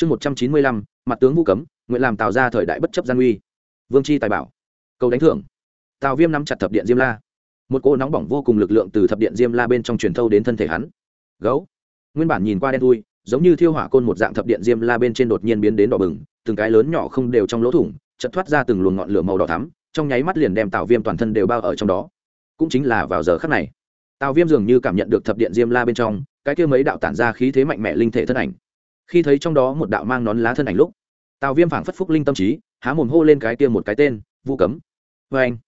chương một trăm chín mươi lăm, mặt tướng vũ cấm, nguyện làm tạo ra thời đại bất chấp gian uy vương chi tài bảo, cầu đánh thưởng. Tào viêm nắm chặt thập điện diêm la. Một cỗ nóng bỏng vô cùng lực lượng từ thập điện diêm la bên trong truyền thâu đến thân thể hắn. Gấu. Nguyên bản nhìn qua đen thui, giống như thiêu hỏa côn một dạng thập điện diêm la bên trên đột nhiên biến đến đỏ bừng, từng cái lớn nhỏ không đều trong lỗ thủng chật thoát ra từng luồng ngọn lửa màu đỏ thắm, trong nháy mắt liền đem tào viêm toàn thân đều bao ở trong đó. Cũng chính là vào giờ khắc này, tào viêm dường như cảm nhận được thập điện diêm la bên trong, cái kia mấy đạo tản ra khí thế mạnh mẽ linh thể thân ảnh khi thấy trong đó một đạo mang nón lá thân ảnh lúc, tào viêm phảng phất phúc linh tâm trí, há mồm hô lên cái kia một cái tên, vu cấm. Vê anh,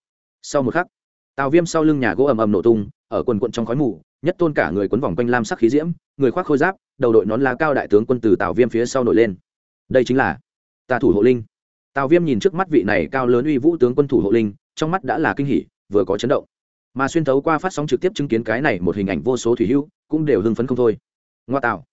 sau một khắc, tào viêm sau lưng nhà gỗ ầm ầm nổ tung, ở quần quận trong khói mù, nhất tôn cả người quấn vòng quanh lam sắc khí diễm, người khoác khôi giáp, đầu đội nón lá cao đại tướng quân từ tào viêm phía sau nổi lên. Đây chính là tà thủ hộ linh. Tào viêm nhìn trước mắt vị này cao lớn uy vũ tướng quân thủ hộ linh, trong mắt đã là kinh hỉ, vừa có chấn động. Mà xuyên thấu qua phát sóng trực tiếp chứng kiến cái này một hình ảnh vô số thủy hữu, cũng đều hưng phấn không thôi. Ngoa tạo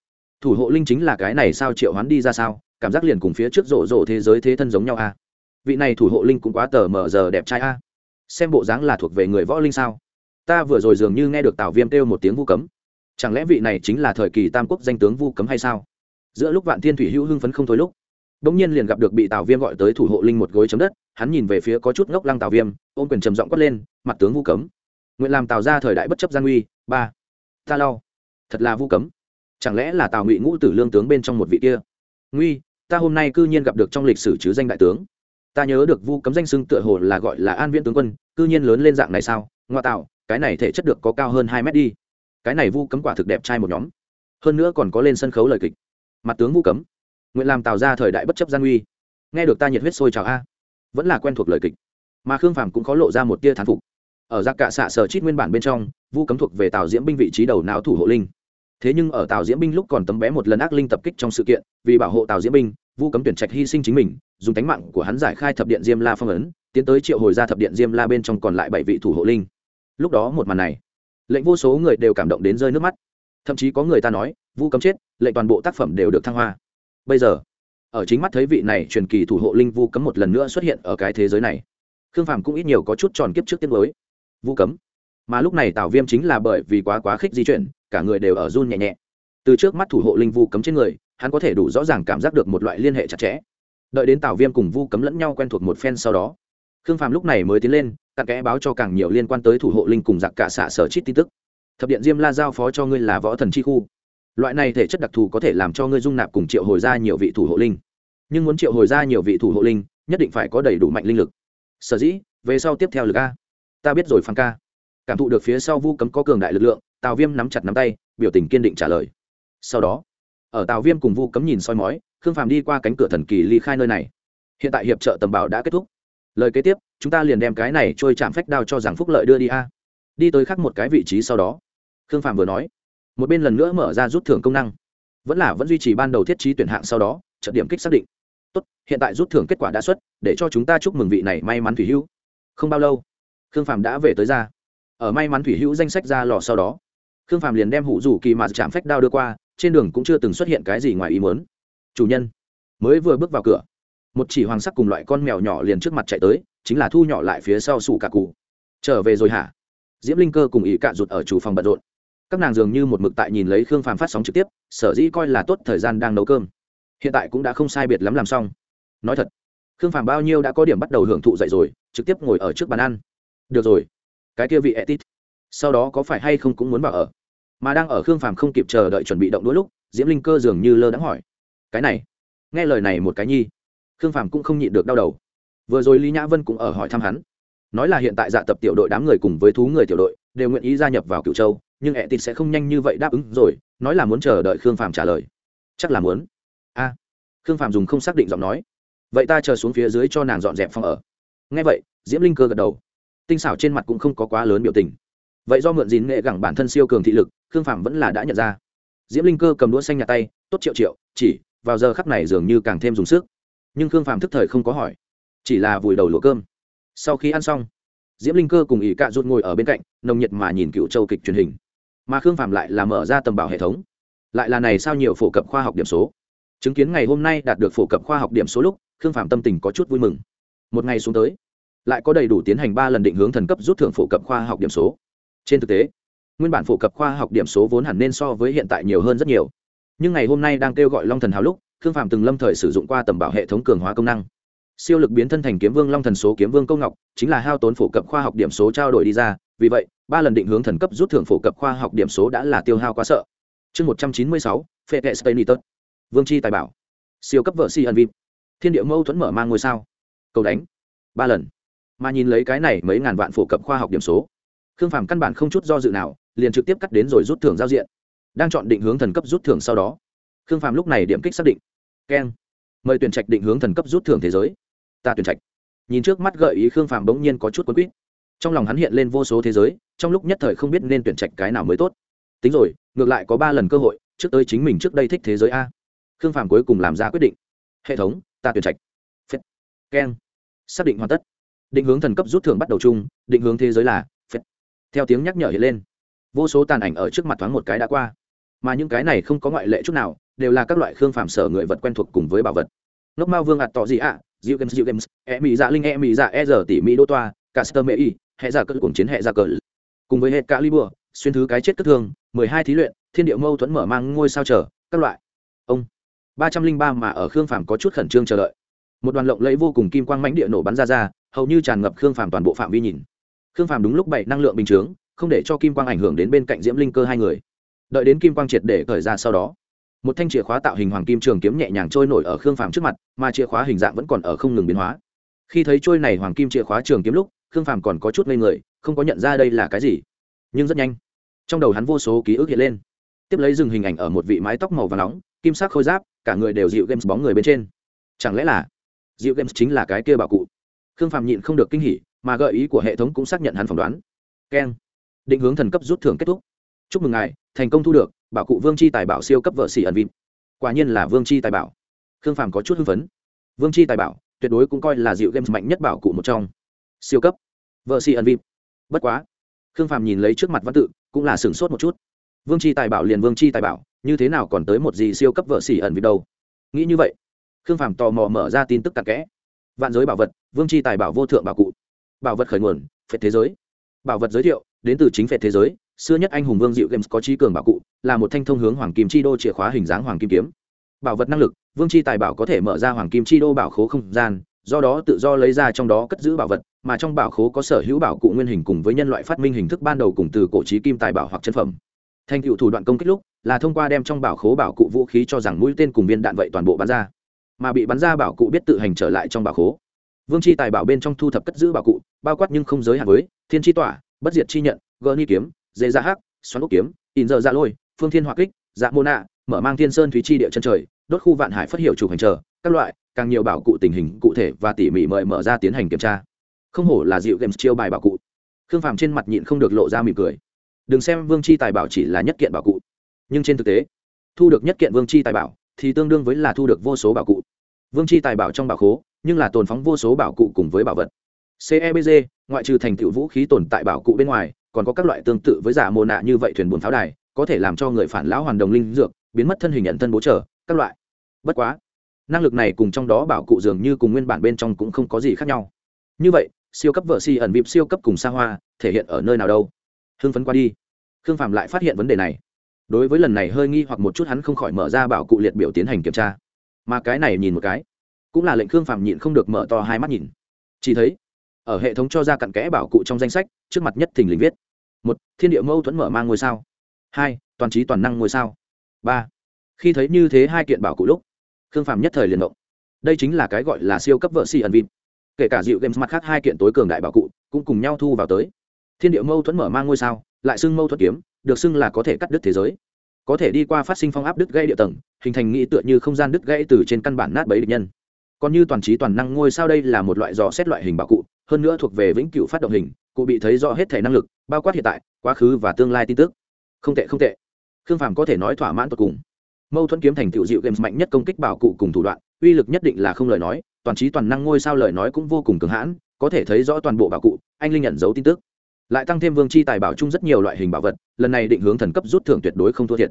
thủ hộ linh chính là cái này sao triệu hoán đi ra sao? Cảm giác liền cùng phía trước rộ rộ thế giới thế thân giống nhau a. À? vị này thủ hộ linh cũng quá tờ mờ giờ đẹp trai a. À? xem bộ dáng là thuộc về người võ linh sao? Ta vừa rồi dường như nghe được tào viêm kêu một tiếng vu cấm. Chẳng lẽ vị này chính là thời kỳ tam quốc danh tướng vu cấm hay sao? Giữa lúc vạn thiên thủy hữu hưng phấn không thôi lúc đ ỗ n g nhiên liền gặp được bị tào viêm gọi tới thủ hộ linh một gối chấm đất, hắn nhìn về phía có chút ngốc lăng tào viêm, ôm quyền trầm giọng quất lên, mặt tướng vu cấm. Nguyện làm tào ra thời đại bất chấp gian uy ba. Ta lau thật là vu cấm chẳng lẽ là tào ngụy ngũ tử lương tướng bên trong một vị kia? Nguy, ta hôm nay cư nhiên gặp được trong lịch sử chứ danh đại tướng. Ta nhớ được vu cấm danh xưng tựa hồ là gọi là an viễn tướng quân, cư nhiên lớn lên dạng này sao? Ngoa tạo, cái này thể chất được có cao hơn hai mét đi. Cái này vu cấm quả thực đẹp trai một nhóm. Hơn nữa còn có lên sân khấu lời kịch. Mặt tướng vu cấm, nguyện làm tạo ra thời đại bất chấp gian uy nghe được ta nhiệt huyết sôi trào a. Vẫn là quen thuộc lời kịch. Mà khương phàm cũng có lộ ra một tia thán phục. Ở giặc cạ xạ sở chít nguyên bản bên trong, vu cấm thuộc về tào diễm binh vị trí đầu não thủ hộ linh thế nhưng ở tào diễm binh lúc còn tấm bé một lần ác linh tập kích trong sự kiện, vì bảo hộ tào diễm binh, vu cấm tuyển trạch hy sinh chính mình, dùng tánh mạng của hắn giải khai thập điện diêm la phong ấn, tiến tới triệu hồi ra thập điện diêm la bên trong còn lại bảy vị thủ hộ linh. Lúc đó một màn này, lệnh vô số người đều cảm động đến rơi nước mắt. Thậm chí có người ta nói, vu cấm chết, lệnh toàn bộ tác phẩm đều được thăng hoa. Bây giờ, ở chính mắt thấy vị này truyền kỳ thủ hộ linh vu cấm một lần nữa xuất hiện ở cái thế giới này, khương phàm cũng ít nhiều có chút tròn kiếp trước tiết mới. Vu cấm mà lúc này tào viêm chính là bởi vì quá quá khích di chuyển, cả người đều ở run nhẹ nhẹ. Từ trước mắt thủ hộ linh vu cấm trên người, hắn có thể đủ rõ ràng cảm giác được một loại liên hệ chặt chẽ. Đợi đến tào viêm cùng vu cấm lẫn nhau quen thuộc một phen sau đó, khương phàm lúc này mới tiến lên tặng kẽ báo cho càng nhiều liên quan tới thủ hộ linh cùng giặc cả xạ sở chít tin tức. Thập điện diêm la giao phó cho ngươi là võ thần chi khu. Loại này thể chất đặc thù có thể làm cho ngươi dung nạp cùng triệu hồi ra nhiều vị thủ hộ linh. Nhưng muốn triệu hồi ra nhiều vị thủ hộ linh, nhất định phải có đầy đủ mạnh linh lực. Sở dĩ, về sau tiếp theo lực a. Ta biết rồi phan ca cảm thụ được phía sau vu cấm có cường đại lực lượng, tào viêm nắm chặt nắm tay, biểu tình kiên định trả lời. Sau đó, ở tào viêm cùng vu cấm nhìn soi mói, khương phàm đi qua cánh cửa thần kỳ ly khai nơi này. Hiện tại hiệp trợ tầm bảo đã kết thúc. Lời kế tiếp, chúng ta liền đem cái này trôi chạm phách đao cho rằng phúc lợi đưa đi a. Đi tới khắc một cái vị trí sau đó, khương phạm vừa nói, một bên lần nữa mở ra rút thưởng công năng. Vẫn là vẫn duy trì ban đầu thiết trí tuyển hạng sau đó trận điểm kích xác định. Tốt, hiện tại rút thưởng kết quả đã xuất, để cho chúng ta chúc mừng vị này may mắn thủy hưu. không bao lâu, khương phạm đã về tới ra ở may mắn thủy hữu danh sách ra lò sau đó. Khương phàm liền đem hụ rủ kỳ mạt chạm phách đao đưa qua, trên đường cũng chưa từng xuất hiện cái gì ngoài ý muốn. Chủ nhân. Mới vừa bước vào cửa, một chỉ hoàng sắc cùng loại con mèo nhỏ liền trước mặt chạy tới, chính là thu nhỏ lại phía sau sủ cả cụ trở về rồi hả? Diễm linh cơ cùng ý cạ rụt ở chủ phòng bận rộn. Các nàng dường như một mực tại nhìn lấy khương phàm phát sóng trực tiếp, sở dĩ coi là tốt thời gian đang nấu cơm. Hiện tại cũng đã không sai biệt lắm làm xong. Nói thật, khương phàm bao nhiêu đã có điểm bắt đầu hưởng thụ dậy rồi, trực tiếp ngồi ở trước bàn ăn. Được rồi cái kia vị etit sau đó có phải hay không cũng muốn vào ở. Mà đang ở khương phàm không kịp chờ đợi chuẩn bị động đôi lúc, diễm linh cơ dường như lơ đãng hỏi, cái này, nghe lời này một cái nhi. Khương phàm cũng không nhịn được đau đầu. Vừa rồi lý nhã vân cũng ở hỏi thăm hắn. Nói là hiện tại dạ tập tiểu đội đám người cùng với thú người tiểu đội đều nguyện ý gia nhập vào cựu châu, nhưng ẹ tịt sẽ không nhanh như vậy đáp ứng rồi, nói là muốn chờ đợi khương phàm trả lời. Chắc là muốn. A. Khương phàm dùng không xác định giọng nói. Vậy ta chờ xuống phía dưới cho nàng dọn dẹp phòng ở. Nghe vậy, diễm linh cơ gật đầu tinh xảo trên mặt cũng không có quá lớn biểu tình. Vậy do mượn dín nghệ gẳng bản thân siêu cường thị lực, khương phàm vẫn là đã nhận ra. Diễm linh cơ cầm đũa xanh nhà tay, tốt triệu triệu, chỉ, vào giờ khắc này dường như càng thêm dùng sức. Nhưng khương phàm thức thời không có hỏi, chỉ là vùi đầu lụa cơm. Sau khi ăn xong, diễm linh cơ cùng ỷ cạ rút ngồi ở bên cạnh, nồng nhiệt mà nhìn cựu châu kịch truyền hình. Mà khương phàm lại là mở ra tầm bảo hệ thống. Lại là này sao nhiều phổ cập khoa học điểm số. Chứng kiến ngày hôm nay đạt được phổ cập khoa học điểm số lúc, khương phàm tâm tình có chút vui mừng. Một ngày xuống tới lại có đầy đủ tiến hành ba lần định hướng thần cấp rút thưởng phổ cập khoa học điểm số. Trên thực tế, nguyên bản phổ cập khoa học điểm số vốn hẳn nên so với hiện tại nhiều hơn rất nhiều. Nhưng ngày hôm nay đang kêu gọi long thần hào lúc, khương phàm từng lâm thời sử dụng qua tầm bảo hệ thống cường hóa công năng. Siêu lực biến thân thành kiếm vương long thần số kiếm vương Câu ngọc, chính là hao tốn phổ cập khoa học điểm số trao đổi đi ra, vì vậy, ba lần định hướng thần cấp rút thưởng phổ cập khoa học điểm số đã là tiêu hao quá sợ. Chương một trăm chín mươi sáu phê kệ spainitus vương chi tài bảo. Siêu cấp vợ si ẩn vip thiên địa mâu thuẫn mở mang ngôi sao. Cầu đánh. Ba lần mà nhìn lấy cái này mấy ngàn vạn phổ cập khoa học điểm số, khương phàm căn bản không chút do dự nào, liền trực tiếp cắt đến rồi rút thưởng giao diện, đang chọn định hướng thần cấp rút thưởng sau đó. Khương phàm lúc này điểm kích xác định. Keng. Mời tuyển trạch định hướng thần cấp rút thưởng thế giới. Ta tuyển trạch. Nhìn trước mắt gợi ý, khương phàm bỗng nhiên có chút quấn quýt. Trong lòng hắn hiện lên vô số thế giới, trong lúc nhất thời không biết nên tuyển trạch cái nào mới tốt. Tính rồi, ngược lại có ba lần cơ hội, trước tới chính mình trước đây thích thế giới a. Khương phàm cuối cùng làm ra quyết định. Hệ thống, ta tuyển trạch. Phết. Keng. Xác định hoàn tất định hướng thần cấp rút thưởng bắt đầu chung, định hướng thế giới là phết. Theo tiếng nhắc nhở hiện lên, vô số tàn ảnh ở trước mặt thoáng một cái đã qua. Mà những cái này không có ngoại lệ chút nào, đều là các loại khương phàm sở người vật quen thuộc cùng với bảo vật. Ngốc mao vương ạt tỏ gì ạ? Diệu games diệu games e mỹ dạ linh e mỹ dạ e giờ tỷ mỹ đô toa caster mê y hệ giả dạ cỡ cùng chiến hệ giả dạ cỡ cùng với hệ cả libur xuyên thứ cái chết cất thương mười hai thí luyện, thiên địa mâu thuẫn mở mang ngôi sao trở các loại. Ông, ba trăm linh ba mà ở khương phàm có chút khẩn trương chờ đợi. Một đoàn lộng lẫy vô cùng kim quang mãnh địa nổ bắn ra ra hầu như tràn ngập khương phàm toàn bộ phạm vi nhìn. Khương phàm đúng lúc bảy năng lượng bình chướng, không để cho kim quang ảnh hưởng đến bên cạnh diễm linh cơ hai người. Đợi đến kim quang triệt để khởi ra sau đó, một thanh chìa khóa tạo hình hoàng kim trường kiếm nhẹ nhàng trôi nổi ở khương phàm trước mặt, mà chìa khóa hình dạng vẫn còn ở không ngừng biến hóa. Khi thấy trôi này hoàng kim chìa khóa trường kiếm lúc, khương phàm còn có chút ngây người, không có nhận ra đây là cái gì. Nhưng rất nhanh, trong đầu hắn vô số ký ức hiện lên. Tiếp lấy dừng hình ảnh ở một vị mái tóc màu và nóng, kim sắc khôi giáp, cả người đều dịu games bóng người bên trên. Chẳng lẽ là dịu games chính là cái kia bảo cụ? Khương phàm nhịn không được kinh hỉ, mà gợi ý của hệ thống cũng xác nhận hắn phỏng đoán. Keng. Định hướng thần cấp rút thưởng kết thúc. Chúc mừng ngài, thành công thu được, bảo cụ vương c h i tài bảo siêu cấp vợ xỉ ẩn vịn. Quả nhiên là vương c h i tài bảo. Khương phàm có chút hưng phấn. Vương c h i tài bảo, tuyệt đối cũng coi là dịu game mạnh nhất bảo cụ một trong. Siêu cấp. Vợ xỉ ẩn vịn. Bất quá. Khương phàm nhìn lấy trước mặt văn tự, cũng là sửng sốt một chút. Vương c h i tài bảo liền vương c h i tài bảo, như thế nào còn tới một gì siêu cấp vợ xỉ ẩn vịn đâu? Nghĩ như vậy. Khương phàm tò mò mở ra tin tức tạc kẽ vạn giới bảo vật, vương tri tài bảo vô thượng bảo cụ. Bảo vật khởi nguồn phệt thế giới. Bảo vật giới thiệu, đến từ chính phệt thế giới, xưa nhất anh hùng vương diệu games có trí cường bảo cụ, là một thanh thông hướng hoàng kim chi đô chìa khóa hình dáng hoàng kim kiếm. Bảo vật năng lực, vương chi tài bảo có thể mở ra hoàng kim chi đô bảo khố không gian, do đó tự do lấy ra trong đó cất giữ bảo vật, mà trong bảo khố có sở hữu bảo cụ nguyên hình cùng với nhân loại phát minh hình thức ban đầu cùng từ cổ trí kim tài bảo hoặc chân phẩm. Thành tựu thủ đoạn công kích lúc, là thông qua đem trong bảo khố bảo cụ vũ khí cho rằng mũi tên cùng viên đạn vậy toàn bộ bắn ra mà bị bắn ra bảo cụ biết tự hành trở lại trong bảo khố. Vương chi tài bảo bên trong thu thập cất giữ bảo cụ, bao quát nhưng không giới hạn với thiên chi tỏa, bất diệt chi nhận, gỡ ni kiếm dễ ra dạ hắc, xoắn ốc kiếm in giờ ra lôi, phương thiên hỏa kích dạ mô nạ mở mang thiên sơn thúy chi địa chân trời, đốt khu vạn hải phát hiệu chủ hành chờ các loại, càng nhiều bảo cụ tình hình cụ thể và tỉ mỉ mời mở ra tiến hành kiểm tra. Không hổ là dịu games chiêu bài bảo cụ. Khương phàm trên mặt nhịn không được lộ ra mỉm cười. Đừng xem vương chi tài bảo chỉ là nhất kiện bảo cụ, nhưng trên thực tế, thu được nhất kiện vương chi tài bảo thì tương đương với là thu được vô số bảo cụ. Vương chi tài bảo trong bảo khố, nhưng là tồn phóng vô số bảo cụ cùng với bảo vật. Cebg ngoại trừ thành tựu vũ khí tồn tại bảo cụ bên ngoài, còn có các loại tương tự với giả mồ nạ như vậy thuyền buồn pháo đài, có thể làm cho người phản lão hoàn đồng linh dược, biến mất thân hình nhận thân bố trở, các loại. Bất quá, năng lực này cùng trong đó bảo cụ dường như cùng nguyên bản bên trong cũng không có gì khác nhau. Như vậy, siêu cấp vợ si ẩn vịp siêu cấp cùng xa hoa, thể hiện ở nơi nào đâu? Hưng phấn qua đi. Khương phạm lại phát hiện vấn đề này đối với lần này hơi nghi hoặc một chút hắn không khỏi mở ra bảo cụ liệt biểu tiến hành kiểm tra. Mà cái này nhìn một cái, cũng là lệnh khương phạm nhịn không được mở to hai mắt nhìn. Chỉ thấy, ở hệ thống cho ra cặn kẽ bảo cụ trong danh sách, trước mặt nhất thình lình viết, một, thiên địa mâu thuẫn mở mang ngôi sao. Hai, toàn trí toàn năng ngôi sao. Ba, khi thấy như thế hai kiện bảo cụ lúc, khương phạm nhất thời liền động. Đây chính là cái gọi là siêu cấp vợ si ẩn vim kể cả dịu games mặt khác hai kiện tối cường đại bảo cụ cũng cùng nhau thu vào tới. Thiên địa mâu thuẫn mở mang ngôi sao, lại xưng mâu thuẫn kiếm được xưng là có thể cắt đứt thế giới. Có thể đi qua phát sinh phong áp đứt gãy địa tầng, hình thành nghĩ tựa như không gian đứt gãy từ trên căn bản nát bấy địch nhân. Còn như toàn trí toàn năng ngôi sao đây là một loại dò xét loại hình bảo cụ, hơn nữa thuộc về vĩnh cửu phát động hình, cụ bị thấy rõ hết thể năng lực, bao quát hiện tại, quá khứ và tương lai tin tức. Không tệ không tệ. Khương phàm có thể nói thỏa mãn tột cùng. Mâu thuẫn kiếm thành tựu dịu games mạnh nhất công kích bảo cụ cùng thủ đoạn, uy lực nhất định là không lời nói, toàn trí toàn năng ngôi sao lời nói cũng vô cùng cường hãn, có thể thấy rõ toàn bộ bảo cụ, anh linh nhận dấu tin tức lại tăng thêm vương chi tài bảo chung rất nhiều loại hình bảo vật, lần này định hướng thần cấp rút thưởng tuyệt đối không thua thiệt.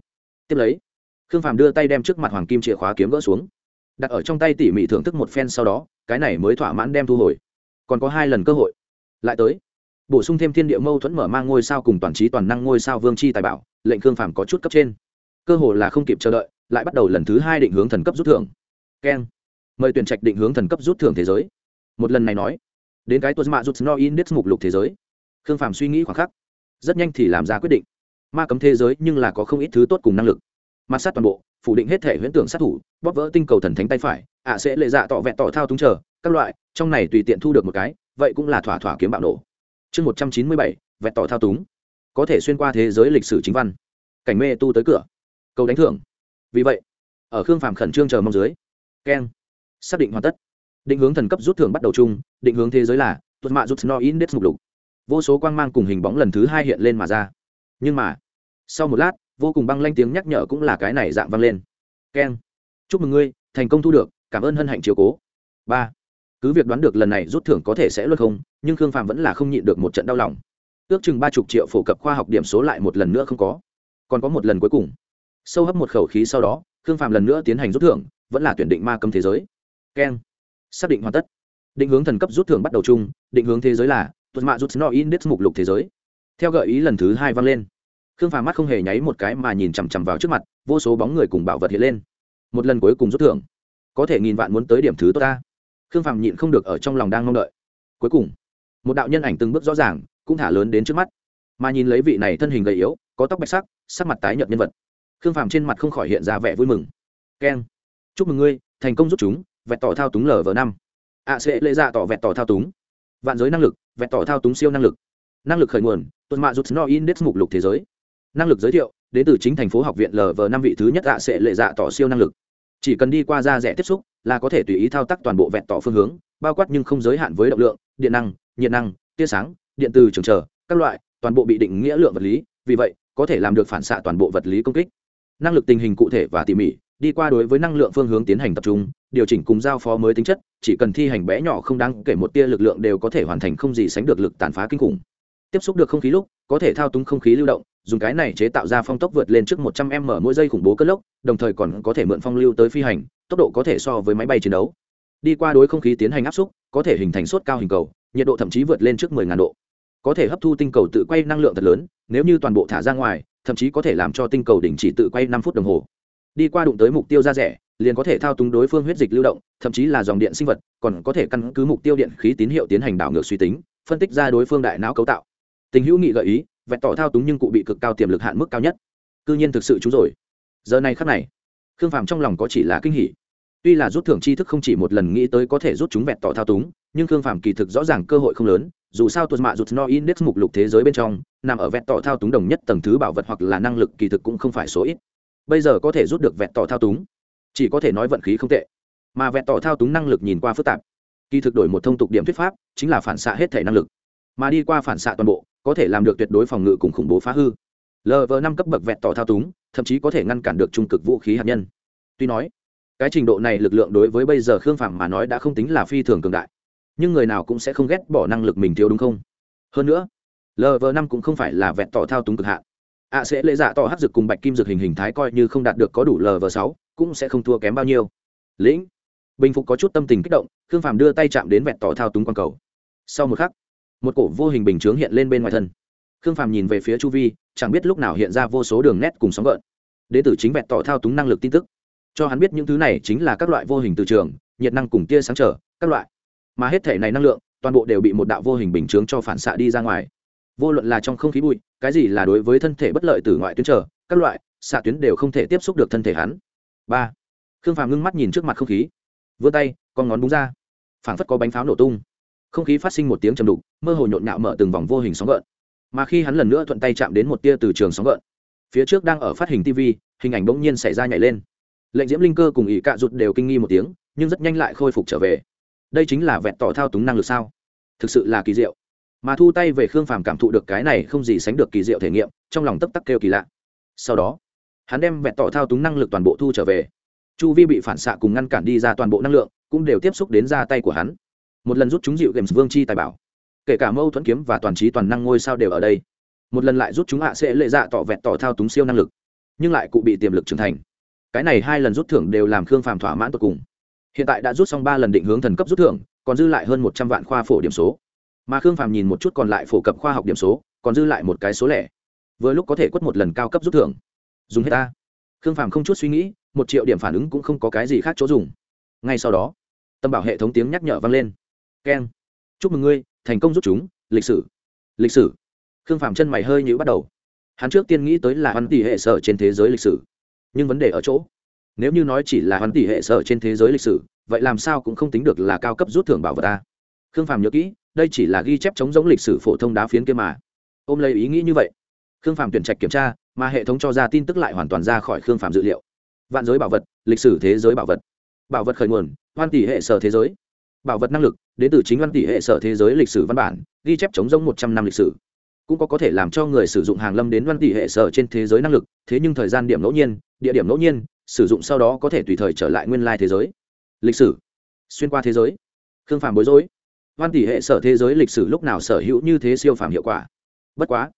Tiếp lấy, khương phàm đưa tay đem trước mặt hoàng kim chìa khóa kiếm gỡ xuống, đặt ở trong tay tỉ mỉ thưởng thức một phen sau đó, cái này mới thỏa mãn đem thu hồi. Còn có hai lần cơ hội. Lại tới, bổ sung thêm thiên địa mâu thuẫn mở mang ngôi sao cùng toàn trí toàn năng ngôi sao vương chi tài bảo, lệnh khương phàm có chút cấp trên. Cơ hội là không kịp chờ đợi, lại bắt đầu lần thứ hai định hướng thần cấp rút thưởng. Keng. Mời tuyển trạch định hướng thần cấp rút thưởng thế giới. Một lần này nói, đến cái tuấn mạ rút no in index mục lục thế giới khương phàm suy nghĩ khoảng khắc, rất nhanh thì làm ra quyết định. Ma cấm thế giới nhưng là có không ít thứ tốt cùng năng lực. Mặt sát toàn bộ, phủ định hết thể huyễn tưởng sát thủ, bóp vỡ tinh cầu thần thánh tay phải, ạ sẽ lệ dạ tỏ vẹn tỏ thao túng chờ, các loại, trong này tùy tiện thu được một cái, vậy cũng là thỏa thỏa kiếm bạo nổ. Chương một trăm chín mươi bảy vẹn tỏ thao túng. Có thể xuyên qua thế giới lịch sử chính văn. Cảnh mê tu tới cửa. Cầu đánh thưởng. Vì vậy, ở khương phàm khẩn trương chờ mong dưới, keng. Xác định hoàn tất. Định hướng thần cấp rút thưởng bắt đầu chung, định hướng thế giới là, tuột mạ rút no index mục lục vô số quang mang cùng hình bóng lần thứ hai hiện lên mà ra. Nhưng mà, sau một lát, vô cùng băng lanh tiếng nhắc nhở cũng là cái này dạng vang lên. Keng. Chúc mừng ngươi, thành công thu được, cảm ơn hân hạnh chiều cố. Ba. Cứ việc đoán được lần này rút thưởng có thể sẽ luôn không, nhưng khương Phạm vẫn là không nhịn được một trận đau lòng. Ước chừng ba chục triệu phổ cập khoa học điểm số lại một lần nữa không có. Còn có một lần cuối cùng. Sâu hấp một khẩu khí sau đó, khương Phạm lần nữa tiến hành rút thưởng, vẫn là tuyển định ma cầm thế giới. Keng. Xác định hoàn tất. Định hướng thần cấp rút thưởng bắt đầu chung, định hướng thế giới là tuần mạ rút no index mục lục thế giới. Theo gợi ý lần thứ hai vang lên. Khương phàm mắt không hề nháy một cái mà nhìn chằm chằm vào trước mặt, vô số bóng người cùng bảo vật hiện lên. Một lần cuối cùng rút thưởng. Có thể nghìn vạn muốn tới điểm thứ tốt ta. Khương phàm nhịn không được ở trong lòng đang mong đợi. Cuối cùng, một đạo nhân ảnh từng bước rõ ràng, cũng thả lớn đến trước mắt. Mà nhìn lấy vị này thân hình gầy yếu, có tóc bạch sắc sắc mặt tái nhợt nhân vật. Khương phàm trên mặt không khỏi hiện ra vẻ vui mừng. Keng chúc mừng ngươi, thành công giúp chúng, vẹt tỏ thao túng lở vờ năm. Ạ sẽ lệ ra tỏ vẹt tỏ thao túng. Vạn giới năng lực Vẹn tỏ thao túng siêu năng lực. Năng lực khởi nguồn tuần mạ rút no index mục lục thế giới. Năng lực giới thiệu, đến từ chính thành phố học viện lv năm vị thứ nhất ạ sẽ lệ dạ tỏ siêu năng lực. Chỉ cần đi qua da rẻ tiếp xúc là có thể tùy ý thao tác toàn bộ vẹn tỏ phương hướng, bao quát nhưng không giới hạn với động lượng, điện năng, nhiệt năng, tia sáng, điện từ trường trở các loại, toàn bộ bị định nghĩa lượng vật lý, vì vậy, có thể làm được phản xạ toàn bộ vật lý công kích. Năng lực tình hình cụ thể và tỉ mỉ, đi qua đối với năng lượng phương hướng tiến hành tập trung điều chỉnh cùng giao phó mới tính chất, chỉ cần thi hành bé nhỏ không đáng kể một tia lực lượng đều có thể hoàn thành không gì sánh được lực tàn phá kinh khủng. Tiếp xúc được không khí lúc, có thể thao túng không khí lưu động, dùng cái này chế tạo ra phong tốc vượt lên trước một trăm m mỗi giây khủng bố cất lốc, đồng thời còn có thể mượn phong lưu tới phi hành, tốc độ có thể so với máy bay chiến đấu. Đi qua đối không khí tiến hành áp xúc, có thể hình thành sốt cao hình cầu, nhiệt độ thậm chí vượt lên trước 10.000 độ. Có thể hấp thu tinh cầu tự quay năng lượng thật lớn, nếu như toàn bộ thả ra ngoài, thậm chí có thể làm cho tinh cầu đình chỉ tự quay năm phút đồng hồ. Đi qua đụng tới mục tiêu ra rẻ liền có thể thao túng đối phương huyết dịch lưu động, thậm chí là dòng điện sinh vật, còn có thể căn cứ mục tiêu điện khí tín hiệu tiến hành đảo ngược suy tính, phân tích ra đối phương đại não cấu tạo. Tình hữu nghị gợi ý vẹn tỏ thao túng nhưng cụ bị cực cao tiềm lực hạn mức cao nhất. Cư nhiên thực sự chú rồi. Giờ này khắc này, khương phàm trong lòng có chỉ là kinh hỉ. Tuy là rút thưởng tri thức không chỉ một lần nghĩ tới có thể rút chúng vẹn tỏ thao túng, nhưng khương phàm kỳ thực rõ ràng cơ hội không lớn, dù sao tuột mạ rút no index mục lục thế giới bên trong, nằm ở vẹn tỏ thao túng đồng nhất tầng thứ bảo vật hoặc là năng lực kỳ thực cũng không phải số ít. Bây giờ có thể rút được vẹn tỏ thao túng chỉ có thể nói vận khí không tệ. Mà vẹn tỏ thao túng năng lực nhìn qua phức tạp. Kỳ thực đổi một thông tục điểm thuyết pháp, chính là phản xạ hết thể năng lực. Mà đi qua phản xạ toàn bộ, có thể làm được tuyệt đối phòng ngự cùng khủng bố phá hư. Lv năm cấp bậc vẹn tỏ thao túng, thậm chí có thể ngăn cản được trung cực vũ khí hạt nhân. Tuy nói, cái trình độ này lực lượng đối với bây giờ khương phạm mà nói đã không tính là phi thường cường đại. Nhưng người nào cũng sẽ không ghét bỏ năng lực mình thiếu đúng không? Hơn nữa lv năm cũng không phải là vẹn tỏ thao túng cực hạn. Ạ sẽ lễ dạ tỏ hắc dực cùng bạch kim dực hình hình thái coi như không đạt được có đủ lv sáu cũng sẽ không thua kém bao nhiêu. Lĩnh, bình phục có chút tâm tình kích động, khương phàm đưa tay chạm đến vẹn tỏ thao túng quan cầu. Sau một khắc, một cổ vô hình bình chướng hiện lên bên ngoài thân. Khương phàm nhìn về phía chu vi, chẳng biết lúc nào hiện ra vô số đường nét cùng sóng gợn. Đệ tử chính vẹn tỏ thao túng năng lực tin tức. Cho hắn biết những thứ này chính là các loại vô hình từ trường, nhiệt năng cùng tia sáng trở, các loại. Mà hết thể này năng lượng, toàn bộ đều bị một đạo vô hình bình chướng cho phản xạ đi ra ngoài. Vô luận là trong không khí bụi, cái gì là đối với thân thể bất lợi từ ngoại tuyến trở, các loại, xạ tuyến đều không thể tiếp xúc được thân thể hắn ba khương phàm ngưng mắt nhìn trước mặt không khí vươn tay con ngón búng ra phảng phất có bánh pháo nổ tung không khí phát sinh một tiếng trầm đục mơ hồ nhộn nhạo mở từng vòng vô hình sóng gợn mà khi hắn lần nữa thuận tay chạm đến một tia từ trường sóng gợn phía trước đang ở phát hình tv hình ảnh bỗng nhiên xảy ra nhảy lên lệnh diễm linh cơ cùng ỷ cạ rụt đều kinh nghi một tiếng nhưng rất nhanh lại khôi phục trở về đây chính là vẹn tỏ thao túng năng lực sao thực sự là kỳ diệu mà thu tay về khương phàm cảm thụ được cái này không gì sánh được kỳ diệu thể nghiệm trong lòng tấp tắc kêu kỳ lạ sau đó hắn đem vẹn tỏ thao túng năng lực toàn bộ thu trở về. Chu vi bị phản xạ cùng ngăn cản đi ra toàn bộ năng lượng, cũng đều tiếp xúc đến ra tay của hắn. Một lần rút chúng dịu games vương chi tài bảo. Kể cả mâu thuẫn kiếm và toàn trí toàn năng ngôi sao đều ở đây. Một lần lại rút chúng hạ sẽ lệ dạ tỏ vẹn tỏ thao túng siêu năng lực. Nhưng lại cụ bị tiềm lực trưởng thành. Cái này hai lần rút thưởng đều làm khương phàm thỏa mãn tột cùng. Hiện tại đã rút xong ba lần định hướng thần cấp rút thưởng, còn dư lại hơn một trăm vạn khoa phổ điểm số. Mà khương phàm nhìn một chút còn lại phổ cập khoa học điểm số, còn dư lại một cái số lẻ. Vừa lúc có thể quất một lần cao cấp rút thưởng dùng hết ta. Khương phàm không chút suy nghĩ, một triệu điểm phản ứng cũng không có cái gì khác chỗ dùng. Ngay sau đó, tâm bảo hệ thống tiếng nhắc nhở vang lên. Keng chúc mừng ngươi, thành công rút chúng, lịch sử. Lịch sử. Khương phàm chân mày hơi nhữ bắt đầu. Hắn trước tiên nghĩ tới là hoàn tỷ hệ sở trên thế giới lịch sử. Nhưng vấn đề ở chỗ, nếu như nói chỉ là hoàn tỷ hệ sở trên thế giới lịch sử, vậy làm sao cũng không tính được là cao cấp rút thưởng bảo vật ta. Khương phàm nhớ kỹ, đây chỉ là ghi chép chống giống lịch sử phổ thông đá phiến kia mà. Ôm lấy ý nghĩ như vậy khương phạm tuyển trạch kiểm tra, mà hệ thống cho ra tin tức lại hoàn toàn ra khỏi khương phạm dữ liệu. Vạn giới bảo vật, lịch sử thế giới bảo vật. Bảo vật khởi nguồn, hoan tỷ hệ sở thế giới. Bảo vật năng lực, đến từ chính văn tỷ hệ sở thế giới lịch sử văn bản, ghi chép chống giống một trăm năm lịch sử. Cũng có có thể làm cho người sử dụng hàng lâm đến văn tỷ hệ sở trên thế giới năng lực, thế nhưng thời gian điểm ngẫu nhiên, địa điểm ngẫu nhiên, sử dụng sau đó có thể tùy thời trở lại nguyên lai thế giới. Lịch sử. Xuyên qua thế giới. Khương phàm bối rối. Văn tỷ hệ sở thế giới lịch sử lúc nào sở hữu như thế siêu phàm hiệu quả? Bất quá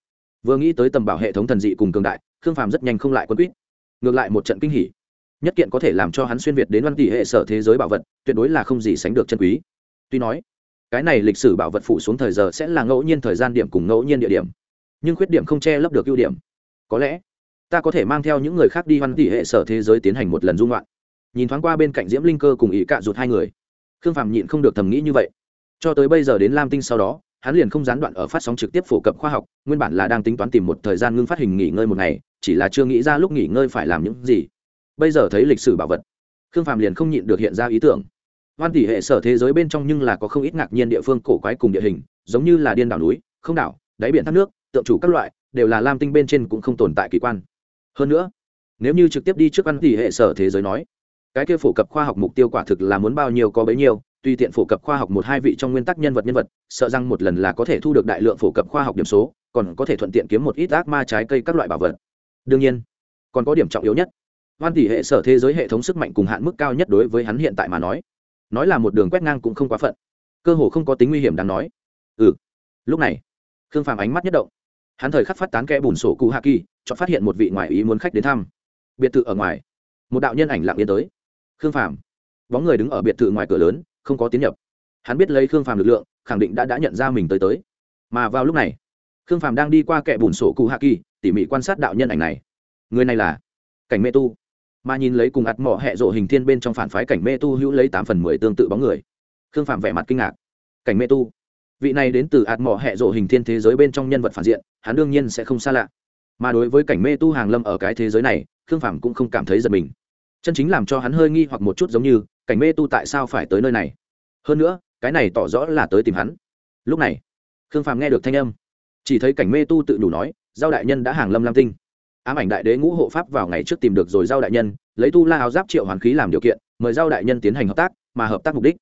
vừa nghĩ tới tầm bảo hệ thống thần dị cùng cường đại, khương phàm rất nhanh không lại quân quýt. Ngược lại một trận kinh hỉ. Nhất kiện có thể làm cho hắn xuyên việt đến văn tỷ hệ sở thế giới bảo vật, tuyệt đối là không gì sánh được chân quý. Tuy nói, cái này lịch sử bảo vật phụ xuống thời giờ sẽ là ngẫu nhiên thời gian điểm cùng ngẫu nhiên địa điểm, nhưng khuyết điểm không che lấp được ưu điểm. Có lẽ, ta có thể mang theo những người khác đi văn tỷ hệ sở thế giới tiến hành một lần dung loạn. Nhìn thoáng qua bên cạnh diễm linh cơ cùng ý cạ rụt hai người, khương phàm nhịn không được thầm nghĩ như vậy. Cho tới bây giờ đến lam tinh sau đó hắn liền không gián đoạn ở phát sóng trực tiếp phổ cập khoa học, nguyên bản là đang tính toán tìm một thời gian ngưng phát hình nghỉ ngơi một ngày, chỉ là chưa nghĩ ra lúc nghỉ ngơi phải làm những gì. Bây giờ thấy lịch sử bảo vật, khương phàm liền không nhịn được hiện ra ý tưởng. Hoan tỷ hệ sở thế giới bên trong nhưng là có không ít ngạc nhiên địa phương, cổ quái cùng địa hình, giống như là điên đảo núi, không đảo, đáy biển thác nước, tượng chủ các loại, đều là lam tinh bên trên cũng không tồn tại kỳ quan. Hơn nữa, nếu như trực tiếp đi trước văn tỷ hệ sở thế giới nói, cái kia phổ cập khoa học mục tiêu quả thực là muốn bao nhiêu có bấy nhiêu tùy tiện phổ cập khoa học một hai vị trong nguyên tắc nhân vật nhân vật, sợ rằng một lần là có thể thu được đại lượng phổ cập khoa học điểm số, còn có thể thuận tiện kiếm một ít ác ma trái cây các loại bảo vật. Đương nhiên, còn có điểm trọng yếu nhất, hoan tỷ hệ sở thế giới hệ thống sức mạnh cùng hạn mức cao nhất đối với hắn hiện tại mà nói. Nói là một đường quét ngang cũng không quá phận. Cơ hồ không có tính nguy hiểm đáng nói. Ừ. Lúc này, khương phàm ánh mắt nhất động. Hắn thời khắc phát tán kẽ bùn sổ cụ hạ kỳ, cho phát hiện một vị ngoại ý muốn khách đến thăm. Biệt thự ở ngoài, một đạo nhân ảnh lặng yên tới. Khương phàm, bóng người đứng ở biệt thự ngoài cửa lớn không có tiến nhập. Hắn biết lấy khương phàm lực lượng, khẳng định đã đã nhận ra mình tới tới. Mà vào lúc này, khương phàm đang đi qua kẻ bùn sổ cụ hạ kỳ tỉ mỉ quan sát đạo nhân ảnh này. Người này là cảnh mê tu. Mà nhìn lấy cùng ạt mỏ hẹ rộ hình thiên bên trong phản phái cảnh mê tu hữu lấy tám phần mười tương tự bóng người. Khương phạm vẻ mặt kinh ngạc. Cảnh mê tu. Vị này đến từ ạt mỏ hẹ rộ hình thiên thế giới bên trong nhân vật phản diện, hắn đương nhiên sẽ không xa lạ. Mà đối với cảnh mê tu hàng lâm ở cái thế giới này, khương phạm cũng không cảm thấy giật mình chân chính làm cho hắn hơi nghi hoặc một chút giống như, cảnh mê tu tại sao phải tới nơi này? Hơn nữa, cái này tỏ rõ là tới tìm hắn. Lúc này, khương phàm nghe được thanh âm. Chỉ thấy cảnh mê tu tự đủ nói, giao đại nhân đã hàng lâm lam tinh. Ám ảnh đại đế ngũ hộ pháp vào ngày trước tìm được rồi giao đại nhân, lấy tu la áo giáp triệu hoàn khí làm điều kiện, mời giao đại nhân tiến hành hợp tác, mà hợp tác mục đích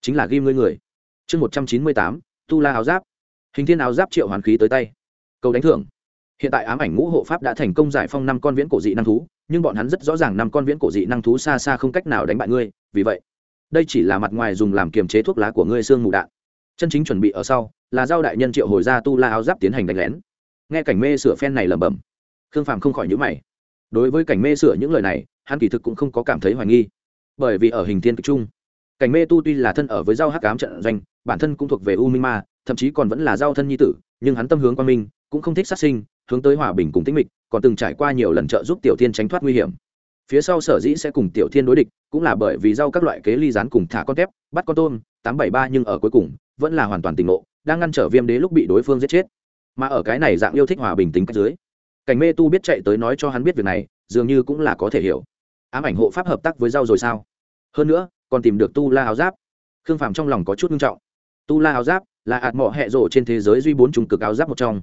chính là ghim ngươi người. Chương một trăm chín mươi tám, tu la áo giáp. Hình thiên áo giáp triệu hoàn khí tới tay. Câu đánh thưởng hiện tại ám ảnh ngũ hộ pháp đã thành công giải phong năm con viễn cổ dị năng thú, nhưng bọn hắn rất rõ ràng năm con viễn cổ dị năng thú xa xa không cách nào đánh bại ngươi, vì vậy, đây chỉ là mặt ngoài dùng làm kiềm chế thuốc lá của ngươi xương mù đạn. Chân chính chuẩn bị ở sau là giao đại nhân triệu hồi ra tu la áo giáp tiến hành đánh lén. Nghe cảnh mê sửa phen này lẩm bẩm, khương phàm không khỏi nhữ mày. Đối với cảnh mê sửa những lời này, hắn kỳ thực cũng không có cảm thấy hoài nghi. Bởi vì ở hình thiên kịch trung, cảnh mê tu tuy là thân ở với giao hắc cám trận doanh, bản thân cũng thuộc về u minh ma, thậm chí còn vẫn là giao thân nhi tử, nhưng hắn tâm hướng quan minh, cũng không thích sát sinh hướng tới hòa bình cùng tĩnh mịch, còn từng trải qua nhiều lần trợ giúp tiểu thiên tránh thoát nguy hiểm. Phía sau sở dĩ sẽ cùng tiểu thiên đối địch, cũng là bởi vì giao các loại kế ly rán cùng thả con tép bắt con tôm, tám bảy ba nhưng ở cuối cùng, vẫn là hoàn toàn tỉnh ngộ, đang ngăn trở viêm đế lúc bị đối phương giết chết. Mà ở cái này dạng yêu thích hòa bình tính cách dưới, cảnh mê tu biết chạy tới nói cho hắn biết việc này, dường như cũng là có thể hiểu. Ám ảnh hộ pháp hợp tác với rau rồi sao? Hơn nữa, còn tìm được tu la áo giáp. Khương phàm trong lòng có chút nghiêm trọng. Tu la áo giáp là hạt mỏ hẹ rổ trên thế giới duy bốn trùng cực áo giáp một trong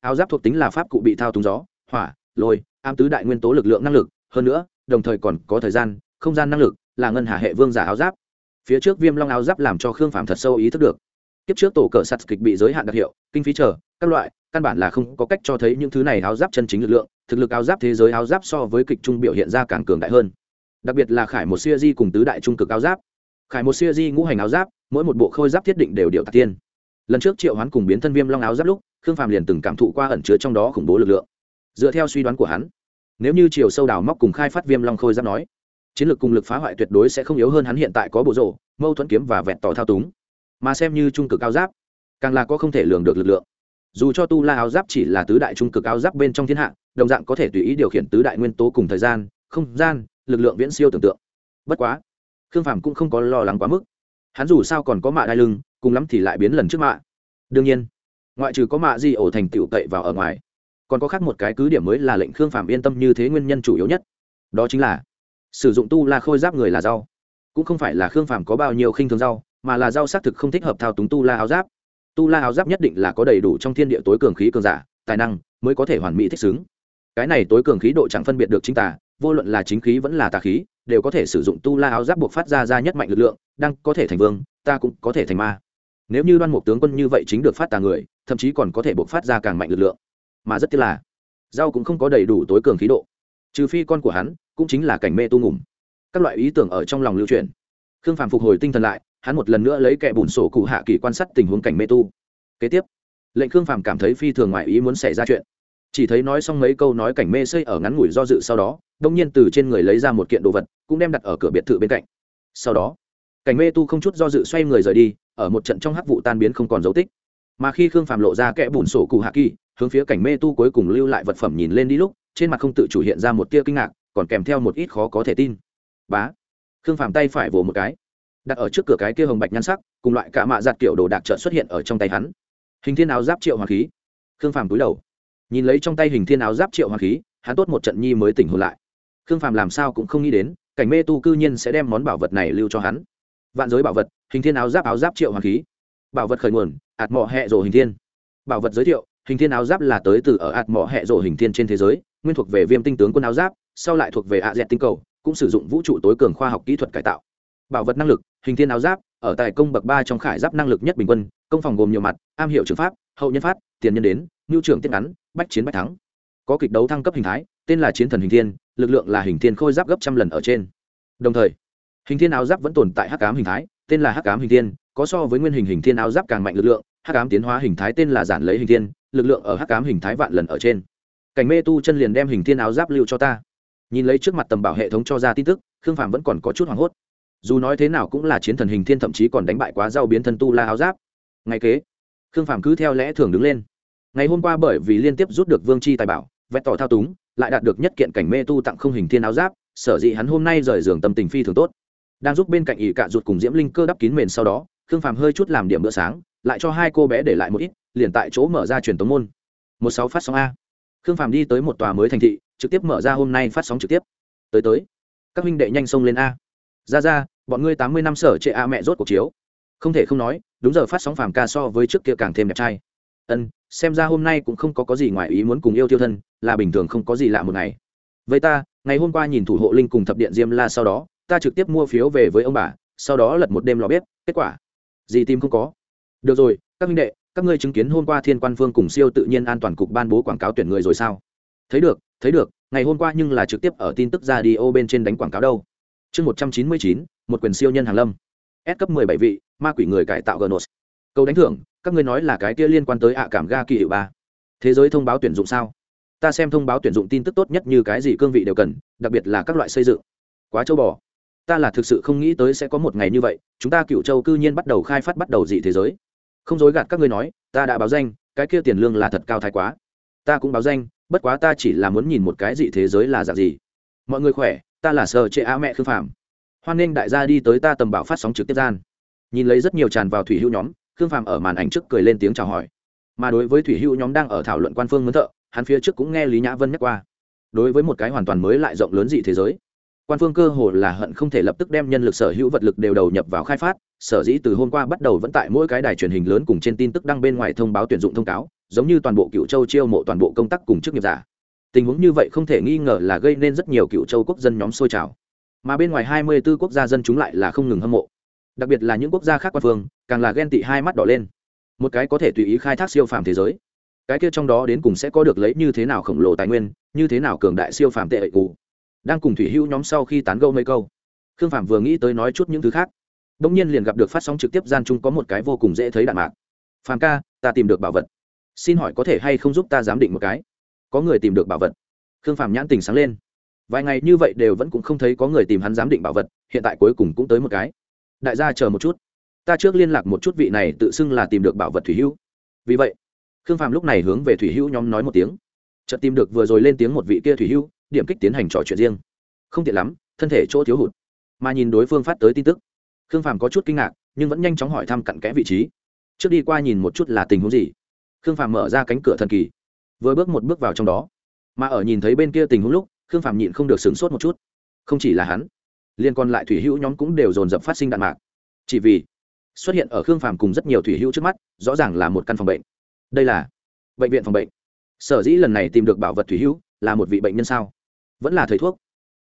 áo giáp thuộc tính là pháp cụ bị thao túng gió, hỏa, lôi am tứ đại nguyên tố lực lượng năng lực, hơn nữa, đồng thời còn có thời gian, không gian năng lực, là ngân hà hệ vương giả áo giáp. Phía trước viêm long áo giáp làm cho khương phàm thật sâu ý thức được. Kiếp trước tổ cờ sắt kịch bị giới hạn đặc hiệu, kinh phí chờ, các loại, căn bản là không có cách cho thấy những thứ này áo giáp chân chính lực lượng, thực lực áo giáp thế giới áo giáp so với kịch trung biểu hiện ra càng cường đại hơn. Đặc biệt là khải một siêu di cùng tứ đại trung cực áo giáp. Khải một siêu di ngũ hành áo giáp, mỗi một bộ khôi giáp thiết định đều điệu tạc tiên lần trước triệu hoán cùng biến thân viêm long áo giáp lúc, khương phàm liền từng cảm thụ qua ẩn chứa trong đó khủng bố lực lượng. Dựa theo suy đoán của hắn, nếu như chiều sâu đào móc cùng khai phát viêm long khôi giáp nói, chiến lược cùng lực phá hoại tuyệt đối sẽ không yếu hơn hắn hiện tại có bộ rộ mâu thuẫn kiếm và vẹn tỏ thao túng. Mà xem như trung cực áo giáp, càng là có không thể lường được lực lượng. Dù cho tu la áo giáp chỉ là tứ đại trung cực áo giáp bên trong thiên hạ, đồng dạng có thể tùy ý điều khiển tứ đại nguyên tố cùng thời gian, không gian, lực lượng viễn siêu tưởng tượng. Bất quá, khương phàm cũng không có lo lắng quá mức. Hắn dù sao còn có mạ đai lưng cùng lắm thì lại biến lần trước mạ. Đương nhiên, ngoại trừ có mạ di ổ thành tựu cậy vào ở ngoài, còn có khác một cái cứ điểm mới là lệnh khương phàm yên tâm như thế nguyên nhân chủ yếu nhất. Đó chính là, sử dụng tu la khôi giáp người là rau. Cũng không phải là khương phàm có bao nhiêu khinh thường rau, mà là rau xác thực không thích hợp thao túng tu la áo giáp. Tu la áo giáp nhất định là có đầy đủ trong thiên địa tối cường khí cường giả, tài năng mới có thể hoàn mỹ thích xứng. Cái này tối cường khí độ chẳng phân biệt được chính tà, vô luận là chính khí vẫn là tà khí, đều có thể sử dụng tu la áo giáp buộc phát ra ra nhất mạnh lực lượng, đang có thể thành vương, ta cũng có thể thành ma nếu như đoan mục tướng quân như vậy chính được phát tà người, thậm chí còn có thể buộc phát ra càng mạnh lực lượng. Mà rất tiếc là rau cũng không có đầy đủ tối cường khí độ. Trừ phi con của hắn cũng chính là cảnh mê tu ngủm các loại ý tưởng ở trong lòng lưu truyền. Khương phàm phục hồi tinh thần lại, hắn một lần nữa lấy kẻ bùn sổ cụ hạ kỳ quan sát tình huống cảnh mê tu. Kế tiếp, lệnh khương phàm cảm thấy phi thường ngoại ý muốn xảy ra chuyện. Chỉ thấy nói xong mấy câu nói cảnh mê xây ở ngắn ngủi do dự sau đó, đông nhiên từ trên người lấy ra một kiện đồ vật, cũng đem đặt ở cửa biệt thự bên cạnh. Sau đó cảnh mê tu không chút do dự xoay người rời đi, ở một trận trong hắc vụ tan biến không còn dấu tích. Mà khi khương phàm lộ ra kẽ bùn sổ cụ hạ kỳ, hướng phía cảnh mê tu cuối cùng lưu lại vật phẩm nhìn lên đi lúc, trên mặt không tự chủ hiện ra một tia kinh ngạc, còn kèm theo một ít khó có thể tin. Bá! Khương phàm tay phải vỗ một cái, đặt ở trước cửa cái kia hồng bạch nhan sắc, cùng loại cả mạ giặt kiểu đồ đạc trợn xuất hiện ở trong tay hắn. Hình thiên áo giáp triệu hoàng khí. Khương phàm túi đầu, nhìn lấy trong tay hình thiên áo giáp triệu hoàng khí, hắn tốt một trận nhi mới tỉnh hồn lại. Khương phàm làm sao cũng không nghĩ đến, cảnh mê tu cư nhiên sẽ đem món bảo vật này lưu cho hắn vạn giới bảo vật, hình thiên áo giáp áo giáp triệu hoàng khí. Bảo vật khởi nguồn, ạt mỏ hẹ rổ hình thiên. Bảo vật giới thiệu, hình thiên áo giáp là tới từ ở ạt mỏ hẹ rổ hình thiên trên thế giới, nguyên thuộc về viêm tinh tướng quân áo giáp, sau lại thuộc về ạ dẹt tinh cầu, cũng sử dụng vũ trụ tối cường khoa học kỹ thuật cải tạo. Bảo vật năng lực, hình thiên áo giáp, ở tại công bậc ba trong khải giáp năng lực nhất bình quân, công phòng gồm nhiều mặt, am hiểu trường pháp, hậu nhân phát tiền nhân đến, ngưu trưởng tiết ngắn, bách chiến bách thắng. Có kịch đấu thăng cấp hình thái, tên là chiến thần hình thiên, lực lượng là hình thiên khôi giáp gấp trăm lần ở trên. Đồng thời hình thiên áo giáp vẫn tồn tại hắc cám hình thái, tên là hắc cám hình thiên, có so với nguyên hình hình thiên áo giáp càng mạnh lực lượng, hắc cám tiến hóa hình thái tên là giản lấy hình thiên, lực lượng ở hắc cám hình thái vạn lần ở trên. Cảnh mê tu chân liền đem hình thiên áo giáp lưu cho ta. Nhìn lấy trước mặt tầm bảo hệ thống cho ra tin tức, khương phàm vẫn còn có chút hoảng hốt. Dù nói thế nào cũng là chiến thần hình thiên thậm chí còn đánh bại quá rau biến thân tu la áo giáp. Ngay kế, khương phàm cứ theo lẽ thường đứng lên. Ngày hôm qua bởi vì liên tiếp rút được vương chi tài bảo, vẹt tỏ thao túng, lại đạt được nhất kiện cảnh mê tu tặng không hình thiên áo giáp, sở dĩ hắn hôm nay rời giường tâm tình phi thường tốt đang giúp bên cạnh ỷ cạ ruột cùng diễm linh cơ đắp kín mền sau đó, khương phàm hơi chút làm điểm bữa sáng, lại cho hai cô bé để lại một ít, liền tại chỗ mở ra truyền tống môn. Một sáu phát sóng a. Khương phàm đi tới một tòa mới thành thị, trực tiếp mở ra hôm nay phát sóng trực tiếp. Tới tới. Các huynh đệ nhanh xông lên a. Ra ra, bọn ngươi tám mươi năm sở trệ a mẹ rốt cuộc chiếu. Không thể không nói, đúng giờ phát sóng phàm ca so với trước kia càng thêm đẹp trai. Ân, xem ra hôm nay cũng không có có gì ngoài ý muốn cùng yêu tiêu thân, là bình thường không có gì lạ một ngày. Vậy ta, ngày hôm qua nhìn thủ hộ linh cùng thập điện diêm la sau đó ta trực tiếp mua phiếu về với ông bà, sau đó lật một đêm lò bếp, kết quả, gì tìm không có. Được rồi, các minh đệ, các ngươi chứng kiến hôm qua thiên quan phương cùng siêu tự nhiên an toàn cục ban bố quảng cáo tuyển người rồi sao? Thấy được thấy được, ngày hôm qua nhưng là trực tiếp ở tin tức ra đi ô bên trên đánh quảng cáo đâu. Chương một trăm chín mươi chín, một quyền siêu nhân hàng lâm. S cấp mười bảy vị, ma quỷ người cải tạo gnos câu đánh thưởng, các ngươi nói là cái kia liên quan tới ạ cảm ga kỳ hiệu ba. Thế giới thông báo tuyển dụng sao? Ta xem thông báo tuyển dụng tin tức tốt nhất như cái gì cương vị đều cần, đặc biệt là các loại xây dựng. Quá châu bò ta là thực sự không nghĩ tới sẽ có một ngày như vậy, chúng ta cựu châu cư nhiên bắt đầu khai phát bắt đầu dị thế giới. Không dối gạt các ngươi nói, ta đã báo danh, cái kia tiền lương là thật cao thái quá. Ta cũng báo danh, bất quá ta chỉ là muốn nhìn một cái dị thế giới là dạng gì. Mọi người khỏe, ta là sợ trệ á mẹ khương phạm hoan nghênh đại gia đi tới ta tầm bảo phát sóng trực tiếp gian. Nhìn lấy rất nhiều tràn vào thủy hữu nhóm, khương phàm ở màn ảnh trước cười lên tiếng chào hỏi. Mà đối với thủy hữu nhóm đang ở thảo luận quan phương mướn thợ, hắn phía trước cũng nghe lý nhã vân nhắc qua. Đối với một cái hoàn toàn mới lại rộng lớn dị thế giới quan phương cơ hồ là hận không thể lập tức đem nhân lực sở hữu vật lực đều đầu nhập vào khai phát, sở dĩ từ hôm qua bắt đầu vẫn tại mỗi cái đài truyền hình lớn cùng trên tin tức đăng bên ngoài thông báo tuyển dụng thông cáo, giống như toàn bộ cựu châu chiêu mộ toàn bộ công tác cùng chức nghiệp giả. Tình huống như vậy không thể nghi ngờ là gây nên rất nhiều cựu châu quốc dân nhóm sôi trào. Mà bên ngoài hai mươi 24 quốc gia dân chúng lại là không ngừng hâm mộ. Đặc biệt là những quốc gia khác quan phương, càng là ghen tị hai mắt đỏ lên. Một cái có thể tùy ý khai thác siêu phàm thế giới. Cái kia trong đó đến cùng sẽ có được lấy như thế nào khổng lồ tài nguyên, như thế nào cường đại siêu phàm tệ ẩy cụ đang cùng thủy hữu nhóm sau khi tán gẫu mấy câu. Khương phạm vừa nghĩ tới nói chút những thứ khác đ ỗ n g nhiên liền gặp được phát sóng trực tiếp gian chung có một cái vô cùng dễ thấy đạn mạc. Phàm ca, ta tìm được bảo vật. Xin hỏi có thể hay không giúp ta giám định một cái? Có người tìm được bảo vật. Khương phạm nhãn tình sáng lên. Vài ngày như vậy đều vẫn cũng không thấy có người tìm hắn giám định bảo vật, hiện tại cuối cùng cũng tới một cái. Đại gia chờ một chút. Ta trước liên lạc một chút vị này tự xưng là tìm được bảo vật thủy hữu. Vì vậy, khương phạm lúc này hướng về thủy hữu nhóm nói một tiếng. Chợt tìm được vừa rồi lên tiếng một vị kia thủy hữu điểm kích tiến hành trò chuyện riêng. Không tiện lắm, thân thể chỗ thiếu hụt. Mà nhìn đối phương phát tới tin tức, khương phàm có chút kinh ngạc, nhưng vẫn nhanh chóng hỏi thăm cặn kẽ vị trí. Trước đi qua nhìn một chút là tình huống gì. Khương phàm mở ra cánh cửa thần kỳ, vừa bước một bước vào trong đó. Mà ở nhìn thấy bên kia tình huống lúc, khương phàm nhịn không được sửng sốt một chút. Không chỉ là hắn, liên còn lại thủy hữu nhóm cũng đều dồn dập phát sinh đạn mạc. Chỉ vì xuất hiện ở khương phàm cùng rất nhiều thủy hữu trước mắt, rõ ràng là một căn phòng bệnh. Đây là bệnh viện phòng bệnh. Sở dĩ lần này tìm được bảo vật thủy hữu là một vị bệnh nhân sao? Vẫn là thầy thuốc.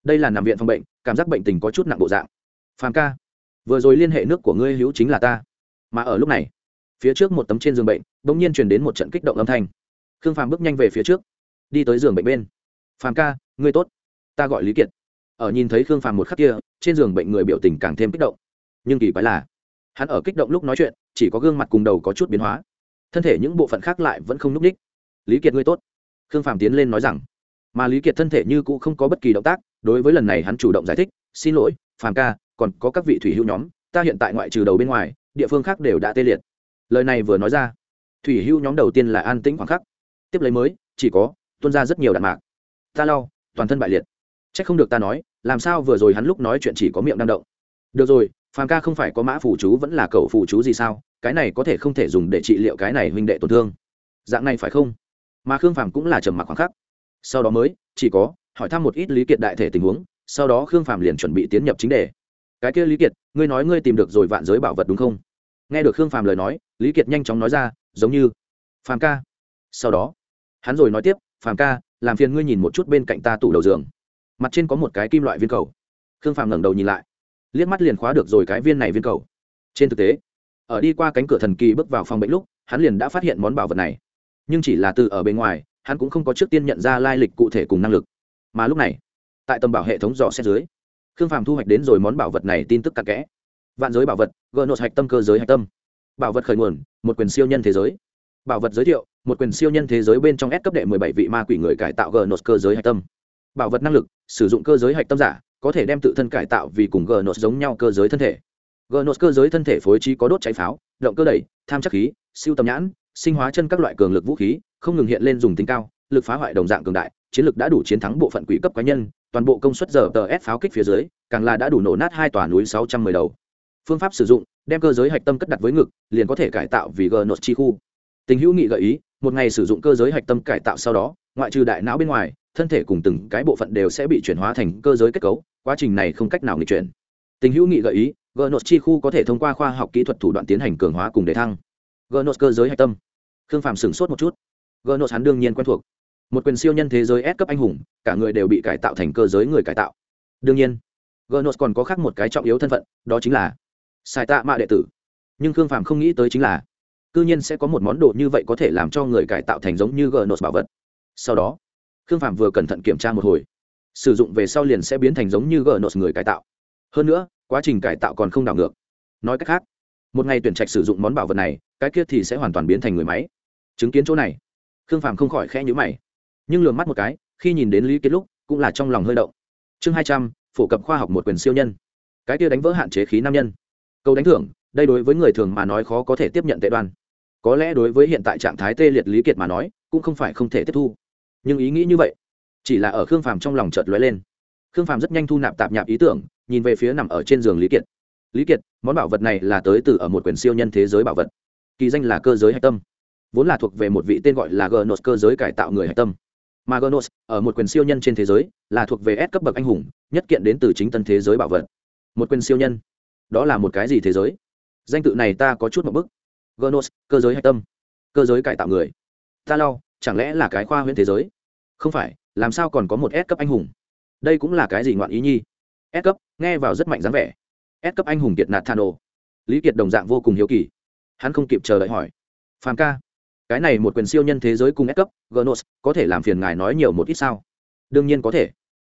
Đây là nằm viện phòng bệnh, cảm giác bệnh tình có chút nặng bộ dạng. Phàm ca, vừa rồi liên hệ nước của ngươi hữu chính là ta. Mà ở lúc này, phía trước một tấm trên giường bệnh đ ỗ n g nhiên truyền đến một trận kích động âm thanh. Khương phàm bước nhanh về phía trước, đi tới giường bệnh bên. Phàm ca, ngươi tốt. Ta gọi lý kiệt. Ở nhìn thấy khương phàm một khắc kia, trên giường bệnh người biểu tình càng thêm kích động. Nhưng kỳ quái là, hắn ở kích động lúc nói chuyện, chỉ có gương mặt cùng đầu có chút biến hóa. Thân thể những bộ phận khác lại vẫn không n ú c ních lý kiệt, ngươi tốt. Khương phàm tiến lên nói rằng mà lý kiệt thân thể như cũ không có bất kỳ động tác, đối với lần này hắn chủ động giải thích, xin lỗi, phàm ca, còn có các vị thủy hữu nhóm, ta hiện tại ngoại trừ đầu bên ngoài, địa phương khác đều đã tê liệt. Lời này vừa nói ra, thủy hữu nhóm đầu tiên là an tĩnh khoảng khắc. Tiếp lấy mới, chỉ có tuân ra rất nhiều đạn mạc. Ta lau, toàn thân bại liệt. C h ắ c không được ta nói, làm sao vừa rồi hắn lúc nói chuyện chỉ có miệng đang động. Được rồi, phàm ca không phải có mã phủ chú vẫn là cầu phủ chú gì sao? Cái này có thể không thể dùng để trị liệu cái này huynh đệ tổn thương. Dạng này phải không? Mà khương phàm cũng là trầm mặc khoảng khắc sau đó mới, chỉ có, hỏi thăm một ít lý kiệt đại thể tình huống, sau đó khương phàm liền chuẩn bị tiến nhập chính đề. Cái kia lý kiệt, ngươi nói ngươi tìm được rồi vạn giới bảo vật đúng không? Nghe được khương phàm lời nói, lý kiệt nhanh chóng nói ra, giống như, phàm ca. Sau đó, hắn rồi nói tiếp, phàm ca, làm phiền ngươi nhìn một chút bên cạnh ta tủ đầu giường. Mặt trên có một cái kim loại viên cầu. Khương phàm ngẩng đầu nhìn lại, liếc mắt liền khóa được rồi cái viên này viên cầu. Trên thực tế, ở đi qua cánh cửa thần kỳ bước vào phòng bệnh lúc, hắn liền đã phát hiện món bảo vật này. Nhưng chỉ là từ ở bên ngoài hắn cũng không có trước tiên nhận ra lai lịch cụ thể cùng năng lực. Mà lúc này, tại tầm bảo hệ thống dò xét dưới, khương phàm thu hoạch đến rồi món bảo vật này tin tức cặn kẽ. Vạn giới bảo vật gỡ nốt hạch tâm cơ giới hạch tâm. Bảo vật khởi nguồn, một quyền siêu nhân thế giới. Bảo vật giới thiệu, một quyền siêu nhân thế giới bên trong S cấp đệ mười bảy vị ma quỷ người cải tạo gờ gnos cơ giới hạch tâm. Bảo vật năng lực, sử dụng cơ giới hạch tâm giả, có thể đem tự thân cải tạo vì cùng gờ gnos giống nhau cơ giới thân thể. Gờ gnos cơ giới thân thể phối trí có đốt cháy pháo, động cơ đẩy, tham chắc khí, siêu tầm nhãn, sinh hóa chân các loại cường lực vũ khí không ngừng hiện lên dùng tính cao, lực phá hoại đồng dạng cường đại, chiến lực đã đủ chiến thắng bộ phận quỷ cấp cá nhân, toàn bộ công suất giờ tờ s pháo kích phía dưới, càng là đã đủ nổ nát hai tòa núi sáu trăm mười đầu. Phương pháp sử dụng, đem cơ giới hạch tâm cất đặt với ngực, liền có thể cải tạo vì gờ nốt chi khu. Tình hữu nghị gợi ý, một ngày sử dụng cơ giới hạch tâm cải tạo sau đó, ngoại trừ đại não bên ngoài, thân thể cùng từng cái bộ phận đều sẽ bị chuyển hóa thành cơ giới kết cấu, quá trình này không cách nào nghịch chuyển. Tình hữu nghị gợi ý gờ nốt chi khu có thể thông qua khoa học kỹ thuật thủ đoạn tiến hành cường hóa cùng đề thăng. Gờ nốt cơ giới hạch tâm. Khương phạm sửng sốt một chút gờ hắn đương nhiên quen thuộc. Một quyền siêu nhân thế giới S cấp anh hùng, cả người đều bị cải tạo thành cơ giới người cải tạo. Đương nhiên gờ còn có khác một cái trọng yếu thân phận, đó chính là sai tạ mạ đệ tử. Nhưng khương phàm không nghĩ tới chính là, cư nhiên sẽ có một món đồ như vậy có thể làm cho người cải tạo thành giống như gnos bảo vật. Sau đó, khương phàm vừa cẩn thận kiểm tra một hồi, sử dụng về sau liền sẽ biến thành giống như gnos người cải tạo. Hơn nữa, quá trình cải tạo còn không đảo ngược. Nói cách khác, một ngày tuyển trạch sử dụng món bảo vật này, cái kia thì sẽ hoàn toàn biến thành người máy. Chứng kiến chỗ này khương phàm không khỏi khẽ nhữ mày, nhưng lường mắt một cái, khi nhìn đến lý Kiệt lúc cũng là trong lòng hơi động. Chương hai trăm, phổ cập khoa học một quyền siêu nhân. Cái kia đánh vỡ hạn chế khí nam nhân. Câu đánh thưởng, đây đối với người thường mà nói khó có thể tiếp nhận tệ đoan. Có lẽ đối với hiện tại trạng thái tê liệt lý kiệt mà nói, cũng không phải không thể tiếp thu. Nhưng ý nghĩ như vậy, chỉ là ở khương phàm trong lòng chợt lóe lên. Khương phàm rất nhanh thu nạp tạp nhạp ý tưởng, nhìn về phía nằm ở trên giường lý kiệt. Lý kiệt, món bảo vật này là tới từ ở một quyển siêu nhân thế giới bảo vật. Kỳ danh là cơ giới hạch tâm vốn là thuộc về một vị tên gọi là gnos cơ giới cải tạo người hạch tâm. Mà gnos ở một quyền siêu nhân trên thế giới, là thuộc về S cấp bậc anh hùng, nhất kiện đến từ chính tân thế giới bảo vật. Một quyền siêu nhân. Đó là một cái gì thế giới? Danh tự này ta có chút một bức. Gnos cơ giới hạch tâm. Cơ giới cải tạo người. Ta lau chẳng lẽ là cái khoa huyễn thế giới? Không phải, làm sao còn có một S cấp anh hùng? Đây cũng là cái gì ngoạn ý nhi? S cấp, nghe vào rất mạnh dáng vẻ. S cấp anh hùng kiệt nạt thano. Lý kiệt đồng dạng vô cùng hiếu kỳ. Hắn không kịp chờ đợi hỏi. Phàm ca cái này một quyền siêu nhân thế giới cùng S cấp gnos có thể làm phiền ngài nói nhiều một ít sao? Đương nhiên có thể.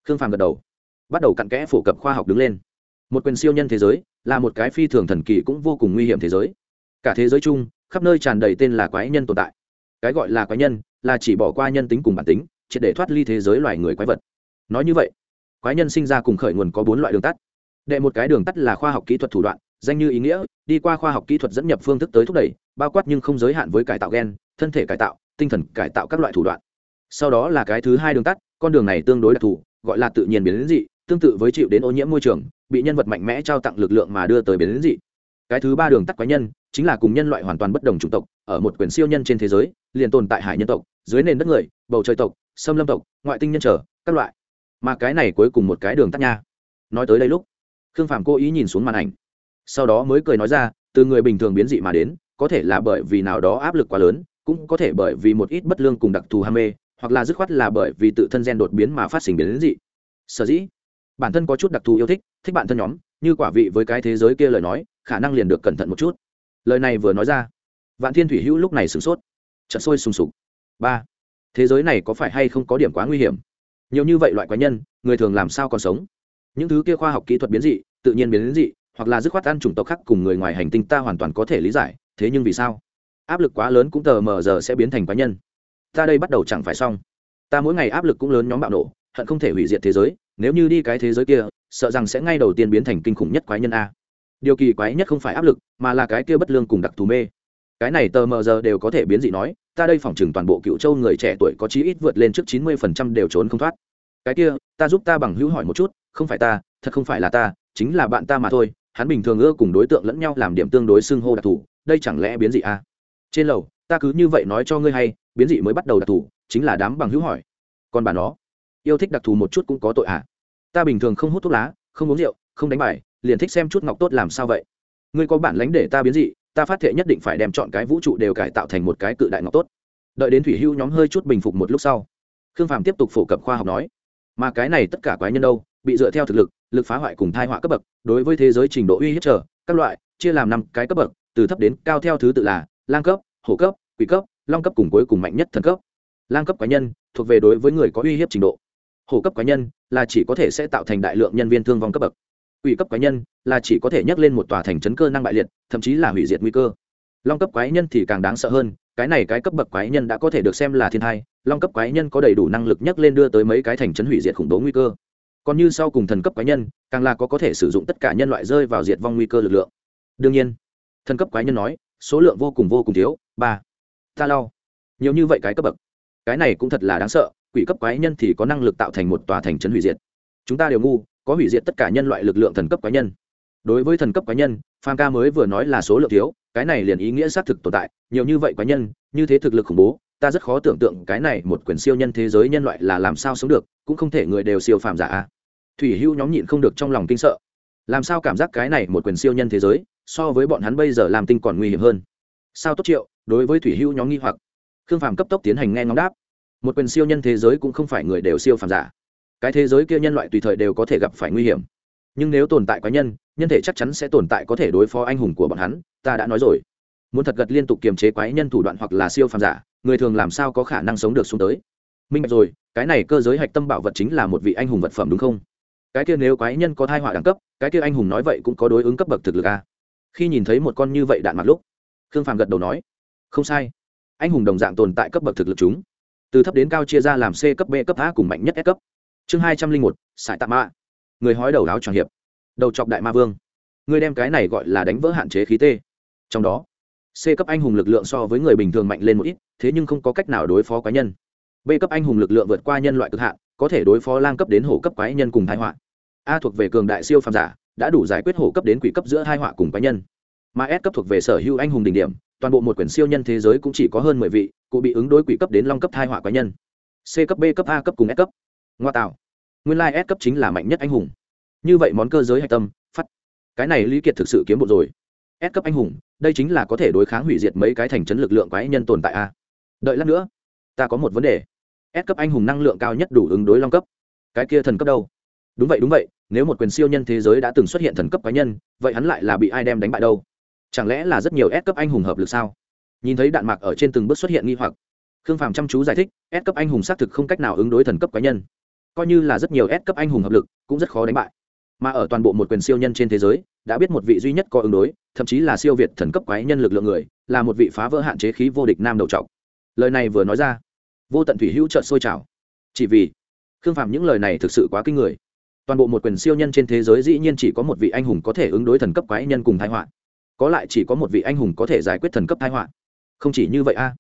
Khương phàm gật đầu. Bắt đầu cặn kẽ phổ cập khoa học đứng lên. Một quyền siêu nhân thế giới là một cái phi thường thần kỳ cũng vô cùng nguy hiểm thế giới. Cả thế giới chung, khắp nơi tràn đầy tên là quái nhân tồn tại. Cái gọi là quái nhân là chỉ bỏ qua nhân tính cùng bản tính, triệt để thoát ly thế giới loài người quái vật. Nói như vậy, quái nhân sinh ra cùng khởi nguồn có bốn loại đường tắt. Đệ một cái đường tắt là khoa học kỹ thuật thủ đoạn danh như ý nghĩa, đi qua khoa học kỹ thuật dẫn nhập phương thức tới thúc đẩy, bao quát nhưng không giới hạn với cải tạo gen, thân thể cải tạo, tinh thần cải tạo các loại thủ đoạn. Sau đó là cái thứ hai đường tắt, con đường này tương đối đặc thù, gọi là tự nhiên biến dị, tương tự với chịu đến ô nhiễm môi trường, bị nhân vật mạnh mẽ trao tặng lực lượng mà đưa tới biến dị. Cái thứ ba đường tắt quái nhân, chính là cùng nhân loại hoàn toàn bất đồng chủng tộc, ở một quyển siêu nhân trên thế giới, liền tồn tại hải nhân tộc, dưới nền đất người, bầu trời tộc, xâm lâm tộc, ngoại tinh nhân trở, các loại. Mà cái này cuối cùng một cái đường tắt nha. Nói tới đây lúc, khương phàm cố ý nhìn xuống màn ảnh sau đó mới cười nói ra, từ người bình thường biến dị mà đến, có thể là bởi vì nào đó áp lực quá lớn, cũng có thể bởi vì một ít bất lương cùng đặc thù ham mê, hoặc là dứt khoát là bởi vì tự thân gen đột biến mà phát sinh biến dị. Sở dĩ, bản thân có chút đặc thù yêu thích thích bản thân nhóm, như quả vị với cái thế giới kia lời nói, khả năng liền được cẩn thận một chút. Lời này vừa nói ra, vạn thiên thủy hữu lúc này sửng sốt, chợt sôi sùng sục. Ba, thế giới này có phải hay không có điểm quá nguy hiểm? Nhiều như vậy loại quái nhân, người thường làm sao còn sống? Những thứ kia khoa học kỹ thuật biến dị, tự nhiên biến dị hoặc là dứt khoát ăn chủng tộc khác cùng người ngoài hành tinh, ta hoàn toàn có thể lý giải, thế nhưng vì sao? Áp lực quá lớn cũng tờ mờ giờ sẽ biến thành quái nhân. Ta đây bắt đầu chẳng phải xong. Ta mỗi ngày áp lực cũng lớn nhóm bạo nổ, hận không thể hủy diệt thế giới, nếu như đi cái thế giới kia, sợ rằng sẽ ngay đầu tiên biến thành kinh khủng nhất quái nhân a. Điều kỳ quái nhất không phải áp lực, mà là cái kia bất lương cùng đặc thù mê. Cái này tờ mờ giờ đều có thể biến dị nói, ta đây phỏng chừng toàn bộ cựu châu người trẻ tuổi có chí ít vượt lên trước chín mươi phần trăm đều trốn không thoát. Cái kia, ta giúp ta bằng hữu hỏi một chút, không phải ta, thật không phải là ta, chính là bạn ta mà thôi hắn bình thường ưa cùng đối tượng lẫn nhau làm điểm tương đối xưng hô đặc thù, đây chẳng lẽ biến dị à? trên lầu, ta cứ như vậy nói cho ngươi hay, biến dị mới bắt đầu đặc thù, chính là đám bằng hữu hỏi. Còn bà nó, yêu thích đặc thù một chút cũng có tội à? Ta bình thường không hút thuốc lá, không uống rượu, không đánh bài, liền thích xem chút ngọc tốt làm sao vậy? Ngươi có bản lánh để ta biến dị, ta phát thệ nhất định phải đem chọn cái vũ trụ đều cải tạo thành một cái cự đại ngọc tốt. Đợi đến thủy hưu nhóm hơi chút bình phục một lúc sau, khương phàm tiếp tục phổ cập khoa học nói, mà cái này tất cả quái nhân đâu, bị dựa theo thực lực lực phá hoại cùng thai họa cấp bậc, đối với thế giới trình độ uy hiếp trở, các loại, chia làm năm cái cấp bậc, từ thấp đến cao theo thứ tự là lang cấp, hổ cấp, quỷ cấp, long cấp cùng cuối cùng mạnh nhất thần cấp. Lang cấp quái nhân thuộc về đối với người có uy hiếp trình độ. Hổ cấp quái nhân là chỉ có thể sẽ tạo thành đại lượng nhân viên thương vong cấp bậc. Quỷ cấp quái nhân là chỉ có thể nhắc lên một tòa thành trấn cơ năng bại liệt, thậm chí là hủy diệt nguy cơ. Long cấp quái nhân thì càng đáng sợ hơn, cái này cái cấp bậc quái nhân đã có thể được xem là thiên thai, long cấp quái nhân có đầy đủ năng lực nhắc lên đưa tới mấy cái thành trấn hủy diệt khủng bố nguy cơ còn như sau cùng thần cấp quái nhân, càng là có có thể sử dụng tất cả nhân loại rơi vào diệt vong nguy cơ lực lượng. Đương nhiên, thần cấp quái nhân nói, số lượng vô cùng vô cùng thiếu, ba, ta lau nhiều như vậy cái cấp bậc. Cái này cũng thật là đáng sợ, quỷ cấp quái nhân thì có năng lực tạo thành một tòa thành trấn hủy diệt. Chúng ta đều ngu, có hủy diệt tất cả nhân loại lực lượng thần cấp quái nhân. Đối với thần cấp quái nhân, phan ca mới vừa nói là số lượng thiếu, cái này liền ý nghĩa xác thực tồn tại. Nhiều như vậy quái nhân, như thế thực lực khủng bố, ta rất khó tưởng tượng cái này một quyển siêu nhân thế giới nhân loại là làm sao sống được, cũng không thể người đều siêu phàm giả thủy hưu nhóm nhịn không được trong lòng kinh sợ. Làm sao cảm giác cái này một quyền siêu nhân thế giới, so với bọn hắn bây giờ làm tinh còn nguy hiểm hơn? Sao tốt triệu, đối với thủy hưu nhóm nghi hoặc. Khương phàm cấp tốc tiến hành nghe ngóng đáp. Một quyền siêu nhân thế giới cũng không phải người đều siêu phàm giả. Cái thế giới kia nhân loại tùy thời đều có thể gặp phải nguy hiểm. Nhưng nếu tồn tại cá nhân nhân thể chắc chắn sẽ tồn tại có thể đối phó anh hùng của bọn hắn, ta đã nói rồi. Muốn thật gật liên tục kiềm chế quái nhân thủ đoạn hoặc là siêu phàm giả, người thường làm sao có khả năng sống được xuống tới? Minh bạch rồi, cái này cơ giới hạch tâm bảo vật chính là một vị anh hùng vật phẩm đúng không? Cái kia nếu quái nhân có thai họa đẳng cấp, cái kia anh hùng nói vậy cũng có đối ứng cấp bậc thực lực a à? khi nhìn thấy một con như vậy đạn mặt lúc, khương phàm gật đầu nói, không sai. Anh hùng đồng dạng tồn tại cấp bậc thực lực chúng. Từ thấp đến cao chia ra làm c cấp b cấp a cùng mạnh nhất s cấp. Chương hai trăm linh một, sải tạm mạ. Người hói đầu áo tròn hiệp. Đầu chọc đại ma vương. Người đem cái này gọi là đánh vỡ hạn chế khí t trong đó, c cấp anh hùng lực lượng so với người bình thường mạnh lên một ít, thế nhưng không có cách nào đối phó cá nhân. B cấp anh hùng lực lượng vượt qua nhân loại cực hạn, có thể đối phó lang cấp đến hổ cấp quái nhân cùng thái họa a thuộc về cường đại siêu phàm giả đã đủ giải quyết hổ cấp đến quỷ cấp giữa hai họa cùng quái nhân. Mà s cấp thuộc về sở hữu anh hùng đỉnh điểm toàn bộ một quyển siêu nhân thế giới cũng chỉ có hơn mười vị cụ bị ứng đối quỷ cấp đến long cấp hai họa quái nhân. C cấp b cấp a cấp cùng s cấp. Ngoa tạo. Nguyên lai、like、s cấp chính là mạnh nhất anh hùng. Như vậy món cơ giới hạch tâm phát. Cái này lý kiệt thực sự kiếm bộ rồi. S cấp anh hùng đây chính là có thể đối kháng hủy diệt mấy cái thành trấn lực lượng quái nhân tồn tại a. Đợi lát nữa ta có một vấn đề. S cấp anh hùng năng lượng cao nhất đủ ứng đối long cấp. Cái kia thần cấp đâu? Đúng vậy đúng vậy, nếu một quyền siêu nhân thế giới đã từng xuất hiện thần cấp cá nhân, vậy hắn lại là bị ai đem đánh bại đâu? Chẳng lẽ là rất nhiều S cấp anh hùng hợp lực sao? Nhìn thấy đạn mạc ở trên từng bước xuất hiện nghi hoặc, Khương Phàm chăm chú giải thích, S cấp anh hùng xác thực không cách nào ứng đối thần cấp cá nhân. Coi như là rất nhiều S cấp anh hùng hợp lực, cũng rất khó đánh bại. Mà ở toàn bộ một quyền siêu nhân trên thế giới, đã biết một vị duy nhất có ứng đối, thậm chí là siêu việt thần cấp quái nhân lực lượng người, là một vị phá vỡ hạn chế khí vô địch nam đầu trọc. Lời này vừa nói ra, vô tận thủy hữu trợn sôi trào chỉ vì khương Phàm những lời này thực sự quá kinh người toàn bộ một quyền siêu nhân trên thế giới dĩ nhiên chỉ có một vị anh hùng có thể ứng đối thần cấp quái nhân cùng thái họa. Có lại chỉ có một vị anh hùng có thể giải quyết thần cấp thái họa. Không chỉ như vậy a.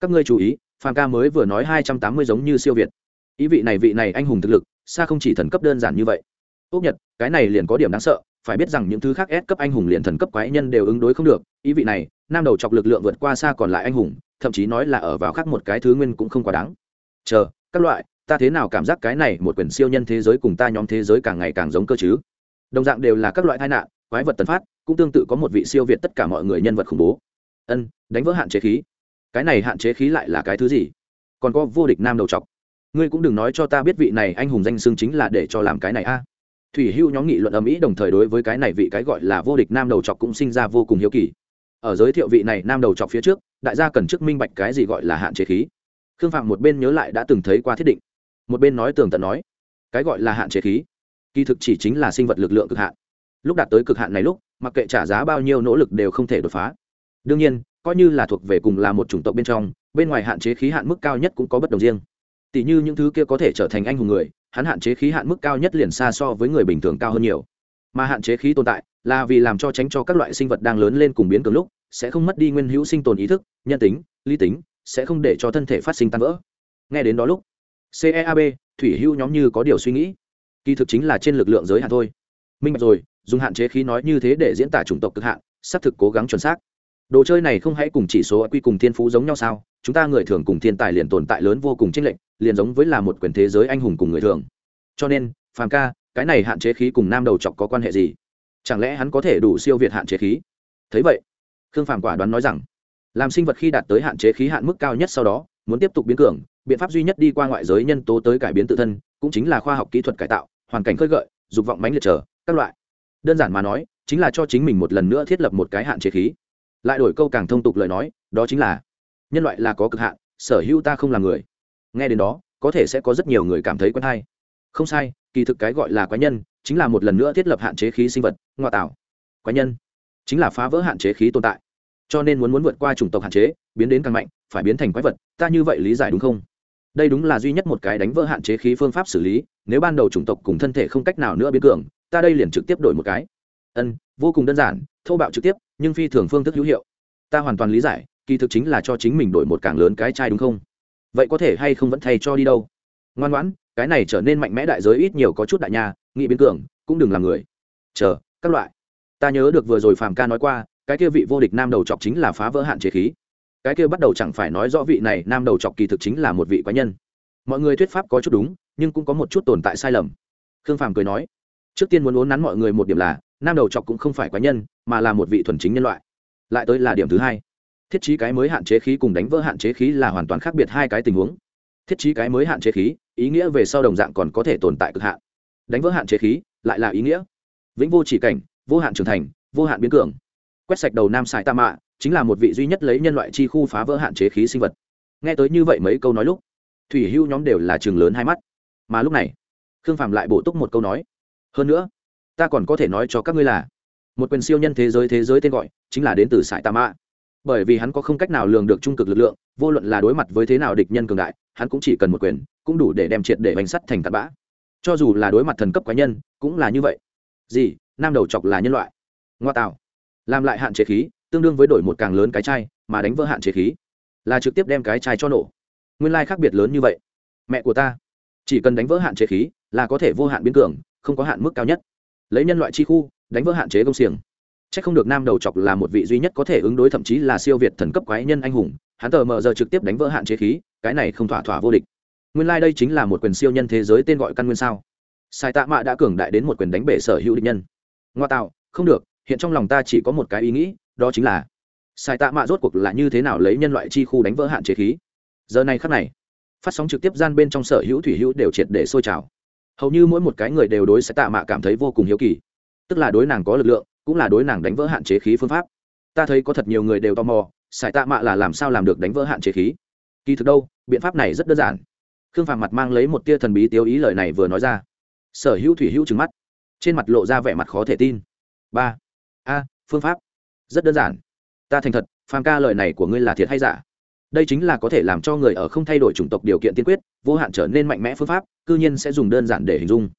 Các ngươi chú ý phan ca mới vừa nói hai trăm tám mươi giống như siêu việt. Ý vị này vị này anh hùng thực lực, xa không chỉ thần cấp đơn giản như vậy. Tốt nhật cái này liền có điểm đáng sợ, phải biết rằng những thứ khác ép cấp anh hùng liền thần cấp quái nhân đều ứng đối không được. Ý vị này, nam đầu chọc lực lượng vượt qua xa còn lại anh hùng, thậm chí nói là ở vào khác một cái thứ nguyên cũng không quá đáng. Chờ, các loại ta thế nào cảm giác cái này một quyển siêu nhân thế giới cùng ta nhóm thế giới càng ngày càng giống cơ chứ? Đồng dạng đều là các loại tai nạn, quái vật tần phát, cũng tương tự có một vị siêu việt tất cả mọi người nhân vật khủng bố. Ân, đánh vỡ hạn chế khí. Cái này hạn chế khí lại là cái thứ gì? Còn có vô địch nam đầu chọc. Ngươi cũng đừng nói cho ta biết vị này anh hùng danh xưng chính là để cho làm cái này a. Thủy hưu nhóm nghị luận ầm ĩ đồng thời đối với cái này vị cái gọi là vô địch nam đầu chọc cũng sinh ra vô cùng hiếu kỳ. Ở giới thiệu vị này nam đầu chọc phía trước, đại gia cần trước minh bạch cái gì gọi là hạn chế khí. Khương phạm một bên nhớ lại đã từng thấy qua thiết định một bên nói tường tận nói, cái gọi là hạn chế khí, kỳ thực chỉ chính là sinh vật lực lượng cực hạn. Lúc đạt tới cực hạn này lúc, mặc kệ trả giá bao nhiêu nỗ lực đều không thể đột phá. Đương nhiên, coi như là thuộc về cùng là một chủng tộc bên trong, bên ngoài hạn chế khí hạn mức cao nhất cũng có bất đồng riêng. Tỷ như những thứ kia có thể trở thành anh hùng người, hắn hạn chế khí hạn mức cao nhất liền xa so với người bình thường cao hơn nhiều. Mà hạn chế khí tồn tại, là vì làm cho tránh cho các loại sinh vật đang lớn lên cùng biến cường lúc, sẽ không mất đi nguyên hữu sinh tồn ý thức, nhân tính, lý tính, sẽ không để cho thân thể phát sinh tan vỡ. Nghe đến đó lúc ceab thủy hưu nhóm như có điều suy nghĩ. Kỳ thực chính là trên lực lượng giới hạn thôi. Minh bạch rồi, dùng hạn chế khí nói như thế để diễn tả chủng tộc cực hạn, xác thực cố gắng chuẩn xác. Đồ chơi này không hãy cùng chỉ số quy cùng thiên phú giống nhau sao? Chúng ta người thường cùng thiên tài liền tồn tại lớn vô cùng chênh lệch, liền giống với là một quyền thế giới anh hùng cùng người thường. Cho nên, phàm ca, cái này hạn chế khí cùng nam đầu chọc có quan hệ gì? Chẳng lẽ hắn có thể đủ siêu việt hạn chế khí? Thấy vậy, khương phàm quả đoán nói rằng, làm sinh vật khi đạt tới hạn chế khí hạn mức cao nhất sau đó, muốn tiếp tục biến cường biện pháp duy nhất đi qua ngoại giới nhân tố tới cải biến tự thân, cũng chính là khoa học kỹ thuật cải tạo, hoàn cảnh khơi gợi, dục vọng mánh liệt trở các loại. Đơn giản mà nói, chính là cho chính mình một lần nữa thiết lập một cái hạn chế khí. Lại đổi câu càng thông tục lời nói, đó chính là, nhân loại là có cực hạn, sở hữu ta không là người. Nghe đến đó, có thể sẽ có rất nhiều người cảm thấy quen hay. Không sai, kỳ thực cái gọi là quái nhân, chính là một lần nữa thiết lập hạn chế khí sinh vật, ngoại tạo. Quái nhân, chính là phá vỡ hạn chế khí tồn tại. Cho nên muốn muốn vượt qua chủng tộc hạn chế, biến đến càng mạnh, phải biến thành quái vật, ta như vậy lý giải đúng không? Đây đúng là duy nhất một cái đánh vỡ hạn chế khí phương pháp xử lý, nếu ban đầu chủng tộc cùng thân thể không cách nào nữa biến cường, ta đây liền trực tiếp đổi một cái. Ân, vô cùng đơn giản, thô bạo trực tiếp, nhưng phi thường phương thức hữu hiệu. Ta hoàn toàn lý giải, kỳ thực chính là cho chính mình đổi một càng lớn cái chai đúng không? Vậy có thể hay không vẫn thay cho đi đâu? Ngoan ngoãn, cái này trở nên mạnh mẽ đại giới ít nhiều có chút đại nhà nghị biến cường, cũng đừng làm người. Chờ, các loại. Ta nhớ được vừa rồi phàm ca nói qua, cái kia vị vô địch nam đầu chọc chính là phá vỡ hạn chế khí cái kia bắt đầu chẳng phải nói rõ vị này nam đầu chọc kỳ thực chính là một vị quái nhân. Mọi người thuyết pháp có chút đúng, nhưng cũng có một chút tồn tại sai lầm. Khương phàm cười nói, trước tiên muốn uốn nắn mọi người một điểm là, nam đầu chọc cũng không phải quái nhân, mà là một vị thuần chính nhân loại. Lại tới là điểm thứ hai. Thiết trí cái mới hạn chế khí cùng đánh vỡ hạn chế khí là hoàn toàn khác biệt hai cái tình huống. Thiết trí cái mới hạn chế khí, ý nghĩa về sau đồng dạng còn có thể tồn tại cực hạn. Đánh vỡ hạn chế khí, lại là ý nghĩa. Vĩnh vô chỉ cảnh, vô hạn trưởng thành, vô hạn biến cường. Quét sạch đầu nam sài ta mạ chính là một vị duy nhất lấy nhân loại chi khu phá vỡ hạn chế khí sinh vật. Nghe tới như vậy mấy câu nói lúc, thủy hưu nhóm đều là trường lớn hai mắt. Mà lúc này, khương phạm lại bổ túc một câu nói, hơn nữa, ta còn có thể nói cho các ngươi là, một quyền siêu nhân thế giới thế giới tên gọi, chính là đến từ sải ta mạ bởi vì hắn có không cách nào lường được trung cực lực lượng, vô luận là đối mặt với thế nào địch nhân cường đại, hắn cũng chỉ cần một quyền, cũng đủ để đem triệt để bánh sắt thành tạt bã. Cho dù là đối mặt thần cấp cá nhân, cũng là như vậy. Gì, nam đầu chọc là nhân loại. Ngoa tạo. Làm lại hạn chế khí tương đương với đổi một càng lớn cái chai, mà đánh vỡ hạn chế khí. Là trực tiếp đem cái chai cho nổ. Nguyên lai khác biệt lớn như vậy. Mẹ của ta, chỉ cần đánh vỡ hạn chế khí, là có thể vô hạn biến cường, không có hạn mức cao nhất. Lấy nhân loại chi khu, đánh vỡ hạn chế công xiềng. C h ắ c không được nam đầu chọc là một vị duy nhất có thể ứng đối thậm chí là siêu việt thần cấp quái nhân anh hùng. Hắn tờ mờ giờ trực tiếp đánh vỡ hạn chế khí, cái này không thỏa thỏa vô địch. Nguyên lai、like、đây chính là một quyền siêu nhân thế giới tên gọi căn nguyên sao. Sai tạ mạ đã cường đại đến một quyền đánh bể sở hữu địch nhân. Ngoa tạo, không được, hiện trong lòng ta chỉ có một cái ý nghĩ đó chính là sai tạ mạ rốt cuộc là như thế nào lấy nhân loại chi khu đánh vỡ hạn chế khí? Giờ này khắc này, phát sóng trực tiếp gian bên trong sở hữu thủy hữu đều triệt để sôi trào. Hầu như mỗi một cái người đều đối sai tạ mạ cảm thấy vô cùng hiếu kỳ. Tức là đối nàng có lực lượng, cũng là đối nàng đánh vỡ hạn chế khí phương pháp. Ta thấy có thật nhiều người đều tò mò, sai tạ mạ là làm sao làm được đánh vỡ hạn chế khí? Kỳ thực đâu, biện pháp này rất đơn giản. Khương phàm mặt mang lấy một tia thần bí tiêu ý lời này vừa nói ra. Sở hữu thủy hữu trừng mắt. Trên mặt lộ ra vẻ mặt khó thể tin. Ba. A, phương pháp rất đơn giản. Ta thành thật, phàm ca lời này của ngươi là thiệt hay giả? Đây chính là có thể làm cho người ở không thay đổi chủng tộc điều kiện tiên quyết, vô hạn trở nên mạnh mẽ phương pháp, cư nhiên sẽ dùng đơn giản để hình dung.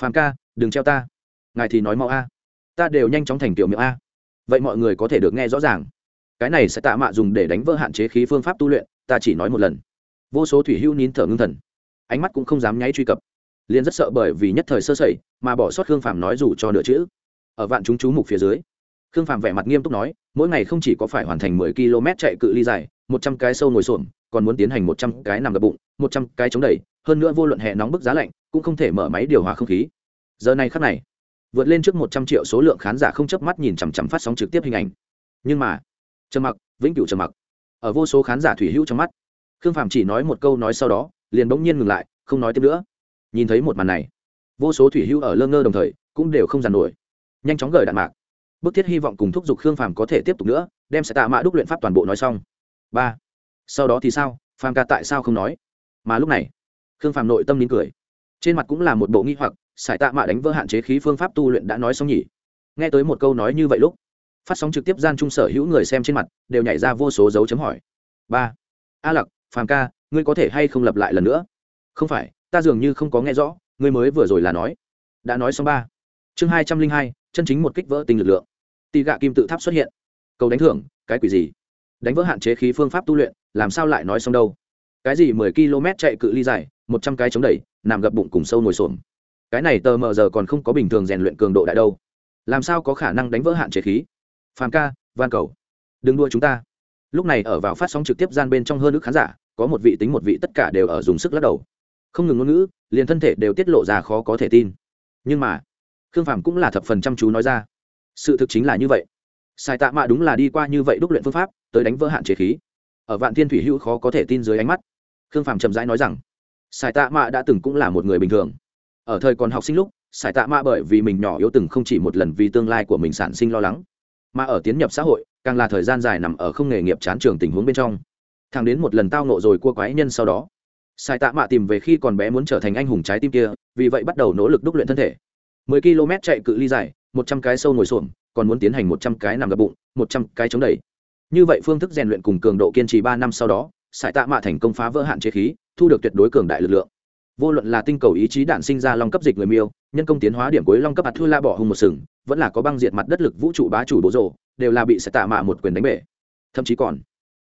Phàm ca, đừng treo ta. Ngài thì nói mau a. Ta đều nhanh chóng thành tiểu miệng a. Vậy mọi người có thể được nghe rõ ràng. Cái này sẽ tạ mạ dùng để đánh vỡ hạn chế khí phương pháp tu luyện, ta chỉ nói một lần. Vô số thủy hữu nín thở ngưng thần. Ánh mắt cũng không dám nháy truy cập. Liền rất sợ bởi vì nhất thời sơ sẩy, mà bỏ sót khương phàm nói dù cho nửa chữ. Ở vạn chúng chú mục phía dưới khương phàm vẻ mặt nghiêm túc nói, mỗi ngày không chỉ có phải hoàn thành mười km chạy cự ly dài, một trăm cái sâu ngồi xổm, còn muốn tiến hành một trăm cái nằm gập bụng, một trăm cái chống đẩy, hơn nữa vô luận hệ nóng bức giá lạnh, cũng không thể mở máy điều hòa không khí. Giờ này khắc này, vượt lên trước một trăm triệu số lượng khán giả không chớp mắt nhìn chằm chằm phát sóng trực tiếp hình ảnh. Nhưng mà, trầm mặc, vĩnh cửu trầm mặc, ở vô số khán giả thủy hữu trong mắt, khương phàm chỉ nói một câu nói sau đó, liền bỗng nhiên ngừng lại, không nói tiếp nữa. Nhìn thấy một màn này, vô số thủy hữu ở lơ ngơ đồng thời, cũng đều không giàn nổi. Nhanh chóng gởi đạn mạc bức thiết hy vọng cùng thúc giục khương phàm có thể tiếp tục nữa, đem sẽ tạ mã đúc luyện pháp toàn bộ nói xong. Ba. Sau đó thì sao? Phàm ca tại sao không nói? Mà lúc này, khương phàm nội tâm nín cười. Trên mặt cũng là một bộ nghi hoặc sải tạ mạ đánh vỡ hạn chế khí phương pháp tu luyện đã nói xong nhỉ? Nghe tới một câu nói như vậy lúc, phát sóng trực tiếp gian trung sở hữu người xem trên mặt đều nhảy ra vô số dấu chấm hỏi. Ba. A lặc, phàm ca, ngươi có thể hay không lập lại lần nữa? Không phải, ta dường như không có nghe rõ, ngươi mới vừa rồi là nói. Đã nói xong ba. Chương hai trăm linh hai chân chính một kích vỡ tinh lực lượng. Tì gạ kim tự tháp xuất hiện. Cầu đánh thưởng, cái quỷ gì? Đánh vỡ hạn chế khí phương pháp tu luyện, làm sao lại nói xong đâu? Cái gì mười km chạy cự ly dài, một trăm cái chống đẩy, nằm gập bụng cùng sâu nổi xổm. Cái này tờ mờ giờ còn không có bình thường rèn luyện cường độ đại đâu. Làm sao có khả năng đánh vỡ hạn chế khí? Phàm ca, van cầu. Đừng đua chúng ta. Lúc này ở vào phát sóng trực tiếp gian bên trong hơn ước khán giả, có một vị tính một vị tất cả đều ở dùng sức lắc đầu. Không ngừng ngôn ngữ, liền thân thể đều tiết lộ ra khó có thể tin. Nhưng mà khương phàm cũng là thập phần chăm chú nói ra. Sự thực chính là như vậy. Sai tạ mạ đúng là đi qua như vậy đúc luyện phương pháp, tới đánh vỡ hạn chế khí. Ở vạn thiên thủy hữu khó có thể tin dưới ánh mắt, khương phàm chậm rãi nói rằng, sai tạ mạ đã từng cũng là một người bình thường. Ở thời còn học sinh lúc, sai tạ mạ bởi vì mình nhỏ yếu từng không chỉ một lần vì tương lai của mình sản sinh lo lắng, mà ở tiến nhập xã hội, càng là thời gian dài nằm ở không nghề nghiệp chán trường tình huống bên trong. Thằng đến một lần tao nộ rồi cua quái nhân sau đó, sai tạ mạ tìm về khi còn bé muốn trở thành anh hùng trái tim kia, vì vậy bắt đầu nỗ lực đúc luyện thân thể. 10 km chạy cự ly dài, một trăm cái sâu ngồi xổm, còn muốn tiến hành một trăm cái nằm gập bụng, một trăm cái chống đẩy. Như vậy phương thức rèn luyện cùng cường độ kiên trì ba năm sau đó, sải tạ mạ thành công phá vỡ hạn chế khí, thu được tuyệt đối cường đại lực lượng. Vô luận là tinh cầu ý chí đạn sinh ra long cấp dịch người miêu, nhân công tiến hóa điểm cuối long cấp hạt thua la bỏ hùng một sừng, vẫn là có băng diệt mặt đất lực vũ trụ bá chủ bố rồ, đều là bị sải tạ mạ một quyền đánh bể. Thậm chí còn,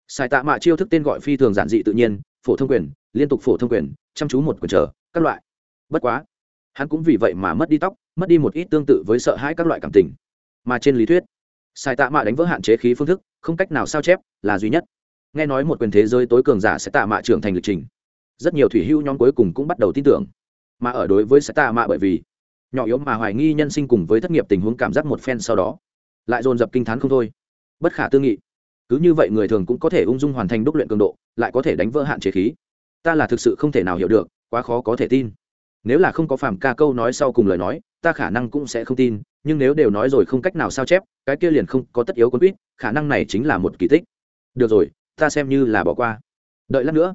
sải tạ mạ chiêu thức tên gọi phi thường giản dị tự nhiên, phổ thông quyền, liên tục phổ thông quyền, chăm chú một quyền chờ, các loại. Bất quá, hắn cũng vì vậy mà mất đi tóc mất đi một ít tương tự với sợ hãi các loại cảm tình. Mà trên lý thuyết, sai tạ mạ đánh vỡ hạn chế khí phương thức, không cách nào sao chép, là duy nhất. Nghe nói một quyền thế giới tối cường giả sẽ tạ mạ trưởng thành lịch trình, rất nhiều thủy hữu nhóm cuối cùng cũng bắt đầu tin tưởng. Mà ở đối với sẽ tạ mạ bởi vì nhỏ yếu mà hoài nghi nhân sinh cùng với thất nghiệp tình huống cảm giác một phen sau đó, lại dồn dập kinh t h á n không thôi. Bất khả tư nghị, cứ như vậy người thường cũng có thể ung dung hoàn thành đúc luyện cường độ, lại có thể đánh vỡ hạn chế khí. Ta là thực sự không thể nào hiểu được, quá khó có thể tin. Nếu là không có phàm ca câu nói sau cùng lời nói ta khả năng cũng sẽ không tin, nhưng nếu đều nói rồi không cách nào sao chép, cái kia liền không có tất yếu quân quýt, khả năng này chính là một kỳ tích. Được rồi, ta xem như là bỏ qua. Đợi lát nữa.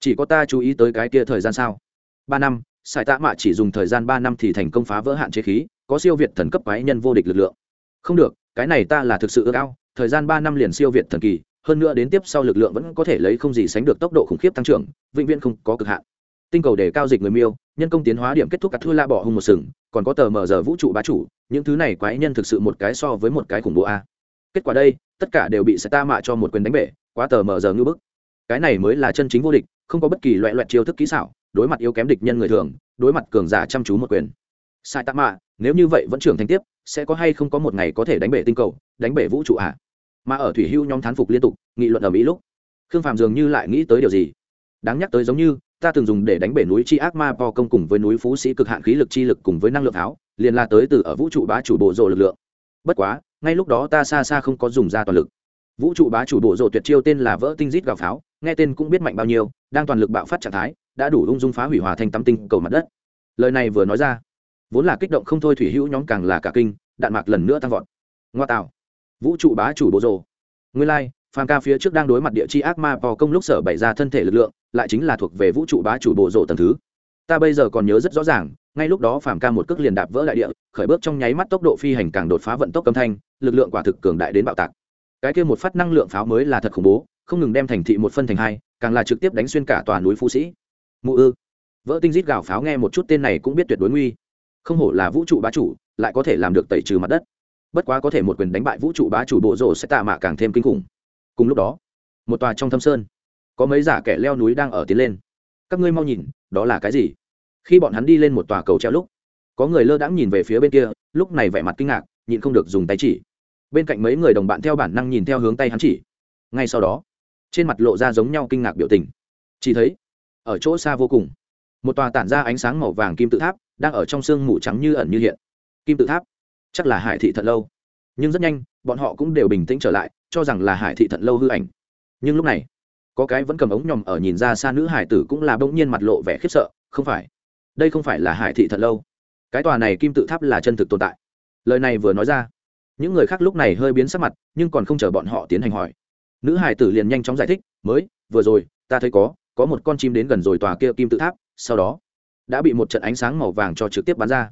Chỉ có ta chú ý tới cái kia thời gian sao? Ba năm, sải tạ mạ chỉ dùng thời gian ba năm thì thành công phá vỡ hạn chế khí, có siêu việt thần cấp quái nhân vô địch lực lượng. Không được, cái này ta là thực sự ước ao, thời gian ba năm liền siêu việt thần kỳ, hơn nữa đến tiếp sau lực lượng vẫn có thể lấy không gì sánh được tốc độ khủng khiếp tăng trưởng, vĩnh viễn không có cực hạn tinh cầu để cao dịch người miêu, nhân công tiến hóa điểm kết thúc cắt thua la bỏ hung một sừng, còn có tờ mở giờ vũ trụ bá chủ, những thứ này quái nhân thực sự một cái so với một cái khủng bố a. Kết quả đây, tất cả đều bị sẽ ta mạ cho một quyền đánh bể, quá tờ mở giờ ngư bức. Cái này mới là chân chính vô địch, không có bất kỳ loại loại chiêu thức kỹ xảo, đối mặt yếu kém địch nhân người thường, đối mặt cường giả chăm chú một quyền. Sai tạ mạ, nếu như vậy vẫn trưởng thành tiếp, sẽ có hay không có một ngày có thể đánh bể tinh cầu, đánh bể vũ trụ ạ à? mà ở thủy hưu nhóm thán phục liên tục, nghị luận ở mỹ lúc, khương phạm dường như lại nghĩ tới điều gì? Đáng nhắc tới giống như ta từng dùng để đánh bể núi chi ác ma po công cùng với núi phú sĩ cực hạn khí lực chi lực cùng với năng lượng tháo liền là tới từ ở vũ trụ bá chủ bộ rộ lực lượng. Bất quá ngay lúc đó ta xa xa không có dùng ra toàn lực. Vũ trụ bá chủ bộ rộ tuyệt chiêu tên là vỡ tinh rít gào pháo nghe tên cũng biết mạnh bao nhiêu đang toàn lực bạo phát trạng thái đã đủ ung dung phá hủy hòa thành tắm tinh cầu mặt đất. Lời này vừa nói ra vốn là kích động không thôi thủy hữu nhóm càng là cả kinh đạn mạc lần nữa tăng vọt. Ngoa tạo. Vũ trụ bá chủ bộ rộ nguyên lai、like, phàm ca phía trước đang đối mặt địa chi ác ma po công lúc sở bày ra thân thể lực lượng, lại chính là thuộc về vũ trụ bá chủ bộ rộ tầng thứ. Ta bây giờ còn nhớ rất rõ ràng, ngay lúc đó phàm ca một cước liền đạp vỡ đại địa, khởi bước trong nháy mắt tốc độ phi hành càng đột phá vận tốc âm thanh, lực lượng quả thực cường đại đến bạo tạc. Cái kia một phát năng lượng pháo mới là thật khủng bố, không ngừng đem thành thị một phân thành hai, càng là trực tiếp đánh xuyên cả tòa núi phú sĩ. Mụ ư. Vỡ tinh rít gào pháo nghe một chút tên này cũng biết tuyệt đối nguy. Không hổ là vũ trụ bá chủ, lại có thể làm được tẩy trừ mặt đất. Bất quá có thể một quyền đánh bại vũ trụ bá chủ bộ rộ sẽ tạ mạ càng thêm kinh khủng cùng lúc đó, một tòa trong thâm sơn, có mấy giả kẻ leo núi đang ở tiến lên. Các ngươi mau nhìn, đó là cái gì? Khi bọn hắn đi lên một tòa cầu treo lúc, có người lơ đãng nhìn về phía bên kia, lúc này vẻ mặt kinh ngạc, nhịn không được dùng tay chỉ. Bên cạnh mấy người đồng bạn theo bản năng nhìn theo hướng tay hắn chỉ. Ngay sau đó, trên mặt lộ ra giống nhau kinh ngạc biểu tình. Chỉ thấy, ở chỗ xa vô cùng, một tòa tản ra ánh sáng màu vàng kim tự tháp đang ở trong sương mù trắng như ẩn như hiện. Kim tự tháp, chắc là hải thị thật lâu. Nhưng rất nhanh, bọn họ cũng đều bình tĩnh trở lại cho rằng là hải thị Thận lâu hư ảnh. Nhưng lúc này, có cái vẫn cầm ống nhòm ở nhìn ra xa nữ hải tử cũng là bỗng nhiên mặt lộ vẻ khiếp sợ, không phải, đây không phải là hải thị Thận lâu. Cái tòa này kim tự tháp là chân thực tồn tại. Lời này vừa nói ra, những người khác lúc này hơi biến sắc mặt, nhưng còn không chờ bọn họ tiến hành hỏi. Nữ hải tử liền nhanh chóng giải thích, mới, vừa rồi, ta thấy có có một con chim đến gần rồi tòa kia kim tự tháp, sau đó đã bị một trận ánh sáng màu vàng cho trực tiếp bắn ra.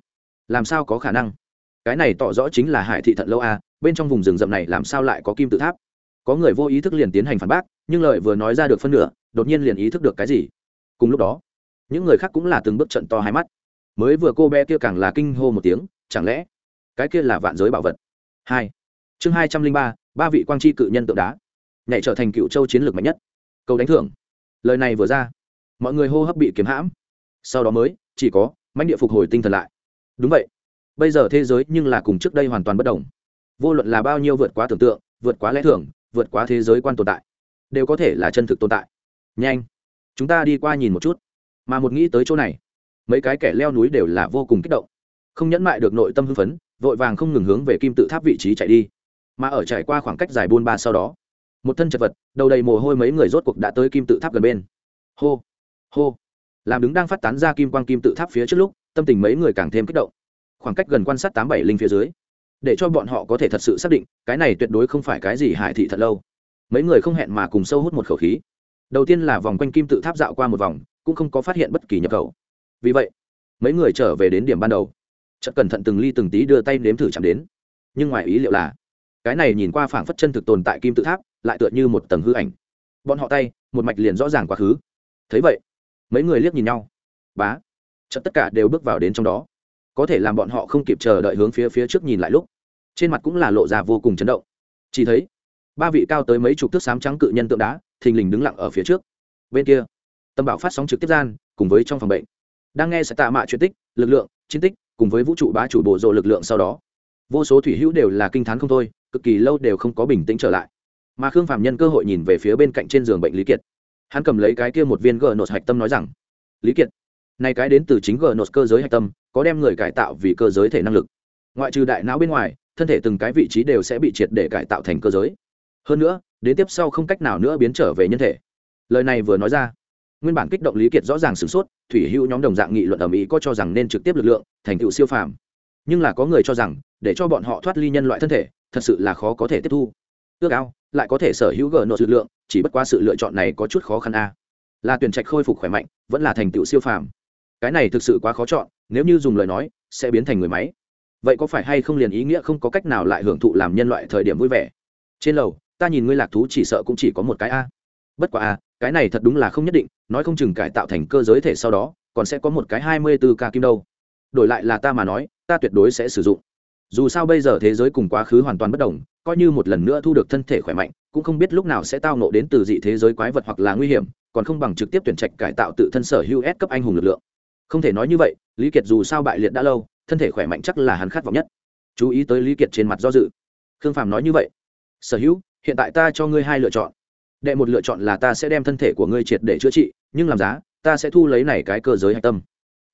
Làm sao có khả năng? Cái này tỏ rõ chính là hải thị thận lâu a bên trong vùng rừng rậm này làm sao lại có kim tự tháp? Có người vô ý thức liền tiến hành phản bác, nhưng lời vừa nói ra được phân nửa, đột nhiên liền ý thức được cái gì. Cùng lúc đó, những người khác cũng là từng bước trận to hai mắt. Mới vừa cô bé kia càng là kinh hô một tiếng, chẳng lẽ cái kia là vạn giới bảo vật? Hai. Chương hai trăm linh ba ba vị quang tri cự nhân tượng đá. Nhảy trở thành cựu châu chiến lược mạnh nhất. Câu đánh thưởng. Lời này vừa ra, mọi người hô hấp bị kiếm hãm. Sau đó mới, chỉ có mãnh địa phục hồi tinh thần lại. Đúng vậy. Bây giờ thế giới nhưng là cùng trước đây hoàn toàn bất đồng vô luận là bao nhiêu vượt quá tưởng tượng, vượt quá lẽ thường, vượt quá thế giới quan tồn tại, đều có thể là chân thực tồn tại. Nhanh, chúng ta đi qua nhìn một chút. Mà một nghĩ tới chỗ này, mấy cái kẻ leo núi đều là vô cùng kích động. Không nhẫn mại được nội tâm hưng phấn, vội vàng không ngừng hướng về kim tự tháp vị trí chạy đi. Mà ở trải qua khoảng cách dài buôn ba sau đó, một thân chật vật, đầu đầy mồ hôi mấy người rốt cuộc đã tới kim tự tháp gần bên. Hô hô. Làm đứng đang phát tán ra kim quang kim tự tháp phía trước lúc, tâm tình mấy người càng thêm kích động. Khoảng cách gần quan sát tám bảy linh phía dưới để cho bọn họ có thể thật sự xác định, cái này tuyệt đối không phải cái gì hải thị thật lâu. Mấy người không hẹn mà cùng sâu hút một khẩu khí. Đầu tiên là vòng quanh kim tự tháp dạo qua một vòng, cũng không có phát hiện bất kỳ nhập khẩu. Vì vậy, mấy người trở về đến điểm ban đầu. Chợt cẩn thận từng ly từng tí đưa tay nếm thử chạm đến. Nhưng ngoài ý liệu là, cái này nhìn qua phảng phất chân thực tồn tại kim tự tháp, lại tựa như một tầng hư ảnh. Bọn họ tay, một mạch liền rõ ràng quá khứ. Thấy vậy, mấy người liếc nhìn nhau. Bá, chợt tất cả đều bước vào đến trong đó có thể làm bọn họ không kịp chờ đợi hướng phía phía trước nhìn lại lúc, trên mặt cũng là lộ ra vô cùng chấn động. Chỉ thấy, ba vị cao tới mấy chục thước sám trắng cự nhân tượng đá, thình lình đứng lặng ở phía trước. Bên kia, tâm bảo phát sóng trực tiếp gian, cùng với trong phòng bệnh, đang nghe sẽ tạ mạ chuyện tích, lực lượng, chiến tích, cùng với vũ trụ bá chủ bộ rộ lực lượng sau đó. Vô số thủy hữu đều là kinh t h á n không thôi, cực kỳ lâu đều không có bình tĩnh trở lại. Mà khương phạm nhân cơ hội nhìn về phía bên cạnh trên giường bệnh lý kiệt. Hắn cầm lấy cái kia một viên gờ nột hạch tâm nói rằng, lý kiệt này cái đến từ chính gờ nốt cơ giới hạch tâm, có đem người cải tạo vì cơ giới thể năng lực. Ngoại trừ đại não bên ngoài, thân thể từng cái vị trí đều sẽ bị triệt để cải tạo thành cơ giới. Hơn nữa, đến tiếp sau không cách nào nữa biến trở về nhân thể. Lời này vừa nói ra, nguyên bản kích động lý kiệt rõ ràng sửng sốt, thủy hữu nhóm đồng dạng nghị luận ở mỹ có cho rằng nên trực tiếp lực lượng, thành tựu siêu phàm. Nhưng là có người cho rằng, để cho bọn họ thoát ly nhân loại thân thể, thật sự là khó có thể tiếp thu. Ước ao, lại có thể sở hữu gờ nội lực lượng, chỉ bất qua sự lựa chọn này có chút khó khăn a. Là tuyển trạch khôi phục khỏe mạnh, vẫn là thành tựu siêu phàm cái này thực sự quá khó chọn, nếu như dùng lời nói, sẽ biến thành người máy. Vậy có phải hay không liền ý nghĩa không có cách nào lại hưởng thụ làm nhân loại thời điểm vui vẻ? Trên lầu, ta nhìn ngươi lạc thú chỉ sợ cũng chỉ có một cái a. Bất quá a, cái này thật đúng là không nhất định, nói không chừng cải tạo thành cơ giới thể sau đó, còn sẽ có một cái hai mươi b ố ca kim đâu. Đổi lại là ta mà nói, ta tuyệt đối sẽ sử dụng. Dù sao bây giờ thế giới cùng quá khứ hoàn toàn bất đồng, coi như một lần nữa thu được thân thể khỏe mạnh, cũng không biết lúc nào sẽ tao nộ đến từ dị thế giới quái vật hoặc là nguy hiểm, còn không bằng trực tiếp tuyển trạch cải tạo tự thân sở hữu S cấp anh hùng lực lượng không thể nói như vậy, lý kiệt dù sao bại liệt đã lâu, thân thể khỏe mạnh chắc là hắn khát vọng nhất. Chú ý tới lý kiệt trên mặt do dự. Khương phàm nói như vậy, sở hữu, hiện tại ta cho ngươi hai lựa chọn. Đệ một lựa chọn là ta sẽ đem thân thể của ngươi triệt để chữa trị, nhưng làm giá, ta sẽ thu lấy này cái cơ giới hạch tâm.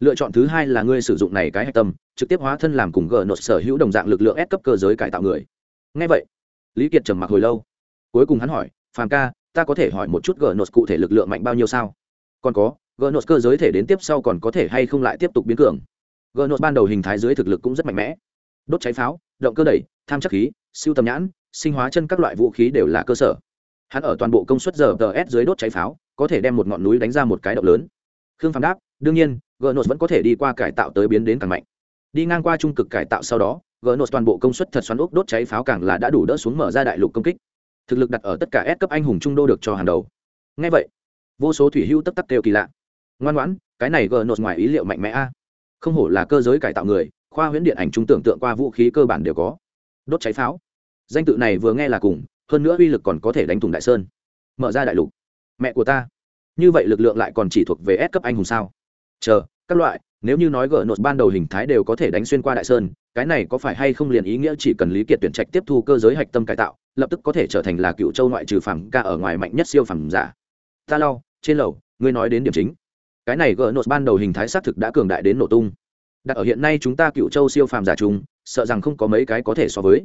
Lựa chọn thứ hai là ngươi sử dụng này cái hạch tâm, trực tiếp hóa thân làm cùng gờ nốt sở hữu đồng dạng lực lượng ép cấp cơ giới cải tạo người. Ngay vậy, lý kiệt trầm mặc hồi lâu. Cuối cùng hắn hỏi, phàm ca, ta có thể hỏi một chút gờ nốt cụ thể lực lượng mạnh bao nhiêu sao? Còn có Gnos cơ giới thể đến tiếp sau còn có thể hay không lại tiếp tục biến cường. Gnos ban đầu hình thái dưới thực lực cũng rất mạnh mẽ. Đốt cháy pháo, động cơ đẩy, tham chắc khí, siêu tầm nhãn, sinh hóa chân các loại vũ khí đều là cơ sở. Hắn ở toàn bộ công suất giờ DS dưới đốt cháy pháo, có thể đem một ngọn núi đánh ra một cái động lớn. Khương phàm đáp, đương nhiên gnos vẫn có thể đi qua cải tạo tới biến đến càng mạnh. Đi ngang qua trung cực cải tạo sau đó gnos toàn bộ công suất thật xoắn ốc đốt cháy pháo càng là đã đủ đỡ xuống mở ra đại lục công kích. Thực lực đặt ở tất cả S cấp anh hùng trung đô được cho hàng đầu. Nghe vậy, vô số thủy hưu tất tắc kêu kỳ lạ ngoan ngoãn, cái này gnos ngoài ý liệu mạnh mẽ a. Không hổ là cơ giới cải tạo người, khoa huyễn điện ảnh trung tưởng tượng qua vũ khí cơ bản đều có. Đốt cháy pháo. Danh tự này vừa nghe là cùng, hơn nữa uy lực còn có thể đánh thủng đại sơn. Mở ra đại lục. Mẹ của ta. Như vậy lực lượng lại còn chỉ thuộc về S cấp anh hùng sao? Chờ, các loại, nếu như nói gỡ nột ban đầu hình thái đều có thể đánh xuyên qua đại sơn, cái này có phải hay không liền ý nghĩa chỉ cần lý kiệt tuyển trạch tiếp thu cơ giới hạch tâm cải tạo, lập tức có thể trở thành là cựu châu ngoại trừ phẳng ca ở ngoài mạnh nhất siêu phẩm giả? Ta lau trên lầu, ngươi nói đến điểm chính cái này gỡ nốt ban đầu hình thái xác thực đã cường đại đến nổ tung. Đặt ở hiện nay chúng ta cựu châu siêu phàm giả trùng, sợ rằng không có mấy cái có thể so với.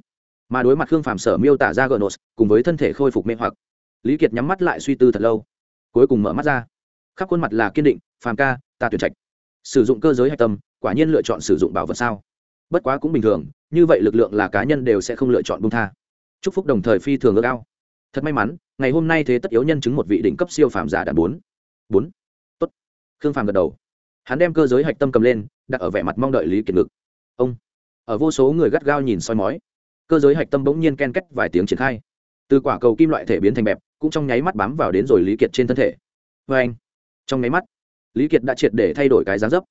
Mà đối mặt khương phàm sở miêu tả ra gỡ nốt cùng với thân thể khôi phục mê hoặc, lý kiệt nhắm mắt lại suy tư thật lâu, cuối cùng mở mắt ra. Khắp khuôn mặt là kiên định, phàm ca, ta tuyển trạch. Sử dụng cơ giới hạch tâm, quả nhiên lựa chọn sử dụng bảo vật sao? Bất quá cũng bình thường, như vậy lực lượng là cá nhân đều sẽ không lựa chọn bung tha. Chúc phúc đồng thời phi thường ước ao. Thật may mắn, ngày hôm nay thế tất yếu nhân chứng một vị đỉnh cấp siêu phàm giả đạt bốn. Bốn khương phàm gật đầu. Hắn đem cơ giới hạch tâm cầm lên, đặt ở vẻ mặt mong đợi lý kiệt ngực. Ông. Ở vô số người gắt gao nhìn soi mói, cơ giới hạch tâm bỗng nhiên ken két vài tiếng triển khai. Từ quả cầu kim loại thể biến thành bẹp, cũng trong nháy mắt bám vào đến rồi lý kiệt trên thân thể. Vê anh. Trong nháy mắt, lý kiệt đã triệt để thay đổi cái dáng dấp.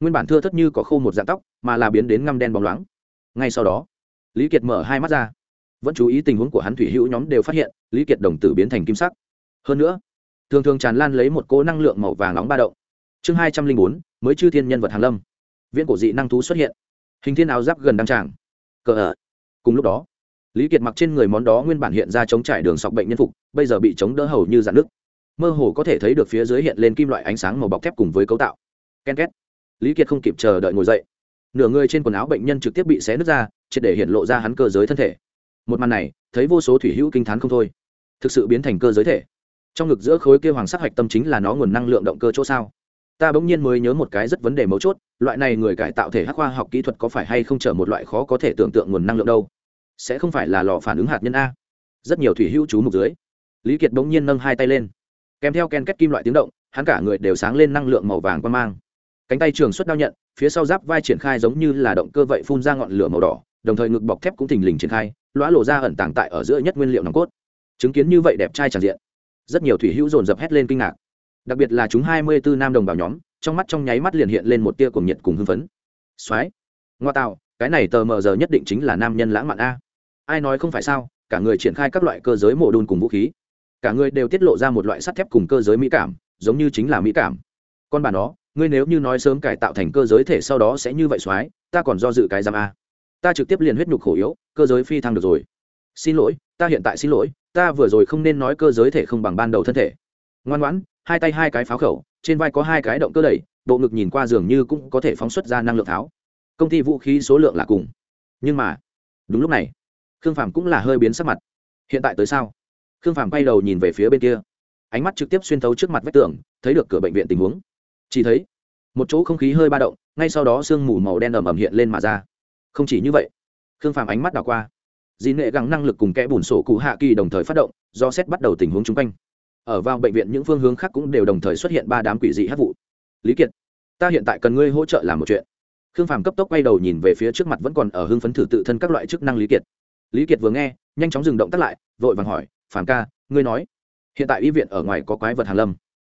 Nguyên bản thưa thất như có khô một dạng tóc, mà là biến đến ngăm đen bóng loáng. Ngay sau đó, lý kiệt mở hai mắt ra. Vẫn chú ý tình huống của hắn thủy hữu nhóm đều phát hiện, lý kiệt đồng tử biến thành kim sắc. Hơn nữa, thường thường tràn lan lấy một cỗ năng lượng màu vàng nóng ba động chương hai trăm linh bốn, mới chư thiên nhân vật hàn lâm. Viễn cổ dị năng thú xuất hiện. Hình thiên áo giáp gần đăng tràng. Cờ ở cùng lúc đó, lý kiệt mặc trên người món đó nguyên bản hiện ra chống trải đường sọc bệnh nhân phục, bây giờ bị chống đỡ hầu như dạn nứt. Mơ hồ có thể thấy được phía dưới hiện lên kim loại ánh sáng màu bọc thép cùng với cấu tạo. Ken két. Lý kiệt không kịp chờ đợi ngồi dậy. Nửa người trên quần áo bệnh nhân trực tiếp bị xé nứt ra, triệt để hiện lộ ra hắn cơ giới thân thể. Một màn này, thấy vô số thủy hữu kinh t h á n không thôi. Thực sự biến thành cơ giới thể. Trong ngực giữa khối kêu hoàng sắc hạch tâm chính là nó nguồn năng lượng động cơ chỗ sao ta bỗng nhiên mới nhớ một cái rất vấn đề mấu chốt, loại này người cải tạo thể hắc khoa học kỹ thuật có phải hay không chở một loại khó có thể tưởng tượng nguồn năng lượng đâu? Sẽ không phải là lò phản ứng hạt nhân a. Rất nhiều thủy hữu chú mục dưới, lý kiệt bỗng nhiên nâng hai tay lên. Kèm theo ken kết kim loại tiếng động, hắn cả người đều sáng lên năng lượng màu vàng quan mang. Cánh tay trường xuất đao nhận, phía sau giáp vai triển khai giống như là động cơ vậy phun ra ngọn lửa màu đỏ, đồng thời ngực bọc thép cũng thình lình triển khai, lõa lộ ra ẩn tàng tại ở giữa nhất nguyên liệu nòng cốt. Chứng kiến như vậy đẹp trai tràn diện. Rất nhiều thủy hữu dồn dập hét lên kinh ngạc đặc biệt là chúng hai mươi bốn nam đồng bào nhóm, trong mắt trong nháy mắt liền hiện lên một tia cuồng nhiệt cùng hưng phấn. Soái ngoa tạo, cái này tờ mờ giờ nhất định chính là nam nhân lãng mạn a. Ai nói không phải sao, cả người triển khai các loại cơ giới mổ đun cùng vũ khí. Cả người đều tiết lộ ra một loại sắt thép cùng cơ giới mỹ cảm, giống như chính là mỹ cảm. Con bà nó, ngươi nếu như nói sớm cải tạo thành cơ giới thể sau đó sẽ như vậy soái ta còn do dự cái giam a. Ta trực tiếp liền huyết nhục khổ yếu, cơ giới phi thăng được rồi. Xin lỗi, ta hiện tại xin lỗi, ta vừa rồi không nên nói cơ giới thể không bằng ban đầu thân thể. Ngoan ngoãn hai tay hai cái pháo khẩu, trên vai có hai cái động cơ đẩy, bộ ngực nhìn qua dường như cũng có thể phóng xuất ra năng lượng pháo công ty vũ khí số lượng là cùng. Nhưng mà, đúng lúc này, khương phàm cũng là hơi biến sắc mặt. Hiện tại tới sao? Khương phàm quay đầu nhìn về phía bên kia. Ánh mắt trực tiếp xuyên thấu trước mặt vách tường, thấy được cửa bệnh viện tình huống. Chỉ thấy, một chỗ không khí hơi ba động, ngay sau đó sương mù màu đen ẩm ẩm hiện lên mà ra. Không chỉ như vậy, khương phàm ánh mắt đảo qua. Dì nệ gắng năng lực cùng kẽ bùn sổ cụ hạ kỳ đồng thời phát động, do xét bắt đầu tình huống chung quanh ở vào bệnh viện những phương hướng khác cũng đều đồng thời xuất hiện ba đám quỷ dị hát vụ. Lý kiệt, ta hiện tại cần ngươi hỗ trợ làm một chuyện. Khương phàm cấp tốc quay đầu nhìn về phía trước mặt vẫn còn ở hưng phấn thử tự thân các loại chức năng lý kiệt. Lý kiệt vừa nghe, nhanh chóng dừng động tắt lại, vội vàng hỏi, phàm ca, ngươi nói, hiện tại y viện ở ngoài có quái vật hàn lâm.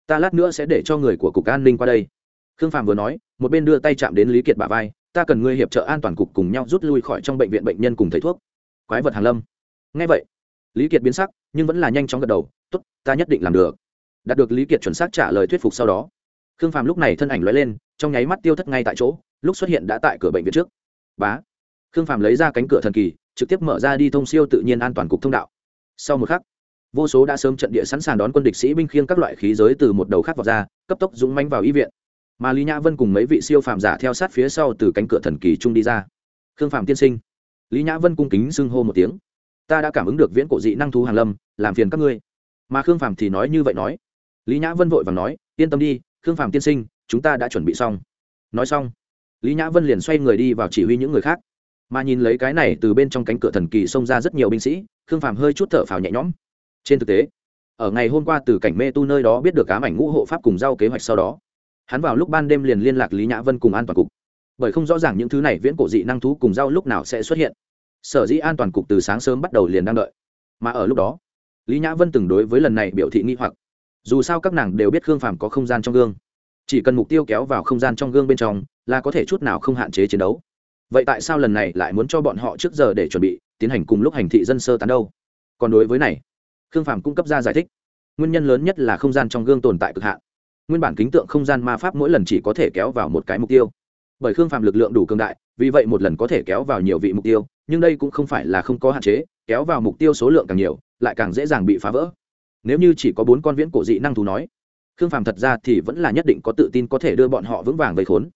Ta lát nữa sẽ để cho người của cục an ninh qua đây. Khương phàm vừa nói, một bên đưa tay chạm đến lý kiệt bà vai, ta cần ngươi hiệp trợ an toàn cục cùng nhau rút lui khỏi trong bệnh viện bệnh nhân cùng thầy thuốc. Quái vật hàn lâm. Ngay vậy, lý kiệt biến sắc, nhưng vẫn là nhanh chóng gật đầu tốt, ta nhất định làm được. Đạt được lý kiệt chuẩn xác trả lời thuyết phục sau đó, khương phàm lúc này thân ảnh lóe lên, trong nháy mắt tiêu thất ngay tại chỗ, lúc xuất hiện đã tại cửa bệnh viện trước. Bá. Khương phàm lấy ra cánh cửa thần kỳ, trực tiếp mở ra đi thông siêu tự nhiên an toàn cục thông đạo. Sau một khắc, vô số đã sớm trận địa sẵn sàng đón quân địch sĩ binh khiêng các loại khí giới từ một đầu khác vào ra, cấp tốc dũng manh vào y viện. Mà lý nhã vân cùng mấy vị siêu phàm giả theo sát phía sau từ cánh cửa thần kỳ trung đi ra. Khương phàm tiên sinh. Lý nhã vân cung kính xưng hô một tiếng. Ta đã cảm ứng được viễn cổ dị năng thú hàn lâm, làm phiền các ngươi mà khương Phàm thì nói như vậy nói. Lý nhã vân vội và nói, yên tâm đi, khương Phàm tiên sinh, chúng ta đã chuẩn bị xong. Nói xong, lý nhã vân liền xoay người đi vào chỉ huy những người khác. Mà nhìn lấy cái này từ bên trong cánh cửa thần kỳ xông ra rất nhiều binh sĩ, khương Phàm hơi chút thở phào nhẹ nhõm. Trên thực tế, ở ngày hôm qua từ cảnh mê tu nơi đó biết được cám ảnh ngũ hộ pháp cùng giao kế hoạch sau đó, hắn vào lúc ban đêm liền liên lạc lý nhã vân cùng an toàn cục. Bởi không rõ ràng những thứ này viễn cổ dị năng thú cùng giao lúc nào sẽ xuất hiện. Sở dĩ an toàn cục từ sáng sớm bắt đầu liền đang đợi. Mà ở lúc đó lý nhã vân từng đối với lần này biểu thị nghi hoặc. Dù sao các nàng đều biết khương phàm có không gian trong gương. Chỉ cần mục tiêu kéo vào không gian trong gương bên trong là có thể chút nào không hạn chế chiến đấu. Vậy tại sao lần này lại muốn cho bọn họ trước giờ để chuẩn bị, tiến hành cùng lúc hành thị dân sơ tán đâu? Còn đối với này, khương phàm cung cấp ra giải thích. Nguyên nhân lớn nhất là không gian trong gương tồn tại cực hạn. Nguyên bản kính tượng không gian ma pháp mỗi lần chỉ có thể kéo vào một cái mục tiêu. Bởi khương phạm lực lượng đủ cường đại, vì vậy một lần có thể kéo vào nhiều vị mục tiêu, nhưng đây cũng không phải là không có hạn chế, kéo vào mục tiêu số lượng càng nhiều lại càng dễ dàng bị phá vỡ. Nếu như chỉ có bốn con viễn cổ dị năng thú nói, khương phàm thật ra thì vẫn là nhất định có tự tin có thể đưa bọn họ vững vàng về khốn.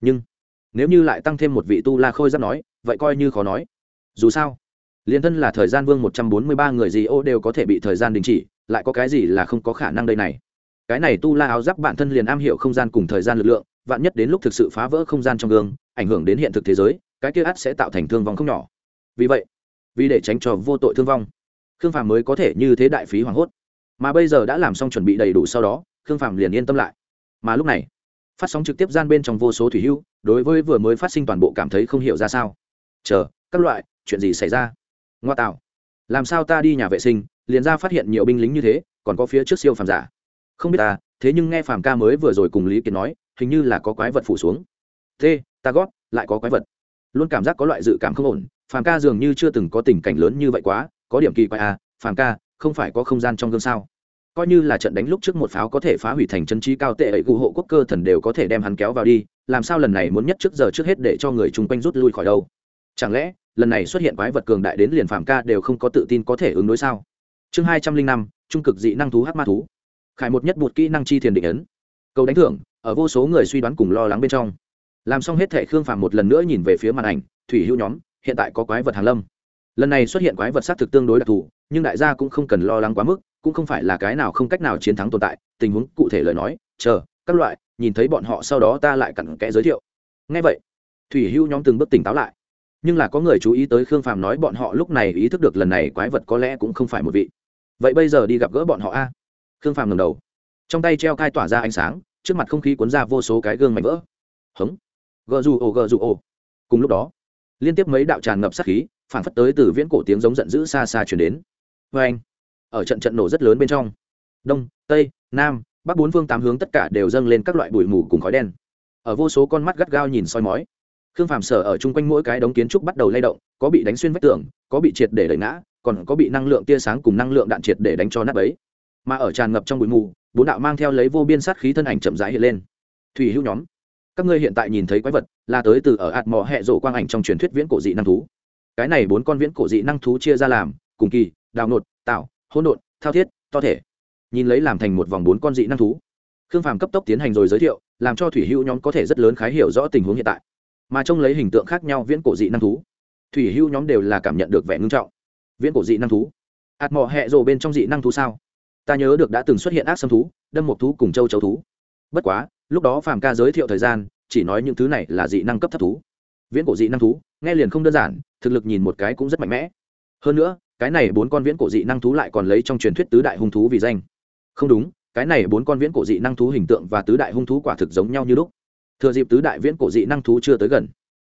Nhưng, nếu như lại tăng thêm một vị tu la khôi giáp nói, vậy coi như khó nói. Dù sao, liền thân là thời gian vương một trăm bốn mươi ba người gì ô đều có thể bị thời gian đình chỉ, lại có cái gì là không có khả năng đây này? Cái này tu la áo giáp bản thân liền am hiểu không gian cùng thời gian lực lượng, vạn nhất đến lúc thực sự phá vỡ không gian trong gương, ảnh hưởng đến hiện thực thế giới, cái kia ắt sẽ tạo thành thương vong không nhỏ. Vì vậy, vì để tránh cho vô tội thương vong khương phàm mới có thể như thế đại phí hoảng hốt. Mà bây giờ đã làm xong chuẩn bị đầy đủ sau đó, khương phàm liền yên tâm lại. Mà lúc này, phát sóng trực tiếp gian bên trong vô số thủy hưu đối với vừa mới phát sinh toàn bộ cảm thấy không hiểu ra sao. Chờ, các loại, chuyện gì xảy ra? Ngoa tạo. Làm sao ta đi nhà vệ sinh, liền ra phát hiện nhiều binh lính như thế, còn có phía trước siêu phàm giả. Không biết ta, thế nhưng nghe phàm ca mới vừa rồi cùng lý Kiến nói, hình như là có quái vật phủ xuống. Thế, ta gót, lại có quái vật. Luôn cảm giác có loại dự cảm không ổn, phàm ca dường như chưa từng có tình cảnh lớn như vậy quá có điểm kỳ quái à phàm ca, không phải có không gian trong gương sao? Coi như là trận đánh lúc trước một pháo có thể phá hủy thành chân trí cao tệ ấy cụ hộ quốc cơ thần đều có thể đem hắn kéo vào đi, làm sao lần này muốn nhất trước giờ trước hết để cho người chung quanh rút lui khỏi đâu? Chẳng lẽ, lần này xuất hiện quái vật cường đại đến liền phàm ca đều không có tự tin có thể ứng đối sao? Chương hai trăm linh năm, trung cực dị năng thú hát ma thú. Khải một nhất một kỹ năng chi thiền định ấn. Cầu đánh thưởng, ở vô số người suy đoán cùng lo lắng bên trong. Làm xong hết thệ khương phàm một lần nữa nhìn về phía màn ảnh, thủy hữu nhóm, hiện tại có quái vật hàng lâm lần này xuất hiện quái vật sát thực tương đối đặc thù, nhưng đại gia cũng không cần lo lắng quá mức, cũng không phải là cái nào không cách nào chiến thắng tồn tại, tình huống cụ thể lời nói, chờ, các loại, nhìn thấy bọn họ sau đó ta lại cặn kẽ giới thiệu. Ngay vậy, thủy hưu nhóm từng bước tỉnh táo lại. Nhưng là có người chú ý tới khương phàm nói bọn họ lúc này ý thức được lần này quái vật có lẽ cũng không phải một vị. Vậy bây giờ đi gặp gỡ bọn họ a? Khương phàm ngầm đầu. Trong tay treo cai tỏa ra ánh sáng, trước mặt không khí cuốn ra vô số cái gương mảnh vỡ. Hống gờ dù ồ, gờ dù ồ. Cùng lúc đó liên tiếp mấy đạo tràn ngập sát khí phản phất tới từ viễn cổ tiếng giống giận dữ xa xa chuyển đến. Vê anh, ở trận trận nổ rất lớn bên trong. Đông, tây, nam, bắc bốn phương tám hướng tất cả đều dâng lên các loại bụi mù cùng khói đen. Ở vô số con mắt gắt gao nhìn soi mói, khương phàm sở ở chung quanh mỗi cái đống kiến trúc bắt đầu lay động, có bị đánh xuyên vách tường, có bị triệt để đẩy ngã, còn có bị năng lượng tia sáng cùng năng lượng đạn triệt để đánh cho nát ấy mà ở tràn ngập trong bụi mù, bốn đạo mang theo lấy vô biên sát khí thân ảnh chậm rãi hiện lên. Thủy hữu nhóm các ngươi hiện tại nhìn thấy quái vật là tới từ ở ạt mò hẹ rộ quang ảnh trong truyền thuyết viễn cổ dị năng thú. Cái này bốn con viễn cổ dị năng thú chia ra làm, cùng kỳ, đào nột tạo hỗn độn, thao thiết, to thể. Nhìn lấy làm thành một vòng bốn con dị năng thú. Khương phàm cấp tốc tiến hành rồi giới thiệu, làm cho thủy hữu nhóm có thể rất lớn khái hiểu rõ tình huống hiện tại. Mà trông lấy hình tượng khác nhau viễn cổ dị năng thú, thủy hữu nhóm đều là cảm nhận được vẻ ngưng trọng. Viễn cổ dị năng thú. Ạt mò hẹ rồ bên trong dị năng thú sao? Ta nhớ được đã từng xuất hiện ác xâm thú, đâm một thú cùng châu châu thú bất quá, lúc đó phàm ca giới thiệu thời gian, chỉ nói những thứ này là dị năng cấp thấp thú. Viễn cổ dị năng thú, nghe liền không đơn giản, thực lực nhìn một cái cũng rất mạnh mẽ. Hơn nữa, cái này bốn con viễn cổ dị năng thú lại còn lấy trong truyền thuyết tứ đại hung thú vì danh. Không đúng, cái này bốn con viễn cổ dị năng thú hình tượng và tứ đại hung thú quả thực giống nhau như lúc. Thừa dịp tứ đại viễn cổ dị năng thú chưa tới gần.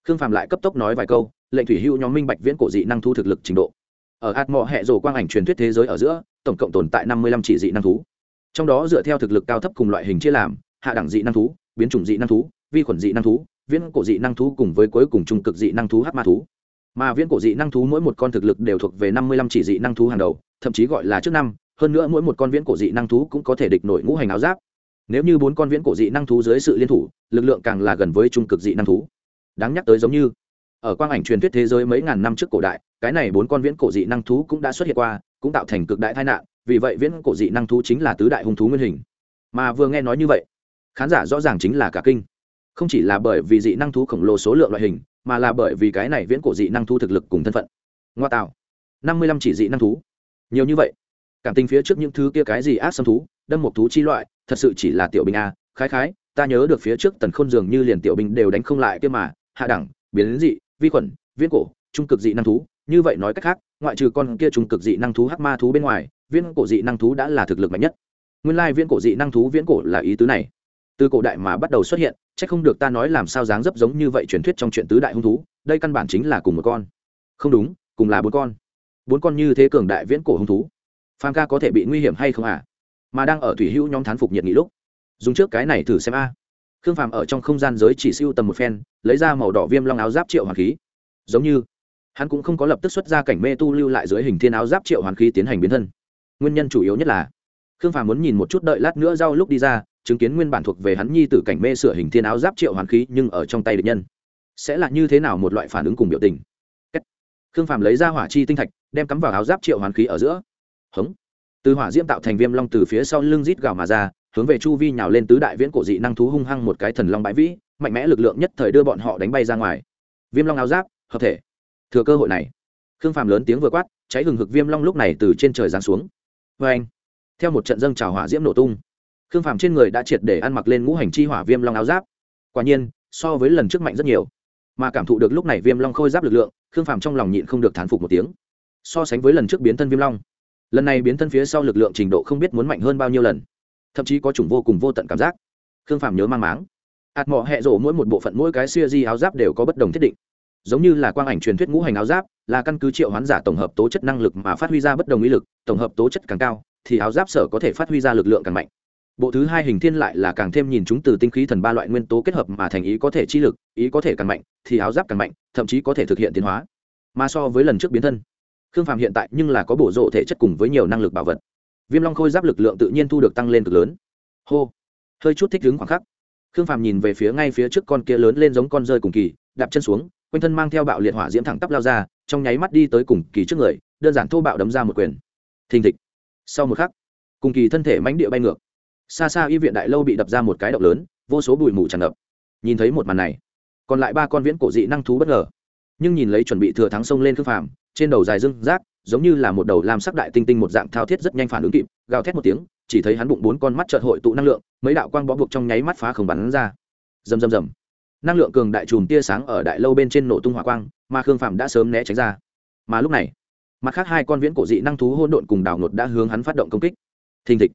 Khương phàm lại cấp tốc nói vài câu, lệnh thủy hưu nhóm minh bạch viễn cổ dị năng thú thực lực trình độ. Ở hạt mọ hệ rồ quang ảnh truyền thuyết thế giới ở giữa, tổng cộng tồn tại năm mươi lăm chỉ dị năng thú trong đó dựa theo thực lực cao thấp cùng loại hình chia làm hạ đẳng dị năng thú biến chủng dị năng thú vi khuẩn dị năng thú viễn cổ dị năng thú cùng với cuối cùng trung cực dị năng thú hát ma thú mà viễn cổ dị năng thú mỗi một con thực lực đều thuộc về năm mươi lăm chỉ dị năng thú hàng đầu thậm chí gọi là trước năm hơn nữa mỗi một con viễn cổ dị năng thú cũng có thể địch nổi ngũ hành áo giáp nếu như bốn con viễn cổ dị năng thú dưới sự liên thủ lực lượng càng là gần với trung cực dị năng thú đáng nhắc tới giống như ở quang ảnh truyền thuyết thế giới mấy ngàn năm trước cổ đại cái này bốn con viễn cổ dị năng thú cũng đã xuất hiện qua cũng tạo thành cực đại tai nạn vì vậy viễn cổ dị năng thú chính là tứ đại hung thú nguyên hình. Mà vừa nghe nói như vậy, khán giả rõ ràng chính là cả kinh. Không chỉ là bởi vì dị năng thú khổng lồ số lượng loại hình, mà là bởi vì cái này viễn cổ dị năng thú thực lực cùng thân phận. Ngoa tạo. Năm mươi lăm chỉ dị năng thú. Nhiều như vậy. Cảm tình phía trước những thứ kia cái gì ác xâm thú, đâm một thú chi loại, thật sự chỉ là tiểu binh a. Khái khái, ta nhớ được phía trước tần khôn dường như liền tiểu binh đều đánh không lại kia mà, hạ đẳng, biến dị, vi khuẩn, viễn cổ, trung cực dị năng thú. Như vậy nói cách khác, ngoại trừ con kia trung cực dị năng thú hắc ma thú bên ngoài viễn cổ dị năng thú đã là thực lực mạnh nhất. Nguyên lai viễn cổ dị năng thú viễn cổ là ý tứ này. Từ cổ đại mà bắt đầu xuất hiện c h ắ c không được ta nói làm sao dáng dấp giống như vậy truyền thuyết trong chuyện tứ đại hung thú, đây căn bản chính là cùng một con. Không đúng, cùng là bốn con. Bốn con như thế cường đại viễn cổ hung thú. Phan ca có thể bị nguy hiểm hay không à? Mà đang ở thủy hữu nhóm thán phục nhiệt nghị lúc. Dùng trước cái này thử xem a. Khương phàm ở trong không gian giới chỉ siêu tầm một phen, lấy ra màu đỏ viêm long áo giáp triệu hoàng khí. Giống như, hắn cũng không có lập tức xuất ra cảnh mê tu lưu lại dưới hình thiên áo giáp triệu hoàn khí tiến hành biến thân nguyên nhân chủ yếu nhất là, khương phàm muốn nhìn một chút đợi lát nữa rau lúc đi ra, chứng kiến nguyên bản thuộc về hắn nhi tử cảnh mê sửa hình thiên áo giáp triệu hoàn khí nhưng ở trong tay địch nhân. Sẽ là như thế nào một loại phản ứng cùng biểu tình? Khương phàm lấy ra hỏa chi tinh thạch, đem cắm vào áo giáp triệu hoàn khí ở giữa. Hống. Từ hỏa diễm tạo thành viêm long từ phía sau lưng rít gào mà ra, hướng về chu vi nhào lên tứ đại viễn cổ dị năng thú hung hăng một cái thần long bãi vĩ, mạnh mẽ lực lượng nhất thời đưa bọn họ đánh bay ra ngoài. Viêm long áo giáp, hợp thể. Thừa cơ hội này. Khương phàm lớn tiếng vừa quát, cháy hừng hực viêm long lúc này từ trên trời giáng xuống vê anh. Theo một trận dâng trào hỏa diễm nổ tung, khương phàm trên người đã triệt để ăn mặc lên ngũ hành chi hỏa viêm long áo giáp. Quả nhiên, so với lần trước mạnh rất nhiều. Mà cảm thụ được lúc này viêm long khôi giáp lực lượng, khương phàm trong lòng nhịn không được thán phục một tiếng. So sánh với lần trước biến thân viêm long, lần này biến thân phía sau lực lượng trình độ không biết muốn mạnh hơn bao nhiêu lần. Thậm chí có chủng vô cùng vô tận cảm giác. Khương phàm nhớ mang máng. Ạt mỏ hẹ rổ mỗi một bộ phận mỗi cái siêu di áo giáp đều có bất đồng thiết định. Giống như là quang ảnh truyền thuyết ngũ hành áo giáp là căn cứ triệu hoán giả tổng hợp tố chất năng lực mà phát huy ra bất đồng ý lực, tổng hợp tố chất càng cao, thì áo giáp sở có thể phát huy ra lực lượng càng mạnh. Bộ thứ hai hình thiên lại là càng thêm nhìn chúng từ tinh khí thần ba loại nguyên tố kết hợp mà thành ý có thể chi lực, ý có thể càng mạnh, thì áo giáp càng mạnh, thậm chí có thể thực hiện tiến hóa. Mà so với lần trước biến thân, khương phàm hiện tại nhưng là có bổ rộ thể chất cùng với nhiều năng lực bảo vật. Viêm long khôi giáp lực lượng tự nhiên thu được tăng lên cực lớn. Hô! Hơi chút thích đứng khoảng khắc, khương phàm nhìn về phía ngay phía trước con kia lớn lên giống con rơi cùng kỳ, đạp chân xuống quanh thân mang theo bạo liệt hỏa diễm thẳng tắp lao ra, trong nháy mắt đi tới cùng kỳ trước người, đơn giản thô bạo đấm ra một quyền. Thình thịch. Sau một khắc, cùng kỳ thân thể mánh địa bay ngược. Xa xa y viện đại lâu bị đập ra một cái động lớn, vô số bụi mù tràn ngập. Nhìn thấy một màn này, còn lại ba con viễn cổ dị năng thú bất ngờ. Nhưng nhìn lấy chuẩn bị thừa thắng sông lên khương phàm, trên đầu dài dương rác, giống như là một đầu làm sắc đại tinh tinh một dạng thao thiết rất nhanh phản ứng kịp, gào thét một tiếng, chỉ thấy hắn bụng bốn con mắt trợt hội tụ năng lượng, mấy đạo quang bó buộc trong nháy mắt phá không bắn ra. Rầm rầm rầm năng lượng cường đại chùm tia sáng ở đại lâu bên trên nổ tung hỏa quang, mà khương phạm đã sớm né tránh ra. Mà lúc này, mặt khác hai con viễn cổ dị năng thú hôn độn cùng đào ngột đã hướng hắn phát động công kích. Thình thịch.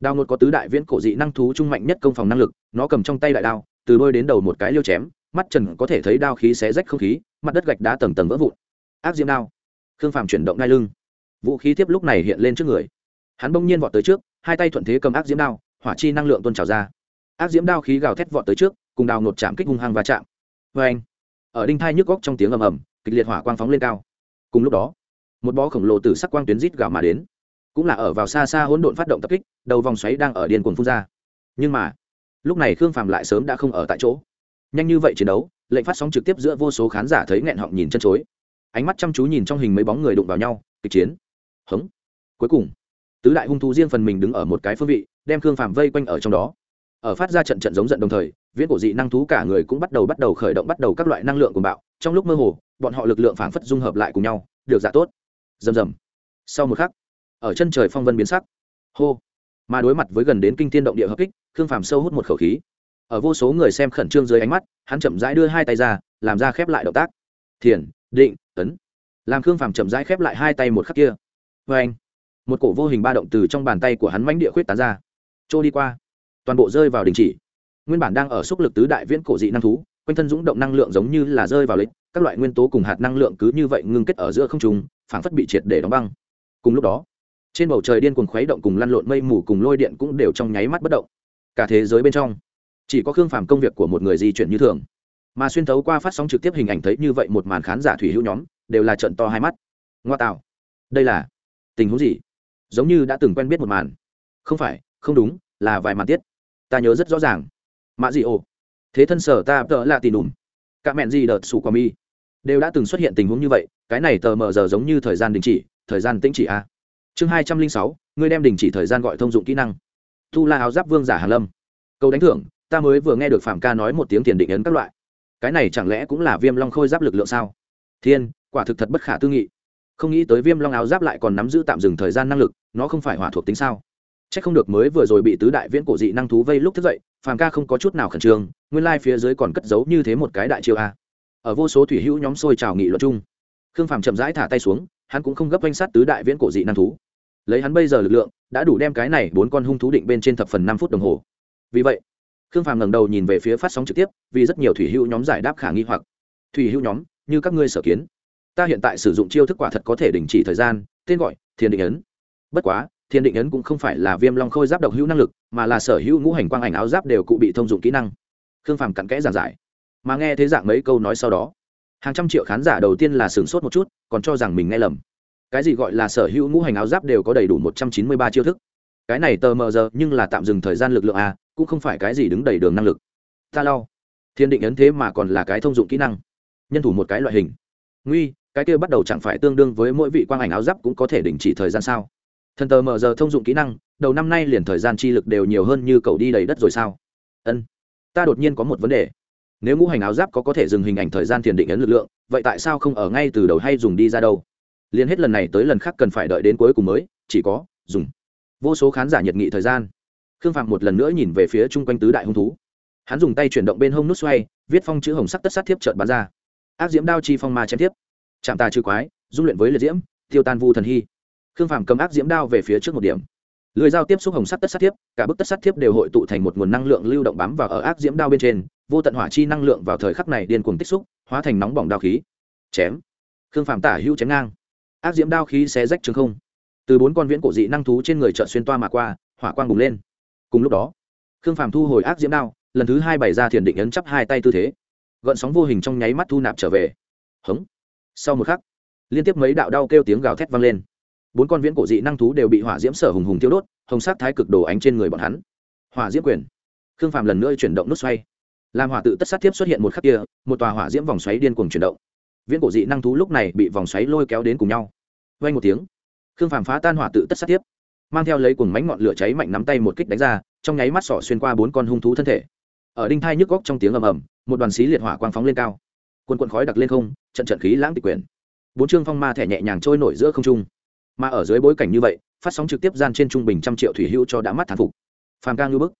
Đào ngột có tứ đại viễn cổ dị năng thú trung mạnh nhất công phòng năng lực, nó cầm trong tay đại đao, từ đôi đến đầu một cái liêu chém, mắt trần có thể thấy đao khí xé rách không khí, mặt đất gạch đá tầng tầng vỡ vụn. Ác diễm đao. Khương phàm chuyển động ngay lưng. Vũ khí tiếp lúc này hiện lên trước người. Hắn bỗng nhiên vọt tới trước, hai tay thuận thế cầm ác diễm đao, hỏa chi năng lượng tuôn trào ra. Ác diễm đao khí gào thét vọt tới trước cùng đào nột chạm kích hung hăng va chạm. Vê anh, ở đinh thai nhức góc trong tiếng ầm ầm, kịch liệt hỏa quang phóng lên cao. Cùng lúc đó, một bó khổng lồ từ sắc quang tuyến rít gào mà đến. Cũng là ở vào xa xa hỗn độn phát động tập kích, đầu vòng xoáy đang ở điên cuồng phun ra. Nhưng mà, lúc này khương phàm lại sớm đã không ở tại chỗ. Nhanh như vậy chiến đấu, lệnh phát sóng trực tiếp giữa vô số khán giả thấy nghẹn họng nhìn chân chối. Ánh mắt chăm chú nhìn trong hình mấy bóng người đụng vào nhau, kịch chiến. Hống. Cuối cùng, tứ đại hung thú riêng phần mình đứng ở một cái phương vị, đem khương phàm vây quanh ở trong đó ở phát ra trận trận giống giận đồng thời, viễn cổ dị năng thú cả người cũng bắt đầu bắt đầu khởi động bắt đầu các loại năng lượng của bạo. Trong lúc mơ hồ, bọn họ lực lượng phảng phất dung hợp lại cùng nhau, được giả tốt. Rầm rầm. Sau một khắc, ở chân trời phong vân biến sắc. Hô. Mà đối mặt với gần đến kinh thiên động địa hợp kích, khương phàm sâu hút một khẩu khí. Ở vô số người xem khẩn trương dưới ánh mắt, hắn chậm rãi đưa hai tay ra, làm ra khép lại động tác. Thiền, định tấn làm khương phàm chậm rãi khép lại hai tay một khắc kia. Vê anh một cổ vô hình ba động từ trong bàn tay của hắn mánh địa khuyết tán ra. Trôi đi qua toàn bộ rơi vào đình chỉ. Nguyên bản đang ở xúc lực tứ đại viễn cổ dị năng thú, quanh thân dũng động năng lượng giống như là rơi vào lịch, các loại nguyên tố cùng hạt năng lượng cứ như vậy ngưng kết ở giữa không trùng phảng phất bị triệt để đóng băng. Cùng lúc đó, trên bầu trời điên cuồng khuấy động cùng lăn lộn mây mù cùng lôi điện cũng đều trong nháy mắt bất động. Cả thế giới bên trong, chỉ có khương phàm công việc của một người di chuyển như thường. Mà xuyên thấu qua phát sóng trực tiếp hình ảnh thấy như vậy một màn khán giả thủy hữu nhóm, đều là trận to hai mắt. Ngoa tạo. Đây là tình huống gì? Giống như đã từng quen biết một màn. Không phải, không đúng, là vài màn tiết ta nhớ rất rõ ràng. Mạ gì ồ. Thế thân sở ta tợ là tì đùm cả mẹn gì đợt sủ qua mi. Đều đã từng xuất hiện tình huống như vậy, cái này tờ mờ giờ giống như thời gian đình chỉ, thời gian tĩnh chỉ a. À. chương hai trăm linh sáu, ngươi đem đình chỉ thời gian gọi thông dụng kỹ năng. Tu la áo giáp vương giả hàn lâm. Câu đánh thưởng, ta mới vừa nghe được phạm ca nói một tiếng tiền định ấn các loại. Cái này chẳng lẽ cũng là viêm long khôi giáp lực lượng sao? Thiên, quả thực thật bất khả tư nghị. Không nghĩ tới viêm long áo giáp lại còn nắm giữ tạm dừng thời gian năng lực, nó không phải hỏa thuộc tính sao? Chắc không được mới vừa rồi bị tứ đại viễn cổ dị năng thú vây lúc thức dậy, phàm ca không có chút nào khẩn trương, nguyên lai phía dưới còn cất giấu như thế một cái đại chiêu a. Ở vô số thủy hữu nhóm sôi trào nghị luận chung, khương phàm chậm rãi thả tay xuống, hắn cũng không gấp danh sát tứ đại viễn cổ dị năng thú. Lấy hắn bây giờ lực lượng, đã đủ đem cái này bốn con hung thú định bên trên thập phần năm phút đồng hồ. Vì vậy, khương phàm ngẩng đầu nhìn về phía phát sóng trực tiếp, vì rất nhiều thủy hữu nhóm giải đáp khả nghi hoặc. Thủy hữu nhóm, như các ngươi sở kiến, ta hiện tại sử dụng chiêu thức quả thật có thể đình chỉ thời gian, tên gọi thiên định ấn. Bất quá Thiên định ấn cũng không phải là viêm long khôi giáp độc hữu năng lực, mà là sở hữu ngũ hành quang ảnh áo giáp đều cụ bị thông dụng kỹ năng. Khương phàm cặn kẽ giảng giải. Mà nghe thế dạng mấy câu nói sau đó, hàng trăm triệu khán giả đầu tiên là sửng sốt một chút, còn cho rằng mình nghe lầm. Cái gì gọi là sở hữu ngũ hành áo giáp đều có đầy đủ một trăm chín mươi ba chiêu thức? Cái này tờ mờ giờ, nhưng là tạm dừng thời gian lực lượng a cũng không phải cái gì đứng đầy đường năng lực. Ta lau thiên định ấn thế mà còn là cái thông dụng kỹ năng. Nhân thủ một cái loại hình. Nguy, cái kia bắt đầu chẳng phải tương đương với mỗi vị quang ảnh áo giáp cũng có thể đình chỉ thời gian sao? Thần tờ mở giờ thông dụng kỹ năng, đầu năm nay liền thời gian chi lực đều nhiều hơn như cậu đi đầy đất rồi sao? Ân, ta đột nhiên có một vấn đề. Nếu ngũ hành áo giáp có có thể dừng hình ảnh thời gian thiền định ấn lực lượng, vậy tại sao không ở ngay từ đầu hay dùng đi ra đâu? Liền hết lần này tới lần khác cần phải đợi đến cuối cùng mới, chỉ có dùng. Vô số khán giả nhiệt nghị thời gian. Khương phạm một lần nữa nhìn về phía chung quanh tứ đại hung thú. Hắn dùng tay chuyển động bên hông nút xoay, viết phong chữ hồng sắc tất sát thiếp trợn bắn ra. Áp diễm đao chi phong ma chém tiếp chạm tà trừ quái, dung luyện với liệt diễm, tiêu tan vu thần hy khương phạm cầm ác diễm đao về phía trước một điểm. Lưới dao tiếp xúc hồng sắt tất sát thiếp, cả bức tất sát thiếp đều hội tụ thành một nguồn năng lượng lưu động bám vào ở ác diễm đao bên trên, vô tận hỏa chi năng lượng vào thời khắc này điên cuồng tích xúc, hóa thành nóng bỏng đao khí. Chém. Khương phạm tả hữu chém ngang. Ác diễm đao khí xé rách trường không. Từ bốn con viễn cổ dị năng thú trên người trợn xuyên toa mà qua, hỏa quang bùng lên. Cùng lúc đó, khương phạm thu hồi ác diễm đao, lần thứ hai bày ra thiền định ấn chắp hai tay tư thế. Gợn sóng vô hình trong nháy mắt thu nạp trở về. Hống. Sau một khắc, liên tiếp mấy đạo đau kêu tiếng gào thét vang lên bốn con viễn cổ dị năng thú đều bị hỏa diễm sở hùng hùng tiêu đốt, hồng sắc thái cực đồ ánh trên người bọn hắn. Hỏa diễm quyền. Khương phạm lần nữa chuyển động nút xoay. Làm hỏa tự tất sát tiếp xuất hiện một khắc kia, một tòa hỏa diễm vòng xoáy điên cuồng chuyển động. Viễn cổ dị năng thú lúc này bị vòng xoáy lôi kéo đến cùng nhau. Vay một tiếng, khương phàm phá tan hỏa tự tất sát tiếp mang theo lấy cùng mánh ngọn lửa cháy mạnh nắm tay một kích đánh ra, trong nháy mắt sỏ xuyên qua bốn con hung thú thân thể. Ở đinh thai nhức góc trong tiếng ầm ầm, một đoàn xí liệt hỏa quang phóng lên cao. Quần quận khói đặc lên không, trận trận khí lãng tịch quyển bốn chương phong ma thẻ nhẹ nhàng trôi nổi giữa không trung mà ở dưới bối cảnh như vậy, phát sóng trực tiếp gian trên trung bình trăm triệu thủy hữu cho đã mắt thán phục. Phàm ca ngư bức.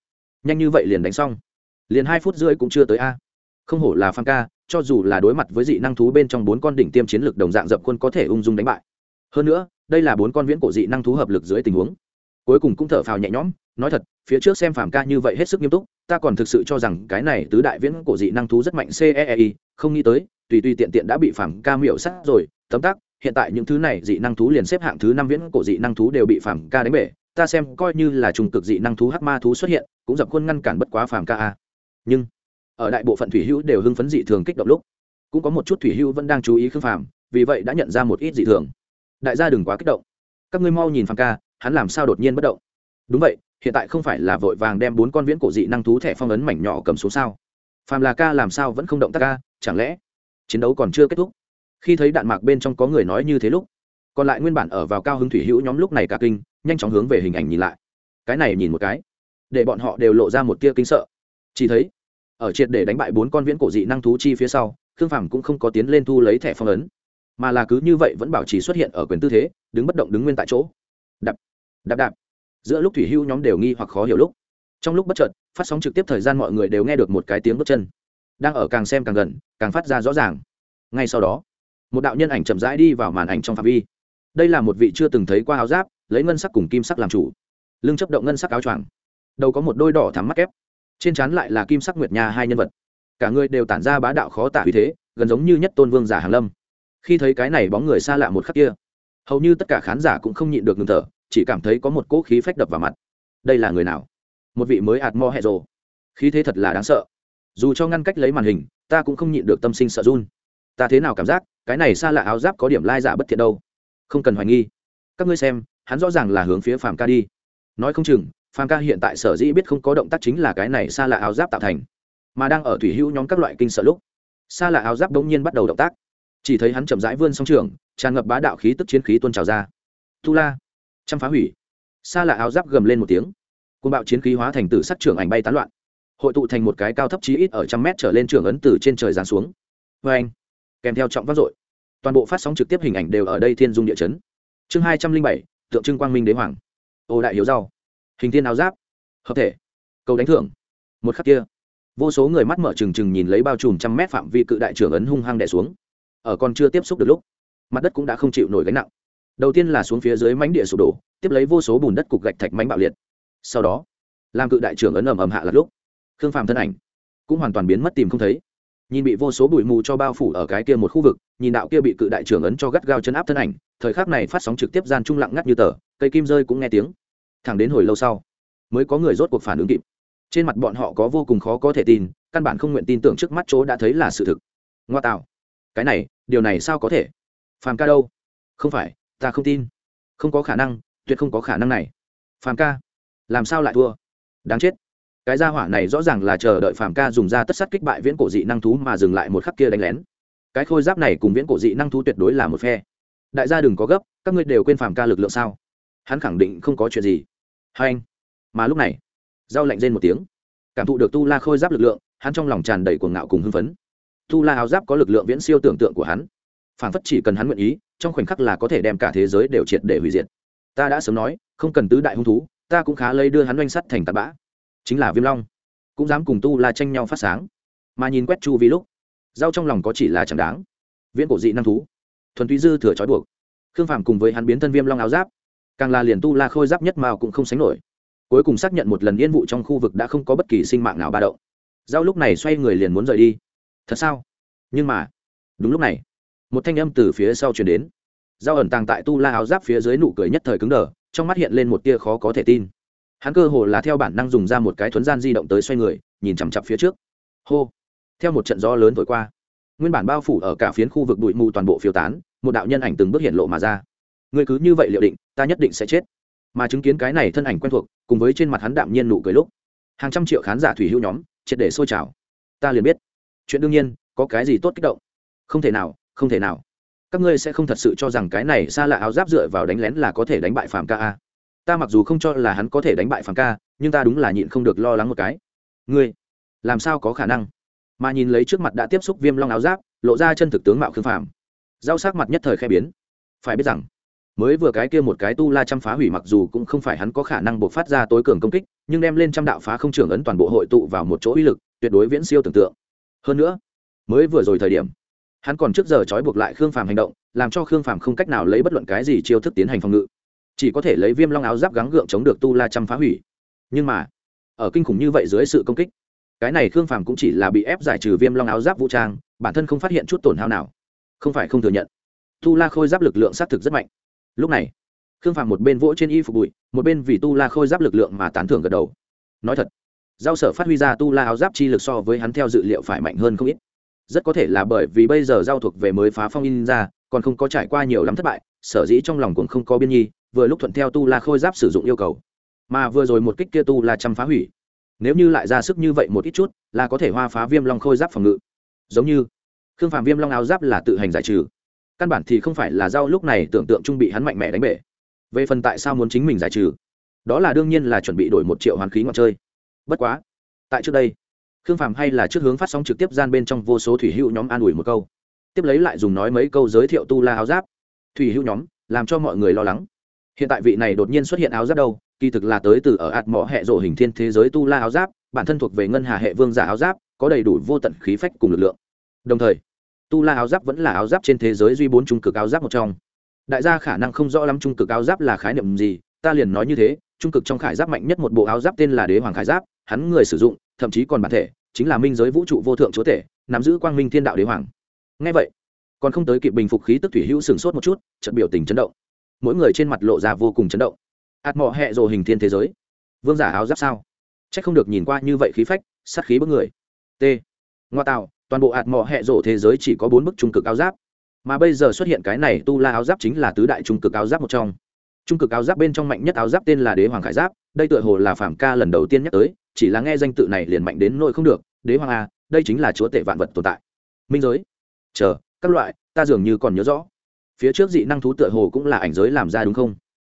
Nhanh như vậy liền đánh xong. Liền hai phút rưỡi cũng chưa tới a. Không hổ là phàm ca, cho dù là đối mặt với dị năng thú bên trong bốn con đỉnh tiêm chiến lược đồng dạng dập quân có thể ung dung đánh bại. Hơn nữa, đây là bốn con viễn cổ dị năng thú hợp lực dưới tình huống. Cuối cùng cũng thở phào nhẹ nhõm, nói thật, phía trước xem phàm ca như vậy hết sức nghiêm túc, ta còn thực sự cho rằng cái này tứ đại viễn cổ dị năng thú rất mạnh ceei không nghĩ tới, tùy tùy tiện tiện đã bị phàm ca miểu sát rồi, tấm tắc hiện tại những thứ này dị năng thú liền xếp hạng thứ năm viễn cổ dị năng thú đều bị phàm ca đánh bể. Ta xem coi như là trùng cực dị năng thú hắc ma thú xuất hiện, cũng dập khuôn ngăn cản bất quá phàm ca a. Nhưng, ở đại bộ phận thủy hữu đều hưng phấn dị thường kích động lúc, cũng có một chút thủy hữu vẫn đang chú ý khương phàm, vì vậy đã nhận ra một ít dị thường. Đại gia đừng quá kích động. Các ngươi mau nhìn phàm ca, hắn làm sao đột nhiên bất động? Đúng vậy, hiện tại không phải là vội vàng đem bốn con viễn cổ dị năng thú thẻ phong ấn mảnh nhỏ cầm xuống sao? Phàm là ca làm sao vẫn không động tác ca, chẳng lẽ chiến đấu còn chưa kết thúc? Khi thấy đạn mạc bên trong có người nói như thế lúc, còn lại nguyên bản ở vào cao hứng thủy hữu nhóm lúc này cả kinh, nhanh chóng hướng về hình ảnh nhìn lại. Cái này nhìn một cái, để bọn họ đều lộ ra một tia kinh sợ. Chỉ thấy, ở triệt để đánh bại bốn con viễn cổ dị năng thú chi phía sau, khương phàm cũng không có tiến lên thu lấy thẻ phong ấn, mà là cứ như vậy vẫn bảo trì xuất hiện ở quyền tư thế, đứng bất động đứng nguyên tại chỗ. Đạp đạp đạp. Giữa lúc thủy hưu nhóm đều nghi hoặc khó hiểu lúc, trong lúc bất chợt, phát sóng trực tiếp thời gian mọi người đều nghe được một cái tiếng bước chân, đang ở càng xem càng gần, càng phát ra rõ ràng. Ngay sau đó một đạo nhân ảnh chậm rãi đi vào màn ảnh trong phạm vi. Đây là một vị chưa từng thấy qua áo giáp, lấy ngân sắc cùng kim sắc làm chủ. Lưng chấp động ngân sắc áo choàng. Đầu có một đôi đỏ thắm mắt kép. Trên trán lại là kim sắc nguyệt nha hai nhân vật. Cả người đều tản ra bá đạo khó tả vì thế, gần giống như nhất tôn vương giả hàn lâm. Khi thấy cái này bóng người xa lạ một khắc kia, hầu như tất cả khán giả cũng không nhịn được ngừng thở, chỉ cảm thấy có một cỗ khí phách đập vào mặt. Đây là người nào? Một vị mới ạt mo hẹ rồ khí thế thật là đáng sợ. Dù cho ngăn cách lấy màn hình, ta cũng không nhịn được tâm sinh sợ run ta thế nào cảm giác, cái này xa lạ áo giáp có điểm lai giả bất thiện đâu. Không cần hoài nghi. Các ngươi xem, hắn rõ ràng là hướng phía phàm ca đi. Nói không chừng, phàm ca hiện tại sở dĩ biết không có động tác chính là cái này xa lạ áo giáp tạo thành. Mà đang ở thủy hữu nhóm các loại kinh sợ lúc, xa lạ áo giáp bỗng nhiên bắt đầu động tác. Chỉ thấy hắn chậm rãi vươn song trường, tràn ngập bá đạo khí tức chiến khí tuôn trào ra. Tu la chăm phá hủy. Xa lạ áo giáp gầm lên một tiếng. Côn bạo chiến khí hóa thành tử sắc trưởng ảnh bay tán loạn. Hội tụ thành một cái cao thấp chí ít ở trăm mét trở lên trường ấn từ trên trời giáng xuống. Vê anh kèm theo trọng vác dội. Toàn bộ phát sóng trực tiếp hình ảnh đều ở đây thiên dung địa chấn. Chương hai trăm linh bảy, tượng trưng quang minh đế hoàng. Ô đại hiếu rau. Hình thiên áo giáp. Hợp thể. Cầu đánh thưởng. Một khắc kia, vô số người mắt mở trừng trừng nhìn lấy bao trùm trăm mét phạm vi cự đại trưởng ấn hung hăng đẻ xuống. Ở còn chưa tiếp xúc được lúc, mặt đất cũng đã không chịu nổi gánh nặng. Đầu tiên là xuống phía dưới mánh địa sụp đổ, tiếp lấy vô số bùn đất cục gạch thạch mánh bạo liệt. Sau đó, làm cự đại trưởng ấn ầm ầm hạ lật lúc, khương phàm thân ảnh cũng hoàn toàn biến mất tìm không thấy nhìn bị vô số bụi mù cho bao phủ ở cái kia một khu vực, nhìn đạo kia bị cự đại trưởng ấn cho gắt gao chân áp thân ảnh, thời khắc này phát sóng trực tiếp gian trung lặng ngắt như tờ, cây kim rơi cũng nghe tiếng. Thẳng đến hồi lâu sau, mới có người rốt cuộc phản ứng kịp. Trên mặt bọn họ có vô cùng khó có thể tin, căn bản không nguyện tin tưởng trước mắt chỗ đã thấy là sự thực. Ngoa tạo. Cái này, điều này sao có thể? Phàm ca đâu? Không phải, ta không tin. Không có khả năng, tuyệt không có khả năng này. Phàm ca, làm sao lại thua? Đáng chết cái gia hỏa này rõ ràng là chờ đợi phàm ca dùng ra tất sát kích bại viễn cổ dị năng thú mà dừng lại một khắc kia đánh lén. Cái khôi giáp này cùng viễn cổ dị năng thú tuyệt đối là một phe. Đại gia đừng có gấp, các ngươi đều quên phàm ca lực lượng sao? Hắn khẳng định không có chuyện gì. Hai anh. Mà lúc này dao lạnh rên một tiếng. Cảm thụ được tu la khôi giáp lực lượng, hắn trong lòng tràn đầy cuồng ngạo cùng hưng phấn. Tu la áo giáp có lực lượng viễn siêu tưởng tượng của hắn. Phản phất chỉ cần hắn nguyện ý, trong khoảnh khắc là có thể đem cả thế giới đều triệt để hủy diệt. Ta đã sớm nói, không cần tứ đại hung thú, ta cũng khá lấy đưa hắn oanh sắt thành tạt bã chính là viêm long, cũng dám cùng tu la tranh nhau phát sáng. Mà nhìn quét chu vi lúc dao trong lòng có chỉ là chẳng đáng. Viễn cổ dị năng thú, thuần túy dư thừa trói buộc. Khương phàm cùng với hắn biến thân viêm long áo giáp, càng là liền tu la khôi giáp nhất mao cũng không sánh nổi. Cuối cùng xác nhận một lần yên vụ trong khu vực đã không có bất kỳ sinh mạng nào ba động. Giao lúc này xoay người liền muốn rời đi. Thật sao? Nhưng mà, đúng lúc này, một thanh âm từ phía sau chuyển đến. Giao ẩn tàng tại tu la áo giáp phía dưới nụ cười nhất thời cứng đờ, trong mắt hiện lên một tia khó có thể tin hắn cơ hồ là theo bản năng dùng ra một cái thuấn gian di động tới xoay người, nhìn chằm chặp phía trước. Hô! Theo một trận gió lớn thổi qua, nguyên bản bao phủ ở cả phiến khu vực bụi mù toàn bộ phiêu tán, một đạo nhân ảnh từng bước hiện lộ mà ra. Người cứ như vậy liệu định, ta nhất định sẽ chết. Mà chứng kiến cái này thân ảnh quen thuộc, cùng với trên mặt hắn đạm nhiên nụ cười lúc, hàng trăm triệu khán giả thủy hữu nhóm, triệt để sôi trào. Ta liền biết. Chuyện đương nhiên, có cái gì tốt kích động? Không thể nào, không thể nào. Các ngươi sẽ không thật sự cho rằng cái này xa lạ áo giáp dựa vào đánh lén là có thể đánh bại phàm ca a ta mặc dù không cho là hắn có thể đánh bại phàm ca, nhưng ta đúng là nhịn không được lo lắng một cái. Ngươi, làm sao có khả năng? Mà nhìn lấy trước mặt đã tiếp xúc viêm long áo giáp, lộ ra chân thực tướng mạo khương phàm. Giao sắc mặt nhất thời khe biến. Phải biết rằng, mới vừa cái kia một cái tu la chăm phá hủy mặc dù cũng không phải hắn có khả năng buộc phát ra tối cường công kích, nhưng đem lên trăm đạo phá không trưởng ấn toàn bộ hội tụ vào một chỗ uy lực, tuyệt đối viễn siêu tưởng tượng. Hơn nữa, mới vừa rồi thời điểm, hắn còn trước giờ trói buộc lại khương phàm hành động, làm cho khương phàm không cách nào lấy bất luận cái gì chiêu thức tiến hành phòng ngự chỉ có thể lấy viêm long áo giáp gắng gượng chống được tu la chăm phá hủy. Nhưng mà, ở kinh khủng như vậy dưới sự công kích, cái này khương phàm cũng chỉ là bị ép giải trừ viêm long áo giáp vũ trang, bản thân không phát hiện chút tổn hao nào. Không phải không thừa nhận, tu la khôi giáp lực lượng xác thực rất mạnh. Lúc này, khương phàm một bên vỗ trên y phục bụi, một bên vì tu la khôi giáp lực lượng mà tán thưởng gật đầu. Nói thật, giao sở phát huy ra tu la áo giáp chi lực so với hắn theo dự liệu phải mạnh hơn không ít. Rất có thể là bởi vì bây giờ giao thuộc về mới phá phong in ra, còn không có trải qua nhiều lắm thất bại, sở dĩ trong lòng cũng không có biên nhi vừa lúc thuận theo tu la khôi giáp sử dụng yêu cầu, mà vừa rồi một kích kia tu la chăm phá hủy. Nếu như lại ra sức như vậy một ít chút, là có thể hoa phá viêm long khôi giáp phòng ngự. Giống như, khương phạm viêm long áo giáp là tự hành giải trừ. Căn bản thì không phải là do lúc này tưởng tượng trung bị hắn mạnh mẽ đánh bể. Về phần tại sao muốn chính mình giải trừ, đó là đương nhiên là chuẩn bị đổi một triệu hoàn khí ngọn chơi. Bất quá, tại trước đây, khương phàm hay là trước hướng phát sóng trực tiếp gian bên trong vô số thủy hữu nhóm an ủi một câu. Tiếp lấy lại dùng nói mấy câu giới thiệu tu la áo giáp. Thủy hữu nhóm, làm cho mọi người lo lắng hiện tại vị này đột nhiên xuất hiện áo giáp đâu, kỳ thực là tới từ ở ạt mỏ hệ rộ hình thiên thế giới tu la áo giáp, bản thân thuộc về ngân hà hệ vương giả áo giáp, có đầy đủ vô tận khí phách cùng lực lượng. Đồng thời, tu la áo giáp vẫn là áo giáp trên thế giới duy bốn trung cực áo giáp một trong. Đại gia khả năng không rõ lắm trung cực áo giáp là khái niệm gì, ta liền nói như thế, trung cực trong khải giáp mạnh nhất một bộ áo giáp tên là đế hoàng khải giáp, hắn người sử dụng, thậm chí còn bản thể, chính là minh giới vũ trụ vô thượng chúa tể, nắm giữ quang minh thiên đạo đế hoàng. Ngay vậy, còn không tới kịp bình phục khí tức thủy hữu sửng sốt một chút trận biểu tình chấn động mỗi người trên mặt lộ ra vô cùng chấn động. Ạt mọ hẹ rồ hình thiên thế giới. Vương giả áo giáp sao? C h ắ c không được nhìn qua như vậy khí phách, sát khí bức người. T. Ngoa tạo, toàn bộ ạt mọ hẹ rổ thế giới chỉ có bốn bức trung cực áo giáp. Mà bây giờ xuất hiện cái này tu la áo giáp chính là tứ đại trung cực áo giáp một trong. Trung cực áo giáp bên trong mạnh nhất áo giáp tên là đế hoàng khải giáp, đây tựa hồ là phạm ca lần đầu tiên nhắc tới, chỉ là nghe danh tự này liền mạnh đến nỗi không được. Đế hoàng a, đây chính là chúa tể vạn vật tồn tại. Minh giới. Chờ, các loại, ta dường như còn nhớ rõ phía trước dị năng thú tựa hồ cũng là ảnh giới làm ra đúng không?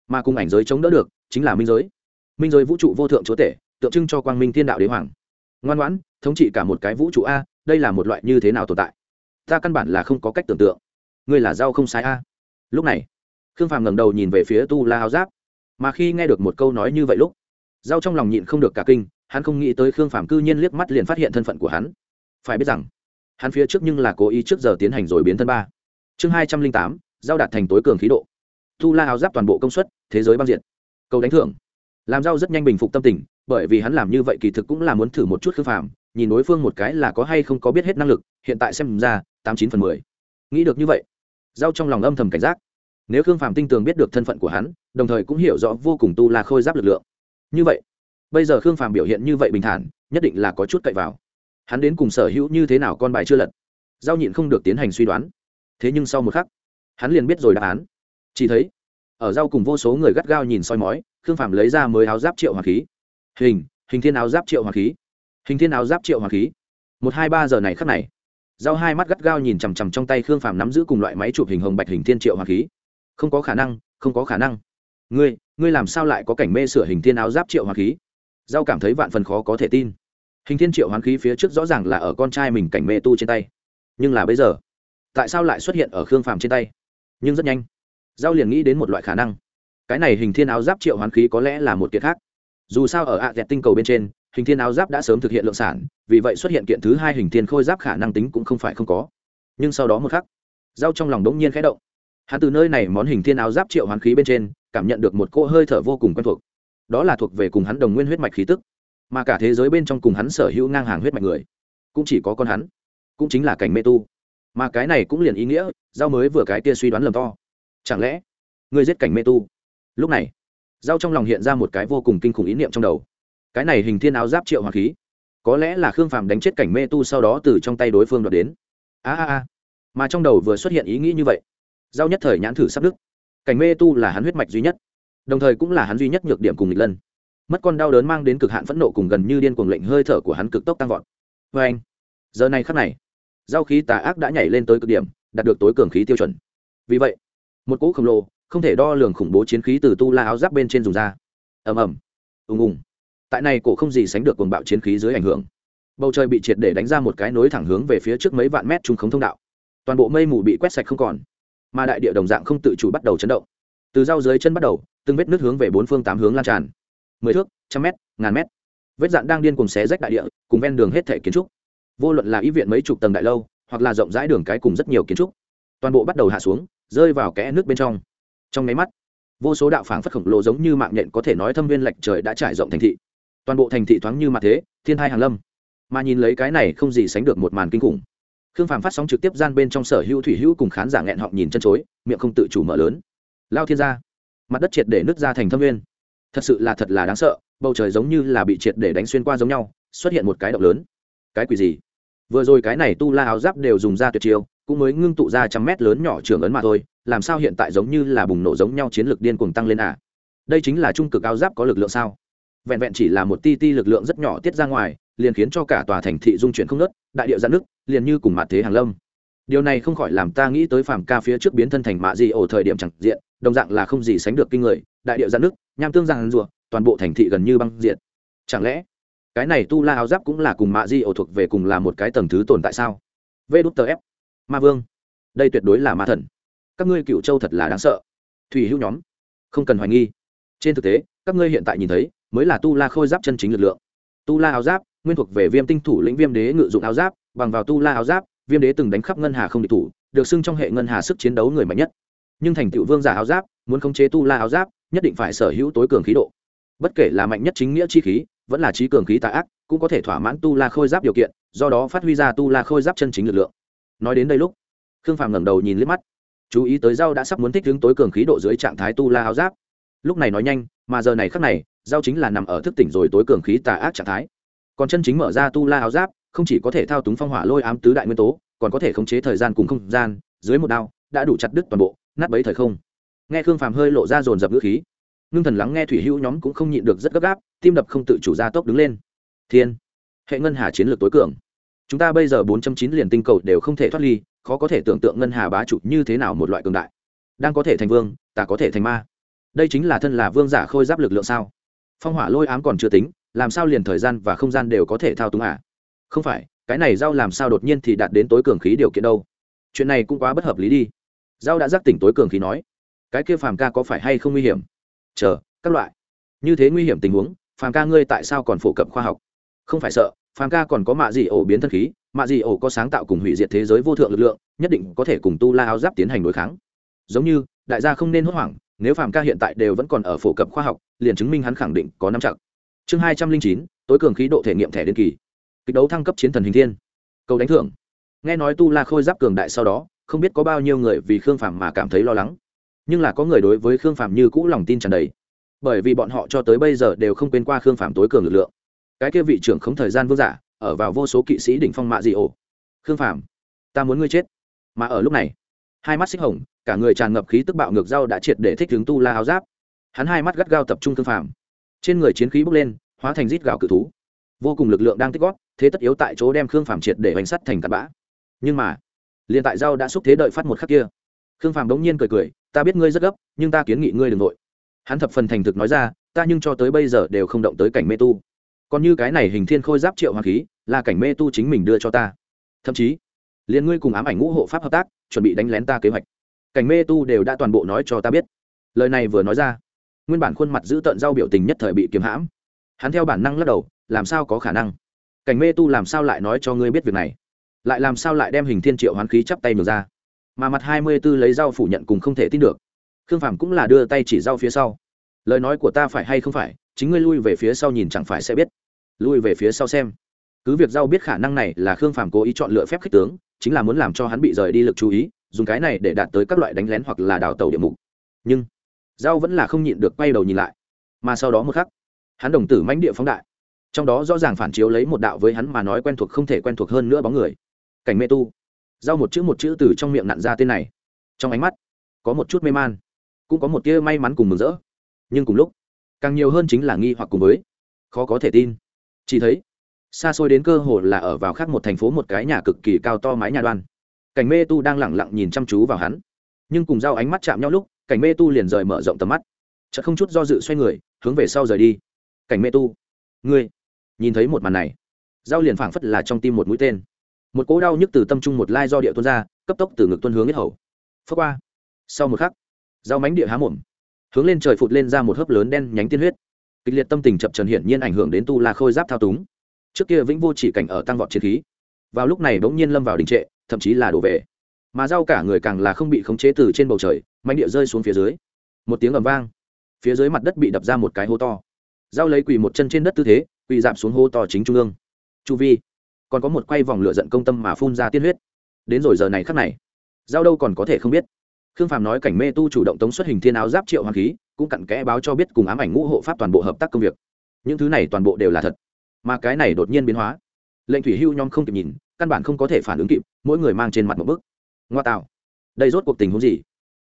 Mà cùng ảnh giới chống đỡ được, chính là minh giới. Minh giới vũ trụ vô thượng chúa tể, tượng trưng cho quang minh thiên đạo đế hoàng. Ngoan ngoãn, thống trị cả một cái vũ trụ a, đây là một loại như thế nào tồn tại? Ta căn bản là không có cách tưởng tượng. Ngươi là dao không sai a. Lúc này, khương phàm ngẩng đầu nhìn về phía tu la áo giáp. Mà khi nghe được một câu nói như vậy lúc dao trong lòng nhịn không được cả kinh, hắn không nghĩ tới khương phàm cư nhiên liếc mắt liền phát hiện thân phận của hắn. Phải biết rằng, hắn phía trước nhưng là cố ý trước giờ tiến hành rồi biến thân ba. Chương hai trăm linh tám giao đạt thành tối cường khí độ. Tu la áo giáp toàn bộ công suất, thế giới băng diện cầu đánh thưởng. Làm rau rất nhanh bình phục tâm tình, bởi vì hắn làm như vậy kỳ thực cũng là muốn thử một chút khương phàm, nhìn đối phương một cái là có hay không có biết hết năng lực, hiện tại xem ra, tám chín phần mười. Nghĩ được như vậy, giao trong lòng âm thầm cảnh giác. Nếu khương phàm tinh tường biết được thân phận của hắn, đồng thời cũng hiểu rõ vô cùng tu là khôi giáp lực lượng. Như vậy, bây giờ khương phàm biểu hiện như vậy bình thản, nhất định là có chút cậy vào. Hắn đến cùng sở hữu như thế nào con bài chưa lật? Giao nhịn không được tiến hành suy đoán. Thế nhưng sau một khắc hắn liền biết rồi đáp án. Chỉ thấy, ở giao cùng vô số người gắt gao nhìn soi mói, khương phàm lấy ra mới áo giáp triệu hoàng khí. Hình hình thiên áo giáp triệu hoàng khí. Hình thiên áo giáp triệu hoàng khí. Một, hai, ba giờ này khắc này giao hai mắt gắt gao nhìn chằm chằm trong tay khương phàm nắm giữ cùng loại máy chụp hình hồng bạch hình thiên triệu hoàng khí. Không có khả năng, không có khả năng. Ngươi ngươi làm sao lại có cảnh mê sửa hình thiên áo giáp triệu hoàng khí? Giao cảm thấy vạn phần khó có thể tin. Hình thiên triệu hoàng khí phía trước rõ ràng là ở con trai mình cảnh mê tu trên tay. Nhưng là bây giờ, tại sao lại xuất hiện ở khương phàm trên tay? Nhưng rất nhanh. Giao liền nghĩ đến một loại khả năng. Cái này hình thiên áo giáp triệu hoán khí có lẽ là một kiện khác. Dù sao ở ạ dẹt tinh cầu bên trên, hình thiên áo giáp đã sớm thực hiện lượng sản, vì vậy xuất hiện kiện thứ hai hình thiên khôi giáp khả năng tính cũng không phải không có. Nhưng sau đó một khắc, giao trong lòng đống nhiên khẽ động. Hắn từ nơi này món hình thiên áo giáp triệu hoán khí bên trên, cảm nhận được một cỗ hơi thở vô cùng quen thuộc. Đó là thuộc về cùng hắn đồng nguyên huyết mạch khí tức, mà cả thế giới bên trong cùng hắn sở hữu ngang hàng huyết mạch người, cũng chỉ có con hắn, cũng chính là cảnh mê tu mà cái này cũng liền ý nghĩa giao mới vừa cái kia suy đoán lầm to. Chẳng lẽ, ngươi giết cảnh mê tu? Lúc này giao trong lòng hiện ra một cái vô cùng kinh khủng ý niệm trong đầu. Cái này hình thiên áo giáp triệu hoàng khí, có lẽ là khương phàm đánh chết cảnh mê tu sau đó từ trong tay đối phương đoạt đến. A a a. Mà trong đầu vừa xuất hiện ý nghĩ như vậy giao nhất thời nhãn thử sắp đức cảnh mê tu là hắn huyết mạch duy nhất, đồng thời cũng là hắn duy nhất nhược điểm cùng nghịch lân. Mất con đau đớn mang đến cực hạn phẫn nộ cùng gần như điên cuồng lệnh hơi thở của hắn cực tốc tăng vọt. Vê anh giờ này khắc này giao khí tà ác đã nhảy lên tới cực điểm, đạt được tối cường khí tiêu chuẩn. Vì vậy, một cỗ khổng lồ, không thể đo lường khủng bố chiến khí từ tu la áo giáp bên trên dùng ra. Ầm ầm. Ùng ùng. Tại này cổ không gì sánh được cuồng bạo chiến khí dưới ảnh hưởng. Bầu trời bị triệt để đánh ra một cái nối thẳng hướng về phía trước mấy vạn mét trung khống thông đạo. Toàn bộ mây mù bị quét sạch không còn. Mà đại địa đồng dạng không tự chủ bắt đầu chấn động. Từ rau dưới chân bắt đầu, từng vết nước hướng về bốn phương tám hướng lan tràn. Mười thước, trăm mét, ngàn mét. Vết dạn đang điên cùng xé rách đại địa, cùng ven đường hết thể kiến trúc vô luận là ý viện mấy chục tầng đại lâu, hoặc là rộng rãi đường cái cùng rất nhiều kiến trúc, toàn bộ bắt đầu hạ xuống, rơi vào kẽ nước bên trong. Trong máy mắt, vô số đạo phảng phất khổng lồ giống như mạng nhện có thể nói thâm viên lệch trời đã trải rộng thành thị. Toàn bộ thành thị thoáng như mặt thế, thiên hai hàng lâm. Mà nhìn lấy cái này không gì sánh được một màn kinh khủng. Khương phàm phát sóng trực tiếp gian bên trong sở hữu thủy hữu cùng khán giả nghẹn họng nhìn chân chối, miệng không tự chủ mở lớn. Lao thiên gia, mặt đất triệt để nứt ra thành thâm viên. Thật sự là thật là đáng sợ, bầu trời giống như là bị triệt để đánh xuyên qua giống nhau, xuất hiện một cái động lớn. Cái quỷ gì? Vừa rồi cái này tu la áo giáp đều dùng ra tuyệt chiêu, cũng mới ngưng tụ ra trăm mét lớn nhỏ trường ấn mà thôi, làm sao hiện tại giống như là bùng nổ giống nhau chiến lược điên cuồng tăng lên à? Đây chính là trung cực áo giáp có lực lượng sao? Vẹn vẹn chỉ là một ti ti lực lượng rất nhỏ tiết ra ngoài, liền khiến cho cả tòa thành thị dung chuyển không nớt đại địa giãn nước liền như cùng mặt thế hàng lâm. Điều này không khỏi làm ta nghĩ tới phàm ca phía trước biến thân thành mạ gì ổ thời điểm chẳng diện, đồng dạng là không gì sánh được kinh người, đại địa giãn nước nham tương giang rùa, toàn bộ thành thị gần như băng diện chẳng lẽ cái này tu la áo giáp cũng là cùng mạ di ổ thuộc về cùng là một cái tầng thứ tồn tại sao? Vê đút tờ ép. Ma vương. Đây tuyệt đối là ma thần. Các ngươi cựu châu thật là đáng sợ. Thủy hữu nhóm. Không cần hoài nghi. Trên thực tế, các ngươi hiện tại nhìn thấy, mới là tu la khôi giáp chân chính lực lượng. Tu la áo giáp, nguyên thuộc về viêm tinh thủ lĩnh viêm đế ngự dụng áo giáp, bằng vào tu la áo giáp, viêm đế từng đánh khắp ngân hà không địch thủ, được xưng trong hệ ngân hà sức chiến đấu người mạnh nhất. Nhưng thành tựu vương giả áo giáp, muốn khống chế tu la áo giáp, nhất định phải sở hữu tối cường khí độ. Bất kể là mạnh nhất chính nghĩa chi khí vẫn là trí cường khí tà ác, cũng có thể thỏa mãn tu la khôi giáp điều kiện, do đó phát huy ra tu la khôi giáp chân chính lực lượng. Nói đến đây lúc, khương phàm ngẩng đầu nhìn liếc mắt. Chú ý tới dao đã sắp muốn thích hướng tối cường khí độ dưới trạng thái tu la áo giáp. Lúc này nói nhanh, mà giờ này khắc này dao chính là nằm ở thức tỉnh rồi tối cường khí tà ác trạng thái. Còn chân chính mở ra tu la áo giáp, không chỉ có thể thao túng phong hỏa lôi ám tứ đại nguyên tố, còn có thể khống chế thời gian cùng không gian, dưới một đao, đã đủ chặt đứt toàn bộ, nát bấy thời không. Nghe khương phàm hơi lộ ra dồn dập ngữ khí ngưng thần lắng nghe thủy hữu nhóm cũng không nhịn được rất gấp gáp, tim đập không tự chủ ra tốc đứng lên. Thiên, hệ ngân hà chiến lược tối cường. Chúng ta bây giờ bốn trăm chín liền tinh cầu đều không thể thoát ly, khó có thể tưởng tượng ngân hà bá chủ như thế nào một loại cường đại. Đang có thể thành vương, ta có thể thành ma. Đây chính là thân là vương giả khôi giáp lực lượng sao? Phong hỏa lôi ám còn chưa tính, làm sao liền thời gian và không gian đều có thể thao túng à? Không phải, cái này giao làm sao đột nhiên thì đạt đến tối cường khí điều kiện đâu? Chuyện này cũng quá bất hợp lý đi. Giao đã giác tỉnh tối cường khí nói, cái kia phàm ca có phải hay không nguy hiểm? Chờ, các loại. Như thế nguy hiểm tình huống, phàm ca ngươi tại sao còn phổ cập khoa học? Không phải sợ, phàm ca còn có mạ gì ổ biến thân khí, mạ gì ổ có sáng tạo cùng hủy diệt thế giới vô thượng lực lượng, nhất định có thể cùng tu la áo giáp tiến hành đối kháng. Giống như, đại gia không nên hốt hoảng, nếu phàm ca hiện tại đều vẫn còn ở phổ cập khoa học, liền chứng minh hắn khẳng định có năm chặng chương hai trăm linh chín, tối cường khí độ thể nghiệm thẻ đ ế n kỳ. Kịch đấu thăng cấp chiến thần hình thiên. Cầu đánh thưởng. Nghe nói tu la khôi giáp cường đại sau đó, không biết có bao nhiêu người vì khương phàm mà cảm thấy lo lắng nhưng là có người đối với khương phàm như cũ lòng tin tràn đầy. Bởi vì bọn họ cho tới bây giờ đều không quên qua khương phàm tối cường lực lượng. Cái kia vị trưởng không thời gian vương giả, ở vào vô số kỵ sĩ đỉnh phong mạ dị ổ. Khương phàm, ta muốn ngươi chết. Mà ở lúc này, hai mắt xích hồng, cả người tràn ngập khí tức bạo ngược dao đã triệt để thích hướng tu la áo giáp. Hắn hai mắt gắt gao tập trung khương phàm. Trên người chiến khí bốc lên, hóa thành rít gạo cự thú. Vô cùng lực lượng đang tích góp, thế tất yếu tại chỗ đem khương phàm triệt để bánh sắt thành tạt bã. Nhưng mà, liền tại dao đã xúc thế đợi phát một khắc kia, khương phàm đống nhiên cười cười ta biết ngươi rất gấp, nhưng ta kiến nghị ngươi đ ừ n g nội hắn thập phần thành thực nói ra, ta nhưng cho tới bây giờ đều không động tới cảnh mê tu. Còn như cái này hình thiên khôi giáp triệu hoàng khí, là cảnh mê tu chính mình đưa cho ta. Thậm chí, liền ngươi cùng ám ảnh ngũ hộ pháp hợp tác, chuẩn bị đánh lén ta kế hoạch. Cảnh mê tu đều đã toàn bộ nói cho ta biết. Lời này vừa nói ra, nguyên bản khuôn mặt giữ tợn giao biểu tình nhất thời bị kiếm hãm. Hắn theo bản năng lắc đầu, làm sao có khả năng? Cảnh mê tu làm sao lại nói cho ngươi biết việc này? Lại làm sao lại đem hình thiên triệu hoán khí chắp tay ngược ra? Mà mặt hai mươi b ố lấy dao phủ nhận cùng không thể tin được. Khương phàm cũng là đưa tay chỉ dao phía sau. Lời nói của ta phải hay không phải, chính ngươi lui về phía sau nhìn chẳng phải sẽ biết. Lui về phía sau xem. Cứ việc dao biết khả năng này là khương phàm cố ý chọn lựa phép khích tướng, chính là muốn làm cho hắn bị rời đi lực chú ý, dùng cái này để đạt tới các loại đánh lén hoặc là đào tàu địa mục. Nhưng dao vẫn là không nhịn được quay đầu nhìn lại. Mà sau đó một khắc, hắn đồng tử mãnh địa phóng đại. Trong đó rõ ràng phản chiếu lấy một đạo với hắn mà nói quen thuộc không thể quen thuộc hơn nữa bóng người. Cảnh mê tu giao một chữ một chữ từ trong miệng nặn ra tên này. Trong ánh mắt, có một chút mê man, cũng có một tia may mắn cùng mừng rỡ. Nhưng cùng lúc, càng nhiều hơn chính là nghi hoặc cùng với, khó có thể tin. Chỉ thấy, xa xôi đến cơ hồ là ở vào khác một thành phố một cái nhà cực kỳ cao to mái nhà đoan. Cảnh mê tu đang lẳng lặng nhìn chăm chú vào hắn. Nhưng cùng giao ánh mắt chạm nhau lúc, cảnh mê tu liền rời mở rộng tầm mắt. Chợt không chút do dự xoay người, hướng về sau rời đi. Cảnh mê tu, ngươi, nhìn thấy một màn này. Giao liền phảng phất là trong tim một mũi tên một cỗ đau nhức từ tâm trung một lai do địa tuôn ra, cấp tốc từ ngực tuân hướng hết hầu. Phước qua. Sau một khắc, dao mánh địa há mồm, hướng lên trời phụt lên ra một hớp lớn đen nhánh tiên huyết. Kịch liệt tâm tình chập trần hiển nhiên ảnh hưởng đến tu la khôi giáp thao túng. Trước kia vĩnh vô chỉ cảnh ở tăng vọt chiến khí, vào lúc này bỗng nhiên lâm vào đình trệ, thậm chí là đổ về. Mà dao cả người càng là không bị khống chế từ trên bầu trời, mánh địa rơi xuống phía dưới. Một tiếng ầm vang, phía dưới mặt đất bị đập ra một cái hố to. Dao lấy quỳ một chân trên đất tư thế, quỳ dạp xuống hố to chính trung ương. Chu vi còn có một quay vòng lửa giận công tâm mà phun ra tiên huyết. Đến rồi giờ này khắc này, giao đâu còn có thể không biết. Khương phàm nói cảnh mê tu chủ động tống xuất hình thiên áo giáp triệu hoàng khí, cũng cặn kẽ báo cho biết cùng ám ảnh ngũ hộ pháp toàn bộ hợp tác công việc. Những thứ này toàn bộ đều là thật, mà cái này đột nhiên biến hóa. Lệnh thủy hưu nhóm không kịp nhìn, căn bản không có thể phản ứng kịp, mỗi người mang trên mặt một bức. Ngoa tạo, đây rốt cuộc tình huống gì?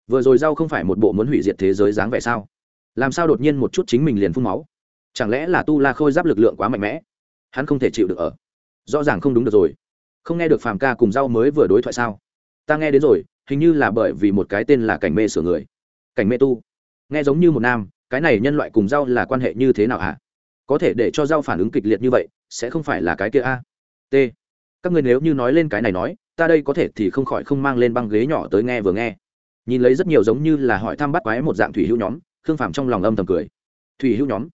Vừa rồi giao không phải một bộ muốn hủy diệt thế giới dáng vẻ sao? Làm sao đột nhiên một chút chính mình liền phun máu? Chẳng lẽ là tu la khôi giáp lực lượng quá mạnh mẽ? Hắn không thể chịu được ở rõ ràng không đúng được rồi. Không nghe được phàm ca cùng rau mới vừa đối thoại sao? Ta nghe đến rồi, hình như là bởi vì một cái tên là cảnh mê sửa người. Cảnh mê tu. Nghe giống như một nam, cái này nhân loại cùng rau là quan hệ như thế nào hả? Có thể để cho rau phản ứng kịch liệt như vậy, sẽ không phải là cái kia a? T. Các người nếu như nói lên cái này nói, ta đây có thể thì không khỏi không mang lên băng ghế nhỏ tới nghe vừa nghe. Nhìn lấy rất nhiều giống như là hỏi thăm bắt quái một dạng thủy hữu nhóm, khương phạm trong lòng âm thầm cười. Thủy hữu nhóm?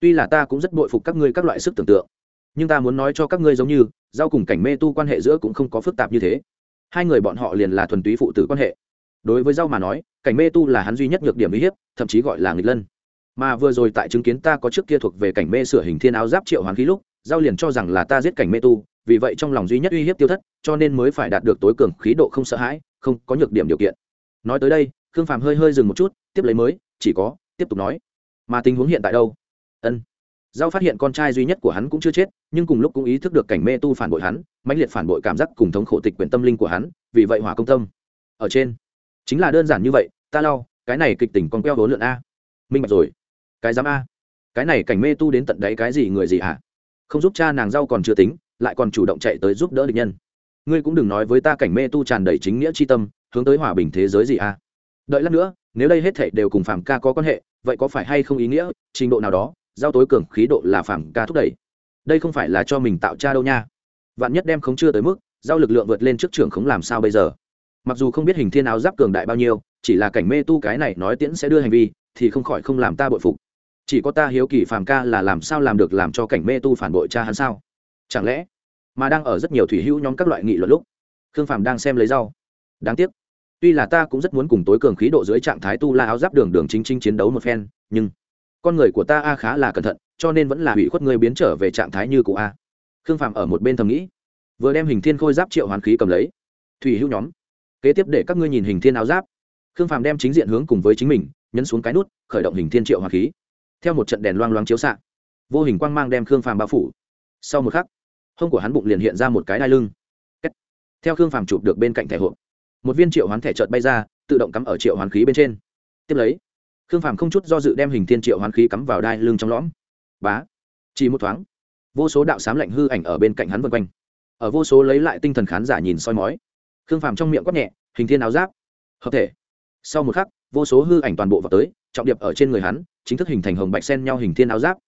Tuy là ta cũng rất bội phục các ngươi các loại sức tưởng tượng nhưng ta muốn nói cho các ngươi giống như giao cùng cảnh mê tu quan hệ giữa cũng không có phức tạp như thế. Hai người bọn họ liền là thuần túy phụ tử quan hệ. Đối với giao mà nói, cảnh mê tu là hắn duy nhất nhược điểm uy hiếp, thậm chí gọi là nghịch lân. Mà vừa rồi tại chứng kiến ta có trước kia thuộc về cảnh mê sửa hình thiên áo giáp triệu hoàng khí lúc giao liền cho rằng là ta giết cảnh mê tu, vì vậy trong lòng duy nhất uy hiếp tiêu thất, cho nên mới phải đạt được tối cường khí độ không sợ hãi, không có nhược điểm điều kiện. Nói tới đây, khương phàm hơi hơi dừng một chút, tiếp lấy mới, chỉ có, tiếp tục nói. Mà tình huống hiện tại đâu? Ân giao phát hiện con trai duy nhất của hắn cũng chưa chết, nhưng cùng lúc cũng ý thức được cảnh mê tu phản bội hắn, mãnh liệt phản bội cảm giác cùng thống khổ tịch quyển tâm linh của hắn, vì vậy hỏa công tâm. Ở trên. Chính là đơn giản như vậy, ta lau, cái này kịch tình con queo vốn lượn a. Minh bạch rồi. Cái dám a. Cái này cảnh mê tu đến tận đấy cái gì người gì hả? Không giúp cha nàng rau còn chưa tính, lại còn chủ động chạy tới giúp đỡ địch nhân. Ngươi cũng đừng nói với ta cảnh mê tu tràn đầy chính nghĩa c tâm, hướng tới hòa bình thế giới gì a. Đợi lát nữa, nếu đây hết thảy đều cùng phạm ca có quan hệ, vậy có phải hay không ý nghĩa, trình độ nào đó giao tối cường khí độ là phạm ca thúc đẩy. Đây không phải là cho mình tạo cha đâu nha. Vạn nhất đem không chưa tới mức giao lực lượng vượt lên trước trường không làm sao bây giờ? Mặc dù không biết hình thiên áo giáp cường đại bao nhiêu, chỉ là cảnh mê tu cái này nói tiễn sẽ đưa hành vi, thì không khỏi không làm ta bội phục. Chỉ có ta hiếu kỳ phàm ca là làm sao làm được làm cho cảnh mê tu phản bội cha hắn sao? Chẳng lẽ mà đang ở rất nhiều thủy hữu nhóm các loại nghị luận lúc, khương phàm đang xem lấy rau. Đáng tiếc, tuy là ta cũng rất muốn cùng tối cường khí độ dưới trạng thái tu la áo giáp đường đường chính chính chiến đấu một phen, nhưng con người của ta a khá là cẩn thận, cho nên vẫn là hủy khuất người biến trở về trạng thái như cụ a. Khương phạm ở một bên thầm nghĩ, vừa đem hình thiên khôi giáp triệu hoàn khí cầm lấy. Thủy hữu nhóm, kế tiếp để các ngươi nhìn hình thiên áo giáp. Khương phạm đem chính diện hướng cùng với chính mình, nhấn xuống cái nút, khởi động hình thiên triệu hoàn khí. Theo một trận đèn loang loang chiếu xạ, vô hình quang mang đem khương Phạm bao phủ. Sau một khắc, hông của hắn bụng liền hiện ra một cái đai lưng. Theo khương Phạm chụp được bên cạnh thẻ hộp, một viên triệu hoán thẻ trợt bay ra, tự động cắm ở triệu hoán khí bên trên. Tiếp lấy khương phàm không chút do dự đem hình thiên triệu hoán khí cắm vào đai lưng trong lõm. Bá, chỉ một thoáng, vô số đạo sám lạnh hư ảnh ở bên cạnh hắn vân quanh. Ở vô số lấy lại tinh thần khán giả nhìn soi mói. Khương phàm trong miệng quát nhẹ, hình thiên áo giáp. Hợp thể. Sau một khắc, vô số hư ảnh toàn bộ vào tới, trọng điệp ở trên người hắn, chính thức hình thành hồng bạch sen nhau hình thiên áo giáp.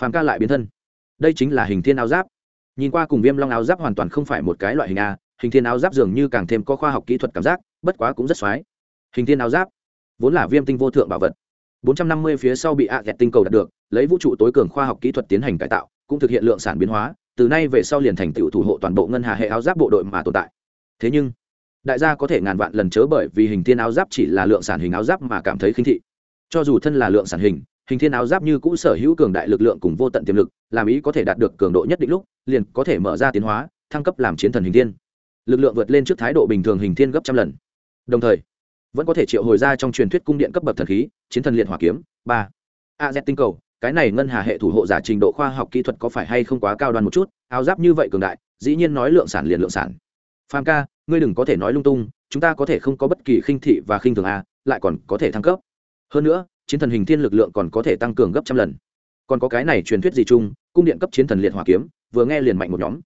Phàm ca lại biến thân. Đây chính là hình thiên áo giáp. Nhìn qua cùng viêm long áo giáp hoàn toàn không phải một cái loại hình a, hình thiên áo giáp dường như càng thêm có khoa học kỹ thuật cảm giác, bất quá cũng rất x o á i hình thiên áo giáp, vốn là viêm tinh vô thượng bảo vật. 450 phía sau bị ạ dẹt tinh cầu đạt được, lấy vũ trụ tối cường khoa học kỹ thuật tiến hành cải tạo, cũng thực hiện lượng sản biến hóa, từ nay về sau liền thành tựu thủ hộ toàn bộ ngân hà hệ áo giáp bộ đội mà tồn tại. Thế nhưng, đại gia có thể ngàn vạn lần chớ bởi vì hình thiên áo giáp chỉ là lượng sản hình áo giáp mà cảm thấy khinh thị. Cho dù thân là lượng sản hình hình thiên áo giáp như cũ sở hữu cường đại lực lượng cùng vô tận tiềm lực, làm ý có thể đạt được cường độ nhất định lúc, liền có thể mở ra tiến hóa, thăng cấp làm chiến thần hình thiên. Lực lượng vượt lên trước thái độ bình thường hình thiên gấp trăm lần. Đồng thời vẫn có thể triệu hồi ra trong truyền thuyết cung điện cấp bậc thần khí, chiến thần liệt hỏa kiếm. Ba. A z tinh cầu, cái này ngân hà hệ thủ hộ giả trình độ khoa học kỹ thuật có phải hay không quá cao đoan một chút? Áo giáp như vậy cường đại, dĩ nhiên nói lượng sản liền lượng sản. Phàm ca, ngươi đừng có thể nói lung tung, chúng ta có thể không có bất kỳ khinh thị và khinh thường a, lại còn có thể thăng cấp. Hơn nữa, chiến thần hình thiên lực lượng còn có thể tăng cường gấp trăm lần. Còn có cái này truyền thuyết gì chung, cung điện cấp chiến thần liệt hỏa kiếm, vừa nghe liền mạnh một nhóm.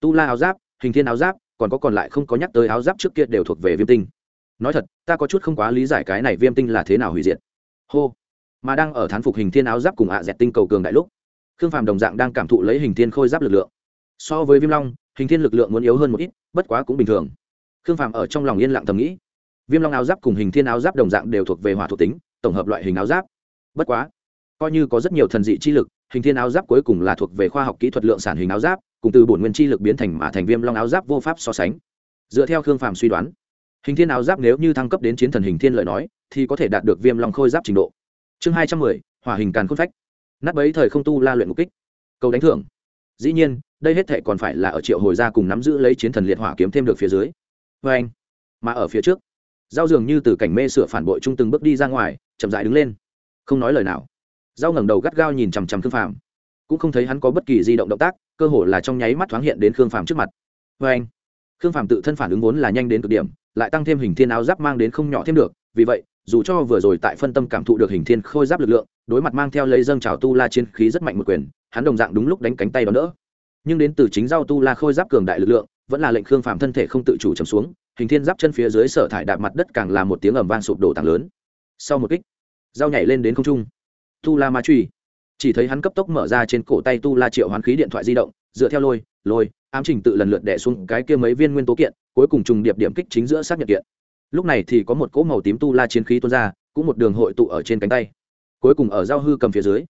Tu la áo giáp, hình thiên áo giáp, còn có còn lại không có nhắc tới áo giáp trước kia đều thuộc về viêm tinh nói thật, ta có chút không quá lý giải cái này viêm tinh là thế nào hủy diệt. Hô. Mà đang ở thán phục hình thiên áo giáp cùng ạ dẹt tinh cầu cường đại lúc, khương phàm đồng dạng đang cảm thụ lấy hình thiên khôi giáp lực lượng. So với viêm long, hình thiên lực lượng muốn yếu hơn một ít, bất quá cũng bình thường. Khương phàm ở trong lòng yên lặng thầm nghĩ. Viêm long áo giáp cùng hình thiên áo giáp đồng dạng đều thuộc về hỏa thuộc tính, tổng hợp loại hình áo giáp. Bất quá, coi như có rất nhiều thần dị chi lực, hình thiên áo giáp cuối cùng là thuộc về khoa học kỹ thuật lượng sản hình áo giáp, cùng từ bổn nguyên chi lực biến thành mà thành viêm long áo giáp vô pháp so sánh. Dựa theo khương phàm suy đoán hình thiên áo giáp nếu như thăng cấp đến chiến thần hình thiên lợi nói, thì có thể đạt được viêm long khôi giáp trình độ. Chương hai trăm mười, hỏa hình càn khôn phách. Nát bấy thời không tu la luyện mục kích. Cầu đánh thưởng. Dĩ nhiên, đây hết thệ còn phải là ở triệu hồi gia cùng nắm giữ lấy chiến thần liệt hỏa kiếm thêm được phía dưới. Vê anh, mà ở phía trước giao dường như từ cảnh mê sửa phản bội trung từng bước đi ra ngoài, chậm dại đứng lên. Không nói lời nào. Giao ngẩng đầu gắt gao nhìn chằm chằm khương phàm. Cũng không thấy hắn có bất kỳ di động động tác, cơ hồ là trong nháy mắt thoáng hiện đến khương phàm trước mặt. Vê anh, khương phàm tự thân phản ứng vốn là nhanh đến cực điểm lại tăng thêm hình thiên áo giáp mang đến không nhỏ thêm được, vì vậy, dù cho vừa rồi tại phân tâm cảm thụ được hình thiên khôi giáp lực lượng, đối mặt mang theo lấy dâng trào tu la chiến khí rất mạnh một quyền, hắn đồng dạng đúng lúc đánh cánh tay đó nữa nhưng đến từ chính giao tu la khôi giáp cường đại lực lượng, vẫn là lệnh khương phàm thân thể không tự chủ chầm xuống, hình thiên giáp chân phía dưới sở thải đạp mặt đất càng là một tiếng ầm vang sụp đổ tảng lớn. Sau một kích dao nhảy lên đến không trung. Tu la ma truy. Chỉ thấy hắn cấp tốc mở ra trên cổ tay tu la triệu hoán khí điện thoại di động, dựa theo lôi lôi ám trình tự lần lượt đẻ xuống cái kia mấy viên nguyên tố kiện, cuối cùng trùng điệp điểm kích chính giữa xác nhận kiện. Lúc này thì có một cỗ màu tím tu la chiến khí tuôn ra, cũng một đường hội tụ ở trên cánh tay. Cuối cùng ở giao hư cầm phía dưới,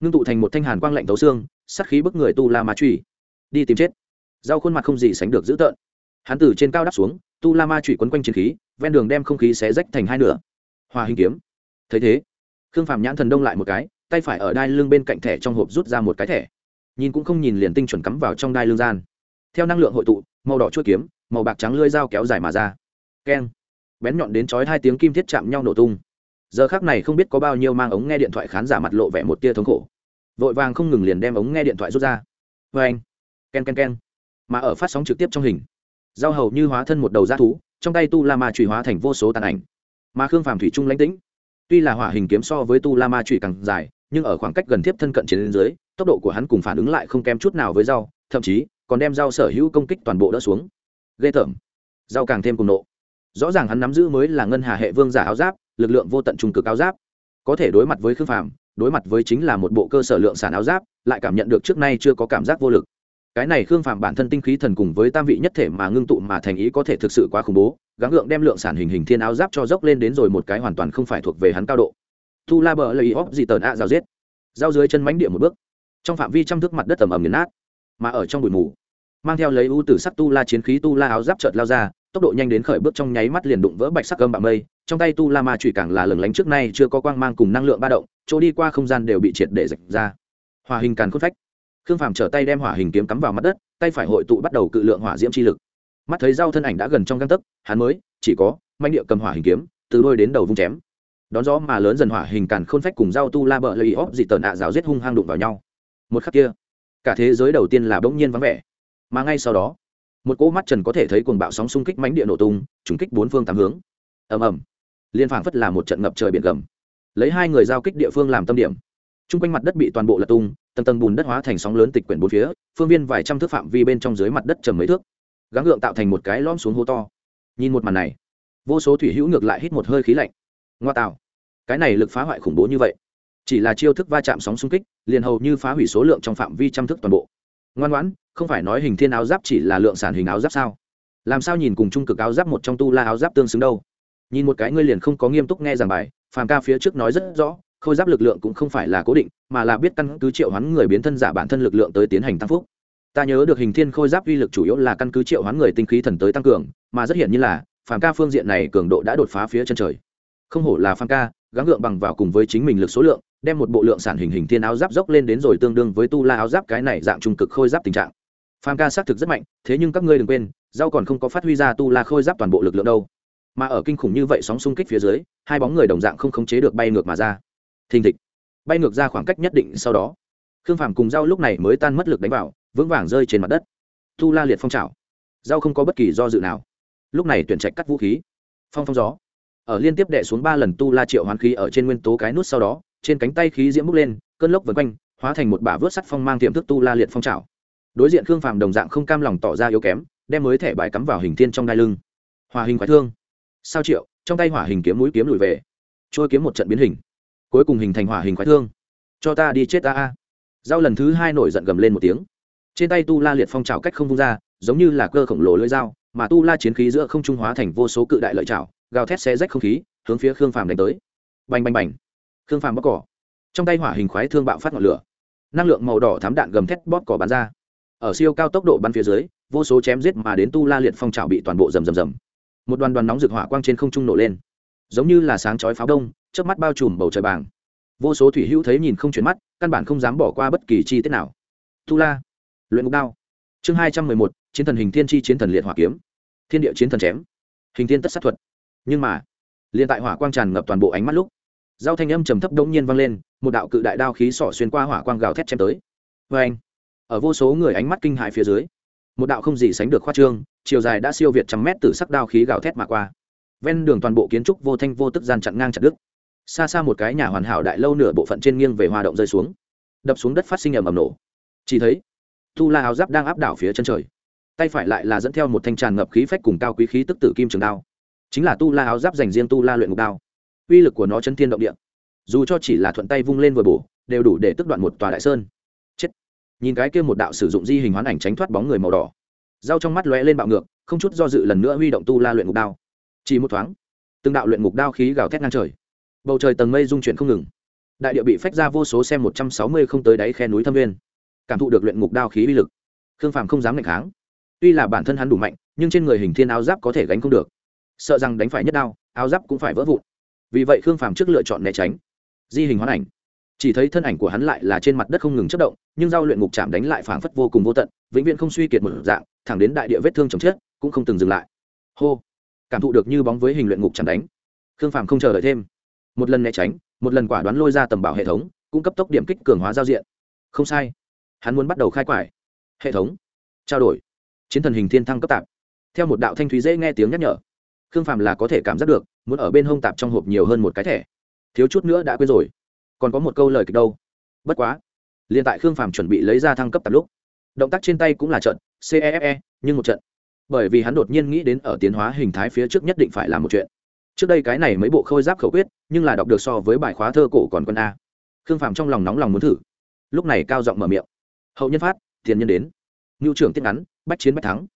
ngưng tụ thành một thanh hàn quang lạnh tấu xương, sát khí bức người tu la ma trùy. Đi tìm chết. Giao khuôn mặt không gì sánh được dữ tợn. Hắn từ trên cao đáp xuống, tu la ma trùy quấn quanh chiến khí, ven đường đem không khí xé rách thành hai nửa. Hòa hình kiếm. Thấy thế, khương phàm nhãn thần đông lại một cái, tay phải ở đai lưng bên cạnh thẻ trong hộp rút ra một cái thẻ. Nhìn cũng không nhìn liền tinh chuẩn cắm vào trong đai lưng gian theo năng lượng hội tụ, màu đỏ chuỗi kiếm, màu bạc trắng lưỡi dao kéo dài mà ra. Keng. Bén nhọn đến chói hai tiếng kim thiết chạm nhau nổ tung. Giờ khác này không biết có bao nhiêu mang ống nghe điện thoại khán giả mặt lộ vẻ một tia thống khổ. Vội vàng không ngừng liền đem ống nghe điện thoại rút ra. Vê anh. Keng keng keng. mà ở phát sóng trực tiếp trong hình. Giao hầu như hóa thân một đầu g thú, trong tay tu la ma trùy hóa thành vô số tàn ảnh. Mà khương phàm thủy trung lãnh tĩnh. Tuy là hỏa hình kiếm so với tu la ma trùy càng dài, nhưng ở khoảng cách gần tiếp thân cận chiến dưới, tốc độ của hắn cùng phản ứng lại không kém chút nào với rau thậm chí còn đem dao sở hữu công kích toàn bộ đỡ xuống. Ghê tởm. Dao càng thêm cùng nộ. Rõ ràng hắn nắm giữ mới là ngân hà hệ vương giả áo giáp, lực lượng vô tận trung cực áo giáp. Có thể đối mặt với khương phàm, đối mặt với chính là một bộ cơ sở lượng sản áo giáp, lại cảm nhận được trước nay chưa có cảm giác vô lực. Cái này khương phàm bản thân tinh khí thần cùng với tam vị nhất thể mà ngưng tụ mà thành ý có thể thực sự quá khủng bố, gắng gượng đem lượng sản hình hình thiên áo giáp cho dốc lên đến rồi một cái hoàn toàn không phải thuộc về hắn cao độ. Tu la bờ lấy óc gì tờn ạ rào giết. Dao dưới chân mánh địa một bước. Trong phạm vi trăm thước mặt đất tầm ầm nghiền nát mà ở trong bụi mù. Mang theo lấy ưu tử sắc tu la chiến khí tu la áo giáp chợt lao ra, tốc độ nhanh đến khởi bước trong nháy mắt liền đụng vỡ bạch sắc gâm bạc mây, trong tay tu la ma chủy càng là lừng lánh trước nay chưa có quang mang cùng năng lượng ba động, chỗ đi qua không gian đều bị triệt để rạch ra. Hòa hình càn khôn phách. Khương phàm trở tay đem hỏa hình kiếm cắm vào mặt đất, tay phải hội tụ bắt đầu cự lượng hỏa diễm chi lực. Mắt thấy dao thân ảnh đã gần trong găng tấc, hắn mới, chỉ có, manh địa cầm hỏa hình kiếm, từ đôi đến đầu vung chém. Đón gió mà lớn dần hỏa hình càn khôn phách cùng dao tu la bợ lầy óp dị tờn ạ rào giết hung hăng đụng vào nhau. Một khắc kia cả thế giới đầu tiên là bỗng nhiên vắng vẻ. Mà ngay sau đó, một cỗ mắt trần có thể thấy cuồng bạo sóng xung kích mánh địa nổ tung trúng kích bốn phương tám hướng. Ầm ầm. Liên phảng phất là một trận ngập trời biển gầm. Lấy hai người giao kích địa phương làm tâm điểm. T r u n g quanh mặt đất bị toàn bộ lật tung, tầng tầng bùn đất hóa thành sóng lớn tịch quyển bốn phía, phương viên vài trăm thước phạm vi bên trong dưới mặt đất trầm mấy thước. Gắng gượng tạo thành một cái lõm xuống hố to. Nhìn một màn này, vô số thủy hữu ngược lại hít một hơi khí lạnh. Ngoa tạo. Cái này lực phá hoại khủng bố như vậy chỉ là chiêu thức va chạm sóng xung kích, liền hầu như phá hủy số lượng trong phạm vi trăm thước toàn bộ. Ngoan ngoãn, không phải nói hình thiên áo giáp chỉ là lượng sản hình áo giáp sao? Làm sao nhìn cùng trung cực áo giáp một trong tu la áo giáp tương xứng đâu? Nhìn một cái ngươi liền không có nghiêm túc nghe giảng bài, phàm ca phía trước nói rất rõ, khôi giáp lực lượng cũng không phải là cố định, mà là biết căn cứ triệu hoán người biến thân giả bản thân lực lượng tới tiến hành tăng phúc. Ta nhớ được hình thiên khôi giáp uy lực chủ yếu là căn cứ triệu hoán người tinh khí thần tới tăng cường, mà rất hiển nhiên là, phàm ca phương diện này cường độ đã đột phá phía chân trời. Không hổ là phàm ca, gắng gượng bằng vào cùng với chính mình lực số lượng đem một bộ lượng sản hình hình thiên áo giáp dốc lên đến rồi tương đương với tu la áo giáp cái này dạng trung cực khôi giáp tình trạng. Phàm ca xác thực rất mạnh, thế nhưng các ngươi đừng quên, rau còn không có phát huy ra tu la khôi giáp toàn bộ lực lượng đâu. Mà ở kinh khủng như vậy sóng xung kích phía dưới, hai bóng người đồng dạng không khống chế được bay ngược mà ra. Thình thịch. Bay ngược ra khoảng cách nhất định sau đó, khương phàm cùng rau lúc này mới tan mất lực đánh vào, vững vàng rơi trên mặt đất. Tu la liệt phong trào rau không có bất kỳ do dự nào. Lúc này tuyển trạch cắt vũ khí. Phong phong gió. Ở liên tiếp đệ xuống ba lần tu la triệu hoán khí ở trên nguyên tố cái nút sau đó trên cánh tay khí diễm bốc lên, cơn lốc vần quanh, hóa thành một bả vớt sắt phong mang tiềm thức tu la liệt phong trào đối diện khương phàm đồng dạng không cam lòng tỏ ra yếu kém, đem mới thẻ bài cắm vào hình thiên trong đai lưng. Hòa hình khoái thương. Sao triệu, trong tay hỏa hình kiếm mũi kiếm lùi về. Trôi kiếm một trận biến hình. Cuối cùng hình thành hỏa hình khoái thương. Cho ta đi chết ta a. Dao lần thứ hai nổi giận gầm lên một tiếng. Trên tay tu la liệt phong trào cách không vung ra, giống như là cơ khổng lồ lưỡi dao, mà tu la chiến khí giữa không trung hóa thành vô số cự đại lợi trào gào thét xé rách không khí, hướng phía khương phàm đánh tới. Bành bành bành khương phàm bóc cỏ. Trong tay hỏa hình khoái thương bạo phát ngọn lửa. Năng lượng màu đỏ thám đạn gầm thét bóp cỏ bắn ra. Ở siêu cao tốc độ bắn phía dưới, vô số chém giết mà đến tu la liệt phong trào bị toàn bộ rầm rầm rầm. Một đoàn đoàn nóng rực hỏa quang trên không trung nổ lên. Giống như là sáng chói pháo đông trước mắt bao trùm bầu trời bàng. Vô số thủy hữu thấy nhìn không chuyển mắt, căn bản không dám bỏ qua bất kỳ chi tiết nào. Tu la, luyện ngục đao. Chương hai trăm mười một, chiến thần hình thiên chi chiến thần liệt hỏa kiếm. Thiên địa chiến thần chém. Hình thiên tất sát thuật. Nhưng mà liền tại hỏa quang tràn ngập toàn bộ ánh mắt lúc giao thanh âm trầm thấp đống nhiên vang lên, một đạo cự đại đao khí sỏ xuyên qua hỏa quang gào thét chém tới. Vê anh, ở vô số người ánh mắt kinh hại phía dưới, một đạo không gì sánh được khoa trương, chiều dài đã siêu việt trăm mét từ sắc đao khí gào thét mà qua. Ven đường toàn bộ kiến trúc vô thanh vô tức gian chặn ngang chặt đứt. Xa xa một cái nhà hoàn hảo đại lâu nửa bộ phận trên nghiêng về hoa động rơi xuống. Đập xuống đất phát sinh ầm ầm nổ. Chỉ thấy tu la áo giáp đang áp đảo phía chân trời. Tay phải lại là dẫn theo một thanh tràn ngập khí phách cùng cao quý khí tức tử kim trường đao. Chính là tu la áo giáp dành riêng tu la luyện ngục đao uy lực của nó chân thiên động địa. Dù cho chỉ là thuận tay vung lên vừa bổ đều đủ để tức đoạn một tòa đại sơn. Chết, nhìn cái kia một đạo sử dụng di hình hoán ảnh tránh thoát bóng người màu đỏ. Dao trong mắt lóe lên bạo ngược không chút do dự lần nữa huy động tu la luyện ngục đao. Chỉ một thoáng từng đạo luyện ngục đao khí gào thét ngang trời. Bầu trời tầng mây dung chuyển không ngừng. Đại địa bị phách ra vô số xem một trăm sáu mươi không tới đáy khe núi thâm viên cảm thụ được luyện ngục đao khí uy lực. Khương phàm không dám ngạch kháng. Tuy là bản thân hắn đủ mạnh nhưng trên người hình thiên áo giáp có thể gánh không được. Sợ rằng đánh phải nhất đao áo giáp cũng phải vỡ vụn vì vậy khương phàm trước lựa chọn né tránh. Di hình hoán ảnh. Chỉ thấy thân ảnh của hắn lại là trên mặt đất không ngừng chất động, nhưng giao luyện ngục chạm đánh lại phảng phất vô cùng vô tận, vĩnh viễn không suy kiệt một dạng, thẳng đến đại địa vết thương chồng chết, cũng không từng dừng lại. Hô! Cảm thụ được như bóng với hình luyện ngục chạm đánh. Khương phàm không chờ đợi thêm. Một lần né tránh, một lần quả đoán lôi ra tầm bảo hệ thống, cung cấp tốc điểm kích cường hóa giao diện. Không sai. Hắn muốn bắt đầu khai quải. Hệ thống. Trao đổi. Chiến thần hình thiên thăng cấp tạp. Theo một đạo thanh thúy dễ nghe tiếng nhắc nhở khương phàm là có thể cảm giác được muốn ở bên hông tạp trong hộp nhiều hơn một cái thẻ. Thiếu chút nữa đã quên rồi. Còn có một câu lời kịch đâu. Bất quá. Liền tại khương phàm chuẩn bị lấy ra thăng cấp tạp lúc động tác trên tay cũng là trận cefe e, nhưng một trận. Bởi vì hắn đột nhiên nghĩ đến ở tiến hóa hình thái phía trước nhất định phải là một chuyện. Trước đây cái này mấy bộ khôi giáp khẩu quyết nhưng là đọc được so với bài khóa thơ cổ còn quân a. Khương phàm trong lòng nóng lòng muốn thử. Lúc này cao giọng mở miệng. Hậu nhân phát tiền nhân đến. Ngưu trưởng tiết ngắn bách chiến bách thắng.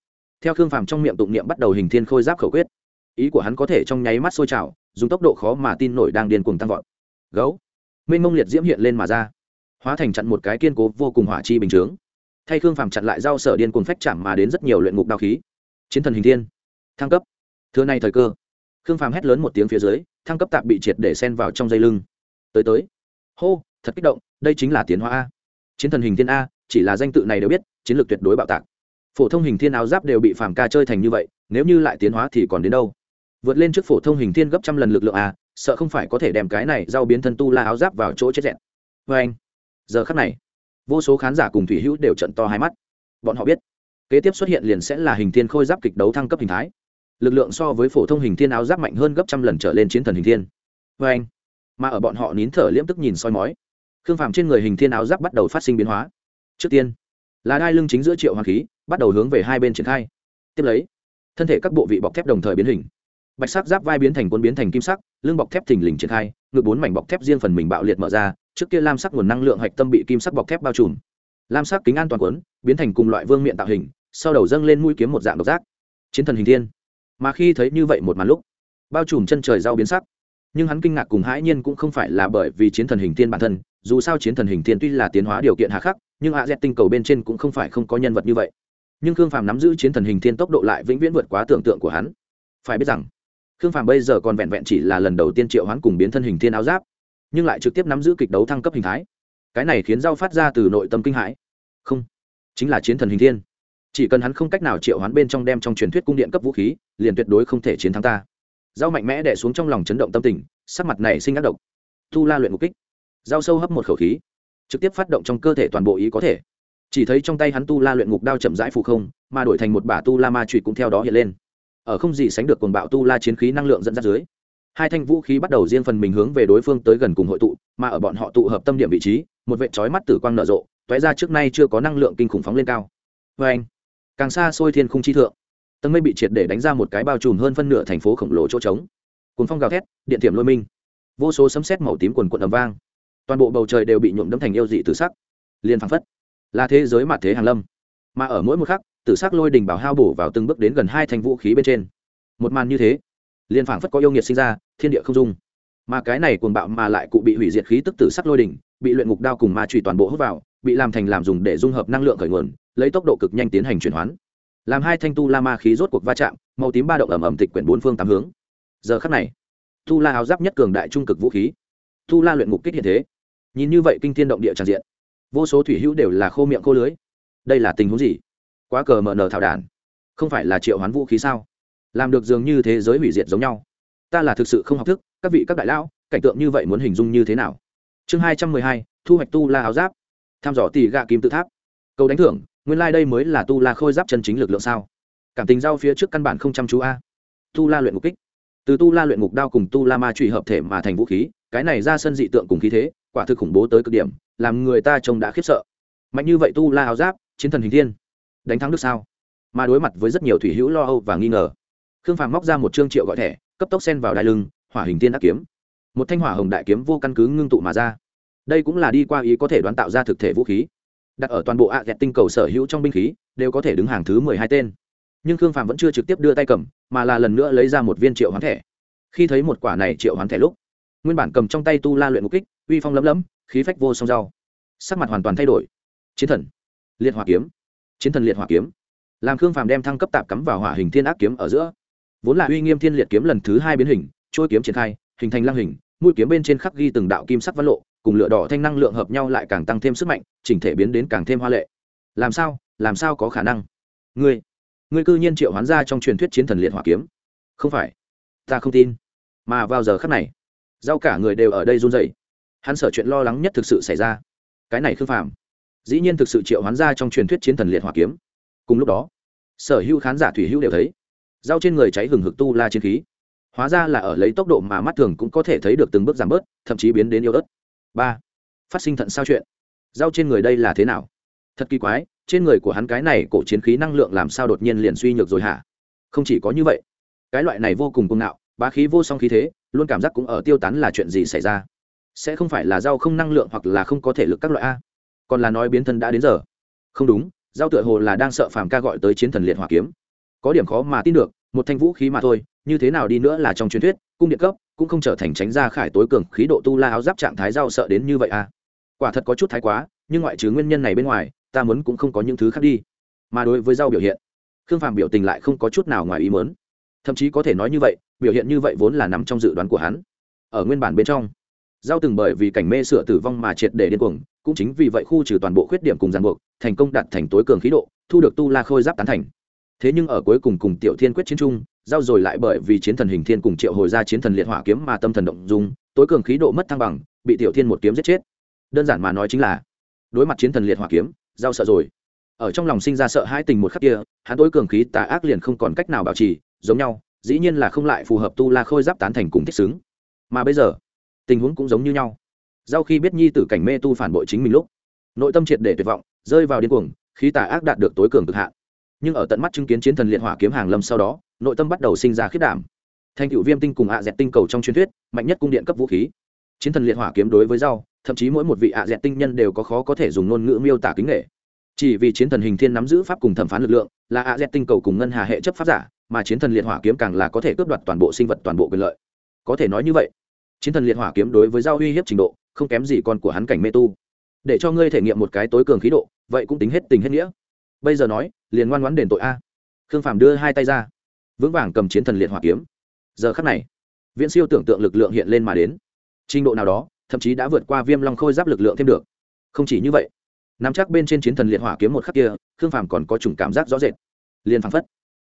Theo khương phàm trong miệng tụng niệm bắt đầu hình thiên khôi giáp khẩu quyết ý của hắn có thể trong nháy mắt sôi trào, dùng tốc độ khó mà tin nổi đang điên cuồng tăng vọt. Gấu. Mênh mông liệt diễm hiện lên mà ra. Hóa thành chặn một cái kiên cố vô cùng hỏa chi bình chướng. Thay khương phàm chặn lại dao sở điên cuồng phách chạm mà đến rất nhiều luyện ngục đao khí. Chiến thần hình thiên. Thăng cấp. Thưa này thời cơ, khương phàm hét lớn một tiếng phía dưới, thăng cấp tạm bị triệt để sen vào trong dây lưng. Tới tới. Hô, thật kích động, đây chính là tiến hóa a. Chiến thần hình thiên a, chỉ là danh tự này đều biết, chiến lược tuyệt đối bạo tạc. Phổ thông hình thiên áo giáp đều bị phàm ca chơi thành như vậy, nếu như lại tiến hóa thì còn đến đâu? Vượt lên trước phổ thông hình thiên gấp trăm lần lực lượng à sợ không phải có thể đem cái này giao biến thân tu la áo giáp vào chỗ chết dẹn. Vê anh, giờ khắc này, vô số khán giả cùng thủy hữu đều trận to hai mắt. Bọn họ biết, kế tiếp xuất hiện liền sẽ là hình thiên khôi giáp kịch đấu thăng cấp hình thái. Lực lượng so với phổ thông hình thiên áo giáp mạnh hơn gấp trăm lần trở lên chiến thần hình thiên. Vê anh, mà ở bọn họ nín thở liễm tức nhìn soi mói, khương phàm trên người hình thiên áo giáp bắt đầu phát sinh biến hóa. Trước tiên, là đai lưng chính giữa triệu hoàng khí, bắt đầu hướng về hai bên triển khai. Tiếp lấy, thân thể các bộ vị bọc thép đồng thời biến hình bạch sắc giáp vai biến thành quân biến thành kim sắc, lưng bọc thép thình lình triển khai, ngực bốn mảnh bọc thép riêng phần mình bạo liệt mở ra, trước kia lam sắc nguồn năng lượng hạch tâm bị kim sắc bọc thép bao trùm. Lam sắc kính an toàn quấn biến thành cùng loại vương miện tạo hình, sau đầu dâng lên mũi kiếm một dạng độc giác. Chiến thần hình thiên. Mà khi thấy như vậy một màn lúc, bao trùm chân trời rau biến sắc. Nhưng hắn kinh ngạc cùng hãi nhiên cũng không phải là bởi vì chiến thần hình thiên bản thân, dù sao chiến thần hình thiên tuy là tiến hóa điều kiện hạ khắc, nhưng hạ dẹt tinh cầu bên trên cũng không phải không có nhân vật như vậy. Nhưng khương phàm nắm giữ chiến thần hình thiên tốc độ lại vĩnh viễn vượt quá tưởng tượng của hắn. Phải biết rằng khương phàm bây giờ còn vẹn vẹn chỉ là lần đầu tiên triệu hoán cùng biến thân hình thiên áo giáp, nhưng lại trực tiếp nắm giữ kịch đấu thăng cấp hình thái. Cái này khiến giao phát ra từ nội tâm kinh hãi. Không, chính là chiến thần hình thiên. Chỉ cần hắn không cách nào triệu hoán bên trong đem trong truyền thuyết cung điện cấp vũ khí, liền tuyệt đối không thể chiến thắng ta. Dao mạnh mẽ đẻ xuống trong lòng chấn động tâm tình, sắc mặt này sinh ác độc. Tu la luyện ngục kích. Dao sâu hấp một khẩu khí, trực tiếp phát động trong cơ thể toàn bộ ý có thể. Chỉ thấy trong tay hắn tu la luyện ngục đao chậm rãi phù không, mà đổi thành một bả tu la ma trụy cũng theo đó hiện lên ở không gì sánh được cuồng bạo tu la chiến khí năng lượng dẫn dắt dưới. Hai thanh vũ khí bắt đầu riêng phần mình hướng về đối phương tới gần cùng hội tụ, mà ở bọn họ tụ hợp tâm điểm vị trí, một vệ trói mắt tử quang nở rộ toé ra trước nay chưa có năng lượng kinh khủng phóng lên cao. Vê anh, càng xa xôi thiên khung chi thượng, tầng mây bị triệt để đánh ra một cái bao trùm hơn phân nửa thành phố khổng lồ chỗ trống. Cuốn phong gào thét, điện thiểm lôi minh, vô số sấm sét màu tím quần quận ầm vang. Toàn bộ bầu trời đều bị nhuộm đấm thành yêu dị tử sắc, liền phăng phất là thế giới mặt thế hàng lâm. Mà ở mỗi một khắc tử sắc lôi đỉnh bảo hao bổ vào từng bước đến gần hai thành vũ khí bên trên. Một màn như thế, liền phảng phất có yêu nghiệt sinh ra, thiên địa không dung. Mà cái này cuồng bạo mà lại cụ bị hủy diệt khí tức tử sắc lôi đỉnh bị luyện ngục đao cùng ma trùy toàn bộ hút vào, bị làm thành làm dùng để dung hợp năng lượng khởi nguồn, lấy tốc độ cực nhanh tiến hành chuyển hoán. Làm hai thanh tu la ma khí rốt cuộc va chạm, màu tím ba động ẩm ẩm tịch quyển bốn phương tám hướng. Giờ khắc này, tu la áo giáp nhất cường đại trung cực vũ khí, tu la luyện ngục kích hiện thế. Nhìn như vậy kinh thiên động địa tràn diện, vô số thủy hữu đều là khô miệng khô lưới. Đây là tình huống gì? Quá cờ mở nở thảo đản không phải là triệu hoán vũ khí sao? Làm được dường như thế giới hủy diệt giống nhau. Ta là thực sự không học thức, các vị các đại lão, cảnh tượng như vậy muốn hình dung như thế nào? Chương hai trăm mười hai, thu hoạch tu la áo giáp. Tham dò tỷ gạ kim tự tháp. Câu đánh thưởng, nguyên lai、like、đây mới là tu la khôi giáp chân chính lực lượng sao? Cảm tình giao phía trước căn bản không chăm chú a. Tu la luyện ngục kích. Từ tu la luyện ngục đao cùng tu la ma trụy hợp thể mà thành vũ khí, cái này ra sân dị tượng cùng khí thế, quả thực khủng bố tới cực điểm, làm người ta trông đã khiếp sợ. Mạnh như vậy tu la áo giáp, chiến thần hình thiên đánh thắng được sao? Mà đối mặt với rất nhiều thủy hữu lo âu và nghi ngờ, khương phàm móc ra một trương triệu gọi thẻ, cấp tốc sen vào đai lưng, hỏa hình tiên ác kiếm. Một thanh hỏa hồng đại kiếm vô căn cứ ngưng tụ mà ra. Đây cũng là đi qua ý có thể đoán tạo ra thực thể vũ khí. Đặt ở toàn bộ ạ dẹt tinh cầu sở hữu trong binh khí, đều có thể đứng hàng thứ mười hai tên. Nhưng khương phàm vẫn chưa trực tiếp đưa tay cầm, mà là lần nữa lấy ra một viên triệu hoán thẻ. Khi thấy một quả này triệu hoán thẻ lúc, nguyên bản cầm trong tay tu la luyện mục kích, uy phong lấm lấm, khí phách vô song rau. Sắc mặt hoàn toàn thay đổi. Chiến thần, liệt hỏa kiếm chiến thần liệt hỏa kiếm. Làm khương phàm đem thăng cấp tạp cắm vào hỏa hình thiên ác kiếm ở giữa. Vốn là uy nghiêm thiên liệt kiếm lần thứ hai biến hình trôi kiếm triển khai, hình thành lăng hình, mũi kiếm bên trên khắc ghi từng đạo kim sắc văn lộ, cùng lửa đỏ thanh năng lượng hợp nhau lại càng tăng thêm sức mạnh, chỉnh thể biến đến càng thêm hoa lệ. Làm sao? Làm sao có khả năng? Ngươi ngươi cư nhiên triệu hoán ra trong truyền thuyết chiến thần liệt hỏa kiếm. Không phải. Ta không tin. Mà vào giờ khắc này, rau cả người đều ở đây run rẩy. Hắn sợ chuyện lo lắng nhất thực sự xảy ra. Cái này khương phàm dĩ nhiên thực sự triệu hoán ra trong truyền thuyết chiến thần liệt hỏa kiếm. Cùng lúc đó, sở hữu khán giả thủy hữu đều thấy dao trên người cháy hừng hực tu la chiến khí. Hóa ra là ở lấy tốc độ mà mắt thường cũng có thể thấy được từng bước giảm bớt, thậm chí biến đến yêu ớt. Ba, phát sinh thận sao chuyện. Dao trên người đây là thế nào? Thật kỳ quái, trên người của hắn cái này cổ chiến khí năng lượng làm sao đột nhiên liền suy nhược rồi hả? Không chỉ có như vậy, cái loại này vô cùng cung nạo bá khí vô song khí thế, luôn cảm giác cũng ở tiêu tán là chuyện gì xảy ra? Sẽ không phải là dao không năng lượng hoặc là không có thể lực các loại a? Còn là nói biến thân đã đến giờ. Không đúng, giao tựa hồ là đang sợ phàm ca gọi tới chiến thần liệt hỏa kiếm. Có điểm khó mà tin được, một thanh vũ khí mà thôi, như thế nào đi nữa là trong truyền thuyết, cung điện cấp, cũng không trở thành tránh ra khải tối cường khí độ tu la áo giáp trạng thái giao sợ đến như vậy à. Quả thật có chút thái quá, nhưng ngoại trừ nguyên nhân này bên ngoài, ta muốn cũng không có những thứ khác đi. Mà đối với giao biểu hiện, khương phàm biểu tình lại không có chút nào ngoài ý mớn thậm chí có thể nói như vậy, biểu hiện như vậy vốn là nằm trong dự đoán của hắn. Ở nguyên bản bên trong, giao từng bởi vì cảnh mê sửa tử vong mà triệt để điên cuồng cũng chính vì vậy khu trừ toàn bộ khuyết điểm cùng ràng buộc, thành công đạt thành tối cường khí độ, thu được tu la khôi giáp tán thành. Thế nhưng ở cuối cùng cùng tiểu thiên quyết chiến trung giao rồi lại bởi vì chiến thần hình thiên cùng triệu hồi ra chiến thần liệt hỏa kiếm mà tâm thần động dung, tối cường khí độ mất thăng bằng, bị tiểu thiên một kiếm giết chết. Đơn giản mà nói chính là, đối mặt chiến thần liệt hỏa kiếm, giao sợ rồi. Ở trong lòng sinh ra sợ hai tình một khắc kia, hắn tối cường khí tà ác liền không còn cách nào bảo trì, giống nhau, dĩ nhiên là không lại phù hợp tu la khôi giáp tán thành cùng thích xứng. Mà bây giờ, tình huống cũng giống như nhau sau khi biết nhi tử cảnh mê tu phản bội chính mình lúc, nội tâm triệt để tuyệt vọng, rơi vào điên cuồng, khí tà ác đạt được tối cường cực hạn. Nhưng ở tận mắt chứng kiến chiến thần liệt hỏa kiếm hàng lâm sau đó, nội tâm bắt đầu sinh ra khiết đảm. Thành cựu viêm tinh cùng ạ dẹt tinh cầu trong truyền thuyết, mạnh nhất cung điện cấp vũ khí. Chiến thần liệt hỏa kiếm đối với rau, thậm chí mỗi một vị ạ dẹt tinh nhân đều có khó có thể dùng ngôn ngữ miêu tả kính nghệ chỉ vì chiến thần hình thiên nắm giữ pháp cùng thẩm phán lực lượng, là ạ dẹt tinh cầu cùng ngân hà hệ chấp pháp giả, mà chiến thần liệt hỏa kiếm càng là có thể cướp đoạt toàn bộ sinh vật toàn bộ quyền lợi. Có thể nói như vậy, chiến thần liệt hỏa kiếm đối với giao uy hiếp trình độ không kém gì con của hắn cảnh mê tu. Để cho ngươi thể nghiệm một cái tối cường khí độ, vậy cũng tính hết tình hết nghĩa. Bây giờ nói, liền ngoan ngoãn đền tội a. Khương phàm đưa hai tay ra, vững vàng cầm chiến thần liệt hỏa kiếm. Giờ khắc này, viễn siêu tưởng tượng lực lượng hiện lên mà đến. Trình độ nào đó, thậm chí đã vượt qua viêm long khôi giáp lực lượng thêm được. Không chỉ như vậy, nắm chắc bên trên chiến thần liệt hỏa kiếm một khắc kia, khương phàm còn có chủng cảm giác rõ rệt. Liền phảng phất,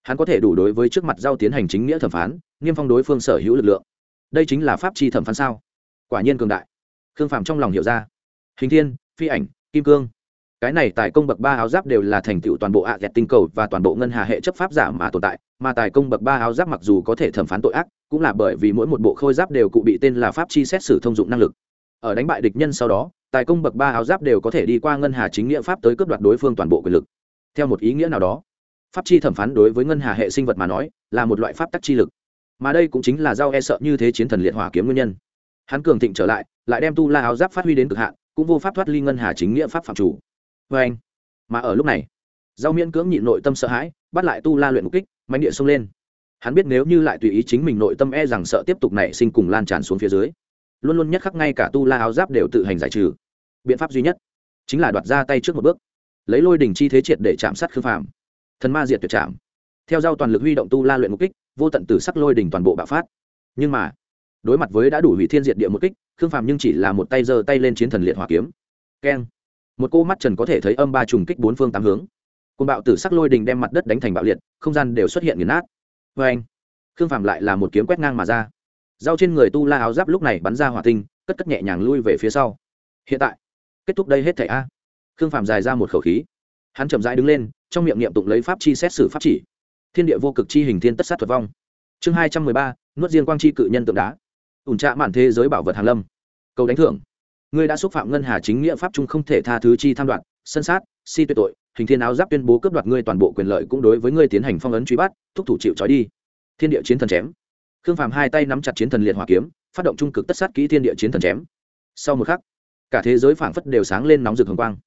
hắn có thể đủ đối với trước mặt giao tiến hành chính nghĩa thẩm phán nghiêm phong đối phương sở hữu lực lượng. Đây chính là pháp chi thẩm phán sao? Quả nhiên cường đại khương phàm trong lòng hiểu ra. Hình thiên, phi ảnh, kim cương. Cái này tài công bậc ba áo giáp đều là thành tựu toàn bộ ạ à tinh cầu và toàn bộ ngân hà hệ chấp pháp giả mà tồn tại, mà tài công bậc ba áo giáp mặc dù có thể thẩm phán tội ác, cũng là bởi vì mỗi một bộ khôi giáp đều cụ bị tên là pháp chi xét xử thông dụng năng lực. Ở đánh bại địch nhân sau đó, tài công bậc ba áo giáp đều có thể đi qua ngân hà chính nghĩa pháp tới cướp đoạt đối phương toàn bộ quyền lực. Theo một ý nghĩa nào đó, pháp chi thẩm phán đối với ngân hà hệ sinh vật mà nói là một loại pháp tắc chi lực. Mà đây cũng chính là giao e sợ như thế chiến thần liệt hỏa kiếm nguyên nhân hắn cường thịnh trở lại lại đem tu la áo giáp phát huy đến cực hạn, cũng vô pháp thoát ly ngân hà chính nghĩa pháp phạm chủ. Vê anh, mà ở lúc này, giao miễn cưỡng nhịn nội tâm sợ hãi, bắt lại tu la luyện mục kích mạnh địa xông lên. Hắn biết nếu như lại tùy ý chính mình nội tâm e rằng sợ tiếp tục nảy sinh cùng lan tràn xuống phía dưới, luôn luôn nhất khắc ngay cả tu la áo giáp đều tự hành giải trừ. Biện pháp duy nhất chính là đoạt ra tay trước một bước, lấy lôi đỉnh chi thế triệt để chạm sát khư phạm thần ma diệt tuyệt chạm. Theo giao toàn lực huy động tu la luyện mục kích, vô tận tử sắc lôi đỉnh toàn bộ bạo phát. Nhưng mà đối mặt với đã đủ hủy thiên diệt địa một kích, khương phàm nhưng chỉ là một tay giơ tay lên chiến thần liệt hỏa kiếm. Keng. Một cô mắt trần có thể thấy âm ba trùng kích bốn phương tám hướng. Côn bạo tử sắc lôi đình đem mặt đất đánh thành bạo liệt, không gian đều xuất hiện nghiền nát. Vê anh, khương phàm lại là một kiếm quét ngang mà ra. Dao trên người tu la áo giáp lúc này bắn ra hỏa tinh, cất cất nhẹ nhàng lui về phía sau. Hiện tại, kết thúc đây hết thảy a. Khương phàm dài ra một khẩu khí. Hắn chậm rãi đứng lên, trong miệng niệm tụng lấy pháp chi xét xử pháp chỉ. Thiên địa vô cực chi hình thiên tất sát thuật vong. Chương hai trăm mười ba, nuốt riêng quang chi cự nhân tượng đá ủn trạ mạn thế giới bảo vật hàn lâm. Cầu đánh thưởng. Ngươi đã xúc phạm ngân hà chính nghĩa pháp trung không thể tha thứ chi tham đoạn sân sát, si tuyệt tội, hình thiên áo giáp tuyên bố cướp đoạt ngươi toàn bộ quyền lợi cũng đối với ngươi tiến hành phong ấn truy bắt, thúc thủ chịu trói đi. Thiên địa chiến thần chém. Khương phàm hai tay nắm chặt chiến thần liệt hỏa kiếm, phát động trung cực tất sát kỹ thiên địa chiến thần chém. Sau một khắc, cả thế giới phảng phất đều sáng lên nóng rực hồng quang.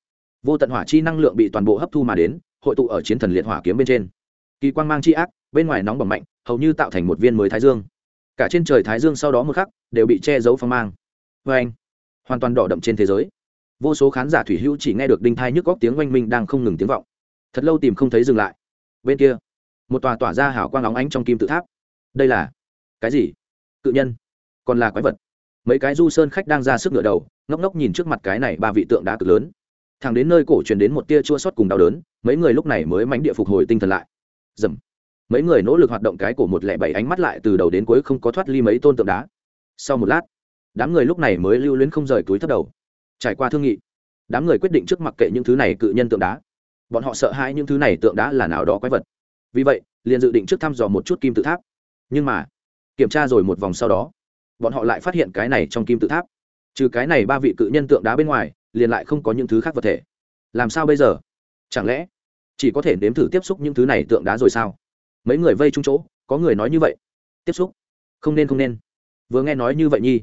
Vô tận hỏa chi năng lượng bị toàn bộ hấp thu mà đến, hội tụ ở chiến thần liệt hỏa kiếm bên trên. Kỳ quang mang chi ác, bên ngoài nóng bỏng mạnh, hầu như tạo thành một viên mới thái dương cả trên trời thái dương sau đó một khắc, đều bị che giấu phong mang. Vê anh, hoàn toàn đỏ đậm trên thế giới. Vô số khán giả thủy hữu chỉ nghe được đinh thai nhức góc tiếng oanh minh đang không ngừng tiếng vọng. Thật lâu tìm không thấy dừng lại. Bên kia, một tòa tỏa ra hảo quang óng ánh trong kim tự tháp. Đây là cái gì? Cự nhân. Còn là quái vật. Mấy cái du sơn khách đang ra sức ngựa đầu, ngốc ngốc nhìn trước mặt cái này ba vị tượng đá cực lớn. Thằng đến nơi cổ truyền đến một tia chua sót cùng đau đớn, mấy người lúc này mới mánh địa phục hồi tinh thần lại. Dầm mấy người nỗ lực hoạt động cái cổ một lẻ bảy ánh mắt lại từ đầu đến cuối không có thoát ly mấy tôn tượng đá. Sau một lát, đám người lúc này mới lưu luyến không rời túi thất đầu. Trải qua thương nghị, đám người quyết định trước mặc kệ những thứ này cự nhân tượng đá. Bọn họ sợ hãi những thứ này tượng đá là nào đó quái vật. Vì vậy, liền dự định trước thăm dò một chút kim tự tháp. Nhưng mà, kiểm tra rồi một vòng sau đó, bọn họ lại phát hiện cái này trong kim tự tháp. Trừ cái này ba vị cự nhân tượng đá bên ngoài, liền lại không có những thứ khác vật thể. Làm sao bây giờ? Chẳng lẽ chỉ có thể nếm thử tiếp xúc những thứ này tượng đá rồi sao? Mấy người vây chung chỗ, có người nói như vậy. Tiếp xúc. Không nên không nên. Vừa nghe nói như vậy nhi.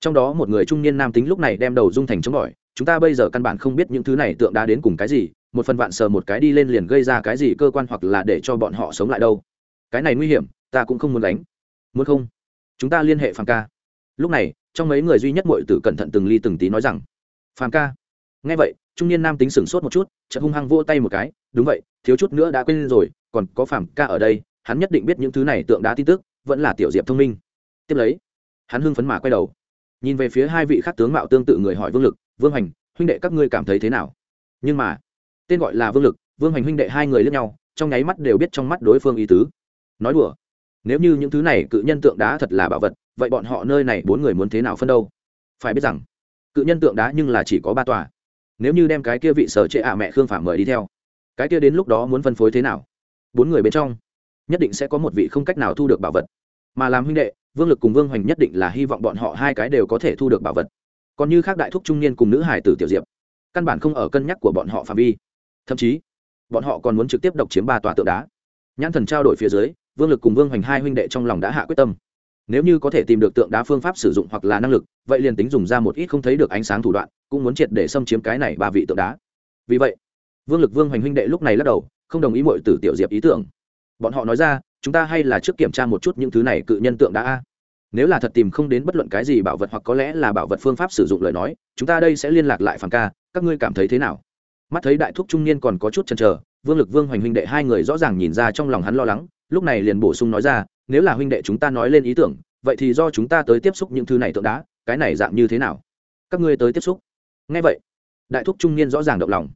Trong đó một người trung niên nam tính lúc này đem đầu dung thành chống bỏi. Chúng ta bây giờ căn bản không biết những thứ này tượng đá đến cùng cái gì, một phần vạn sờ một cái đi lên liền gây ra cái gì cơ quan hoặc là để cho bọn họ sống lại đâu. Cái này nguy hiểm, ta cũng không muốn đánh. Muốn không? Chúng ta liên hệ phàm ca. Lúc này, trong mấy người duy nhất mọi tử cẩn thận từng ly từng tí nói rằng, phàm ca. Nghe vậy, trung niên nam tính sửng sốt một chút, chợt hung hăng vỗ tay một cái, đúng vậy thiếu chút nữa đã quên rồi, còn có phàm ca ở đây, hắn nhất định biết những thứ này tượng đá tin tức, vẫn là tiểu diệp thông minh. Tiếp lấy, hắn hưng phấn mà quay đầu. Nhìn về phía hai vị khác tướng mạo tương tự người hỏi vương lực, vương hành, huynh đệ các ngươi cảm thấy thế nào? Nhưng mà, tên gọi là vương lực, vương hành huynh đệ hai người lẫn nhau, trong nháy mắt đều biết trong mắt đối phương ý tứ. Nói đùa, nếu như những thứ này cự nhân tượng đá thật là bảo vật, vậy bọn họ nơi này bốn người muốn thế nào phân đâu? Phải biết rằng, cự nhân tượng đá nhưng là chỉ có ba tòa. Nếu như đem cái kia vị sở chế ạ mẹ khương phạm mời đi theo cái kia đến lúc đó muốn phân phối thế nào? Bốn người bên trong, nhất định sẽ có một vị không cách nào thu được bảo vật. Mà làm huynh đệ, vương lực cùng vương hoành nhất định là hy vọng bọn họ hai cái đều có thể thu được bảo vật. Còn như khác đại thúc trung niên cùng nữ hải tử tiểu diệp, căn bản không ở cân nhắc của bọn họ phạm vi. Thậm chí, bọn họ còn muốn trực tiếp độc chiếm ba tòa tượng đá. Nhãn thần trao đổi phía dưới, vương lực cùng vương hoành hai huynh đệ trong lòng đã hạ quyết tâm. Nếu như có thể tìm được tượng đá phương pháp sử dụng hoặc là năng lực, vậy liền tính dùng ra một ít không thấy được ánh sáng thủ đoạn, cũng muốn triệt để xâm chiếm cái này ba vị tượng đá. Vì vậy vương lực vương hoành huynh đệ lúc này lắc đầu, không đồng ý mọi từ tiểu diệp ý tưởng. Bọn họ nói ra, chúng ta hay là trước kiểm tra một chút những thứ này cự nhân tượng đã a. Nếu là thật tìm không đến bất luận cái gì bảo vật hoặc có lẽ là bảo vật phương pháp sử dụng lời nói, chúng ta đây sẽ liên lạc lại phản ca, các ngươi cảm thấy thế nào? Mắt thấy đại thúc trung niên còn có chút chần chờ, vương lực vương hoành huynh đệ hai người rõ ràng nhìn ra trong lòng hắn lo lắng, lúc này liền bổ sung nói ra, nếu là huynh đệ chúng ta nói lên ý tưởng, vậy thì do chúng ta tới tiếp xúc những thứ này tượng đá, cái này dạng như thế nào? Các ngươi tới tiếp xúc. Ngay vậy, đại thúc trung niên rõ ràng động lòng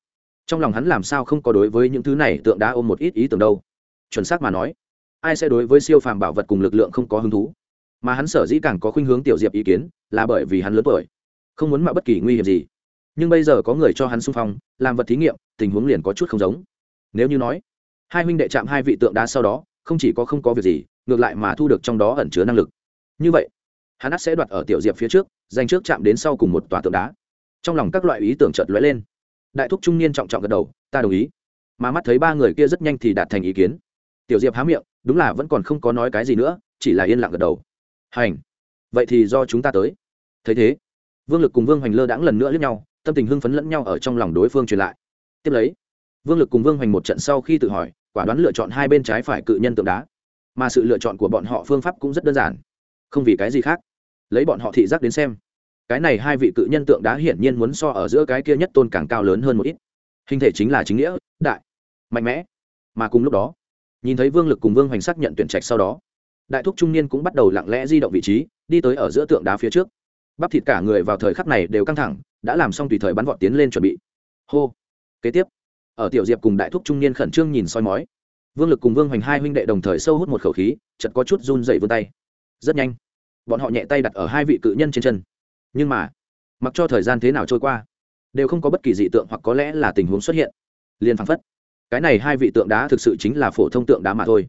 trong lòng hắn làm sao không có đối với những thứ này tượng đá ôm một ít ý tưởng đâu. Chuẩn xác mà nói, ai sẽ đối với siêu phàm bảo vật cùng lực lượng không có hứng thú? Mà hắn sở dĩ càng có khuynh hướng tiểu diệp ý kiến, là bởi vì hắn lớn tuổi, không muốn mạo bất kỳ nguy hiểm gì. Nhưng bây giờ có người cho hắn xung phong, làm vật thí nghiệm, tình huống liền có chút không giống. Nếu như nói, hai huynh đệ chạm hai vị tượng đá sau đó, không chỉ có không có việc gì, ngược lại mà thu được trong đó ẩn chứa năng lực. Như vậy, hắn ắt sẽ đoạt ở tiểu diệp phía trước dành trước chạm đến sau cùng một tòa tượng đá. Trong lòng các loại ý tưởng chợt lóe lên đại thúc trung niên trọng trọng gật đầu, ta đồng ý. Mà mắt thấy ba người kia rất nhanh thì đạt thành ý kiến. Tiểu diệp há miệng, đúng là vẫn còn không có nói cái gì nữa, chỉ là yên lặng gật đầu. Hành. Vậy thì do chúng ta tới. Thấy thế, vương lực cùng vương hoành lơ đãng lần nữa lướt nhau, tâm tình hưng phấn lẫn nhau ở trong lòng đối phương truyền lại. Tiếp lấy, vương lực cùng vương hoành một trận sau khi tự hỏi, quả đoán lựa chọn hai bên trái phải cự nhân tượng đá. Mà sự lựa chọn của bọn họ phương pháp cũng rất đơn giản, không vì cái gì khác. Lấy bọn họ thị giác đến xem cái này hai vị cự nhân tượng đá hiển nhiên muốn so ở giữa cái kia nhất tôn càng cao lớn hơn một ít. Hình thể chính là chính nghĩa, đại, mạnh mẽ. Mà cùng lúc đó, nhìn thấy vương lực cùng vương hoành xác nhận tuyển trạch sau đó, đại thúc trung niên cũng bắt đầu lặng lẽ di động vị trí, đi tới ở giữa tượng đá phía trước. Bắp thịt cả người vào thời khắc này đều căng thẳng, đã làm xong tùy thời bắn vọt tiến lên chuẩn bị. Hô. Kế tiếp, ở tiểu diệp cùng đại thúc trung niên khẩn trương nhìn soi mói, vương lực cùng vương hoành hai huynh đệ đồng thời sâu hút một khẩu khí chật có chút run dậy vươn tay. Rất nhanh, bọn họ nhẹ tay đặt ở hai vị cự nhân trên chân nhưng mà, mặc cho thời gian thế nào trôi qua, đều không có bất kỳ dị tượng hoặc có lẽ là tình huống xuất hiện. Liền phăng phất, cái này hai vị tượng đá thực sự chính là phổ thông tượng đá mà thôi.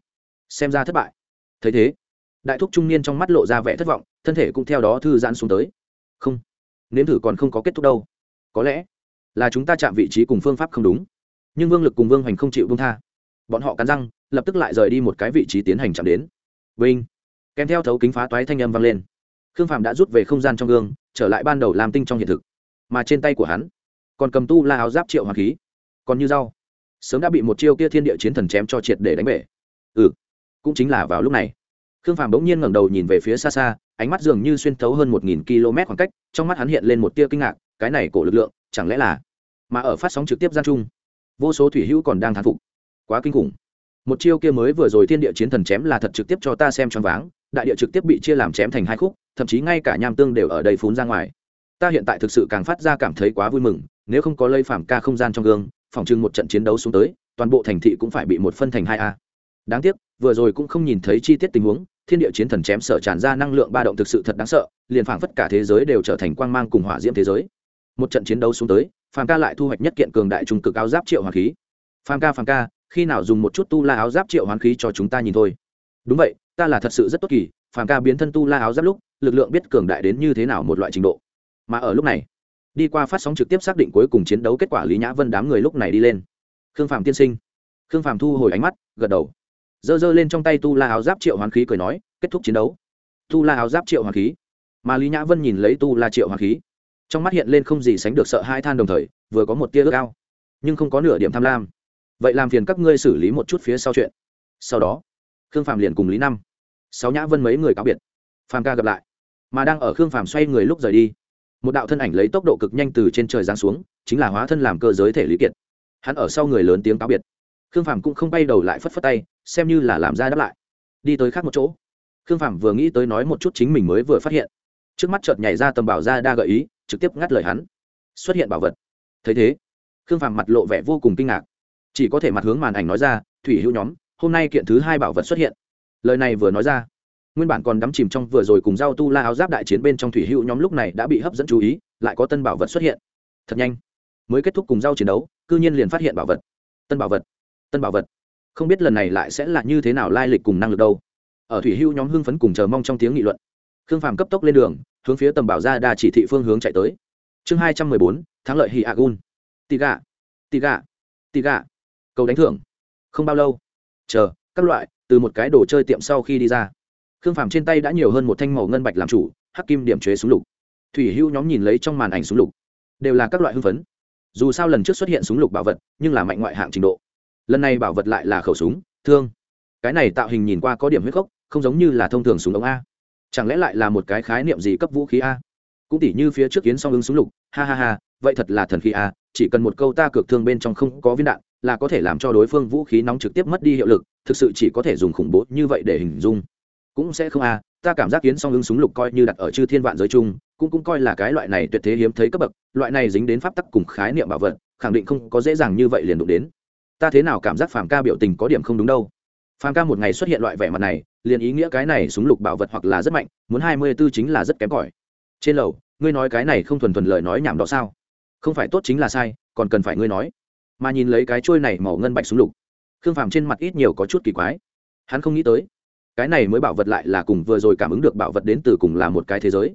Xem ra thất bại. Thấy thế, đại thúc trung niên trong mắt lộ ra vẻ thất vọng, thân thể cũng theo đó thư giãn xuống tới. Không, nếm thử còn không có kết thúc đâu. Có lẽ là chúng ta chạm vị trí cùng phương pháp không đúng. Nhưng vương lực cùng vương hoành không chịu vương tha. Bọn họ cắn răng, lập tức lại rời đi một cái vị trí tiến hành chạm đến. Vinh! Kèm theo thấu kính phá toái thanh âm vang lên khương phạm đã rút về không gian trong gương, trở lại ban đầu làm tinh trong hiện thực. Mà trên tay của hắn, còn cầm tu la áo giáp triệu hoàng khí. Còn như rau. Sớm đã bị một chiêu kia thiên địa chiến thần chém cho triệt để đánh bể. Ừ cũng chính là vào lúc này. Khương phàm bỗng nhiên ngẩng đầu nhìn về phía xa xa, ánh mắt dường như xuyên thấu hơn một nghìn km khoảng cách, trong mắt hắn hiện lên một tia kinh ngạc, cái này cổ lực lượng, chẳng lẽ là mà ở phát sóng trực tiếp gian chung, vô số thủy hữu còn đang thán phục. Quá kinh khủng. Một chiêu kia mới vừa rồi thiên địa chiến thần chém là thật trực tiếp cho ta xem choáng váng, đại địa trực tiếp bị chia làm chém thành hai khúc thậm chí ngay cả nham tương đều ở đây phún ra ngoài. Ta hiện tại thực sự càng phát ra cảm thấy quá vui mừng, nếu không có lây phàm ca không gian trong gương, phòng trưng một trận chiến đấu xuống tới, toàn bộ thành thị cũng phải bị một phân thành hai a. Đáng tiếc, vừa rồi cũng không nhìn thấy chi tiết tình huống, thiên địa chiến thần chém sở tràn ra năng lượng ba động thực sự thật đáng sợ, liền phảng phất cả thế giới đều trở thành quang mang cùng hỏa diễm thế giới. Một trận chiến đấu xuống tới, phàm ca lại thu hoạch nhất kiện cường đại trung cực áo giáp triệu hoàng khí. Phàm ca phàm ca, khi nào dùng một chút tu la áo giáp triệu hoàng khí cho chúng ta nhìn thôi. Đúng vậy, ta là thật sự rất tốt kỳ, phàm ca biến thân tu la áo giáp lúc lực lượng biết cường đại đến như thế nào một loại trình độ. Mà ở lúc này, đi qua phát sóng trực tiếp xác định cuối cùng chiến đấu kết quả lý nhã vân đám người lúc này đi lên. Khương phàm tiên sinh. Khương phàm thu hồi ánh mắt, gật đầu. Giơ giơ lên trong tay tu la áo giáp triệu hoàng khí cười nói, kết thúc chiến đấu. Tu la áo giáp triệu hoàng khí. Mà lý nhã vân nhìn lấy tu la triệu hoàng khí, trong mắt hiện lên không gì sánh được sợ hai than đồng thời, vừa có một tia ước ao, nhưng không có nửa điểm tham lam. Vậy làm phiền các ngươi xử lý một chút phía sau chuyện. Sau đó, khương phàm liền cùng lý năm, sáu nhã vân mấy người cáo biệt. Phàm ca gặp lại mà đang ở khương phàm xoay người lúc rời đi. Một đạo thân ảnh lấy tốc độ cực nhanh từ trên trời giáng xuống, chính là hóa thân làm cơ giới thể lý kiệt. Hắn ở sau người lớn tiếng cáo biệt. Khương phàm cũng không bay đầu lại phất phất tay, xem như là làm ra đáp lại. Đi tới khác một chỗ. Khương phàm vừa nghĩ tới nói một chút chính mình mới vừa phát hiện. Trước mắt chợt nhảy ra tầm bảo ra đa gợi ý, trực tiếp ngắt lời hắn. Xuất hiện bảo vật. Thấy thế, khương phàm mặt lộ vẻ vô cùng kinh ngạc. Chỉ có thể mặt hướng màn ảnh nói ra, thủy hữu nhóm, hôm nay kiện thứ hai bảo vật xuất hiện. Lời này vừa nói ra nguyên bản còn đắm chìm trong vừa rồi cùng giao tu la áo giáp đại chiến bên trong thủy hữu nhóm lúc này đã bị hấp dẫn chú ý, lại có tân bảo vật xuất hiện. Thật nhanh. Mới kết thúc cùng giao chiến đấu, cư nhiên liền phát hiện bảo vật. Tân bảo vật. Tân bảo vật. Không biết lần này lại sẽ là như thế nào lai lịch cùng năng lực đâu. Ở thủy hữu nhóm hưng phấn cùng chờ mong trong tiếng nghị luận, khương phàm cấp tốc lên đường, hướng phía tầm bảo ra đa chỉ thị phương hướng chạy tới. Chương hai trăm mười bốn, thắng lợi hì agun tì gà tì gà tì gà. Cầu đánh thưởng. Không bao lâu. Chờ, các loại, từ một cái đồ chơi tiệm sau khi đi ra khương phàm trên tay đã nhiều hơn một thanh màu ngân bạch làm chủ, hắc kim điểm chế súng lục. Thủy hữu nhóm nhìn lấy trong màn ảnh súng lục, đều là các loại hưng phấn. Dù sao lần trước xuất hiện súng lục bảo vật, nhưng là mạnh ngoại hạng trình độ. Lần này bảo vật lại là khẩu súng, thương. Cái này tạo hình nhìn qua có điểm huyết gốc, không giống như là thông thường súng ống a. Chẳng lẽ lại là một cái khái niệm gì cấp vũ khí a? Cũng tỉ như phía trước kiến song ứng súng lục, ha ha ha, vậy thật là thần khí a, chỉ cần một câu ta cược thương bên trong không có viên đạn, là có thể làm cho đối phương vũ khí nóng trực tiếp mất đi hiệu lực, thực sự chỉ có thể dùng khủng bố như vậy để hình dung cũng sẽ không a ta cảm giác kiến song ứng súng lục coi như đặt ở chư thiên vạn giới chung, cũng cũng coi là cái loại này tuyệt thế hiếm thấy cấp bậc, loại này dính đến pháp tắc cùng khái niệm bảo vật, khẳng định không có dễ dàng như vậy liền đụng đến. Ta thế nào cảm giác phàm ca biểu tình có điểm không đúng đâu? Phàm ca một ngày xuất hiện loại vẻ mặt này, liền ý nghĩa cái này súng lục bảo vật hoặc là rất mạnh, muốn hai mươi b ố chính là rất kém cỏi. Trên lầu, ngươi nói cái này không thuần thuần lời nói nhảm đó sao? Không phải tốt chính là sai, còn cần phải ngươi nói. Mà nhìn lấy cái trôi này màu ngân bạch súng lục, khương phàm trên mặt ít nhiều có chút kỳ quái. Hắn không nghĩ tới cái này mới bảo vật lại là cùng vừa rồi cảm ứng được bảo vật đến từ cùng là một cái thế giới.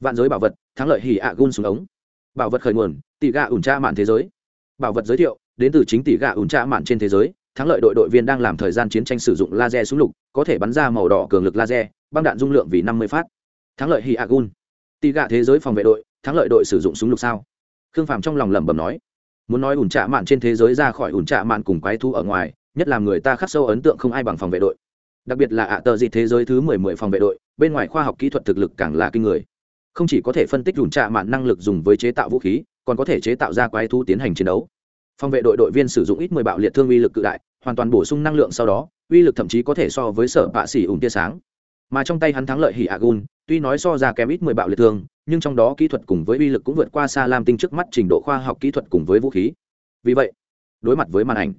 Vạn giới bảo vật, thắng lợi hỉ ạ gun xuống ống. Bảo vật khởi nguồn, tỷ gà ủn tra mạn thế giới. Bảo vật giới thiệu, đến từ chính tỷ gà ủn tra mạn trên thế giới, thắng lợi đội đội viên đang làm thời gian chiến tranh sử dụng laser súng lục, có thể bắn ra màu đỏ cường lực laser, băng đạn dung lượng vì năm mươi phát. Thắng lợi hỉ ạ gun tỷ gà thế giới phòng vệ đội, thắng lợi đội sử dụng súng lục sao? Khương phàm trong lòng lẩm bẩm nói. Muốn nói ủn trạ mạn trên thế giới ra khỏi ủn trạ mạn cùng quái thu ở ngoài, nhất là người ta khắc sâu ấn tượng không ai bằng phòng vệ đội đặc biệt là ạ tờ dị thế giới thứ mười mười phòng vệ đội, bên ngoài khoa học kỹ thuật thực lực càng là kinh người. Không chỉ có thể phân tích ủn trạ mạn năng lực dùng với chế tạo vũ khí, còn có thể chế tạo ra quái thu tiến hành chiến đấu. Phòng vệ đội đội viên sử dụng ít mười bạo liệt thương uy lực cự đại, hoàn toàn bổ sung năng lượng sau đó, uy lực thậm chí có thể so với sở bạ xỉ ủng tia sáng. Mà trong tay hắn thắng lợi hỉ agun tuy nói so ra kém ít mười bạo liệt thương, nhưng trong đó kỹ thuật cùng với uy lực cũng vượt qua xa lam tinh trước mắt trình độ khoa học kỹ thuật cùng với vũ khí. Vì vậy, đối mặt với màn ảnh,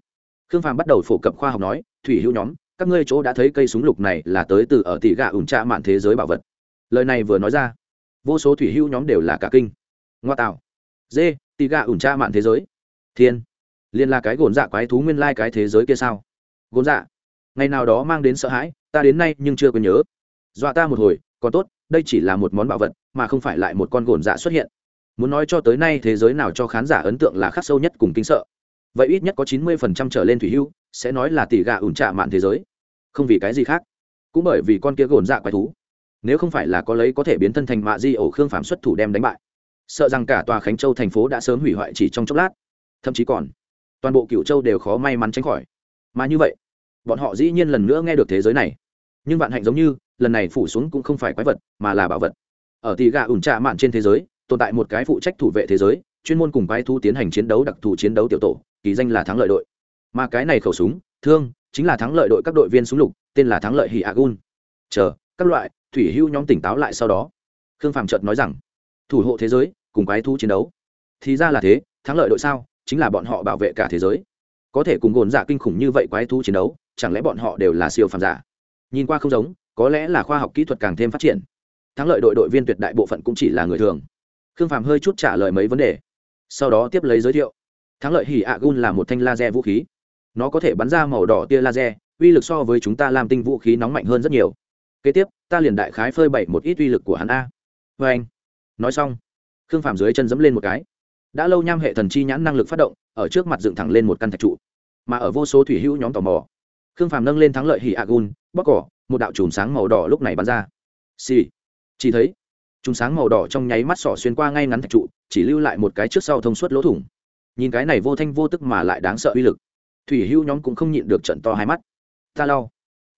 khương phàm bắt đầu phổ cập khoa học nói, thủy hữu nhóm các ngươi chỗ đã thấy cây súng lục này là tới từ ở tỷ gạ ủn trạ mạn thế giới bảo vật. Lời này vừa nói ra, vô số thủy hữu nhóm đều là cả kinh. Ngoa tạo. Dê tỷ gạ ủn trạ mạn thế giới. Thiên. Liên là cái gồn dạ quái thú nguyên lai cái thế giới kia sao? Gồn dạ. Ngày nào đó mang đến sợ hãi, ta đến nay nhưng chưa có nhớ. Dọa ta một hồi, còn tốt, đây chỉ là một món bảo vật, mà không phải lại một con gồn dạ xuất hiện. Muốn nói cho tới nay thế giới nào cho khán giả ấn tượng là khắc sâu nhất cùng kinh sợ. Vậy ít nhất có chín mươi phần trăm trở lên thủy hưu sẽ nói là tỷ gà ủn trạ mạn thế giới. Không vì cái gì khác, cũng bởi vì con kia gồn dạ quái thú. Nếu không phải là có lấy có thể biến thân thành mạ di ổ khương phạm xuất thủ đem đánh bại, sợ rằng cả tòa khánh châu thành phố đã sớm hủy hoại chỉ trong chốc lát. Thậm chí còn, toàn bộ cựu châu đều khó may mắn tránh khỏi. Mà như vậy, bọn họ dĩ nhiên lần nữa nghe được thế giới này. Nhưng vạn hạnh giống như, lần này phủ xuống cũng không phải quái vật, mà là bảo vật. Ở tỷ gà ủn trạ mạn trên thế giới, tồn tại một cái phụ trách thủ vệ thế giới, chuyên môn cùng quái thú tiến hành chiến đấu đặc thù chiến đấu tiểu tổ, kỳ danh là thắng lợi đội mà cái này khẩu súng, thương, chính là thắng lợi đội các đội viên súng lục, tên là thắng lợi hì agun chờ, các loại, thủy hưu nhóm tỉnh táo lại sau đó. Khương phàm trợt nói rằng, thủ hộ thế giới, cùng quái thú chiến đấu. Thì ra là thế, thắng lợi đội sao, chính là bọn họ bảo vệ cả thế giới. Có thể cùng gồn giả kinh khủng như vậy quái thú chiến đấu, chẳng lẽ bọn họ đều là siêu phàm giả? Nhìn qua không giống, có lẽ là khoa học kỹ thuật càng thêm phát triển. Thắng lợi đội đội viên tuyệt đại bộ phận cũng chỉ là người thường. Khương phàm hơi chút trả lời mấy vấn đề. Sau đó tiếp lấy giới thiệu. Thắng lợi hỉ ạ gun là một thanh laser vũ khí nó có thể bắn ra màu đỏ tia laser, uy lực so với chúng ta làm tinh vũ khí nóng mạnh hơn rất nhiều. Kế tiếp, ta liền đại khái phơi bày một ít uy lực của hắn a. Vê anh. Nói xong, khương phàm dưới chân dẫm lên một cái. Đã lâu nham hệ thần chi nhãn năng lực phát động, ở trước mặt dựng thẳng lên một căn thạch trụ. Mà ở vô số thủy hữu nhóm tò mò, khương phàm nâng lên thắng lợi hỉ a gun bóc cỏ, một đạo chùm sáng màu đỏ lúc này bắn ra. Xì、sì. chỉ thấy, chùm sáng màu đỏ trong nháy mắt sỏ xuyên qua ngay ngắn thạch trụ, chỉ lưu lại một cái trước sau thông suốt lỗ thủng. Nhìn cái này vô thanh vô tức mà lại đáng sợ uy lực thủy hưu nhóm cũng không nhịn được trận to hai mắt. Ta lau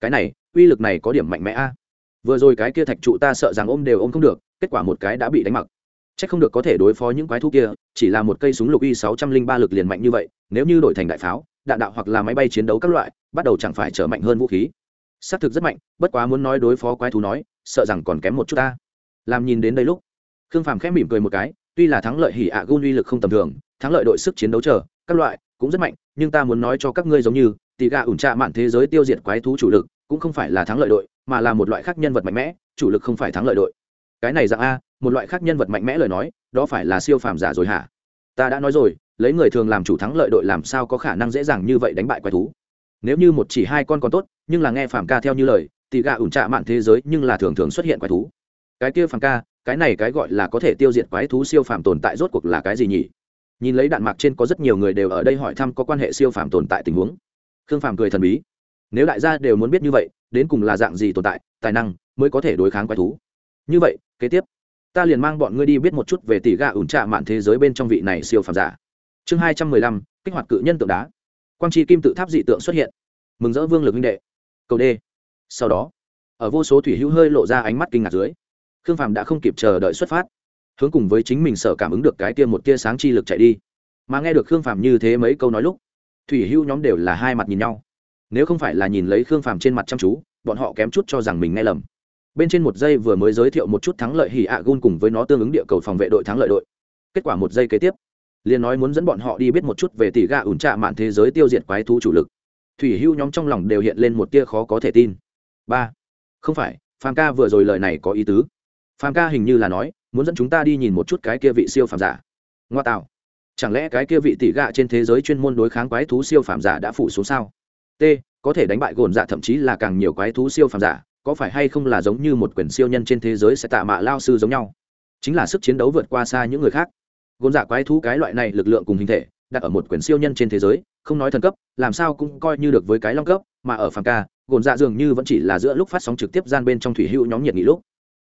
cái này, uy lực này có điểm mạnh mẽ a. Vừa rồi cái kia thạch trụ ta sợ rằng ôm đều ôm không được, kết quả một cái đã bị đánh mặc. C h ắ c không được có thể đối phó những quái thú kia, chỉ là một cây súng lục y sáu trăm linh ba lực liền mạnh như vậy, nếu như đổi thành đại pháo, đạn đạo hoặc là máy bay chiến đấu các loại, bắt đầu chẳng phải trở mạnh hơn vũ khí. Xác thực rất mạnh, bất quá muốn nói đối phó quái thú nói, sợ rằng còn kém một chút ta. Làm nhìn đến đây lúc, khương phàm khẽ mỉm cười một cái, tuy là thắng lợi hỉ ạ gun uy lực không tầm thường, thắng lợi đội sức chiến đấu chờ, các loại, cũng rất mạnh nhưng ta muốn nói cho các ngươi giống như, tỷ gà ủn trạ mạn thế giới tiêu diệt quái thú chủ lực, cũng không phải là thắng lợi đội, mà là một loại khác nhân vật mạnh mẽ, chủ lực không phải thắng lợi đội. Cái này dạng a, một loại khác nhân vật mạnh mẽ lời nói, đó phải là siêu phàm giả rồi hả? Ta đã nói rồi, lấy người thường làm chủ thắng lợi đội làm sao có khả năng dễ dàng như vậy đánh bại quái thú? Nếu như một chỉ hai con còn tốt, nhưng là nghe phàm ca theo như lời, tỷ gà ủn trạ mạn thế giới nhưng là thường thường xuất hiện quái thú. Cái kia phàm ca, cái này cái gọi là có thể tiêu diệt quái thú siêu phàm tồn tại rốt cuộc là cái gì nhỉ? Nhìn lấy đạn mạc trên có rất nhiều người đều ở đây hỏi thăm có quan hệ siêu phàm tồn tại tình huống. Khương phàm cười thần bí. Nếu đại gia đều muốn biết như vậy, đến cùng là dạng gì tồn tại, tài năng mới có thể đối kháng quái thú? Như vậy, kế tiếp, ta liền mang bọn ngươi đi biết một chút về tỷ gà ủn trạ mạn thế giới bên trong vị này siêu phàm giả. Chương hai trăm mười lăm, kích hoạt cự nhân tượng đá. Quang tri kim tự tháp dị tượng xuất hiện. Mừng rỡ vương lực minh đệ. Cầu đê sau đó, ở vô số thủy hữu hơi lộ ra ánh mắt kinh ngạc dưới, khương phàm đã không kịp chờ đợi xuất phát hướng cùng với chính mình sở cảm ứng được cái kia một tia sáng chi lực chạy đi. Mà nghe được khương phàm như thế mấy câu nói lúc, thủy hưu nhóm đều là hai mặt nhìn nhau. Nếu không phải là nhìn lấy khương phàm trên mặt chăm chú, bọn họ kém chút cho rằng mình nghe lầm. Bên trên một giây vừa mới giới thiệu một chút thắng lợi hỉ ạ gun cùng với nó tương ứng địa cầu phòng vệ đội thắng lợi đội. Kết quả một giây kế tiếp, liền nói muốn dẫn bọn họ đi biết một chút về tỷ gà ủn trạ mạn thế giới tiêu diệt quái thú chủ lực. Thủy hưu nhóm trong lòng đều hiện lên một tia khó có thể tin. Ba, không phải, phàm ca vừa rồi lời này có ý tứ. Phàm ca hình như là nói muốn dẫn chúng ta đi nhìn một chút cái kia vị siêu phàm giả. Ngoa tạo. Chẳng lẽ cái kia vị tỷ gạ trên thế giới chuyên môn đối kháng quái thú siêu phàm giả đã phủ xuống sao? T, có thể đánh bại gồn dạ thậm chí là càng nhiều quái thú siêu phàm giả, có phải hay không là giống như một quyền siêu nhân trên thế giới sẽ tạ mạ lao sư giống nhau? Chính là sức chiến đấu vượt qua xa những người khác. Gồn dạ quái thú cái loại này lực lượng cùng hình thể, đặt ở một quyển siêu nhân trên thế giới, không nói thần cấp, làm sao cũng coi như được với cái long cấp, mà ở phàm ca, gồn dạ dường như vẫn chỉ là giữa lúc phát sóng trực tiếp gian bên trong thủy hữu nhóm nhiệt nghị lúc.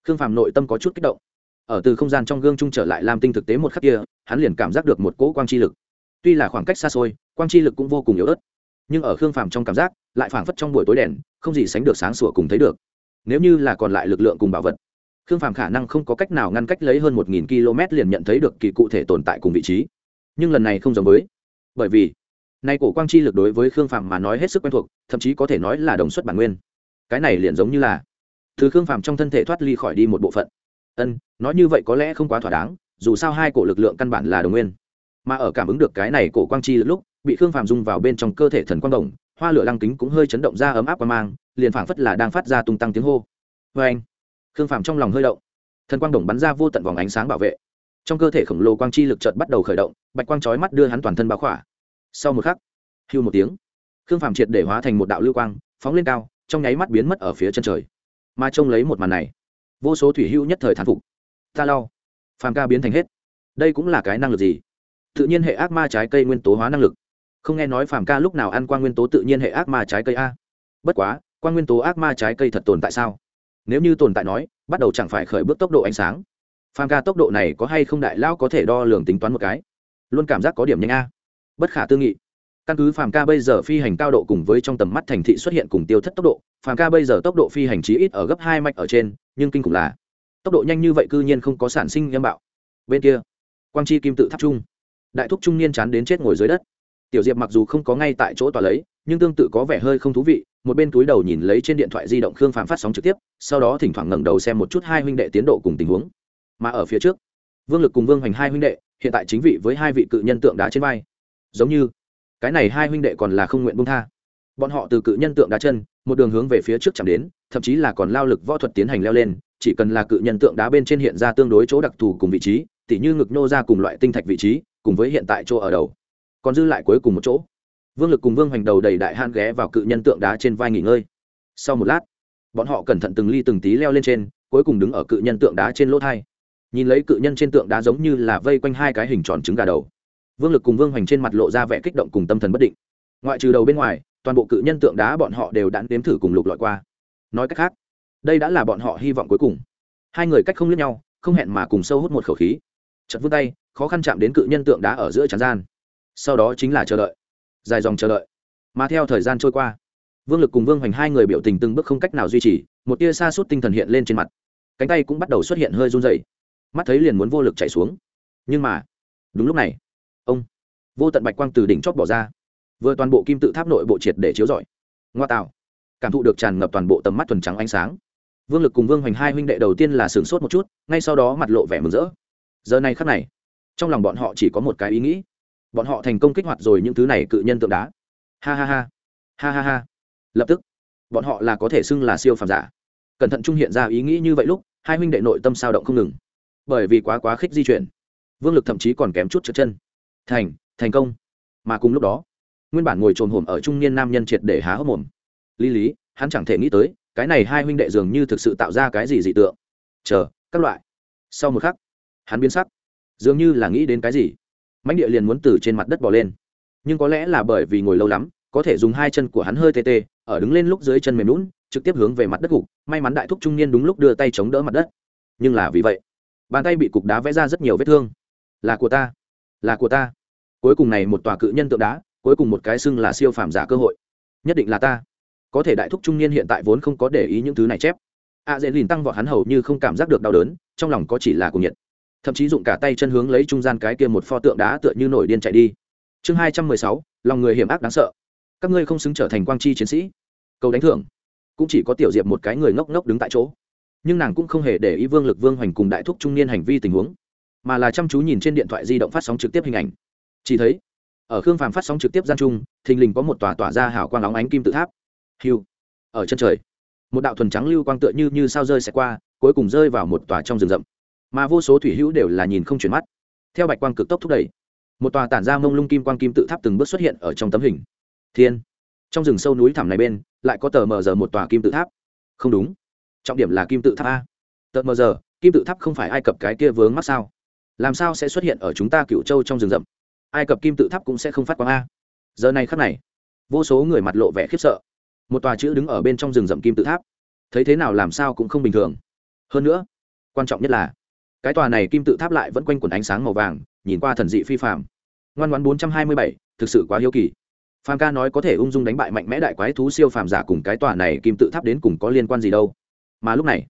Khương phàm nội tâm có chút kích động ở từ không gian trong gương trung trở lại làm tinh thực tế một khắc kia, hắn liền cảm giác được một cỗ quang chi lực. Tuy là khoảng cách xa xôi, quang chi lực cũng vô cùng yếu ớt, nhưng ở khương phàm trong cảm giác, lại phảng phất trong buổi tối đèn, không gì sánh được sáng sủa cùng thấy được. Nếu như là còn lại lực lượng cùng bảo vật, khương phàm khả năng không có cách nào ngăn cách lấy hơn một nghìn km liền nhận thấy được kỳ cụ thể tồn tại cùng vị trí. Nhưng lần này không giống với, bởi vì, nay cổ quang chi lực đối với khương phàm mà nói hết sức quen thuộc, thậm chí có thể nói là đồng xuất bản nguyên. Cái này liền giống như là, từ khương phàm trong thân thể thoát ly khỏi đi một bộ phận ân, nói như vậy có lẽ không quá thỏa đáng, dù sao hai cổ lực lượng căn bản là đồng nguyên. Mà ở cảm ứng được cái này cổ quang chi lúc, bị khương phàm dung vào bên trong cơ thể thần quang đồng hoa lửa lăng kính cũng hơi chấn động ra ấm áp qua mang, liền phảng phất là đang phát ra tung tăng tiếng hô. Vê anh, khương phàm trong lòng hơi động. Thần quang đồng bắn ra vô tận vòng ánh sáng bảo vệ. Trong cơ thể khổng lồ quang chi lực chợt bắt đầu khởi động, bạch quang chói mắt đưa hắn toàn thân báo khỏa. Sau một khắc, hưu một tiếng, khương phàm triệt để hóa thành một đạo lưu quang, phóng lên cao, trong nháy mắt biến mất ở phía chân trời. Mà trông lấy một màn này vô số thủy hưu nhất thời thán phục. Ta lau phàm ca biến thành hết. Đây cũng là cái năng lực gì? Tự nhiên hệ ác ma trái cây nguyên tố hóa năng lực. Không nghe nói phàm ca lúc nào ăn qua nguyên tố tự nhiên hệ ác ma trái cây a? Bất quá quan nguyên tố ác ma trái cây thật tồn tại sao? Nếu như tồn tại nói, bắt đầu chẳng phải khởi bước tốc độ ánh sáng. Phàm ca tốc độ này có hay không đại lao có thể đo lường tính toán một cái? Luôn cảm giác có điểm nhanh a. Bất khả tư nghị. Căn cứ phàm ca bây giờ phi hành cao độ cùng với trong tầm mắt thành thị xuất hiện cùng tiêu thất tốc độ, phàm ca bây giờ tốc độ phi hành chí ít ở gấp hai mạch ở trên nhưng kinh khủng là tốc độ nhanh như vậy cư nhiên không có sản sinh nghiêm bạo. Bên kia, quang chi kim tự tháp trung, đại thúc trung niên chán đến chết ngồi dưới đất. Tiểu diệp mặc dù không có ngay tại chỗ tòa lấy, nhưng tương tự có vẻ hơi không thú vị, một bên túi đầu nhìn lấy trên điện thoại di động khương phàm phát sóng trực tiếp, sau đó thỉnh thoảng ngẩng đầu xem một chút hai huynh đệ tiến độ cùng tình huống. Mà ở phía trước, vương lực cùng vương hoành hai huynh đệ, hiện tại chính vị với hai vị cự nhân tượng đá trên vai. Giống như, cái này hai huynh đệ còn là không nguyện bung tha. Bọn họ từ cự nhân tượng đá chân một đường hướng về phía trước chạm đến, thậm chí là còn lao lực võ thuật tiến hành leo lên, chỉ cần là cự nhân tượng đá bên trên hiện ra tương đối chỗ đặc thù cùng vị trí, tỉ như ngực nô ra cùng loại tinh thạch vị trí, cùng với hiện tại chỗ ở đầu. Còn dư lại cuối cùng một chỗ. Vương lực cùng vương hoành đầu đầy đại han ghé vào cự nhân tượng đá trên vai nghỉ ngơi. Sau một lát, bọn họ cẩn thận từng ly từng tí leo lên trên, cuối cùng đứng ở cự nhân tượng đá trên lỗ thai. Nhìn lấy cự nhân trên tượng đá giống như là vây quanh hai cái hình tròn trứng gà đầu. Vương lực cùng vương hoành trên mặt lộ ra vẻ kích động cùng tâm thần bất định. Ngoại trừ đầu bên ngoài toàn bộ cự nhân tượng đá bọn họ đều đã nếm thử cùng lục lọi qua. Nói cách khác, đây đã là bọn họ hy vọng cuối cùng. Hai người cách không lướt nhau, không hẹn mà cùng sâu hút một khẩu khí. Chật vươn tay, khó khăn chạm đến cự nhân tượng đá ở giữa tràn gian. Sau đó chính là chờ đợi. Dài dòng chờ đợi. Mà theo thời gian trôi qua, vương lực cùng vương hoành hai người biểu tình từng bước không cách nào duy trì, một tia xa suốt tinh thần hiện lên trên mặt. Cánh tay cũng bắt đầu xuất hiện hơi run dày mắt thấy liền muốn vô lực chạy xuống. Nhưng mà, đúng lúc này, ông vô tận bạch quang từ đỉnh chót bỏ ra vừa toàn bộ kim tự tháp nội bộ triệt để chiếu rọi. Ngoa tạo. Cảm thụ được tràn ngập toàn bộ tầm mắt thuần trắng ánh sáng. Vương lực cùng vương hoành hai huynh đệ đầu tiên là sửng sốt một chút, ngay sau đó mặt lộ vẻ mừng rỡ. Giờ này khắc này, trong lòng bọn họ chỉ có một cái ý nghĩ. Bọn họ thành công kích hoạt rồi những thứ này cự nhân tượng đá. Ha ha ha. Ha ha ha. Lập tức, bọn họ là có thể xưng là siêu phàm giả. Cẩn thận trung hiện ra ý nghĩ như vậy lúc, hai huynh đệ nội tâm sao động không ngừng. Bởi vì quá quá khích di chuyển, vương lực thậm chí còn kém chút trượt chân. Thành thành công. Mà cùng lúc đó nguyên bản ngồi trồn hổm ở trung niên nam nhân triệt để há hốc mồm. Lý lý, hắn chẳng thể nghĩ tới, cái này hai huynh đệ dường như thực sự tạo ra cái gì dị tượng. Chờ, các loại. Sau một khắc, hắn biến sắc. Dường như là nghĩ đến cái gì. Mãnh địa liền muốn từ trên mặt đất bỏ lên. Nhưng có lẽ là bởi vì ngồi lâu lắm, có thể dùng hai chân của hắn hơi tê tê, ở đứng lên lúc dưới chân mềm lún trực tiếp hướng về mặt đất gục. May mắn đại thúc trung niên đúng lúc đưa tay chống đỡ mặt đất. Nhưng là vì vậy, bàn tay bị cục đá vẽ ra rất nhiều vết thương. Là của ta, là của ta. Cuối cùng này một tòa cự nhân tượng đá cuối cùng một cái xưng là siêu phàm giả cơ hội. Nhất định là ta. Có thể đại thúc trung niên hiện tại vốn không có để ý những thứ này chép. A dễ lìn tăng vọt hắn hầu như không cảm giác được đau đớn, trong lòng có chỉ là cuồng nhiệt. Thậm chí dụng cả tay chân hướng lấy trung gian cái kia một pho tượng đá tựa như nổi điên chạy đi. Chương hai trăm mười sáu, lòng người hiểm ác đáng sợ. Các ngươi không xứng trở thành quang chi chiến sĩ. Cầu đánh thưởng. Cũng chỉ có tiểu diệp một cái người ngốc ngốc đứng tại chỗ. Nhưng nàng cũng không hề để ý vương lực vương hoành cùng đại thúc trung niên hành vi tình huống, mà là chăm chú nhìn trên điện thoại di động phát sóng trực tiếp hình ảnh. Chỉ thấy ở khương phàm phát sóng trực tiếp gian trung, thình lình có một tòa tỏa ra hảo quang óng ánh kim tự tháp. Hiu, ở chân trời, một đạo thuần trắng lưu quang tựa như như sao rơi sẽ qua, cuối cùng rơi vào một tòa trong rừng rậm. Mà vô số thủy hữu đều là nhìn không chuyển mắt. Theo bạch quang cực tốc thúc đẩy, một tòa tản ra mông lung kim quang kim tự tháp từng bước xuất hiện ở trong tấm hình. Thiên, trong rừng sâu núi thẳm này bên, lại có tờ mờ giờ một tòa kim tự tháp. Không đúng, trọng điểm là kim tự tháp a. Tờ mờ giờ, kim tự tháp không phải ai cập cái kia vướng mắc sao? Làm sao sẽ xuất hiện ở chúng ta cựu châu trong rừng rậm? Ai cập kim tự tháp cũng sẽ không phát quang a. Giờ này khắc này, vô số người mặt lộ vẻ khiếp sợ. Một tòa chữ đứng ở bên trong rừng rậm kim tự tháp. Thấy thế nào làm sao cũng không bình thường. Hơn nữa, quan trọng nhất là, cái tòa này kim tự tháp lại vẫn quanh quẩn ánh sáng màu vàng, nhìn qua thần dị phi phạm ngoan ngoãn bốn trăm hai mươi bảy, thực sự quá hiếu kỳ. Phan ca nói có thể ung dung đánh bại mạnh mẽ đại quái thú siêu phàm giả cùng cái tòa này kim tự tháp đến cùng có liên quan gì đâu. Mà lúc này,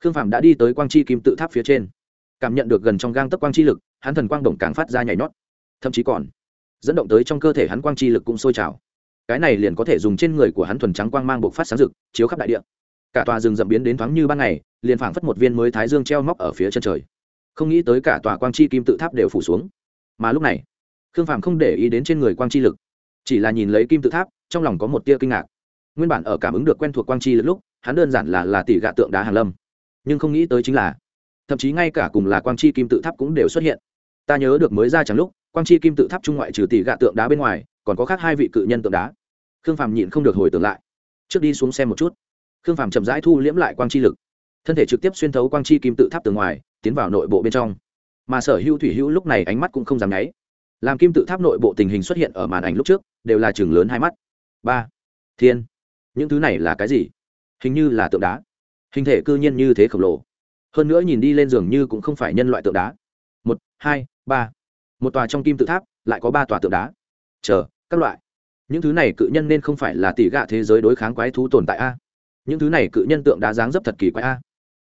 khương phàm đã đi tới quang chi kim tự tháp phía trên. Cảm nhận được gần trong gang tấc quang chi lực, hắn thần quang động càng phát ra nhảy nhót thậm chí còn dẫn động tới trong cơ thể hắn quang chi lực cũng sôi trào. Cái này liền có thể dùng trên người của hắn thuần trắng quang mang bộc phát sáng rực, chiếu khắp đại địa. Cả tòa rừng rậm biến đến thoáng như ban ngày, liền phảng phất một viên mới thái dương treo móc ở phía chân trời. Không nghĩ tới cả tòa quang chi kim tự tháp đều phủ xuống. Mà lúc này, khương phàm không để ý đến trên người quang chi lực, chỉ là nhìn lấy kim tự tháp, trong lòng có một tia kinh ngạc. Nguyên bản ở cảm ứng được quen thuộc quang chi lực lúc, hắn đơn giản là là tỷ gạ tượng đá hàn lâm. Nhưng không nghĩ tới chính là, thậm chí ngay cả cùng là quang chi kim tự tháp cũng đều xuất hiện. Ta nhớ được mới ra chẳng lúc quang chi kim tự tháp trung ngoại trừ tỷ gạ tượng đá bên ngoài, còn có khác hai vị cự nhân tượng đá. Khương phàm nhịn không được hồi tưởng lại. Trước đi xuống xem một chút. Khương phàm chậm rãi thu liễm lại quang chi lực. Thân thể trực tiếp xuyên thấu quang chi kim tự tháp từ ngoài, tiến vào nội bộ bên trong. Mà sở hữu thủy hữu lúc này ánh mắt cũng không dám nháy. Làm kim tự tháp nội bộ tình hình xuất hiện ở màn ảnh lúc trước, đều là chừng lớn hai mắt. Ba. Thiên. Những thứ này là cái gì? Hình như là tượng đá. Hình thể cư nhiên như thế khổng lồ. Hơn nữa nhìn đi lên giường như cũng không phải nhân loại tượng đá. Một, hai, ba một tòa trong kim tự tháp, lại có ba tòa tượng đá. Chờ, các loại. Những thứ này cự nhân nên không phải là tỷ gạ thế giới đối kháng quái thú tồn tại a. Những thứ này cự nhân tượng đá dáng dấp thật kỳ quái a.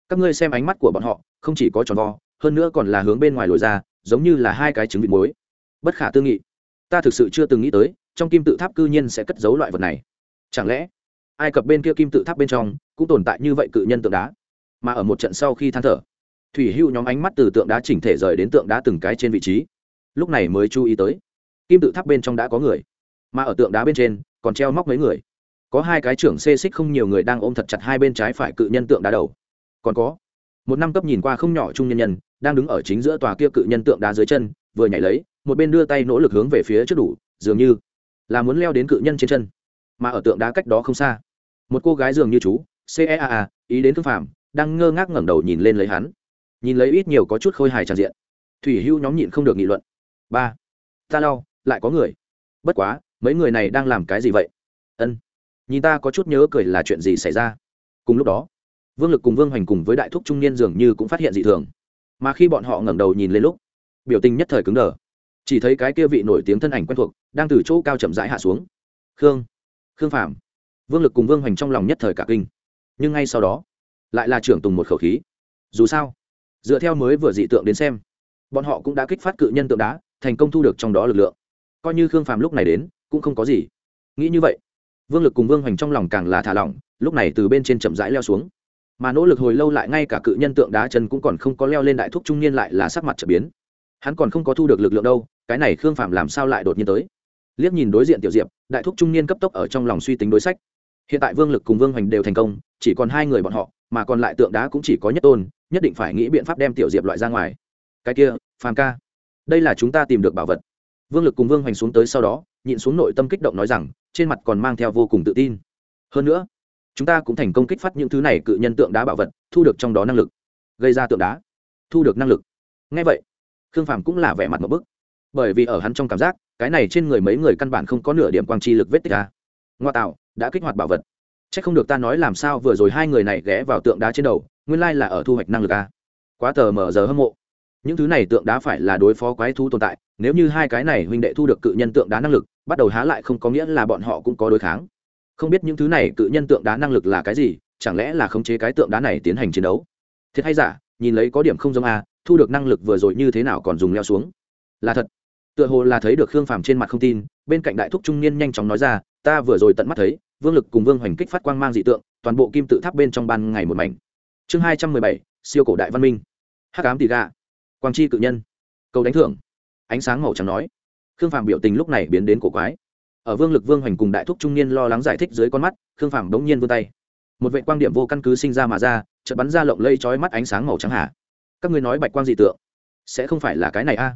Các ngươi xem ánh mắt của bọn họ, không chỉ có tròn vo, hơn nữa còn là hướng bên ngoài lồi ra, giống như là hai cái trứng vịt muối. Bất khả tư nghị. Ta thực sự chưa từng nghĩ tới, trong kim tự tháp cư nhiên sẽ cất giấu loại vật này. Chẳng lẽ, ai cập bên kia kim tự tháp bên trong cũng tồn tại như vậy cự nhân tượng đá? Mà ở một trận sau khi than thở, thủy hưu nhóm ánh mắt từ tượng đá chỉnh thể rời đến tượng đá từng cái trên vị trí lúc này mới chú ý tới. Kim tự tháp bên trong đã có người, mà ở tượng đá bên trên còn treo móc mấy người. Có hai cái trưởng xê xích không nhiều người đang ôm thật chặt hai bên trái phải cự nhân tượng đá đầu. Còn có, một năm cấp nhìn qua không nhỏ trung nhân nhân, đang đứng ở chính giữa tòa kia cự nhân tượng đá dưới chân, vừa nhảy lấy, một bên đưa tay nỗ lực hướng về phía trước đủ, dường như là muốn leo đến cự nhân trên chân. Mà ở tượng đá cách đó không xa, một cô gái dường như chú ceaa ý đến thương phạm đang ngơ ngác ngẩng đầu nhìn lên lấy hắn. Nhìn lấy ít nhiều có chút khôi hài tràn diện. Thủy hưu nhóm nhịn không được nghị luận ba. Ta lau, lại có người. Bất quá, mấy người này đang làm cái gì vậy? Ân. Nhìn ta có chút nhớ cười là chuyện gì xảy ra. Cùng lúc đó, vương lực cùng vương hoành cùng với đại thúc trung niên dường như cũng phát hiện dị thường. Mà khi bọn họ ngẩng đầu nhìn lên lúc, biểu tình nhất thời cứng đờ. Chỉ thấy cái kia vị nổi tiếng thân ảnh quen thuộc, đang từ chỗ cao chậm rãi hạ xuống. Khương khương phạm vương lực cùng vương hoành trong lòng nhất thời cả kinh. Nhưng ngay sau đó, lại là trưởng tùng một khẩu khí. Dù sao, dựa theo mới vừa dị tượng đến xem, bọn họ cũng đã kích phát cự nhân tượng đá thành công thu được trong đó lực lượng. Coi như khương phàm lúc này đến, cũng không có gì. Nghĩ như vậy, vương lực cùng vương hoành trong lòng càng là thả lỏng, lúc này từ bên trên chậm rãi leo xuống. Mà nỗ lực hồi lâu lại ngay cả cự nhân tượng đá chân cũng còn không có leo lên đại thúc trung niên lại là sắc mặt trở biến. Hắn còn không có thu được lực lượng đâu, cái này khương phàm làm sao lại đột nhiên tới? Liếc nhìn đối diện tiểu diệp, đại thúc trung niên cấp tốc ở trong lòng suy tính đối sách. Hiện tại vương lực cùng vương hoành đều thành công, chỉ còn hai người bọn họ, mà còn lại tượng đá cũng chỉ có nhất tôn, nhất định phải nghĩ biện pháp đem tiểu diệp loại ra ngoài. Cái kia, phàm ca đây là chúng ta tìm được bảo vật. Vương lực cùng vương hoành xuống tới sau đó, nhịn xuống nội tâm kích động nói rằng, trên mặt còn mang theo vô cùng tự tin. Hơn nữa, chúng ta cũng thành công kích phát những thứ này cự nhân tượng đá bảo vật, thu được trong đó năng lực. Gây ra tượng đá. Thu được năng lực. Ngay vậy, khương phàm cũng là vẻ mặt một bức. Bởi vì ở hắn trong cảm giác, cái này trên người mấy người căn bản không có nửa điểm quang chi lực vết tích ra ngoa tạo, đã kích hoạt bảo vật. C h ắ c không được ta nói làm sao vừa rồi hai người này ghé vào tượng đá trên đầu, nguyên lai là ở thu hoạch năng lực a quá tờ mờ giờ hâm mộ những thứ này tượng đá phải là đối phó quái thú tồn tại, nếu như hai cái này huynh đệ thu được cự nhân tượng đá năng lực, bắt đầu há lại không có nghĩa là bọn họ cũng có đối kháng. Không biết những thứ này cự nhân tượng đá năng lực là cái gì, chẳng lẽ là khống chế cái tượng đá này tiến hành chiến đấu? Thiệt hay giả, nhìn lấy có điểm không giống a, thu được năng lực vừa rồi như thế nào còn dùng leo xuống? Là thật. Tựa hồ là thấy được khương phàm trên mặt không tin, bên cạnh đại thúc trung niên nhanh chóng nói ra, ta vừa rồi tận mắt thấy, vương lực cùng vương hoành kích phát quang mang dị tượng, toàn bộ kim tự tháp bên trong ban ngày một mảnh. Chương hai trăm mười bảy, siêu cổ đại văn minh. Hắc ám tỉ gà quang chi cự nhân. Cầu đánh thưởng. Ánh sáng màu trắng nói. Khương phàm biểu tình lúc này biến đến cổ quái. Ở vương lực vương hoành cùng đại thúc trung niên lo lắng giải thích dưới con mắt, khương phàm đống nhiên vươn tay. Một vệ quang điểm vô căn cứ sinh ra mà ra, chợt bắn ra lộng lây chói mắt ánh sáng màu trắng hạ các ngươi nói bạch quang dị tượng, sẽ không phải là cái này a? À?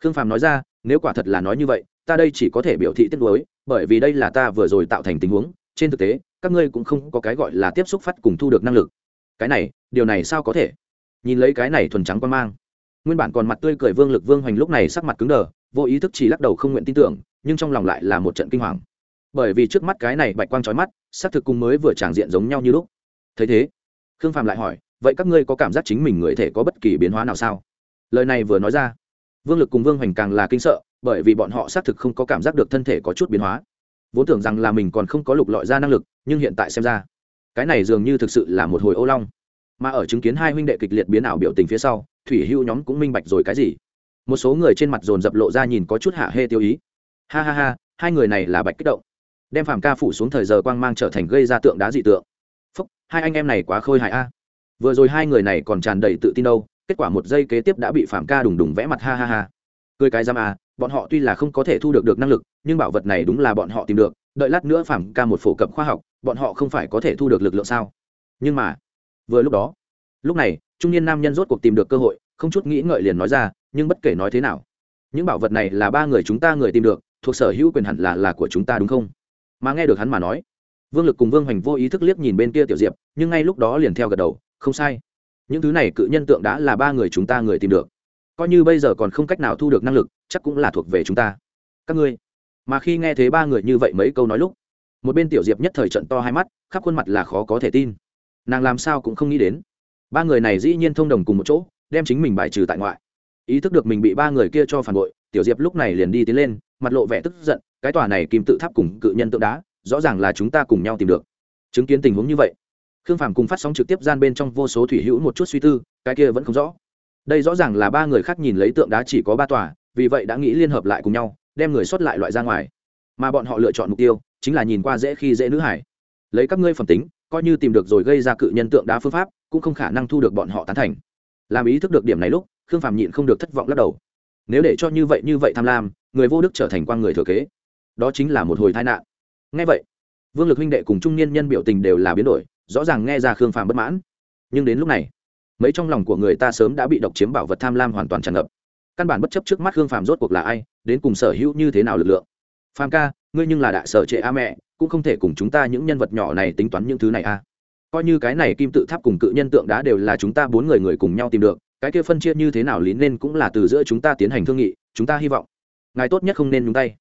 khương phàm nói ra, nếu quả thật là nói như vậy, ta đây chỉ có thể biểu thị tiếc nuối, bởi vì đây là ta vừa rồi tạo thành tình huống, trên thực tế, các ngươi cũng không có cái gọi là tiếp xúc phát cùng thu được năng lực. Cái này, điều này sao có thể? Nhìn lấy cái này thuần trắng quan mang nguyên bản còn mặt tươi cười vương lực vương hoành lúc này sắc mặt cứng đờ, vô ý thức chỉ lắc đầu không nguyện tin tưởng, nhưng trong lòng lại là một trận kinh hoàng. Bởi vì trước mắt cái này bạch quang trói mắt xác thực cùng mới vừa tràng diện giống nhau như lúc. Thấy thế, khương phạm lại hỏi, vậy các ngươi có cảm giác chính mình người thể có bất kỳ biến hóa nào sao? Lời này vừa nói ra, vương lực cùng vương hoành càng là kinh sợ, bởi vì bọn họ xác thực không có cảm giác được thân thể có chút biến hóa. Vốn tưởng rằng là mình còn không có lục lọi ra năng lực, nhưng hiện tại xem ra, cái này dường như thực sự là một hồi ô long mà ở chứng kiến hai huynh đệ kịch liệt biến ảo biểu tình phía sau, thủy hưu nhóm cũng minh bạch rồi cái gì. Một số người trên mặt dồn dập lộ ra nhìn có chút hạ hê tiêu ý. Ha ha ha, hai người này là bạch kích động. Đem phàm ca phủ xuống thời giờ quang mang trở thành gây ra tượng đá dị tượng. Phúc, hai anh em này quá khôi hại a. Vừa rồi hai người này còn tràn đầy tự tin đâu, kết quả một giây kế tiếp đã bị phàm ca đùng đùng vẽ mặt ha ha ha. Cười cái giam a à, bọn họ tuy là không có thể thu được được năng lực, nhưng bảo vật này đúng là bọn họ tìm được, đợi lát nữa phàm ca một phổ cập khoa học, bọn họ không phải có thể thu được lực lượng sao. Nhưng mà vừa lúc đó, lúc này, trung niên nam nhân rốt cuộc tìm được cơ hội, không chút nghĩ ngợi liền nói ra, nhưng bất kể nói thế nào, những bảo vật này là ba người chúng ta người tìm được, thuộc sở hữu quyền hẳn là là của chúng ta đúng không? Mà nghe được hắn mà nói, vương lực cùng vương hoành vô ý thức liếc nhìn bên kia tiểu diệp, nhưng ngay lúc đó liền theo gật đầu, không sai. Những thứ này cự nhân tượng đã là ba người chúng ta người tìm được. Coi như bây giờ còn không cách nào thu được năng lực, chắc cũng là thuộc về chúng ta. Các ngươi. Mà khi nghe thấy ba người như vậy mấy câu nói lúc, một bên tiểu diệp nhất thời trận to hai mắt, khắp khuôn mặt là khó có thể tin nàng làm sao cũng không nghĩ đến. Ba người này dĩ nhiên thông đồng cùng một chỗ, đem chính mình bài trừ tại ngoại. Ý thức được mình bị ba người kia cho phản bội, tiểu diệp lúc này liền đi tiến lên, mặt lộ vẻ tức giận, cái tòa này kim tự tháp cùng cự nhân tượng đá, rõ ràng là chúng ta cùng nhau tìm được. Chứng kiến tình huống như vậy, khương phàm cùng phát sóng trực tiếp gian bên trong vô số thủy hữu một chút suy tư, cái kia vẫn không rõ. Đây rõ ràng là ba người khác nhìn lấy tượng đá chỉ có ba tòa, vì vậy đã nghĩ liên hợp lại cùng nhau, đem người xuất lại loại ra ngoài. Mà bọn họ lựa chọn mục tiêu, chính là nhìn qua dễ khi dễ nữ hải. Lấy các ngươi phẩm tính coi như tìm được rồi gây ra cự nhân tượng đá phương pháp, cũng không khả năng thu được bọn họ tán thành. Làm ý thức được điểm này lúc, khương phàm nhịn không được thất vọng lắc đầu. Nếu để cho như vậy như vậy tham lam, người vô đức trở thành quan người thừa kế. Đó chính là một hồi tai nạn. Ngay vậy, vương lực huynh đệ cùng trung niên nhân biểu tình đều là biến đổi, rõ ràng nghe ra khương phàm bất mãn. Nhưng đến lúc này, mấy trong lòng của người ta sớm đã bị độc chiếm bảo vật tham lam hoàn toàn tràn ngập. Căn bản bất chấp trước mắt khương phàm rốt cuộc là ai, đến cùng sở hữu như thế nào lực lượng. Phàm ca ngươi nhưng là đại sở trệ a mẹ, cũng không thể cùng chúng ta những nhân vật nhỏ này tính toán những thứ này a. Coi như cái này kim tự tháp cùng cự nhân tượng đá đều là chúng ta bốn người người cùng nhau tìm được, cái kia phân chia như thế nào lý nên cũng là từ giữa chúng ta tiến hành thương nghị, chúng ta hy vọng. Ngài tốt nhất không nên nhúng tay.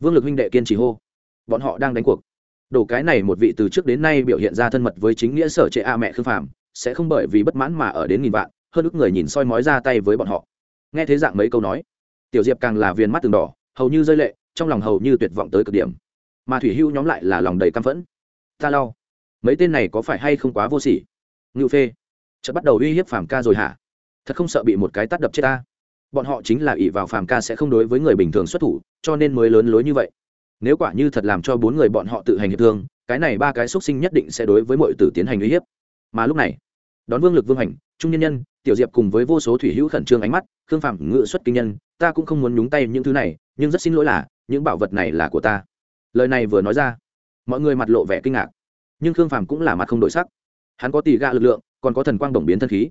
Vương lực huynh đệ kiên trì hô. Bọn họ đang đánh cuộc. Đổ cái này một vị từ trước đến nay biểu hiện ra thân mật với chính nghĩa sở trệ a mẹ khương phàm, sẽ không bởi vì bất mãn mà ở đến nghìn vạn, hơn ức người nhìn soi mói ra tay với bọn họ. Nghe thế dạng mấy câu nói, tiểu diệp càng là viên mắt từng đỏ, hầu như rơi lệ trong lòng hầu như tuyệt vọng tới cực điểm. Mà thủy hưu nhóm lại là lòng đầy căm phẫn. Ta lau mấy tên này có phải hay không quá vô sỉ? Ngự phê, chợt bắt đầu uy hiếp phàm ca rồi hả? Thật không sợ bị một cái tắt đập chết ta? Bọn họ chính là ỷ vào phàm ca sẽ không đối với người bình thường xuất thủ, cho nên mới lớn lối như vậy. Nếu quả như thật làm cho bốn người bọn họ tự hành hiệp thương, cái này ba cái xuất sinh nhất định sẽ đối với mọi tử tiến hành uy hiếp. Mà lúc này, đón vương lực vương hành, trung nhân nhân, tiểu diệp cùng với vô số thủy hữu khẩn trương ánh mắt, khương phạm ngự xuất kinh nhân ta cũng không muốn nhúng tay những thứ này, nhưng rất xin lỗi là, những bảo vật này là của ta. Lời này vừa nói ra, mọi người mặt lộ vẻ kinh ngạc. Nhưng khương phàm cũng là mặt không đổi sắc. Hắn có tỷ gạ lực lượng, còn có thần quang đồng biến thân khí.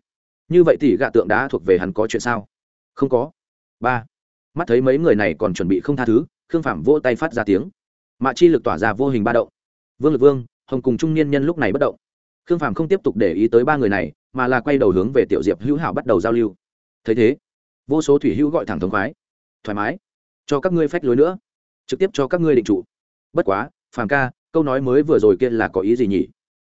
Như vậy tỷ gạ tượng đá thuộc về hắn có chuyện sao? Không có. Ba. Mắt thấy mấy người này còn chuẩn bị không tha thứ, khương phạm vỗ tay phát ra tiếng. Mạ chi lực tỏa ra vô hình ba động. Vương lực vương, hồng cùng trung niên nhân lúc này bất động. Khương phạm không tiếp tục để ý tới ba người này, mà là quay đầu hướng về tiểu diệp hữu hảo bắt đầu giao lưu. Thấy thế vô số thủy hữu gọi thẳng thống khoái. Thoải mái. Cho các ngươi phách lối nữa. Trực tiếp cho các ngươi định trụ. Bất quá, phàm ca, câu nói mới vừa rồi kia là có ý gì nhỉ?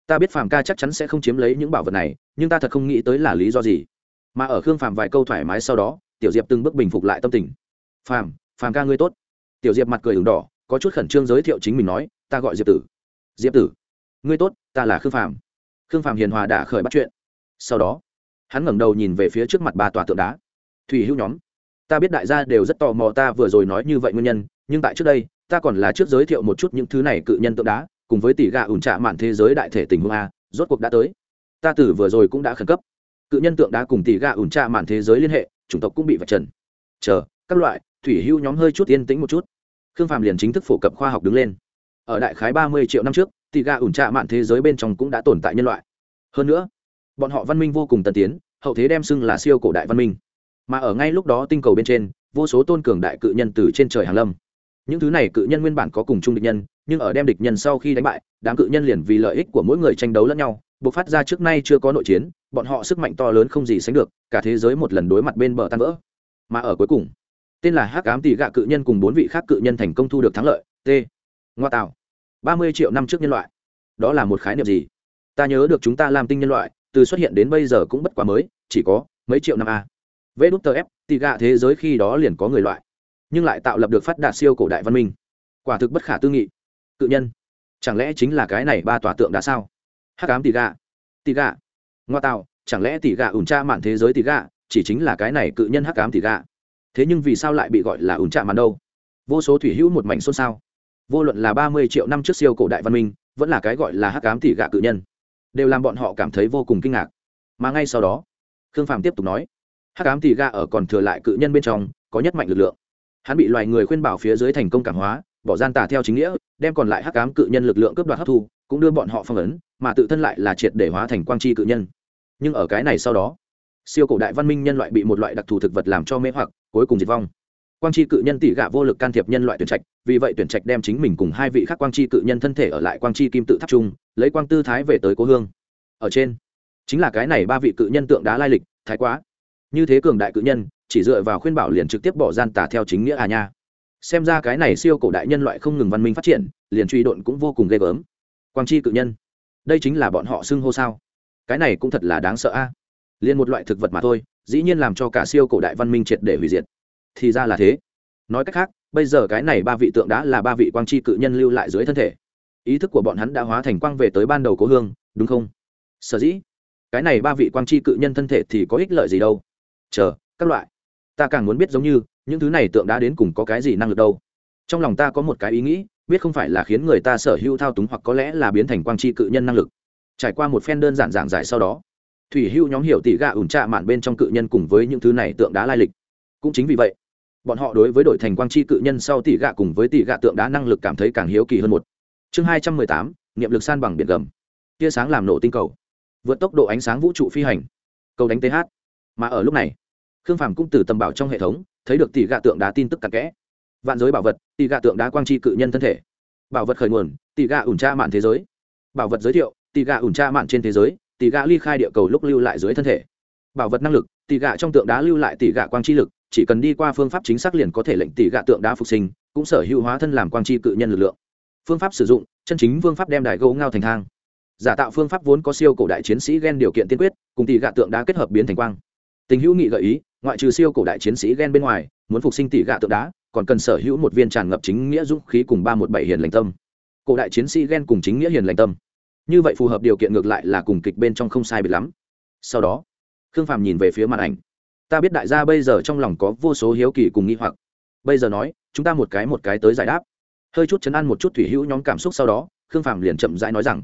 Ta biết phàm ca chắc chắn sẽ không chiếm lấy những bảo vật này, nhưng ta thật không nghĩ tới là lý do gì. Mà ở khương phàm vài câu thoải mái sau đó, tiểu diệp từng bước bình phục lại tâm tình. Phàm phàm ca ngươi tốt. Tiểu diệp mặt cười ửng đỏ, có chút khẩn trương giới thiệu chính mình nói, ta gọi diệp tử. Diệp tử, ngươi tốt, ta là khương phàm. Khương phàm hiền hòa đã khởi bắt chuyện. Sau đó, hắn ngẩng đầu nhìn về phía trước mặt ba tòa tượng đá thủy hữu nhóm. Ta biết đại gia đều rất tò mò ta vừa rồi nói như vậy nguyên nhân, nhưng tại trước đây, ta còn là trước giới thiệu một chút những thứ này cự nhân tượng đá, cùng với tỷ gà ủn trạ mạn thế giới đại thể tình huống a, rốt cuộc đã tới. Ta tử vừa rồi cũng đã khẩn cấp. Cự nhân tượng đá cùng tỷ gà ủn trạ mạn thế giới liên hệ, chủng tộc cũng bị vạch trần. Chờ, các loại, thủy hữu nhóm hơi chút yên tĩnh một chút. Khương phàm liền chính thức phổ cập khoa học đứng lên. Ở đại khái ba mươi triệu năm trước, tỷ gà ủn trạ mạn thế giới bên trong cũng đã tồn tại nhân loại. Hơn nữa, bọn họ văn minh vô cùng tân tiến, hậu thế đem xưng là siêu cổ đại văn minh mà ở ngay lúc đó tinh cầu bên trên, vô số tôn cường đại cự nhân từ trên trời hàng lâm. Những thứ này cự nhân nguyên bản có cùng chung địch nhân, nhưng ở đem địch nhân sau khi đánh bại, đám cự nhân liền vì lợi ích của mỗi người tranh đấu lẫn nhau buộc phát ra trước nay chưa có nội chiến, bọn họ sức mạnh to lớn không gì sánh được, cả thế giới một lần đối mặt bên bờ tan vỡ. Mà ở cuối cùng, tên là hắc ám tỷ gạ cự nhân cùng bốn vị khác cự nhân thành công thu được thắng lợi, t. Ngoa tạo ba mươi triệu năm trước nhân loại. Đó là một khái niệm gì? Ta nhớ được chúng ta làm tinh nhân loại, từ xuất hiện đến bây giờ cũng bất quá mới, chỉ có mấy triệu năm a vê đút tờ ép tỷ gạ thế giới khi đó liền có người loại. Nhưng lại tạo lập được phát đạt siêu cổ đại văn minh. Quả thực bất khả tư nghị. Cự nhân. Chẳng lẽ chính là cái này ba tòa tượng đã sao? Hắc cám tỷ gạ. Tỷ gạ. Ngoa tạo, chẳng lẽ tỷ gạ ủn tra mạn thế giới tỷ gạ, chỉ chính là cái này cự nhân hắc cám tỷ gạ? Thế nhưng vì sao lại bị gọi là ủn tra mạn đâu? Vô số thủy hữu một mảnh xôn xao. Vô luận là ba mươi triệu năm trước siêu cổ đại văn minh, vẫn là cái gọi là hắc cám tỷ gạ cự nhân, đều làm bọn họ cảm thấy vô cùng kinh ngạc. Mà ngay sau đó, khương phàm tiếp tục nói hắc ám tỷ ga ở còn thừa lại cự nhân bên trong, có nhất mạnh lực lượng. Hắn bị loài người khuyên bảo phía dưới thành công cảm hóa, bỏ gian tà theo chính nghĩa, đem còn lại hắc ám cự nhân lực lượng cướp đoạt hấp thu, cũng đưa bọn họ phong ấn, mà tự thân lại là triệt để hóa thành quang Chi cự nhân. Nhưng ở cái này sau đó, siêu cổ đại văn minh nhân loại bị một loại đặc thù thực vật làm cho mê hoặc, cuối cùng diệt vong. Quang Chi cự nhân tỷ gạ vô lực can thiệp nhân loại tuyển trạch, vì vậy tuyển trạch đem chính mình cùng hai vị khác quang Chi cự nhân thân thể ở lại quang Chi kim tự tháp trung, lấy quang tư thái về tới cố hương. Ở trên, chính là cái này ba vị cự nhân tượng đá lai lịch, thái quá như thế cường đại cự nhân, chỉ dựa vào khuyên bảo liền trực tiếp bỏ gian tà theo chính nghĩa à nha. Xem ra cái này siêu cổ đại nhân loại không ngừng văn minh phát triển, liền truy độn cũng vô cùng ghê gớm. Quang chi cự nhân, đây chính là bọn họ xưng hô sao? Cái này cũng thật là đáng sợ a. À? liền một loại thực vật mà thôi, dĩ nhiên làm cho cả siêu cổ đại văn minh triệt để hủy diệt. Thì ra là thế. Nói cách khác, bây giờ cái này ba vị tượng đã là ba vị quang chi cự nhân lưu lại dưới thân thể. Ý thức của bọn hắn đã hóa thành quang về tới ban đầu cố hương, đúng không? Sở dĩ, cái này ba vị quang chi cự nhân thân thể thì có ích lợi gì đâu? Chờ, các loại. Ta càng muốn biết giống như, những thứ này tượng đá đến cùng có cái gì năng lực đâu. Trong lòng ta có một cái ý nghĩ, biết không phải là khiến người ta sở hữu thao túng hoặc có lẽ là biến thành quang chi cự nhân năng lực. Trải qua một phen đơn giản giảng giải sau đó, thủy hữu nhóm hiểu tỷ gạ ủn trạ mạn bên trong cự nhân cùng với những thứ này tượng đá lai lịch. Cũng chính vì vậy, bọn họ đối với đội thành quang chi cự nhân sau tỷ gạ cùng với tỷ gạ tượng đá năng lực cảm thấy càng hiếu kỳ hơn một. Chương hai trăm mười tám, niệm lực san bằng biển gầm. Tia sáng làm nổ tinh cầu. Vượt tốc độ ánh sáng vũ trụ phi hành. Cầu đánh th mà ở lúc này, khương phàm cũng từ tầm bảo trong hệ thống thấy được tỷ gạ tượng đá tin tức cặn kẽ. Vạn giới bảo vật, tỷ gạ tượng đá quang chi cự nhân thân thể. Bảo vật khởi nguồn, tỷ gạ ủn tra mạn thế giới. Bảo vật giới thiệu, tỷ gạ ủn tra mạn trên thế giới, tỷ gạ ly khai địa cầu lúc lưu lại dưới thân thể. Bảo vật năng lực, tỷ gạ trong tượng đá lưu lại tỷ gạ quang chi lực, chỉ cần đi qua phương pháp chính xác liền có thể lệnh tỷ gạ tượng đá phục sinh, cũng sở hữu hóa thân làm quang chi cự nhân lực lượng. Phương pháp sử dụng, chân chính phương pháp đem đài gấu ngao thành thang. Giả tạo phương pháp vốn có siêu cổ đại chiến sĩ ghen điều kiện tiên quyết, cùng tỷ gạ tượng đá kết hợp biến thành quang tình hữu nghị gợi ý, ngoại trừ siêu cổ đại chiến sĩ ghen bên ngoài, muốn phục sinh tỷ gạ tượng đá, còn cần sở hữu một viên tràn ngập chính nghĩa dũng khí cùng ba một bảy hiền lành tâm. Cổ đại chiến sĩ ghen cùng chính nghĩa hiền lành tâm. Như vậy phù hợp điều kiện ngược lại là cùng kịch bên trong không sai biệt lắm. Sau đó, khương phàm nhìn về phía màn ảnh. Ta biết đại gia bây giờ trong lòng có vô số hiếu kỳ cùng nghi hoặc. Bây giờ nói, chúng ta một cái một cái tới giải đáp. Hơi chút chấn an một chút thủy hữu nhóm cảm xúc sau đó, khương phàm liền chậm rãi nói rằng,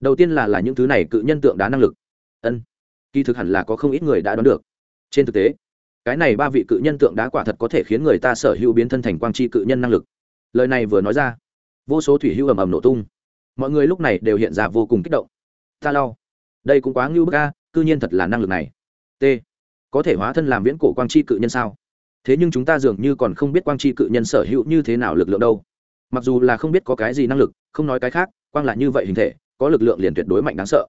đầu tiên là là những thứ này cự nhân tượng đá năng lực. Ân, kỳ thực hẳn là có không ít người đã đoán được trên thực tế, cái này ba vị cự nhân tượng đá quả thật có thể khiến người ta sở hữu biến thân thành quang tri cự nhân năng lực. Lời này vừa nói ra, vô số thủy hữu ầm ầm nổ tung. Mọi người lúc này đều hiện ra vô cùng kích động. Ta lau đây cũng quá ngưu bức a, cư nhiên thật là năng lực này. T, có thể hóa thân làm viễn cổ quang tri cự nhân sao? Thế nhưng chúng ta dường như còn không biết quang tri cự nhân sở hữu như thế nào lực lượng đâu. Mặc dù là không biết có cái gì năng lực, không nói cái khác, quang là như vậy hình thể, có lực lượng liền tuyệt đối mạnh đáng sợ.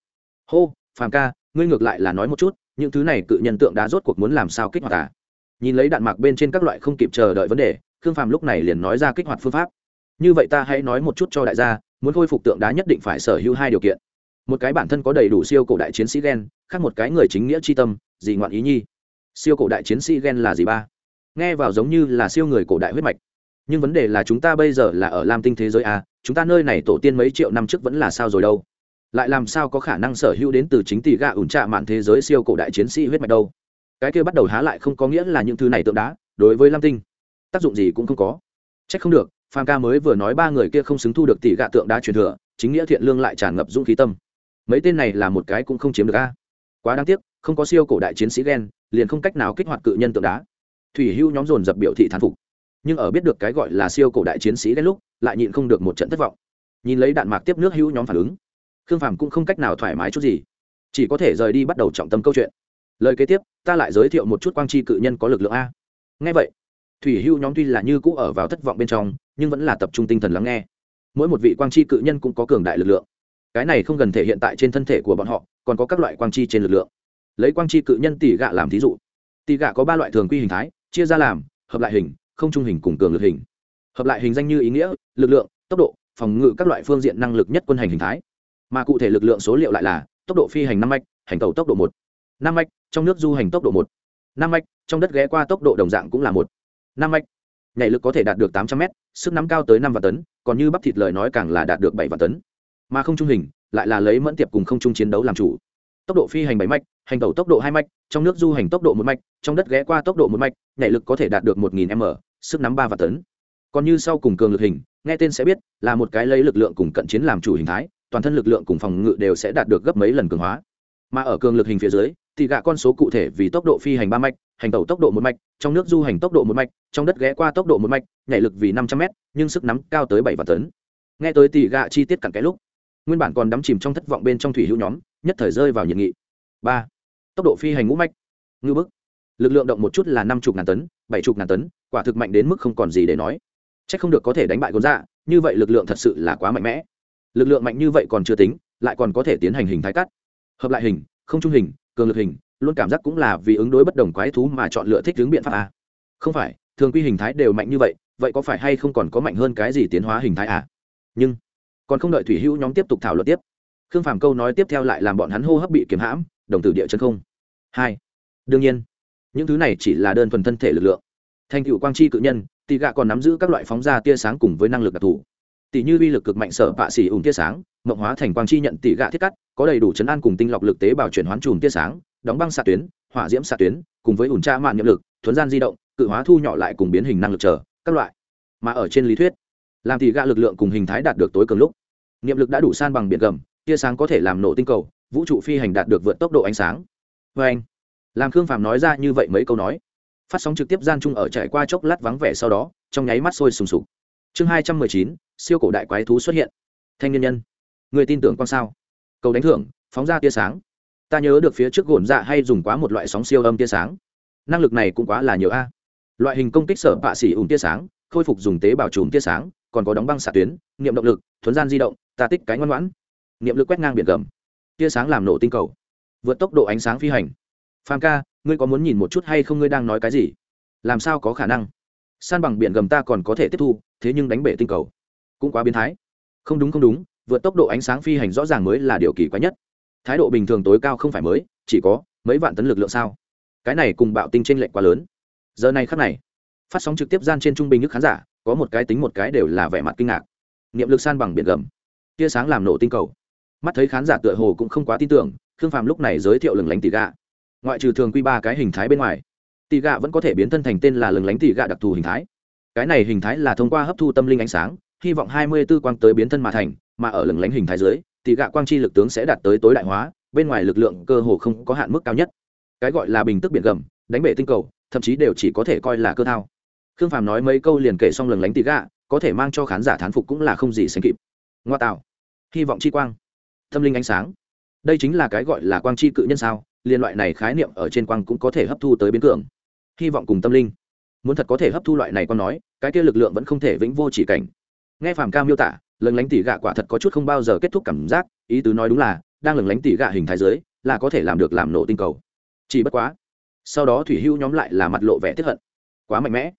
Hô, phàm ca, ngươi ngược lại là nói một chút những thứ này cự nhân tượng đá rốt cuộc muốn làm sao kích hoạt à? Nhìn lấy đạn mạc bên trên các loại không kịp chờ đợi vấn đề, khương phàm lúc này liền nói ra kích hoạt phương pháp. Như vậy ta hãy nói một chút cho đại gia, muốn khôi phục tượng đá nhất định phải sở hữu hai điều kiện. Một cái bản thân có đầy đủ siêu cổ đại chiến sĩ gen, khác một cái người chính nghĩa c h i tâm, gì ngoạn ý nhi? Siêu cổ đại chiến sĩ gen là gì ba? Nghe vào giống như là siêu người cổ đại huyết mạch. Nhưng vấn đề là chúng ta bây giờ là ở lam tinh thế giới a chúng ta nơi này tổ tiên mấy triệu năm trước vẫn là sao rồi đâu? Lại làm sao có khả năng sở hữu đến từ chính tỷ gạ ủn trạ mạn thế giới siêu cổ đại chiến sĩ huyết mạch đâu? Cái kia bắt đầu há lại không có nghĩa là những thứ này tượng đá, đối với lam tinh, tác dụng gì cũng không có. C h ắ c không được, phan ca mới vừa nói ba người kia không xứng thu được tỷ gạ tượng đá truyền thừa, chính nghĩa thiện lương lại tràn ngập dũng khí tâm. Mấy tên này là một cái cũng không chiếm được a. Quá đáng tiếc, không có siêu cổ đại chiến sĩ ghen liền không cách nào kích hoạt cự nhân tượng đá. Thủy hưu nhóm dồn dập biểu thị thán phục. Nhưng ở biết được cái gọi là siêu cổ đại chiến sĩ đến lúc, lại nhịn không được một trận thất vọng. Nhìn lấy đạn mạc tiếp nước hữu nhóm phản ứng khương phàm cũng không cách nào thoải mái chút gì, chỉ có thể rời đi bắt đầu trọng tâm câu chuyện. Lời kế tiếp, ta lại giới thiệu một chút quang tri cự nhân có lực lượng a. Ngay vậy, thủy hưu nhóm tuy là như cũ ở vào thất vọng bên trong, nhưng vẫn là tập trung tinh thần lắng nghe. Mỗi một vị quang tri cự nhân cũng có cường đại lực lượng. Cái này không gần thể hiện tại trên thân thể của bọn họ, còn có các loại quang chi trên lực lượng. Lấy quang chi cự nhân tỷ gạ làm thí dụ. Tỷ gạ có ba loại thường quy hình thái, chia ra làm, hợp lại hình, không trung hình cùng cường lực hình. Hợp lại hình danh như ý nghĩa, lực lượng, tốc độ, phòng ngự các loại phương diện năng lực nhất quân hành hình thái mà cụ thể lực lượng số liệu lại là tốc độ phi hành năm mạch, hành tàu tốc độ một, năm mạch, trong nước du hành tốc độ một, năm mạch, trong đất ghé qua tốc độ đồng dạng cũng là một, năm mạch. Nhảy lực có thể đạt được tám trăm m sức nắm cao tới năm vạn tấn, còn như bắp thịt lời nói càng là đạt được bảy vạn tấn. Mà không trung hình, lại là lấy mẫn tiệp cùng không trung chiến đấu làm chủ. Tốc độ phi hành bảy mạch, hành tàu tốc độ hai mạch, trong nước du hành tốc độ một mạch, trong đất ghé qua tốc độ một mạch, nhảy lực có thể đạt được một nghìn m, sức nắm ba và tấn. Còn như sau cùng cường lực hình, nghe tên sẽ biết, là một cái lấy lực lượng cùng cận chiến làm chủ hình thái toàn thân lực lượng cùng phòng ngự đều sẽ đạt được gấp mấy lần cường hóa. Mà ở cường lực hình phía dưới, thì gạ con số cụ thể vì tốc độ phi hành ba mạch, hành tàu tốc độ một mạch, trong nước du hành tốc độ một mạch, trong đất ghé qua tốc độ một mạch, nhảy lực vì năm trăm m nhưng sức nắm cao tới bảy và tấn. Nghe tới tỷ gạ chi tiết cặn cái lúc, nguyên bản còn đắm chìm trong thất vọng bên trong thủy hữu nhóm, nhất thời rơi vào nhiệt nghị. Ba, tốc độ phi hành ngũ mạch. Ngư bức. Lực lượng động một chút là năm chục ngàn tấn, bảy chục ngàn tấn, quả thực mạnh đến mức không còn gì để nói. C h ắ c không được có thể đánh bại gôn dạ như vậy lực lượng thật sự là quá mạnh mẽ lực lượng mạnh như vậy còn chưa tính, lại còn có thể tiến hành hình thái cắt. Hợp lại hình, không trung hình, cường lực hình, luôn cảm giác cũng là vì ứng đối bất đồng quái thú mà chọn lựa thích ứng biện pháp à. không phải, thường quy hình thái đều mạnh như vậy vậy có phải hay không còn có mạnh hơn cái gì tiến hóa hình thái à? Nhưng, còn không đợi thủy hữu nhóm tiếp tục thảo luận tiếp. Khương phàm câu nói tiếp theo lại làm bọn hắn hô hấp bị kiếm hãm, đồng tử địa chân không. Hai, đương nhiên, những thứ này chỉ là đơn thuần thân thể lực lượng. Thành cựu quang chi cự nhân tỷ gạ còn nắm giữ các loại phóng ra tia sáng cùng với năng lực đặc thù tỷ như uy lực cực mạnh sở bạ xỉ ủng tia sáng, mộng hóa thành quang chi nhận tỷ gạ thiết cắt, có đầy đủ chấn an cùng tinh lọc lực tế bào chuyển hoán chùm tia sáng, đóng băng xạ tuyến, hỏa diễm xạ tuyến, cùng với ủn tra mạng nhiệm lực, thuấn gian di động, cự hóa thu nhỏ lại cùng biến hình năng lực trở các loại. Mà ở trên lý thuyết, làm tỷ gạ lực lượng cùng hình thái đạt được tối cường lúc, niệm lực đã đủ san bằng biển gầm, tia sáng có thể làm nổ tinh cầu, vũ trụ phi hành đạt được vượt tốc độ ánh sáng. Vê anh làm khương phàm nói ra như vậy mấy câu nói. Phát sóng trực tiếp gian chung ở trải qua chốc lát vắng vẻ sau đó, trong nháy mắt sôi sùng sục chương hai trăm mười chín, siêu cổ đại quái thú xuất hiện. Thanh nhân nhân. Người tin tưởng con sao? Cầu đánh thưởng, phóng ra tia sáng. Ta nhớ được phía trước gồn dạ hay dùng quá một loại sóng siêu âm tia sáng. Năng lực này cũng quá là nhiều a. Loại hình công kích sở bạ xỉ ủng tia sáng, khôi phục dùng tế bào chùm tia sáng, còn có đóng băng xạ tuyến, niệm động lực, thuấn gian di động, ta tích cái ngoan ngoãn. Niệm lực quét ngang biển gầm. Tia sáng làm nổ tinh cầu. Vượt tốc độ ánh sáng phi hành. Phàm ca, ngươi có muốn nhìn một chút hay không? Ngươi đang nói cái gì? Làm sao có khả năng? San bằng biển gầm ta còn có thể tiếp thu, thế nhưng đánh bể tinh cầu cũng quá biến thái. Không đúng không đúng, vượt tốc độ ánh sáng phi hành rõ ràng mới là điều kỳ quái nhất. Thái độ bình thường tối cao không phải mới, chỉ có mấy vạn tấn lực lượng sao? Cái này cùng bạo tinh t r ê n lệch quá lớn. Giờ này khắc này, phát sóng trực tiếp gian trên trung bình nước khán giả, có một cái tính một cái đều là vẻ mặt kinh ngạc. Niệm lực san bằng biển gầm, tia sáng làm nổ tinh cầu. Mắt thấy khán giả tựa hồ cũng không quá tin tưởng, khương phàm lúc này giới thiệu lừng lánh tỷ gạ. Ngoại trừ thường quy ba cái hình thái bên ngoài tỷ gạ vẫn có thể biến thân thành tên là lừng lánh tỷ gạ đặc thù hình thái. Cái này hình thái là thông qua hấp thu tâm linh ánh sáng, hy vọng hai mươi 24 quang tới biến thân mà thành, mà ở lừng lánh hình thái dưới tỷ gạ quang chi lực tướng sẽ đạt tới tối đại hóa, bên ngoài lực lượng cơ hồ không có hạn mức cao nhất. Cái gọi là bình tức biển gầm, đánh bể tinh cầu, thậm chí đều chỉ có thể coi là cơ thao. Khương phàm nói mấy câu liền kể xong lừng lánh tỷ gạ, có thể mang cho khán giả thán phục cũng là không gì sánh kịp. Ngoa tạo. Hy vọng chi quang. Tâm linh ánh sáng. Đây chính là cái gọi là quang chi cự nhân sao liên loại này khái niệm ở trên quang cũng có thể hấp thu tới biến cường hy vọng cùng tâm linh. Muốn thật có thể hấp thu loại này con nói, cái kia lực lượng vẫn không thể vĩnh vô chỉ cảnh. Nghe phàm ca miêu tả, lần lánh tỉ gạ quả thật có chút không bao giờ kết thúc cảm giác, ý tứ nói đúng là, đang lần lánh tỉ gạ hình thái giới là có thể làm được làm nổ tinh cầu. Chỉ bất quá, sau đó thủy hưu nhóm lại là mặt lộ vẻ tiếp hận. Quá mạnh mẽ.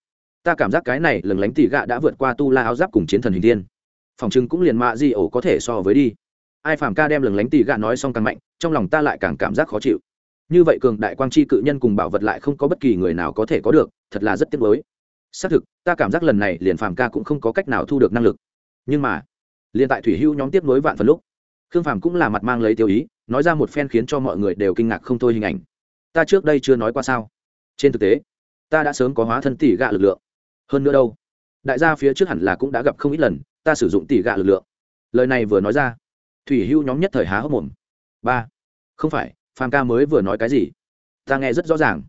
Ta cảm giác cái này lừng lánh tỉ gạ đã vượt qua tu la áo giáp cùng chiến thần hình tiên phòng chừng cũng liền mạ di ổ có thể so với đi. Ai phàm ca đem lừng lánh tỉ gạ nói xong càng mạnh, trong lòng ta lại càng cảm giác khó chịu như vậy cường đại quang chi cự nhân cùng bảo vật lại không có bất kỳ người nào có thể có được, thật là rất tiếc mới xác thực, ta cảm giác lần này liền phàm ca cũng không có cách nào thu được năng lực. Nhưng mà, liền tại thủy hưu nhóm tiếp nối vạn phần lúc, khương phàm cũng là mặt mang lấy tiêu ý, nói ra một phen khiến cho mọi người đều kinh ngạc không thôi hình ảnh. Ta trước đây chưa nói qua sao? Trên thực tế, ta đã sớm có hóa thân tỷ gạ lực lượng. Hơn nữa đâu? Đại gia phía trước hẳn là cũng đã gặp không ít lần, ta sử dụng tỷ gạ lực lượng. Lời này vừa nói ra, thủy hưu nhóm nhất thời há hốc mồm. Ba. Không phải phàm ca mới vừa nói cái gì? Ta nghe rất rõ ràng.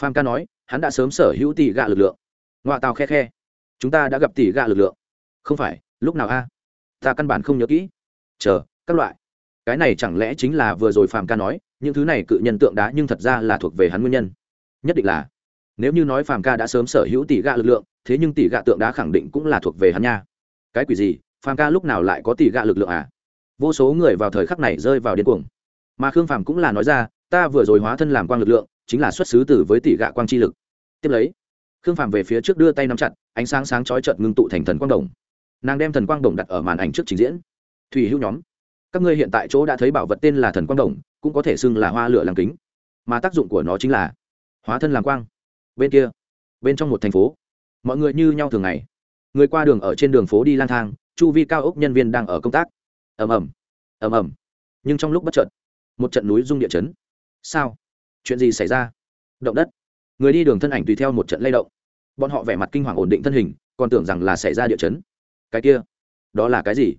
Phàm ca nói, hắn đã sớm sở hữu tỷ gạ lực lượng. Ngoại tàu khe khe. Chúng ta đã gặp tỷ gạ lực lượng. Không phải, lúc nào a? Ta căn bản không nhớ kỹ. Chờ, các loại. Cái này chẳng lẽ chính là vừa rồi phàm ca nói, những thứ này cự nhân tượng đá nhưng thật ra là thuộc về hắn nguyên nhân. Nhất định là, nếu như nói phàm ca đã sớm sở hữu tỷ gạ lực lượng, thế nhưng tỷ gạ tượng đá khẳng định cũng là thuộc về hắn nha. Cái quỷ gì? Phàm ca lúc nào lại có tỷ gạ lực lượng à? Vô số người vào thời khắc này rơi vào điên cuồng mà khương phàm cũng là nói ra, ta vừa rồi hóa thân làm quang lực lượng, chính là xuất xứ từ với tỷ gạ quang chi lực. Tiếp lấy, khương phàm về phía trước đưa tay nắm chặt, ánh sáng sáng chói trợt ngưng tụ thành thần quang đồng. Nàng đem thần quang đồng đặt ở màn ảnh trước trình diễn. Thủy hữu nhóm, các ngươi hiện tại chỗ đã thấy bảo vật tên là thần quang đồng, cũng có thể xưng là hoa lửa làm kính, mà tác dụng của nó chính là hóa thân làm quang. Bên kia, bên trong một thành phố, mọi người như nhau thường ngày. Người qua đường ở trên đường phố đi lang thang, chu vi cao ốc nhân viên đang ở công tác. Ầm ầm ầm ầm. Nhưng trong lúc bất chợt một trận núi rung địa chấn. Sao? Chuyện gì xảy ra? Động đất. Người đi đường thân ảnh tùy theo một trận lay động. Bọn họ vẻ mặt kinh hoàng ổn định thân hình, còn tưởng rằng là xảy ra địa chấn. Cái kia, đó là cái gì?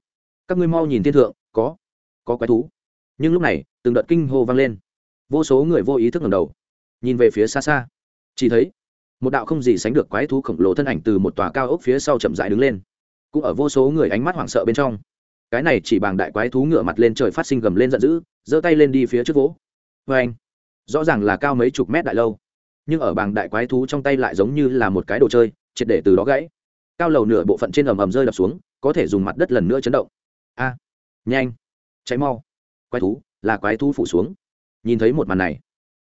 Các ngươi mau nhìn thiên thượng, có có quái thú. Nhưng lúc này, từng đợt kinh hô vang lên. Vô số người vô ý thức ngầm đầu, nhìn về phía xa xa. Chỉ thấy, một đạo không gì sánh được quái thú khổng lồ thân ảnh từ một tòa cao ốc phía sau chậm rãi đứng lên. Cũng ở vô số người ánh mắt hoảng sợ bên trong cái này chỉ bằng đại quái thú ngửa mặt lên trời phát sinh gầm lên giận dữ, giơ tay lên đi phía trước vỗ. Vê anh, rõ ràng là cao mấy chục mét đại lâu, nhưng ở bảng đại quái thú trong tay lại giống như là một cái đồ chơi, triệt để từ đó gãy. Cao lầu nửa bộ phận trên ầm ầm rơi đập xuống, có thể dùng mặt đất lần nữa chấn động. A, nhanh cháy mau. Quái thú, là quái thú phủ xuống. Nhìn thấy một màn này,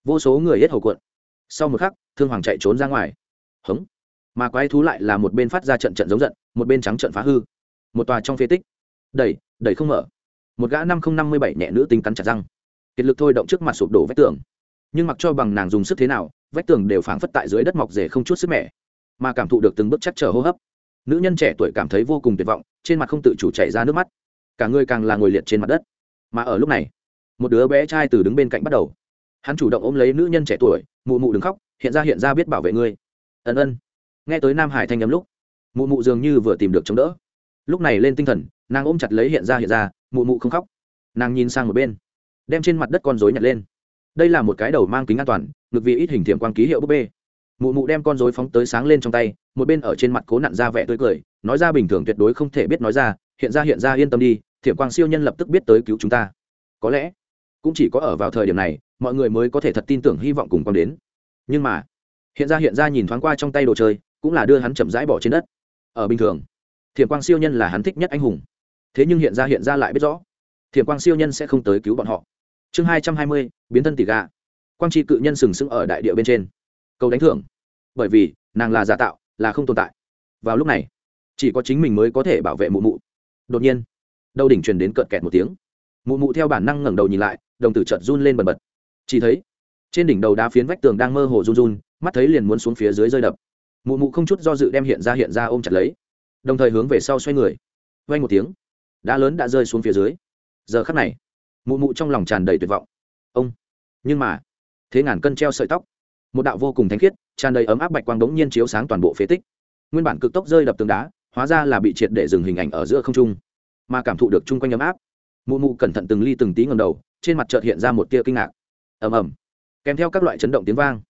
vô số người hết hầu cuộn. Sau một khắc, thương hoàng chạy trốn ra ngoài. Hống. Mà quái thú lại là một bên phát ra trận trận giống giận, một bên trắng trận phá hư. Một tòa trong phế tích đẩy đẩy không mở. Một gã năm không năm mươi bảy nhẹ nữ tính cắn chặt răng. Kiệt lực thôi động trước mặt sụp đổ vách tường. Nhưng mặc cho bằng nàng dùng sức thế nào, vách tường đều phảng phất tại dưới đất mọc rể không chút sức mẻ, mà cảm thụ được từng bước chắc trở hô hấp. Nữ nhân trẻ tuổi cảm thấy vô cùng tuyệt vọng, trên mặt không tự chủ chảy ra nước mắt. Cả người càng là ngồi liệt trên mặt đất. Mà ở lúc này, một đứa bé trai từ đứng bên cạnh bắt đầu. Hắn chủ động ôm lấy nữ nhân trẻ tuổi, mụ mụ đừng khóc, hiện ra hiện ra biết bảo vệ ngươi. Ân ân. Nghe tới nam hải thanh nhắm lúc, mụ mụ dường như vừa tìm được chống đỡ. Lúc này lên tinh thần nàng ôm chặt lấy hiện ra hiện ra, mụ mụ không khóc. Nàng nhìn sang một bên, đem trên mặt đất con dối nhặt lên. Đây là một cái đầu mang kính an toàn, ngực vì ít hình thiệm quan ký hiệu búp bê. Mụ mụ đem con dối phóng tới sáng lên trong tay, một bên ở trên mặt cố nặn ra vẻ tươi cười, nói ra bình thường tuyệt đối không thể biết nói ra, hiện ra hiện ra yên tâm đi, thiểm quang siêu nhân lập tức biết tới cứu chúng ta. Có lẽ, cũng chỉ có ở vào thời điểm này, mọi người mới có thể thật tin tưởng hy vọng cùng con đến. Nhưng mà, hiện ra hiện ra nhìn thoáng qua trong tay đồ chơi, cũng là đưa hắn chậm rãi bỏ trên đất. Ở bình thường, thiểm quang siêu nhân là hắn thích nhất anh hùng thế nhưng hiện ra hiện ra lại biết rõ, thiểm quang siêu nhân sẽ không tới cứu bọn họ. Chương hai trăm hai mươi, biến thân tỷ gà. Quang tri cự nhân sừng sững ở đại địa bên trên. Câu đánh thưởng. Bởi vì, nàng là giả tạo, là không tồn tại. Vào lúc này, chỉ có chính mình mới có thể bảo vệ mụ mụ. Đột nhiên, đầu đỉnh truyền đến cợt kẹt một tiếng. Mụ mụ theo bản năng ngẩng đầu nhìn lại, đồng tử chợt run lên bần bật. Chỉ thấy, trên đỉnh đầu đá phiến vách tường đang mơ hồ run run, mắt thấy liền muốn xuống phía dưới rơi đập. Mụ mụ không chút do dự đem hiện ra hiện ra ôm chặt lấy, đồng thời hướng về sau xoay người. Vay một tiếng đá lớn đã rơi xuống phía dưới. Giờ khắc này, mụ mụ trong lòng tràn đầy tuyệt vọng. Ông, nhưng mà, thế ngàn cân treo sợi tóc. Một đạo vô cùng thánh khiết, tràn đầy ấm áp bạch quang đống nhiên chiếu sáng toàn bộ phế tích. Nguyên bản cực tốc rơi đập tường đá, hóa ra là bị triệt để dừng hình ảnh ở giữa không trung. Mà cảm thụ được chung quanh ấm áp, mụ mụ cẩn thận từng ly từng tí ngầm đầu, trên mặt chợt hiện ra một tia kinh ngạc. Ầm ầm. Kèm theo các loại chấn động tiếng vang,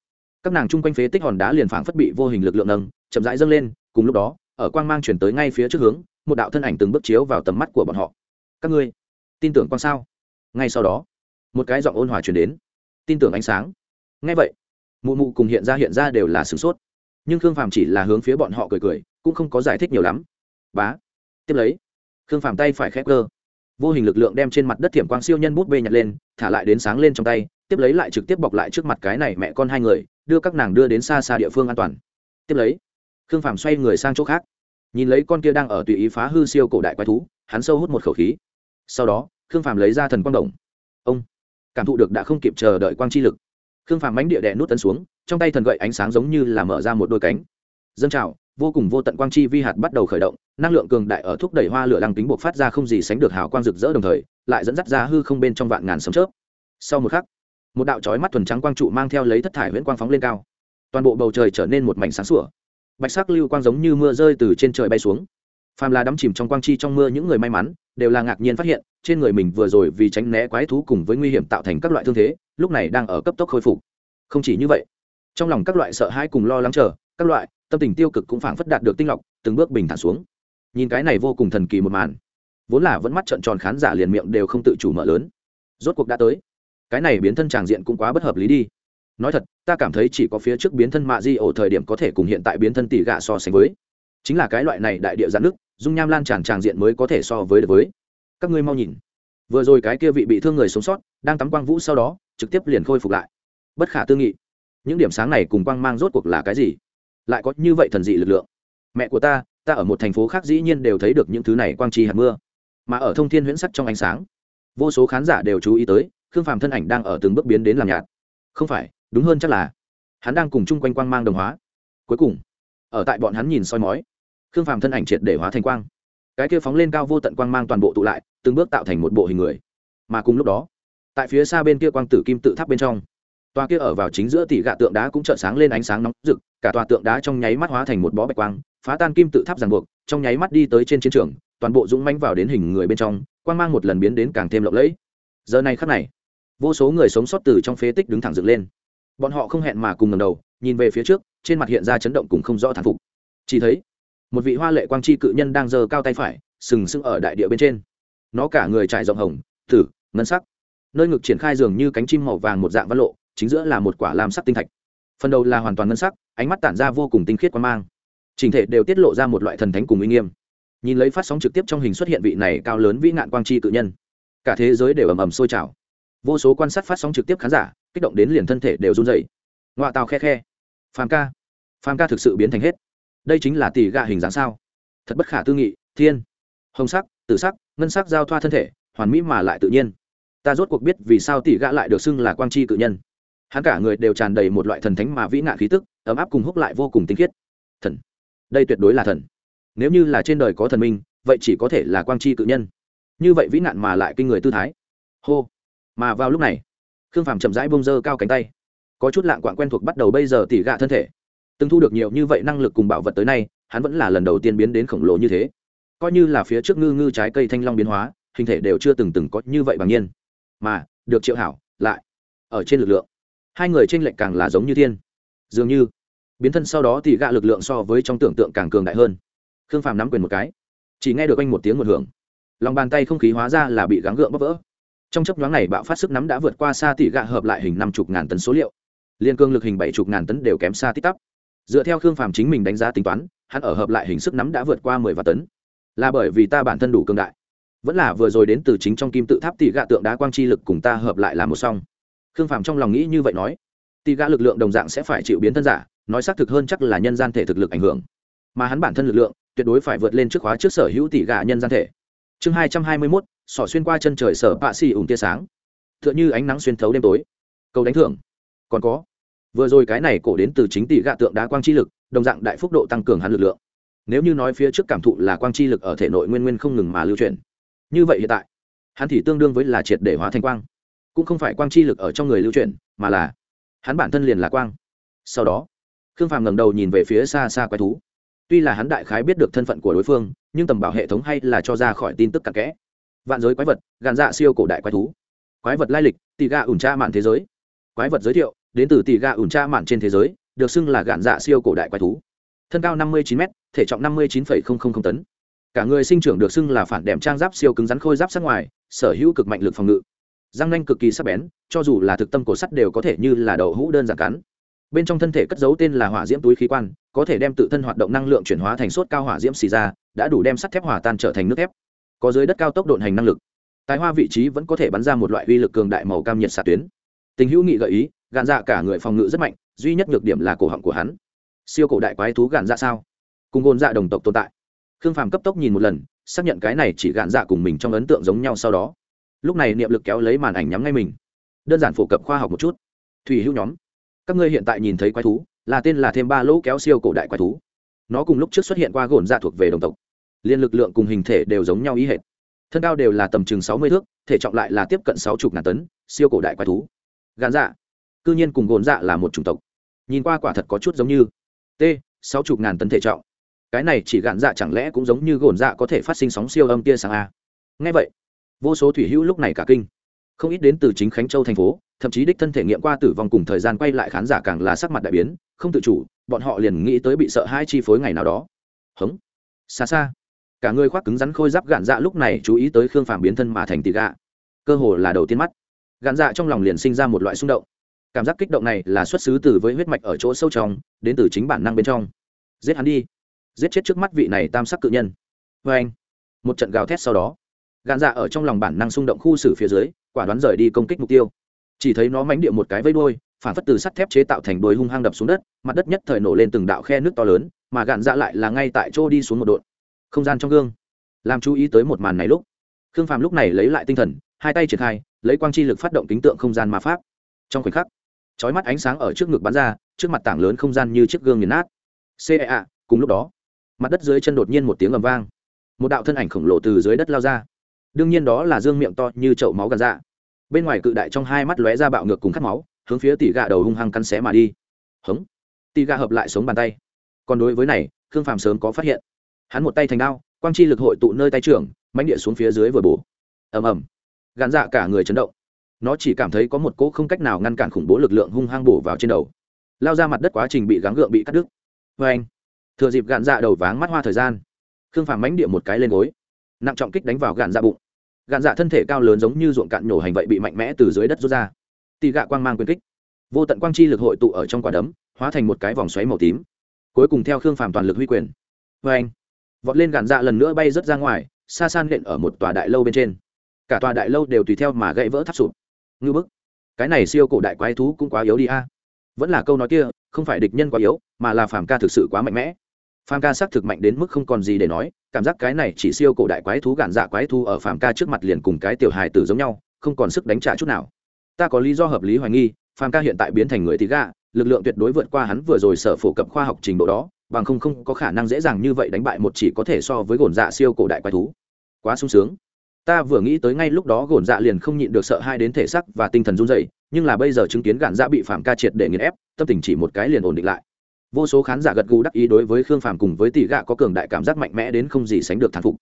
các nàng chung quanh phế tích hòn đá liền phảng phất bị vô hình lực lượng nâng, chậm rãi dâng lên, cùng lúc đó, ở quang mang chuyển tới ngay phía trước hướng một đạo thân ảnh từng bước chiếu vào tầm mắt của bọn họ. Các ngươi, tin tưởng con sao? Ngay sau đó, một cái giọng ôn hòa truyền đến. Tin tưởng ánh sáng. Ngay vậy, mụ mụ cùng hiện ra hiện ra đều là sửng sốt. Nhưng khương phàm chỉ là hướng phía bọn họ cười cười, cũng không có giải thích nhiều lắm. Bá, tiếp lấy, khương phàm tay phải khép cơ. Vô hình lực lượng đem trên mặt đất thiểm quang siêu nhân bút bê nhặt lên, thả lại đến sáng lên trong tay, tiếp lấy lại trực tiếp bọc lại trước mặt cái này mẹ con hai người, đưa các nàng đưa đến xa xa địa phương an toàn. Tiếp lấy, khương phàm xoay người sang chỗ khác nhìn lấy con kia đang ở tùy ý phá hư siêu cổ đại quái thú, hắn sâu hút một khẩu khí. Sau đó, khương phàm lấy ra thần quang đồng ông! Cảm thụ được đã không kịp chờ đợi quang chi lực. Khương phàm mánh địa đè nút tấn xuống, trong tay thần gậy ánh sáng giống như là mở ra một đôi cánh. Dân trào, vô cùng vô tận quang chi vi hạt bắt đầu khởi động, năng lượng cường đại ở thúc đẩy hoa lửa lăng tính buộc phát ra không gì sánh được hào quang rực rỡ đồng thời, lại dẫn dắt ra hư không bên trong vạn ngàn sấm chớp. Sau một khắc, một đạo chói mắt thuần trắng quang trụ mang theo lấy thất thải huyễn quang phóng lên cao. Toàn bộ bầu trời trở nên một mảnh sáng sủa bạch sắc lưu quang giống như mưa rơi từ trên trời bay xuống. Phàm là đắm chìm trong quang chi trong mưa những người may mắn, đều là ngạc nhiên phát hiện, trên người mình vừa rồi vì tránh né quái thú cùng với nguy hiểm tạo thành các loại thương thế, lúc này đang ở cấp tốc khôi phục. Không chỉ như vậy, trong lòng các loại sợ hãi cùng lo lắng chờ, các loại tâm tình tiêu cực cũng phảng phất đạt được tinh lọc, từng bước bình thản xuống. Nhìn cái này vô cùng thần kỳ một màn, vốn là vẫn mắt trợn tròn khán giả liền miệng đều không tự chủ mở lớn. Rốt cuộc đã tới. Cái này biến thân tràng diện cũng quá bất hợp lý đi nói thật, ta cảm thấy chỉ có phía trước biến thân mạ di ổ thời điểm có thể cùng hiện tại biến thân tỷ gạ so sánh với. Chính là cái loại này đại địa giãn nước, dung nham lan tràn tràng diện mới có thể so với được với. Các ngươi mau nhìn. Vừa rồi cái kia vị bị thương người sống sót, đang tắm quang vũ sau đó, trực tiếp liền khôi phục lại. Bất khả tư nghị. Những điểm sáng này cùng quang mang rốt cuộc là cái gì? Lại có như vậy thần dị lực lượng. Mẹ của ta ta ở một thành phố khác dĩ nhiên đều thấy được những thứ này quang trì hạt mưa. Mà ở thông thiên huyễn sắc trong ánh sáng, vô số khán giả đều chú ý tới, khương phàm thân ảnh đang ở từng bước biến đến làm nhạt. Không phải đúng hơn chắc là, hắn đang cùng chung quanh quang mang đồng hóa. Cuối cùng, ở tại bọn hắn nhìn soi mói, khương phàm thân ảnh triệt để hóa thành quang. Cái kia phóng lên cao vô tận quang mang toàn bộ tụ lại, từng bước tạo thành một bộ hình người. Mà cùng lúc đó, tại phía xa bên kia quang tử kim tự tháp bên trong, tòa kia ở vào chính giữa tỷ gạ tượng đá cũng trợn sáng lên ánh sáng nóng rực, cả tòa tượng đá trong nháy mắt hóa thành một bó bạch quang, phá tan kim tự tháp ràng buộc, trong nháy mắt đi tới trên chiến trường, toàn bộ dũng manh vào đến hình người bên trong, quang mang một lần biến đến càng thêm lộng lẫy. Giờ này khắc này, vô số người sống sót từ trong phế tích đứng thẳng dựng lên bọn họ không hẹn mà cùng ngầm đầu, nhìn về phía trước, trên mặt hiện ra chấn động cùng không rõ thản phục. Chỉ thấy, một vị hoa lệ quang chi cự nhân đang giơ cao tay phải, sừng sững ở đại địa bên trên. Nó cả người trải rộng hồng thử ngân sắc. Nơi ngực triển khai dường như cánh chim màu vàng một dạng văn lộ, chính giữa là một quả lam sắc tinh thạch. Phần đầu là hoàn toàn ngân sắc, ánh mắt tản ra vô cùng tinh khiết quan mang. Trình thể đều tiết lộ ra một loại thần thánh cùng uy nghiêm. Nhìn lấy phát sóng trực tiếp trong hình xuất hiện vị này cao lớn vĩ nạn quang chi cự nhân, cả thế giới đều ầm ầm sôi trào. Vô số quan sát phát sóng trực tiếp khán giả kích động đến liền thân thể đều run dậy ngoạ tàu khe khe. Phàm ca. Phàm ca thực sự biến thành hết. Đây chính là tỷ gạ hình dáng sao? Thật bất khả tư nghị, thiên. Hồng sắc, tử sắc, ngân sắc giao thoa thân thể, hoàn mỹ mà lại tự nhiên. Ta rốt cuộc biết vì sao tỷ gạ lại được xưng là quang chi cự nhân. Hắn cả người đều tràn đầy một loại thần thánh mà vĩ nạn khí tức, ấm áp cùng húc lại vô cùng tinh khiết. Thần. Đây tuyệt đối là thần. Nếu như là trên đời có thần minh, vậy chỉ có thể là quang chi cự nhân. Như vậy vĩ nạn mà lại kinh người tư thái. Hô. Mà vào lúc này khương phàm chậm rãi bông dơ cao cánh tay. Có chút lạng quạng quen thuộc bắt đầu bây giờ tỉ gạ thân thể. Từng thu được nhiều như vậy năng lực cùng bảo vật tới nay, hắn vẫn là lần đầu tiên biến đến khổng lồ như thế. Coi như là phía trước ngư ngư trái cây thanh long biến hóa, hình thể đều chưa từng từng có như vậy bằng nhiên. Mà, được triệu hảo, lại, ở trên lực lượng, hai người tranh lệch càng là giống như thiên. Dường như, biến thân sau đó thì gạ lực lượng so với trong tưởng tượng càng cường đại hơn. Khương phàm nắm quyền một cái, chỉ nghe được anh một tiếng một hưởng. Lòng bàn tay không khí hóa ra là bị gắng gượng bóp vỡ trong chấp nhoáng này bạo phát sức nắm đã vượt qua xa tỷ gạ hợp lại hình năm chục ngàn tấn số liệu. Liên cương lực hình bảy chục ngàn tấn đều kém xa tích tắp. Dựa theo khương phàm chính mình đánh giá tính toán, hắn ở hợp lại hình sức nắm đã vượt qua mười vạn tấn. Là bởi vì ta bản thân đủ cương đại. Vẫn là vừa rồi đến từ chính trong kim tự tháp tỷ gạ tượng đá quang chi lực cùng ta hợp lại là một song. Khương phàm trong lòng nghĩ như vậy nói. Tỷ gạ lực lượng đồng dạng sẽ phải chịu biến thân giả, nói xác thực hơn chắc là nhân gian thể thực lực ảnh hưởng. Mà hắn bản thân lực lượng, tuyệt đối phải vượt lên trước khóa trước sở hữu tỷ gạ nhân gian thể. Chương hai trăm hai mươi mốt sỏ xuyên qua chân trời sở bạ xì ủng tia sáng. T h ư ợ n h ư ánh nắng xuyên thấu đêm tối. Cầu đánh thưởng. Còn có. Vừa rồi cái này cổ đến từ chính tỷ gạ tượng đá quang chi lực, đồng dạng đại phúc độ tăng cường hắn lực lượng. Nếu như nói phía trước cảm thụ là quang chi lực ở thể nội nguyên nguyên không ngừng mà lưu truyền như vậy hiện tại, hắn thì tương đương với là triệt để hóa thành quang. Cũng không phải quang chi lực ở trong người lưu truyền mà là hắn bản thân liền là quang. Sau đó, khương phàm ngẩng đầu nhìn về phía xa xa quái thú. Tuy là hắn đại khái biết được thân phận của đối phương, nhưng tầm bảo hệ thống hay là cho ra khỏi tin tức cặn kẽ vạn giới quái vật gạn dạ siêu cổ đại quái thú. Quái vật lai lịch tì gà ủn tra mạn thế giới. Quái vật giới thiệu, đến từ tì gà ủn tra mạn trên thế giới, được xưng là gạn dạ siêu cổ đại quái thú. Thân cao năm mươi chín m thể trọng năm mươi chín tấn. Cả người sinh trưởng được xưng là phản đèm trang giáp siêu cứng rắn khôi giáp sát ngoài, sở hữu cực mạnh lực phòng ngự. Răng nanh cực kỳ sắc bén, cho dù là thực tâm cổ sắt đều có thể như là đậu hũ đơn giản cắn. Bên trong thân thể cất dấu tên là hỏa diễm túi khí quan, có thể đem tự thân hoạt động năng lượng chuyển hóa thành sốt cao hỏa diễm xì ra, đã đủ đem sắt thép hỏa tan trở thành nước thép có dưới đất cao tốc độn hành năng lực. Tài hoa vị trí vẫn có thể bắn ra một loại uy lực cường đại màu cam nhiệt xạ tuyến. Tình hữu nghị gợi ý, gạn dạ cả người phòng ngự rất mạnh, duy nhất nhược điểm là cổ họng của hắn. Siêu cổ đại quái thú gạn dạ sao? Cùng gôn dạ đồng tộc tồn tại. Khương phàm cấp tốc nhìn một lần, xác nhận cái này chỉ gạn dạ cùng mình trong ấn tượng giống nhau sau đó. Lúc này niệm lực kéo lấy màn ảnh nhắm ngay mình. Đơn giản phổ cập khoa học một chút. Thủy hữu nhóm. Các ngươi hiện tại nhìn thấy quái thú, là tên là thêm ba lỗ kéo siêu cổ đại quái thú. Nó cùng lúc trước xuất hiện qua gồn dạ thuộc về đồng tộc liên lực lượng cùng hình thể đều giống nhau ý hệt. Thân cao đều là tầm chừng sáu mươi thước, thể trọng lại là tiếp cận sáu chục ngàn tấn, siêu cổ đại quái thú. Gạn dạ. C ư nhiên cùng gồn dạ là một chủng tộc. Nhìn qua quả thật có chút giống như. T, sáu chục ngàn tấn thể trọng. Cái này chỉ gạn dạ chẳng lẽ cũng giống như gồn dạ có thể phát sinh sóng siêu âm tia sáng a? Ngay vậy, vô số thủy hữu lúc này cả kinh. Không ít đến từ chính khánh châu thành phố, thậm chí đích thân thể nghiệm qua tử vong cùng thời gian quay lại khán giả càng là sắc mặt đại biến, không tự chủ, bọn họ liền nghĩ tới bị sợ hai chi phối ngày nào đó. Hống. Xa xa cả người khoác cứng rắn khôi giáp gạn dạ lúc này chú ý tới khương phàm biến thân mà thành tì gạ cơ hồ là đầu tiên mắt. Gạn dạ trong lòng liền sinh ra một loại xung động. Cảm giác kích động này là xuất xứ từ với huyết mạch ở chỗ sâu trong, đến từ chính bản năng bên trong. Giết hắn đi. Giết chết trước mắt vị này tam sắc cự nhân. Vê anh, một trận gào thét sau đó, gạn dạ ở trong lòng bản năng xung động khu xử phía dưới, quả đoán rời đi công kích mục tiêu. Chỉ thấy nó mánh địa một cái vây đôi phản phất từ sắt thép chế tạo thành đôi hung hăng đập xuống đất, mặt đất nhất thời nổ lên từng đạo khe nước to lớn, mà gạn dạ lại là ngay tại chỗ đi xuống một đột không gian trong gương. Làm chú ý tới một màn này lúc, khương phàm lúc này lấy lại tinh thần, hai tay triển khai, lấy quang chi lực phát động kính tượng không gian ma pháp. Trong khoảnh khắc, chói mắt ánh sáng ở trước ngực bắn ra, trước mặt tảng lớn không gian như chiếc gương nghiền nát. Cea cùng lúc đó, mặt đất dưới chân đột nhiên một tiếng ầm vang. Một đạo thân ảnh khổng lồ từ dưới đất lao ra. Đương nhiên đó là dương miệng to như chậu máu gà dạ. Bên ngoài cự đại trong hai mắt lóe ra bạo ngược cùng khát máu, hướng phía tỉ gà đầu hung hăng cắn xé mà đi. Hống. Tỉ gà hợp lại sống bàn tay. Còn đối với này, khương phàm sớm có phát hiện hắn một tay thành đao, quang chi lực hội tụ nơi tay trưởng mánh địa xuống phía dưới vừa bổ. Ầm ầm. Gạn dạ cả người chấn động. Nó chỉ cảm thấy có một cỗ không cách nào ngăn cản khủng bố lực lượng hung hăng bổ vào trên đầu. Lao ra mặt đất quá trình bị gắng gượng bị cắt đứt. Vê anh. Thừa dịp gạn dạ đầu váng mắt hoa thời gian, khương phàm mánh địa một cái lên gối. Nặng trọng kích đánh vào gạn dạ bụng. Gạn dạ thân thể cao lớn giống như ruộng cạn nhổ hành vậy bị mạnh mẽ từ dưới đất rút ra. Tì gạ quang mang quyền kích. Vô tận quang chi lực hội tụ ở trong quả đấm, hóa thành một cái vòng xoáy màu tím. Cuối cùng theo khương phàm toàn lực huy quyền. Vê anh vọt lên gạn dạ lần nữa bay rớt ra ngoài, xa san nện ở một tòa đại lâu bên trên. Cả tòa đại lâu đều tùy theo mà gãy vỡ tháp sụp. Ngư bức, cái này siêu cổ đại quái thú cũng quá yếu đi a. Vẫn là câu nói kia, không phải địch nhân quá yếu, mà là phàm ca thực sự quá mạnh mẽ. Phàm ca xác thực mạnh đến mức không còn gì để nói, cảm giác cái này chỉ siêu cổ đại quái thú gạn dạ quái thú ở phàm ca trước mặt liền cùng cái tiểu hài tử giống nhau, không còn sức đánh trả chút nào. Ta có lý do hợp lý hoài nghi, phàm ca hiện tại biến thành người tí gạ, lực lượng tuyệt đối vượt qua hắn vừa rồi sở phổ cập khoa học trình độ đó bằng không không có khả năng dễ dàng như vậy đánh bại một chỉ có thể so với gồn dạ siêu cổ đại quái thú. Quá sung sướng. Ta vừa nghĩ tới ngay lúc đó gồn dạ liền không nhịn được sợ hai đến thể sắc và tinh thần run dậy nhưng là bây giờ chứng kiến gạn dạ bị phạm ca triệt để nghiền ép, tâm tình chỉ một cái liền ổn định lại. Vô số khán giả gật gù đắc ý đối với khương phàm cùng với tỷ gạ có cường đại cảm giác mạnh mẽ đến không gì sánh được thán phục.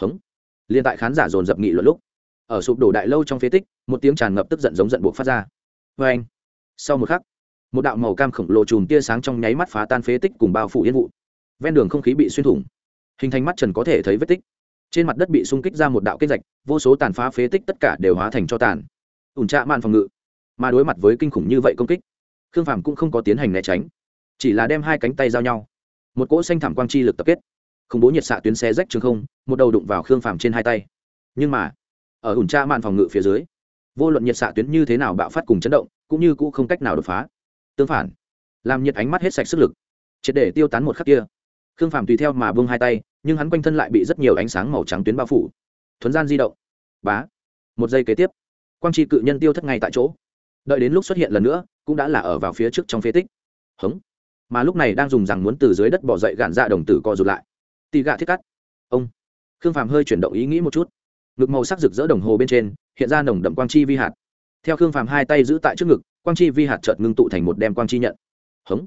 Hống. Liên tại khán giả dồn dập nghị luận lúc, ở sụp đổ đại lâu trong phế tích, một tiếng tràn ngập tức giận giống giận buộc phát ra. Vê anh sau một khắc một đạo màu cam khổng lồ chùm tia sáng trong nháy mắt phá tan phế tích cùng bao phủ yên vụ. Ven đường không khí bị xuyên thủng. Hình thành mắt trần có thể thấy vết tích. Trên mặt đất bị xung kích ra một đạo kết rạch, vô số tàn phá phế tích tất cả đều hóa thành cho tàn. Ủn trạ mạn phòng ngự. Mà đối mặt với kinh khủng như vậy công kích, khương phàm cũng không có tiến hành né tránh, chỉ là đem hai cánh tay giao nhau. Một cỗ xanh thảm quang chi lực tập kết, khủng bố nhiệt xạ tuyến xe rách trường không, một đầu đụng vào khương phàm trên hai tay. Nhưng mà, ở ủn tra mạn phòng ngự phía dưới, vô luận nhiệt xạ tuyến như thế nào bạo phát cùng chấn động, cũng như cũ không cách nào đột phá tương phản, làm nhiệt ánh mắt hết sạch sức lực, triệt để tiêu tán một khắc kia. Khương phàm tùy theo mà vương hai tay, nhưng hắn quanh thân lại bị rất nhiều ánh sáng màu trắng tuyến bao phủ. Thuấn gian di động. Bá. Một giây kế tiếp, quang tri cự nhân tiêu thất ngay tại chỗ. Đợi đến lúc xuất hiện lần nữa, cũng đã là ở vào phía trước trong phế tích. Hống. Mà lúc này đang dùng rằng muốn từ dưới đất bỏ dậy gạn dạ đồng tử co rụt lại. Tì gạ thiết cắt. Ông. Khương phàm hơi chuyển động ý nghĩ một chút. Ngực màu sắc rực rỡ đồng hồ bên trên, hiện ra nồng đậm quang chi vi hạt. Theo khương phàm hai tay giữ tại trước ngực quang chi vi hạt chợt ngưng tụ thành một đem quang chi nhận. Hống.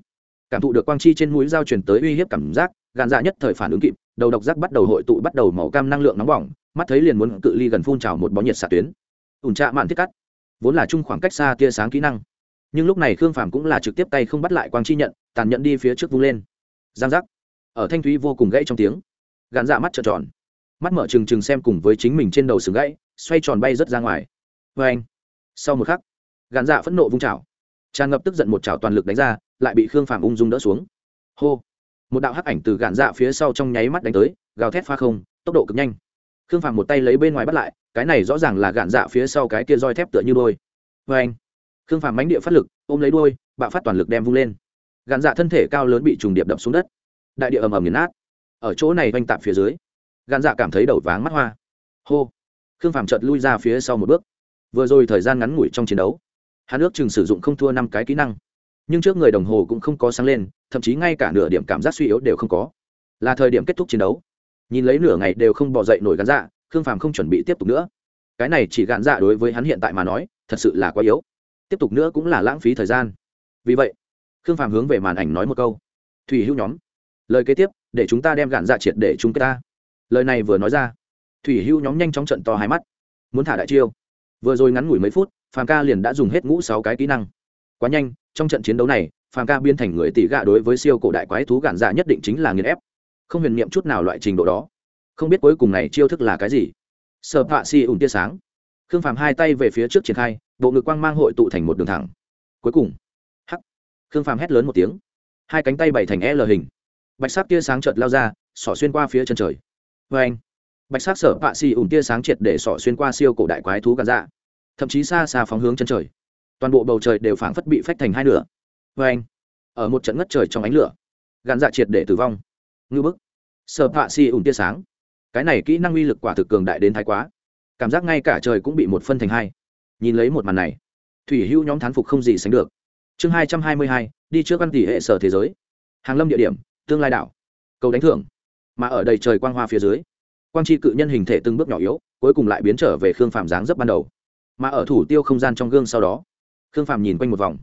Cảm thụ được quang chi trên mũi dao truyền tới uy hiếp cảm giác, gạn dạ nhất thời phản ứng kịp, đầu độc giác bắt đầu hội tụ, bắt đầu màu cam năng lượng nóng bỏng, mắt thấy liền muốn cự ly gần phun trào một bó nhiệt xạ tuyến. Ủn trạ mạn thiết cắt. Vốn là chung khoảng cách xa tia sáng kỹ năng. Nhưng lúc này khương phàm cũng là trực tiếp tay không bắt lại quang chi nhận, tàn nhận đi phía trước vung lên. Giang giác. Ở thanh thúy vô cùng gãy trong tiếng, gạn dạ mắt trợn tròn. Mắt mở trừng trừng xem cùng với chính mình trên đầu sừng gãy, xoay tròn bay rớt ra ngoài. Vê anh. Sau một khắc gạn dạ phẫn nộ vung chảo. Tràn ngập tức giận một chảo toàn lực đánh ra, lại bị khương phàm ung dung đỡ xuống. Hô! Một đạo hắc ảnh từ gạn dạ phía sau trong nháy mắt đánh tới, gào thét pha không, tốc độ cực nhanh. Khương phàm một tay lấy bên ngoài bắt lại, cái này rõ ràng là gạn dạ phía sau cái kia roi thép tựa như đôi. Vê anh! Khương phàm mánh địa phát lực, ôm lấy đuôi, bạo phát toàn lực đem vung lên. Gạn dạ thân thể cao lớn bị trùng điệp đập xuống đất. Đại địa ầm ầm nghiền nát. Ở chỗ này oanh tạp phía dưới, gạn dạ cảm thấy đầu váng mắt hoa. Hô! Khương phàm chợt lui ra phía sau một bước. Vừa rồi thời gian ngắn ngủi trong chiến đấu hắn ước chừng sử dụng không thua năm cái kỹ năng, nhưng trước người đồng hồ cũng không có sáng lên, thậm chí ngay cả nửa điểm cảm giác suy yếu đều không có. Là thời điểm kết thúc chiến đấu. Nhìn lấy nửa ngày đều không bỏ dậy nổi gắn dạ khương phàm không chuẩn bị tiếp tục nữa. Cái này chỉ gạn dạ đối với hắn hiện tại mà nói, thật sự là quá yếu. Tiếp tục nữa cũng là lãng phí thời gian. Vì vậy, khương phàm hướng về màn ảnh nói một câu. Thủy hữu nhóm, lời kế tiếp, để chúng ta đem gạn dạ triệt để chúng ta. Lời này vừa nói ra, thủy hữu nhóm nhanh chóng trận to hai mắt. Muốn thả đại chiêu. Vừa rồi ngắn ngủi mấy phút phàm ca liền đã dùng hết ngũ sáu cái kỹ năng. Quá nhanh, trong trận chiến đấu này, phàm ca biên thành người tỷ gạ đối với siêu cổ đại quái thú gạn dạ nhất định chính là nghiền ép. Không huyền niệm chút nào loại trình độ đó. Không biết cuối cùng này chiêu thức là cái gì. Sợ họa si ủng tia sáng. Khương phàm hai tay về phía trước triển khai, bộ ngực quang mang hội tụ thành một đường thẳng. Cuối cùng, hắc. Khương phàm hét lớn một tiếng. Hai cánh tay bày thành l hình. Bạch sắc tia sáng chợt lao ra, xỏ xuyên qua phía chân trời. Vê anh bạch sắc sở bạ si ủng tia sáng triệt để xỏ xuyên qua siêu cổ đại quái thú gạn dạ thậm chí xa xa phóng hướng chân trời. Toàn bộ bầu trời đều phảng phất bị phách thành hai nửa. Vê anh, ở một trận ngất trời trong ánh lửa gạt dạ triệt để tử vong. Ngư bức. Sở bạ xì ủn tia sáng. Cái này kỹ năng uy lực quả thực cường đại đến thái quá. Cảm giác ngay cả trời cũng bị một phân thành hai. Nhìn lấy một màn này, thủy hữu nhóm thán phục không gì sánh được. Chương hai trăm hai mươi hai, đi trước văn tỷ hệ sở thế giới. Hàng lâm địa điểm, tương lai đảo. Cầu đánh thưởng. Mà ở đầy trời quang hoa phía dưới, quang tri cự nhân hình thể từng bước nhỏ yếu, cuối cùng lại biến trở về khương phạm dáng dấp ban đầu mà ở thủ tiêu không gian trong gương sau đó, khương phạm nhìn quanh một vòng.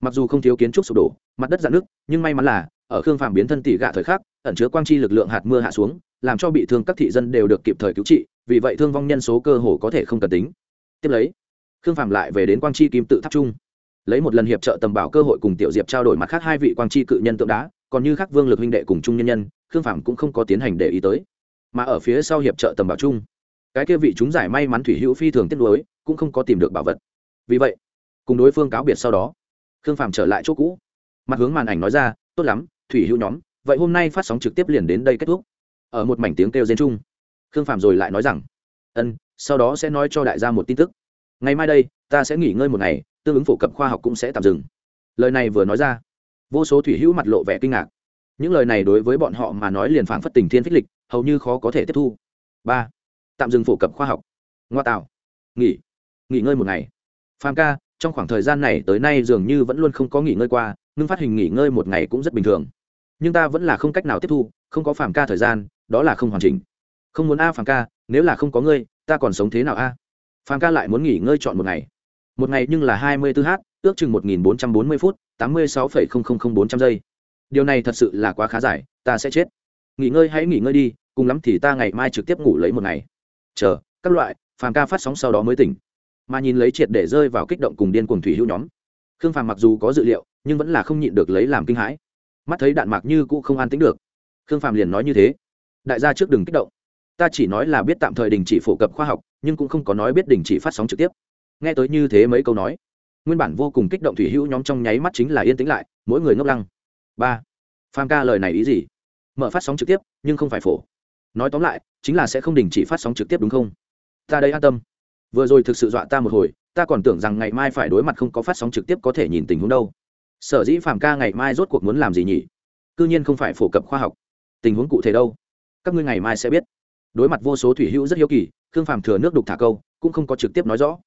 Mặc dù không thiếu kiến trúc sụp đổ, mặt đất dạn nước nhưng may mắn là, ở khương phạm biến thân tỷ gạ thời khắc, ẩn chứa quang chi lực lượng hạt mưa hạ xuống, làm cho bị thương các thị dân đều được kịp thời cứu trị, vì vậy thương vong nhân số cơ hồ có thể không cần tính. Tiếp lấy, khương phạm lại về đến quang chi kim tự tháp trung. Lấy một lần hiệp trợ tầm bảo cơ hội cùng tiểu diệp trao đổi mặt khác hai vị quang chi cự nhân tượng đá, còn như khắc vương lực huynh đệ cùng chung nhân nhân, khương phạm cũng không có tiến hành để ý tới. Mà ở phía sau hiệp trợ tầm bảo chung cái kia vị chúng giải may mắn thủy hữu phi thường tiết lối cũng không có tìm được bảo vật. Vì vậy, cùng đối phương cáo biệt sau đó, khương phạm trở lại chỗ cũ. Mặt hướng màn ảnh nói ra, tốt lắm, thủy hữu nhóm, vậy hôm nay phát sóng trực tiếp liền đến đây kết thúc. Ở một mảnh tiếng kêu trên chung, khương phạm rồi lại nói rằng, ân, sau đó sẽ nói cho đại gia một tin tức. Ngày mai đây, ta sẽ nghỉ ngơi một ngày, tương ứng phổ cập khoa học cũng sẽ tạm dừng. Lời này vừa nói ra, vô số thủy hữu mặt lộ vẻ kinh ngạc. Những lời này đối với bọn họ mà nói liền phản phất tình thiên phích lịch, hầu như khó có thể tiếp thu. Ba, tạm dừng phổ cập khoa học. Ngoa tạo. Nghỉ nghỉ ngơi một ngày. Phàm ca, trong khoảng thời gian này tới nay dường như vẫn luôn không có nghỉ ngơi qua, ngưng phát hình nghỉ ngơi một ngày cũng rất bình thường. Nhưng ta vẫn là không cách nào tiếp thu, không có phàm ca thời gian, đó là không hoàn chỉnh. Không muốn a phàm ca, nếu là không có ngươi, ta còn sống thế nào a? Phàm ca lại muốn nghỉ ngơi chọn một ngày. Một ngày nhưng là hai mươi 24 h, ước chừng một nghìn bốn trăm bốn mươi phút, tám mươi sáu phẩy không không không bốn trăm giây. Điều này thật sự là quá khá dài, ta sẽ chết. Nghỉ ngơi hãy nghỉ ngơi đi, cùng lắm thì ta ngày mai trực tiếp ngủ lấy một ngày. Chờ, các loại, phàm ca phát sóng sau đó mới tỉnh mà nhìn lấy triệt để rơi vào kích động cùng điên cuồng thủy hữu nhóm. Khương phàm mặc dù có dự liệu, nhưng vẫn là không nhịn được lấy làm kinh hãi. Mắt thấy đạn mạc như cũ không an tính được. Khương phàm liền nói như thế. Đại gia trước đừng kích động. Ta chỉ nói là biết tạm thời đình chỉ phổ cập khoa học, nhưng cũng không có nói biết đình chỉ phát sóng trực tiếp. Nghe tới như thế mấy câu nói, nguyên bản vô cùng kích động thủy hữu nhóm trong nháy mắt chính là yên tĩnh lại, mỗi người ngốc lăng. Ba. Phàm ca lời này ý gì? Mở phát sóng trực tiếp, nhưng không phải phổ. Nói tóm lại, chính là sẽ không đình chỉ phát sóng trực tiếp đúng không? Ta đây an tâm vừa rồi thực sự dọa ta một hồi, ta còn tưởng rằng ngày mai phải đối mặt không có phát sóng trực tiếp có thể nhìn tình huống đâu. Sở dĩ phàm ca ngày mai rốt cuộc muốn làm gì nhỉ? C ư nhiên không phải phổ cập khoa học. Tình huống cụ thể đâu? Các ngươi ngày mai sẽ biết. Đối mặt vô số thủy hữu rất hiếu kỳ, khương phàm thừa nước đục thả câu, cũng không có trực tiếp nói rõ.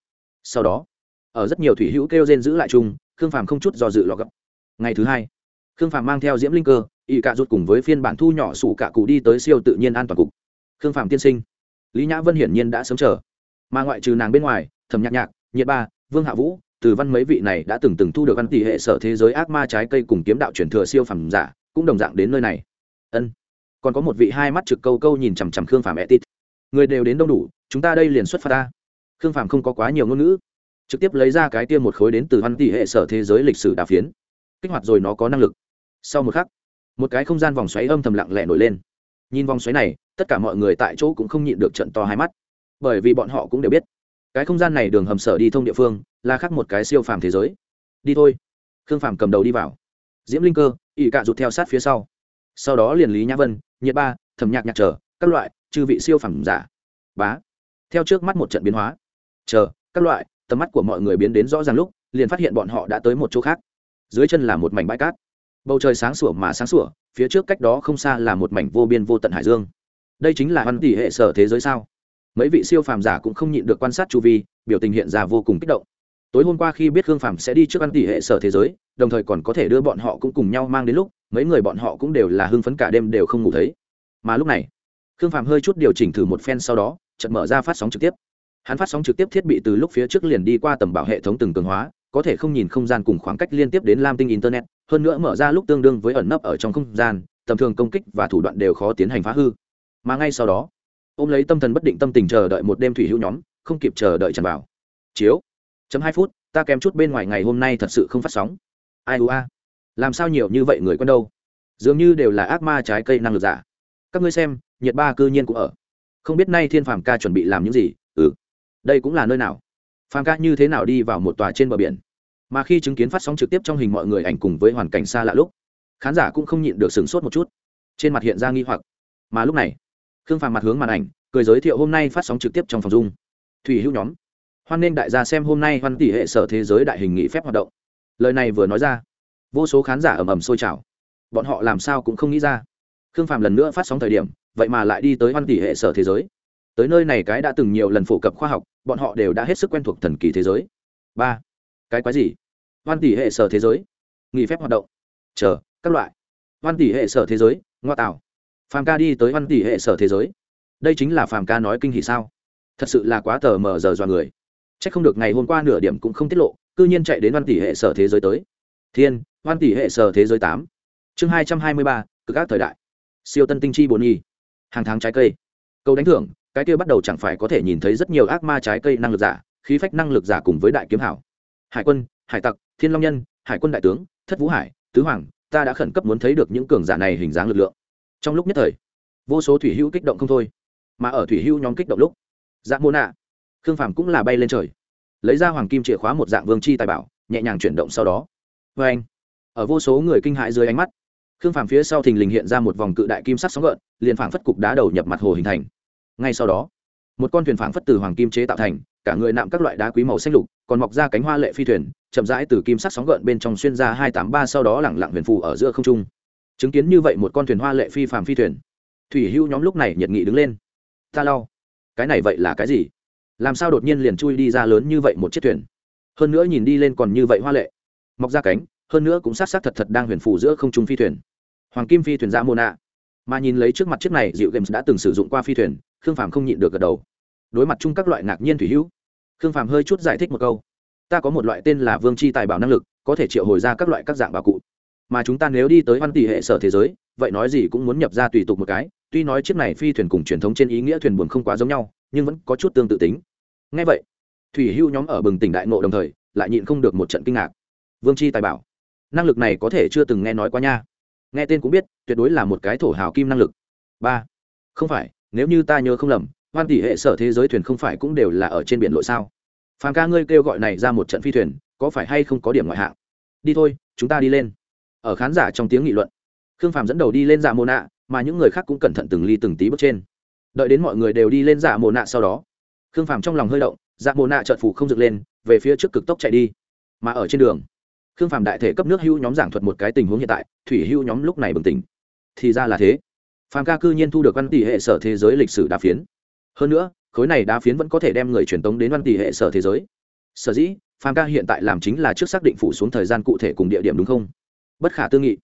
Sau đó, ở rất nhiều thủy hữu kêu rên giữ lại chung, khương phàm không chút do dự lọ gấp ngày thứ hai, khương phàm mang theo diễm linh cơ, y cạ rút cùng với phiên bản thu nhỏ sủ cạ cụ đi tới siêu tự nhiên an toàn cục. Khương phàm tiên sinh, lý nhã vân hiển nhiên đã sớm chờ mà ngoại trừ nàng bên ngoài, thẩm nhạc nhạc, nhiệt ba, vương hạ vũ, từ văn mấy vị này đã từng từng thu được văn tỷ hệ sở thế giới ác ma trái cây cùng kiếm đạo truyền thừa siêu phẩm giả, cũng đồng dạng đến nơi này. Ân. Còn có một vị hai mắt trực câu câu nhìn chằm chằm khương phàm etit người đều đến đông đủ, chúng ta đây liền xuất phát ta. Khương phàm không có quá nhiều ngôn ngữ, trực tiếp lấy ra cái tiêm một khối đến từ văn tỷ hệ sở thế giới lịch sử đà phiến. Kích hoạt rồi nó có năng lực. Sau một khắc, một cái không gian vòng xoáy âm thầm lặng lẽ nổi lên. Nhìn vòng xoáy này, tất cả mọi người tại chỗ cũng không nhịn được trận to hai mắt bởi vì bọn họ cũng đều biết. Cái không gian này đường hầm sở đi thông địa phương là khác một cái siêu phàm thế giới. Đi thôi. Khương phàm cầm đầu đi vào. Diễm linh cơ ỵ cạ rụt theo sát phía sau. Sau đó liền lý nhã vân, nhiệt ba, thẩm nhạc nhạc trở các loại chư vị siêu phàm giả. Bá. Theo trước mắt một trận biến hóa. Chờ, các loại, tầm mắt của mọi người biến đến rõ ràng lúc, liền phát hiện bọn họ đã tới một chỗ khác. Dưới chân là một mảnh bãi cát. Bầu trời sáng sủa mà sáng sủa, phía trước cách đó không xa là một mảnh vô biên vô tận hải dương. Đây chính là văn tỷ hệ sở thế giới sao? Mấy vị siêu phàm giả cũng không nhịn được quan sát chu vi, biểu tình hiện ra vô cùng kích động. Tối hôm qua khi biết Hương phàm sẽ đi trước ăn tỷ hệ sở thế giới, đồng thời còn có thể đưa bọn họ cũng cùng nhau mang đến lúc, mấy người bọn họ cũng đều là hưng phấn cả đêm đều không ngủ thấy. Mà lúc này, khương phàm hơi chút điều chỉnh thử một phen sau đó, chợt mở ra phát sóng trực tiếp. Hắn phát sóng trực tiếp thiết bị từ lúc phía trước liền đi qua tầm bảo hệ thống từng cường hóa, có thể không nhìn không gian cùng khoảng cách liên tiếp đến lam tinh internet, hơn nữa mở ra lúc tương đương với ẩn nấp ở trong không gian, tầm thường công kích và thủ đoạn đều khó tiến hành phá hư. Mà ngay sau đó ôm lấy tâm thần bất định tâm tình chờ đợi một đêm thủy hữu nhóm, không kịp chờ đợi tràn vào. Chiếu. Chấm hai phút, ta kém chút bên ngoài ngày hôm nay thật sự không phát sóng. Ai ua làm sao nhiều như vậy người quen đâu? Dường như đều là ác ma trái cây năng lực giả. Các ngươi xem nhiệt ba cư nhiên cũng ở. Không biết nay thiên phàm ca chuẩn bị làm những gì? Ừ. Đây cũng là nơi nào? Phàm ca như thế nào đi vào một tòa trên bờ biển? Mà khi chứng kiến phát sóng trực tiếp trong hình mọi người ảnh cùng với hoàn cảnh xa lạ lúc, khán giả cũng không nhịn được sửng sốt một chút. Trên mặt hiện ra nghi hoặc. Mà lúc này khương phàm mặt hướng màn ảnh, cười giới thiệu hôm nay phát sóng trực tiếp trong phòng dung. Thủy hữu nhóm. Hoan nên đại gia xem hôm nay hoan tỷ hệ sở thế giới đại hình nghị phép hoạt động. Lời này vừa nói ra, vô số khán giả ầm ầm sôi trào. Bọn họ làm sao cũng không nghĩ ra. Khương phàm lần nữa phát sóng thời điểm, vậy mà lại đi tới hoan tỷ hệ sở thế giới. Tới nơi này cái đã từng nhiều lần phổ cập khoa học, bọn họ đều đã hết sức quen thuộc thần kỳ thế giới. Ba. Cái quái gì? Hoan tỷ hệ sở thế giới. Nghỉ phép hoạt động. Chờ, các loại. Hoan tỷ hệ sở thế giới, ngoa tạo phàm ca đi tới văn tỷ hệ sở thế giới. Đây chính là phàm ca nói kinh hỉ sao? Thật sự là quá tờ mờ giờ dọa người. C h ắ c không được ngày hôm qua nửa điểm cũng không tiết lộ c ư nhiên chạy đến văn tỷ hệ sở thế giới tới. Thiên, văn tỷ hệ sở thế giới tám. Chương hai trăm hai mươi ba, cực các thời đại. Siêu tân tinh chi bồn nhi hàng tháng trái cây. Câu đánh thưởng, cái kia bắt đầu chẳng phải có thể nhìn thấy rất nhiều ác ma trái cây năng lực giả, khí phách năng lực giả cùng với đại kiếm hảo. Hải quân, hải tặc, thiên long nhân, hải quân đại tướng, thất vũ hải, tứ hoàng, ta đã khẩn cấp muốn thấy được những cường giả này hình dáng lực lượng trong lúc nhất thời, vô số thủy hữu kích động không thôi, mà ở thủy hữu nhóm kích động lúc dạng mô nạ, khương phàm cũng là bay lên trời, lấy ra hoàng kim chìa khóa một dạng vương chi tài bảo, nhẹ nhàng chuyển động sau đó. Vê anh, ở vô số người kinh hãi dưới ánh mắt, khương phàm phía sau thình lình hiện ra một vòng cự đại kim sắc sóng gợn, liền phảng phất cục đá đầu nhập mặt hồ hình thành. Ngay sau đó, một con thuyền phảng phất từ hoàng kim chế tạo thành, cả người nạm các loại đá quý màu xanh lục, còn mọc ra cánh hoa lệ phi thuyền, chậm rãi từ kim sắc sóng gợn bên trong xuyên ra hai tám ba sau đó lẳng lặng huyền phù ở giữa không trung chứng kiến như vậy một con thuyền hoa lệ phi phàm phi thuyền. Thủy hưu nhóm lúc này nhiệt nghị đứng lên. Ta lau. Cái này vậy là cái gì? Làm sao đột nhiên liền chui đi ra lớn như vậy một chiếc thuyền? Hơn nữa nhìn đi lên còn như vậy hoa lệ. Mọc ra cánh, hơn nữa cũng sát sát thật thật đang huyền phủ giữa không trung phi thuyền. Hoàng kim phi thuyền ra mô nạ mà nhìn lấy trước mặt chiếc này dịu games đã từng sử dụng qua phi thuyền, khương phàm không nhịn được gật đầu. Đối mặt chung các loại ngạc nhiên thủy hữu, khương phàm hơi chút giải thích một câu. Ta có một loại tên là vương c h i tài bảo năng lực, có thể triệu hồi ra các loại các dạng bảo cụ mà chúng ta nếu đi tới văn tỷ hệ sở thế giới, vậy nói gì cũng muốn nhập ra tùy tục một cái. Tuy nói chiếc này phi thuyền cùng truyền thống trên ý nghĩa thuyền buồm không quá giống nhau, nhưng vẫn có chút tương tự tính. Ngay vậy, thủy hưu nhóm ở bừng tỉnh đại ngộ đồng thời, lại nhịn không được một trận kinh ngạc. Vương c h i tài bảo, năng lực này có thể chưa từng nghe nói qua nha. Nghe tên cũng biết, tuyệt đối là một cái thổ hào kim năng lực. Ba, không phải, nếu như ta nhớ không lầm, hoan tỷ hệ sở thế giới thuyền không phải cũng đều là ở trên biển lội sao? Phàm ca ngươi kêu gọi này ra một trận phi thuyền, có phải hay không có điểm ngoại hạng? Đi thôi, chúng ta đi lên ở khán giả trong tiếng nghị luận. Khương phàm dẫn đầu đi lên dạ mồ nạ, mà những người khác cũng cẩn thận từng ly từng tí bước trên. Đợi đến mọi người đều đi lên dạ mồ nạ sau đó, khương phàm trong lòng hơi động dạ mồ nạ trợt phủ không dựng lên, về phía trước cực tốc chạy đi. Mà ở trên đường, khương phàm đại thể cấp nước hưu nhóm giảng thuật một cái tình huống hiện tại, thủy hưu nhóm lúc này bừng tỉnh. Thì ra là thế. Phàm ca cư nhiên thu được văn tỷ hệ sở thế giới lịch sử đa phiến. Hơn nữa, khối này đa phiến vẫn có thể đem người truyền tống đến văn tỷ hệ sở thế giới. Sở dĩ, phàm ca hiện tại làm chính là trước xác định phủ xuống thời gian cụ thể cùng địa điểm đúng không? Bất khả tư nghị.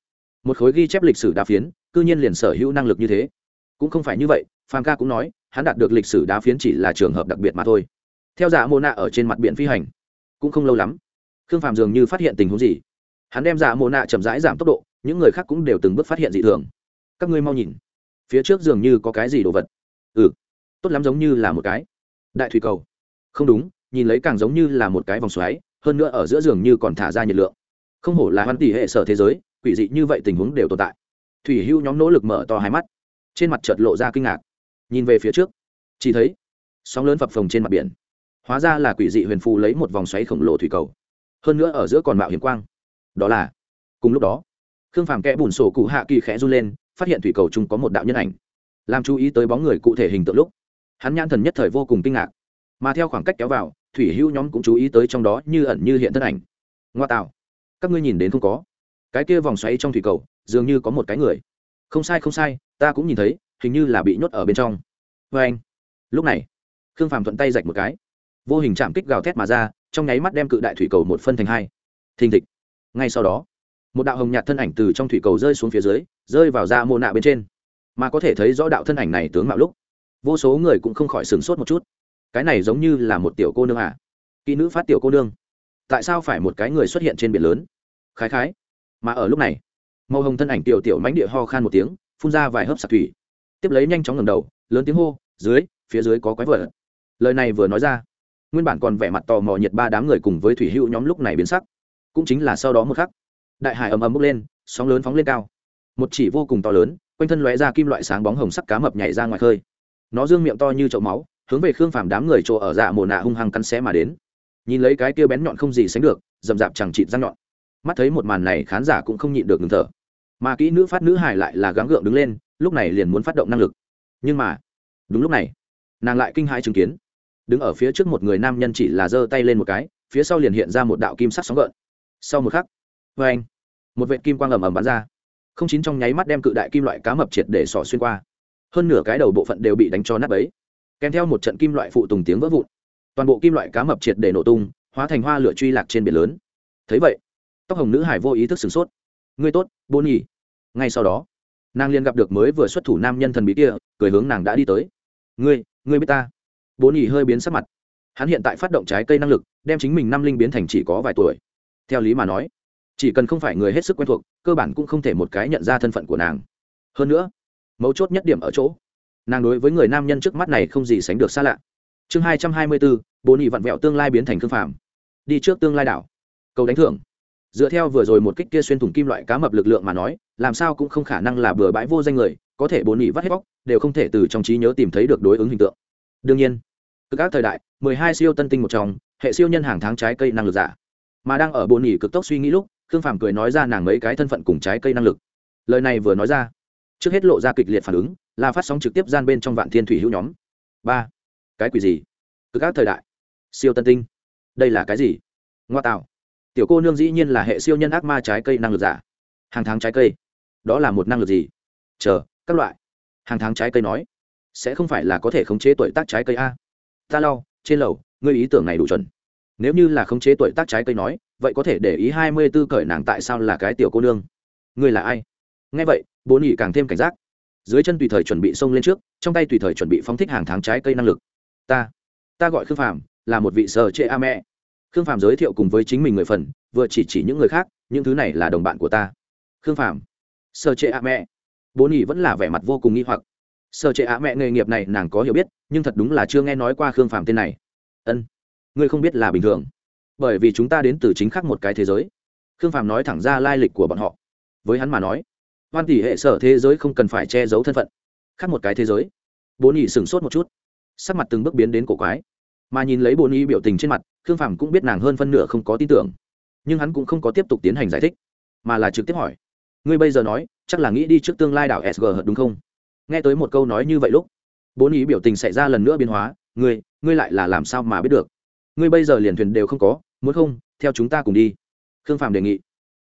Một khối ghi chép lịch sử đá phiến, cư nhiên liền sở hữu năng lực như thế. Cũng không phải như vậy, phàm ca cũng nói, hắn đạt được lịch sử đá phiến chỉ là trường hợp đặc biệt mà thôi. Theo giả mô nạ ở trên mặt biển phi hành, cũng không lâu lắm, khương phàm dường như phát hiện tình huống gì. Hắn đem giả mô nạ chậm rãi giảm tốc độ, những người khác cũng đều từng bước phát hiện dị thường. Các ngươi mau nhìn, phía trước dường như có cái gì đồ vật. Ừ tốt lắm giống như là một cái đại thủy cầu. Không đúng, nhìn lấy càng giống như là một cái vòng xoáy, hơn nữa ở giữa giường như còn thả ra nhiệt lượng không hổ là hoan tỷ hệ sở thế giới, quỷ dị như vậy tình huống đều tồn tại. Thủy hưu nhóm nỗ lực mở to hai mắt. Trên mặt chợt lộ ra kinh ngạc. Nhìn về phía trước, chỉ thấy sóng lớn phập phồng trên mặt biển. Hóa ra là quỷ dị huyền phù lấy một vòng xoáy khổng lồ thủy cầu. Hơn nữa ở giữa còn mạo hiểm quang. Đó là, cùng lúc đó, khương phàm kẽ bùn sổ cụ hạ kỳ khẽ run lên, phát hiện thủy cầu chung có một đạo nhân ảnh. Làm chú ý tới bóng người cụ thể hình tượng lúc, hắn nhãn thần nhất thời vô cùng kinh ngạc. Mà theo khoảng cách kéo vào, thủy hưu nhóm cũng chú ý tới trong đó như ẩn như hiện thân ảnh. Ngoa tạo các ngươi nhìn đến không có. Cái kia vòng xoáy trong thủy cầu, dường như có một cái người. Không sai không sai, ta cũng nhìn thấy, hình như là bị nhốt ở bên trong. Vê anh, lúc này, khương phàm thuận tay rạch một cái. Vô hình chạm kích gào thét mà ra, trong nháy mắt đem cự đại thủy cầu một phân thành hai. Thình thịch. Ngay sau đó, một đạo hồng nhạt thân ảnh từ trong thủy cầu rơi xuống phía dưới, rơi vào da mô nạ bên trên. Mà có thể thấy rõ đạo thân ảnh này tướng mạo lúc, vô số người cũng không khỏi sửng sốt một chút. Cái này giống như là một tiểu cô nương à? Kỹ nữ phát tiểu cô nương. Tại sao phải một cái người xuất hiện trên biển lớn? Khái khái. Mà ở lúc này, màu hồng thân ảnh tiểu tiểu mánh địa ho khan một tiếng, phun ra vài hớp sạc thủy. Tiếp lấy nhanh chóng ngầm đầu, lớn tiếng hô, dưới, phía dưới có quái vợ lời này vừa nói ra, nguyên bản còn vẻ mặt tò mò nhiệt ba đám người cùng với thủy hữu nhóm lúc này biến sắc. Cũng chính là sau đó một khắc, đại hải ầm ầm bốc lên, sóng lớn phóng lên cao. Một chỉ vô cùng to lớn, quanh thân lóe ra kim loại sáng bóng hồng sắc cá mập nhảy ra ngoài khơi. Nó dương miệng to như chậu máu, hướng về khương phàm đám người chỗ ở dạ mồ nạ hung hăng cắn xé mà đến. Nhìn lấy cái kia bén nhọn không gì sánh được dầm dạp chẳng chịt răng nhọn mắt thấy một màn này khán giả cũng không nhịn được ngừng thở. Mà kỹ nữ phát nữ hải lại là gắng gượng đứng lên, lúc này liền muốn phát động năng lực. Nhưng mà, đúng lúc này, nàng lại kinh hãi chứng kiến. Đứng ở phía trước một người nam nhân chỉ là giơ tay lên một cái, phía sau liền hiện ra một đạo kim sắc sóng gợn. Sau một khắc vê anh, một vệ kim quang ầm ầm bắn ra. Không chín trong nháy mắt đem cự đại kim loại cá mập triệt để sỏ xuyên qua. Hơn nửa cái đầu bộ phận đều bị đánh cho nát ấy kèm theo một trận kim loại phụ tùng tiếng vỡ vụn, toàn bộ kim loại cá mập triệt để nổ tung, hóa thành hoa lửa truy lạc trên biển lớn. Thấy vậy tóc hồng nữ hải vô ý thức sửng sốt. Ngươi tốt bôn nhỉ ngay sau đó, nàng liền gặp được mới vừa xuất thủ nam nhân thần bí kia, cười hướng nàng đã đi tới. Ngươi ngươi biết ta? Bôn nhỉ hơi biến sắc mặt. Hắn hiện tại phát động trái cây năng lực, đem chính mình năm linh biến thành chỉ có vài tuổi. Theo lý mà nói, chỉ cần không phải người hết sức quen thuộc, cơ bản cũng không thể một cái nhận ra thân phận của nàng. Hơn nữa, mấu chốt nhất điểm ở chỗ, nàng đối với người nam nhân trước mắt này không gì sánh được xa lạ. Chương hai trăm hai mươi bốn, bố nhị vặn vẹo tương lai biến thành thương phạm đi trước tương lai đảo. Cầu đánh thưởng dựa theo vừa rồi một kích kia xuyên thủng kim loại cá mập lực lượng mà nói, làm sao cũng không khả năng là bừa bãi vô danh người, có thể bồn nhị vắt hết bóc, đều không thể từ trong trí nhớ tìm thấy được đối ứng hình tượng. Đương nhiên, cực các thời đại, mười hai siêu tân tinh một trong, hệ siêu nhân hàng tháng trái cây năng lực giả. Mà đang ở bồn nhị cực tốc suy nghĩ lúc, khương phàm cười nói ra nàng mấy cái thân phận cùng trái cây năng lực. Lời này vừa nói ra, trước hết lộ ra kịch liệt phản ứng, là phát sóng trực tiếp gian bên trong vạn thiên thủy hữu nhóm. Ba, cái quỷ gì? Cực các thời đại, siêu tân tinh, đây là cái gì? Ngoa tạo tiểu cô nương dĩ nhiên là hệ siêu nhân ác ma trái cây năng lực giả. Hàng tháng trái cây. Đó là một năng lực gì? Chờ, các loại. Hàng tháng trái cây nói. Sẽ không phải là có thể khống chế tuổi tác trái cây a? Ta lau, trên lầu, ngươi ý tưởng này đủ chuẩn. Nếu như là khống chế tuổi tác trái cây nói, vậy có thể để ý hai mươi b ố cởi nàng tại sao là cái tiểu cô nương? Ngươi là ai? Nghe vậy, bố nhị càng thêm cảnh giác. Dưới chân tùy thời chuẩn bị xông lên trước, trong tay tùy thời chuẩn bị phóng thích hàng tháng trái cây năng lực. Ta ta gọi khương phàm, là một vị sờ trệ a mẹ khương phàm giới thiệu cùng với chính mình người phần, vừa chỉ chỉ những người khác, những thứ này là đồng bạn của ta. Khương phàm. Sở trệ a mẹ. Bố nhị vẫn là vẻ mặt vô cùng nghi hoặc. Sở trệ a mẹ nghề nghiệp này nàng có hiểu biết, nhưng thật đúng là chưa nghe nói qua khương phàm tên này. Ân. Ngươi không biết là bình thường. Bởi vì chúng ta đến từ chính khác một cái thế giới. Khương phàm nói thẳng ra lai lịch của bọn họ. Với hắn mà nói, hoan tỷ hệ sở thế giới không cần phải che giấu thân phận. Khác một cái thế giới. Bố nhị sửng sốt một chút. Sắc mặt từng bước biến đến cổ quái mà nhìn lấy bồn y biểu tình trên mặt, khương phàm cũng biết nàng hơn phân nửa không có tin tưởng. Nhưng hắn cũng không có tiếp tục tiến hành giải thích, mà là trực tiếp hỏi. Ngươi bây giờ nói, chắc là nghĩ đi trước tương lai đảo sg đúng không? Nghe tới một câu nói như vậy lúc bồn y biểu tình xảy ra lần nữa biến hóa. Ngươi ngươi lại là làm sao mà biết được? Ngươi bây giờ liền thuyền đều không có, muốn không, theo chúng ta cùng đi. Khương phàm đề nghị.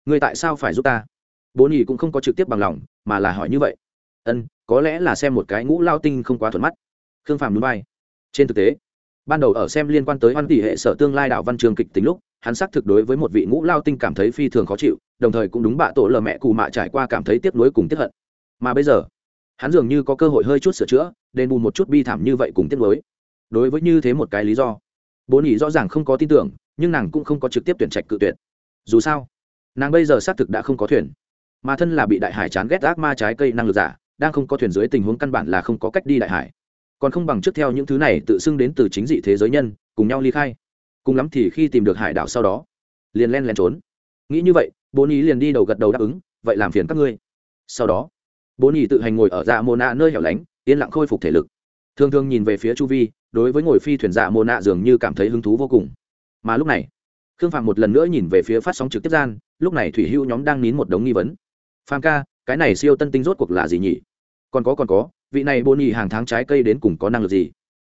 Ngươi tại sao phải giúp ta? Bố y cũng không có trực tiếp bằng lòng, mà là hỏi như vậy. Ân, có lẽ là xem một cái ngũ lao tinh không quá thuận mắt. Khương phàm núi bay trên thực tế ban đầu ở xem liên quan tới hoan tỷ hệ sở tương lai đạo văn trường kịch tính lúc, hắn xác thực đối với một vị ngũ lao tinh cảm thấy phi thường khó chịu, đồng thời cũng đúng bạ tổ lờ mẹ cù mạ trải qua cảm thấy tiếc nuối cùng tiếc hận. Mà bây giờ, hắn dường như có cơ hội hơi chút sửa chữa, đền bù một chút bi thảm như vậy cùng tiếc nuối. Đối với như thế một cái lý do, bố nhị rõ ràng không có tin tưởng, nhưng nàng cũng không có trực tiếp tuyển trạch cự tuyệt. Dù sao, nàng bây giờ xác thực đã không có thuyền. Mà thân là bị đại hải chán ghét ác ma trái cây năng lực giả, đang không có thuyền dưới tình huống căn bản là không có cách đi đại hải còn không bằng trước theo những thứ này tự xưng đến từ chính dị thế giới nhân, cùng nhau ly khai. Cùng lắm thì khi tìm được hải đảo sau đó, liền len len trốn. Nghĩ như vậy, bố nhị liền đi đầu gật đầu đáp ứng, vậy làm phiền các ngươi. Sau đó, bố nhị tự hành ngồi ở dạ mồ nạ nơi hẻo lánh, yên lặng khôi phục thể lực. Thường thường nhìn về phía chu vi, đối với ngồi phi thuyền dạ mồ nạ dường như cảm thấy hứng thú vô cùng. Mà lúc này, khương phạm một lần nữa nhìn về phía phát sóng trực tiếp gian, lúc này thủy hưu nhóm đang nín một đống nghi vấn. Phạm ca, cái này siêu tân tinh rốt cuộc là gì nhỉ? Còn có còn có vị này bồn nhì hàng tháng trái cây đến cùng có năng lực gì?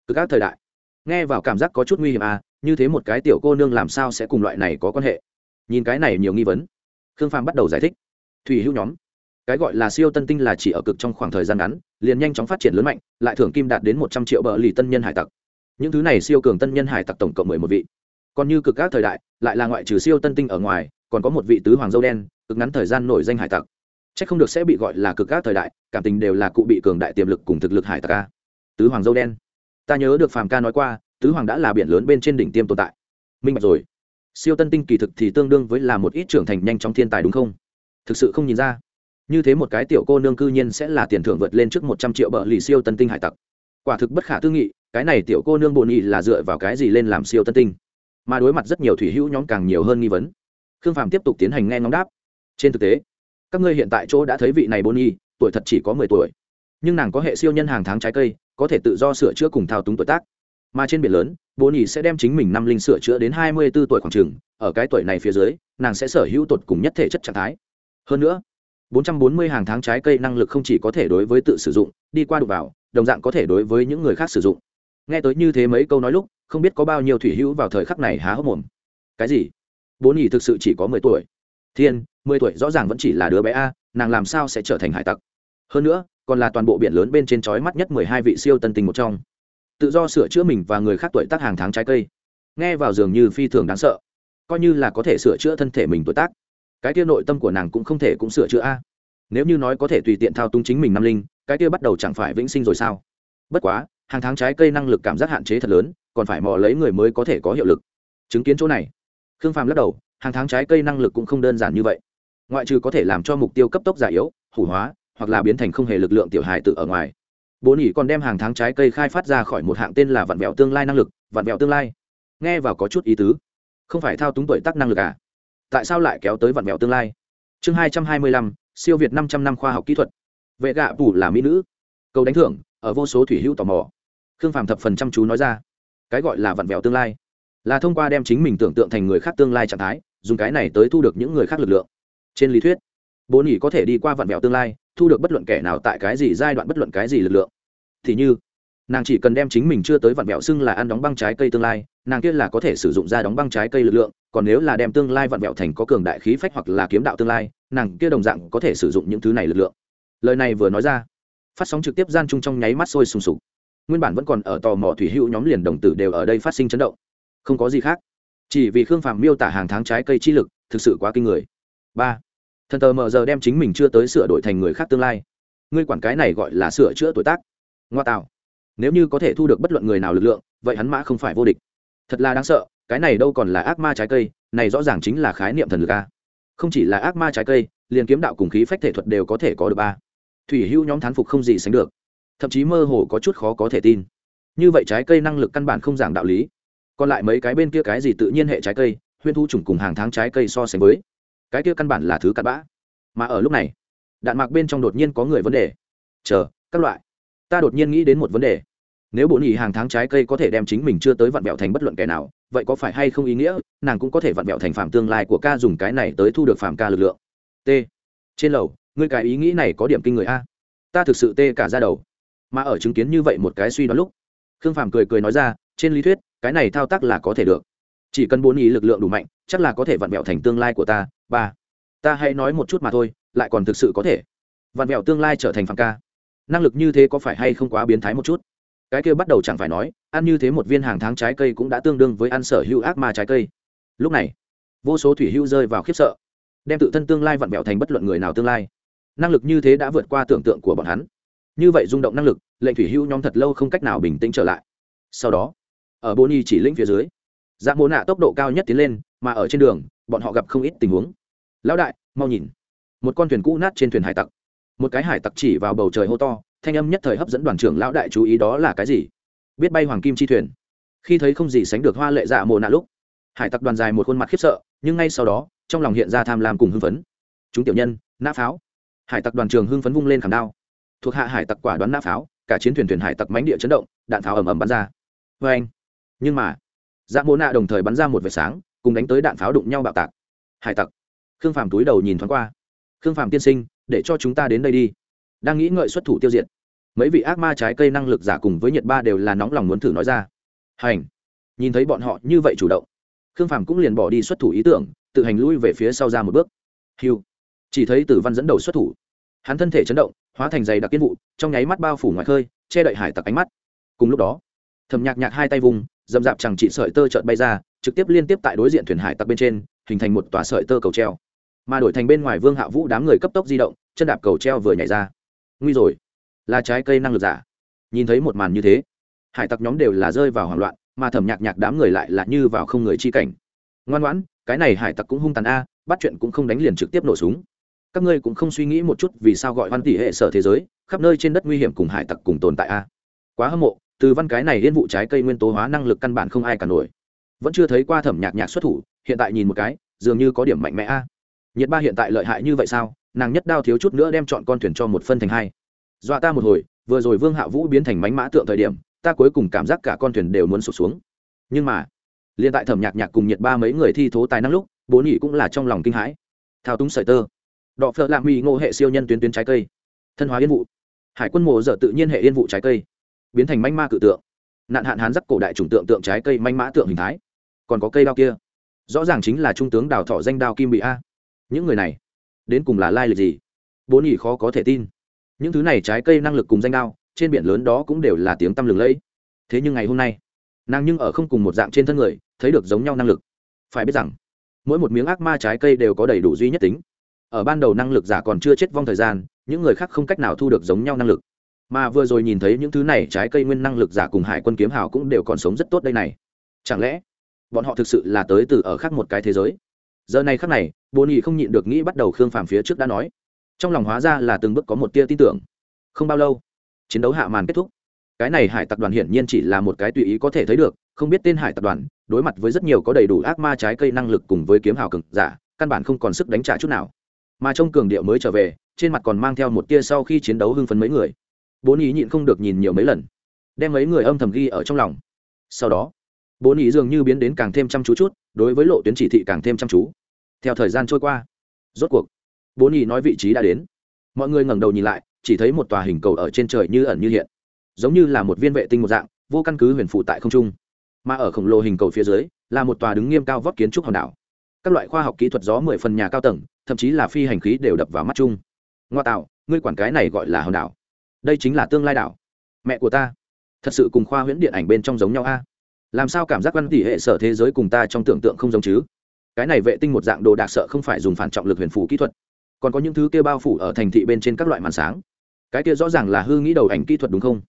Cực các thời đại. Nghe vào cảm giác có chút nguy hiểm à như thế một cái tiểu cô nương làm sao sẽ cùng loại này có quan hệ? Nhìn cái này nhiều nghi vấn. Khương phàm bắt đầu giải thích. Thủy hữu nhóm. Cái gọi là siêu tân tinh là chỉ ở cực trong khoảng thời gian ngắn, liền nhanh chóng phát triển lớn mạnh, lại thưởng kim đạt đến một trăm triệu bờ lì tân nhân hải tặc. Những thứ này siêu cường tân nhân hải tặc tổng cộng mười một vị. Còn như cực các thời đại, lại là ngoại trừ siêu tân tinh ở ngoài, còn có một vị tứ hoàng dâu đen, cực ngắn thời gian nổi danh hải tặc c không được sẽ bị gọi là cực các thời đại, cảm tình đều là cụ bị cường đại tiềm lực cùng thực lực hải tặc ca tứ hoàng dâu đen. Ta nhớ được phàm ca nói qua, tứ hoàng đã là biển lớn bên trên đỉnh tiêm tồn tại. Minh bạch rồi. Siêu tân tinh kỳ thực thì tương đương với là một ít trưởng thành nhanh trong thiên tài đúng không? Thực sự không nhìn ra. Như thế một cái tiểu cô nương cư nhiên sẽ là tiền thưởng vượt lên trước một trăm triệu bợ lì siêu tân tinh hải tặc. Quả thực bất khả tư nghị, cái này tiểu cô nương bồn nghị là dựa vào cái gì lên làm siêu tân tinh? Mà đối mặt rất nhiều thủy hữu nhóm càng nhiều hơn nghi vấn. Khương phàm tiếp tục tiến hành nghe ngóng đáp. Trên thực tế các ngươi hiện tại chỗ đã thấy vị này bôn nghị tuổi thật chỉ có mười tuổi nhưng nàng có hệ siêu nhân hàng tháng trái cây có thể tự do sửa chữa cùng thao túng tuổi tác mà trên biển lớn bồn nghị sẽ đem chính mình năm linh sửa chữa đến hai mươi b ố tuổi khoảng t r ư ờ n g ở cái tuổi này phía dưới nàng sẽ sở hữu tột cùng nhất thể chất trạng thái hơn nữa 440 hàng tháng trái cây năng lực không chỉ có thể đối với tự sử dụng, đi qua đục vào, đồng dạng có thể đối với những người khác sử dụng. Nghe tới như thế mấy câu nói lúc, không biết có bao nhiêu thủy hữu vào thời khắc này há hốc mồm. Cái gì? Bốn nhị thực sự chỉ có 10 tuổi. Thiên, 10 tuổi rõ ràng vẫn chỉ là đứa bé a, nàng làm sao sẽ trở thành hải tặc? Hơn nữa, còn là toàn bộ biển lớn bên trên chói mắt nhất 12 vị siêu tân tình một trong. Tự do sửa chữa mình và người khác tuổi tác hàng tháng trái cây. Nghe vào dường như phi thường đáng sợ. Coi như là có thể sửa chữa thân thể mình tuổi tác cái kia nội tâm của nàng cũng không thể cũng sửa chữa a nếu như nói có thể tùy tiện thao túng chính mình năm linh cái kia bắt đầu chẳng phải vĩnh sinh rồi sao bất quá hàng tháng trái cây năng lực cảm giác hạn chế thật lớn còn phải mò lấy người mới có thể có hiệu lực chứng kiến chỗ này khương phàm lắc đầu hàng tháng trái cây năng lực cũng không đơn giản như vậy ngoại trừ có thể làm cho mục tiêu cấp tốc già yếu, hủ hóa, hoặc là biến thành không hề lực lượng tiểu hài tự ở ngoài. Bố nỉ còn đem hàng tháng trái cây khai phát ra khỏi một hạng tên là vạn vẹo tương lai năng lực, vạn vẹo tương lai. Nghe vào có chút ý tứ. Không phải thao túng tuổi tác năng lực à? Tại sao lại kéo tới vạn vẹo tương lai? Chương hai trăm hai mươi lăm, siêu việt năm trăm năm khoa học kỹ thuật. Vệ gạ phủ là mỹ nữ. Cầu đánh thưởng, ở vô số thủy hữu tò mò. Khương phàm thập phần chăm chú nói ra. Cái gọi là vặn vẹo tương lai là thông qua đem chính mình tưởng tượng thành người khác tương lai trạng thái, dùng cái này tới thu được những người khác lực lượng trên lý thuyết, bố nhỉ có thể đi qua vạn vẹo tương lai, thu được bất luận kẻ nào tại cái gì giai đoạn bất luận cái gì lực lượng. Thì như, nàng chỉ cần đem chính mình chưa tới vạn vẹo xưng là ăn đóng băng trái cây tương lai, nàng kia là có thể sử dụng ra đóng băng trái cây lực lượng, còn nếu là đem tương lai vạn vẹo thành có cường đại khí phách hoặc là kiếm đạo tương lai, nàng kia đồng dạng có thể sử dụng những thứ này lực lượng. Lời này vừa nói ra, phát sóng trực tiếp gian chung trong nháy mắt sôi sùng sục. Nguyên bản vẫn còn ở tò mò thủy hữu nhóm liền đồng tử đều ở đây phát sinh chấn động. Không có gì khác. Chỉ vì khương phàm miêu tả hàng tháng trái cây chi lực, thực sự quá kinh người. Ba thần tờ mờ giờ đem chính mình chưa tới sửa đổi thành người khác tương lai. Ngươi quản cái này gọi là sửa chữa tuổi tác. Ngoa tạo. Nếu như có thể thu được bất luận người nào lực lượng, vậy hắn mã không phải vô địch. Thật là đáng sợ, cái này đâu còn là ác ma trái cây, này rõ ràng chính là khái niệm thần lực a. Không chỉ là ác ma trái cây, liền kiếm đạo cùng khí phách thể thuật đều có thể có được ba thủy hữu nhóm thán phục không gì sánh được. Thậm chí mơ hồ có chút khó có thể tin. Như vậy trái cây năng lực căn bản không giảng đạo lý. Còn lại mấy cái bên kia cái gì tự nhiên hệ trái cây huyên thu chủng cùng hàng tháng trái cây so sánh với cái kia căn bản là thứ cặn bã. Mà ở lúc này, đạn mạc bên trong đột nhiên có người vấn đề. Chờ, các loại, ta đột nhiên nghĩ đến một vấn đề. Nếu bộ nhì hàng tháng trái cây có thể đem chính mình chưa tới vặn vẹo thành bất luận kẻ nào, vậy có phải hay không ý nghĩa, nàng cũng có thể vặn vẹo thành phạm tương lai của ca dùng cái này tới thu được phạm ca lực lượng. T. Trên lầu, ngươi cái ý nghĩ này có điểm kinh người a. Ta thực sự tê cả ra đầu. Mà ở chứng kiến như vậy một cái suy đoán lúc, khương phạm cười cười nói ra, trên lý thuyết, cái này thao tác là có thể được. Chỉ cần bốn ý lực lượng đủ mạnh chắc là có thể vặn vẹo thành tương lai của ta, ba. Ta hãy nói một chút mà thôi, lại còn thực sự có thể vặn vẹo tương lai trở thành phản ca. Năng lực như thế có phải hay không quá biến thái một chút? Cái kia bắt đầu chẳng phải nói, ăn như thế một viên hàng tháng trái cây cũng đã tương đương với ăn sở hữu ác ma trái cây. Lúc này, vô số thủy hữu rơi vào khiếp sợ, đem tự thân tương lai vặn bẹo thành bất luận người nào tương lai. Năng lực như thế đã vượt qua tưởng tượng của bọn hắn. Như vậy rung động năng lực, lệnh thủy hữu nhóm thật lâu không cách nào bình tĩnh trở lại. Sau đó, ở boni chỉ lĩnh phía dưới dạ mô nạ tốc độ cao nhất tiến lên mà ở trên đường, bọn họ gặp không ít tình huống. Lão đại, mau nhìn. Một con thuyền cũ nát trên thuyền hải tặc. Một cái hải tặc chỉ vào bầu trời hô to, thanh âm nhất thời hấp dẫn đoàn trưởng lão đại chú ý đó là cái gì? Biết bay hoàng kim chi thuyền. Khi thấy không gì sánh được hoa lệ dạ mồ nạ lúc, hải tặc đoàn dài một khuôn mặt khiếp sợ, nhưng ngay sau đó, trong lòng hiện ra tham lam cùng hưng phấn. Chúng tiểu nhân, nã pháo. Hải tặc đoàn trường hưng phấn vung lên khảm đao. Thuộc hạ hải tặc quả đoán nã pháo, cả chiến thuyền thuyền hải tặc mánh địa chấn động, đạn pháo ầm ầm bắn ra. Vê anh nhưng mà dạ mồ nạ đồng thời bắn ra một vệt sáng cùng đánh tới đạn pháo đụng nhau bạo tạc. Hải tặc. Khương phàm túi đầu nhìn thoáng qua. Khương phàm tiên sinh, để cho chúng ta đến đây đi. Đang nghĩ ngợi xuất thủ tiêu diệt. Mấy vị ác ma trái cây năng lực giả cùng với nhiệt ba đều là nóng lòng muốn thử nói ra. Hành. Nhìn thấy bọn họ như vậy chủ động, khương phàm cũng liền bỏ đi xuất thủ ý tưởng, tự hành lui về phía sau ra một bước. Hiu. Chỉ thấy tử văn dẫn đầu xuất thủ. Hắn thân thể chấn động, hóa thành dày đặc kiên vụ, trong nháy mắt bao phủ ngoài khơi, che đậy hải tặc ánh mắt. Cùng lúc đó, thầm nhạc nhạc hai tay vùng dầm dạp chẳng trị sợi tơ trợn bay ra trực tiếp liên tiếp tại đối diện thuyền hải tặc bên trên, hình thành một tòa sợi tơ cầu treo. Mà đổi thành bên ngoài vương hạ vũ đám người cấp tốc di động, chân đạp cầu treo vừa nhảy ra. Nguy rồi. Là trái cây năng lực giả. Nhìn thấy một màn như thế, hải tặc nhóm đều là rơi vào hoảng loạn, mà thẩm nhạc nhạc đám người lại là như vào không người chi cảnh. Ngoan ngoãn, cái này hải tặc cũng hung tàn a, bắt chuyện cũng không đánh liền trực tiếp nổ súng. Các ngươi cũng không suy nghĩ một chút vì sao gọi văn tỷ hệ sở thế giới, khắp nơi trên đất nguy hiểm cùng hải tặc cùng tồn tại a. Quá hâm mộ, từ văn cái này liên vụ trái cây nguyên tố hóa năng lực căn bản không ai cả nổi vẫn chưa thấy qua thẩm nhạc nhạc xuất thủ, hiện tại nhìn một cái, dường như có điểm mạnh mẽ a. Nhiệt ba hiện tại lợi hại như vậy sao? Nàng nhất đao thiếu chút nữa đem chọn con thuyền cho một phân thành hai. Dọa ta một hồi, vừa rồi vương hạ vũ biến thành mánh mã tượng thời điểm, ta cuối cùng cảm giác cả con thuyền đều muốn sụp xuống. Nhưng mà, liền tại thẩm nhạc nhạc cùng nhiệt ba mấy người thi thố tài năng lúc, bố nhị cũng là trong lòng kinh hãi. Thao túng sợi tơ. Đọ phợ lạ mỹ ngộ hệ siêu nhân tuyến tuyến trái cây. Thân hóa yên vụ. Hải quân mộ dở tự nhiên hệ yên vụ trái cây. Biến thành manh ma cự tượng. Nạn hạn hán giắc cổ đại chủng tượng tượng trái cây manh mã tượng hình thái còn có cây đao kia. Rõ ràng chính là trung tướng đào thọ danh đao kim bị a. Những người này, đến cùng là lai lịch gì? Bố nhị khó có thể tin. Những thứ này trái cây năng lực cùng danh đao, trên biển lớn đó cũng đều là tiếng tăm lừng lẫy. Thế nhưng ngày hôm nay, nàng nhưng ở không cùng một dạng trên thân người, thấy được giống nhau năng lực. Phải biết rằng, mỗi một miếng ác ma trái cây đều có đầy đủ duy nhất tính. Ở ban đầu năng lực giả còn chưa chết vong thời gian, những người khác không cách nào thu được giống nhau năng lực. Mà vừa rồi nhìn thấy những thứ này trái cây nguyên năng lực giả cùng hải quân kiếm hào cũng đều còn sống rất tốt đây này. Chẳng lẽ bọn họ thực sự là tới từ ở khác một cái thế giới. Giờ này khác này bồn nhị không nhịn được nghĩ bắt đầu khương phàm phía trước đã nói. Trong lòng hóa ra là từng bước có một tia tin tưởng. Không bao lâu, chiến đấu hạ màn kết thúc. Cái này hải tặc đoàn hiển nhiên chỉ là một cái tùy ý có thể thấy được, không biết tên hải tặc đoàn đối mặt với rất nhiều có đầy đủ ác ma trái cây năng lực cùng với kiếm hào cực giả dạ, căn bản không còn sức đánh trả chút nào. Mà trong cường điệu mới trở về, trên mặt còn mang theo một tia sau khi chiến đấu hưng phấn mấy người. Bốn ý nhịn không được nhìn nhiều mấy lần, đem mấy người âm thầm ghi ở trong lòng. Sau đó bố nhị dường như biến đến càng thêm chăm chú chút, đối với lộ tuyến chỉ thị càng thêm chăm chú. Theo thời gian trôi qua, rốt cuộc, bố nhị nói vị trí đã đến. Mọi người ngẩng đầu nhìn lại, chỉ thấy một tòa hình cầu ở trên trời như ẩn như hiện, giống như là một viên vệ tinh một dạng, vô căn cứ huyền phụ tại không trung. Mà ở khổng lồ hình cầu phía dưới, là một tòa đứng nghiêm cao vót kiến trúc hòn đảo. Các loại khoa học kỹ thuật gió mười phần nhà cao tầng, thậm chí là phi hành khí đều đập vào mắt chung. Ngoa tạo, ngươi quản cái này gọi là hòn đảo. Đây chính là tương lai đảo. Mẹ của ta. Thật sự cùng khoa huyễn điện ảnh bên trong giống nhau a làm sao cảm giác văn tỷ hệ sở thế giới cùng ta trong tưởng tượng không giống chứ? Cái này vệ tinh một dạng đồ đạc sợ không phải dùng phản trọng lực huyền phủ kỹ thuật. Còn có những thứ kia bao phủ ở thành thị bên trên các loại màn sáng. Cái kia rõ ràng là hư nghĩ đầu ảnh kỹ thuật đúng không?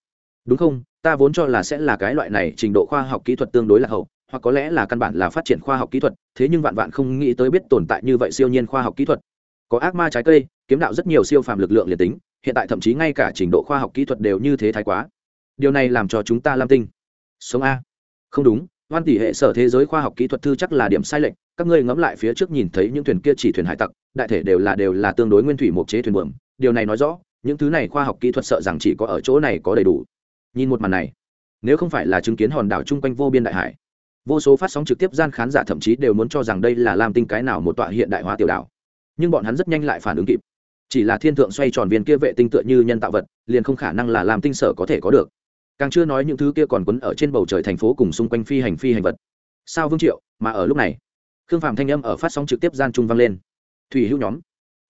Đúng không? Ta vốn cho là sẽ là cái loại này trình độ khoa học kỹ thuật tương đối là hậu, hoặc có lẽ là căn bản là phát triển khoa học kỹ thuật, thế nhưng vạn vạn không nghĩ tới biết tồn tại như vậy siêu nhiên khoa học kỹ thuật. Có ác ma trái cây, kiếm đạo rất nhiều siêu phàm lực lượng liền tính, hiện tại thậm chí ngay cả trình độ khoa học kỹ thuật đều như thế thái quá. Điều này làm cho chúng ta lam tinh. Sống a không đúng, hoan tỷ hệ sở thế giới khoa học kỹ thuật thư chắc là điểm sai lệch, các ngươi ngẫm lại phía trước nhìn thấy những thuyền kia chỉ thuyền hải tặc, đại thể đều là đều là tương đối nguyên thủy mộc chế thuyền buồm, điều này nói rõ, những thứ này khoa học kỹ thuật sợ rằng chỉ có ở chỗ này có đầy đủ. Nhìn một màn này, nếu không phải là chứng kiến hòn đảo chung quanh vô biên đại hải, vô số phát sóng trực tiếp gian khán giả thậm chí đều muốn cho rằng đây là lam tinh cái nào một tọa hiện đại hóa tiểu đảo. Nhưng bọn hắn rất nhanh lại phản ứng kịp. Chỉ là thiên thượng xoay tròn viên kia vệ tinh tựa như nhân tạo vật, liền không khả năng là làm tinh sở có thể có được càng chưa nói những thứ kia còn quấn ở trên bầu trời thành phố cùng xung quanh phi hành phi hành vật. Sao vương triệu, mà ở lúc này, khương phạm thanh âm ở phát sóng trực tiếp gian trung vang lên. Thủy hữu nhóm,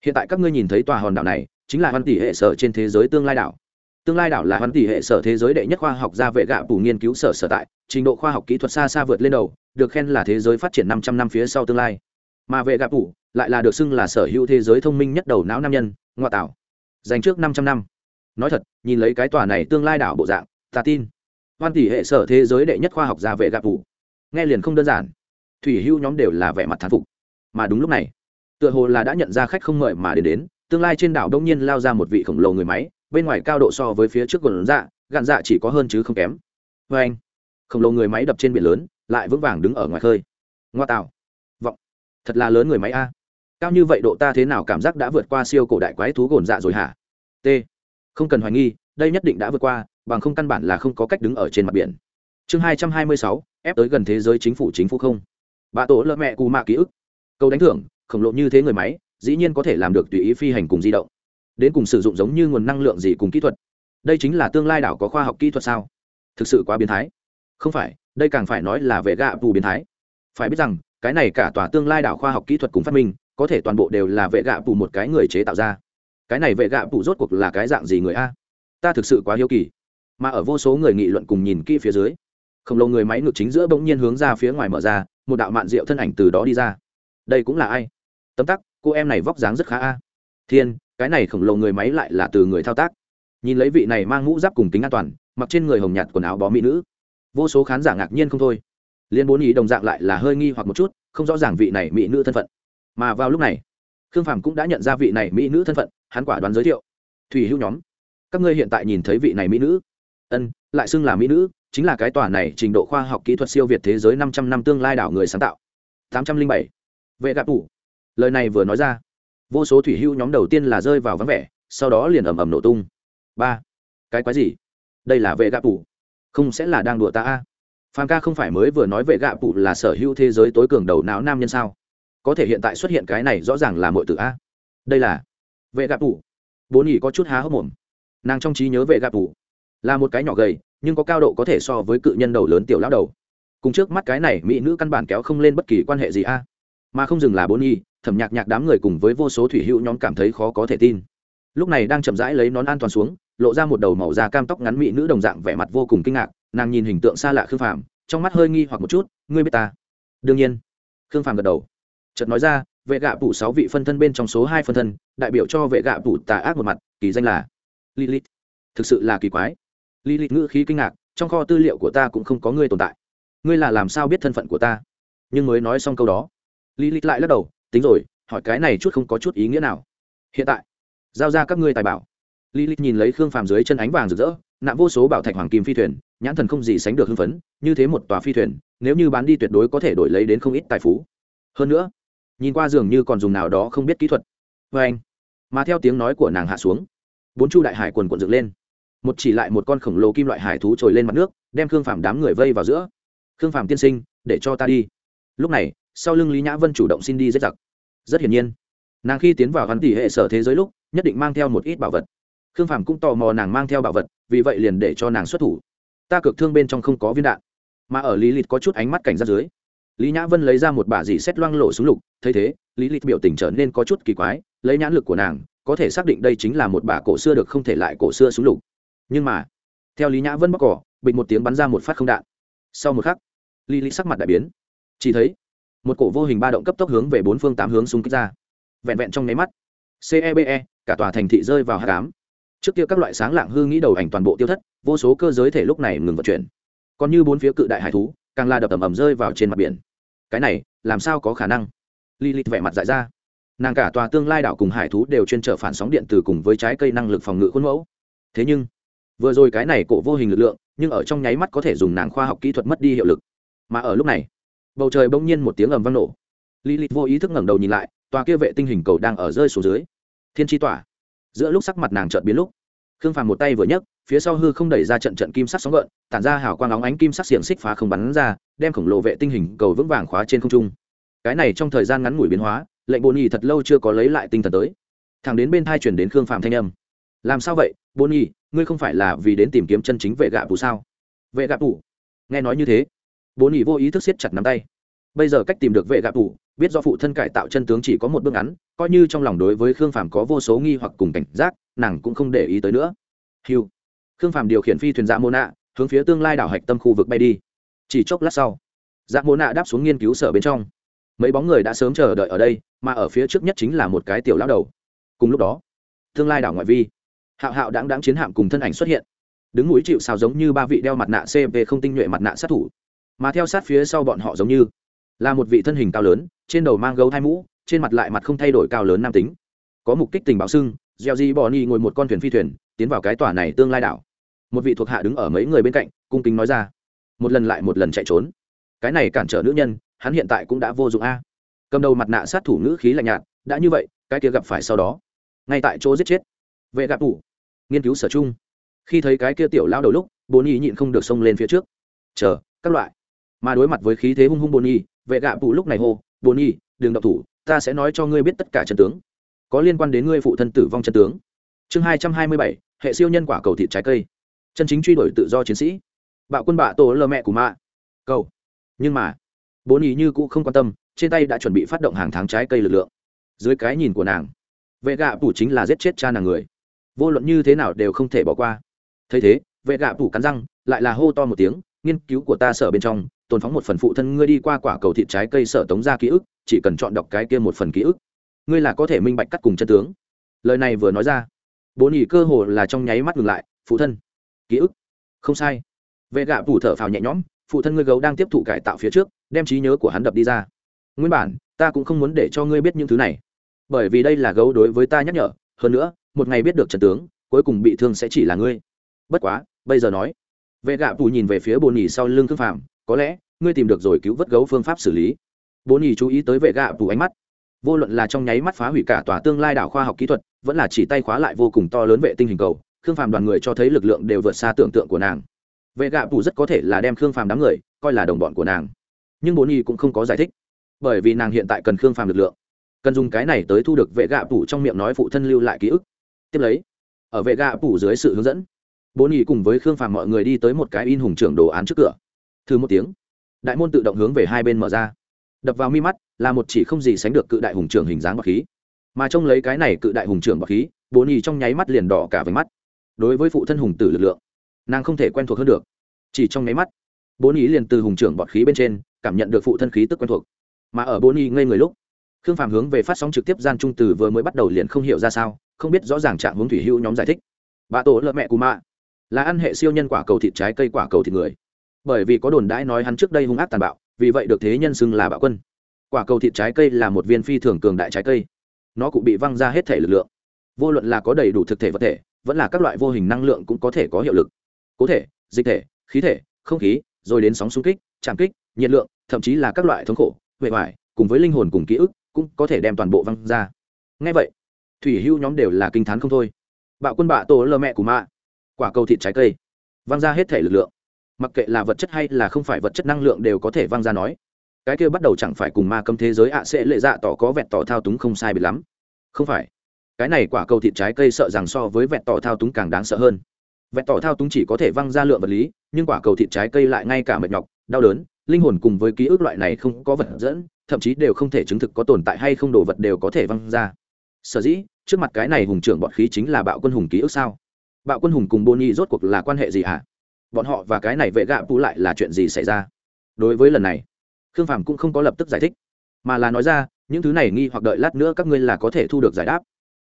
hiện tại các ngươi nhìn thấy tòa hòn đảo này, chính là hoan tỷ hệ sở trên thế giới tương lai đảo. Tương lai đảo là hoan tỷ hệ sở thế giới đệ nhất khoa học gia vệ gạ phủ nghiên cứu sở sở tại, trình độ khoa học kỹ thuật xa xa vượt lên đầu, được khen là thế giới phát triển năm trăm năm phía sau tương lai. Mà vệ gạ phủ lại là được xưng là sở hữu thế giới thông minh nhất đầu não nam nhân, ngoại tảo. Dành trước năm trăm năm. Nói thật, nhìn lấy cái tòa này tương lai đảo bộ dạng ta tin. Hoan tỷ hệ sở thế giới đệ nhất khoa học gia vệ gạp vụ nghe liền không đơn giản. Thủy hưu nhóm đều là vẻ mặt thán phục. Mà đúng lúc này, tựa hồ là đã nhận ra khách không mời mà đến đến, tương lai trên đảo đông nhiên lao ra một vị khổng lồ người máy, bên ngoài cao độ so với phía trước quần dạ gạn dạ chỉ có hơn chứ không kém. Vê anh. Khổng lồ người máy đập trên biển lớn, lại vững vàng đứng ở ngoài khơi. Ngoa tạo. Vọng. Thật là lớn người máy a. Cao như vậy độ ta thế nào cảm giác đã vượt qua siêu cổ đại quái thú gồn dạ rồi hả? T. Không cần hoài nghi, đây nhất định đã vượt qua bằng không căn bản là không có cách đứng ở trên mặt biển. Chương hai trăm hai mươi sáu, ép tới gần thế giới chính phủ chính phủ không. Bà tổ lợ mẹ cù mạ ký ức. Câu đánh thưởng, khổng lồ như thế người máy, dĩ nhiên có thể làm được tùy ý phi hành cùng di động. Đến cùng sử dụng giống như nguồn năng lượng gì cùng kỹ thuật? Đây chính là tương lai đảo có khoa học kỹ thuật sao? Thực sự quá biến thái. Không phải, đây càng phải nói là vệ gạ bù biến thái. Phải biết rằng, cái này cả tòa tương lai đảo khoa học kỹ thuật cùng phát minh, có thể toàn bộ đều là vệ gạ bù một cái người chế tạo ra. Cái này vệ gạ bù rốt cuộc là cái dạng gì người a? Ta thực sự quá hiếu kỳ mà ở vô số người nghị luận cùng nhìn kỹ phía dưới, khổng lồ người máy ngược chính giữa bỗng nhiên hướng ra phía ngoài mở ra, một đạo mạn rượu thân ảnh từ đó đi ra. Đây cũng là ai? Tấm tắc, cô em này vóc dáng rất khá a. Thiên, cái này khổng lồ người máy lại là từ người thao tác. Nhìn lấy vị này mang mũ giáp cùng tính an toàn, mặc trên người hồng nhạt quần áo bó mỹ nữ. Vô số khán giả ngạc nhiên không thôi. Liên bốn ý đồng dạng lại là hơi nghi hoặc một chút, không rõ ràng vị này mỹ nữ thân phận. Mà vào lúc này, khương phàm cũng đã nhận ra vị này mỹ nữ thân phận, hắn quả đoán giới thiệu. Thủy hữu nhóm, các ngươi hiện tại nhìn thấy vị này mỹ nữ ân, lại xưng là mỹ nữ, chính là cái tòa này trình độ khoa học kỹ thuật siêu việt thế giới năm trăm năm tương lai đảo người sáng tạo. Tám trăm linh bảy. Vệ gạp tủ. Lời này vừa nói ra, vô số thủy hưu nhóm đầu tiên là rơi vào vắng vẻ, sau đó liền ầm ầm nổ tung. Ba. Cái quái gì? Đây là vệ gạp tủ. Không sẽ là đang đùa ta a. Phan ca không phải mới vừa nói vệ gạp tủ là sở hữu thế giới tối cường đầu não nam nhân sao? Có thể hiện tại xuất hiện cái này rõ ràng là mọi từ a. Đây là vệ gạp tủ. Bốn ỉ có chút há hốc mồm. Nàng trong trí nhớ vệ gạp tủ là một cái nhỏ gầy nhưng có cao độ có thể so với cự nhân đầu lớn tiểu lão đầu. Cùng trước mắt cái này mỹ nữ căn bản kéo không lên bất kỳ quan hệ gì a. Mà không dừng là bốn y, thẩm nhạc nhạc đám người cùng với vô số thủy hữu nhóm cảm thấy khó có thể tin. Lúc này đang chậm rãi lấy nón an toàn xuống lộ ra một đầu màu da cam tóc ngắn mỹ nữ đồng dạng vẻ mặt vô cùng kinh ngạc nàng nhìn hình tượng xa lạ khương phàm trong mắt hơi nghi hoặc một chút ngươi biết ta? Đương nhiên. Khương phàm gật đầu. Chợt nói ra vệ gạ phủ sáu vị phân thân bên trong số hai phân thân đại biểu cho vệ gạ phủ tà ác một mặt kỳ danh là lilith. Thực sự là kỳ quái lilith ngữ khí kinh ngạc, trong kho tư liệu của ta cũng không có ngươi tồn tại. Ngươi là làm sao biết thân phận của ta? Nhưng mới nói xong câu đó lilith lại lắc đầu, tính rồi, hỏi cái này chút không có chút ý nghĩa nào. Hiện tại, giao ra các ngươi tài bảo. Lilith nhìn lấy khương phàm dưới chân ánh vàng rực rỡ nạm vô số bảo thạch hoàng kim phi thuyền, nhãn thần không gì sánh được hưng phấn, như thế một tòa phi thuyền, nếu như bán đi tuyệt đối có thể đổi lấy đến không ít tài phú. Hơn nữa, nhìn qua dường như còn dùng nào đó không biết kỹ thuật. Vê anh, mà theo tiếng nói của nàng hạ xuống, bốn chu đại hải quần quần dựng lên một chỉ lại một con khổng lồ kim loại hải thú trồi lên mặt nước, đem khương phàm đám người vây vào giữa. Khương phàm tiên sinh, để cho ta đi. Lúc này, sau lưng lý nhã vân chủ động xin đi dễ giặc. Rất hiển nhiên, nàng khi tiến vào hắn tỷ hệ sở thế giới lúc, nhất định mang theo một ít bảo vật. Khương phàm cũng tò mò nàng mang theo bảo vật, vì vậy liền để cho nàng xuất thủ. Ta cực thương bên trong không có viên đạn, mà ở lý lịch có chút ánh mắt cảnh ra dưới. Lý nhã vân lấy ra một bả dì xét loang lộ súng lục, thấy thế, lý lịch biểu tình trở nên có chút kỳ quái, lấy nhãn lực của nàng, có thể xác định đây chính là một bả cổ xưa được không thể lại cổ xưa súng lục nhưng mà theo lý nhã vân bóc cỏ bịch một tiếng bắn ra một phát không đạn. Sau một khắc lý ly sắc mặt đại biến. Chỉ thấy một cổ vô hình ba động cấp tốc hướng về bốn phương tám hướng xung kích ra. Vẹn vẹn trong nháy mắt cebe e, cả tòa thành thị rơi vào hạ cám trước kia các loại sáng lạng hư nghĩ đầu ảnh toàn bộ tiêu thất vô số cơ giới thể lúc này ngừng vận chuyển. Còn như bốn phía cự đại hải thú càng là đập ầm ầm rơi vào trên mặt biển. Cái này làm sao có khả năng? Li lít vẻ mặt dại ra. Nàng cả tòa tương lai đảo cùng hải thú đều chuyên trở phản sóng điện từ cùng với trái cây năng lực phòng ngự khuôn mẫu. Thế nhưng vừa rồi cái này cổ vô hình lực lượng, nhưng ở trong nháy mắt có thể dùng nàng khoa học kỹ thuật mất đi hiệu lực. Mà ở lúc này, bầu trời bỗng nhiên một tiếng ầm vang nổ. Lý lít vô ý thức ngẩng đầu nhìn lại, tòa kia vệ tinh hình cầu đang ở rơi xuống dưới. Thiên tri tỏa. Giữa lúc sắc mặt nàng trợn biến lúc, khương phàm một tay vừa nhấc, phía sau hư không đẩy ra trận trận kim sắc sóng gợn, tản ra hào quang óng ánh kim sắc xiềng xích phá không bắn ra, đem khổng lồ vệ tinh hình cầu vững vàng khóa trên không trung. Cái này trong thời gian ngắn ngủi biến hóa, lệnh bồn nhì thật lâu chưa có lấy lại tinh thần tới. Thẳng đến bên thai chuyển đến khương phàm thanh âm. Làm sao vậy bồn nhì ngươi không phải là vì đến tìm kiếm chân chính vệ gạ phủ sao? Vệ gạ phủ nghe nói như thế. Bố nhị vô ý thức siết chặt nắm tay. Bây giờ cách tìm được vệ gạ phủ biết do phụ thân cải tạo chân tướng chỉ có một bước ngắn, coi như trong lòng đối với khương phàm có vô số nghi hoặc cùng cảnh giác, nàng cũng không để ý tới nữa. Hiu khương phàm điều khiển phi thuyền dạ mô nạ, hướng phía tương lai đảo hạch tâm khu vực bay đi. Chỉ chốc lát sau dạ mô nạ đáp xuống nghiên cứu sở bên trong. Mấy bóng người đã sớm chờ đợi ở đây, mà ở phía trước nhất chính là một cái tiểu lão đầu. Cùng lúc đó, tương lai đảo ngoại vi hạo hạo đáng đáng chiến hạm cùng thân ảnh xuất hiện. Đứng núi chịu xào giống như ba vị đeo mặt nạ cv không tinh nhuệ mặt nạ sát thủ. Mà theo sát phía sau bọn họ giống như là một vị thân hình cao lớn, trên đầu mang gấu hai mũ, trên mặt lại mặt không thay đổi cao lớn nam tính. Có mục kích tình báo sưng gieo di bò ni ngồi một con thuyền phi thuyền, tiến vào cái tòa này tương lai đảo. Một vị thuộc hạ đứng ở mấy người bên cạnh, cung kính nói ra. Một lần lại một lần chạy trốn. Cái này cản trở nữ nhân, hắn hiện tại cũng đã vô dụng a. Cầm đầu mặt nạ sát thủ nữ khí lạnh nhạt, đã như vậy, cái kia gặp phải sau đó. Ngay tại chỗ giết chết vệ gạp thủ nghiên cứu sở chung. Khi thấy cái kia tiểu lao đầu lúc bồn nhi nhịn không được xông lên phía trước. Chờ, các loại. Mà đối mặt với khí thế hung hung bồn nhi, vệ gạp phụ lúc này hô bồn nhi, đừng đọc thủ, ta sẽ nói cho ngươi biết tất cả chân tướng. Có liên quan đến ngươi phụ thân tử vong chân tướng. Chương hai trăm hai mươi bảy, hệ siêu nhân quả cầu thịt trái cây. Chân chính truy đuổi tự do chiến sĩ. Bạo quân bạ tổ lơ mẹ của mạ. Cầu. Nhưng mà bốn ý như cũ không quan tâm, trên tay đã chuẩn bị phát động hàng tháng trái cây lực lượng. Dưới cái nhìn của nàng, vệ gạ phủ chính là giết chết cha nàng người vô luận như thế nào đều không thể bỏ qua. Thấy thế, vệ gạ phủ cắn răng, lại là hô to một tiếng, nghiên cứu của ta sở bên trong, tồn phóng một phần phụ thân ngươi đi qua quả cầu thịt trái cây sở tống ra ký ức, chỉ cần chọn đọc cái kia một phần ký ức, ngươi là có thể minh bạch cắt cùng chân tướng. Lời này vừa nói ra bố nhị cơ hồ là trong nháy mắt ngừng lại, phụ thân, ký ức? Không sai. Vệ gạ phủ thở phào nhẹ nhõm, phụ thân ngươi gấu đang tiếp thụ cải tạo phía trước, đem trí nhớ của hắn đập đi ra. Nguyên bản, ta cũng không muốn để cho ngươi biết những thứ này, bởi vì đây là gấu đối với ta nhắc nhở, hơn nữa một ngày biết được trần tướng, cuối cùng bị thương sẽ chỉ là ngươi. Bất quá, bây giờ nói. Vệ gạ phủ nhìn về phía bồn nhì sau lưng thương phạm có lẽ, ngươi tìm được rồi cứu vớt gấu phương pháp xử lý. Bồn nhì chú ý tới vệ gạ phủ ánh mắt. Vô luận là trong nháy mắt phá hủy cả tòa tương lai đảo khoa học kỹ thuật, vẫn là chỉ tay khóa lại vô cùng to lớn vệ tinh hình cầu, khương phàm đoàn người cho thấy lực lượng đều vượt xa tưởng tượng của nàng. Vệ gạ phủ rất có thể là đem khương phàm đám người, coi là đồng bọn của nàng. Nhưng bồn nhì cũng không có giải thích, bởi vì nàng hiện tại cần khương phàm lực lượng. Cần dùng cái này tới thu được vệ gạ phủ trong miệng nói phụ thân lưu lại ký ức tiếp lấy. Ở vệ gạ phủ dưới sự hướng dẫn, bố nhị cùng với khương phàm mọi người đi tới một cái in hùng trưởng đồ án trước cửa. Thứ một tiếng, đại môn tự động hướng về hai bên mở ra. Đập vào mi mắt là một chỉ không gì sánh được cự đại hùng trưởng hình dáng bọc khí. Mà trông lấy cái này cự đại hùng trưởng bọc khí, bố nhị trong nháy mắt liền đỏ cả về mắt. Đối với phụ thân hùng tử lực lượng, nàng không thể quen thuộc hơn được. Chỉ trong nháy mắt, bố nhị liền từ hùng trưởng bọt khí bên trên cảm nhận được phụ thân khí tức quen thuộc. Mà ở bố nhị ngây người lúc, khương phàm hướng về phát sóng trực tiếp gian trung từ vừa mới bắt đầu liền không hiểu ra sao không biết rõ ràng trạng hướng thủy hữu nhóm giải thích. Bà tổ lợ mẹ cù mạ. Là ăn hệ siêu nhân quả cầu thịt trái cây quả cầu thịt người. Bởi vì có đồn đãi nói hắn trước đây hung ác tàn bạo, vì vậy được thế nhân xưng là bạo quân. Quả cầu thịt trái cây là một viên phi thường cường đại trái cây. Nó cũng bị văng ra hết thể lực lượng. Vô luận là có đầy đủ thực thể vật thể, vẫn là các loại vô hình năng lượng cũng có thể có hiệu lực. Cố thể, dịch thể, khí thể, không khí, rồi đến sóng xung kích trảm kích, nhiệt lượng, thậm chí là các loại thống khổ, huệ hoại cùng với linh hồn cùng ký ức, cũng có thể đem toàn bộ văng ra. Ngay vậy thủy hưu nhóm đều là kinh t h á n không thôi. Bạo quân bạ tổ lơ mẹ của mạ. Quả cầu thịt trái cây. Văng ra hết thể lực lượng. Mặc kệ là vật chất hay là không phải vật chất năng lượng đều có thể văng ra nói. Cái kia bắt đầu chẳng phải cùng ma cấm thế giới ạ sẽ lệ dạ tỏ có vẹn tỏ thao túng không sai bị lắm. Không phải. Cái này quả cầu thịt trái cây sợ rằng so với vẹn tỏ thao túng càng đáng sợ hơn. Vẹn tỏ thao túng chỉ có thể văng ra lượng vật lý, nhưng quả cầu thịt trái cây lại ngay cả mệt nhọc, đau đớn, linh hồn cùng với ký ức loại này không có vật dẫn, thậm chí đều không thể chứng thực có tồn tại hay không đồ vật đều có thể văng ra. Sở dĩ trước mặt cái này hùng trưởng bọn khí chính là bạo quân hùng ký ức sao? Bạo quân hùng cùng boni nhi rốt cuộc là quan hệ gì hả? Bọn họ và cái này vệ gạ pu lại là chuyện gì xảy ra? Đối với lần này, khương phàm cũng không có lập tức giải thích, mà là nói ra, những thứ này nghi hoặc đợi lát nữa các ngươi là có thể thu được giải đáp.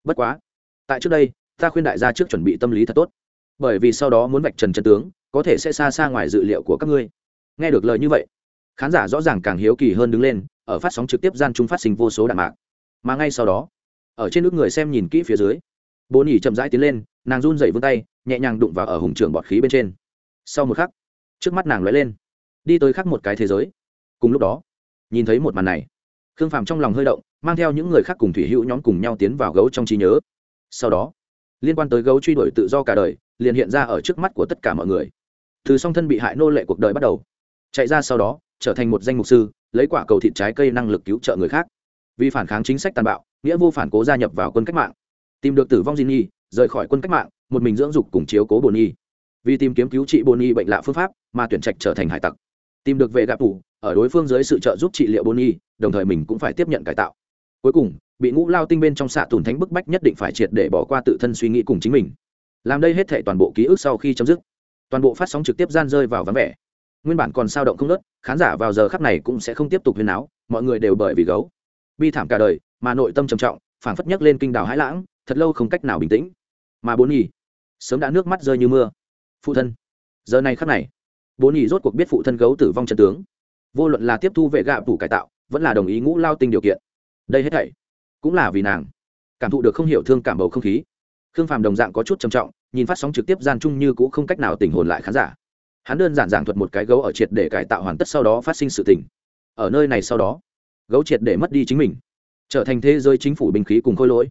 Bất quá, tại trước đây, ta khuyên đại gia trước chuẩn bị tâm lý thật tốt, bởi vì sau đó muốn vạch trần chân tướng, có thể sẽ xa xa ngoài dự liệu của các ngươi. Nghe được lời như vậy, khán giả rõ ràng càng hiếu kỳ hơn đứng lên, ở phát sóng trực tiếp gian trung phát sinh vô số đạn mạc. Mà ngay sau đó ở trên nước người xem nhìn kỹ phía dưới. Bố nhỉ chậm rãi tiến lên, nàng run dậy vươn tay, nhẹ nhàng đụng vào ở hùng trường bọt khí bên trên. Sau một khắc, trước mắt nàng lóe lên, đi tới khắc một cái thế giới. Cùng lúc đó, nhìn thấy một màn này, khương phàm trong lòng hơi động, mang theo những người khác cùng thủy hữu nhóm cùng nhau tiến vào gấu trong trí nhớ. Sau đó, liên quan tới gấu truy đuổi tự do cả đời, liền hiện ra ở trước mắt của tất cả mọi người. Từ song thân bị hại nô lệ cuộc đời bắt đầu, chạy ra sau đó, trở thành một danh mục sư, lấy quả cầu thịt trái cây năng lực cứu trợ người khác. Vì phản kháng chính sách tàn bạo nghĩa vô phản cố gia nhập vào quân cách mạng. Tìm được tử vong di nhi, rời khỏi quân cách mạng, một mình dưỡng dục cùng chiếu cố bồn nhi. Vì tìm kiếm cứu trị bồn nhi bệnh lạ phương pháp mà tuyển trạch trở thành hải tặc. Tìm được vệ gạp tù ở đối phương dưới sự trợ giúp trị liệu bồn nhi, đồng thời mình cũng phải tiếp nhận cải tạo. Cuối cùng, bị ngũ lao tinh bên trong xạ tùn thánh bức bách nhất định phải triệt để bỏ qua tự thân suy nghĩ cùng chính mình. Làm đây hết thể toàn bộ ký ức sau khi chấm dứt, toàn bộ phát sóng trực tiếp gian rơi vào vắng vẻ. Nguyên bản còn sao động không nớt khán giả vào giờ khắc này cũng sẽ không tiếp tục huyên áo mọi người đều bởi vì gấu. Bi thảm cả đời mà nội tâm trầm trọng, phảng phất nhấc lên kinh đảo hãi lãng, thật lâu không cách nào bình tĩnh. Mà bốn nhì, sớm đã nước mắt rơi như mưa. Phụ thân, giờ này khắc này, bốn nhì rốt cuộc biết phụ thân gấu tử vong chân tướng. Vô luận là tiếp thu vệ gạ tủ cải tạo, vẫn là đồng ý ngũ lao tinh điều kiện. Đây hết thảy, cũng là vì nàng, cảm thụ được không hiểu thương cảm bầu không khí. Khương phàm đồng dạng có chút trầm trọng, nhìn phát sóng trực tiếp gian chung như cũng không cách nào tình hồn lại khán giả. Hắn đơn giản giảng thuật một cái gấu ở triệt để cải tạo hoàn tất sau đó phát sinh sự tình. Ở nơi này sau đó, gấu triệt để mất đi chính mình trở thành thế giới chính phủ binh khí cùng khôi lỗi,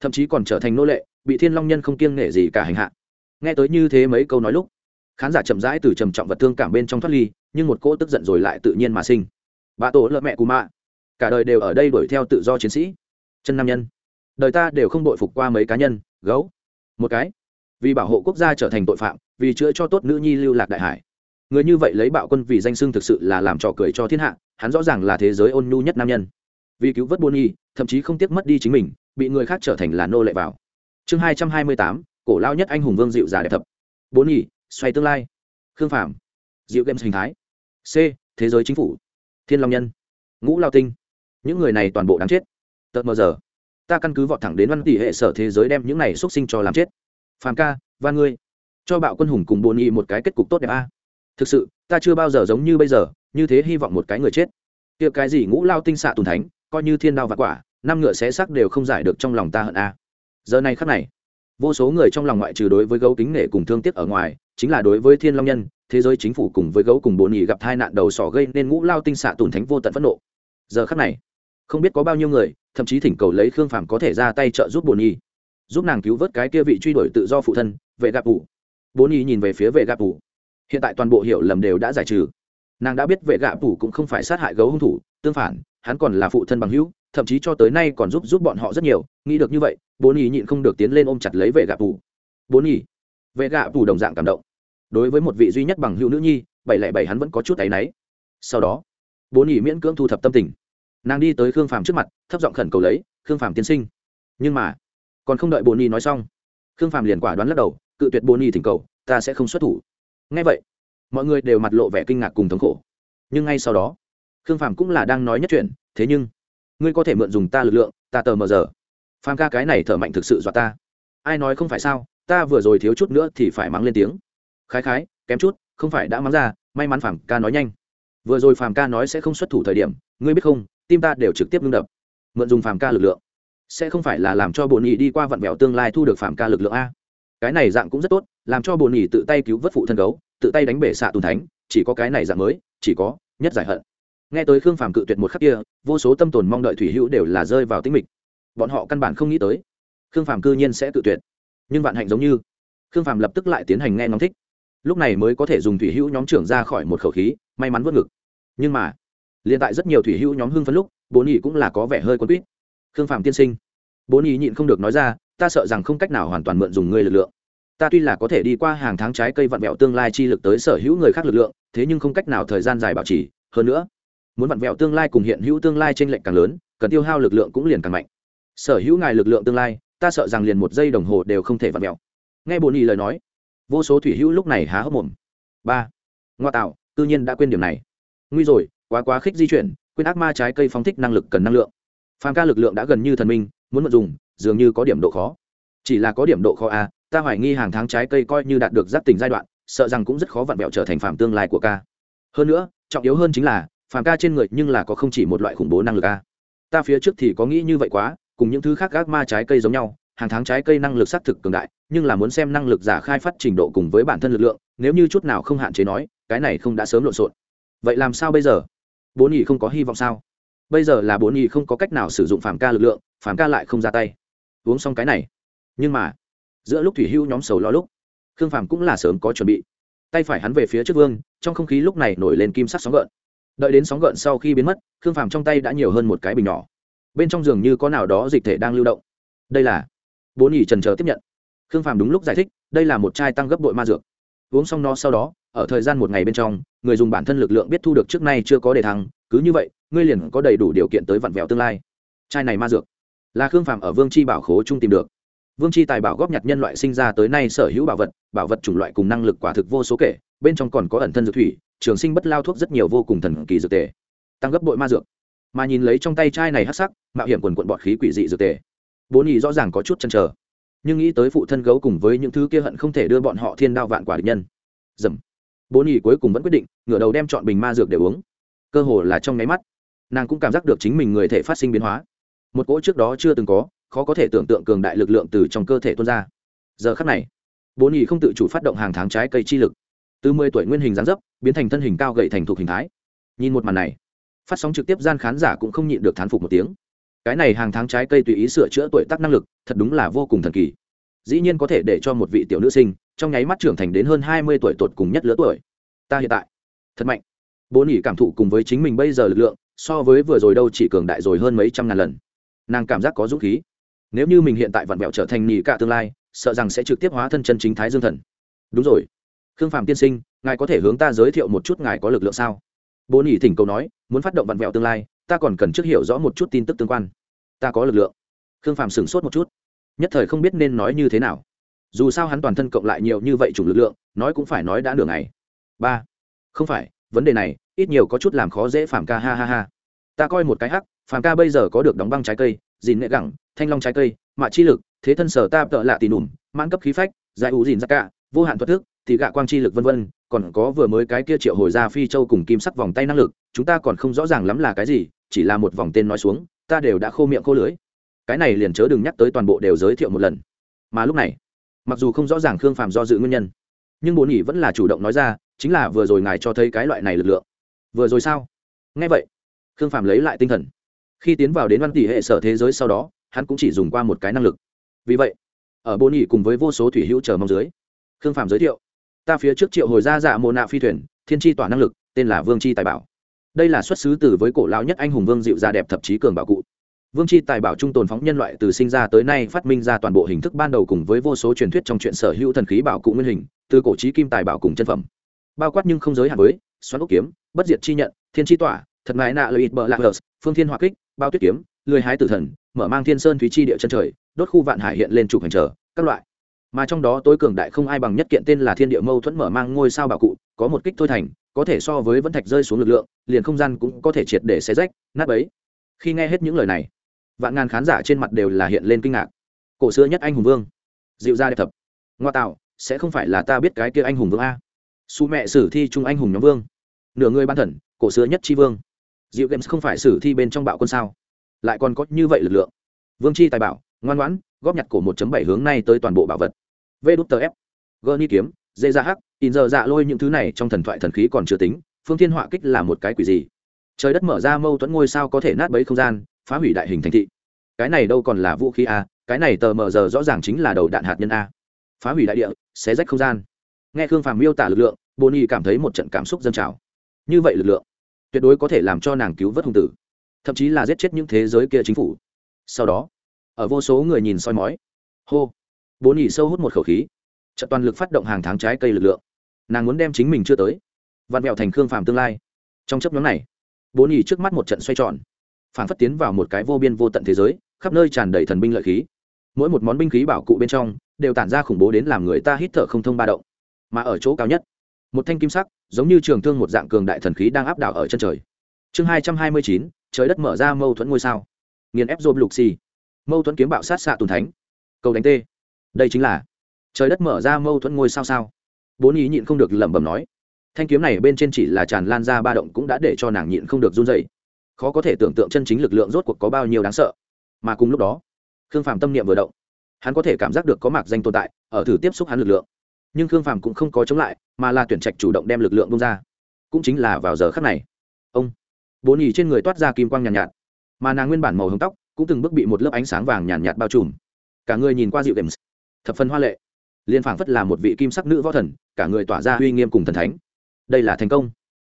thậm chí còn trở thành nô lệ, bị thiên long nhân không kiêng nể gì cả hành hạ. Nghe tới như thế mấy câu nói lúc, khán giả chậm rãi từ trầm trọng vật thương cảm bên trong thoát ly, nhưng một cỗ tức giận rồi lại tự nhiên mà sinh. Bà tổ lợ mẹ cù mạ. Cả đời đều ở đây đuổi theo tự do chiến sĩ. Chân nam nhân. Đời ta đều không đội phục qua mấy cá nhân, gấu. Một cái. Vì bảo hộ quốc gia trở thành tội phạm, vì chữa cho tốt nữ nhi lưu lạc đại hải. Người như vậy lấy bạo quân vì danh xưng thực sự là làm trò cười cho thiên hạ, hắn rõ ràng là thế giới ôn nhu nhất nam nhân vì cứu vớt buôn nhi thậm chí không tiếc mất đi chính mình, bị người khác trở thành là nô lệ vào. Chương hai trăm hai mươi tám, cổ lao nhất anh hùng vương dịu già đẹp thập. Bốn nhi xoay tương lai. Khương phạm dịu games hình thái. C, thế giới chính phủ. Thiên long nhân. Ngũ lao tinh. Những người này toàn bộ đáng chết. Tợt mờ giờ. Ta căn cứ vọt thẳng đến văn tỷ hệ sở thế giới đem những này x u ấ t sinh cho làm chết. Phàm ca và ngươi. Cho bạo quân hùng cùng bồn nhị một cái kết cục tốt đẹp a. Thực sự, ta chưa bao giờ giống như bây giờ, như thế hy vọng một cái người chết. Tiệc cái gì ngũ lao tinh xạ tùn thánh coi như thiên đao và quả, năm ngựa xé xác đều không giải được trong lòng ta hận a. Giờ này khắc này, vô số người trong lòng ngoại trừ đối với gấu kính nể cùng thương tiếc ở ngoài, chính là đối với thiên long nhân, thế giới chính phủ cùng với gấu cùng bồn nhị gặp tai nạn đầu sỏ gây nên ngũ lao tinh xạ tùn thánh vô tận phẫn nộ. Giờ khắc này, không biết có bao nhiêu người, thậm chí thỉnh cầu lấy khương phàm có thể ra tay trợ giúp bồn nhị giúp nàng cứu vớt cái kia vị truy đuổi tự do phụ thân, vệ gạp ủ. Bồn nhị nhìn về phía vệ gạp ủ. Hiện tại toàn bộ hiểu lầm đều đã giải trừ. Nàng đã biết vệ gạp ủ cũng không phải sát hại gấu hung thủ, tương phản hắn còn là phụ thân bằng hữu, thậm chí cho tới nay còn giúp giúp bọn họ rất nhiều, nghĩ được như vậy bồn nhị nhịn không được tiến lên ôm chặt lấy vệ gạ phủ bồn nhị vệ gạ phủ đồng dạng cảm động. Đối với một vị duy nhất bằng hữu nữ nhi, bảy lẻ bảy hắn vẫn có chút áy náy. Sau đó bồn nhị miễn cưỡng thu thập tâm tình. Nàng đi tới khương phàm trước mặt, thấp giọng khẩn cầu lấy, khương phàm tiên sinh. Nhưng mà, còn không đợi bồn ý nói xong, khương phàm liền quả đoán lắc đầu, cự tuyệt bồn ý thỉnh cầu, ta sẽ không xuất thủ. Ngay vậy, mọi người đều mặt lộ vẻ kinh ngạc cùng thống khổ. Nhưng ngay sau đó khương phàm cũng là đang nói nhất chuyện, thế nhưng, ngươi có thể mượn dùng ta lực lượng, ta tờ mờ giờ. Phàm ca cái này thở mạnh thực sự dọa ta. Ai nói không phải sao, ta vừa rồi thiếu chút nữa thì phải mắng lên tiếng. Khái khái, kém chút, không phải đã mắng ra, may mắn phàm ca nói nhanh. Vừa rồi phàm ca nói sẽ không xuất thủ thời điểm, ngươi biết không, tim ta đều trực tiếp ngưng đập. Mượn dùng phàm ca lực lượng, sẽ không phải là làm cho bồn nhị đi qua vặn vẹo tương lai thu được phàm ca lực lượng a. Cái này dạng cũng rất tốt, làm cho bồn nhị tự tay cứu vớt phụ thân gấu, tự tay đánh bể xạ tùn thánh, chỉ có cái này dạng mới, chỉ có nhất giải hận nghe tới khương phàm cự tuyệt một khắc kia, vô số tâm tồn mong đợi thủy hữu đều là rơi vào tính mịch. Bọn họ căn bản không nghĩ tới, khương phàm cư nhiên sẽ cự tuyệt. Nhưng vạn hạnh giống như, khương phàm lập tức lại tiến hành nghe ngóng thích. Lúc này mới có thể dùng thủy hữu nhóm trưởng ra khỏi một khẩu khí, may mắn vớt ngực. Nhưng mà, liền tại rất nhiều thủy hữu nhóm hưng phấn lúc, bố nhị cũng là có vẻ hơi quân quýt. Khương phạm tiên sinh. Bố nhị nhịn không được nói ra, ta sợ rằng không cách nào hoàn toàn mượn dùng ngươi lực lượng. Ta tuy là có thể đi qua hàng tháng trái cây vặn vẹo tương lai chi lực tới sở hữu người khác lực lượng, thế nhưng không cách nào thời gian dài bảo trì. Hơn nữa muốn vặn vẹo tương lai cùng hiện hữu tương lai trên lệnh càng lớn cần tiêu hao lực lượng cũng liền càng mạnh. Sở hữu ngài lực lượng tương lai ta sợ rằng liền một giây đồng hồ đều không thể vặn vẹo. Nghe bồn nhị lời nói vô số thủy hữu lúc này há hốc mồm. Ba. Ngoa tạo tự nhiên đã quên điểm này. Nguy rồi quá quá khích di chuyển quên ác ma trái cây phóng thích năng lực cần năng lượng. Phàm ca lực lượng đã gần như thần minh muốn mượn dùng dường như có điểm độ khó. Chỉ là có điểm độ khó a à, ta hoài nghi hàng tháng trái cây coi như đạt được giáp tình giai đoạn sợ rằng cũng rất khó vặn vẹo trở thành phàm tương lai của ca. Hơn nữa trọng yếu hơn chính là phàm ca trên người nhưng là có không chỉ một loại khủng bố năng lực a. Ta phía trước thì có nghĩ như vậy quá, cùng những thứ khác gác ma trái cây giống nhau, hàng tháng trái cây năng lực xác thực cường đại, nhưng là muốn xem năng lực giả khai phát trình độ cùng với bản thân lực lượng, nếu như chút nào không hạn chế nói, cái này không đã sớm lộn xộn. Vậy làm sao bây giờ? Bốn nhị không có hy vọng sao? Bây giờ là bốn nhị không có cách nào sử dụng phàm ca lực lượng, phàm ca lại không ra tay. Uống xong cái này. Nhưng mà, giữa lúc thủy hưu nhóm sầu lo lúc, khương phàm cũng là sớm có chuẩn bị. Tay phải hắn về phía trước vương, trong không khí lúc này nổi lên kim sắc sóng gợn đợi đến sóng gợn sau khi biến mất, khương phàm trong tay đã nhiều hơn một cái bình nhỏ. Bên trong giường như có nào đó dịch thể đang lưu động. Đây là bốn nhị trần chờ tiếp nhận. Khương phàm đúng lúc giải thích, đây là một chai tăng gấp bội ma dược. Uống xong nó sau đó, ở thời gian một ngày bên trong, người dùng bản thân lực lượng biết thu được trước nay chưa có đề thăng, cứ như vậy, ngươi liền có đầy đủ điều kiện tới vặn vẹo tương lai. Chai này ma dược là khương phàm ở vương Chi bảo khố trung tìm được. Vương Chi tài bảo góp nhặt nhân loại sinh ra tới nay sở hữu bảo vật bảo vật chủng loại cùng năng lực quả thực vô số kể, bên trong còn có ẩn thân dược thủy trường sinh bất lao thuốc rất nhiều vô cùng thần kỳ dược tề, tăng gấp bội ma dược. Mà nhìn lấy trong tay chai này hắc sắc, mạo hiểm quần quận bọt khí quỷ dị dược tề, bốn ý rõ ràng có chút chăn trở. Nhưng nghĩ tới phụ thân gấu cùng với những thứ kia hận không thể đưa bọn họ thiên đao vạn quả địch nhân. Dầm. Bố nhì cuối cùng vẫn quyết định, ngửa đầu đem chọn bình ma dược để uống. Cơ hồ là trong nháy mắt, nàng cũng cảm giác được chính mình người thể phát sinh biến hóa. Một cỗ trước đó chưa từng có, khó có thể tưởng tượng cường đại lực lượng từ trong cơ thể tuôn ra. Giờ khắc này bố nhì không tự chủ phát động hàng tháng trái cây chi lực từ mười tuổi nguyên hình dáng dấp, biến thành thân hình cao gậy thành thục hình thái. Nhìn một màn này, phát sóng trực tiếp gian khán giả cũng không nhịn được thán phục một tiếng. Cái này hàng tháng trái cây tùy ý sửa chữa tuổi tác năng lực, thật đúng là vô cùng thần kỳ. Dĩ nhiên có thể để cho một vị tiểu nữ sinh, trong nháy mắt trưởng thành đến hơn hai mươi tuổi tột cùng nhất lứa tuổi. Ta hiện tại, thật mạnh. Bố nỉ cảm thụ cùng với chính mình bây giờ lực lượng, so với vừa rồi đâu chỉ cường đại rồi hơn mấy trăm ngàn lần. Nàng cảm giác có dũng khí. Nếu như mình hiện tại vặn vẹo trở thành nỉ cả tương lai, sợ rằng sẽ trực tiếp hóa thân chân chính thái dương thần. Đúng rồi khương phạm tiên sinh, ngài có thể hướng ta giới thiệu một chút ngài có lực lượng sao? Bố nhỉ thỉnh cầu nói, muốn phát động vặn vẹo tương lai, ta còn cần trước hiểu rõ một chút tin tức tương quan. Ta có lực lượng. Khương Phạm sửng sốt một chút. Nhất thời không biết nên nói như thế nào. Dù sao hắn toàn thân cộng lại nhiều như vậy chủng lực lượng, nói cũng phải nói đã nửa ngày. Ba. Không phải, vấn đề này, ít nhiều có chút làm khó dễ phàm ca, ha ha ha. Ta coi một cái hắc, phàm ca bây giờ có được đóng băng trái cây, dìn nệ gẳng, thanh long trái cây, mạ chi lực, thế thân sở ta tợ lạ tì nùm, mãn cấp khí phách, giải ủ dìn ra cả vô hạn thuật thức thì gạ quang chi lực vân vân còn có vừa mới cái kia triệu hồi ra phi châu cùng kim sắc vòng tay năng lực chúng ta còn không rõ ràng lắm là cái gì chỉ là một vòng tên nói xuống ta đều đã khô miệng khô lưỡi, cái này liền chớ đừng nhắc tới toàn bộ đều giới thiệu một lần. Mà lúc này mặc dù không rõ ràng khương phàm do dự nguyên nhân nhưng bốn nhỉ vẫn là chủ động nói ra chính là vừa rồi ngài cho thấy cái loại này lực lượng. Vừa rồi sao? Nghe vậy khương phàm lấy lại tinh thần. Khi tiến vào đến văn tỷ hệ sở thế giới sau đó hắn cũng chỉ dùng qua một cái năng lực. Vì vậy ở bốn nhỉ cùng với vô số thủy hữu chờ mong dưới khương phàm giới thiệu ta phía trước triệu hồi ra dạ mồ nạ phi thuyền, thiên tri tỏa năng lực, tên là vương tri tài bảo. Đây là xuất xứ từ với cổ lão nhất anh hùng vương dịu ra đẹp thậm chí cường bảo cụ. Vương tri tài bảo trung tồn phóng nhân loại từ sinh ra tới nay phát minh ra toàn bộ hình thức ban đầu cùng với vô số truyền thuyết trong chuyện sở hữu thần khí bảo cụ nguyên hình, từ cổ trí kim tài bảo cùng chân phẩm. Bao quát nhưng không giới hạn với, xoắn ốc kiếm, bất diệt chi nhận, thiên tri tỏa, thật ngại nạ lợi ít bờ lạc lờ phương thiên hoa kích, bao tuyết kiếm, lười hái tử thần, mở mang thiên sơn thúy chi địa chân trời, đốt khu vạn hải hiện lên trục hành trở, các loại mà trong đó tối cường đại không ai bằng nhất kiện tên là thiên địa mâu thuẫn mở mang ngôi sao bảo cụ, có một kích thôi thành, có thể so với vẫn thạch rơi xuống lực lượng, liền không gian cũng có thể triệt để xé rách, nát ấy khi nghe hết những lời này, vạn ngàn khán giả trên mặt đều là hiện lên kinh ngạc. Cổ xưa nhất anh hùng vương, dịu ra đẹp thập. Ngoa tạo, sẽ không phải là ta biết cái kia anh hùng vương a. Su mẹ sử thi trung anh hùng nhóm vương. Nửa người ban thần, cổ xưa nhất tri vương. Dịu games không phải sử thi bên trong bạo quân sao? Lại còn có như vậy lực lượng. Vương chi tài bảo, ngoan ngoãn, góp nhặt cổ 1 bảy hướng nay tới toàn bộ bảo vật vê đút tờ ép gơ ni kiếm dê ra hắc, in giờ dạ lôi những thứ này trong thần thoại thần khí còn chưa tính, phương thiên họa kích là một cái quỷ gì? Trời đất mở ra mâu thuẫn ngôi sao có thể nát bấy không gian, phá hủy đại hình thành thị. Cái này đâu còn là vũ khí a cái này tờ mờ giờ rõ ràng chính là đầu đạn hạt nhân a. Phá hủy đại địa, xé rách không gian. Nghe khương phàm miêu tả lực lượng bồn cảm thấy một trận cảm xúc dân trào. Như vậy lực lượng, tuyệt đối có thể làm cho nàng cứu vớt hung tử, thậm chí là giết chết những thế giới kia chính phủ. Sau đó, ở vô số người nhìn soi mói. Hô bố nhị sâu hút một khẩu khí trận toàn lực phát động hàng tháng trái cây lực lượng. Nàng muốn đem chính mình chưa tới, vặn vẹo thành khương phàm tương lai. Trong chấp nhóm này bố nhị trước mắt một trận xoay tròn phản phất tiến vào một cái vô biên vô tận thế giới, khắp nơi tràn đầy thần binh lợi khí. Mỗi một món binh khí bảo cụ bên trong, đều tản ra khủng bố đến làm người ta hít thở không thông ba động. Mà ở chỗ cao nhất, một thanh kim sắc, giống như trường thương một dạng cường đại thần khí đang áp đảo ở chân trời. Chương hai trăm hai mươi chín, trời đất mở ra mâu thuẫn ngôi sao. Nghiền ép dôm lục xì. Mâu thuẫn kiếm bạo sát xạ tùn thánh. Cầu đánh tê đây chính là trời đất mở ra mâu thuẫn ngôi sao sao bốn ý nhịn không được lẩm bẩm nói thanh kiếm này bên trên chỉ là tràn lan ra ba động cũng đã để cho nàng nhịn không được run dậy khó có thể tưởng tượng chân chính lực lượng rốt cuộc có bao nhiêu đáng sợ mà cùng lúc đó khương phàm tâm niệm vừa động hắn có thể cảm giác được có mạc danh tồn tại ở thử tiếp xúc hắn lực lượng nhưng khương phàm cũng không có chống lại mà là tuyển trạch chủ động đem lực lượng bung ra cũng chính là vào giờ khắc này ông bốn nhì trên người toát ra kim quang nhàn nhạt, nhạt mà nàng nguyên bản màu hồng tóc cũng từng bước bị một lớp ánh sáng vàng nhàn nhạt, nhạt bao trùm cả người nhìn qua dịu đệm thập phần hoa lệ. Liên phảng phất là một vị kim sắc nữ võ thần, cả người tỏa ra uy nghiêm cùng thần thánh. Đây là thành công.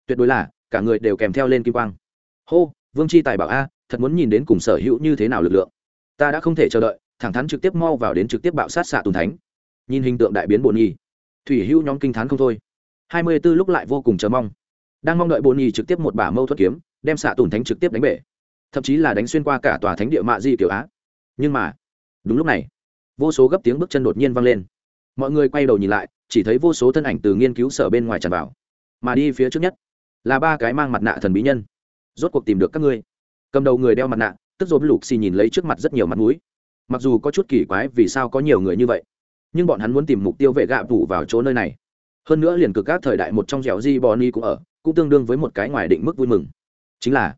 Tuyệt đối là, cả người đều kèm theo lên kim quang. Hô, vương chi tài bảo a, thật muốn nhìn đến cùng sở hữu như thế nào lực lượng. Ta đã không thể chờ đợi, thẳng thắn trực tiếp mau vào đến trực tiếp bạo sát xạ tùn thánh. Nhìn hình tượng đại biến bồn nhi. Thủy hữu nhóm kinh thán không thôi. Hai mươi b ố lúc lại vô cùng chờ mong. Đang mong đợi bồn nhi trực tiếp một bả mâu thuật kiếm, đem xạ tùn thánh trực tiếp đánh bể. Thậm chí là đánh xuyên qua cả tòa thánh địa mạ di kiểu á. Nhưng mà, đúng lúc này vô số gấp tiếng bước chân đột nhiên vang lên. Mọi người quay đầu nhìn lại, chỉ thấy vô số thân ảnh từ nghiên cứu sở bên ngoài tràn vào. Mà đi phía trước nhất, là ba cái mang mặt nạ thần bí nhân. Rốt cuộc tìm được các ngươi. Cầm đầu người đeo mặt nạ, tức rồi lục xì nhìn lấy trước mặt rất nhiều mặt mũi. Mặc dù có chút kỳ quái vì sao có nhiều người như vậy, nhưng bọn hắn muốn tìm mục tiêu vệ gạ vụ vào chỗ nơi này. Hơn nữa liền cực các thời đại một trong dẻo di bò ni cũng ở, cũng tương đương với một cái ngoài định mức vui mừng. Chính là,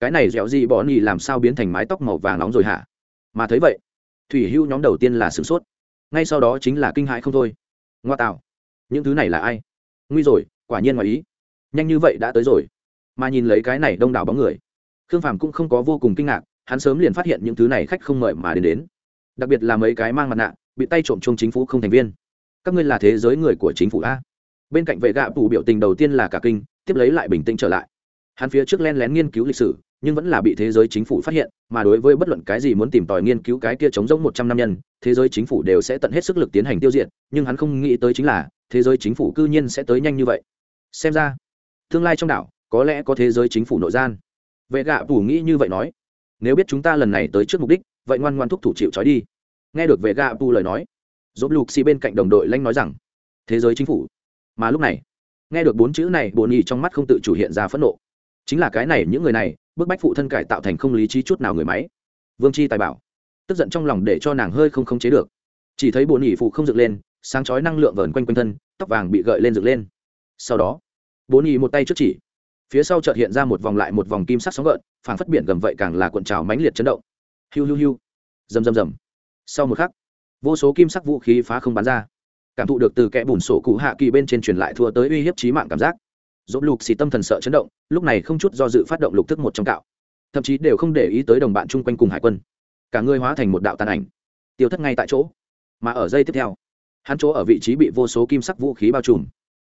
cái này dẻo di bò ni làm sao biến thành mái tóc màu vàng nóng rồi hả? Mà thấy vậy thủy hưu nhóm đầu tiên là sửng sốt. Ngay sau đó chính là kinh hãi không thôi. Ngoa tạo. Những thứ này là ai? Nguy rồi, quả nhiên ngoài ý. Nhanh như vậy đã tới rồi. Mà nhìn lấy cái này đông đảo bóng người, khương phàm cũng không có vô cùng kinh ngạc, hắn sớm liền phát hiện những thứ này khách không mời mà đến đến. Đặc biệt là mấy cái mang mặt nạ, bị tay trộm chung chính phủ không thành viên. Các ngươi là thế giới người của chính phủ a. Bên cạnh vệ gạ phủ biểu tình đầu tiên là cả kinh, tiếp lấy lại bình tĩnh trở lại. Hắn phía trước len lén nghiên cứu lịch sử nhưng vẫn là bị thế giới chính phủ phát hiện, mà đối với bất luận cái gì muốn tìm tòi nghiên cứu cái kia chống giống một trăm năm nhân, thế giới chính phủ đều sẽ tận hết sức lực tiến hành tiêu diệt, nhưng hắn không nghĩ tới chính là, thế giới chính phủ cư nhiên sẽ tới nhanh như vậy. Xem ra, tương lai trong đảo, có lẽ có thế giới chính phủ nội gian. Vệ gạ phủ nghĩ như vậy nói, nếu biết chúng ta lần này tới trước mục đích, vậy ngoan ngoan thúc thủ chịu trói đi. Nghe được vệ gạ phủ lời nói dốt lục xì bên cạnh đồng đội lanh nói rằng, thế giới chính phủ. Mà lúc này, nghe được bốn chữ này bồn nhì trong mắt không tự chủ hiện ra phẫn nộ. Chính là cái này, những người này bức bách phụ thân cải tạo thành không lý trí chút nào người máy. Vương chi tài bảo, tức giận trong lòng để cho nàng hơi không khống chế được. Chỉ thấy bồn ỉ phụ không dựng lên, sáng chói năng lượng vờn quanh quanh thân, tóc vàng bị gợi lên dựng lên. Sau đó bồn ỉ một tay trước chỉ, phía sau chợt hiện ra một vòng lại một vòng kim sắc sóng gợn, phảng phất biển gầm vậy càng là cuộn trào mãnh liệt chấn động. Hiu hiu hiu, rầm rầm rầm. Sau một khắc, vô số kim sắc vũ khí phá không bắn ra. Cảm thụ được từ kẽ bùn sổ cụ hạ kỳ bên trên truyền lại thua tới uy hiếp trí mạng cảm giác dốt lục xì tâm thần sợ chấn động, lúc này không chút do dự phát động lục thức một trong cạo. Thậm chí đều không để ý tới đồng bạn chung quanh cùng hải quân. Cả người hóa thành một đạo tàn ảnh, tiêu thất ngay tại chỗ. Mà ở giây tiếp theo, hắn chỗ ở vị trí bị vô số kim sắc vũ khí bao trùm.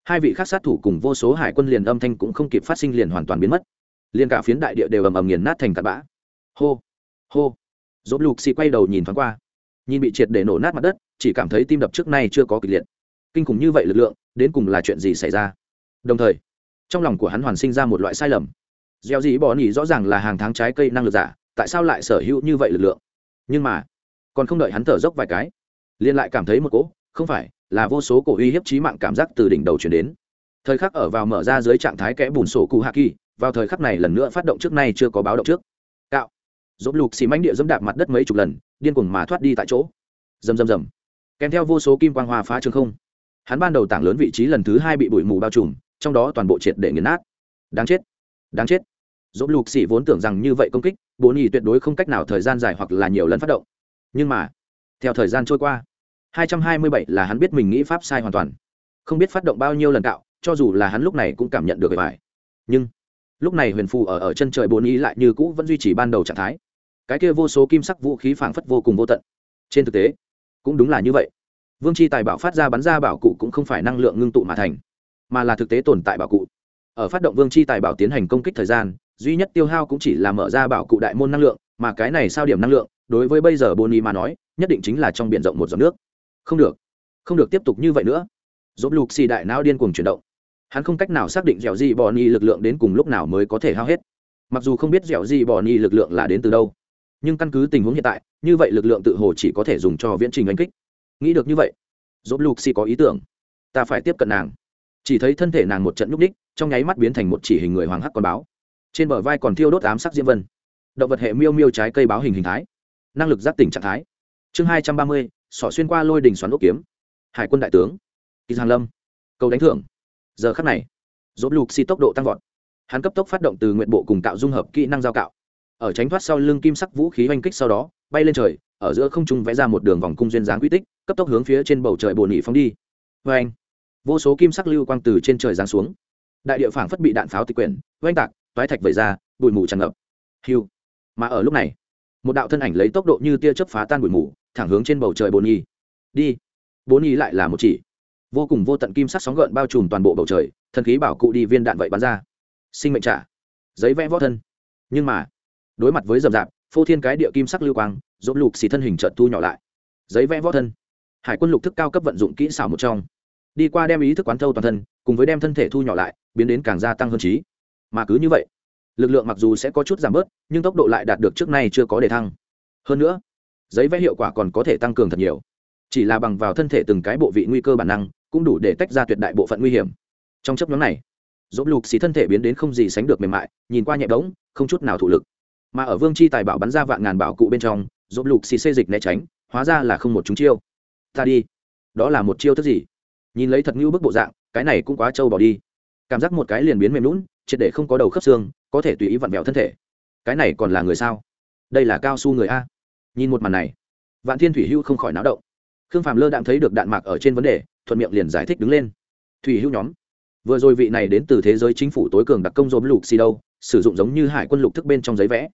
Hai vị khác sát thủ cùng vô số hải quân liền âm thanh cũng không kịp phát sinh liền hoàn toàn biến mất. Liền cả phiến đại địa đều ầm ầm nghiền nát thành cặn bã. Hô hô. Dốt lục xì quay đầu nhìn thoáng qua, nhìn bị triệt để nổ nát mặt đất, chỉ cảm thấy tim đập trước nay chưa có kịch liệt. Kinh khủng như vậy lực lượng, đến cùng là chuyện gì xảy ra? Đồng thời trong lòng của hắn hoàn sinh ra một loại sai lầm. Gieo gì bỏ nhỉ rõ ràng là hàng tháng trái cây năng lực giả, tại sao lại sở hữu như vậy lực lượng? Nhưng mà, còn không đợi hắn thở dốc vài cái liên lại cảm thấy một cỗ, không phải, là vô số cổ uy hiếp trí mạng cảm giác từ đỉnh đầu chuyển đến. Thời khắc ở vào mở ra dưới trạng thái kẽ bùn sổ cụ hạ kỳ, vào thời khắc này lần nữa phát động trước nay chưa có báo động trước. Cạo. Dốt lục xì mánh địa dẫm đạp mặt đất mấy chục lần, điên cuồng mà thoát đi tại chỗ. Rầm rầm rầm. Kèm theo vô số kim quang hoa phá trường không. Hắn ban đầu tảng lớn vị trí lần thứ hai bị bụi mù bao trùm trong đó toàn bộ triệt để nghiền nát. Đáng chết đáng chết. Dỗ lục xỉ vốn tưởng rằng như vậy công kích bốn nhì tuyệt đối không cách nào thời gian dài hoặc là nhiều lần phát động. Nhưng mà, theo thời gian trôi qua 227 là hắn biết mình nghĩ pháp sai hoàn toàn. Không biết phát động bao nhiêu lần cạo, cho dù là hắn lúc này cũng cảm nhận được bài nhưng, lúc này huyền phù ở ở chân trời bốn ý lại như cũ vẫn duy trì ban đầu trạng thái. Cái kia vô số kim sắc vũ khí phảng phất vô cùng vô tận. Trên thực tế, cũng đúng là như vậy. Vương Chi tài bảo phát ra bắn ra bảo cụ cũng không phải năng lượng ngưng tụ mà thành mà là thực tế tồn tại bảo cụ. Ở phát động vương c h i tài bảo tiến hành công kích thời gian, duy nhất tiêu hao cũng chỉ là mở ra bảo cụ đại môn năng lượng, mà cái này sao điểm năng lượng, đối với bây giờ bồn y mà nói, nhất định chính là trong b i ể n rộng một giọt nước. Không được. Không được tiếp tục như vậy nữa. Dốt lục xì đại não điên cuồng chuyển động. Hắn không cách nào xác định dẻo gì bò ni lực lượng đến cùng lúc nào mới có thể hao hết. Mặc dù không biết dẻo gì bò ni lực lượng là đến từ đâu, nhưng căn cứ tình huống hiện tại, như vậy lực lượng tự hồ chỉ có thể dùng cho viễn trình đánh kích. Nghĩ được như vậy dốt lục xì có ý tưởng. Ta phải tiếp cận nàng chỉ thấy thân thể nàng một trận núp ních trong nháy mắt biến thành một chỉ hình người hoàng hắc con báo. Trên bờ vai còn thiêu đốt ám sắc diễm vân. Động vật hệ miêu miêu trái cây báo hình hình thái. Năng lực giác tỉnh trạng thái. Chương hai trăm ba mươi, sỏ xuyên qua lôi đình xoắn ốc kiếm. Hải quân đại tướng. Kỳ giang lâm. Cầu đánh thưởng. Giờ khắc này dốt lục si tốc độ tăng vọt. Hắn cấp tốc phát động từ nguyện bộ cùng cạo dung hợp kỹ năng giao cạo. Ở tránh thoát sau lưng kim sắc vũ khí oanh kích sau đó, bay lên trời, ở giữa không trung vẽ ra một đường vòng cung duyên dáng quy tích, cấp tốc hướng phía trên bầu trời bồn nỉ phóng đi. Vê anh vô số kim sắc lưu quang từ trên trời giáng xuống. Đại địa phảng phất bị đạn pháo tịch quyển, oanh tạc, toái thạch vẩy ra, bụi mù tràn ngập. Hiu. Mà ở lúc này, một đạo thân ảnh lấy tốc độ như tia chớp phá tan bụi mù, thẳng hướng trên bầu trời bồn nhi. Đi. Bồn nhi lại là một chỉ. Vô cùng vô tận kim sắc sóng gợn bao trùm toàn bộ bầu trời, thần khí bảo cụ đi viên đạn vậy bắn ra. Sinh mệnh trả. Giấy vẽ võ thân. Nhưng mà, đối mặt với rầm rạp, phô thiên cái địa kim sắc lưu quang dỗ lục xì thân hình trợt thu nhỏ lại. Giấy vẽ võ thân. Hải quân lục thức cao cấp vận dụng kỹ xảo một trong đi qua đem ý thức quán thâu toàn thân, cùng với đem thân thể thu nhỏ lại, biến đến càng gia tăng hơn trí. Mà cứ như vậy, lực lượng mặc dù sẽ có chút giảm bớt, nhưng tốc độ lại đạt được trước nay chưa có đề thăng. Hơn nữa, giấy vẽ hiệu quả còn có thể tăng cường thật nhiều. Chỉ là bằng vào thân thể từng cái bộ vị nguy cơ bản năng, cũng đủ để tách ra tuyệt đại bộ phận nguy hiểm. Trong chấp nhóm này dỗ lục xì thân thể biến đến không gì sánh được mềm mại, nhìn qua nhẹ bỗng, không chút nào thủ lực. Mà ở vương chi tài bảo bắn ra vạn ngàn bảo cụ bên trong dốt lục xì xê dịch né tránh, hóa ra là không một chúng chiêu. Ta đi. Đó là một chiêu thức gì? Nhìn lấy thật ngưu bức bộ dạng, cái này cũng quá trâu bỏ đi. Cảm giác một cái liền biến mềm lún triệt để không có đầu khớp xương, có thể tùy ý vặn vẹo thân thể. Cái này còn là người sao? Đây là cao su người a. Nhìn một màn này, vạn thiên thủy hưu không khỏi náo động. Khương phàm lơ đạm thấy được đạn mạc ở trên vấn đề, thuận miệng liền giải thích đứng lên. Thủy hưu nhóm, vừa rồi vị này đến từ thế giới chính phủ tối cường đặc công dồn lục xì đâu sử dụng giống như hải quân lục thức bên trong giấy vẽ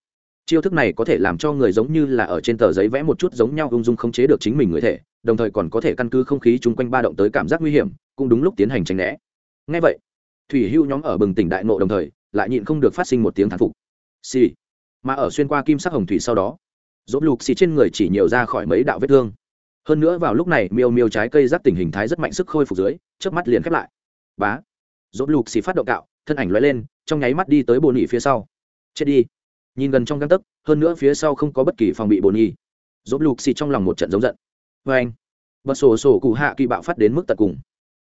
chiêu thức này có thể làm cho người giống như là ở trên tờ giấy vẽ một chút giống nhau ung dung khống chế được chính mình người thể, đồng thời còn có thể căn cứ không khí chung quanh ba động tới cảm giác nguy hiểm, cũng đúng lúc tiến hành tránh né. Ngay vậy, thủy hưu nhóm ở bừng tỉnh đại nộ đồng thời, lại nhịn không được phát sinh một tiếng thán phục. Xì、sì. mà ở xuyên qua kim sắc hồng thủy sau đó dốt lục xì trên người chỉ nhiều ra khỏi mấy đạo vết thương. Hơn nữa vào lúc này, miêu miêu trái cây giác tình hình thái rất mạnh sức khôi phục dưới trước mắt liền khép lại. Bá. Dốt lục xì phát động cạo, thân ảnh lóe lên, trong nháy mắt đi tới bồn nỉ phía sau. Chết đi nhìn gần trong găng tấc, hơn nữa phía sau không có bất kỳ phòng bị bồn nhi dốt lục xì trong lòng một trận giống giận. Vê anh, bật sổ sổ cụ hạ kỳ bạo phát đến mức tận cùng.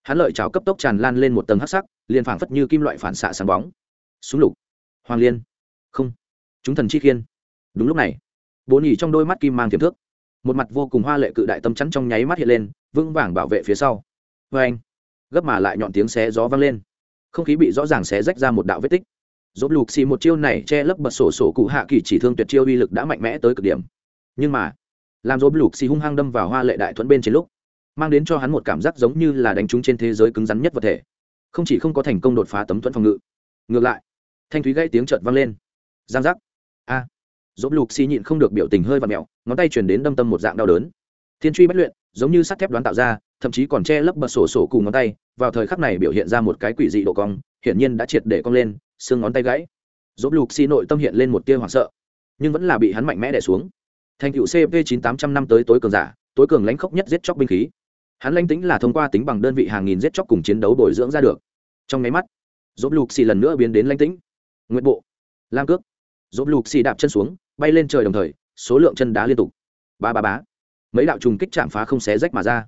Hắn lợi trào cấp tốc tràn lan lên một tầng hắc sắc, liền phảng phất như kim loại phản xạ sáng bóng. Súng lục. Hoàng liên. Không. Chúng thần chi khiên. Đúng lúc này bố nhỉ trong đôi mắt kim mang tiềm thước. Một mặt vô cùng hoa lệ cự đại tâm chắn trong nháy mắt hiện lên, vững vàng bảo vệ phía sau. Vê anh, gấp mà lại nhọn tiếng xé gió vang lên. Không khí bị rõ ràng xé rách ra một đạo vết tích dốt lục xì một chiêu này che lấp bật sổ sổ cụ hạ kỳ chỉ thương tuyệt chiêu uy lực đã mạnh mẽ tới cực điểm. Nhưng mà, làm dốt lục xì hung hăng đâm vào hoa lệ đại thuẫn bên trên lúc, mang đến cho hắn một cảm giác giống như là đánh trúng trên thế giới cứng rắn nhất vật thể. Không chỉ không có thành công đột phá tấm thuẫn phòng ngự, ngược lại, thanh thúy gãy tiếng chợt vang lên. Giang giác. A. À. dốt lục xì nhịn không được biểu tình hơi và mẹo, ngón tay chuyển đến đâm tâm một dạng đau đớn. Thiên truy bất luyện, giống như sắt thép đoán tạo ra, thậm chí còn che lấp bật sổ sổ cùng ngón tay, vào thời khắc này biểu hiện ra một cái quỷ dị độ cong, hiển nhiên đã triệt để cong lên xương ngón tay gãy. Dốt lục xì nội tâm hiện lên một tia hoảng sợ, nhưng vẫn là bị hắn mạnh mẽ đẻ xuống. Thành cựu cp chín tám trăm năm tới tối cường giả, tối cường lãnh khốc nhất giết chóc binh khí. Hắn lãnh tính là thông qua tính bằng đơn vị hàng nghìn giết chóc cùng chiến đấu bồi dưỡng ra được. Trong máy mắt dốt lục xì lần nữa biến đến lãnh tính nguyện bộ, lam cước. Dốt lục xì đạp chân xuống, bay lên trời đồng thời, số lượng chân đá liên tục. Ba ba bá mấy đạo trùng kích chạm phá không xé rách mà ra.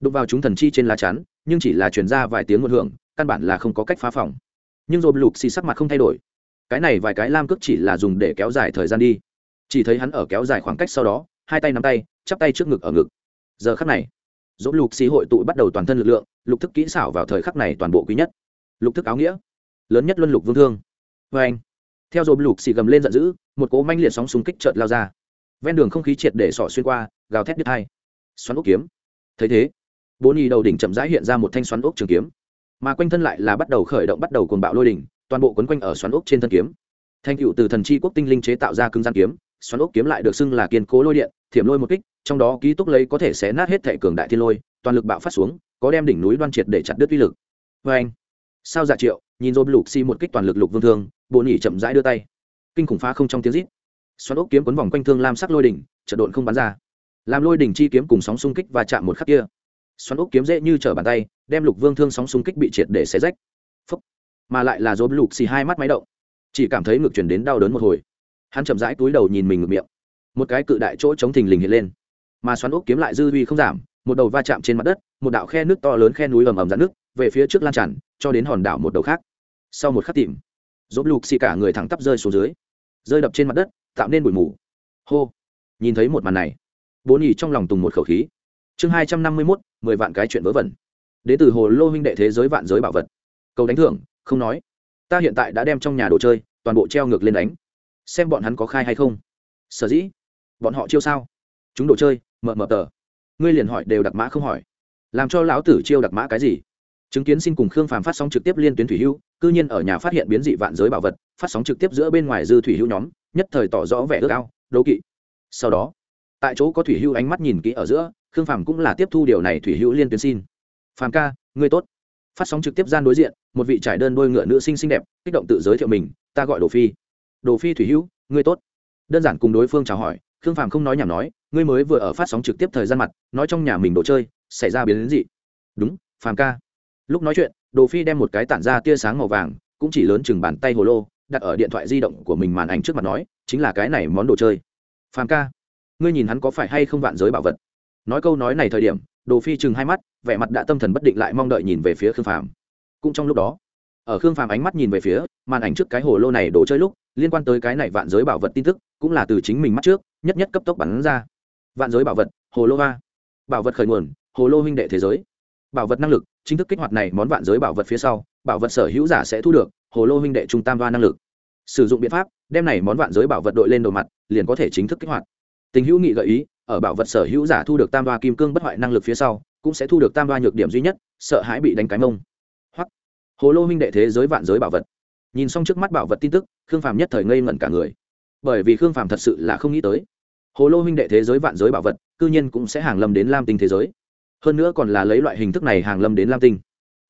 Đụng vào chúng thần chi trên lá chắn, nhưng chỉ là chuyển ra vài tiếng một hưởng, căn bản là không có cách phá phòng nhưng dồn lục xì sắc mặt không thay đổi. Cái này vài cái lam cước chỉ là dùng để kéo dài thời gian đi. Chỉ thấy hắn ở kéo dài khoảng cách sau đó, hai tay nắm tay, chắp tay trước ngực ở ngực. Giờ khắc này dỗ lục xì hội tụ bắt đầu toàn thân lực lượng, lục thức kỹ xảo vào thời khắc này toàn bộ quý nhất. Lục thức áo nghĩa, lớn nhất luân lục vương thương. Vê anh, theo dồn lục xì gầm lên giận dữ, một cỗ manh liệt sóng súng kích trợt lao ra. Ven đường không khí triệt để sỏ xuyên qua, gào thét đứt hai. Xoắn ốc kiếm. Thấy thế bố nhì đầu đỉnh chậm rãi hiện ra một thanh xoắn ốc trường kiếm mà quanh thân lại là bắt đầu khởi động bắt đầu cuồng bạo lôi đỉnh, toàn bộ quấn quanh ở xoắn ốc trên thân kiếm. Thanh cựu từ thần chi quốc tinh linh chế tạo ra cứng gian kiếm, xoắn ốc kiếm lại được xưng là kiên cố lôi điện, thiểm lôi một kích, trong đó ký túc lấy có thể xé nát hết thệ cường đại thiên lôi, toàn lực bạo phát xuống, có đem đỉnh núi đoan triệt để chặt đứt uy lực. Vê anh, sao giả triệu, nhìn dồn lục xi một kích toàn lực lục vương thương, bộ nhỉ chậm rãi đưa tay. Kinh khủng phá không trong tiếng rít. Xoắn ốc kiếm quấn vòng quanh thương lam sắc lôi đỉnh, chợt độn không bắn ra. Làm lôi đỉnh chi kiếm cùng sóng xung kích và chạm một khắc kia xoắn ốc kiếm dễ như trở bàn tay, đem lục vương thương sóng xung kích bị triệt để xé rách. Phúc. mà lại là dồn lục xì hai mắt máy động, chỉ cảm thấy ngực chuyển đến đau đớn một hồi. Hắn chậm rãi túi đầu nhìn mình ngực miệng. Một cái cự đại chỗ chống thình lình hiện lên. Mà xoắn ốc kiếm lại dư vi không giảm, một đầu va chạm trên mặt đất, một đạo khe nước to lớn khe núi ầm ầm dạn nước về phía trước lan tràn, cho đến hòn đảo một đầu khác. Sau một khắc tìm dốt lục xì cả người thẳng tắp rơi xuống dưới, rơi đập trên mặt đất, tạo nên bụi mù. Hô. Nhìn thấy một màn này, bố nhì trong lòng tùng một khẩu khí. Chương hai trăm năm mươi mốt mười vạn cái chuyện vớ vẩn. Đ ế từ hồ lô huynh đệ thế giới vạn giới bảo vật. Cầu đánh thưởng, không nói. Ta hiện tại đã đem trong nhà đồ chơi, toàn bộ treo ngược lên đánh. Xem bọn hắn có khai hay không. Sở dĩ. Bọn họ chiêu sao? Chúng đồ chơi mờ mờ tờ. Ngươi liền hỏi đều đặc mã không hỏi. Làm cho lão tử chiêu đặc mã cái gì? Chứng kiến xin cùng khương phàm phát sóng trực tiếp liên tuyến thủy hưu, cư nhiên ở nhà phát hiện biến dị vạn giới bảo vật, phát sóng trực tiếp giữa bên ngoài dư thủy hưu nhóm, nhất thời tỏ rõ vẻ ước ao, đố kỵ. Sau đó, tại chỗ có thủy hưu ánh mắt nhìn kỹ ở giữa khương phàm cũng là tiếp thu điều này thủy hưu liên tuyến xin. Phàm ca, ngươi tốt. Phát sóng trực tiếp gian đối diện, một vị trải đơn đôi ngựa nữ sinh xinh đẹp, kích động tự giới thiệu mình, ta gọi đồ phi. Đồ phi thủy hữu, ngươi tốt. Đơn giản cùng đối phương chào hỏi, khương phàm không nói nhảm nói, ngươi mới vừa ở phát sóng trực tiếp thời gian mặt, nói trong nhà mình đồ chơi, xảy ra biến đến gì đúng, phàm ca. Lúc nói chuyện, đồ phi đem một cái tản ra tia sáng màu vàng, cũng chỉ lớn chừng bàn tay hồ lô, đặt ở điện thoại di động của mình màn ảnh trước mặt nói, chính là cái này món đồ chơi. Phàm ca, ngươi nhìn hắn có phải hay không vạn giới bảo vật? Nói câu nói này thời điểm, đồ phi chừng hai mắt, vẻ mặt đã tâm thần bất định lại mong đợi nhìn về phía khương phàm. Cũng trong lúc đó, ở khương phàm ánh mắt nhìn về phía màn ảnh trước cái hồ lô này đồ chơi lúc, liên quan tới cái này vạn giới bảo vật tin tức, cũng là từ chính mình mắt trước, nhất nhất cấp tốc bắn ra. Vạn giới bảo vật, hồ lô va bảo vật khởi nguồn, hồ lô huynh đệ thế giới. Bảo vật năng lực, chính thức kích hoạt này món vạn giới bảo vật phía sau, bảo vật sở hữu giả sẽ thu được, hồ lô huynh đệ trung tam va năng lực. Sử dụng biện pháp, đem này món vạn giới bảo vật đội lên đầu mặt, liền có thể chính thức kích hoạt. Tình hữu nghị gợi ý ở bảo vật sở hữu giả thu được tam va kim cương bất hoại năng lực phía sau, cũng sẽ thu được tam va nhược điểm duy nhất, sợ hãi bị đánh cái mông. Hoặc hồ lô huynh đệ thế giới vạn giới bảo vật. Nhìn xong trước mắt bảo vật tin tức, khương phàm nhất thời ngây ngẩn cả người. Bởi vì khương phàm thật sự là không nghĩ tới, hồ lô huynh đệ thế giới vạn giới bảo vật, cư nhiên cũng sẽ hàng lâm đến lam tinh thế giới. Hơn nữa còn là lấy loại hình thức này hàng lâm đến lam tinh.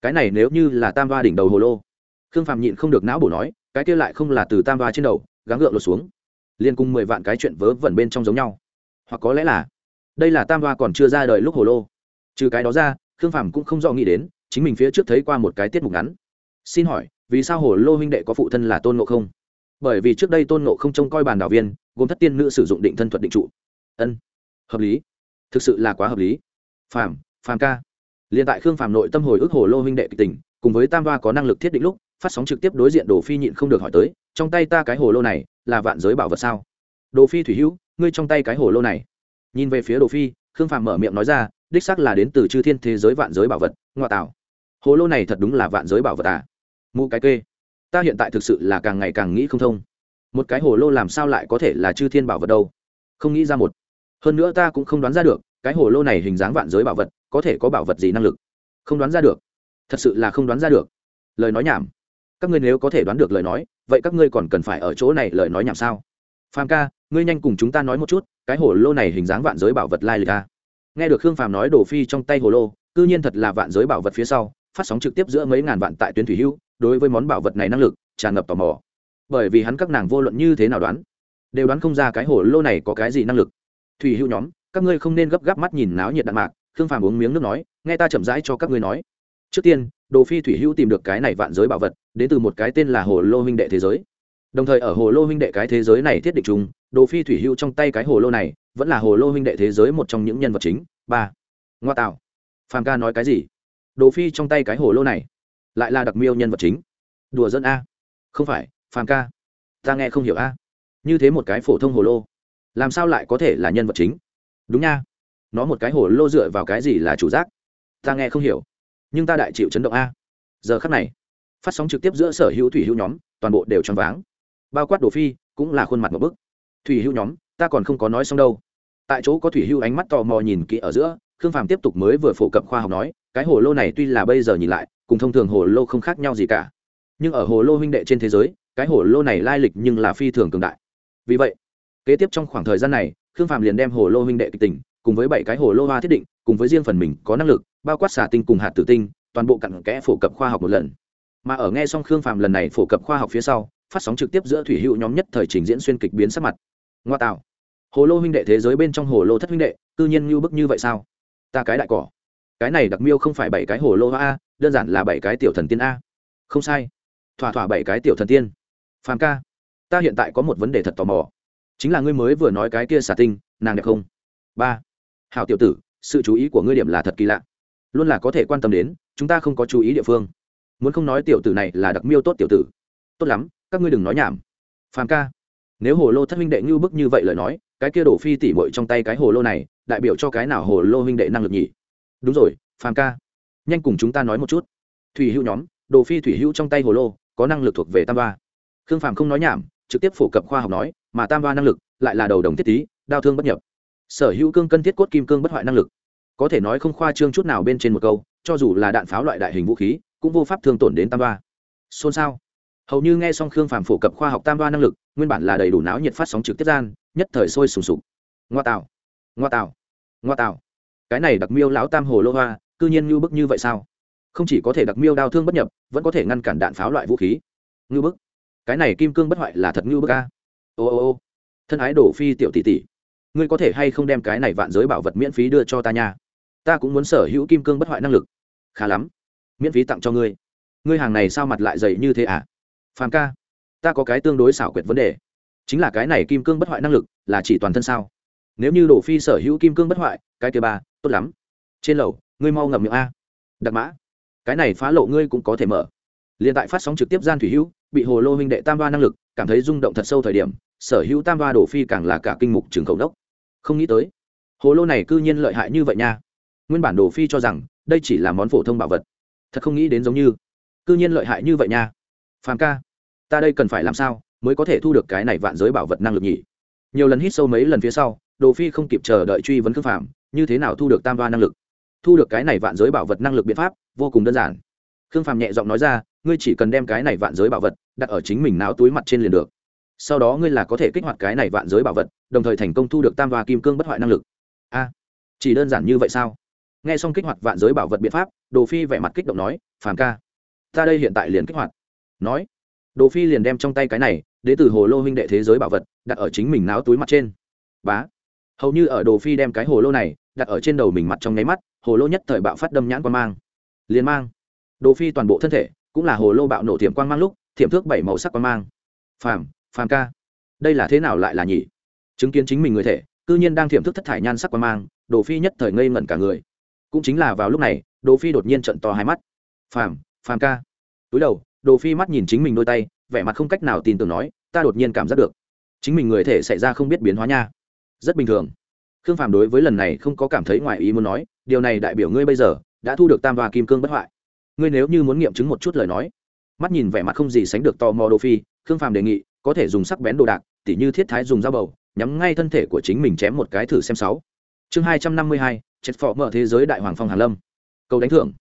Cái này nếu như là tam va đỉnh đầu hồ lô, khương phàm nhịn không được não bổ nói, cái kia lại không là từ tam va trên đầu, gắng gượng lột xuống. Liên cùng mười vạn cái chuyện vớ vẩn bên trong giống nhau hoặc có lẽ là đây là tam hoa còn chưa ra đời lúc hồ lô. Trừ cái đó ra, khương phàm cũng không do nghĩ đến, chính mình phía trước thấy qua một cái tiết mục ngắn. Xin hỏi, vì sao hồ lô huynh đệ có phụ thân là tôn ngộ không? Bởi vì trước đây tôn ngộ không trông coi bàn đảo viên, gồm thất tiên nữ sử dụng định thân thuật định trụ. Ân, hợp lý. Thực sự là quá hợp lý. Phàm phàm ca. Liền tại khương phàm nội tâm hồi ức hồ lô huynh đệ kịch tình, cùng với tam hoa có năng lực thiết định lúc, phát sóng trực tiếp đối diện đồ phi nhịn không được hỏi tới, trong tay ta cái hồ lô này là vạn giới bảo vật sao? Đồ phi thủy hữu ngươi trong tay cái hồ lô này. Nhìn về phía đồ phi, khương phàm mở miệng nói ra, đích xác là đến từ chư thiên thế giới vạn giới bảo vật ngoại tạo. Hồ lô này thật đúng là vạn giới bảo vật à? Mụ cái kê, ta hiện tại thực sự là càng ngày càng nghĩ không thông. Một cái hồ lô làm sao lại có thể là chư thiên bảo vật đâu? Không nghĩ ra một. Hơn nữa ta cũng không đoán ra được, cái hồ lô này hình dáng vạn giới bảo vật, có thể có bảo vật gì năng lực? Không đoán ra được. Thật sự là không đoán ra được. Lời nói nhảm. Các ngươi nếu có thể đoán được lời nói, vậy các ngươi còn cần phải ở chỗ này lời nói nhảm sao? Phàm ca, ngươi nhanh cùng chúng ta nói một chút, cái hồ lô này hình dáng vạn giới bảo vật lai lịch ca nghe được khương phàm nói đổ phi trong tay hồ lô, cư nhiên thật là vạn giới bảo vật phía sau, phát sóng trực tiếp giữa mấy ngàn vạn tại tuyến thủy hữu đối với món bảo vật này năng lực, tràn ngập tò mò. Bởi vì hắn các nàng vô luận như thế nào đoán, đều đoán không ra cái hồ lô này có cái gì năng lực. Thủy hữu nhóm, các ngươi không nên gấp gáp mắt nhìn náo nhiệt đạn mạc, khương phàm uống miếng nước nói, nghe ta chậm rãi cho các ngươi nói. Trước tiên, đồ phi thủy hữu tìm được cái này vạn giới bảo vật, đến từ một cái tên là hồ lô huynh đệ thế giới đồng thời ở hồ lô huynh đệ cái thế giới này thiết định chung, đồ phi thủy hưu trong tay cái hồ lô này, vẫn là hồ lô huynh đệ thế giới một trong những nhân vật chính. Ba. Ngoa tạo. Phàm ca nói cái gì? Đồ phi trong tay cái hồ lô này, lại là đặc miêu nhân vật chính. Đùa dân a. Không phải, phàm ca. Ta nghe không hiểu a. Như thế một cái phổ thông hồ lô, làm sao lại có thể là nhân vật chính? Đúng nha. Nó một cái hồ lô dựa vào cái gì là chủ giác? Ta nghe không hiểu. Nhưng ta đại chịu chấn động a. Giờ khắc này, phát sóng trực tiếp giữa sở hữu thủy hữu nhóm, toàn bộ đều choáng váng bao quát đồ phi, cũng là khuôn mặt một bức. Thủy hưu nhóm, ta còn không có nói xong đâu. Tại chỗ có thủy hưu ánh mắt tò mò nhìn kỹ ở giữa, khương phàm tiếp tục mới vừa phổ cập khoa học nói, cái hồ lô này tuy là bây giờ nhìn lại, cùng thông thường hồ lô không khác nhau gì cả. Nhưng ở hồ lô huynh đệ trên thế giới, cái hồ lô này lai lịch nhưng là phi thường cường đại. Vì vậy, kế tiếp trong khoảng thời gian này, khương phàm liền đem hồ lô huynh đệ kịch tình, cùng với bảy cái hồ lô hoa thiết định, cùng với riêng phần mình có năng lực, bao quát xả tinh cùng hạt tử tinh, toàn bộ cặn kẽ phổ cập khoa học một lần. Mà ở nghe xong khương phàm lần này phổ cập khoa học phía sau phát sóng trực tiếp giữa thủy hữu nhóm nhất thời trình diễn xuyên kịch biến sắc mặt. Ngoa tạo. Hồ lô huynh đệ thế giới bên trong hồ lô thất huynh đệ tự nhiên như bức như vậy sao? Ta cái đại cỏ. Cái này đặc miêu không phải bảy cái hồ lô a đơn giản là bảy cái tiểu thần tiên a không sai. Thỏa thỏa bảy cái tiểu thần tiên. Phàm ca. Ta hiện tại có một vấn đề thật tò mò. Chính là ngươi mới vừa nói cái kia xả tinh, nàng đẹp không? Ba. Hào tiểu tử, sự chú ý của ngươi điểm là thật kỳ lạ. Luôn là có thể quan tâm đến, chúng ta không có chú ý địa phương. Muốn không nói tiểu tử này là đặc miêu tốt tiểu tử. Tốt lắm các ngươi đừng nói nhảm. Phàm ca, nếu hồ lô thất huynh đệ như bức như vậy lời nói, cái kia đổ phi tỉ muội trong tay cái hồ lô này, đại biểu cho cái nào hồ lô huynh đệ năng lực nhỉ? Đúng rồi, phàm ca, nhanh cùng chúng ta nói một chút. Thủy hữu nhóm, đồ phi thủy hữu trong tay hồ lô, có năng lực thuộc về tam ba. Khương phàm không nói nhảm, trực tiếp phổ cập khoa học nói, mà tam ba năng lực lại là đầu đồng thiết tý đau thương bất nhập. Sở hữu cương cân thiết cốt kim cương bất hoại năng lực. Có thể nói không khoa trương chút nào bên trên một câu, cho dù là đạn pháo loại đại hình vũ khí, cũng vô pháp thương tổn đến tam ba. Xôn xao hầu như nghe xong khương phàm phổ cập khoa học tam đoa năng lực, nguyên bản là đầy đủ náo nhiệt phát sóng trực tiếp gian, nhất thời sôi sùng sục. Ngoa tạo ngoa tạo ngoa tạo. Cái này đặc miêu lão tam hồ lô hoa, cư nhiên ngưu bức như vậy sao? Không chỉ có thể đặc miêu đau thương bất nhập, vẫn có thể ngăn cản đạn pháo loại vũ khí. Ngưu bức. Cái này kim cương bất hoại là thật ngưu bức a. Ô ô ô. Thân ái đổ phi tiểu tỷ tỷ. Ngươi có thể hay không đem cái này vạn giới bảo vật miễn phí đưa cho ta nha? Ta cũng muốn sở hữu kim cương bất hoại năng lực. Khá lắm. Miễn phí tặng cho ngươi. Ngươi hàng này sao mặt lại dày như thế à? Phàm ca, ta có cái tương đối xảo quyệt vấn đề. Chính là cái này kim cương bất hoại năng lực là chỉ toàn thân sao? Nếu như đổ phi sở hữu kim cương bất hoại, cái kia ba, tốt lắm. Trên lầu, ngươi mau ngậm miệng a. Đặc mã, cái này phá lộ ngươi cũng có thể mở. Liền tại phát sóng trực tiếp gian thủy hữu, bị hồ lô huynh đệ tam ba năng lực, cảm thấy rung động thật sâu thời điểm, sở hữu tam ba đổ phi càng là cả kinh mục trường cầu đốc không nghĩ tới, hồ lô này cư nhiên lợi hại như vậy nha. Nguyên bản đồ phi cho rằng, đây chỉ là món phổ thông bảo vật. Thật không nghĩ đến giống như, cư nhiên lợi hại như vậy nha. Phàm ca ta đây cần phải làm sao mới có thể thu được cái này vạn giới bảo vật năng lực nhỉ? Nhiều lần hít sâu mấy lần phía sau, đồ phi không kịp chờ đợi truy vấn khương phạm như thế nào thu được tam đoa năng lực? Thu được cái này vạn giới bảo vật năng lực biện pháp, vô cùng đơn giản. Khương phạm nhẹ giọng nói ra, ngươi chỉ cần đem cái này vạn giới bảo vật đặt ở chính mình não túi mặt trên liền được. Sau đó ngươi là có thể kích hoạt cái này vạn giới bảo vật, đồng thời thành công thu được tam đoa kim cương bất hoại năng lực. A, chỉ đơn giản như vậy sao? Nghe xong kích hoạt vạn giới bảo vật biện pháp, đồ phi vẻ mặt kích động nói, phàm ca, ta đây hiện tại liền kích hoạt. Nói đồ phi liền đem trong tay cái này, đến từ hồ lô huynh đệ thế giới bảo vật, đặt ở chính mình náo túi mặt trên. Bá. Hầu như ở đồ phi đem cái hồ lô này, đặt ở trên đầu mình mặt trong nháy mắt, hồ lô nhất thời bạo phát đâm nhãn quan mang. Liền mang. Đồ phi toàn bộ thân thể, cũng là hồ lô bạo nổ thiểm quang mang lúc, thiểm thước bảy màu sắc quang mang. Phàm phàm ca. Đây là thế nào lại là nhỉ? Chứng kiến chính mình người thể, cư nhiên đang thiểm thức thất thải nhan sắc quang mang, đồ phi nhất thời ngây ngẩn cả người. Cũng chính là vào lúc này, đồ phi đột nhiên trận to hai mắt. Phàm phàm ca. Túi đầu đồ phi mắt nhìn chính mình đôi tay, vẻ mặt không cách nào tin tưởng nói, ta đột nhiên cảm giác được, chính mình người thể xảy ra không biết biến hóa nha. Rất bình thường. Khương phàm đối với lần này không có cảm thấy ngoài ý muốn nói, điều này đại biểu ngươi bây giờ đã thu được tam và kim cương bất hoại. Ngươi nếu như muốn nghiệm chứng một chút lời nói. Mắt nhìn vẻ mặt không gì sánh được tò mò đồ phi, khương phàm đề nghị, có thể dùng sắc bén đồ đạc, tỉ như thiết thái dùng dao bầu, nhắm ngay thân thể của chính mình chém một cái thử xem sáu. Chương hai trăm năm mươi hai, chết phò mở thế giới đại hoàng phong hàn lâm. Câu đánh thưởng.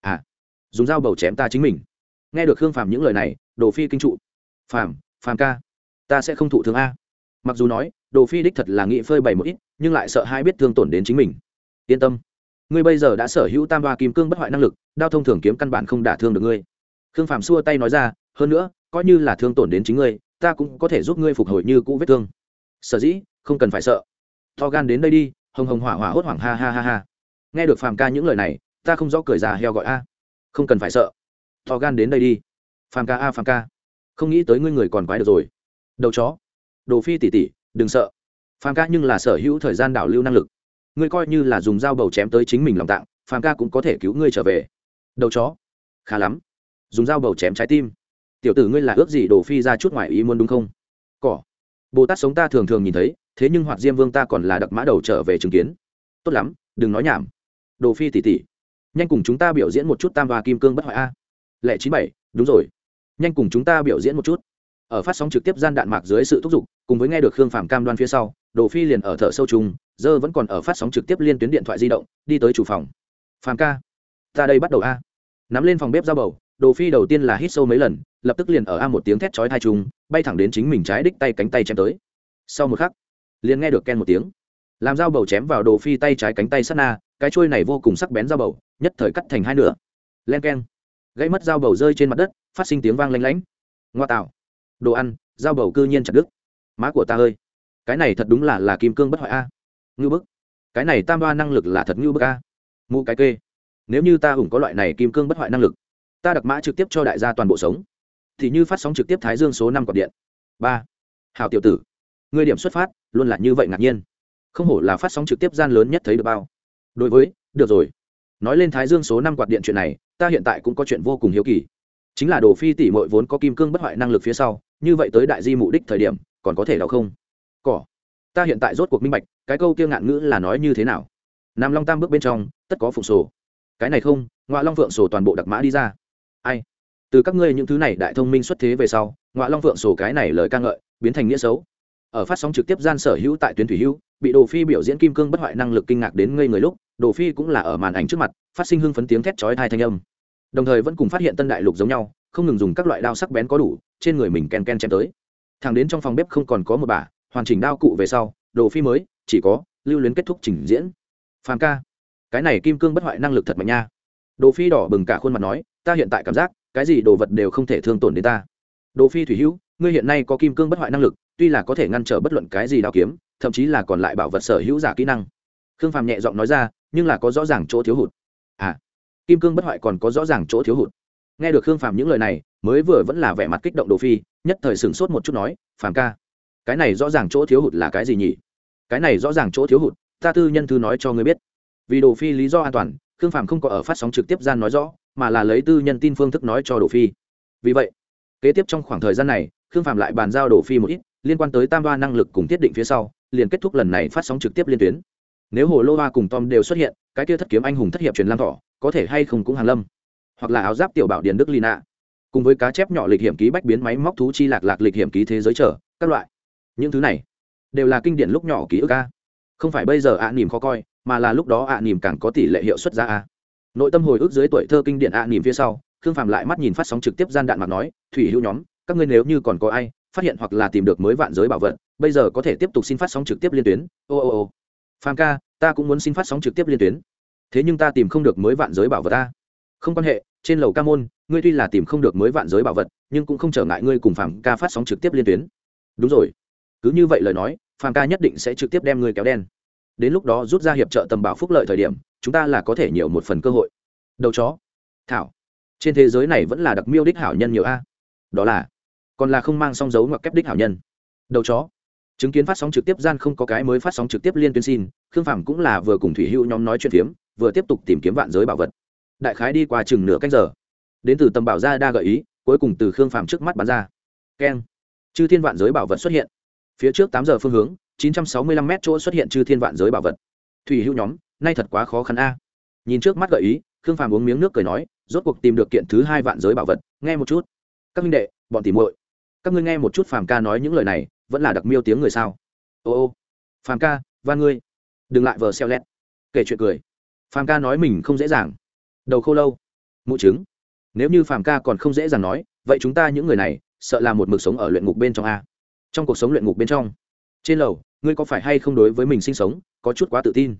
À dùng dao bầu chém ta chính mình nghe được khương phàm những lời này, đồ phi kinh trụ. Phàm phàm ca, ta sẽ không thụ thương a. Mặc dù nói, đồ phi đích thật là nghị phơi bày một ít, nhưng lại sợ hai biết thương tổn đến chính mình. Yên tâm, ngươi bây giờ đã sở hữu tam hoa kim cương bất hoại năng lực, đao thông thường kiếm căn bản không đả thương được ngươi. Khương phàm xua tay nói ra, hơn nữa, coi như là thương tổn đến chính ngươi, ta cũng có thể giúp ngươi phục hồi như cũ vết thương. Sở dĩ, không cần phải sợ. To gan đến đây đi, hồng hồng hỏa hỏa hốt hoảng ha ha ha ha. Nghe được phàm ca những lời này, ta không rõ cười già heo gọi a. Không cần phải sợ to gan đến đây đi. Phàm ca a, phàm ca. Không nghĩ tới ngươi người còn quái được rồi. Đầu chó. Đồ phi tỉ tỉ, đừng sợ. Phàm ca nhưng là sở hữu thời gian đảo lưu năng lực. Ngươi coi như là dùng dao bầu chém tới chính mình lòng tạng, phàm ca cũng có thể cứu ngươi trở về. Đầu chó. Khá lắm. Dùng dao bầu chém trái tim. Tiểu tử ngươi là ước gì đồ phi ra chút ngoài ý muốn đúng không? Cỏ. Bồ tát sống ta thường thường nhìn thấy, thế nhưng hoạt diêm vương ta còn là đặc mã đầu trở về chứng kiến. Tốt lắm, đừng nói nhảm. Đồ phi tỉ tỉ. Nhanh cùng chúng ta biểu diễn một chút tam và kim cương bất hoại a lệ chín bảy, đúng rồi. Nhanh cùng chúng ta biểu diễn một chút. Ở phát sóng trực tiếp gian đạn mạc dưới sự thúc giục, cùng với nghe được khương phàm cam đoan phía sau, đồ phi liền ở thở sâu trùng dơ vẫn còn ở phát sóng trực tiếp liên tuyến điện thoại di động, đi tới chủ phòng. Phàm ca, ta đây bắt đầu a. Nắm lên phòng bếp ra bầu, đồ phi đầu tiên là hít sâu mấy lần, lập tức liền ở a một tiếng thét chói thai trùng bay thẳng đến chính mình trái đích tay cánh tay chém tới. Sau một khắc, liền nghe được ken một tiếng. Làm dao bầu chém vào đồ phi tay trái cánh tay sát na, cái chuôi này vô cùng sắc bén dao bầu, nhất thời cắt thành hai nửa. Len ken gãy mất dao bầu rơi trên mặt đất, phát sinh tiếng vang lanh lánh ngoa tạo. Đồ ăn, dao bầu cư nhiên chặt đứt. Má của ta ơi, cái này thật đúng là là kim cương bất hoại a. Ngưu bức. Cái này tam đoa năng lực là thật ngưu bức a. Mụ cái kê. Nếu như ta hùng có loại này kim cương bất hoại năng lực, ta đặc mã trực tiếp cho đại gia toàn bộ sống. Thì như phát sóng trực tiếp thái dương số năm quạt điện. Ba. Hào tiểu tử người điểm xuất phát, luôn là như vậy ngạc nhiên. Không hổ là phát sóng trực tiếp gian lớn nhất thấy được bao. Đối với, được rồi nói lên thái dương số năm quạt điện chuyện này, ta hiện tại cũng có chuyện vô cùng hiếu kỳ. Chính là đồ phi tỷ mội vốn có kim cương bất hoại năng lực phía sau, như vậy tới đại di mục đích thời điểm, còn có thể đau không? Cỏ. Ta hiện tại rốt cuộc minh bạch, cái câu kia ngạn ngữ là nói như thế nào. Nam long tam bước bên trong, tất có phụng sổ. Cái này không ngoại long phượng sổ toàn bộ đặc mã đi ra. Ai? Từ các ngươi những thứ này đại thông minh xuất thế về sau ngoại long phượng sổ cái này lời ca ngợi, biến thành nghĩa xấu. Ở phát sóng trực tiếp gian sở hữu tại tuyến thủy hữu bị đồ phi biểu diễn kim cương bất hoại năng lực kinh ngạc đến ngây người lúc, đồ phi cũng là ở màn ảnh trước mặt, phát sinh hưng phấn tiếng thét chói thai thanh âm. Đồng thời vẫn cùng phát hiện tân đại lục giống nhau, không ngừng dùng các loại đao sắc bén có đủ, trên người mình ken ken chém tới. Thằng đến trong phòng bếp không còn có một bà, hoàn chỉnh đao cụ về sau, đồ phi mới, chỉ có, lưu luyến kết thúc trình diễn. Phàm ca, cái này kim cương bất hoại năng lực thật mạnh nha. Đồ phi đỏ bừng cả khuôn mặt nói, ta hiện tại cảm giác, cái gì đồ vật đều không thể thương tổn đến ta. Đồ phi thủy hữu, ngươi hiện nay có kim cương bất hoại năng lực, tuy là có thể ngăn trở bất luận cái gì đao kiếm thậm chí là còn lại bảo vật sở hữu giả kỹ năng. Khương phàm nhẹ giọng nói ra, nhưng là có rõ ràng chỗ thiếu hụt. À kim cương bất hoại còn có rõ ràng chỗ thiếu hụt. Nghe được khương phàm những lời này, mới vừa vẫn là vẻ mặt kích động đồ phi, nhất thời sửng sốt một chút nói, phàm ca, cái này rõ ràng chỗ thiếu hụt là cái gì nhỉ? Cái này rõ ràng chỗ thiếu hụt, ta tư nhân thư nói cho ngươi biết. Vì đồ phi lý do an toàn, khương phàm không có ở phát sóng trực tiếp gian nói rõ, mà là lấy tư nhân tin phương thức nói cho đồ phi. Vì vậy, kế tiếp trong khoảng thời gian này, khương phàm lại bàn giao đồ phi một ít, liên quan tới tam đoa năng lực cùng thiết định phía sau liền kết thúc lần này phát sóng trực tiếp liên tuyến. Nếu hồ lô hoa cùng tom đều xuất hiện, cái kia thất kiếm anh hùng thất hiệp truyền lam thỏ, có thể hay không cũng hàn lâm. Hoặc là áo giáp tiểu bảo điền đức lina. Cùng với cá chép nhỏ lịch hiểm ký bách biến máy móc thú chi lạc lạc lịch hiểm ký thế giới trở, các loại. Những thứ này đều là kinh điển lúc nhỏ ký ức a. Không phải bây giờ ạ à nỉm khó coi, mà là lúc đó ạ à nỉm càng có tỷ lệ hiệu suất ra a. Nội tâm hồi ức dưới tuổi thơ kinh điển ạ niềm nỉm phía sau, khương phàm lại mắt nhìn phát sóng trực tiếp gian đạn mặt nói, thủy hữu nhóm, các ngươi nếu như còn có ai phát hiện hoặc là tìm được mới vạn giới bảo vật bây giờ có thể tiếp tục xin phát sóng trực tiếp liên tuyến. Ô ô ô. Phàm ca, ta cũng muốn xin phát sóng trực tiếp liên tuyến. Thế nhưng ta tìm không được mới vạn giới bảo vật ta. Không quan hệ, trên lầu ca môn, ngươi tuy là tìm không được mới vạn giới bảo vật, nhưng cũng không trở ngại ngươi cùng phàm ca phát sóng trực tiếp liên tuyến. Đúng rồi. Cứ như vậy lời nói, phàm ca nhất định sẽ trực tiếp đem ngươi kéo đen. Đến lúc đó rút ra hiệp trợ tầm bảo phúc lợi thời điểm, chúng ta là có thể nhiều một phần cơ hội. Đầu chó. Thảo. Trên thế giới này vẫn là đặc miêu đích hảo nhân nhiều a. Đó là. Còn là không mang song dấu ngoặc kép đích hảo nhân. Đầu chó chứng kiến phát sóng trực tiếp gian không có cái mới phát sóng trực tiếp liên tuyến xin, khương phàm cũng là vừa cùng thủy hữu nhóm nói chuyện phiếm, vừa tiếp tục tìm kiếm vạn giới bảo vật. Đại khái đi qua chừng nửa cách giờ, đến từ tầm bảo gia đa gợi ý, cuối cùng từ khương phàm trước mắt bắn ra. Keng. Chư thiên vạn giới bảo vật xuất hiện. Phía trước tám giờ phương hướng, chín trăm sáu mươi lăm m chỗ xuất hiện chư thiên vạn giới bảo vật. Thủy hữu nhóm, nay thật quá khó khăn a. Nhìn trước mắt gợi ý, khương phàm uống miếng nước cười nói, rốt cuộc tìm được kiện thứ hai vạn giới bảo vật, nghe một chút. Các minh đệ, bọn tìm muội. Các ngươi nghe một chút phàm ca nói những lời này vẫn là đặc miêu tiếng người sao? Ô ô, phàm ca và ngươi. Đừng lại vờ xeo lét. Kể chuyện cười. Phàm ca nói mình không dễ dàng. Đầu khô lâu. Mụ chứng nếu như phàm ca còn không dễ dàng nói, vậy chúng ta những người này, sợ là một mực sống ở luyện ngục bên trong a. Trong cuộc sống luyện ngục bên trong. Trên lầu, ngươi có phải hay không đối với mình sinh sống, có chút quá tự tin?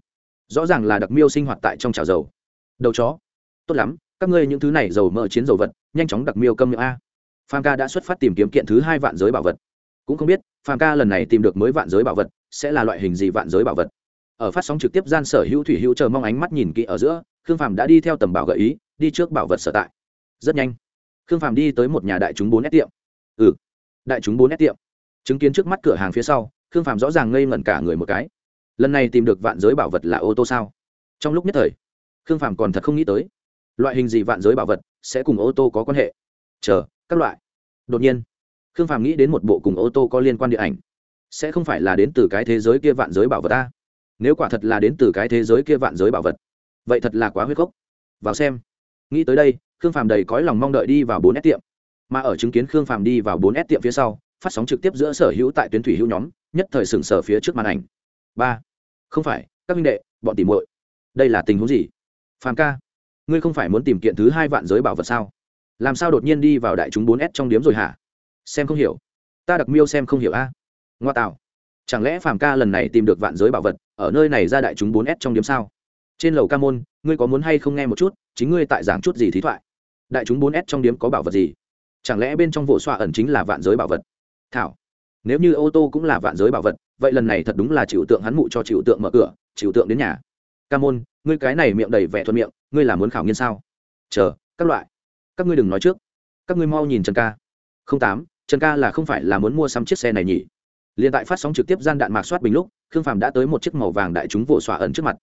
Rõ ràng là đặc miêu sinh hoạt tại trong chảo dầu. Đầu chó. Tốt lắm, các ngươi những thứ này dầu mỡ chiến dầu vật, nhanh chóng đặc miêu câm miệng a. Phàm ca đã xuất phát tìm kiếm kiện thứ hai vạn giới bảo vật. Cũng không biết phàm ca lần này tìm được mới vạn giới bảo vật, sẽ là loại hình gì vạn giới bảo vật? Ở phát sóng trực tiếp gian sở hữu thủy hữu chờ mong ánh mắt nhìn kỹ ở giữa, khương phàm đã đi theo tầm bảo gợi ý, đi trước bảo vật sở tại. Rất nhanh, khương phàm đi tới một nhà đại chúng bốn nét tiệm. Ừ đại chúng bốn nét tiệm. Chứng kiến trước mắt cửa hàng phía sau, khương phàm rõ ràng ngây ngẩn cả người một cái. Lần này tìm được vạn giới bảo vật là ô tô sao? Trong lúc nhất thời, khương phàm còn thật không nghĩ tới, loại hình gì vạn giới bảo vật sẽ cùng ô tô có quan hệ? Chờ, các loại. Đột nhiên khương phàm nghĩ đến một bộ cùng ô tô có liên quan điện ảnh. Sẽ không phải là đến từ cái thế giới kia vạn giới bảo vật ta. Nếu quả thật là đến từ cái thế giới kia vạn giới bảo vật, vậy thật là quá huyết gốc. Vào xem. Nghĩ tới đây, khương phàm đầy cõi lòng mong đợi đi vào bốn s tiệm. Mà ở chứng kiến khương phàm đi vào bốn s tiệm phía sau, phát sóng trực tiếp giữa sở hữu tại tuyến thủy hữu nhóm, nhất thời sừng sở phía trước màn ảnh. Ba. Không phải, các minh đệ, bọn tìm muội. Đây là tình huống gì? Phàm ca, ngươi không phải muốn tìm kiện thứ hai vạn giới bảo vật sao? Làm sao đột nhiên đi vào đại chúng bốn s trong điếm rồi hả? Xem không hiểu. Ta đặc miêu xem không hiểu a. Ngoa tạo. Chẳng lẽ phàm ca lần này tìm được vạn giới bảo vật, ở nơi này ra đại chúng bốn s trong điểm sao? Trên lầu ca môn, ngươi có muốn hay không nghe một chút, chính ngươi tại giảng chút gì thí thoại? Đại chúng bốn s trong điếm có bảo vật gì? Chẳng lẽ bên trong vụ xoa ẩn chính là vạn giới bảo vật? Thảo, nếu như ô tô cũng là vạn giới bảo vật, vậy lần này thật đúng là chịu tượng hắn mụ cho chịu tượng mở cửa, chịu tượng đến nhà. Ca môn, ngươi cái này miệng đầy vẻ thuận miệng, ngươi là muốn khảo nghiên sao? Chờ, các loại. Các ngươi đừng nói trước. Các ngươi mau nhìn trần ca. Không tám trần ca là không phải là muốn mua xăm chiếc xe này nhỉ? Liền tại phát sóng trực tiếp gian đạn mạc soát bình lúc, khương phàm đã tới một chiếc màu vàng đại chúng vỗ xoa ẩn trước mặt.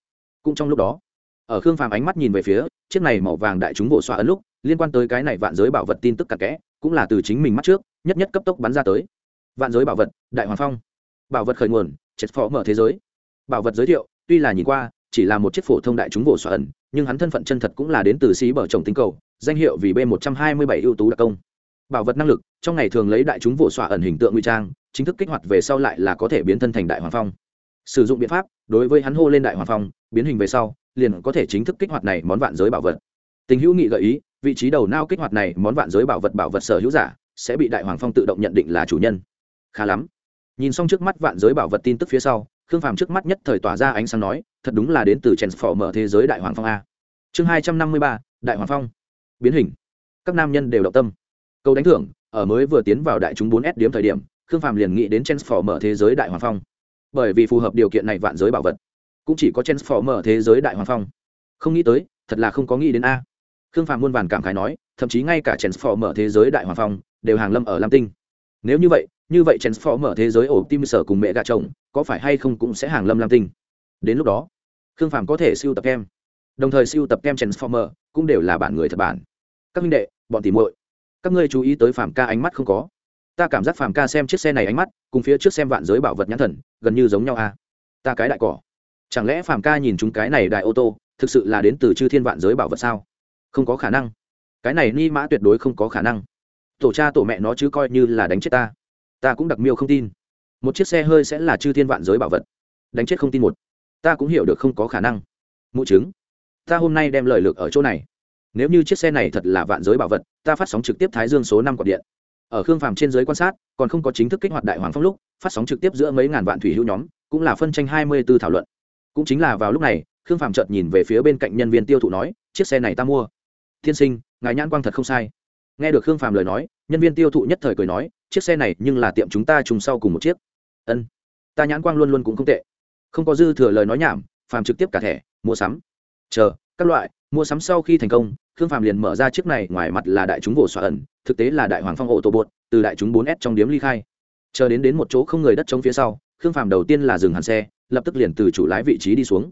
Cũng trong lúc đó, ở khương phàm ánh mắt nhìn về phía, chiếc này màu vàng đại chúng vỗ xoa ẩn lúc, liên quan tới cái này vạn giới bảo vật tin tức cặn kẽ, cũng là từ chính mình mắt trước, nhất nhất cấp tốc bắn ra tới. Vạn giới bảo vật, đại hoàng phong. Bảo vật khởi nguồn chết phó mở thế giới. Bảo vật giới thiệu, tuy là nhìn qua, chỉ là một chiếc phổ thông đại chúng vỗ xoa ẩn nhưng hắn thân phận chân thật cũng là đến từ xí bờ chồng tinh cầu, danh hiệu vì b một trăm hai mươi bảy ưu tú đặc công bảo vật năng lực, trong ngày thường lấy đại chúng vỗ xoa ẩn hình tượng nguy trang, chính thức kích hoạt về sau lại là có thể biến thân thành đại hoàng phong. Sử dụng biện pháp, đối với hắn hô lên đại hoàng phong, biến hình về sau, liền có thể chính thức kích hoạt này món vạn giới bảo vật. Tình hữu nghị gợi ý, vị trí đầu nao kích hoạt này món vạn giới bảo vật bảo vật sở hữu giả, sẽ bị đại hoàng phong tự động nhận định là chủ nhân. Khá lắm. Nhìn xong trước mắt vạn giới bảo vật tin tức phía sau, khương phàm trước mắt nhất thời tỏa ra ánh sáng nói, thật đúng là đến từ phò mở thế giới đại hoàng phong a. Chương hai trăm năm mươi ba, đại hoàng phong. Biến hình. Các nam nhân đều động tâm câu đánh thưởng, ở mới vừa tiến vào đại chúng bốn s điểm thời điểm, khương phàm liền nghĩ đến mở thế giới đại hoàng phong. Bởi vì phù hợp điều kiện này vạn giới bảo vật, cũng chỉ có mở thế giới đại hoàng phong. Không nghĩ tới, thật là không có nghĩ đến a. Khương phàm muôn vàn cảm khái nói, thậm chí ngay cả mở thế giới đại hoàng phong đều hàng lâm ở lam tinh. Nếu như vậy như vậy mở thế giới ổ tim sở cùng mẹ gà chồng, có phải hay không cũng sẽ hàng lâm lam tinh? Đến lúc đó, khương phàm có thể siêu tập kem. Đồng thời siêu tập kem transformer cũng đều là bản người thật bản các minh đệ, bọn tìm muội các ngươi chú ý tới phàm ca ánh mắt không có. Ta cảm giác phàm ca xem chiếc xe này ánh mắt, cùng phía trước xem vạn giới bảo vật nhãn thần, gần như giống nhau a à? ta cái đại cỏ. Chẳng lẽ phàm ca nhìn chúng cái này đại ô tô, thực sự là đến từ chư thiên vạn giới bảo vật sao? Không có khả năng. Cái này ni mã tuyệt đối không có khả năng. Tổ cha tổ mẹ nó chứ coi như là đánh chết ta. Ta cũng đặc miêu không tin. Một chiếc xe hơi sẽ là chư thiên vạn giới bảo vật. Đánh chết không tin một. Ta cũng hiểu được không có khả năng. Mụ chứng. Ta hôm nay đem lời lực ở chỗ này nếu như chiếc xe này thật là vạn giới bảo vật, ta phát sóng trực tiếp thái dương số năm quạt điện. Ở khương phàm trên giới quan sát, còn không có chính thức kích hoạt đại hoàng phong lúc, phát sóng trực tiếp giữa mấy ngàn vạn thủy hữu nhóm, cũng là phân tranh hai mươi b ố thảo luận. Cũng chính là vào lúc này, khương phàm chợt nhìn về phía bên cạnh nhân viên tiêu thụ nói, chiếc xe này ta mua. Tiên sinh, ngài nhãn quang thật không sai. Nghe được khương phàm lời nói, nhân viên tiêu thụ nhất thời cười nói, chiếc xe này nhưng là tiệm chúng ta trùng sau cùng một chiếc. Ân, ta nhãn quang luôn luôn cũng không tệ. Không có dư thừa lời nói nhảm, phàm trực tiếp cả thẻ, mua sắm. Chờ, các loại mua sắm sau khi thành công, khương phàm liền mở ra chiếc này, ngoài mặt là đại chúng vỗ xoa ẩn, thực tế là đại hoàng phong ổ tổ bột, từ đại chúng bốn s trong điếm ly khai. Chờ đến đến một chỗ không người đất trống phía sau, khương phàm đầu tiên là dừng hẳn xe, lập tức liền từ chủ lái vị trí đi xuống.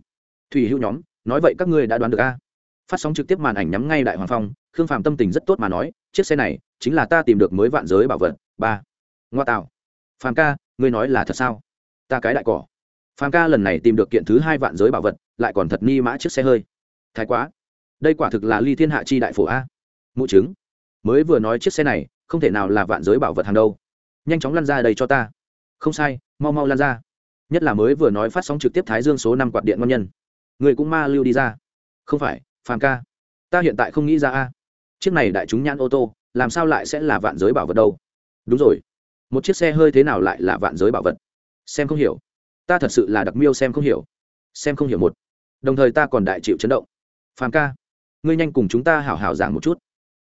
Thủy hữu nhóm, nói vậy các ngươi đã đoán được a? Phát sóng trực tiếp màn ảnh nhắm ngay đại hoàng phong, khương phàm tâm tình rất tốt mà nói, chiếc xe này chính là ta tìm được mới vạn giới bảo vật, ba. Ngoa tạo. Phàm ca, ngươi nói là thật sao? Ta cái đại cỏ. Phàm ca lần này tìm được kiện thứ hai vạn giới bảo vật, lại còn thật ni mã chiếc xe hơi. Thái quá đây quả thực là ly thiên hạ chi đại phổ a. Mụ chứng mới vừa nói chiếc xe này, không thể nào là vạn giới bảo vật hàng đâu. Nhanh chóng lăn ra đây cho ta. Không sai, mau mau lăn ra. Nhất là mới vừa nói phát sóng trực tiếp thái dương số năm quạt điện ngon nhân. Người cũng ma lưu đi ra. Không phải, phàm ca. Ta hiện tại không nghĩ ra a. Chiếc này đại chúng nhãn ô tô, làm sao lại sẽ là vạn giới bảo vật đâu? Đúng rồi. Một chiếc xe hơi thế nào lại là vạn giới bảo vật? Xem không hiểu. Ta thật sự là đặc miêu xem không hiểu. Xem không hiểu một. Đồng thời ta còn đại chịu chấn động. Phàm ca ngươi nhanh cùng chúng ta hảo hảo giảng một chút.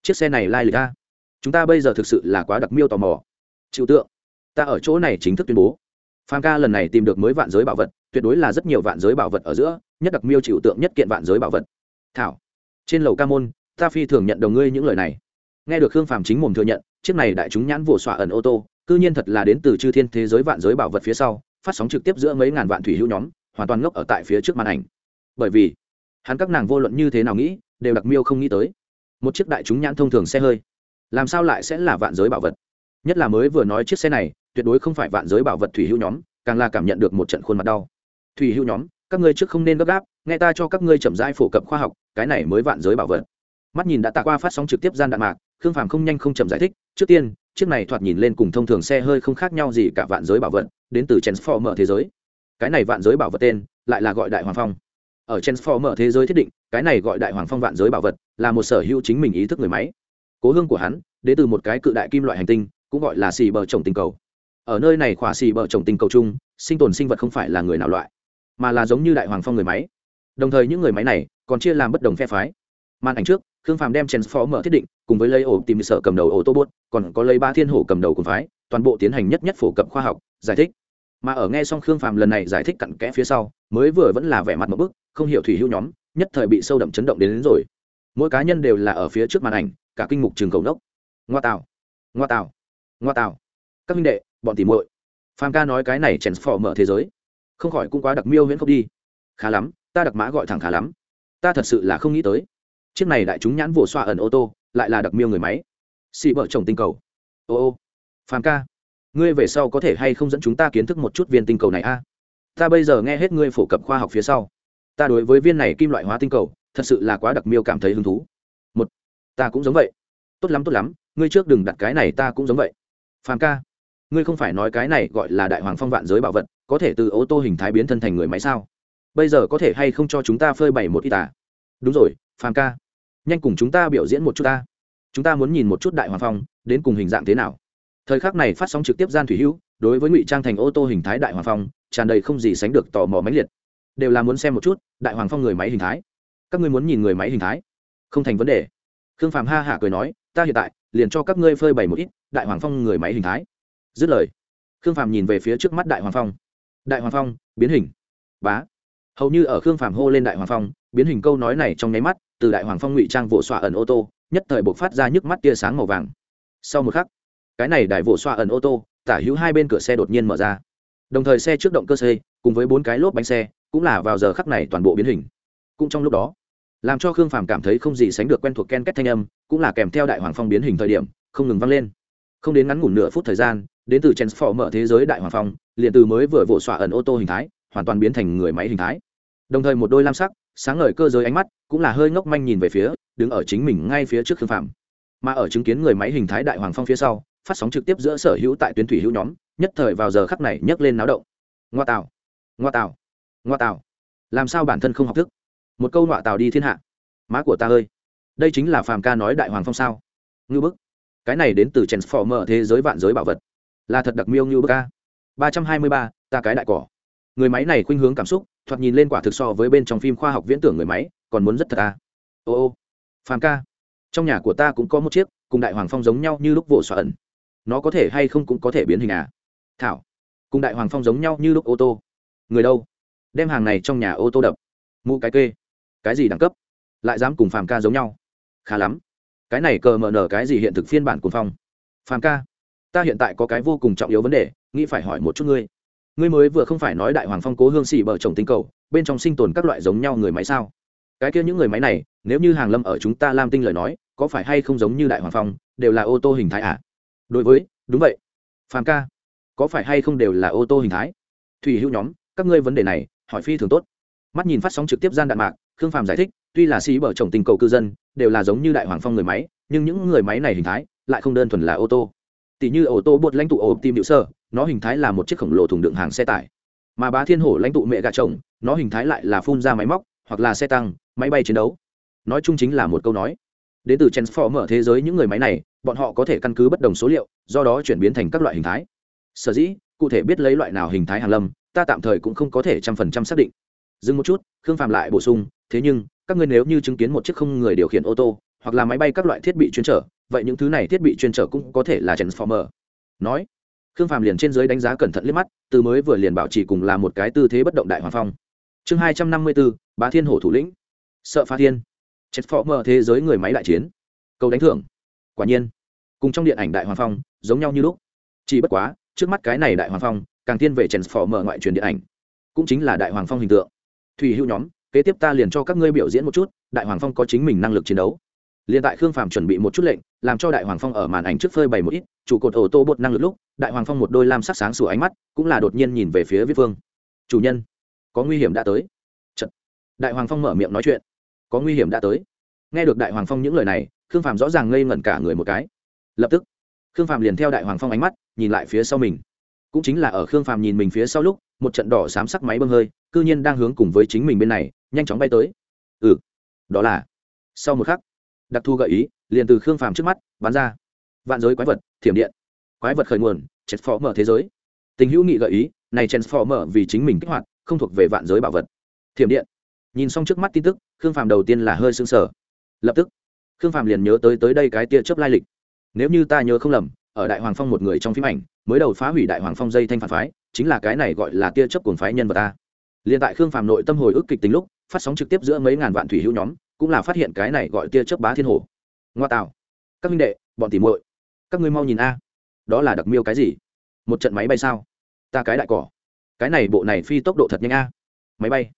Chiếc xe này lai lịch ta chúng ta bây giờ thực sự là quá đặc miêu tò mò. Chịu tượng, ta ở chỗ này chính thức tuyên bố. Phan ca lần này tìm được mới vạn giới bảo vật, tuyệt đối là rất nhiều vạn giới bảo vật ở giữa, nhất đặc miêu chịu tượng nhất kiện vạn giới bảo vật. Thảo, trên lầu ca môn, ta phi thường nhận đồng ngươi những lời này. Nghe được khương phàm chính mồm thừa nhận, chiếc này đại chúng nhãn vồ xọa ẩn ô tô, cư nhiên thật là đến từ chư thiên thế giới vạn giới bảo vật phía sau, phát sóng trực tiếp giữa mấy ngàn vạn thủy hữu nhóm, hoàn toàn ngốc ở tại phía trước màn ảnh. Bởi vì, hắn các nàng vô luận như thế nào nghĩ đều đặc miêu không nghĩ tới. Một chiếc đại chúng nhãn thông thường xe hơi, làm sao lại sẽ là vạn giới bảo vật? Nhất là mới vừa nói chiếc xe này, tuyệt đối không phải vạn giới bảo vật thủy hữu nhóm, càng là cảm nhận được một trận khuôn mặt đau. Thủy hữu nhóm, các ngươi trước không nên gấp gáp, nghe ta cho các ngươi chậm rãi phổ cập khoa học, cái này mới vạn giới bảo vật. Mắt nhìn đã tạ qua phát sóng trực tiếp gian đạn mạc, khương phàm không nhanh không chậm giải thích, trước tiên, chiếc này thoạt nhìn lên cùng thông thường xe hơi không khác nhau gì cả vạn giới bảo vật, đến từ transformer thế giới. Cái này vạn giới bảo vật tên, lại là gọi đại hoàng phong ở transformer thế giới thiết định, cái này gọi đại hoàng phong vạn giới bảo vật, là một sở hữu chính mình ý thức người máy. Cố hương của hắn, đến từ một cái cự đại kim loại hành tinh, cũng gọi là xì bờ trồng tinh cầu. Ở nơi này khỏa xì bờ trồng tinh cầu chung, sinh tồn sinh vật không phải là người nào loại, mà là giống như đại hoàng phong người máy. Đồng thời những người máy này còn chia làm bất đồng phe phái. Màn ảnh trước, khương phàm đem mở thiết định, cùng với lấy ổ tìm sở cầm đầu ô tô bốt còn có lấy ba thiên hổ cầm đầu cùng phái, toàn bộ tiến hành nhất nhất phổ cập khoa học, giải thích. Mà ở nghe xong khương phàm lần này giải thích cặn kẽ phía sau, mới vừa vẫn là vẻ mặt một bức không hiểu thủy hữu nhóm nhất thời bị sâu đậm chấn động đến, đến rồi. Mỗi cá nhân đều là ở phía trước màn ảnh cả kinh mục trường cầu đốc. Ngoa tạo ngoa tạo ngoa tạo các minh đệ bọn tìm muội. Phàm ca nói cái này chèn phò mở thế giới. Không khỏi cũng quá đặc miêu huyễn không đi. Khá lắm ta đặc mã gọi thẳng khá lắm. Ta thật sự là không nghĩ tới. Chiếc này đại chúng nhãn vồ xoa ẩn ô tô lại là đặc miêu người máy. Xị vợ chồng tinh cầu. Ô ô phàm ca ngươi về sau có thể hay không dẫn chúng ta kiến thức một chút viên tinh cầu này a? Ta bây giờ nghe hết ngươi phổ cập khoa học phía sau ta đối với viên này kim loại hóa tinh cầu, thật sự là quá đặc miêu cảm thấy hứng thú. Một, ta cũng giống vậy. Tốt lắm tốt lắm, ngươi trước đừng đặt cái này, ta cũng giống vậy. Phàm ca, ngươi không phải nói cái này gọi là đại hoàng phong vạn giới bảo vật, có thể từ ô tô hình thái biến thân thành người máy sao? Bây giờ có thể hay không cho chúng ta phơi bày một y tả à? đúng rồi, phàm ca, nhanh cùng chúng ta biểu diễn một chút ta. Chúng ta muốn nhìn một chút đại hoàng phong, đến cùng hình dạng thế nào. Thời khắc này phát sóng trực tiếp gian thủy hữu, đối với ngụy trang thành ô tô hình thái đại hoàng phong, tràn đầy không gì sánh được tò mò mãnh liệt đều là muốn xem một chút, đại hoàng phong người máy hình thái. Các ngươi muốn nhìn người máy hình thái? Không thành vấn đề. Khương phàm ha hả cười nói, ta hiện tại liền cho các ngươi phơi bày một ít đại hoàng phong người máy hình thái. Dứt lời, khương phàm nhìn về phía trước mắt đại hoàng phong. Đại hoàng phong, biến hình. Bá. Hầu như ở khương phàm hô lên đại hoàng phong, biến hình câu nói này trong nháy mắt, từ đại hoàng phong ngụy trang vỗ xoa ẩn ô tô, nhất thời buộc phát ra nhức mắt tia sáng màu vàng. Sau một khắc, cái này đại vỗ xoa ẩn ô tô, tả hữu hai bên cửa xe đột nhiên mở ra. Đồng thời xe trước động cơ xe cùng với bốn cái lốp bánh xe cũng là vào giờ khắc này toàn bộ biến hình. Cũng trong lúc đó làm cho khương phàm cảm thấy không gì sánh được quen thuộc ken kết thanh âm cũng là kèm theo đại hoàng phong biến hình thời điểm không ngừng vang lên. Không đến ngắn ngủn nửa phút thời gian đến từ chen phò mở thế giới đại hoàng phong liền từ mới vừa vỗ xọa ẩn ô tô hình thái hoàn toàn biến thành người máy hình thái. Đồng thời một đôi lam sắc sáng ngời cơ giới ánh mắt cũng là hơi ngốc manh nhìn về phía đứng ở chính mình ngay phía trước khương phàm, mà ở chứng kiến người máy hình thái đại hoàng phong phía sau phát sóng trực tiếp giữa sở hữu tại tuyến thủy hữu nhóm nhất thời vào giờ khắc này nhấc lên náo động. Ngoa tạo ngoa tạo ngoa tạo làm sao bản thân không học thức? Một câu ngoa tạo đi thiên hạ. Má của ta ơi, đây chính là phàm ca nói đại hoàng phong sao? Ngưu bức. Cái này đến từ transformer thế giới vạn giới bảo vật. Là thật đặc miêu Ngưu bức ca ba trăm hai mươi ba, ta cái đại cỏ. Người máy này khuynh hướng cảm xúc, thoạt nhìn lên quả thực so với bên trong phim khoa học viễn tưởng người máy, còn muốn rất thật à ô ô, phàm ca. Trong nhà của ta cũng có một chiếc, cùng đại hoàng phong giống nhau như lúc vỗ xoa ẩn. Nó có thể hay không cũng có thể biến hình à? Thảo. Cùng đại hoàng phong giống nhau như lúc ô tô. Người đâu? Đem hàng này trong nhà ô tô đập. Mũ cái kê. Cái gì đẳng cấp? Lại dám cùng phàm ca giống nhau. Khá lắm. Cái này cờ mờ nở cái gì hiện thực phiên bản cùng phong? Phàm ca, ta hiện tại có cái vô cùng trọng yếu vấn đề, nghĩ phải hỏi một chút ngươi. Ngươi mới vừa không phải nói đại hoàng phong cố hương xỉ bờ trồng tinh cầu, bên trong sinh tồn các loại giống nhau người máy sao? Cái kia những người máy này, nếu như hàng lâm ở chúng ta lam tinh lời nói, có phải hay không giống như đại hoàng phong, đều là ô tô hình thái à? Đối với, đúng vậy. Phàm ca, có phải hay không đều là ô tô hình thái? Thủy hữu nhóm, các ngươi vấn đề này hỏi phi thường tốt. Mắt nhìn phát sóng trực tiếp gian đạn mạc, khương phàm giải thích, tuy là xí bở chồng tình cầu cư dân, đều là giống như đại hoàng phong người máy, nhưng những người máy này hình thái lại không đơn thuần là ô tô. Tỷ như ô tô bột lãnh tụ ô tim hữu sơ nó hình thái là một chiếc khổng lồ thùng đựng hàng xe tải. Mà bá thiên hổ lãnh tụ mẹ gà chồng, nó hình thái lại là phun ra máy móc, hoặc là xe tăng, máy bay chiến đấu. Nói chung chính là một câu nói. Đến từ transformer thế giới những người máy này, bọn họ có thể căn cứ bất đồng số liệu, do đó chuyển biến thành các loại hình thái. Sở dĩ, cụ thể biết lấy loại nào hình thái hàn lâm ta tạm thời cũng không có thể trăm phần trăm xác định. Dừng một chút, khương phạm lại bổ sung, thế nhưng, các ngươi nếu như chứng kiến một chiếc không người điều khiển ô tô, hoặc là máy bay các loại thiết bị chuyên trở, vậy những thứ này thiết bị chuyên trở cũng có thể là transformer. Nói, khương phạm liền trên dưới đánh giá cẩn thận liếc mắt, từ mới vừa liền bảo trì cùng là một cái tư thế bất động đại hoàng phong. Chương hai trăm năm mươi bốn, bá thiên hổ thủ lĩnh. Sợ phá thiên. Transformer thế giới người máy đại chiến. Câu đánh thưởng. Quả nhiên, cùng trong điện ảnh đại hoàng phong, giống nhau như lúc. Chỉ bất quá, trước mắt cái này đại hoàng phong càng tiên về transformer ngoại truyền điện ảnh. Cũng chính là đại hoàng phong hình tượng. Thủy hữu nhóm, kế tiếp ta liền cho các ngươi biểu diễn một chút, đại hoàng phong có chính mình năng lực chiến đấu. Liền tại khương phàm chuẩn bị một chút lệnh, làm cho đại hoàng phong ở màn ảnh trước phơi bày một ít trụ cột ô tô bột năng lực lúc, đại hoàng phong một đôi lam sắc sáng sủa ánh mắt, cũng là đột nhiên nhìn về phía viết phương. Chủ nhân, có nguy hiểm đã tới. Chật. đại hoàng phong mở miệng nói chuyện. Có nguy hiểm đã tới. Nghe được đại hoàng phong những lời này, khương phàm rõ ràng ngây ngẩn cả người một cái. Lập tức, khương phàm liền theo đại hoàng phong ánh mắt, nhìn lại phía sau mình cũng chính là ở khương phàm nhìn mình phía sau lúc, một trận đỏ xám sắc máy bơm hơi, cư nhiên đang hướng cùng với chính mình bên này, nhanh chóng bay tới. Ừ đó là, sau một khắc, đặc thu gợi ý, liền từ khương phàm trước mắt, bắn ra. Vạn giới quái vật, thiểm điện. Quái vật khởi nguồn chết phó mở thế giới. Tình hữu nghị gợi ý, này mở vì chính mình kích hoạt, không thuộc về vạn giới bảo vật. Thiểm điện. Nhìn xong trước mắt tin tức, khương phàm đầu tiên là hơi sưng sờ. Lập tức, khương phàm liền nhớ tới tới đây cái tia chớp lai lịch. Nếu như ta nhớ không lầm ở đại hoàng phong một người trong phim ảnh, mới đầu phá hủy đại hoàng phong dây thanh phản phái, chính là cái này gọi là tia chấp cuồng phái nhân vật ta liền tại khương phàm nội tâm hồi ức kịch tính lúc, phát sóng trực tiếp giữa mấy ngàn vạn thủy hữu nhóm, cũng là phát hiện cái này gọi tia chớp bá thiên hồ. Ngoa tạo. Các minh đệ, bọn tỉ muội, các ngươi mau nhìn a. Đó là đặc miêu cái gì? Một trận máy bay sao? Ta cái đại cỏ. Cái này bộ này phi tốc độ thật nhanh a. Máy bay.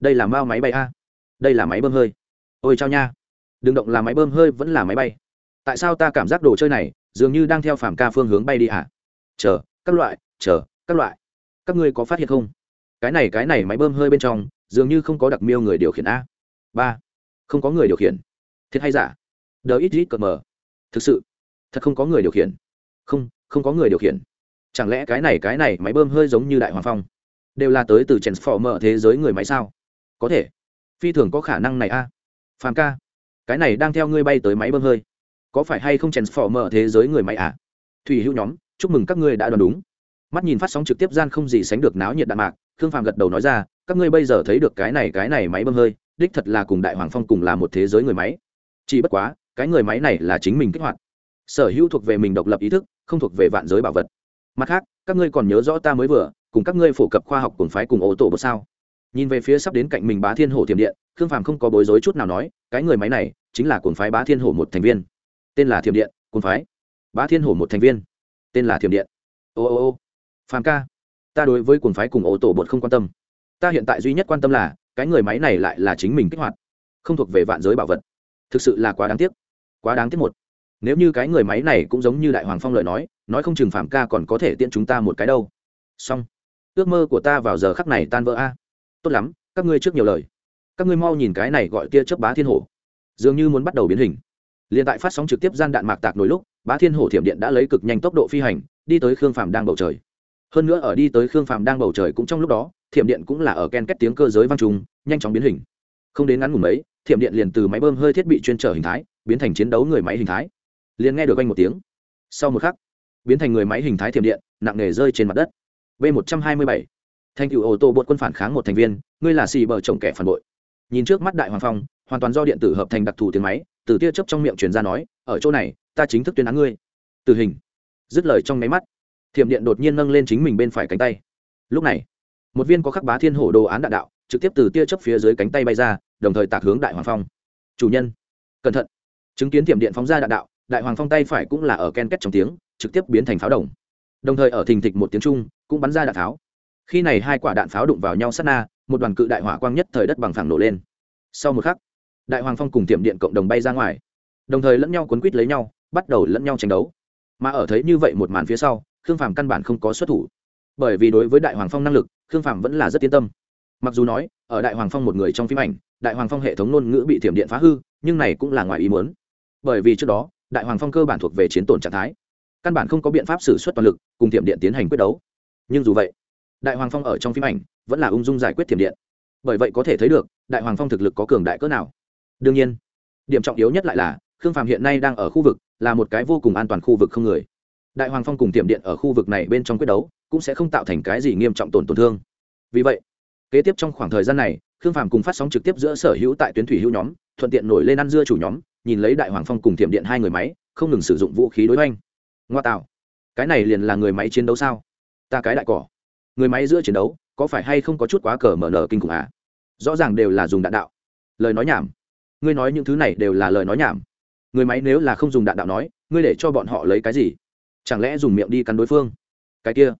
Đây là mao máy bay a. Đây là máy bơm hơi. Ôi chao nha. Đừng động là máy bơm hơi vẫn là máy bay. Tại sao ta cảm giác đồ chơi này dường như đang theo phàm ca phương hướng bay đi hả chờ, các loại, chờ, các loại. Các ngươi có phát hiện không? Cái này cái này máy bơm hơi bên trong, dường như không có đặc miêu người điều khiển a. Ba, không có người điều khiển. Thiệt hay giả? Đờ ít ít cờ mờ. Thực sự, thật không có người điều khiển. Không không có người điều khiển. Chẳng lẽ cái này cái này máy bơm hơi giống như đại hoàng phong? Đều là tới từ transformer thế giới người máy sao? Có thể. Phi thường có khả năng này a. Phàm ca, cái này đang theo ngươi bay tới máy bơm hơi có phải hay không transformer thế giới người máy à? Thủy hữu nhóm, chúc mừng các ngươi đã đoán đúng. Mắt nhìn phát sóng trực tiếp gian không gì sánh được náo nhiệt đạn mạc, khương phàm gật đầu nói ra, các ngươi bây giờ thấy được cái này cái này máy bơm hơi, đích thật là cùng đại hoàng phong cùng là một thế giới người máy. Chỉ bất quá, cái người máy này là chính mình kích hoạt. Sở hữu thuộc về mình độc lập ý thức, không thuộc về vạn giới bảo vật. Mặt khác, các ngươi còn nhớ rõ ta mới vừa, cùng các ngươi phổ cập khoa học cùng phái cùng ô tổ bột sao? Nhìn về phía sắp đến cạnh mình bá thiên hổ thiểm điện, khương phàm không có bối rối chút nào nói, cái người máy này chính là cuồng phái bá thiên hổ một thành viên tên là thiểm điện cồn phái. Bá thiên hổ một thành viên, tên là thiểm điện. Ô ô ô. Phàm ca, ta đối với cồn phái cùng ô tổ bột không quan tâm. Ta hiện tại duy nhất quan tâm là, cái người máy này lại là chính mình kích hoạt, không thuộc về vạn giới bảo vật. Thực sự là quá đáng tiếc, quá đáng tiếc một. Nếu như cái người máy này cũng giống như đại hoàng phong lợi nói nói không chừng phạm ca còn có thể tiện chúng ta một cái đâu. Xong. Ước mơ của ta vào giờ khắc này tan vỡ a. Tốt lắm, các ngươi trước nhiều lời. Các ngươi mau nhìn cái này gọi tia chớp bá thiên hổ. Dường như muốn bắt đầu biến hình liền tại phát sóng trực tiếp gian đạn mạc tạc nổi lúc, bá thiên hổ thiểm điện đã lấy cực nhanh tốc độ phi hành, đi tới khương phàm đang bầu trời. Hơn nữa ở đi tới khương phàm đang bầu trời cũng trong lúc đó, thiểm điện cũng là ở ken kết tiếng cơ giới vang trùng, nhanh chóng biến hình. Không đến ngắn ngủn mấy, thiểm điện liền từ máy bơm hơi thiết bị chuyên trở hình thái, biến thành chiến đấu người máy hình thái. Liền nghe được anh một tiếng. Sau một khắc, biến thành người máy hình thái thiểm điện, nặng nề rơi trên mặt đất. B một trăm hai mươi bảy. Thành cựu ô tô bột quân phản kháng một thành viên, ngươi là xì bờ chồng kẻ phản bội. Nhìn trước mắt đại hoàng phong, hoàn toàn do điện tử hợp thành đặc thù tiếng máy từ tia chớp trong miệng truyền ra nói, ở chỗ này, ta chính thức tuyên án ngươi. Tử hình, dứt lời trong nháy mắt, thiểm điện đột nhiên nâng lên chính mình bên phải cánh tay. Lúc này, một viên có khắc bá thiên hổ đồ án đạn đạo trực tiếp từ tia chớp phía dưới cánh tay bay ra, đồng thời tạc hướng đại hoàng phong. Chủ nhân, cẩn thận. Chứng kiến thiểm điện phóng ra đạn đạo, đại hoàng phong tay phải cũng là ở ken kết trong tiếng, trực tiếp biến thành pháo đồng. Đồng thời ở thình thịch một tiếng trung, cũng bắn ra đạn pháo. Khi này hai quả đạn pháo đụng vào nhau sát na, một đoàn cự đại hỏa quang nhất thời đất bằng phẳng nổ lên. Sau một khắc đại hoàng phong cùng tiệm điện cộng đồng bay ra ngoài. Đồng thời lẫn nhau quấn quýt lấy nhau, bắt đầu lẫn nhau tranh đấu. Mà ở thấy như vậy một màn phía sau, khương phàm căn bản không có xuất thủ. Bởi vì đối với đại hoàng phong năng lực, khương phàm vẫn là rất yên tâm. Mặc dù nói, ở đại hoàng phong một người trong phim ảnh, đại hoàng phong hệ thống ngôn ngữ bị thiểm điện phá hư, nhưng này cũng là ngoài ý muốn. Bởi vì trước đó, đại hoàng phong cơ bản thuộc về chiến tổn trạng thái. Căn bản không có biện pháp xử suất toàn lực, cùng thiểm điện tiến hành quyết đấu. Nhưng dù vậy, đại hoàng phong ở trong phim ảnh vẫn là ung dung giải quyết thiểm điện. Bởi vậy có thể thấy được, đại hoàng phong thực lực có cường đại cỡ nào đương nhiên, điểm trọng yếu nhất lại là, khương phàm hiện nay đang ở khu vực, là một cái vô cùng an toàn khu vực không người. Đại hoàng phong cùng tiệm điện ở khu vực này bên trong quyết đấu, cũng sẽ không tạo thành cái gì nghiêm trọng tổn tổn thương. Vì vậy, kế tiếp trong khoảng thời gian này, khương phàm cùng phát sóng trực tiếp giữa sở hữu tại tuyến thủy hữu nhóm, thuận tiện nổi lên ăn dưa chủ nhóm, nhìn lấy đại hoàng phong cùng tiệm điện hai người máy, không ngừng sử dụng vũ khí đối oanh ngoa tạo, cái này liền là người máy chiến đấu sao? Ta cái đại cỏ. Người máy giữa chiến đấu, có phải hay không có chút quá cờ mở nở kinh khủng à? Rõ ràng đều là dùng đạn đạo. Lời nói nhảm ngươi nói những thứ này đều là lời nói nhảm. Người máy nếu là không dùng đạn đạo nói, ngươi để cho bọn họ lấy cái gì? Chẳng lẽ dùng miệng đi cắn đối phương? Cái kia,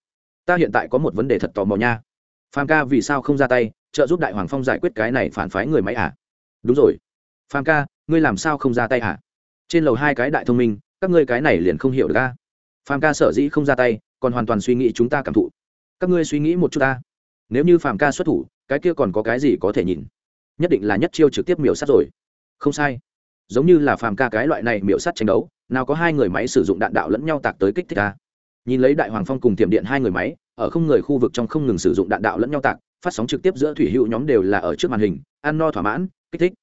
ta hiện tại có một vấn đề thật tò mò nha. Phàm ca vì sao không ra tay, trợ giúp đại hoàng phong giải quyết cái này phản phái người máy à? Đúng rồi. Phàm ca, ngươi làm sao không ra tay à? Trên lầu hai cái đại thông minh, các ngươi cái này liền không hiểu được à? ca phàm ca sở dĩ không ra tay, còn hoàn toàn suy nghĩ chúng ta cảm thụ. Các ngươi suy nghĩ một chút ta. Nếu như phàm ca xuất thủ, cái kia còn có cái gì có thể nhìn? Nhất định là nhất chiêu trực tiếp miểu sát rồi không sai. Giống như là phàm ca cái loại này miễu sát tranh đấu, nào có hai người máy sử dụng đạn đạo lẫn nhau tạc tới kích thích ta. Nhìn lấy đại hoàng phong cùng tiệm điện hai người máy, ở không người khu vực trong không ngừng sử dụng đạn đạo lẫn nhau tạc, phát sóng trực tiếp giữa thủy hữu nhóm đều là ở trước màn hình, ăn no thỏa mãn, kích thích.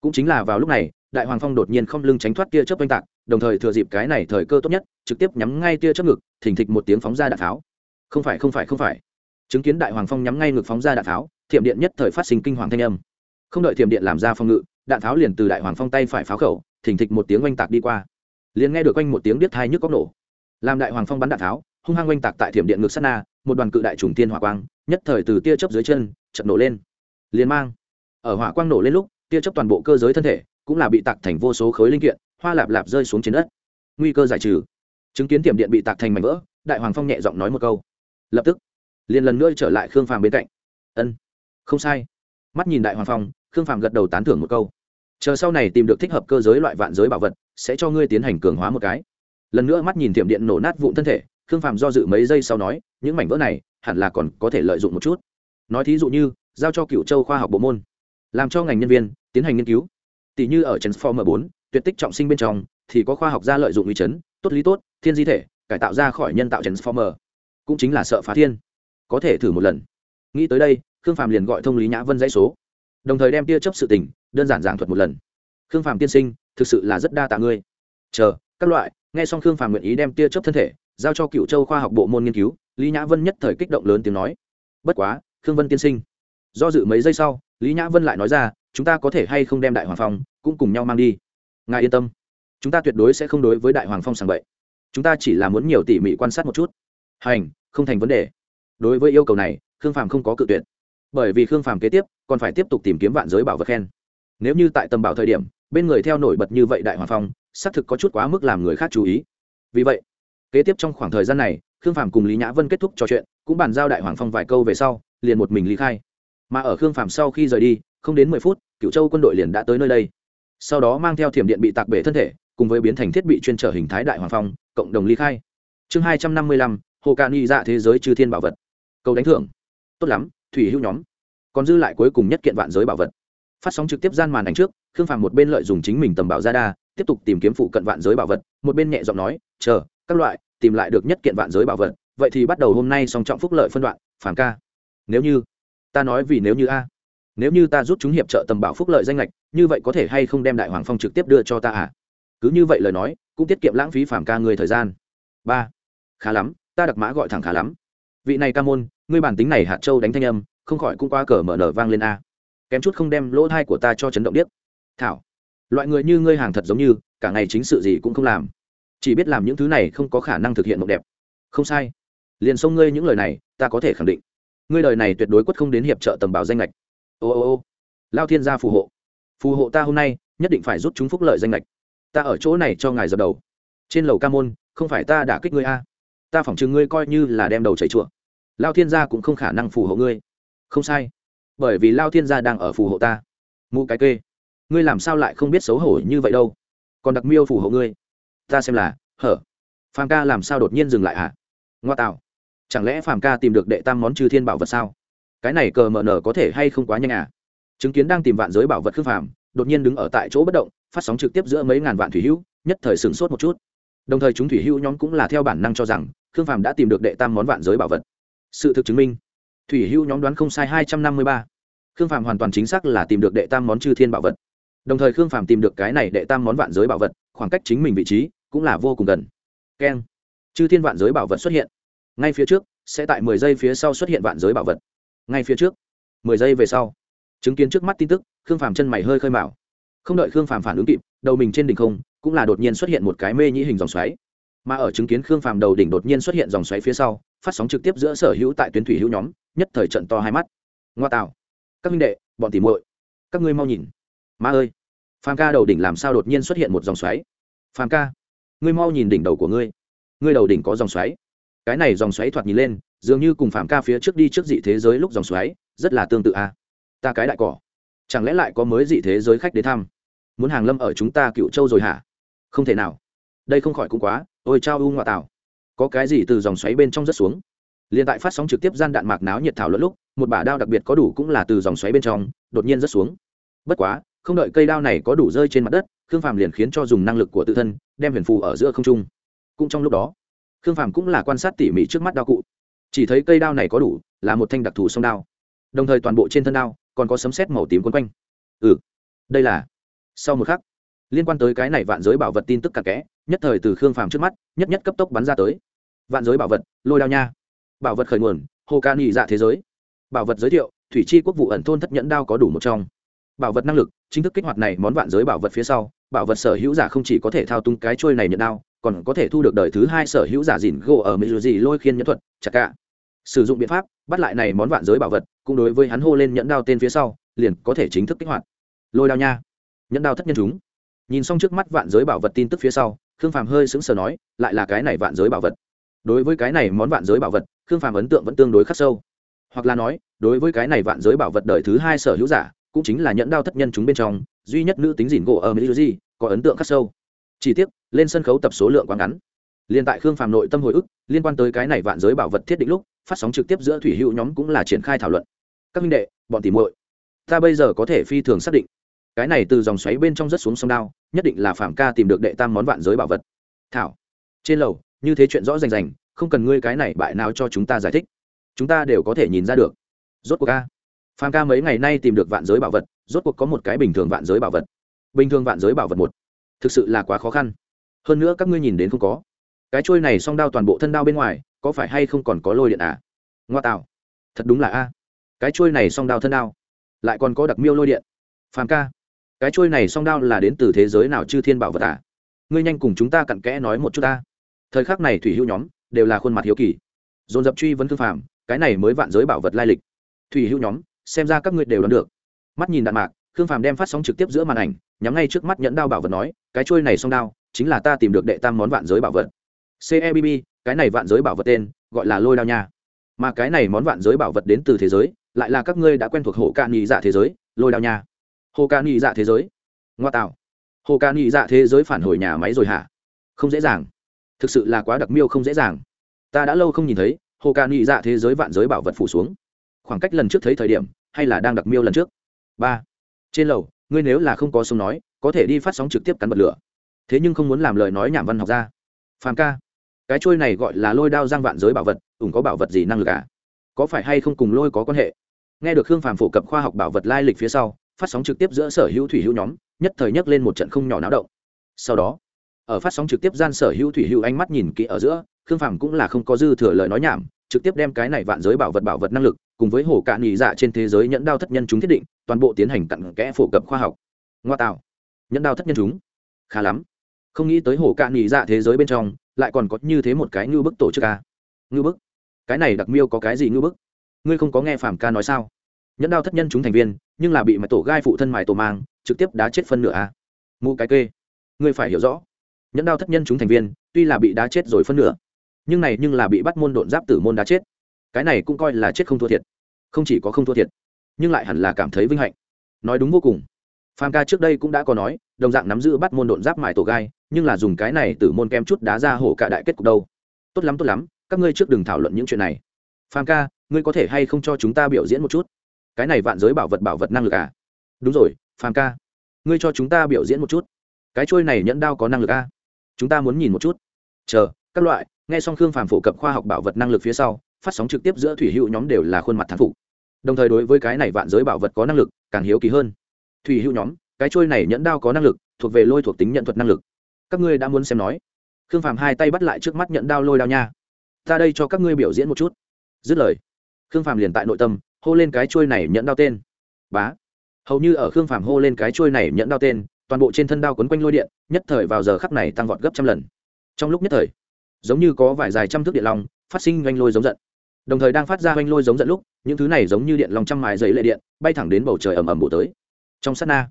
Cũng chính là vào lúc này, đại hoàng phong đột nhiên không lưng tránh thoát tia chớp oanh tạc, đồng thời thừa dịp cái này thời cơ tốt nhất, trực tiếp nhắm ngay tia chớp ngực, thình thịch một tiếng phóng ra đạn pháo. Không phải không phải không phải. Chứng kiến đại hoàng phong nhắm ngay ngực phóng ra đạn pháo, thiểm điện nhất thời phát sinh kinh hoàng thanh âm. Không đợi thiểm điện làm ra phong ngự đạn pháo liền từ đại hoàng phong tay phải pháo khẩu, thình thịch một tiếng oanh tạc đi qua. Liền nghe được quanh một tiếng biết thai nhức góc nổ. Làm đại hoàng phong bắn đạn tháo, hung hăng oanh tạc tại thiểm điện ngược sát na, một đoàn cự đại trùng tiên hỏa quang, nhất thời từ tia chớp dưới chân chật nổ lên. Liền mang. Ở hỏa quang nổ lên lúc, tia chớp toàn bộ cơ giới thân thể, cũng là bị tạc thành vô số khối linh kiện, hoa lạp lạp rơi xuống trên đất. Nguy cơ giải trừ. Chứng kiến tiệm điện bị tạc thành mảnh vỡ, đại hoàng phong nhẹ giọng nói một câu. Lập tức, liền lần nữa trở lại khương phàm bên cạnh. Ân, không sai. Mắt nhìn đại hoàng phong, khương phàm gật đầu tán thưởng một câu chờ sau này tìm được thích hợp cơ giới loại vạn giới bảo vật, sẽ cho ngươi tiến hành cường hóa một cái. Lần nữa mắt nhìn tiệm điện nổ nát vụn thân thể, khương phàm do dự mấy giây sau nói, những mảnh vỡ này, hẳn là còn có thể lợi dụng một chút. Nói thí dụ như, giao cho cựu châu khoa học bộ môn, làm cho ngành nhân viên tiến hành nghiên cứu. Tỷ như ở transformer bốn, tuyệt tích trọng sinh bên trong, thì có khoa học gia lợi dụng uy chấn, tốt lý tốt, thiên di thể, cải tạo ra khỏi nhân tạo transformer. Cũng chính là sợ phá thiên. Có thể thử một lần. Nghĩ tới đây, khương phàm liền gọi thông lý nhã vân dãy số đồng thời đem tia chấp sự tình đơn giản giảng thuật một lần. Khương phàm tiên sinh, thực sự là rất đa tạ ngươi. Chờ, các loại, nghe xong khương phàm nguyện ý đem tia chấp thân thể giao cho cựu châu khoa học bộ môn nghiên cứu, lý nhã vân nhất thời kích động lớn tiếng nói. Bất quá, khương vân tiên sinh, do dự mấy giây sau, lý nhã vân lại nói ra, chúng ta có thể hay không đem đại hoàng phong cũng cùng nhau mang đi. Ngài yên tâm, chúng ta tuyệt đối sẽ không đối với đại hoàng phong sàng bậy. Chúng ta chỉ là muốn nhiều tỉ mỉ quan sát một chút. Hành, không thành vấn đề. Đối với yêu cầu này, khương phàm không có cự tuyệt bởi vì khương phàm kế tiếp còn phải tiếp tục tìm kiếm vạn giới bảo vật khen. Nếu như tại tầm bảo thời điểm, bên người theo nổi bật như vậy đại hoàng phong, xác thực có chút quá mức làm người khác chú ý. Vì vậy, kế tiếp trong khoảng thời gian này, khương phàm cùng lý nhã vân kết thúc trò chuyện, cũng bàn giao đại hoàng phong vài câu về sau, liền một mình lý khai. Mà ở khương phàm sau khi rời đi, không đến mười phút cựu châu quân đội liền đã tới nơi đây. Sau đó mang theo thiểm điện bị tạc bể thân thể, cùng với biến thành thiết bị chuyên trở hình thái đại hoàng phong, cộng đồng ly khai. Chương hai trăm năm mươi lăm, hồ ca ni dạ thế giới chư thiên bảo vật. Câu đánh thưởng. Tốt lắm thủy hữu nhóm, còn dư lại cuối cùng nhất kiện vạn giới bảo vật. Phát sóng trực tiếp gian màn ảnh trước, khương phàm một bên lợi dùng chính mình tầm bảo ra đa, tiếp tục tìm kiếm phụ cận vạn giới bảo vật, một bên nhẹ giọng nói, chờ, các loại, tìm lại được nhất kiện vạn giới bảo vật, vậy thì bắt đầu hôm nay song trọng phúc lợi phân đoạn phản ca. Nếu như, ta nói vì nếu như a, nếu như ta rút chúng hiệp trợ tầm bảo phúc lợi danh lệch như vậy có thể hay không đem đại hoàng phong trực tiếp đưa cho ta à? Cứ như vậy lời nói, cũng tiết kiệm lãng phí phản ca người thời gian. Ba, khá lắm, ta đặc mã gọi thẳng khá lắm. Vị này ca môn ngươi bản tính này hạt châu đánh thanh âm, không khỏi cũng qua cờ mở nở vang lên a. Kém chút không đem lỗ thai của ta cho chấn động điếc. Thảo, loại người như ngươi hàng thật giống như, cả ngày chính sự gì cũng không làm. Chỉ biết làm những thứ này không có khả năng thực hiện mộng đẹp. Không sai. Liền xông ngươi những lời này, ta có thể khẳng định. Ngươi lời này tuyệt đối quất không đến hiệp trợ tầm bảo danh lệch ô ô ô. Lao thiên gia phù hộ. Phù hộ ta hôm nay, nhất định phải rút chúng phúc lợi danh lệch ta ở chỗ này cho ngài dập đầu. Trên lầu ca môn, không phải ta đã kích ngươi a. Ta phỏng chừng ngươi coi như là đem đầu chảy chùa lao thiên gia cũng không khả năng phù hộ ngươi. Không sai. Bởi vì lao thiên gia đang ở phù hộ ta. Mụ cái kê. Ngươi làm sao lại không biết xấu hổ như vậy đâu? Còn đặc miêu phù hộ ngươi. Ta xem là, hở. Phàm ca làm sao đột nhiên dừng lại hả? Ngoa tạo. Chẳng lẽ phàm ca tìm được đệ tam món trừ thiên bảo vật sao? Cái này cờ mờ nở có thể hay không quá nhanh à? Chứng kiến đang tìm vạn giới bảo vật khương phàm, đột nhiên đứng ở tại chỗ bất động, phát sóng trực tiếp giữa mấy ngàn vạn thủy hữu, nhất thời sửng sốt một chút. Đồng thời chúng thủy hữu nhóm cũng là theo bản năng cho rằng khương phàm đã tìm được đệ tam món vạn giới bảo vật sự thực chứng minh, thủy hữu nhóm đoán không sai hai trăm năm mươi ba. Khương phàm hoàn toàn chính xác là tìm được đệ tam món chư thiên bảo vật. Đồng thời khương phàm tìm được cái này đệ tam món vạn giới bảo vật, khoảng cách chính mình vị trí cũng là vô cùng gần. Keng. Chư thiên vạn giới bảo vật xuất hiện. Ngay phía trước, sẽ tại mười giây phía sau xuất hiện vạn giới bảo vật. Ngay phía trước, mười giây về sau. Chứng kiến trước mắt tin tức, khương phàm chân mày hơi khơi mạo không đợi khương phàm phản ứng kịp, đầu mình trên đỉnh không cũng là đột nhiên xuất hiện một cái mê nhĩ hình dòng xoáy mà ở chứng kiến khương phàm đầu đỉnh đột nhiên xuất hiện dòng xoáy phía sau, phát sóng trực tiếp giữa sở hữu tại tuyến thủy hữu nhóm, nhất thời trận to hai mắt. Ngoa tạo. Các minh đệ, bọn tỉ muội, các ngươi mau nhìn. Ma ơi. Phàm ca đầu đỉnh làm sao đột nhiên xuất hiện một dòng xoáy? Phàm ca, ngươi mau nhìn đỉnh đầu của ngươi. Ngươi đầu đỉnh có dòng xoáy. Cái này dòng xoáy thoạt nhìn lên, dường như cùng phàm ca phía trước đi trước dị thế giới lúc dòng xoáy, rất là tương tự a. Ta cái đại cỏ. Chẳng lẽ lại có mới dị thế giới khách đến thăm? Muốn hàng lâm ở chúng ta cựu châu rồi hả? Không thể nào đây không khỏi cũng quá, ôi trao u ngoại tảo có cái gì từ dòng xoáy bên trong rất xuống? Liền tại phát sóng trực tiếp gian đạn mạc náo nhiệt thảo lẫn lúc, một bả đao đặc biệt có đủ cũng là từ dòng xoáy bên trong, đột nhiên rất xuống. Bất quá, không đợi cây đao này có đủ rơi trên mặt đất, khương phàm liền khiến cho dùng năng lực của tự thân, đem huyền phù ở giữa không trung. Cũng trong lúc đó, khương phàm cũng là quan sát tỉ mỉ trước mắt đao cụ. Chỉ thấy cây đao này có đủ, là một thanh đặc thù sông đao. Đồng thời toàn bộ trên thân đao, còn có sấm sét màu tím quấn quanh. Ừ đây là, sau một khắc, liên quan tới cái này vạn giới bảo vật tin tức cặn kẽ nhất thời từ khương phàm trước mắt, nhất nhất cấp tốc bắn ra tới. Vạn giới bảo vật, lôi đao nha. Bảo vật khởi nguồn, hồ ca nghỉ dạ thế giới. Bảo vật giới thiệu, thủy chi quốc vụ ẩn thôn thất nhẫn đao có đủ một trong. Bảo vật năng lực, chính thức kích hoạt này món vạn giới bảo vật phía sau, bảo vật sở hữu giả không chỉ có thể thao túng cái trôi này nhận đao, còn có thể thu được đời thứ hai sở hữu giả dìn gỗ ở mỹ dù gì lôi khiên nhẫn thuật, chặt cả. Sử dụng biện pháp, bắt lại này món vạn giới bảo vật, cũng đối với hắn hô lên nhẫn đao tên phía sau, liền có thể chính thức kích hoạt. Lôi đao nha. Nhẫn đao thất nhân chúng. Nhìn xong trước mắt vạn giới bảo vật tin tức phía sau khương phàm hơi sững sờ nói, lại là cái này vạn giới bảo vật. Đối với cái này món vạn giới bảo vật, khương phàm ấn tượng vẫn tương đối khắc sâu. Hoặc là nói, đối với cái này vạn giới bảo vật đời thứ hai sở hữu giả, cũng chính là nhẫn đao thất nhân chúng bên trong, duy nhất nữ tính dìn gỗ ở mỹ có ấn tượng khắc sâu. Chỉ tiếc, lên sân khấu tập số lượng quá ngắn. Liên tại khương phàm nội tâm hồi ức, liên quan tới cái này vạn giới bảo vật thiết định lúc, phát sóng trực tiếp giữa thủy hữu nhóm cũng là triển khai thảo luận. Các minh đệ, bọn tỉ muội, ta bây giờ có thể phi thường xác định, cái này từ dòng xoáy bên trong rất xuống sông đao nhất định là phạm ca tìm được đệ tam món vạn giới bảo vật. Thảo, trên lầu, như thế chuyện rõ rành rành, không cần ngươi cái này bại nào cho chúng ta giải thích. Chúng ta đều có thể nhìn ra được. Rốt cuộc ca phạm ca mấy ngày nay tìm được vạn giới bảo vật, rốt cuộc có một cái bình thường vạn giới bảo vật. Bình thường vạn giới bảo vật một. Thực sự là quá khó khăn. Hơn nữa các ngươi nhìn đến không có. Cái trôi này song đao toàn bộ thân đao bên ngoài, có phải hay không còn có lôi điện à? Ngoa tạo. Thật đúng là a. Cái trôi này song đao thân đao, lại còn có đặc miêu lôi điện. Phàm ca cái trôi này song đao là đến từ thế giới nào chư thiên bảo vật à? Ngươi nhanh cùng chúng ta cặn kẽ nói một chút ta. Thời khắc này thủy hữu nhóm đều là khuôn mặt hiếu kỳ. Dồn dập truy vấn thương phàm, cái này mới vạn giới bảo vật lai lịch. Thủy hữu nhóm, xem ra các ngươi đều đoán được. Mắt nhìn đạn mạc khương phàm đem phát sóng trực tiếp giữa màn ảnh, nhắm ngay trước mắt nhẫn đao bảo vật nói, cái trôi này song đao chính là ta tìm được đệ tam món vạn giới bảo vật. Cebb cái này vạn giới bảo vật tên gọi là lôi đao nha. Mà cái này món vạn giới bảo vật đến từ thế giới, lại là các ngươi đã quen thuộc hộ ca nghị dạ thế giới, lôi đao nha hồ ca nghĩ dạ thế giới. Ngoa tạo. Hồ ca nghĩ dạ thế giới phản hồi nhà máy rồi hả? Không dễ dàng. Thực sự là quá đặc miêu không dễ dàng. Ta đã lâu không nhìn thấy, hồ ca nghĩ dạ thế giới vạn giới bảo vật phủ xuống. Khoảng cách lần trước thấy thời điểm, hay là đang đặc miêu lần trước? Ba. Trên lầu, ngươi nếu là không có sông nói, có thể đi phát sóng trực tiếp cắn bật lửa. Thế nhưng không muốn làm lời nói nhảm văn học ra. Phàm ca. Cái trôi này gọi là lôi đao giang vạn giới bảo vật, ủng có bảo vật gì năng lực à? Có phải hay không cùng lôi có quan hệ? Nghe được khương phàm phổ cập khoa học bảo vật lai lịch phía sau phát sóng trực tiếp giữa sở hữu thủy hữu nhóm, nhất thời nhấc lên một trận không nhỏ náo động. Sau đó, ở phát sóng trực tiếp gian sở hữu thủy hữu ánh mắt nhìn kỹ ở giữa, khương phàm cũng là không có dư thừa lời nói nhảm, trực tiếp đem cái này vạn giới bảo vật bảo vật năng lực, cùng với hồ cạn nhị dạ trên thế giới nhẫn đao thất nhân chúng thiết định, toàn bộ tiến hành cặn kẽ phổ cập khoa học. Ngoa tạo. Nhẫn đao thất nhân chúng. Khá lắm. Không nghĩ tới hồ cạn nghỉ dạ thế giới bên trong, lại còn có như thế một cái ngư bức tổ chức à? ca ngư bức? Cái này đặc miêu có cái gì ngư bức? Ngươi không có nghe phàm ca nói sao? Nhẫn đao thất nhân chúng thành viên nhưng là bị mãi tổ gai phụ thân mài tổ mang, trực tiếp đá chết phân nửa a. Mụ cái kê. Ngươi phải hiểu rõ. Nhẫn đao thất nhân chúng thành viên, tuy là bị đá chết rồi phân nửa, nhưng này nhưng là bị bắt môn độn giáp tử môn đá chết. Cái này cũng coi là chết không thua thiệt. Không chỉ có không thua thiệt, nhưng lại hẳn là cảm thấy vinh hạnh. Nói đúng vô cùng. Phàm ca trước đây cũng đã có nói, đồng dạng nắm giữ bắt môn độn giáp mài tổ gai, nhưng là dùng cái này tử môn kem chút đá ra hổ cả đại kết cục đâu. Tốt lắm tốt lắm, các ngươi trước đừng thảo luận những chuyện này. Phàm ca, ngươi có thể hay không cho chúng ta biểu diễn một chút? Cái này vạn giới bảo vật bảo vật năng lực à? Đúng rồi, phàm ca. Ngươi cho chúng ta biểu diễn một chút. Cái trôi này nhẫn đao có năng lực à? chúng ta muốn nhìn một chút. Chờ, các loại, nghe xong khương phàm phổ cập khoa học bảo vật năng lực phía sau, phát sóng trực tiếp giữa thủy hữu nhóm đều là khuôn mặt thán phục. Đồng thời đối với cái này vạn giới bảo vật có năng lực, càng hiếu kỳ hơn. Thủy hữu nhóm, cái trôi này nhẫn đao có năng lực, thuộc về lôi thuộc tính nhận thuật năng lực. Các ngươi đã muốn xem nói. Khương phàm hai tay bắt lại trước mắt nhận đao lôi đao nha. Ra đây cho các ngươi biểu diễn một chút. Dứt lời, khương phàm liền tại nội tâm hô lên cái trôi này nhẫn đao tên. Bá. Hầu như ở khương phàm hô lên cái trôi này nhẫn đao tên, toàn bộ trên thân đao quấn quanh lôi điện, nhất thời vào giờ khắc này tăng vọt gấp trăm lần. Trong lúc nhất thời, giống như có vài dài trăm thước điện long phát sinh oanh lôi giống giận. Đồng thời đang phát ra oanh lôi giống giận lúc, những thứ này giống như điện long trăm mài giấy lệ điện, bay thẳng đến bầu trời ầm ầm bổ tới. Trong sát na,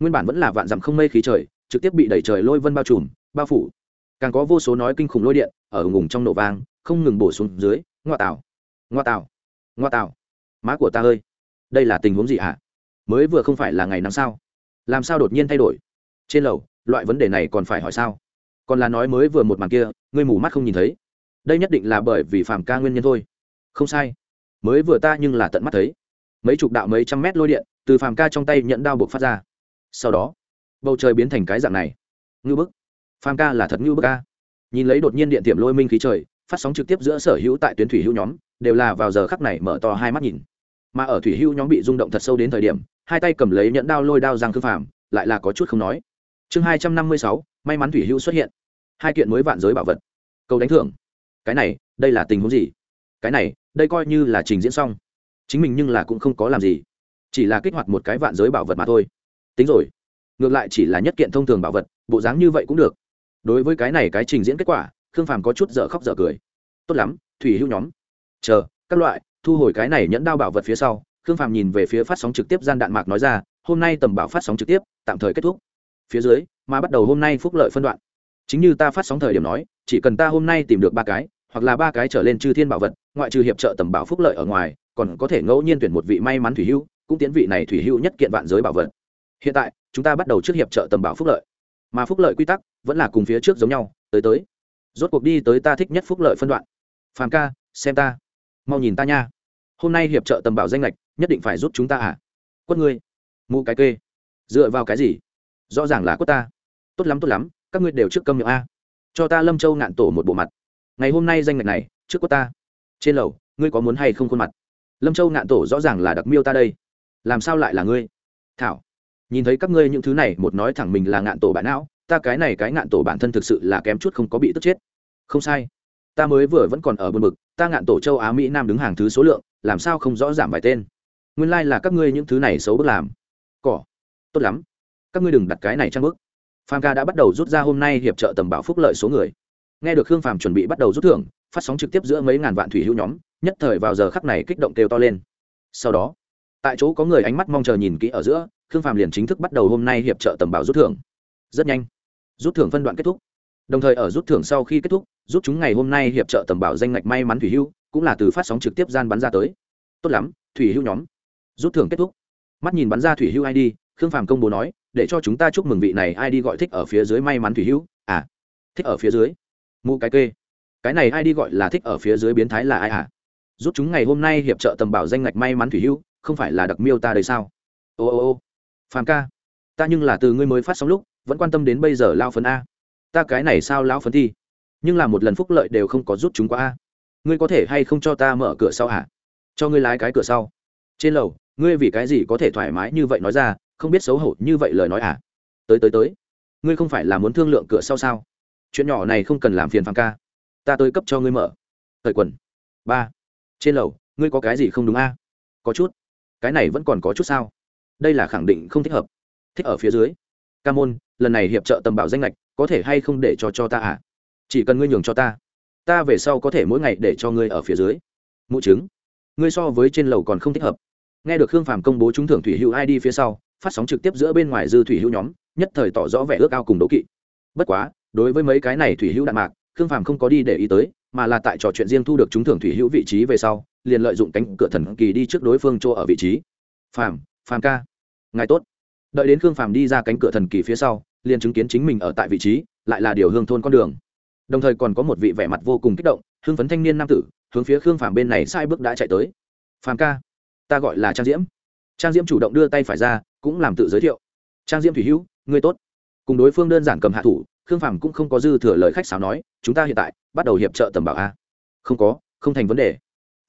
nguyên bản vẫn là vạn dặm không mây khí trời, trực tiếp bị đẩy trời lôi vân bao trùm, bao phủ. Càng có vô số nói kinh khủng lôi điện ở ngùng trong nổ vang, không ngừng bổ xuống dưới, ngoa tảo ngoa tảo ngoa tảo má của ta ơi, đây là tình huống gì hả? Mới vừa không phải là ngày nắng sao? Làm sao đột nhiên thay đổi? Trên lầu, loại vấn đề này còn phải hỏi sao? Còn là nói mới vừa một màn kia, ngươi mù mắt không nhìn thấy. Đây nhất định là bởi vì phàm ca nguyên nhân thôi. Không sai. Mới vừa ta nhưng là tận mắt thấy. Mấy chục đạo mấy trăm mét lôi điện từ phàm ca trong tay nhận đao buộc phát ra. Sau đó, bầu trời biến thành cái dạng này. Ngư bức. Phàm ca là thật ngư bức ca nhìn lấy đột nhiên điện tiệm lôi minh khí trời, phát sóng trực tiếp giữa sở hữu tại tuyến thủy hữu nhóm, đều là vào giờ khắc này mở to hai mắt nhìn mà ở thủy hưu nhóm bị rung động thật sâu đến thời điểm, hai tay cầm lấy nhẫn đao lôi đao giang khương phàm, lại là có chút không nói. Chương hai trăm năm mươi sáu, may mắn thủy hưu xuất hiện. Hai kiện mới vạn giới bảo vật. Cầu đánh thưởng. Cái này, đây là tình huống gì? Cái này, đây coi như là trình diễn xong. Chính mình nhưng là cũng không có làm gì. Chỉ là kích hoạt một cái vạn giới bảo vật mà thôi. Tính rồi. Ngược lại chỉ là nhất kiện thông thường bảo vật, bộ dáng như vậy cũng được. Đối với cái này cái trình diễn kết quả, khương phàm có chút dở khóc dở cười. Tốt lắm, thủy hữu nhóm. Chờ, các loại thu hồi cái này nhẫn đao bảo vật phía sau, khương phàm nhìn về phía phát sóng trực tiếp gian đạn mạc nói ra, hôm nay tầm bảo phát sóng trực tiếp, tạm thời kết thúc. Phía dưới, mà bắt đầu hôm nay phúc lợi phân đoạn. Chính như ta phát sóng thời điểm nói, chỉ cần ta hôm nay tìm được ba cái, hoặc là ba cái trở lên chư thiên bảo vật, ngoại trừ hiệp trợ tầm bảo phúc lợi ở ngoài, còn có thể ngẫu nhiên tuyển một vị may mắn thủy hữu, cũng tiến vị này thủy hữu nhất kiện vạn giới bảo vật. Hiện tại, chúng ta bắt đầu trước hiệp trợ tầm bảo phúc lợi. Mà phúc lợi quy tắc, vẫn là cùng phía trước giống nhau, tới tới. Rốt cuộc đi tới ta thích nhất phúc lợi phân đoạn. Phàm ca, xem ta. Mau nhìn ta nha hôm nay hiệp trợ tầm bảo danh lệch nhất định phải giúp chúng ta à? Quất ngươi. Mụ cái kê. Dựa vào cái gì? Rõ ràng là quất ta. Tốt lắm tốt lắm, các ngươi đều trước câm miệng a. Cho ta lâm châu ngạn tổ một bộ mặt. Ngày hôm nay danh lệch này, trước quất ta. Trên lầu, ngươi có muốn hay không khuôn mặt? Lâm châu ngạn tổ rõ ràng là đặc miêu ta đây. Làm sao lại là ngươi? Thảo, nhìn thấy các ngươi những thứ này, một nói thẳng mình là ngạn tổ bản não, ta cái này cái ngạn tổ bản thân thực sự là kém chút không có bị tức chết. Không sai ta mới vừa vẫn còn ở buồn bực, ta ngạn tổ châu á mỹ nam đứng hàng thứ số lượng, làm sao không rõ giảm vài tên? Nguyên lai、like、là các ngươi những thứ này xấu bước làm. Cỏ. Tốt lắm. Các ngươi đừng đặt cái này trang bức. Phàm ca đã bắt đầu rút ra hôm nay hiệp trợ tầm bảo phúc lợi số người. Nghe được khương phàm chuẩn bị bắt đầu rút thưởng, phát sóng trực tiếp giữa mấy ngàn vạn thủy hữu nhóm, nhất thời vào giờ khắc này kích động kêu to lên. Sau đó, tại chỗ có người ánh mắt mong chờ nhìn kỹ ở giữa, khương phàm liền chính thức bắt đầu hôm nay hiệp trợ tầm bảo rút thưởng. Rất nhanh. Rút thưởng phân đoạn kết thúc đồng thời ở rút thưởng sau khi kết thúc rút chúng ngày hôm nay hiệp trợ tầm bảo danh ngạch may mắn thủy hưu, cũng là từ phát sóng trực tiếp gian bắn ra tới. Tốt lắm, thủy hưu nhóm. Rút thưởng kết thúc. Mắt nhìn bắn ra thủy hưu id khương phàm công bố nói, để cho chúng ta chúc mừng vị này id gọi thích ở phía dưới may mắn thủy hưu. À thích ở phía dưới. Mụ cái kê. Cái này id gọi là thích ở phía dưới biến thái là ai à? Rút chúng ngày hôm nay hiệp trợ tầm bảo danh ngạch may mắn thủy hưu, không phải là đặc miêu ta đây sao? Ô ô ô. Phàm ca, ta nhưng là từ ngươi mới phát sóng lúc, vẫn quan tâm đến bây giờ lao phấn a ta cái này sao lão phấn thi? Nhưng là một lần phúc lợi đều không có rút chúng qua a. Ngươi có thể hay không cho ta mở cửa sau hả? Cho ngươi lái cái cửa sau. Trên lầu, ngươi vì cái gì có thể thoải mái như vậy nói ra, không biết xấu hổ như vậy lời nói à? Tới tới tới. Ngươi không phải là muốn thương lượng cửa sau sao? Chuyện nhỏ này không cần làm phiền phàm ca. Ta tới cấp cho ngươi mở. Thời quần. Ba. Trên lầu, ngươi có cái gì không đúng a? Có chút. Cái này vẫn còn có chút sao? Đây là khẳng định không thích hợp. Thích ở phía dưới. Ca môn, lần này hiệp trợ tầm bảo danh lệch có thể hay không để cho cho ta à? Chỉ cần ngươi nhường cho ta ta về sau có thể mỗi ngày để cho ngươi ở phía dưới. Mụ chứng ngươi so với trên lầu còn không thích hợp. Nghe được hương phàm công bố trúng thưởng thủy hữu id phía sau, phát sóng trực tiếp giữa bên ngoài dư thủy hữu nhóm, nhất thời tỏ rõ vẻ ước ao cùng đố kỵ. Bất quá, đối với mấy cái này thủy hữu đạn mạc, khương phàm không có đi để ý tới, mà là tại trò chuyện riêng thu được trúng thưởng thủy hữu vị trí về sau, liền lợi dụng cánh cửa thần kỳ đi trước đối phương chỗ ở vị trí. Phàm phàm ca, ngài tốt đợi đến khương phàm đi ra cánh cửa thần kỳ phía sau, liền chứng kiến chính mình ở tại vị trí, lại là điều hương thôn con đường. Đồng thời còn có một vị vẻ mặt vô cùng kích động hương phấn thanh niên nam tử, hướng phía khương phàm bên này sai bước đã chạy tới. Phàm ca, ta gọi là trang diễm. Trang diễm chủ động đưa tay phải ra, cũng làm tự giới thiệu. Trang diễm thủy hữu người tốt. Cùng đối phương đơn giản cầm hạ thủ, khương phàm cũng không có dư thừa lời khách sáo nói, chúng ta hiện tại bắt đầu hiệp trợ tầm bảo a. Không có, không thành vấn đề.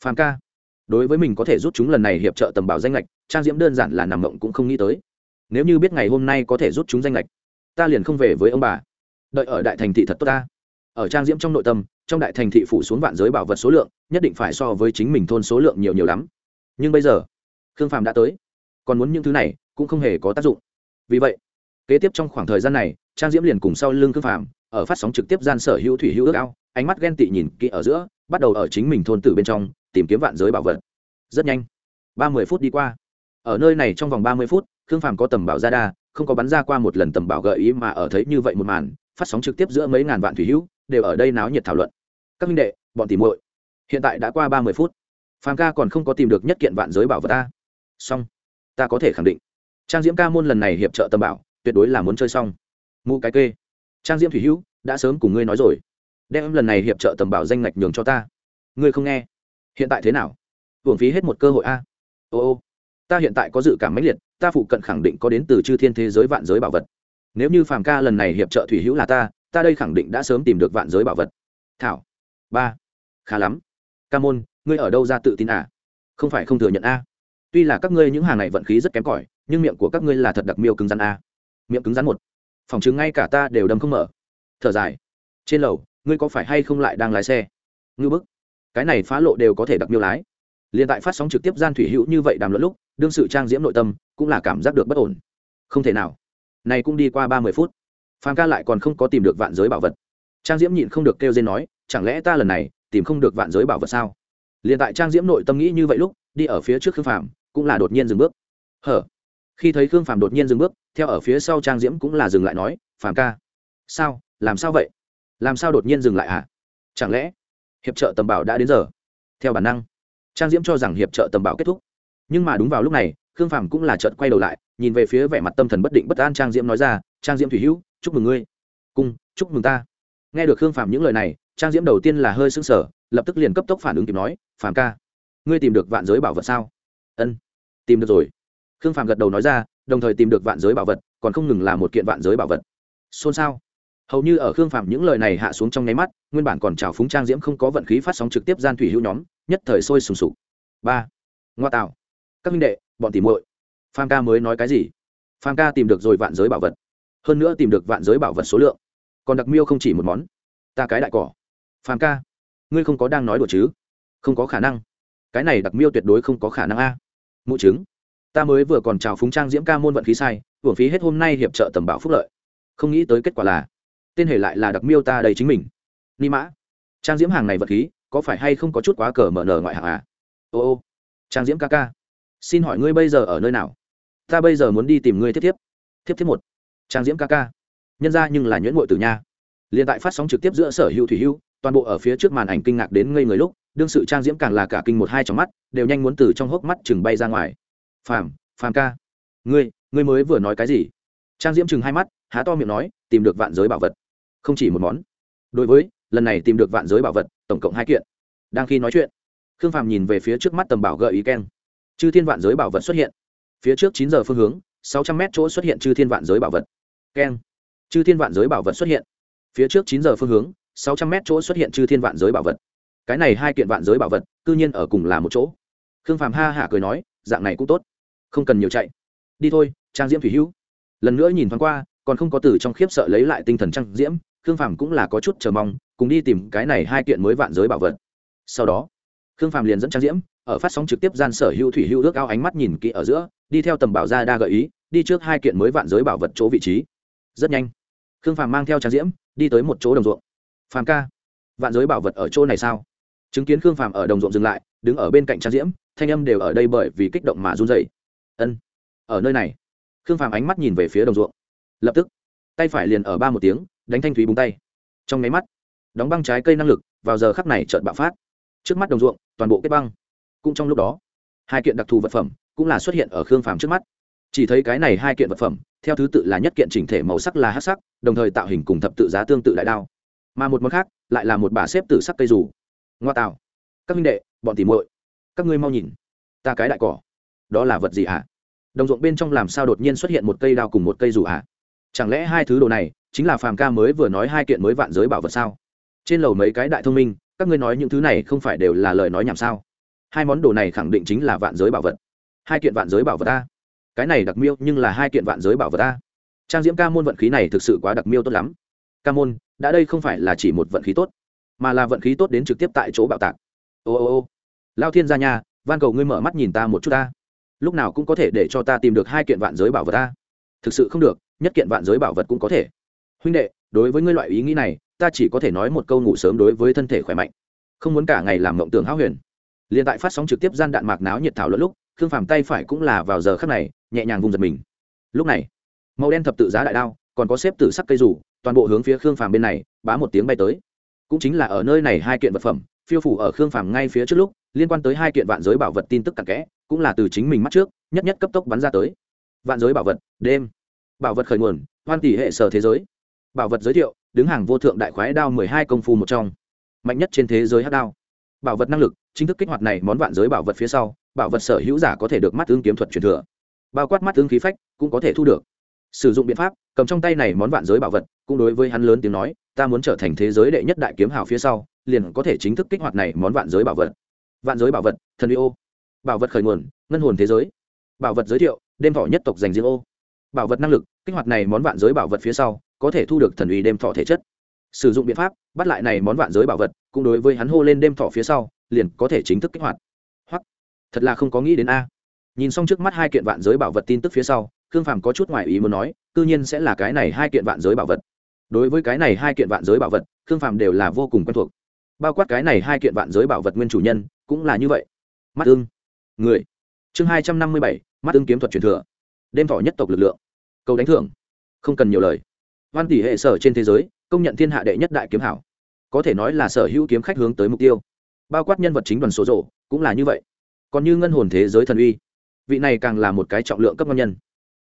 Phàm ca, đối với mình có thể rút chúng lần này hiệp trợ tầm bảo danh lệch trang diễm đơn giản là nằm mộng cũng không nghĩ tới nếu như biết ngày hôm nay có thể rút chúng danh lệch, ta liền không về với ông bà. Đợi ở đại thành thị thật tốt ta. Ở trang diễm trong nội tâm, trong đại thành thị phủ xuống vạn giới bảo vật số lượng, nhất định phải so với chính mình thôn số lượng nhiều nhiều lắm. Nhưng bây giờ, khương phàm đã tới. Còn muốn những thứ này, cũng không hề có tác dụng. Vì vậy, kế tiếp trong khoảng thời gian này, trang diễm liền cùng sau lưng khương phàm, ở phát sóng trực tiếp gian sở hữu thủy hữu ước ao, ánh mắt ghen tị nhìn kỹ ở giữa, bắt đầu ở chính mình thôn tử bên trong, tìm kiếm vạn giới bảo vật. Rất nhanh. Ba mươi phút đi qua. Ở nơi này trong vòng ba mươi phút khương phàm có tầm bảo ra đa, không có bắn ra qua một lần tầm bảo gợi ý mà ở thấy như vậy một màn, phát sóng trực tiếp giữa mấy ngàn vạn thủy hữu, đều ở đây náo nhiệt thảo luận. Các minh đệ, bọn tìm muội, hiện tại đã qua ba mươi phút. Phàm ca còn không có tìm được nhất kiện vạn giới bảo vật ta. Xong. Ta có thể khẳng định, trang diễm ca môn lần này hiệp trợ tầm bảo, tuyệt đối là muốn chơi xong. Mụ cái kê. Trang diễm thủy hữu, đã sớm cùng ngươi nói rồi. Đem lần này hiệp trợ tầm bảo danh ngạch nhường cho ta. Ngươi không nghe. Hiện tại thế nào? Hưởng phí hết một cơ hội a. Ô ô ta hiện tại có dự cảm mãnh liệt, ta phụ cận khẳng định có đến từ chư thiên thế giới vạn giới bảo vật. Nếu như phàm ca lần này hiệp trợ thủy hữu là ta ta đây khẳng định đã sớm tìm được vạn giới bảo vật. Thảo. Ba. Khá lắm. Ca môn, ngươi ở đâu ra tự tin à? Không phải không thừa nhận a. Tuy là các ngươi những hàng này vận khí rất kém cỏi, nhưng miệng của các ngươi là thật đặc miêu cứng rắn a. Miệng cứng rắn một. Phòng chứng ngay cả ta đều đâm không mở. Thở dài. Trên lầu, ngươi có phải hay không lại đang lái xe? Ngư bức. Cái này phá lộ đều có thể đặc miêu lái liền tại phát sóng trực tiếp gian thủy hữu như vậy đàm luận lúc, đương sự trang diễm nội tâm, cũng là cảm giác được bất ổn. Không thể nào. Này cũng đi qua ba mươi phút. Phan ca lại còn không có tìm được vạn giới bảo vật. Trang diễm nhịn không được kêu dên nói, chẳng lẽ ta lần này tìm không được vạn giới bảo vật sao? Liền tại trang diễm nội tâm nghĩ như vậy lúc, đi ở phía trước khương phàm cũng là đột nhiên dừng bước. Hở? Khi thấy khương phàm đột nhiên dừng bước, theo ở phía sau trang diễm cũng là dừng lại nói, phàm ca, sao? Làm sao vậy? Làm sao đột nhiên dừng lại hả? À? chẳng lẽ hiệp trợ tầm bảo đã đến giờ? Theo bản năng trang diễm cho rằng hiệp trợ tầm bảo kết thúc. Nhưng mà đúng vào lúc này, khương phàm cũng là trợt quay đầu lại, nhìn về phía vẻ mặt tâm thần bất định bất an trang diễm nói ra, trang diễm thủy hữu, chúc mừng ngươi. Cung chúc mừng ta. Nghe được khương phàm những lời này, trang diễm đầu tiên là hơi sưng sở lập tức liền cấp tốc phản ứng kịp nói, phàm ca, ngươi tìm được vạn giới bảo vật sao? Ân, tìm được rồi. Khương phàm gật đầu nói ra, đồng thời tìm được vạn giới bảo vật, còn không ngừng là một kiện vạn giới bảo vật. Xôn xao. Hầu như ở khương phàm những lời này hạ xuống trong nháy mắt, nguyên bản còn trào phúng trang diễm không có vận khí phát sóng trực tiếp gian thủy hữu nhóm nhất thời sôi sùng sục. Ba. Ngoa tạo. Các minh đệ, bọn tìm muội. Phan ca mới nói cái gì? Phan ca tìm được rồi vạn giới bảo vật. Hơn nữa tìm được vạn giới bảo vật số lượng. Còn đặc miêu không chỉ một món. Ta cái đại cỏ. Phan ca, ngươi không có đang nói đùa chứ? Không có khả năng. Cái này đặc miêu tuyệt đối không có khả năng a. Mụ chứng. Ta mới vừa còn chào phúng trang diễm ca môn vận khí sai, hưởng phí hết hôm nay hiệp trợ tầm bảo phúc lợi. Không nghĩ tới kết quả là, tên hề lại là đặc miêu ta đầy chính mình. Ni mã. Trang diễm hàng này vật khí có phải hay không có chút quá cờ mở nở ngoại hạng à? Ô ô, trang diễm ca ca, xin hỏi ngươi bây giờ ở nơi nào? Ta bây giờ muốn đi tìm ngươi tiếp tiếp. Tiếp tiếp một. Trang diễm ca ca, nhân ra nhưng là nhuyễn ngội từ nha. Liền tại phát sóng trực tiếp giữa sở hữu thủy hữu, toàn bộ ở phía trước màn ảnh kinh ngạc đến ngây người lúc, đương sự trang diễm càng là cả kinh một hai trong mắt, đều nhanh muốn từ trong hốc mắt chừng bay ra ngoài. Phàm phàm ca, ngươi ngươi mới vừa nói cái gì? Trang diễm chừng hai mắt, há to miệng nói, tìm được vạn giới bảo vật. Không chỉ một món. Đối với, lần này tìm được vạn giới bảo vật tổng cộng hai kiện. Đang khi nói chuyện, khương phàm nhìn về phía trước mắt tầm bảo gợi ý keng. Chư thiên vạn giới bảo vật xuất hiện. Phía trước chín giờ phương hướng, sáu trăm mét chỗ xuất hiện chư thiên vạn giới bảo vật. Keng. Chư thiên vạn giới bảo vật xuất hiện. Phía trước chín giờ phương hướng, sáu trăm mét chỗ xuất hiện chư thiên vạn giới bảo vật. Cái này hai kiện vạn giới bảo vật, cư nhiên ở cùng là một chỗ. Khương phàm ha hả cười nói, dạng này cũng tốt. Không cần nhiều chạy. Đi thôi, trang diễm thủy hữu. Lần nữa nhìn thoáng qua, còn không có từ trong khiếp sợ lấy lại tinh thần trang diễm khương phàm cũng là có chút chờ mong, cùng đi tìm cái này hai kiện mới vạn giới bảo vật. Sau đó, khương phàm liền dẫn trang diễm, ở phát sóng trực tiếp gian sở hữu thủy hữu ước ao ánh mắt nhìn kỹ ở giữa, đi theo tầm bảo ra đa gợi ý, đi trước hai kiện mới vạn giới bảo vật chỗ vị trí. Rất nhanh, khương phàm mang theo trang diễm, đi tới một chỗ đồng ruộng. Phàm ca, vạn giới bảo vật ở chỗ này sao? Chứng kiến khương phàm ở đồng ruộng dừng lại, đứng ở bên cạnh trang diễm, thanh âm đều ở đây bởi vì kích động mà run dày ân, ở nơi này. Khương phàm ánh mắt nhìn về phía đồng ruộng. Lập tức, tay phải liền ở ba một tiếng đánh thanh thúy búng tay. Trong máy mắt, đóng băng trái cây năng lực vào giờ khắc này trợn bạo phát. Trước mắt đồng ruộng, toàn bộ kết băng. Cũng trong lúc đó, hai kiện đặc thù vật phẩm cũng là xuất hiện ở khương phàm trước mắt. Chỉ thấy cái này hai kiện vật phẩm, theo thứ tự là nhất kiện chỉnh thể màu sắc là hát sắc, đồng thời tạo hình cùng thập tự giá tương tự đại đao. Mà một món khác lại là một bà xếp tử sắc cây rủ ngoa tạo. Các minh đệ, bọn tỉ muội, các ngươi mau nhìn. Ta cái đại cỏ. Đó là vật gì hả? Đồng ruộng bên trong làm sao đột nhiên xuất hiện một cây đao cùng một cây rủ hả? Chẳng lẽ hai thứ đồ này chính là phàm ca mới vừa nói hai kiện mới vạn giới bảo vật sao? Trên lầu mấy cái đại thông minh các ngươi nói những thứ này không phải đều là lời nói nhảm sao? Hai món đồ này khẳng định chính là vạn giới bảo vật. Hai kiện vạn giới bảo vật ta cái này đặc miêu nhưng là hai kiện vạn giới bảo vật ta trang diễm ca môn vận khí này thực sự quá đặc miêu tốt lắm. Ca môn đã đây không phải là chỉ một vận khí tốt mà là vận khí tốt đến trực tiếp tại chỗ bạo tạc. Ô ô ô. Lao thiên gia nhà, van cầu ngươi mở mắt nhìn ta một chút ta. Lúc nào cũng có thể để cho ta tìm được hai kiện vạn giới bảo vật ta. Thực sự không được nhất kiện vạn giới bảo vật cũng có thể huynh đệ, đối với ngươi loại ý nghĩ này, ta chỉ có thể nói một câu ngủ sớm đối với thân thể khỏe mạnh. Không muốn cả ngày làm mộng tưởng háo huyền. Liền tại phát sóng trực tiếp gian đạn mạc náo nhiệt thảo luận lúc, khương phàm tay phải cũng là vào giờ khắc này, nhẹ nhàng vùng giật mình. Lúc này, màu đen thập tự giá đại đao, còn có xếp tử sắc cây rủ, toàn bộ hướng phía khương phàm bên này, bá một tiếng bay tới. Cũng chính là ở nơi này hai kiện vật phẩm, phiêu phủ ở khương phàm ngay phía trước lúc, liên quan tới hai kiện vạn giới bảo vật tin tức cặn kẽ, cũng là từ chính mình mắt trước, nhất nhất cấp tốc bắn ra tới. Vạn giới bảo vật, đêm. Bảo vật khởi nguồn, hoan tỷ hệ sở thế giới bảo vật giới thiệu, đứng hàng vô thượng đại khoái đao mười hai công phu một trong. Mạnh nhất trên thế giới hát đao. Bảo vật năng lực, chính thức kích hoạt này món vạn giới bảo vật phía sau, bảo vật sở hữu giả có thể được mắt tương kiếm thuật truyền thừa. Bao quát mắt tương khí phách, cũng có thể thu được. Sử dụng biện pháp, cầm trong tay này món vạn giới bảo vật, cũng đối với hắn lớn tiếng nói, ta muốn trở thành thế giới đệ nhất đại kiếm hào phía sau, liền có thể chính thức kích hoạt này món vạn giới bảo vật. Vạn giới bảo vật, thần uy ô. Bảo vật khởi nguồn, ngân hồn thế giới. Bảo vật giới thiệu, đêm thỏ nhất tộc dành riêng ô. Bảo vật năng lực, kích hoạt này món vạn giới bảo vật phía sau có thể thu được thần uy đêm thọ thể chất. Sử dụng biện pháp, bắt lại này món vạn giới bảo vật, cũng đối với hắn hô lên đêm thọ phía sau, liền có thể chính thức kích hoạt. Hoặc thật là không có nghĩ đến a. Nhìn xong trước mắt hai kiện vạn giới bảo vật tin tức phía sau, khương phàm có chút ngoài ý muốn nói tự nhiên sẽ là cái này hai kiện vạn giới bảo vật. Đối với cái này hai kiện vạn giới bảo vật, khương phàm đều là vô cùng quen thuộc. Bao quát cái này hai kiện vạn giới bảo vật nguyên chủ nhân, cũng là như vậy. Mắt ương người. Chương hai trăm năm mươi bảy, mắt ương kiếm thuật truyền thừa. Đêm thọ nhất tộc lực lượng. Câu đánh thưởng. Không cần nhiều lời hoan tỷ hệ sở trên thế giới, công nhận thiên hạ đệ nhất đại kiếm hảo. Có thể nói là sở hữu kiếm khách hướng tới mục tiêu. Bao quát nhân vật chính đoàn số rộ, cũng là như vậy. Còn như ngân hồn thế giới thần uy, vị này càng là một cái trọng lượng cấp ngon nhân.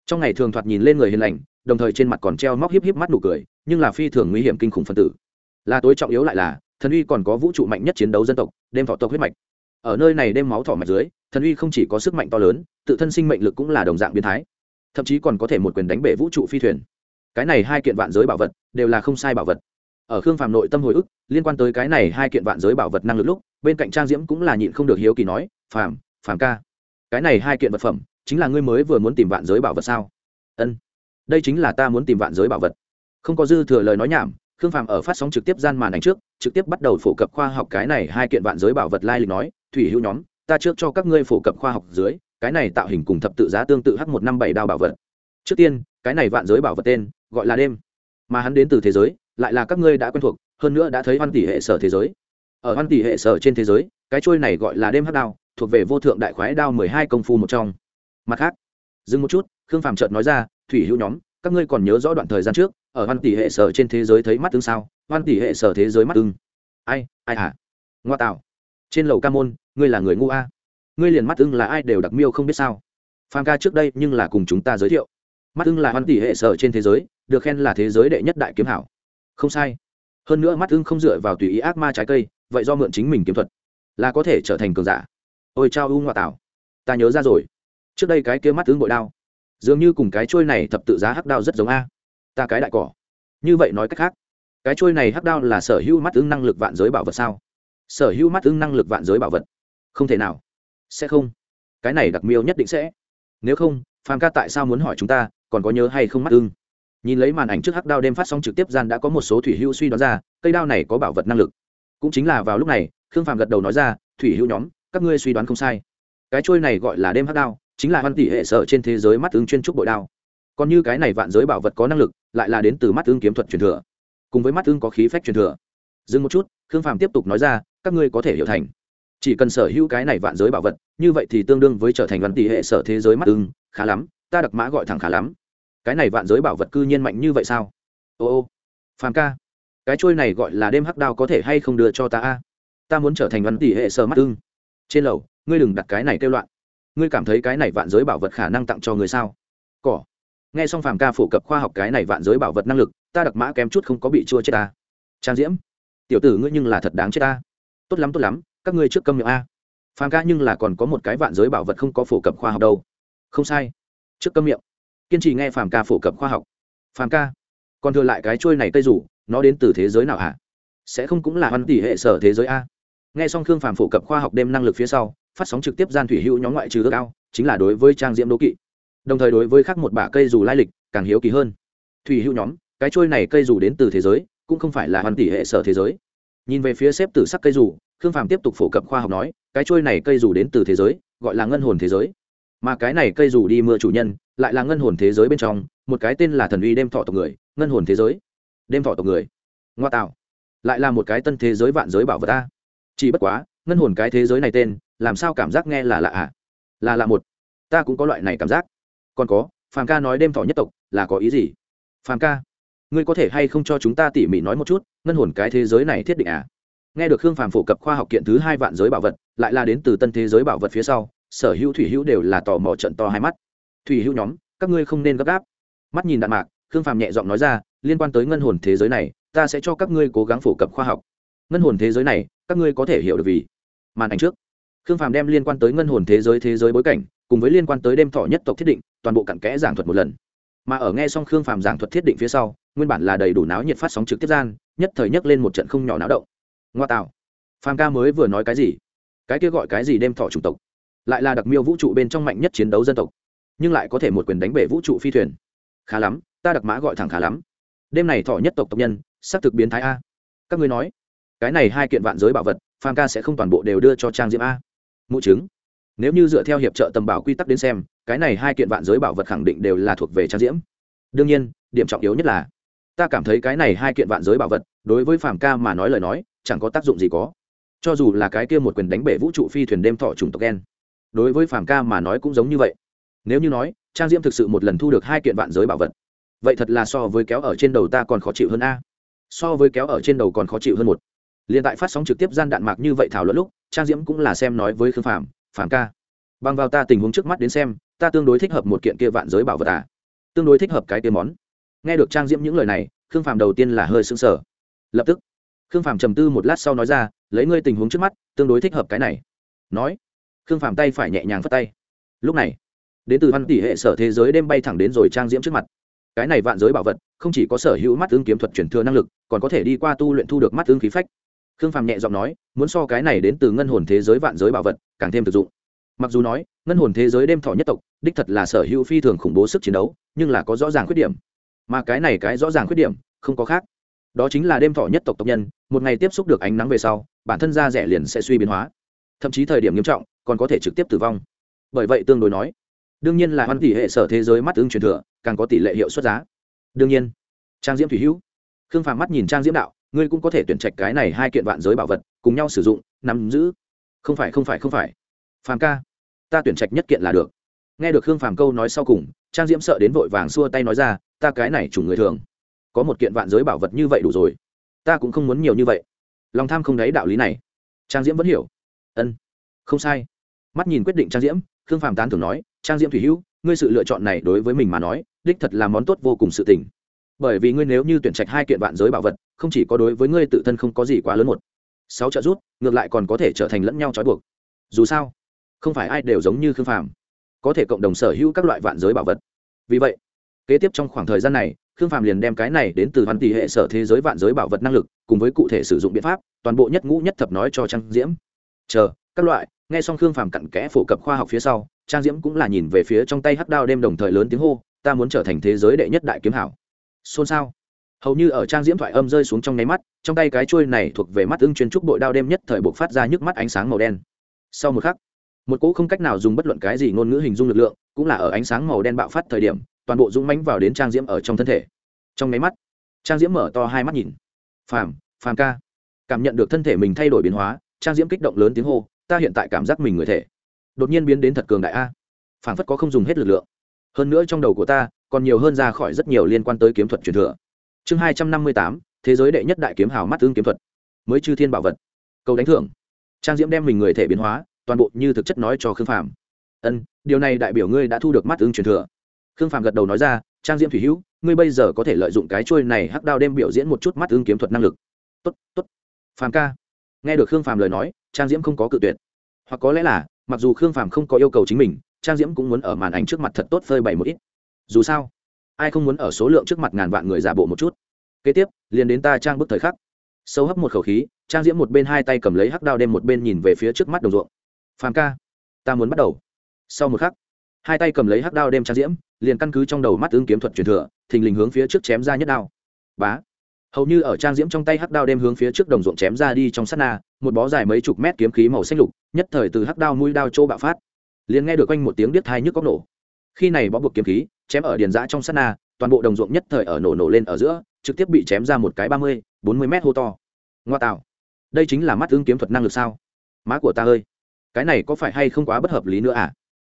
Trong ngày thường thoạt nhìn lên người hiền lành, đồng thời trên mặt còn treo móc hiếp hiếp mắt nụ cười, nhưng là phi thường nguy hiểm kinh khủng phân tử. Là tối trọng yếu lại là, thần uy còn có vũ trụ mạnh nhất chiến đấu dân tộc, đêm thọ tộc huyết mạch. Ở nơi này đêm máu thỏ mạch dưới, thần uy không chỉ có sức mạnh to lớn, tự thân sinh mệnh lực cũng là đồng dạng biến thái. Thậm chí còn có thể một quyền đánh bể vũ trụ phi thuyền cái này hai kiện vạn giới bảo vật đều là không sai bảo vật. Ở khương phàm nội tâm hồi ức, liên quan tới cái này hai kiện vạn giới bảo vật năng lực lúc, bên cạnh trang diễm cũng là nhịn không được hiếu kỳ nói, phàm phàm ca, cái này hai kiện vật phẩm chính là ngươi mới vừa muốn tìm vạn giới bảo vật sao? Ân, đây chính là ta muốn tìm vạn giới bảo vật. Không có dư thừa lời nói nhảm, khương phàm ở phát sóng trực tiếp gian màn ảnh trước, trực tiếp bắt đầu phổ cập khoa học cái này hai kiện vạn giới bảo vật lai lịch nói, thủy hữu nhóm, ta trước cho các ngươi phổ cập khoa học dưới, cái này tạo hình cùng thập tự giá tương tự h một năm bảy đao bảo vật. Trước tiên, cái này vạn giới bảo vật tên gọi là đêm. Mà hắn đến từ thế giới, lại là các ngươi đã quen thuộc, hơn nữa đã thấy hoan tỷ hệ sở thế giới. Ở hoan tỷ hệ sở trên thế giới, cái trôi này gọi là đêm hắc đao, thuộc về vô thượng đại khoái đao mười hai công phu một trong. Mặt khác, dừng một chút, khương phàm trợt nói ra, thủy hữu nhóm, các ngươi còn nhớ rõ đoạn thời gian trước, ở hoan tỷ hệ sở trên thế giới thấy mắt tương sao? Hoan tỷ hệ sở thế giới mắt tương ai ai hả? Ngoa tạo. Trên lầu ca môn, ngươi là người ngu a. Ngươi liền mắt ưng là ai đều đặc miêu không biết sao. Phàm ca trước đây nhưng là cùng chúng ta giới thiệu. Mắt ưng là hoan tỷ hệ sở trên thế giới được khen là thế giới đệ nhất đại kiếm hảo. Không sai. Hơn nữa mắt ưng không dựa vào tùy ý ác ma trái cây, vậy do mượn chính mình kiếm thuật, là có thể trở thành cường giả. Ôi chao u ngoại tảo. Ta nhớ ra rồi. Trước đây cái kia mắt ưng bội đao, dường như cùng cái trôi này thập tự giá hắc đao rất giống a. Ta cái đại cỏ. Như vậy nói cách khác, cái trôi này hắc đao là sở hữu mắt ưng năng lực vạn giới bảo vật sao? Sở hữu mắt ưng năng lực vạn giới bảo vật. Không thể nào. Sẽ không. Cái này đặc miêu nhất định sẽ. Nếu không, phàm ca tại sao muốn hỏi chúng ta, còn có nhớ hay không mắt ưng? Nhìn lấy màn ảnh trước hắc đao đêm phát sóng trực tiếp, gian đã có một số thủy hữu suy đoán ra, cây đao này có bảo vật năng lực. Cũng chính là vào lúc này, khương phàm gật đầu nói ra, thủy hữu nhóm, các ngươi suy đoán không sai. Cái trôi này gọi là đêm hắc đao, chính là văn tỷ hệ sở trên thế giới mắt ứng chuyên trúc bội đao. Còn như cái này vạn giới bảo vật có năng lực, lại là đến từ mắt ương kiếm thuật truyền thừa. Cùng với mắt ương có khí phách truyền thừa. Dừng một chút, khương phàm tiếp tục nói ra, các ngươi có thể hiểu thành. Chỉ cần sở hữu cái này vạn giới bảo vật, như vậy thì tương đương với trở thành văn tỷ hệ sở thế giới mắt ưng khá lắm, ta đặc mã gọi thẳng khá lắm cái này vạn giới bảo vật cư nhiên mạnh như vậy sao? Ô ô, phàm ca, cái trôi này gọi là đêm hắc đao có thể hay không đưa cho ta a? Ta muốn trở thành văn tỷ hệ sơ mắt ưng. Trên lầu, ngươi đừng đặt cái này kêu loạn. Ngươi cảm thấy cái này vạn giới bảo vật khả năng tặng cho người sao? Cỏ. Nghe xong phàm ca phổ cập khoa học cái này vạn giới bảo vật năng lực, ta đặc mã kém chút không có bị chua chết ta. Trang diễm, tiểu tử ngươi nhưng là thật đáng chết ta. Tốt lắm tốt lắm, các ngươi trước câm miệng a. Phàm ca nhưng là còn có một cái vạn giới bảo vật không có phổ cập khoa học đâu. Không sai. Trước câm miệng kiên trì nghe phàm ca phổ cập khoa học. Phàm ca? Còn thừa lại cái trôi này cây rủ, nó đến từ thế giới nào hả? Sẽ không cũng là văn tỷ hệ sở thế giới a. Nghe xong khương phàm phổ cập khoa học đêm năng lực phía sau, phát sóng trực tiếp gian thủy hữu nhóm ngoại trừ ước ao, chính là đối với trang diễm đố kỵ. Đồng thời đối với khác một bả cây dù lai lịch, càng hiếu kỳ hơn. Thủy hữu nhóm, cái trôi này cây dù đến từ thế giới, cũng không phải là hoàn tỷ hệ sở thế giới. Nhìn về phía xếp tử sắc cây dù khương phàm tiếp tục phổ cập khoa học nói, cái trôi này cây dù đến từ thế giới, gọi là ngân hồn thế giới mà cái này cây dù đi mưa chủ nhân lại là ngân hồn thế giới bên trong, một cái tên là thần uy đêm thọ tộc người, ngân hồn thế giới. Đêm thọ tộc người. Ngoa tạo. Lại là một cái tân thế giới vạn giới bảo vật ta. Chỉ bất quá, ngân hồn cái thế giới này tên, làm sao cảm giác nghe là lạ à? Là lạ một. Ta cũng có loại này cảm giác. Còn có, phàm ca nói đêm thọ nhất tộc, là có ý gì? Phàm ca, ngươi có thể hay không cho chúng ta tỉ mỉ nói một chút, ngân hồn cái thế giới này thiết định à? Nghe được hương phàm phổ cập khoa học kiện thứ hai vạn giới bảo vật, lại là đến từ tân thế giới bảo vật phía sau sở hữu thủy hữu đều là tò mò trận to hai mắt. Thủy hữu nhóm, các ngươi không nên gấp gáp. Mắt nhìn đạn mạc, khương phàm nhẹ giọng nói ra, liên quan tới ngân hồn thế giới này, ta sẽ cho các ngươi cố gắng phổ cập khoa học. Ngân hồn thế giới này, các ngươi có thể hiểu được vì màn ảnh trước. Khương phàm đem liên quan tới ngân hồn thế giới thế giới bối cảnh, cùng với liên quan tới đêm thọ nhất tộc thiết định, toàn bộ cặn kẽ giảng thuật một lần. Mà ở nghe xong khương phàm giảng thuật thiết định phía sau, nguyên bản là đầy đủ náo nhiệt phát sóng trực tiếp gian, nhất thời nhấc lên một trận không nhỏ náo động. Ngoa tạo. Phàm ca mới vừa nói cái gì? Cái kia gọi cái gì đêm thọ chủng tộc? Lại là đặc miêu vũ trụ bên trong mạnh nhất chiến đấu dân tộc, nhưng lại có thể một quyền đánh bể vũ trụ phi thuyền. Khá lắm, ta đặc mã gọi thẳng khá lắm. Đêm này thọ nhất tộc tộc nhân, xác thực biến thái a. Các ngươi nói, cái này hai kiện vạn giới bảo vật phan ca sẽ không toàn bộ đều đưa cho trang diễm a. Mụ chứng, nếu như dựa theo hiệp trợ tầm bảo quy tắc đến xem, cái này hai kiện vạn giới bảo vật khẳng định đều là thuộc về trang diễm. Đương nhiên, điểm trọng yếu nhất là, ta cảm thấy cái này hai kiện vạn giới bảo vật, đối với phàm ca mà nói lời nói, chẳng có tác dụng gì có. Cho dù là cái kia một quyền đánh bể vũ trụ phi thuyền đêm thọ trùng tộc đen đối với phàm ca mà nói cũng giống như vậy. Nếu như nói, trang diễm thực sự một lần thu được hai kiện vạn giới bảo vật, vậy thật là so với kéo ở trên đầu ta còn khó chịu hơn a. So với kéo ở trên đầu còn khó chịu hơn một. Liền tại phát sóng trực tiếp gian đạn mạc như vậy thảo luận lúc, trang diễm cũng là xem nói với khương phàm phàm ca, bằng vào ta tình huống trước mắt đến xem, ta tương đối thích hợp một kiện kia vạn giới bảo vật à? Tương đối thích hợp cái kia món. Nghe được trang diễm những lời này, khương phàm đầu tiên là hơi sững sờ. Lập tức, khương phàm trầm tư một lát sau nói ra, lấy ngươi tình huống trước mắt, tương đối thích hợp cái này. Nói khương phàm tay phải nhẹ nhàng phất tay. Lúc này, đến từ văn tỷ hệ sở thế giới đêm bay thẳng đến rồi trang diễm trước mặt. Cái này vạn giới bảo vật, không chỉ có sở hữu mắt ứng kiếm thuật chuyển thừa năng lực, còn có thể đi qua tu luyện thu được mắt ứng khí phách. Khương phàm nhẹ giọng nói, muốn so cái này đến từ ngân hồn thế giới vạn giới bảo vật, càng thêm thực dụng. Mặc dù nói, ngân hồn thế giới đêm thọ nhất tộc, đích thật là sở hữu phi thường khủng bố sức chiến đấu, nhưng là có rõ ràng khuyết điểm. Mà cái này cái rõ ràng khuyết điểm, không có khác. Đó chính là đêm thọ nhất tộc tộc nhân, một ngày tiếp xúc được ánh nắng về sau, bản thân da rẻ liền sẽ suy biến hóa. Thậm chí thời điểm nghiêm trọng còn có thể trực tiếp tử vong. Bởi vậy tương đối nói, đương nhiên là hoan tỷ hệ sở thế giới mắt tương truyền thừa, càng có tỷ lệ hiệu suất giá. Đương nhiên, trang diễm thủy hữu, khương phàm mắt nhìn trang diễm đạo, ngươi cũng có thể tuyển trạch cái này hai kiện vạn giới bảo vật, cùng nhau sử dụng, nắm giữ. Không phải không phải không phải. Phàm ca, ta tuyển trạch nhất kiện là được. Nghe được khương phàm câu nói sau cùng, trang diễm sợ đến vội vàng xua tay nói ra, ta cái này chủ người thường. Có một kiện vạn giới bảo vật như vậy đủ rồi. Ta cũng không muốn nhiều như vậy. Lòng tham không đáy đạo lý này. Trang diễm vẫn hiểu. Ân, không sai mắt nhìn quyết định trang diễm, khương phàm tán thường nói, trang diễm thủy hữu, ngươi sự lựa chọn này đối với mình mà nói, đích thật là món tốt vô cùng sự tình. Bởi vì ngươi nếu như tuyển trạch hai kiện vạn giới bảo vật, không chỉ có đối với ngươi tự thân không có gì quá lớn một. Sáu trợ rút ngược lại còn có thể trở thành lẫn nhau trói buộc. Dù sao, không phải ai đều giống như khương phàm. Có thể cộng đồng sở hữu các loại vạn giới bảo vật. Vì vậy, kế tiếp trong khoảng thời gian này, khương phàm liền đem cái này đến từ văn tỷ hệ sở thế giới vạn giới bảo vật năng lực, cùng với cụ thể sử dụng biện pháp, toàn bộ nhất ngũ nhất thập nói cho trang diễm. Chờ, các loại nghe xong khương phàm cặn kẽ phổ cập khoa học phía sau, trang diễm cũng là nhìn về phía trong tay hắc đao đêm đồng thời lớn tiếng hô, ta muốn trở thành thế giới đệ nhất đại kiếm hảo. Xôn xao. Hầu như ở trang diễm thoại âm rơi xuống trong nháy mắt, trong tay cái trôi này thuộc về mắt ưng chuyên trúc bội đao đêm nhất thời buộc phát ra nhức mắt ánh sáng màu đen. Sau một khắc, một cỗ không cách nào dùng bất luận cái gì ngôn ngữ hình dung lực lượng, cũng là ở ánh sáng màu đen bạo phát thời điểm, toàn bộ dũng mánh vào đến trang diễm ở trong thân thể. Trong nháy mắt, trang diễm mở to hai mắt nhìn. Phàm phàm ca. Cảm nhận được thân thể mình thay đổi biến hóa, trang diễm kích động lớn tiếng hô ta hiện tại cảm giác mình người thể. Đột nhiên biến đến thật cường đại a. Phảng phất có không dùng hết lực lượng. Hơn nữa trong đầu của ta, còn nhiều hơn ra khỏi rất nhiều liên quan tới kiếm thuật truyền thừa. Chương hai trăm năm mươi tám, thế giới đệ nhất đại kiếm hào mắt tương kiếm thuật. Mới chư thiên bảo vật. Câu đánh thưởng. Trang diễm đem mình người thể biến hóa, toàn bộ như thực chất nói cho khương phàm. Ân, điều này đại biểu ngươi đã thu được mắt ứng truyền thừa. Khương phàm gật đầu nói ra, trang diễm thủy hữu, ngươi bây giờ có thể lợi dụng cái trôi này hắc đao đem biểu diễn một chút mắt ứng kiếm thuật năng lực. Tốt tốt. Phàm ca. Nghe được khương phàm lời nói trang diễm không có cự tuyệt. Hoặc có lẽ là, mặc dù khương phàm không có yêu cầu chính mình, trang diễm cũng muốn ở màn ảnh trước mặt thật tốt phơi bày một ít. Dù sao, ai không muốn ở số lượng trước mặt ngàn vạn người giả bộ một chút? Kế tiếp, liền đến ta trang bức thời khắc. Sâu hấp một khẩu khí, trang diễm một bên hai tay cầm lấy hắc đao đem một bên nhìn về phía trước mắt đồng ruộng. Phàm ca, ta muốn bắt đầu. Sau một khắc, hai tay cầm lấy hắc đao đem trang diễm, liền căn cứ trong đầu mắt ứng kiếm thuật truyền thừa, thình lình hướng phía trước chém ra nhất đao. Bá hầu như ở trang diễm trong tay hắc đao đem hướng phía trước đồng ruộng chém ra đi trong sát na, một bó dài mấy chục mét kiếm khí màu xanh lục, nhất thời từ hắc đao mũi đao chỗ bạo phát. Liền nghe được quanh một tiếng biết thai nhức góc nổ. Khi này bó buộc kiếm khí, chém ở điền giã trong sát na, toàn bộ đồng ruộng nhất thời ở nổ nổ lên ở giữa, trực tiếp bị chém ra một cái ba mươi, bốn mươi mét hô to. Ngoa tạo. Đây chính là mắt ứng kiếm thuật năng lực sao? Má của ta ơi, cái này có phải hay không quá bất hợp lý nữa à?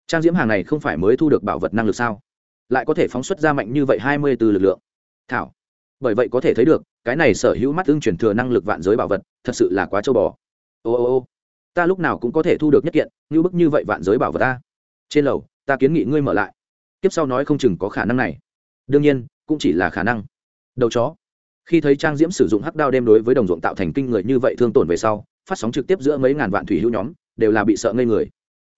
Trang diễm hàng này không phải mới thu được bảo vật năng lực sao? Lại có thể phóng xuất ra mạnh như vậy hai mươi từ lực lượng. Thảo. Bởi vậy có thể thấy được cái này sở hữu mắt ưng chuyển thừa năng lực vạn giới bảo vật, thật sự là quá châu bò. Ô ô ô, ta lúc nào cũng có thể thu được nhất kiện, như bức như vậy vạn giới bảo vật ta trên lầu, ta kiến nghị ngươi mở lại. Tiếp sau nói không chừng có khả năng này. Đương nhiên, cũng chỉ là khả năng. Đầu chó. Khi thấy trang diễm sử dụng hắc đao đem đối với đồng ruộng tạo thành kinh người như vậy thương tổn về sau, phát sóng trực tiếp giữa mấy ngàn vạn thủy hữu nhóm, đều là bị sợ ngây người.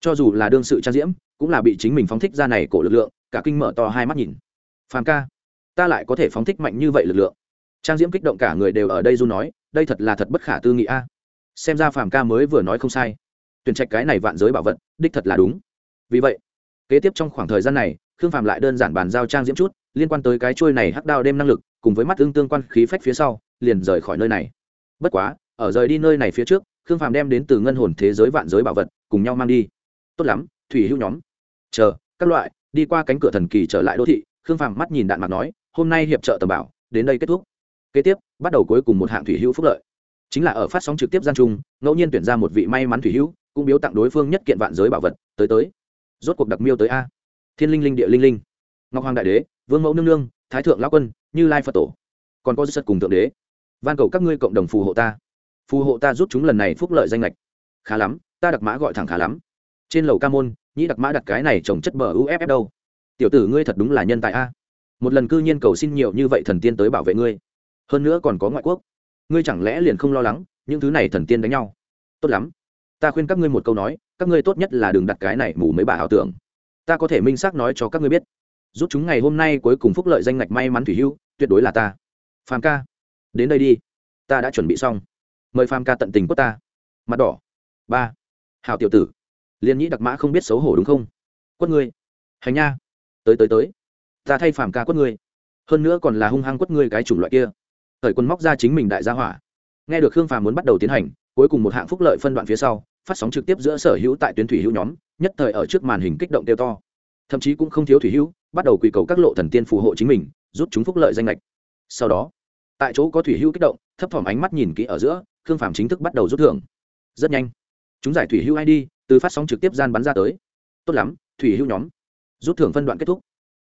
Cho dù là đương sự trang diễm, cũng là bị chính mình phóng thích ra này cổ lực lượng, cả kinh mở to hai mắt nhìn. Phàm ca, ta lại có thể phóng thích mạnh như vậy lực lượng trang diễm kích động cả người đều ở đây du nói, đây thật là thật bất khả tư nghị a. Xem ra phàm ca mới vừa nói không sai. Tuyển trạch cái này vạn giới bảo vật, đích thật là đúng. Vì vậy, kế tiếp trong khoảng thời gian này, khương phàm lại đơn giản bàn giao trang diễm chút, liên quan tới cái trôi này hắc đao đêm năng lực, cùng với mắt tương tương quan khí phách phía sau, liền rời khỏi nơi này. Bất quá, ở rời đi nơi này phía trước, khương phàm đem đến từ ngân hồn thế giới vạn giới bảo vật, cùng nhau mang đi. Tốt lắm, thủy hữu nhóm. Chờ, các loại, đi qua cánh cửa thần kỳ trở lại đô thị, khương phàm mắt nhìn đạn mặt nói, hôm nay hiệp trợ tầm bảo, đến đây kết thúc kế tiếp, bắt đầu cuối cùng một hạng thủy hữu phúc lợi. Chính là ở phát sóng trực tiếp gian trung ngẫu nhiên tuyển ra một vị may mắn thủy hữu, cũng biếu tặng đối phương nhất kiện vạn giới bảo vật, tới tới. Rốt cuộc đặc miêu tới a. Thiên linh linh, địa linh linh. Ngọc hoàng đại đế, vương mẫu nương nương, thái thượng lão quân, như lai phật tổ. Còn có sật cùng thượng đế. Van cầu các ngươi cộng đồng phù hộ ta. Phù hộ ta giúp chúng lần này phúc lợi danh lệch khá lắm, ta đặc mã gọi thẳng khá lắm. Trên lầu ca môn, nhĩ đặc mã đặt cái này trồng chất bờ uff đâu. Tiểu tử ngươi thật đúng là nhân tài a. Một lần cư nhiên cầu xin nhiều như vậy thần tiên tới bảo vệ ngươi hơn nữa còn có ngoại quốc. Ngươi chẳng lẽ liền không lo lắng, những thứ này thần tiên đánh nhau? Tốt lắm. Ta khuyên các ngươi một câu nói, các ngươi tốt nhất là đừng đặt cái này mù mấy bà ảo tưởng. Ta có thể minh xác nói cho các ngươi biết. Giúp chúng ngày hôm nay cuối cùng phúc lợi danh ngạch may mắn thủy hưu, tuyệt đối là ta. Phàm ca. Đến đây đi. Ta đã chuẩn bị xong. Mời phàm ca tận tình quất ta. Mặt đỏ. Ba. Hào tiểu tử. Liền nhĩ đặc mã không biết xấu hổ đúng không? Quất ngươi. Hành nha. Tới tới tới. Ta thay phàm ca quất ngươi. Hơn nữa còn là hung hăng quất ngươi cái chủng loại kia thời quân móc ra chính mình đại gia hỏa. Nghe được khương phàm muốn bắt đầu tiến hành, cuối cùng một hạng phúc lợi phân đoạn phía sau, phát sóng trực tiếp giữa sở hữu tại tuyến thủy hữu nhóm, nhất thời ở trước màn hình kích động tiêu to. Thậm chí cũng không thiếu thủy hữu, bắt đầu quỳ cầu các lộ thần tiên phù hộ chính mình, rút chúng phúc lợi danh lệch sau đó, tại chỗ có thủy hữu kích động, thấp thỏm ánh mắt nhìn kỹ ở giữa, khương phàm chính thức bắt đầu rút thưởng. Rất nhanh, chúng giải thủy hữu id từ phát sóng trực tiếp gian bắn ra tới. Tốt lắm, thủy hữu nhóm. Rút thưởng phân đoạn kết thúc.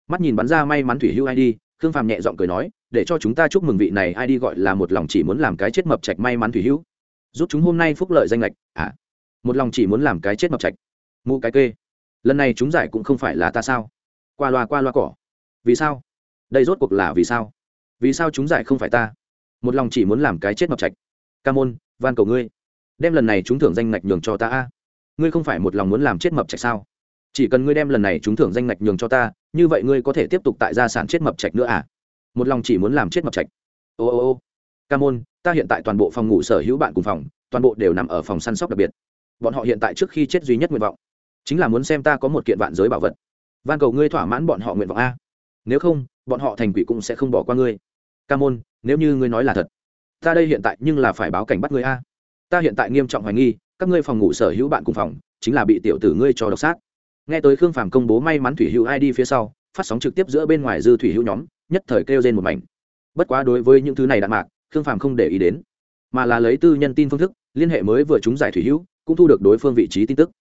Mắt nhìn bắn ra may mắn thủy hữu id khương phàm nhẹ g i ọ n g cười nói, để cho chúng ta chúc mừng vị này, ai đi gọi là một lòng chỉ muốn làm cái chết mập trạch may mắn thủy hữu. Giúp chúng hôm nay phúc lợi danh lệch à một lòng chỉ muốn làm cái chết mập trạch mụ cái kê, lần này chúng giải cũng không phải là ta sao? Qua loa qua loa cỏ. Vì sao? Đây rốt cuộc là vì sao? Vì sao chúng giải không phải ta? Một lòng chỉ muốn làm cái chết mập trạch ca môn, van cầu ngươi. Đem lần này chúng thưởng danh ngạch nhường cho ta a. Ngươi không phải một lòng muốn làm chết mập trạch sao? Chỉ cần ngươi đem lần này trúng thưởng danh ngạch nhường cho ta, như vậy ngươi có thể tiếp tục tại gia sản chết mập trạch nữa à? Một lòng chỉ muốn làm chết mập trạch. Ô ô ô. Ca môn, ta hiện tại toàn bộ phòng ngủ sở hữu bạn cùng phòng, toàn bộ đều nằm ở phòng săn sóc đặc biệt. Bọn họ hiện tại trước khi chết duy nhất nguyện vọng, chính là muốn xem ta có một kiện vạn giới bảo vật. Van cầu ngươi thỏa mãn bọn họ nguyện vọng a. Nếu không, bọn họ thành quỷ cũng sẽ không bỏ qua ngươi. Ca môn, nếu như ngươi nói là thật, ta đây hiện tại nhưng là phải báo cảnh bắt ngươi a. Ta hiện tại nghiêm trọng hoài nghi, các ngươi phòng ngủ sở hữu bạn cùng phòng, chính là bị tiểu tử ngươi cho độc sát nghe tới khương phàm công bố may mắn thủy hữu id phía sau, phát sóng trực tiếp giữa bên ngoài dư thủy hữu nhóm, nhất thời kêu trên một mảnh. Bất quá đối với những thứ này đạn mạc, khương phàm không để ý đến, mà là lấy tư nhân tin phương thức, liên hệ mới vừa chúng giải thủy hữu, cũng thu được đối phương vị trí tin tức.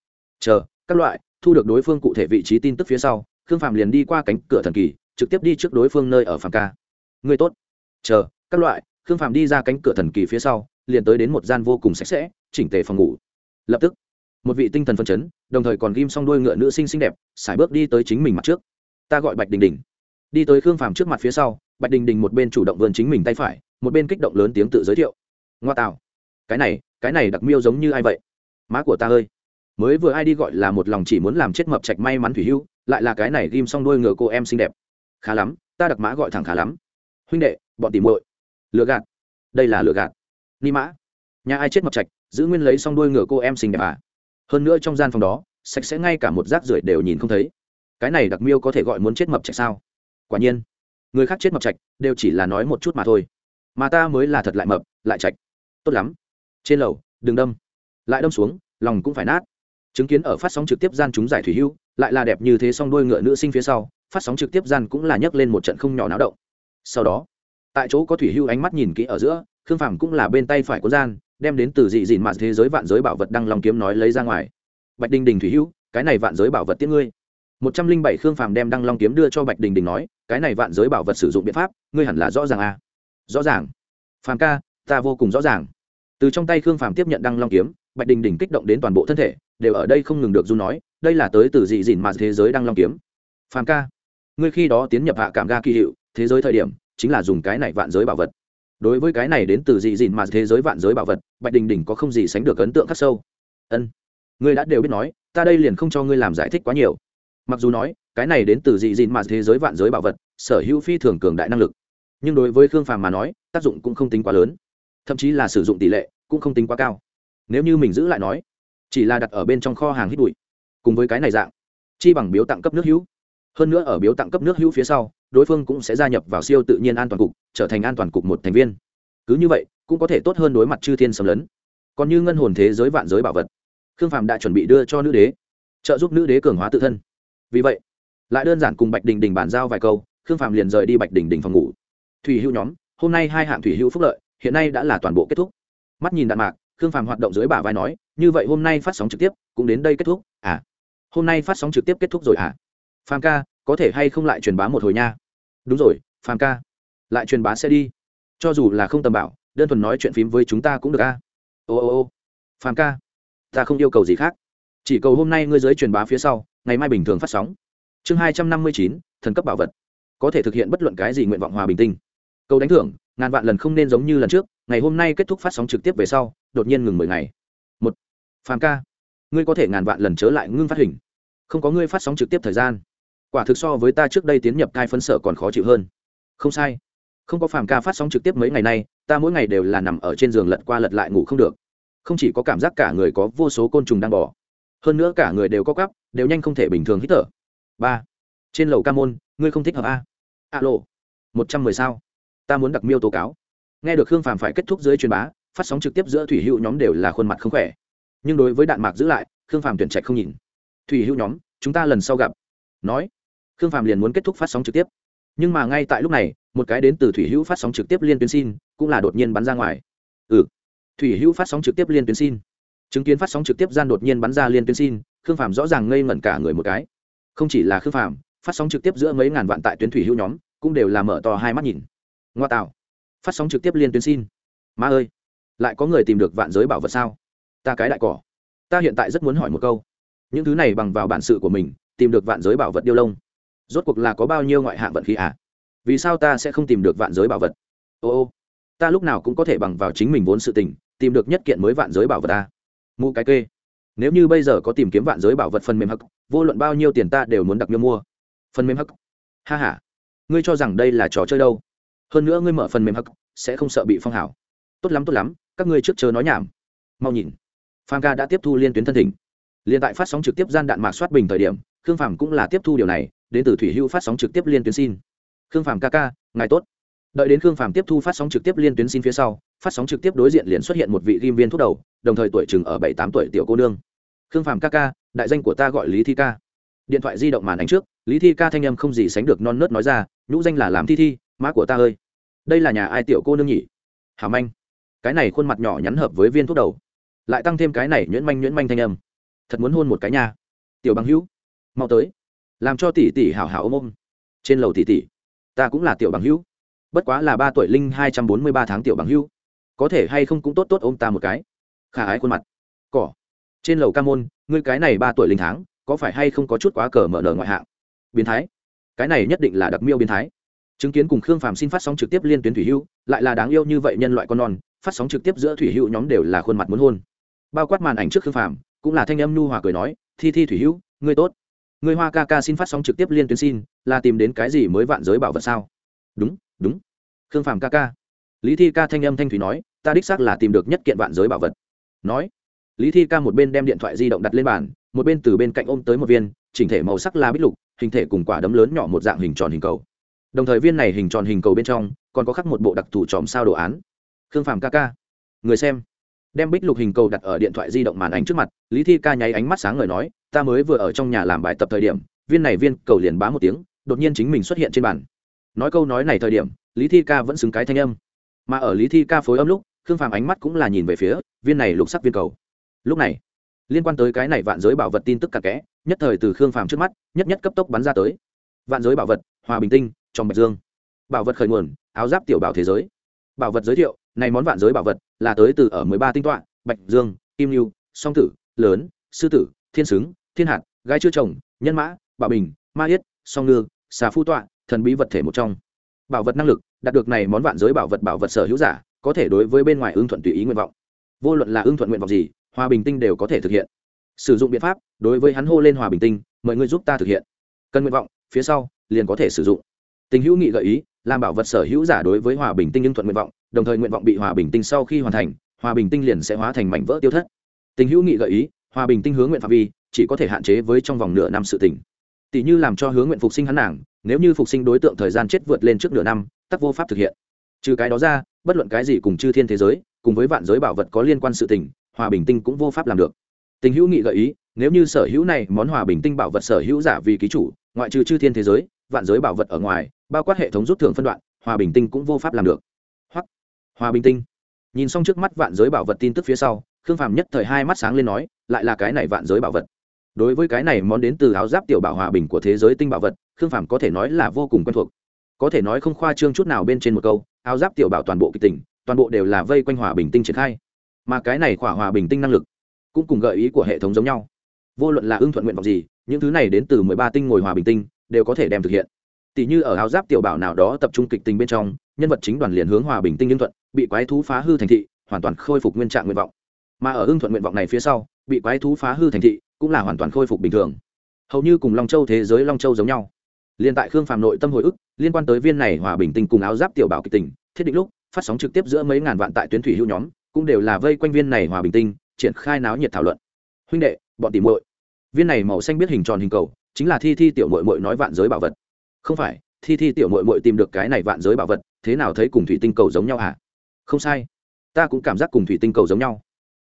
Chờ, các loại, thu được đối phương cụ thể vị trí tin tức phía sau, khương phàm liền đi qua cánh cửa thần kỳ, trực tiếp đi trước đối phương nơi ở phàm ca. Người tốt. Chờ, các loại, khương phàm đi ra cánh cửa thần kỳ phía sau, liền tới đến một gian vô cùng sạch sẽ, chỉnh tề phòng ngủ. Lập tức một vị tinh thần phân chấn, đồng thời còn ghim xong đuôi ngựa nữ sinh xinh đẹp sải bước đi tới chính mình mặt trước. Ta gọi bạch đình đình. Đi tới khương phàm trước mặt phía sau, bạch đình đình một bên chủ động vươn chính mình tay phải, một bên kích động lớn tiếng tự giới thiệu. Ngoa tạo. Cái này cái này đặc miêu giống như ai vậy? Má của ta ơi. Mới vừa ai đi gọi là một lòng chỉ muốn làm chết mập trạch may mắn thủy hưu, lại là cái này ghim xong đuôi ngựa cô em xinh đẹp. Khá lắm, ta đặc mã gọi thẳng khá lắm. Huynh đệ, bọn tìm muội. Lừa gạt. Đây là lừa gạt. Ni mã. Nhà ai chết mập trạch giữ nguyên lấy xong đuôi ngựa cô em xinh đẹp à? Hơn nữa trong gian phòng đó, sạch sẽ ngay cả một rác rưởi đều nhìn không thấy. Cái này đặc miêu có thể gọi muốn chết mập trạch sao? Quả nhiên, người khác chết mập trạch đều chỉ là nói một chút mà thôi. Mà ta mới là thật lại mập, lại trạch. Tốt lắm. Trên lầu, đừng đâm. Lại đâm xuống, lòng cũng phải nát. Chứng kiến ở phát sóng trực tiếp gian chúng giải thủy hưu, lại là đẹp như thế song đôi ngựa nữ sinh phía sau, phát sóng trực tiếp gian cũng là nhấc lên một trận không nhỏ náo động. Sau đó, tại chỗ có thủy hưu ánh mắt nhìn kỹ ở giữa, khương phàm cũng là bên tay phải của gian đem đến từ dị dịn mạn thế giới vạn giới bảo vật đăng long kiếm nói lấy ra ngoài. Bạch đình đình thủy hữu, cái này vạn giới bảo vật tiễn ngươi. Một trăm linh bảy khương phàm đem đăng long kiếm đưa cho bạch đình đình nói, cái này vạn giới bảo vật sử dụng biện pháp, ngươi hẳn là rõ ràng à? Rõ ràng. Phàm ca, ta vô cùng rõ ràng. Từ trong tay khương phàm tiếp nhận đăng long kiếm, bạch đình đình kích động đến toàn bộ thân thể, đều ở đây không ngừng được du nói, đây là tới từ dị dịn mà thế giới đăng long kiếm. Phàm ca, ngươi khi đó tiến nhập hạ cảm ga kỳ hiệu, thế giới thời điểm, chính là dùng cái này vạn giới bảo vật đối với cái này đến từ dị dịn mà thế giới vạn giới bảo vật, bạch đình đình có không gì sánh được ấn tượng khắc sâu. Ân, ngươi đã đều biết nói, ta đây liền không cho ngươi làm giải thích quá nhiều. Mặc dù nói, cái này đến từ dị dịn mà thế giới vạn giới bảo vật, sở hữu phi thường cường đại năng lực. Nhưng đối với khương phàm mà nói, tác dụng cũng không tính quá lớn. Thậm chí là sử dụng tỷ lệ cũng không tính quá cao. Nếu như mình giữ lại nói, chỉ là đặt ở bên trong kho hàng hít bụi, cùng với cái này dạng, chi bằng biếu tặng cấp nước hữu. Hơn nữa ở biếu tặng cấp nước hữu phía sau đối phương cũng sẽ gia nhập vào siêu tự nhiên an toàn cục, trở thành an toàn cục một thành viên. Cứ như vậy, cũng có thể tốt hơn đối mặt chư thiên xâm lấn. Còn như ngân hồn thế giới vạn giới bảo vật, khương phạm đã chuẩn bị đưa cho nữ đế, trợ giúp nữ đế cường hóa tự thân. Vì vậy, lại đơn giản cùng bạch đình đình bàn giao vài câu, khương phạm liền rời đi bạch đình đình phòng ngủ. Thủy hữu nhóm, hôm nay hai hạng thủy hữu phúc lợi, hiện nay đã là toàn bộ kết thúc. Mắt nhìn đạn mạc, khương phàm hoạt động dưới bả vai nói, như vậy hôm nay phát sóng trực tiếp cũng đến đây kết thúc à? Hôm nay phát sóng trực tiếp kết thúc rồi à? Phàm ca có thể hay không lại truyền bá một hồi nha. Đúng rồi, phàm ca. Lại truyền bá sẽ đi. Cho dù là không tầm bảo, đơn thuần nói chuyện phím với chúng ta cũng được a. Ô ô ô. Phàm ca, ta không yêu cầu gì khác. Chỉ cầu hôm nay ngươi giới truyền bá phía sau, ngày mai bình thường phát sóng. Chương hai trăm năm mươi chín, thần cấp bảo vật. Có thể thực hiện bất luận cái gì nguyện vọng hòa bình tinh. Câu đánh thưởng, ngàn vạn lần không nên giống như lần trước, ngày hôm nay kết thúc phát sóng trực tiếp về sau, đột nhiên ngừng mười ngày. Một, phàm ca, ngươi có thể ngàn vạn lần chớ lại ngưng phát hình. Không có ngươi phát sóng trực tiếp thời gian quả thực so với ta trước đây tiến nhập cai phân sở còn khó chịu hơn. Không sai. Không có phàm ca phát sóng trực tiếp mấy ngày nay, ta mỗi ngày đều là nằm ở trên giường lật qua lật lại ngủ không được. Không chỉ có cảm giác cả người có vô số côn trùng đang bỏ hơn nữa cả người đều có cắp đều nhanh không thể bình thường hít thở. Ba. Trên lầu ca môn, ngươi không thích hợp a. Alo. Một trăm mười sao? Ta muốn đặc miêu tố cáo. Nghe được khương phàm phải kết thúc dưới truyền bá, phát sóng trực tiếp giữa thủy hữu nhóm đều là khuôn mặt không khỏe. Nhưng đối với đạn mạc giữ lại, khương phàm tuyển trạch không nhìn. Thủy hữu nhóm, chúng ta lần sau gặp. Nói khương phàm liền muốn kết thúc phát sóng trực tiếp. Nhưng mà ngay tại lúc này, một cái đến từ thủy hữu phát sóng trực tiếp liên tuyến xin cũng là đột nhiên bắn ra ngoài. Ừ. Thủy hữu phát sóng trực tiếp liên tuyến xin. Chứng kiến phát sóng trực tiếp gian đột nhiên bắn ra liên tuyến xin, khương phàm rõ ràng ngây ngẩn cả người một cái. Không chỉ là khương phàm, phát sóng trực tiếp giữa mấy ngàn vạn tại tuyến thủy hữu nhóm cũng đều là mở to hai mắt nhìn. Ngoa tạo. Phát sóng trực tiếp liên tuyến xin. Ma ơi, lại có người tìm được vạn giới bảo vật sao? Ta cái đại cỏ. Ta hiện tại rất muốn hỏi một câu. Những thứ này bằng vào bản sự của mình, tìm được vạn giới bảo vật điêu lông rốt cuộc là có bao nhiêu ngoại hạng vận khí à? Vì sao ta sẽ không tìm được vạn giới bảo vật? Ô ô, ta lúc nào cũng có thể bằng vào chính mình vốn sự tình, tìm được nhất kiện mới vạn giới bảo vật à? ta mua cái kê, nếu như bây giờ có tìm kiếm vạn giới bảo vật phần mềm hắc, vô luận bao nhiêu tiền ta đều muốn đặc miêu mua. Phần mềm hắc. Ha h a ngươi cho rằng đây là trò chơi đâu? Hơn nữa ngươi mở phần mềm hắc, sẽ không sợ bị phong hảo tốt lắm tốt lắm, các ngươi trước chờ nói nhảm. Mau nhìn. Phan ca đã tiếp thu liên tuyến thân thỉnh. Liên tại phát sóng trực tiếp gian đạn mạc soát bình thời điểm khương phàm cũng là tiếp thu điều này, đến từ thủy hưu phát sóng trực tiếp liên tuyến xin. Khương phàm ca ca, ngài tốt. Đợi đến khương phàm tiếp thu phát sóng trực tiếp liên tuyến xin phía sau, phát sóng trực tiếp đối diện liền xuất hiện một vị ghim viên thuốc đầu, đồng thời tuổi chừng ở bảy, tám tuổi tiểu cô nương. Khương phàm ca ca, đại danh của ta gọi lý thi ca. Điện thoại di động màn ảnh trước, lý thi ca thanh âm không gì sánh được non nớt nói ra, nhũ danh là làm thi thi, má của ta ơi. Đây là nhà ai tiểu cô nương nhỉ? Hà manh. Cái này khuôn mặt nhỏ nhắn hợp với viên thuốc đầu. Lại tăng thêm cái này nhuyễn manh nhuyễn manh thanh âm. Thật muốn hôn một cái nhà tiểu bằng hữu mau tới. Làm cho tỷ tỷ hảo hảo ôm ôm. Trên lầu tỷ tỷ, ta cũng là tiểu bằng hữu. Bất quá là ba tuổi linh hai trăm bốn mươi ba tháng tiểu bằng hữu. Có thể hay không cũng tốt tốt ôm ta một cái. Khả ái khuôn mặt. Cỏ. Trên lầu ca môn, ngươi cái này ba tuổi linh tháng, có phải hay không có chút quá cờ mở nở ngoại hạng? Biến thái. Cái này nhất định là đặc miêu biến thái. Chứng kiến cùng khương phàm xin phát sóng trực tiếp liên tuyến thủy hưu, lại là đáng yêu như vậy nhân loại con non, phát sóng trực tiếp giữa thủy hưu nhóm đều là khuôn mặt muốn hôn. Bao quát màn ảnh trước khương phàm, cũng là thanh âm nhu hòa cười nói, thi thi thủy hữu ngươi tốt. Người hoa ca ca xin phát sóng trực tiếp liên tuyến xin, là tìm đến cái gì mới vạn giới bảo vật sao? Đúng đúng. Khương phàm ca ca. Lý thi ca thanh âm thanh thủy nói, ta đích xác là tìm được nhất kiện vạn giới bảo vật. Nói, lý thi ca một bên đem điện thoại di động đặt lên bàn, một bên từ bên cạnh ôm tới một viên, chỉnh thể màu sắc là bích lục, hình thể cùng quả đấm lớn nhỏ một dạng hình tròn hình cầu. Đồng thời viên này hình tròn hình cầu bên trong, còn có khắc một bộ đặc thù tròm sao đồ án. Khương phàm ca ca. Người xem. Đem bích lục hình cầu đặt ở điện thoại di động màn ảnh trước mặt, lý thi ca nháy ánh mắt sáng ngời nói ta mới vừa ở trong nhà làm bài tập thời điểm, viên này viên cầu liền bá một tiếng, đột nhiên chính mình xuất hiện trên bàn. Nói câu nói này thời điểm, lý thi ca vẫn xứng cái thanh âm. Mà ở lý thi ca phối âm lúc, khương phàm ánh mắt cũng là nhìn về phía viên này lục sắc viên cầu. Lúc này, liên quan tới cái này vạn giới bảo vật tin tức cặn kẽ, nhất thời từ khương phàm trước mắt, nhất nhất cấp tốc bắn ra tới. Vạn giới bảo vật, hòa bình tinh, trong bạch dương. Bảo vật khởi nguồn, áo giáp tiểu bảo thế giới. Bảo vật giới thiệu, này món vạn giới bảo vật là tới từ ở mười ba tinh tọa, bạch dương, kim lưu, song tử, lớn, sư tử, thiên xứng thiên hạt, gái chưa trồng nhân mã bảo bình, ma yết, song ngư, xà phu tọa, thần bí vật thể một trong. Bảo vật năng lực, đạt được này món vạn giới bảo vật bảo vật sở hữu giả, có thể đối với bên ngoài ưng thuận tùy ý nguyện vọng. Vô luận là ưng thuận nguyện vọng gì, hòa bình tinh đều có thể thực hiện. Sử dụng biện pháp, đối với hắn hô lên hòa bình tinh, mời ngươi giúp ta thực hiện. Cần nguyện vọng, phía sau, liền có thể sử dụng. Tình hữu nghị gợi ý, làm bảo vật sở hữu giả đối với hòa bình tinh nhưng thuận nguyện vọng, đồng thời nguyện vọng bị hòa bình tinh sau khi hoàn thành, hòa bình tinh liền sẽ hóa thành mảnh vỡ tiêu thất. Tình hữu nghị gợi ý, hòa bình tinh hướng nguyện phạm vi chỉ có thể hạn chế với trong vòng nửa năm sự tỉnh tỷ như làm cho hướng nguyện phục sinh hắn nàng, nếu như phục sinh đối tượng thời gian chết vượt lên trước nửa năm, tắc vô pháp thực hiện. Trừ cái đó ra, bất luận cái gì cùng chư thiên thế giới, cùng với vạn giới bảo vật có liên quan sự tình, hòa bình tinh cũng vô pháp làm được. Tình hữu nghị gợi ý, nếu như sở hữu này món hòa bình tinh bảo vật sở hữu giả vì ký chủ, ngoại trừ chư thiên thế giới, vạn giới bảo vật ở ngoài, bao quát hệ thống rút thưởng phân đoạn, hòa bình tinh cũng vô pháp làm được. Hoặc, hòa bình tinh. Nhìn xong trước mắt vạn giới bảo vật tin tức phía sau, khương phàm nhất thời hai mắt sáng lên nói, lại là cái này vạn giới bảo vật đối với cái này món đến từ áo giáp tiểu bảo hòa bình của thế giới tinh bảo vật, khương phàm có thể nói là vô cùng quen thuộc. Có thể nói không khoa trương chút nào bên trên một câu, áo giáp tiểu bảo toàn bộ kịch tỉnh toàn bộ đều là vây quanh hòa bình tinh triển khai. Mà cái này khỏa hòa bình tinh năng lực, cũng cùng gợi ý của hệ thống giống nhau. Vô luận là ưng thuận nguyện vọng gì, những thứ này đến từ mười ba tinh ngồi hòa bình tinh, đều có thể đem thực hiện. Tỷ như ở áo giáp tiểu bảo nào đó tập trung kịch tình bên trong, nhân vật chính đoàn liền hướng hòa bình tinh ưng thuận, bị quái thú phá hư thành thị, hoàn toàn khôi phục nguyên trạng nguyện vọng. Mà ở ưng thuận nguyện vọng này phía sau, bị quái thú phá hư thành thị cũng là hoàn toàn khôi phục bình thường. Hầu như cùng long châu thế giới long châu giống nhau. Liên tại khương phạm nội tâm hồi ức, liên quan tới viên này hòa bình tinh cùng áo giáp tiểu bảo kịch tình, thiết định lúc, phát sóng trực tiếp giữa mấy ngàn vạn tại tuyến thủy hữu nhóm, cũng đều là vây quanh viên này hòa bình tinh, triển khai náo nhiệt thảo luận. Huynh đệ, bọn tìm muội. Viên này màu xanh biết hình tròn hình cầu, chính là thi thi tiểu muội muội nói vạn giới bảo vật. Không phải, thi thi tiểu muội muội tìm được cái này vạn giới bảo vật, thế nào thấy cùng thủy tinh cầu giống nhau hả? Không sai. Ta cũng cảm giác cùng thủy tinh cầu giống nhau.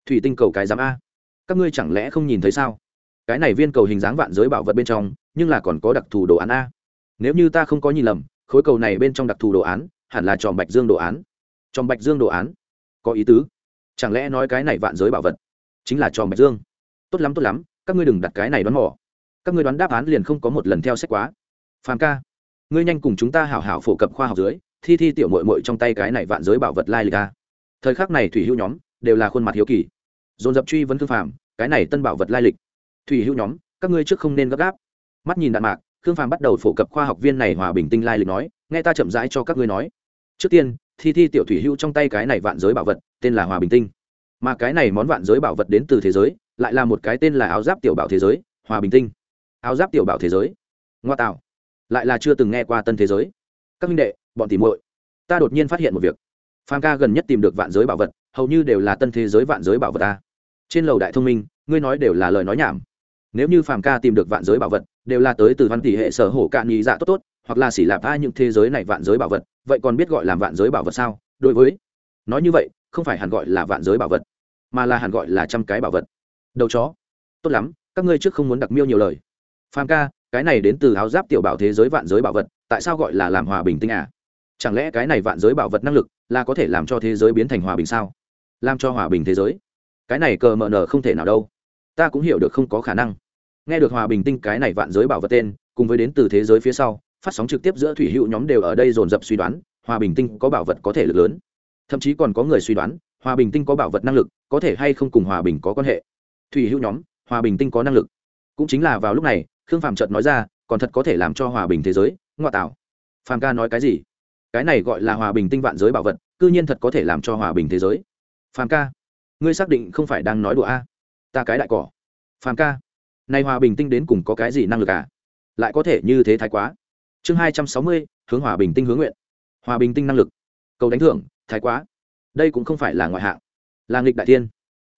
Thủy tinh cầu cái giám a. Các ngươi chẳng lẽ không nhìn thấy sao? Cái này viên cầu hình dáng vạn giới bảo vật bên trong, nhưng là còn có đặc thù đồ án a. Nếu như ta không có nhìn lầm, khối cầu này bên trong đặc thù đồ án, hẳn là tròn bạch dương đồ án. Tròn bạch dương đồ án? Có ý tứ. Chẳng lẽ nói cái này vạn giới bảo vật chính là tròn bạch dương? Tốt lắm tốt lắm, các ngươi đừng đặt cái này đoán mò. Các ngươi đoán đáp án liền không có một lần theo sách quá. Phàm ca, ngươi nhanh cùng chúng ta hảo hảo phổ cập khoa học dưới, thi thi tiểu mội mội trong tay cái này vạn giới bảo vật lai lịch a. Thời khắc này thủy hữu nhóm đều là khuôn mặt hiếu kỳ. Dồn dập truy vấn thương phàm, cái này tân bảo vật lai lịch thủy hữu nhóm, các ngươi trước không nên gấp gáp. Mắt nhìn đạn mạc, khương phàm bắt đầu phổ cập khoa học viên này hòa bình tinh lai lịch nói, nghe ta chậm rãi cho các ngươi nói. Trước tiên, thi thi tiểu thủy hữu trong tay cái này vạn giới bảo vật, tên là hòa bình tinh. Mà cái này món vạn giới bảo vật đến từ thế giới, lại là một cái tên là áo giáp tiểu bảo thế giới, hòa bình tinh. Áo giáp tiểu bảo thế giới. Ngoa tạo. Lại là chưa từng nghe qua tân thế giới. Các minh đệ, bọn tìm muội, ta đột nhiên phát hiện một việc. Phan ca gần nhất tìm được vạn giới bảo vật, hầu như đều là tân thế giới vạn giới bảo vật ta. Trên lầu đại thông minh, ngươi nói đều là lời nói nhảm nếu như phàm ca tìm được vạn giới bảo vật, đều là tới từ văn tỷ hệ sở hổ cạn nhị dạ tốt tốt, hoặc là xỉ lạp ai những thế giới này vạn giới bảo vật, vậy còn biết gọi là vạn giới bảo vật sao? Đối với, nói như vậy, không phải hẳn gọi là vạn giới bảo vật, mà là hẳn gọi là trăm cái bảo vật. Đầu chó. Tốt lắm, các ngươi trước không muốn đặc miêu nhiều lời. Phàm ca, cái này đến từ áo giáp tiểu bảo thế giới vạn giới bảo vật, tại sao gọi là làm hòa bình tinh à? Chẳng lẽ cái này vạn giới bảo vật năng lực là có thể làm cho thế giới biến thành hòa bình sao? Làm cho hòa bình thế giới. Cái này cờ mờ nờ không thể nào đâu. Ta cũng hiểu được không có khả năng nghe được hòa bình tinh cái này vạn giới bảo vật tên, cùng với đến từ thế giới phía sau, phát sóng trực tiếp giữa thủy hữu nhóm đều ở đây dồn dập suy đoán, hòa bình tinh có bảo vật có thể lực lớn. Thậm chí còn có người suy đoán, hòa bình tinh có bảo vật năng lực, có thể hay không cùng hòa bình có quan hệ. Thủy hữu nhóm, hòa bình tinh có năng lực. Cũng chính là vào lúc này, khương phạm trợt nói ra, còn thật có thể làm cho hòa bình thế giới, ngoại tạo. Phàm ca nói cái gì? Cái này gọi là hòa bình tinh vạn giới bảo vật, cư nhiên thật có thể làm cho hòa bình thế giới. Phàm ca, ngươi xác định không phải đang nói đùa a? Ta cái đại cỏ. Phàm ca nay hòa bình tinh đến cùng có cái gì năng lực à? Lại có thể như thế thái quá. Chương hai trăm sáu mươi, hướng hòa bình tinh hướng nguyện. Hòa bình tinh năng lực. Cầu đánh thưởng, thái quá. Đây cũng không phải là ngoại hạng. Là nghịch đại tiên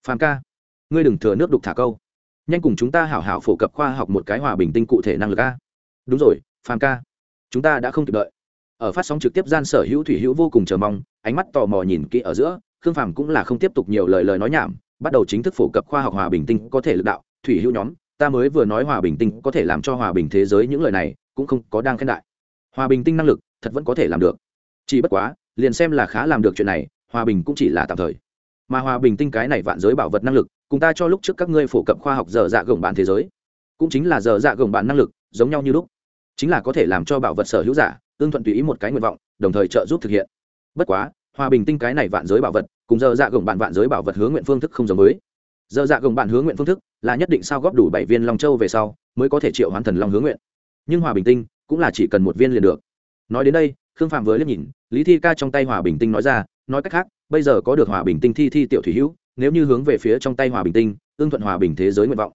phàm ca, ngươi đừng thừa nước đục thả câu. Nhanh cùng chúng ta hảo hảo phổ cập khoa học một cái hòa bình tinh cụ thể năng lực a đúng rồi, phàm ca. Chúng ta đã không kịp đợi. Ở phát sóng trực tiếp gian sở hữu thủy hữu vô cùng chờ mong, ánh mắt tò mò nhìn kỹ ở giữa, khương phàm cũng là không tiếp tục nhiều lời lời nói nhảm, bắt đầu chính thức phổ cập khoa học hòa bình tinh có thể lực đạo, thủy hữu nhóm ta mới vừa nói hòa bình tinh có thể làm cho hòa bình thế giới những lời này cũng không có đang khen đại. Hòa bình tinh năng lực thật vẫn có thể làm được. Chỉ bất quá, liền xem là khá làm được chuyện này, hòa bình cũng chỉ là tạm thời. Mà hòa bình tinh cái này vạn giới bảo vật năng lực, cùng ta cho lúc trước các ngươi phổ cập khoa học dở dạ gồng bạn thế giới, cũng chính là dở dạ gồng bạn năng lực, giống nhau như lúc. Chính là có thể làm cho bảo vật sở hữu giả, tương thuận tùy ý một cái nguyện vọng, đồng thời trợ giúp thực hiện. Bất quá, hòa bình tinh cái này vạn giới bảo vật, cùng dở dạ gồng bạn vạn giới bảo vật hướng nguyện phương thức không giống với giờ dạ gồng bạn hướng nguyện phương thức là nhất định sao góp đủ bảy viên long châu về sau mới có thể triệu hoán thần long hướng nguyện. Nhưng hòa bình tinh cũng là chỉ cần một viên liền được. Nói đến đây, khương phạm với liếc nhìn, lý thi ca trong tay hòa bình tinh nói ra, nói cách khác, bây giờ có được hòa bình tinh thi thi tiểu thủy hữu, nếu như hướng về phía trong tay hòa bình tinh ương thuận hòa bình thế giới nguyện vọng.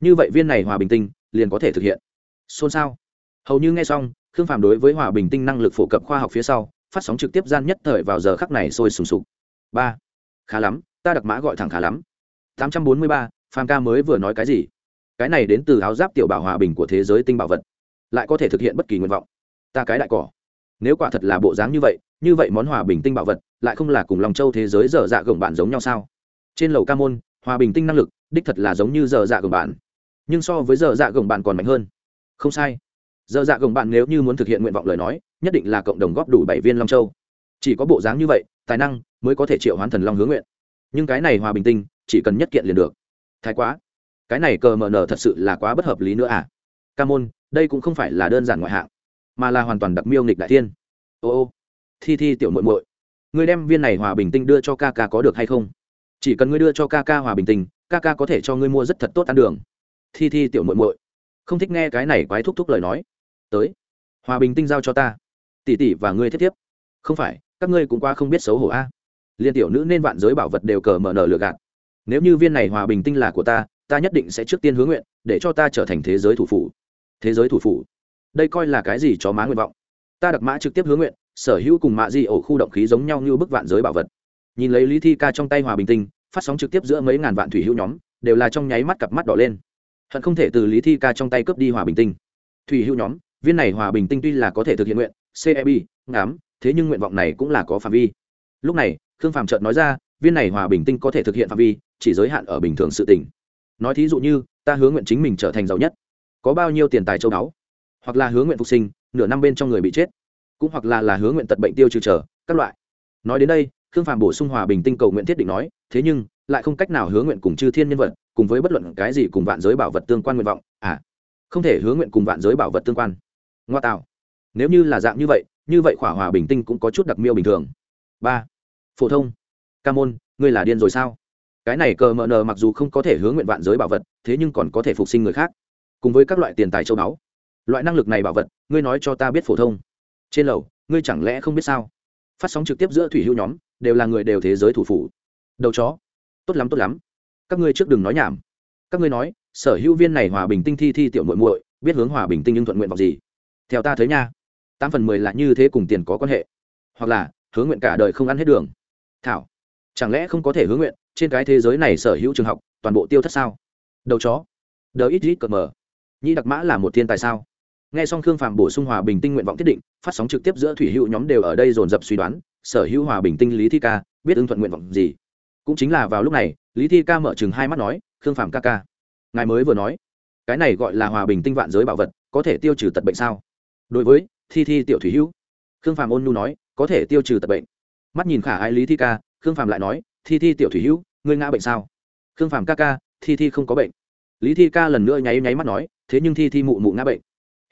Như vậy viên này hòa bình tinh liền có thể thực hiện. Xôn xao. Hầu như nghe xong, khương phạm đối với hòa bình tinh năng lực phổ cập khoa học phía sau, phát sóng trực tiếp gian nhất thời vào giờ khắc này sôi sùng sục. Ba. Khá lắm, ta đặc mã gọi thẳng khá lắm tám trăm bốn mươi ba phan ca mới vừa nói cái gì? Cái này đến từ áo giáp tiểu bảo hòa bình của thế giới tinh bảo vật. Lại có thể thực hiện bất kỳ nguyện vọng. Ta cái đại cỏ. Nếu quả thật là bộ dáng như vậy như vậy món hòa bình tinh bảo vật, lại không là cùng lòng châu thế giới dở dạ gồng bạn giống nhau sao? Trên lầu ca môn, hòa bình tinh năng lực, đích thật là giống như dở dạ gồng bạn. Nhưng so với dở dạ gồng bạn còn mạnh hơn. Không sai. Dở dạ gồng bạn nếu như muốn thực hiện nguyện vọng lời nói, nhất định là cộng đồng góp đủ bảy viên long châu. Chỉ có bộ dáng như vậy, tài năng mới có thể triệu hoán thần long hướng nguyện. Nhưng cái này hòa bình tinh chỉ cần nhất kiện liền được. Thái quá. Cái này cờ mờ nở thật sự là quá bất hợp lý nữa à. Ca môn, đây cũng không phải là đơn giản ngoại hạng, mà là hoàn toàn đặc miêu nghịch đại thiên. Ô ô. Thi thi tiểu muội muội, ngươi đem viên này hòa bình tinh đưa cho ca ca có được hay không? Chỉ cần ngươi đưa cho ca ca hòa bình tinh, ca ca có thể cho ngươi mua rất thật tốt ăn đường. Thi thi tiểu muội muội, không thích nghe cái này quái thúc thúc lời nói. Tới, hòa bình tinh giao cho ta. Tỷ tỷ và ngươi thiết tiếp. Không phải, các ngươi cũng qua không biết xấu hổ a. Liên tiểu nữ nên vạn giới bảo vật đều cờ mở nở lừa gạt nếu như viên này hòa bình tinh là của ta ta nhất định sẽ trước tiên hướng nguyện, để cho ta trở thành thế giới thủ phủ. Thế giới thủ phủ. Đây coi là cái gì cho má nguyện vọng? Ta đặc mã trực tiếp hướng nguyện, sở hữu cùng mạ di ổ khu động khí giống nhau như bức vạn giới bảo vật. Nhìn lấy lý thi ca trong tay hòa bình tinh, phát sóng trực tiếp giữa mấy ngàn vạn thủy hữu nhóm, đều là trong nháy mắt cặp mắt đỏ lên. Hận không thể từ lý thi ca trong tay cướp đi hòa bình tinh. Thủy hữu nhóm, viên này hòa bình tinh tuy là có thể thực hiện nguyện ceb ngám thế nhưng nguyện vọng này cũng là có phạm vi. Lúc này, khương phạm trợt nói ra, viên này hòa bình tinh có thể thực hiện phạm vi chỉ giới hạn ở bình thường sự tình. nói thí dụ như, ta hướng nguyện chính mình trở thành giàu nhất. Có bao nhiêu tiền tài châu đáo hoặc là hướng nguyện phục sinh, nửa năm bên trong người bị chết. Cũng hoặc là là hướng nguyện tật bệnh tiêu trừ trở, các loại. Nói đến đây, khương phàm bổ sung hòa bình tinh cầu nguyện thiết định nói, thế nhưng, lại không cách nào hướng nguyện cùng chư thiên nhân vật, cùng với bất luận cái gì cùng vạn giới bảo vật tương quan nguyện vọng. À không thể hướng nguyện cùng vạn giới bảo vật tương quan. Ngoa tạo. Nếu như là dạng như vậy như vậy khỏa hòa bình tinh cũng có chút đặc miêu bình thường. Ba. Phổ thông. Ca môn, ngươi là điên rồi sao? Cái này cờ mờ nờ mặc dù không có thể hướng nguyện vạn giới bảo vật, thế nhưng còn có thể phục sinh người khác, cùng với các loại tiền tài châu báu. Loại năng lực này bảo vật, ngươi nói cho ta biết phổ thông. Trên lầu, ngươi chẳng lẽ không biết sao? Phát sóng trực tiếp giữa thủy hữu nhóm, đều là người đều thế giới thủ phủ. Đầu chó. Tốt lắm tốt lắm. Các ngươi trước đừng nói nhảm. Các ngươi nói, sở hữu viên này hòa bình tinh thi thi tiểu muội muội, biết hướng hòa bình tinh nhưng thuận nguyện vào gì? Theo ta thấy nha, tám phần mười là như thế cùng tiền có quan hệ. Hoặc là, hướng nguyện cả đời không ăn hết đường. Thảo, chẳng lẽ không có thể hướng nguyện trên cái thế giới này sở hữu trường học, toàn bộ tiêu thất sao? Đầu chó. Đờ ít ít cờ mờ. Nhĩ đặc mã là một thiên tài sao? Nghe xong khương phạm bổ sung hòa bình tinh nguyện vọng thiết định, phát sóng trực tiếp giữa thủy hữu nhóm đều ở đây dồn dập suy đoán, sở hữu hòa bình tinh lý thi ca, biết ưng thuận nguyện vọng gì? Cũng chính là vào lúc này, lý thi ca mở chừng hai mắt nói, khương phạm ca ca, ngài mới vừa nói, cái này gọi là hòa bình tinh vạn giới bảo vật, có thể tiêu trừ tật bệnh sao? Đối với thi thi tiểu thủy hữu, khương phạm ôn nhu nói, có thể tiêu trừ tật bệnh. Mắt nhìn khả ai lý thi ca, khương phàm lại nói thi thi tiểu thủy hữu, ngươi ngã bệnh sao? Khương phàm ca ca, thi thi không có bệnh. Lý thi ca lần nữa nháy nháy mắt nói, thế nhưng thi thi mụ mụ ngã bệnh.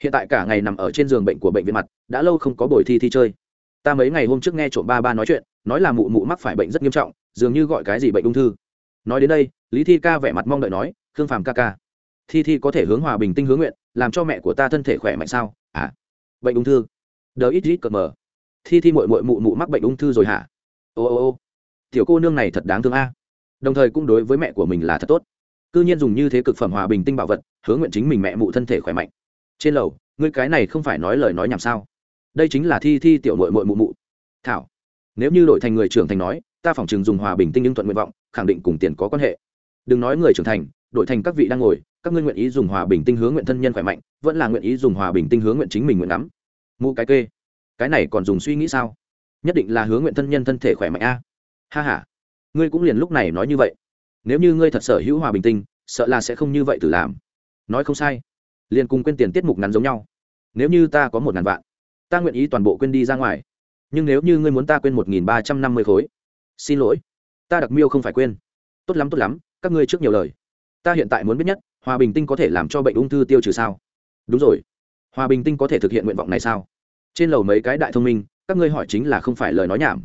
Hiện tại cả ngày nằm ở trên giường bệnh của bệnh viện mặt, đã lâu không có buổi thi thi chơi. Ta mấy ngày hôm trước nghe trộm ba ba nói chuyện, nói là mụ mụ mắc phải bệnh rất nghiêm trọng, dường như gọi cái gì bệnh ung thư. Nói đến đây, lý thi ca vẻ mặt mong đợi nói, khương phàm ca ca, thi thi có thể hướng hòa bình tinh hướng nguyện, làm cho mẹ của ta thân thể khỏe mạnh sao? À bệnh ung thư. Đờ ít ít cờ mờ. Thi thi mội mội mụ mụ mắc bệnh ung thư rồi hả? Ô ô ô tiểu cô nương này thật đáng thương a. Đồng thời cũng đối với mẹ của mình là thật tốt. C ư nhiên dùng như thế cực phẩm hòa bình tinh bảo vật hướng nguyện chính mình mẹ mụ thân thể khỏe mạnh. Trên lầu, ngươi cái này không phải nói lời nói nhảm sao? Đây chính là thi thi tiểu nội mội mụ mụ. Thảo, nếu như đổi thành người trưởng thành nói, ta phỏng chừng dùng hòa bình tinh nhưng thuận nguyện vọng, khẳng định cùng tiền có quan hệ. Đừng nói người trưởng thành, đổi thành các vị đang ngồi, các ngươi nguyện ý dùng hòa bình tinh hướng nguyện thân nhân khỏe mạnh, vẫn là nguyện ý dùng hòa bình tinh hướng nguyện chính mình nguyện nắm mụ cái kê, cái này còn dùng suy nghĩ sao? Nhất định là hướng nguyện thân nhân thân thể khỏe mạnh a ha h a ngươi cũng liền lúc này nói như vậy. Nếu như ngươi thật sở hữu hòa bình tinh, sợ là sẽ không như vậy tự làm. Nói không sai, liền cùng quên tiền tiết mục ngắn giống nhau. Nếu như ta có một ngàn vạn, ta nguyện ý toàn bộ quên đi ra ngoài. Nhưng nếu như ngươi muốn ta quên một nghìn ba trăm năm mươi khối, xin lỗi, ta đặc miêu không phải quên. Tốt lắm tốt lắm, các ngươi trước nhiều lời. Ta hiện tại muốn biết nhất, hòa bình tinh có thể làm cho bệnh ung thư tiêu trừ sao? Đúng rồi. Hòa bình tinh có thể thực hiện nguyện vọng này sao? Trên lầu mấy cái đại thông minh, các ngươi hỏi chính là không phải lời nói nhảm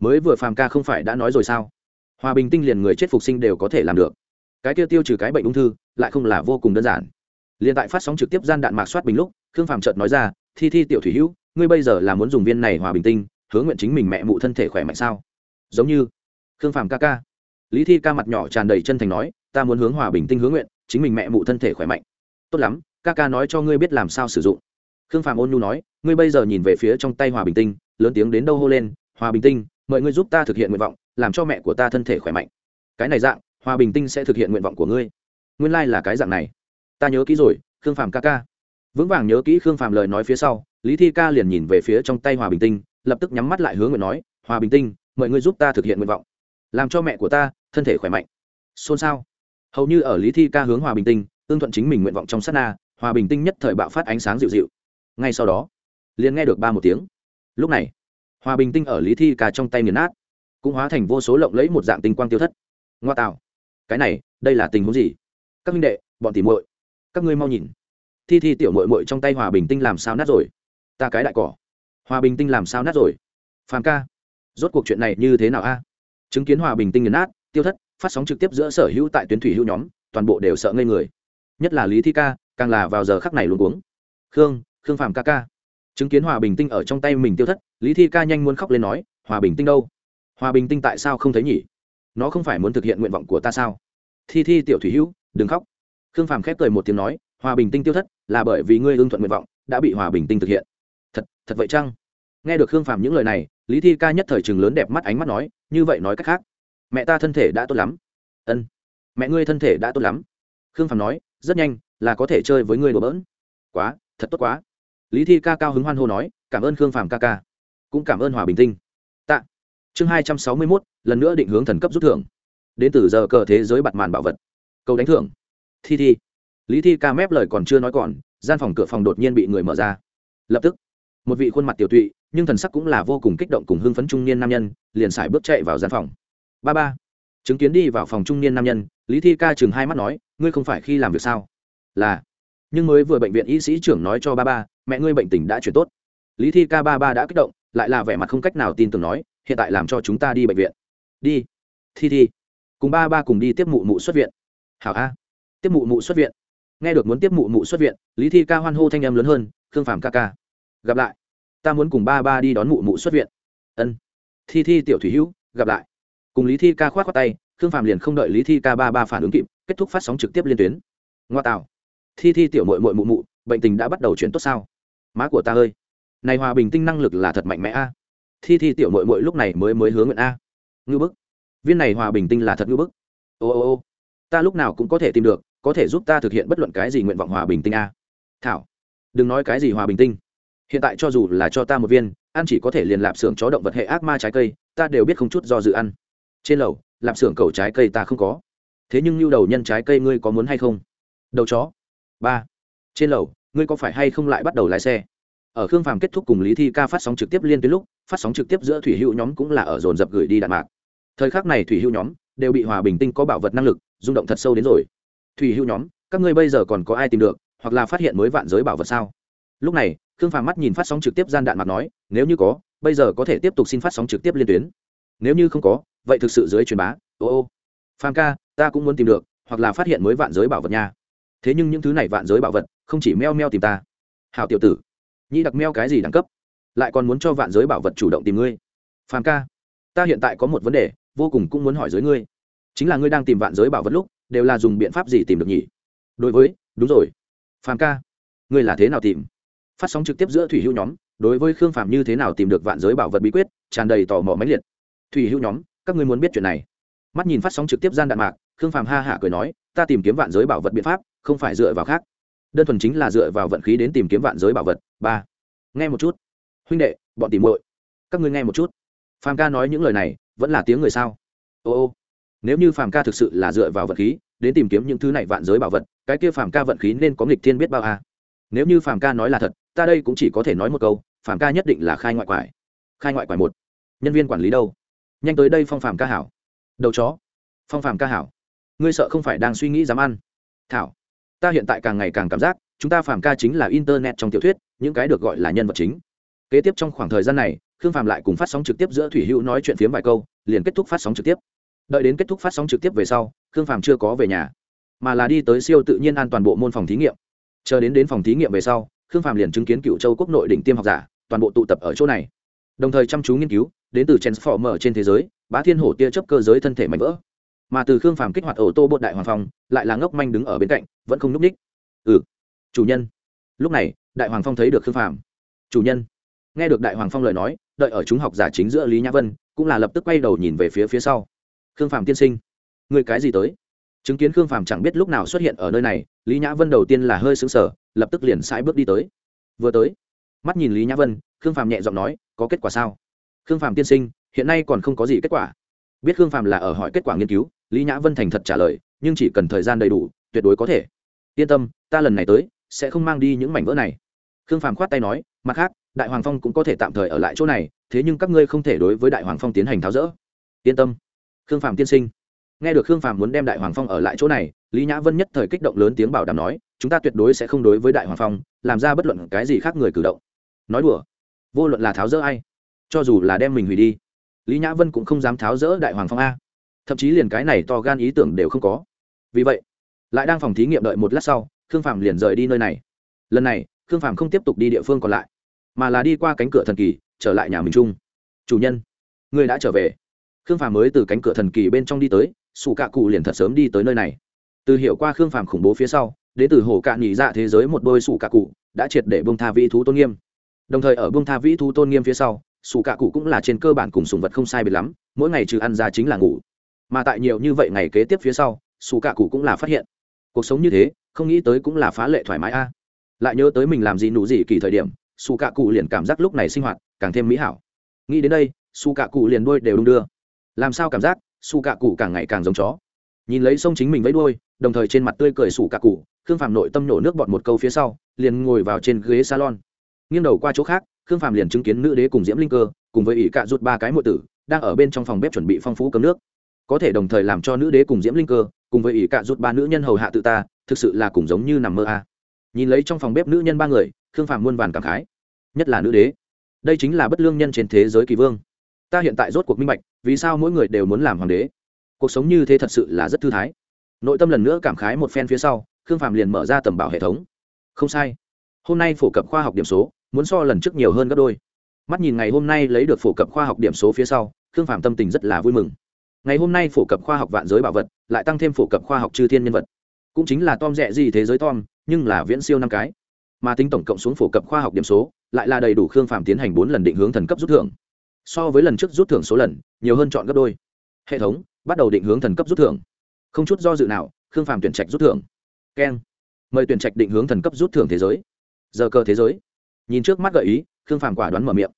mới vừa phàm ca không phải đã nói rồi sao? Hòa bình tinh liền người chết phục sinh đều có thể làm được. Cái tiêu tiêu trừ cái bệnh ung thư, lại không là vô cùng đơn giản. Liền tại phát sóng trực tiếp gian đạn mạc soát bình lúc, khương phàm trợt nói ra, thi thi tiểu thủy hữu, ngươi bây giờ là muốn dùng viên này hòa bình tinh hướng nguyện chính mình mẹ mụ thân thể khỏe mạnh sao? Giống như khương phàm ca ca. Lý thi ca mặt nhỏ tràn đầy chân thành nói, ta muốn hướng hòa bình tinh hướng nguyện, chính mình mẹ mụ thân thể khỏe mạnh. Tốt lắm, ca ca nói cho ngươi biết làm sao sử dụng. Khương phạm ôn nhu nói, ngươi bây giờ nhìn về phía trong tay hòa bình tinh, lớn tiếng đến đâu hô lên, hòa bình tinh mời ngươi giúp ta thực hiện nguyện vọng, làm cho mẹ của ta thân thể khỏe mạnh. Cái này dạng, hòa bình tinh sẽ thực hiện nguyện vọng của ngươi. Nguyên lai、like、là cái dạng này. Ta nhớ kỹ rồi, khương phạm ca ca. Vững vàng nhớ kỹ khương phạm lời nói phía sau, lý thi ca liền nhìn về phía trong tay hòa bình tinh, lập tức nhắm mắt lại hướng nguyện nói, hòa bình tinh, mời ngươi giúp ta thực hiện nguyện vọng, làm cho mẹ của ta thân thể khỏe mạnh. Xôn xao. Hầu như ở lý thi ca hướng hòa bình tinh tương thuận chính mình nguyện vọng trong sát na, hòa bình tinh nhất thời bạo phát ánh sáng dịu dịu. Ngay sau đó, liền nghe được ba một tiếng. Lúc này hòa bình tinh ở lý thi ca trong tay nghiền nát, cũng hóa thành vô số lộng lẫy một dạng tinh quang tiêu thất. Ngoa tạo. Cái này, đây là tình huống gì? Các minh đệ, bọn tỉ muội, các ngươi mau nhìn. Thi thi tiểu muội muội trong tay hòa bình tinh làm sao nát rồi? Ta cái đại cỏ. Hòa bình tinh làm sao nát rồi? Phàm ca, rốt cuộc chuyện này như thế nào a? Chứng kiến hòa bình tinh nghiền nát, tiêu thất, phát sóng trực tiếp giữa sở hữu tại tuyến thủy hữu nhóm, toàn bộ đều sợ ngây người. Nhất là lý thi ca, càng là vào giờ khắc này luôn uống khương khương phàm ca ca. Chứng kiến hòa bình tinh ở trong tay mình tiêu thất lý thi ca nhanh muốn khóc lên nói, hòa bình tinh đâu? Hòa bình tinh tại sao không thấy nhỉ? Nó không phải muốn thực hiện nguyện vọng của ta sao? Thi thi, tiểu thủy hữu, đừng khóc. Khương phàm khép cười một tiếng nói, hòa bình tinh tiêu thất là bởi vì ngươi ưng thuận nguyện vọng đã bị hòa bình tinh thực hiện. Thật thật vậy chăng? Nghe được khương phàm những lời này, lý thi ca nhất thời chừng lớn đẹp mắt ánh mắt nói, như vậy nói cách khác, mẹ ta thân thể đã tốt lắm. Ân, mẹ ngươi thân thể đã tốt lắm. Khương phàm nói, rất nhanh, là có thể chơi với ngươi đồ bỡn. Quá, thật tốt quá. Lý thi ca cao hứng hoan hô nói, cảm ơn khương phàm ca ca cũng cảm ơn hòa bình tinh. Tạ. Chương hai trăm sáu mươi mốt, lần nữa định hướng thần cấp rút thưởng. Đến từ giờ cờ thế giới bặt màn bảo vật. Câu đánh thưởng. Thi thi. Lý thi ca mép lời còn chưa nói còn, gian phòng cửa phòng đột nhiên bị người mở ra. Lập tức, một vị khuôn mặt tiểu tụy, nhưng thần sắc cũng là vô cùng kích động cùng hưng phấn trung niên nam nhân, liền xài bước chạy vào gian phòng. Ba ba. Chứng kiến đi vào phòng trung niên nam nhân, lý thi ca chừng hai mắt nói, ngươi không phải khi làm việc sao? Là. Nhưng mới vừa bệnh viện y sĩ trưởng nói cho ba ba, mẹ ngươi bệnh tình đã chuyển tốt. Lý thi ca ba ba đã kích động lại là vẻ mặt không cách nào tin tưởng nói, hiện tại làm cho chúng ta đi bệnh viện. Đi. Thi thi. Cùng ba ba cùng đi tiếp mụ mụ xuất viện. Hảo a. Tiếp mụ mụ xuất viện. Nghe được muốn tiếp mụ mụ xuất viện, lý thi ca hoan hô thanh em lớn hơn, khương phàm ca ca. Gặp lại. Ta muốn cùng ba ba đi đón mụ mụ xuất viện. Ân. Thi thi tiểu thủy hữu, gặp lại. Cùng lý thi ca k h o á t khoác tay, khương phàm liền không đợi lý thi ca ba ba phản ứng kịp, kết thúc phát sóng trực tiếp liên tuyến. Ngoa tạo. Thi thi tiểu mội mội mụ mụ, bệnh tình đã bắt đầu chuyển tốt sao? Má của ta ơi này hòa bình tinh năng lực là thật mạnh mẽ a. Thi thi tiểu mội mội lúc này mới mới hướng nguyện a. Ngư bức. Viên này hòa bình tinh là thật ngư bức. Ô ô ô. Ta lúc nào cũng có thể tìm được, có thể giúp ta thực hiện bất luận cái gì nguyện vọng hòa bình tinh a. Thảo. Đừng nói cái gì hòa bình tinh. Hiện tại cho dù là cho ta một viên, ăn chỉ có thể liền lạp xưởng chó động vật hệ ác ma trái cây, ta đều biết không chút do dự ăn. Trên lầu, lạp xưởng cầu trái cây ta không có. Thế nhưng lưu đầu nhân trái cây ngươi có muốn hay không? Đầu chó. Ba. Trên lầu, ngươi có phải hay không lại bắt đầu lái xe? Ở khương phàm kết thúc cùng lý thi ca phát sóng trực tiếp liên tuyến lúc, phát sóng trực tiếp giữa thủy hữu nhóm cũng là ở dồn dập gửi đi đạn mạc. Thời khắc này thủy hữu nhóm đều bị hòa bình tinh có bảo vật năng lực rung động thật sâu đến rồi. Thủy hữu nhóm, các ngươi bây giờ còn có ai tìm được, hoặc là phát hiện mới vạn giới bảo vật sao? Lúc này, khương phàm mắt nhìn phát sóng trực tiếp gian đạn mạc nói, nếu như có, bây giờ có thể tiếp tục xin phát sóng trực tiếp liên tuyến. Nếu như không có, vậy thực sự dưới truyền bá, ô ô. Phàm ca, ta cũng muốn tìm được, hoặc là phát hiện mới vạn giới bảo vật nha. Thế nhưng những thứ này vạn giới bảo vật, không chỉ meo meo tìm ta. Hảo tiểu tử nhi đặc meo cái gì đẳng cấp? Lại còn muốn cho vạn giới bảo vật chủ động tìm ngươi. Phàm ca, ta hiện tại có một vấn đề, vô cùng cũng muốn hỏi giới ngươi. Chính là ngươi đang tìm vạn giới bảo vật lúc, đều là dùng biện pháp gì tìm được nhỉ? Đối với, đúng rồi. Phàm ca, ngươi là thế nào tìm? Phát sóng trực tiếp giữa thủy hữu nhóm, đối với khương phàm như thế nào tìm được vạn giới bảo vật bí quyết, tràn đầy tò mò máy liệt. Thủy hữu nhóm, các ngươi muốn biết chuyện này. Mắt nhìn phát sóng trực tiếp gian đạn mạc, khương phàm ha hả cười nói, ta tìm kiếm vạn giới bảo vật biện pháp, không phải dựa vào khác đơn thuần chính là dựa vào vận khí đến tìm kiếm vạn giới bảo vật. Ba. Nghe một chút. Huynh đệ, bọn tìm muội. Các ngươi nghe một chút. Phàm ca nói những lời này, vẫn là tiếng người sao? Ô ô. Nếu như phàm ca thực sự là dựa vào vận khí đến tìm kiếm những thứ này vạn giới bảo vật, cái kia phàm ca vận khí nên có nghịch thiên biết bao à. nếu như phàm ca nói là thật, ta đây cũng chỉ có thể nói một câu, phàm ca nhất định là khai ngoại quải. Khai ngoại quải một. Nhân viên quản lý đâu? Nhanh tới đây phong phàm ca hảo. Đầu chó. Phong phàm ca hảo. Ngươi sợ không phải đang suy nghĩ dám ăn. Thảo ta hiện tại càng ngày càng cảm giác, chúng ta phàm ca chính là internet trong tiểu thuyết, những cái được gọi là nhân vật chính. Kế tiếp trong khoảng thời gian này, khương phàm lại cùng phát sóng trực tiếp giữa thủy hữu nói chuyện phiếm vài câu, liền kết thúc phát sóng trực tiếp. Đợi đến kết thúc phát sóng trực tiếp về sau, khương phàm chưa có về nhà, mà là đi tới siêu tự nhiên an toàn bộ môn phòng thí nghiệm. Chờ đến đến phòng thí nghiệm về sau, khương phàm liền chứng kiến cựu châu quốc nội đỉnh tiêm học giả, toàn bộ tụ tập ở chỗ này. Đồng thời chăm chú nghiên cứu, đến từ transformer trên thế giới, bá thiên hổ tia chấp cơ giới thân thể mạnh vỡ mà từ khương phàm kích hoạt ô tô bột đại hoàng phong, lại là ngốc manh đứng ở bên cạnh, vẫn không núp ních ừ. Chủ nhân. Lúc này, đại hoàng phong thấy được khương phàm. Chủ nhân. Nghe được đại hoàng phong lời nói, đợi ở chúng học giả chính giữa lý nhã vân, cũng là lập tức quay đầu nhìn về phía phía sau. Khương phàm tiên sinh. Người cái gì tới? Chứng kiến khương phàm chẳng biết lúc nào xuất hiện ở nơi này, lý nhã vân đầu tiên là hơi xứng sở lập tức liền sãi bước đi tới. Vừa tới, mắt nhìn lý nhã vân, khương phàm nhẹ giọng nói, có kết quả sao? Khương phàm tiên sinh, hiện nay còn không có gì kết quả. Biết khương phàm là ở hỏi kết quả nghiên cứu lý nhã vân thành thật trả lời, nhưng chỉ cần thời gian đầy đủ, tuyệt đối có thể. Yên tâm, ta lần này tới, sẽ không mang đi những mảnh vỡ này. Khương phàm khoát tay nói, mặt khác, đại hoàng phong cũng có thể tạm thời ở lại chỗ này, thế nhưng các ngươi không thể đối với đại hoàng phong tiến hành tháo rỡ. Yên tâm. Khương phàm tiên sinh. Nghe được khương phàm muốn đem đại hoàng phong ở lại chỗ này, lý nhã vân nhất thời kích động lớn tiếng bảo đảm nói, chúng ta tuyệt đối sẽ không đối với đại hoàng phong, làm ra bất luận cái gì khác người cử động. Nói đùa. Vô luận là tháo rỡ ai, cho dù là đem mình hủy đi, lý nhã vân cũng không dám tháo rỡ đại hoàng phong a thậm chí liền cái này to gan ý tưởng đều không có. Vì vậy, lại đang phòng thí nghiệm đợi một lát sau, khương phạm liền rời đi nơi này. Lần này, khương phạm không tiếp tục đi địa phương còn lại, mà là đi qua cánh cửa thần kỳ, trở lại nhà mình chung. Chủ nhân người đã trở về. Khương phạm mới từ cánh cửa thần kỳ bên trong đi tới, sủ cạ cụ liền thật sớm đi tới nơi này. Từ hiểu qua khương phàm khủng bố phía sau, đến từ hồ cạn nhị dạ thế giới một đôi sủ cạ cụ, đã triệt để bông tha vĩ thú tôn nghiêm. Đồng thời ở bông tha vĩ thú tôn nghiêm phía sau, sủ cạ cụ cũng là trên cơ bản cùng sùng vật không sai biệt lắm, mỗi ngày trừ ăn ra chính là ngủ mà tại nhiều như vậy ngày kế tiếp phía sau sủ cạ cụ cũng là phát hiện. Cuộc sống như thế, không nghĩ tới cũng là phá lệ thoải mái a. Lại nhớ tới mình làm gì nụ gì kỳ thời điểm sủ cạ cụ liền cảm giác lúc này sinh hoạt càng thêm mỹ hảo. Nghĩ đến đây sủ cạ cụ liền đôi đều đung đưa. Làm sao cảm giác sủ cạ cụ càng ngày càng giống chó. Nhìn lấy sông chính mình vẫy đôi đồng thời trên mặt tươi cười sủ cạ cụ, khương Phạm nội tâm nổ nước bọt một câu phía sau, liền ngồi vào trên ghế salon. Nghiêng đầu qua chỗ khác, khương Phạm liền chứng kiến nữ đế cùng diễm linh cơ, cùng với ỷ cạ rút ba cái mộ tử, đang ở bên trong phòng bếp chuẩn bị phong phú cấm nước có thể đồng thời làm cho nữ đế cùng diễm linh cơ, cùng với ỷ cạ rút ba nữ nhân hầu hạ tự ta, thực sự là cùng giống như nằm mơ a. Nhìn lấy trong phòng bếp nữ nhân ba người, khương phàm muôn vàn cảm khái. Nhất là nữ đế. Đây chính là bất lương nhân trên thế giới kỳ vương. Ta hiện tại rốt cuộc minh bạch, vì sao mỗi người đều muốn làm hoàng đế. Cuộc sống như thế thật sự là rất thư thái. Nội tâm lần nữa cảm khái một phen phía sau, khương phàm liền mở ra tầm bảo hệ thống. Không sai. Hôm nay phổ cập khoa học điểm số, muốn so lần trước nhiều hơn gấp đôi. Mắt nhìn ngày hôm nay lấy được phổ cập khoa học điểm số phía sau, khương phàm tâm tình rất là vui mừng ngày hôm nay phổ cập khoa học vạn giới bảo vật, lại tăng thêm phổ cập khoa học chư thiên nhân vật. Cũng chính là tom rẻ gì thế giới tom, nhưng là viễn siêu năm cái. Mà tính tổng cộng xuống phổ cập khoa học điểm số, lại là đầy đủ khương phàm tiến hành bốn lần định hướng thần cấp rút thưởng. So với lần trước rút thưởng số lần, nhiều hơn chọn gấp đôi. Hệ thống, bắt đầu định hướng thần cấp rút thưởng. Không chút do dự nào, khương phàm tuyển trạch rút thưởng. Keng. Mời tuyển trạch định hướng thần cấp rút thưởng thế giới. Giờ cờ thế giới. Nhìn trước mắt gợi ý, khương phàm quả đoán mở miệng.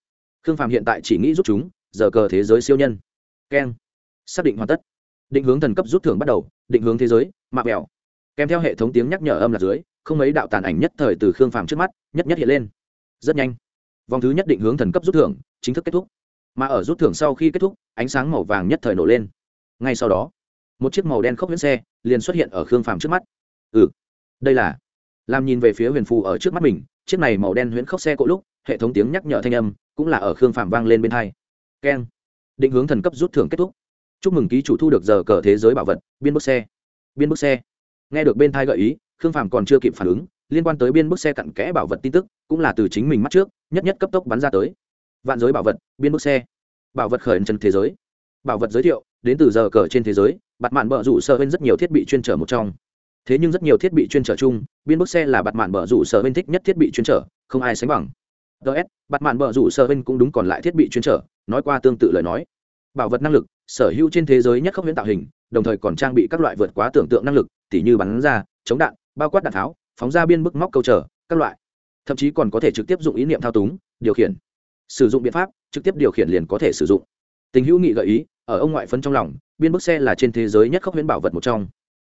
Khương phàm hiện tại chỉ nghĩ rút chúng, giờ cờ thế giới siêu nhân. Keng xác định hoàn tất. Định hướng thần cấp rút thưởng bắt đầu, định hướng thế giới, mạ mẹo kèm theo hệ thống tiếng nhắc nhở âm là dưới, không mấy đạo tàn ảnh nhất thời từ khương phàm trước mắt, nhất nhất hiện lên. Rất nhanh. Vòng thứ nhất định hướng thần cấp rút thưởng, chính thức kết thúc. Mà ở rút thưởng sau khi kết thúc, ánh sáng màu vàng nhất thời nổ lên. Ngay sau đó, một chiếc màu đen khốc huyễn xe liền xuất hiện ở khương phàm trước mắt. Ừ đây là, làm nhìn về phía huyền phù ở trước mắt mình, chiếc này màu đen huyễn khốc xe cỗ lúc, hệ thống tiếng nhắc nhở thanh âm cũng là ở khương phàm vang lên bên thai keng. Định hướng thần cấp rút thưởng kết thúc chúc mừng ký chủ thu được giờ cờ thế giới bảo vật, biên bức xe. Biên bức xe. Nghe được bên thai gợi ý, khương phàm còn chưa kịp phản ứng, liên quan tới biên bức xe cặn kẽ bảo vật tin tức, cũng là từ chính mình mắt trước, nhất nhất cấp tốc bắn ra tới. Vạn giới bảo vật, biên bức xe. Bảo vật khởi trần thế giới. Bảo vật giới thiệu, đến từ giờ cờ trên thế giới bặt mạn bờ rủ sợ bên rất nhiều thiết bị chuyên trở một trong. Thế nhưng rất nhiều thiết bị chuyên trở chung, biên bức xe là bặt mạn bờ rủ sợ bên thích nhất thiết bị chuyên trở, không ai sánh bằng. Ts bặt mạn bờ rủ sợ bên cũng đúng còn lại thiết bị chuyên trở, nói qua tương tự lời nói bảo vật năng lực, sở hữu trên thế giới nhất không huyễn tạo hình, đồng thời còn trang bị các loại vượt quá tưởng tượng năng lực, tỉ như bắn ra, chống đạn, bao quát đạn tháo, phóng ra biên bức móc câu trở các loại. Thậm chí còn có thể trực tiếp dụng ý niệm thao túng, điều khiển. Sử dụng biện pháp, trực tiếp điều khiển liền có thể sử dụng. Tình hữu nghị gợi ý, ở ông ngoại phân trong lòng, biên bức xe là trên thế giới nhất khốc huyễn bảo vật một trong.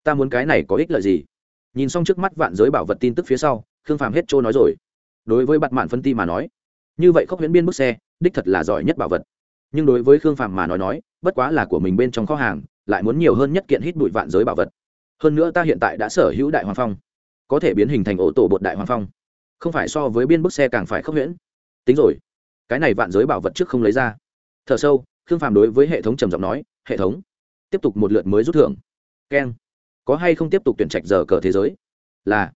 Ta muốn cái này có ích lợi gì? Nhìn xong trước mắt vạn giới bảo vật tin tức phía sau, khương phàm hết trôi nói rồi. Đối với bạn mạn phân ti mà nói, như vậy khốc huyễn biên bức xe, đích thật là giỏi nhất bảo vật nhưng đối với khương phàm mà nói nói, bất quá là của mình bên trong kho hàng, lại muốn nhiều hơn nhất kiện hít bụi vạn giới bảo vật. Hơn nữa ta hiện tại đã sở hữu đại hoàng phong, có thể biến hình thành ổ tổ bột đại hoàng phong. Không phải so với biên bức xe càng phải khốc huyễn tính rồi, cái này vạn giới bảo vật trước không lấy ra. Thở sâu, khương phàm đối với hệ thống trầm giọng nói, hệ thống, tiếp tục một lượt mới rút thưởng. Keng, có hay không tiếp tục tuyển trạch giờ cờ thế giới? Là,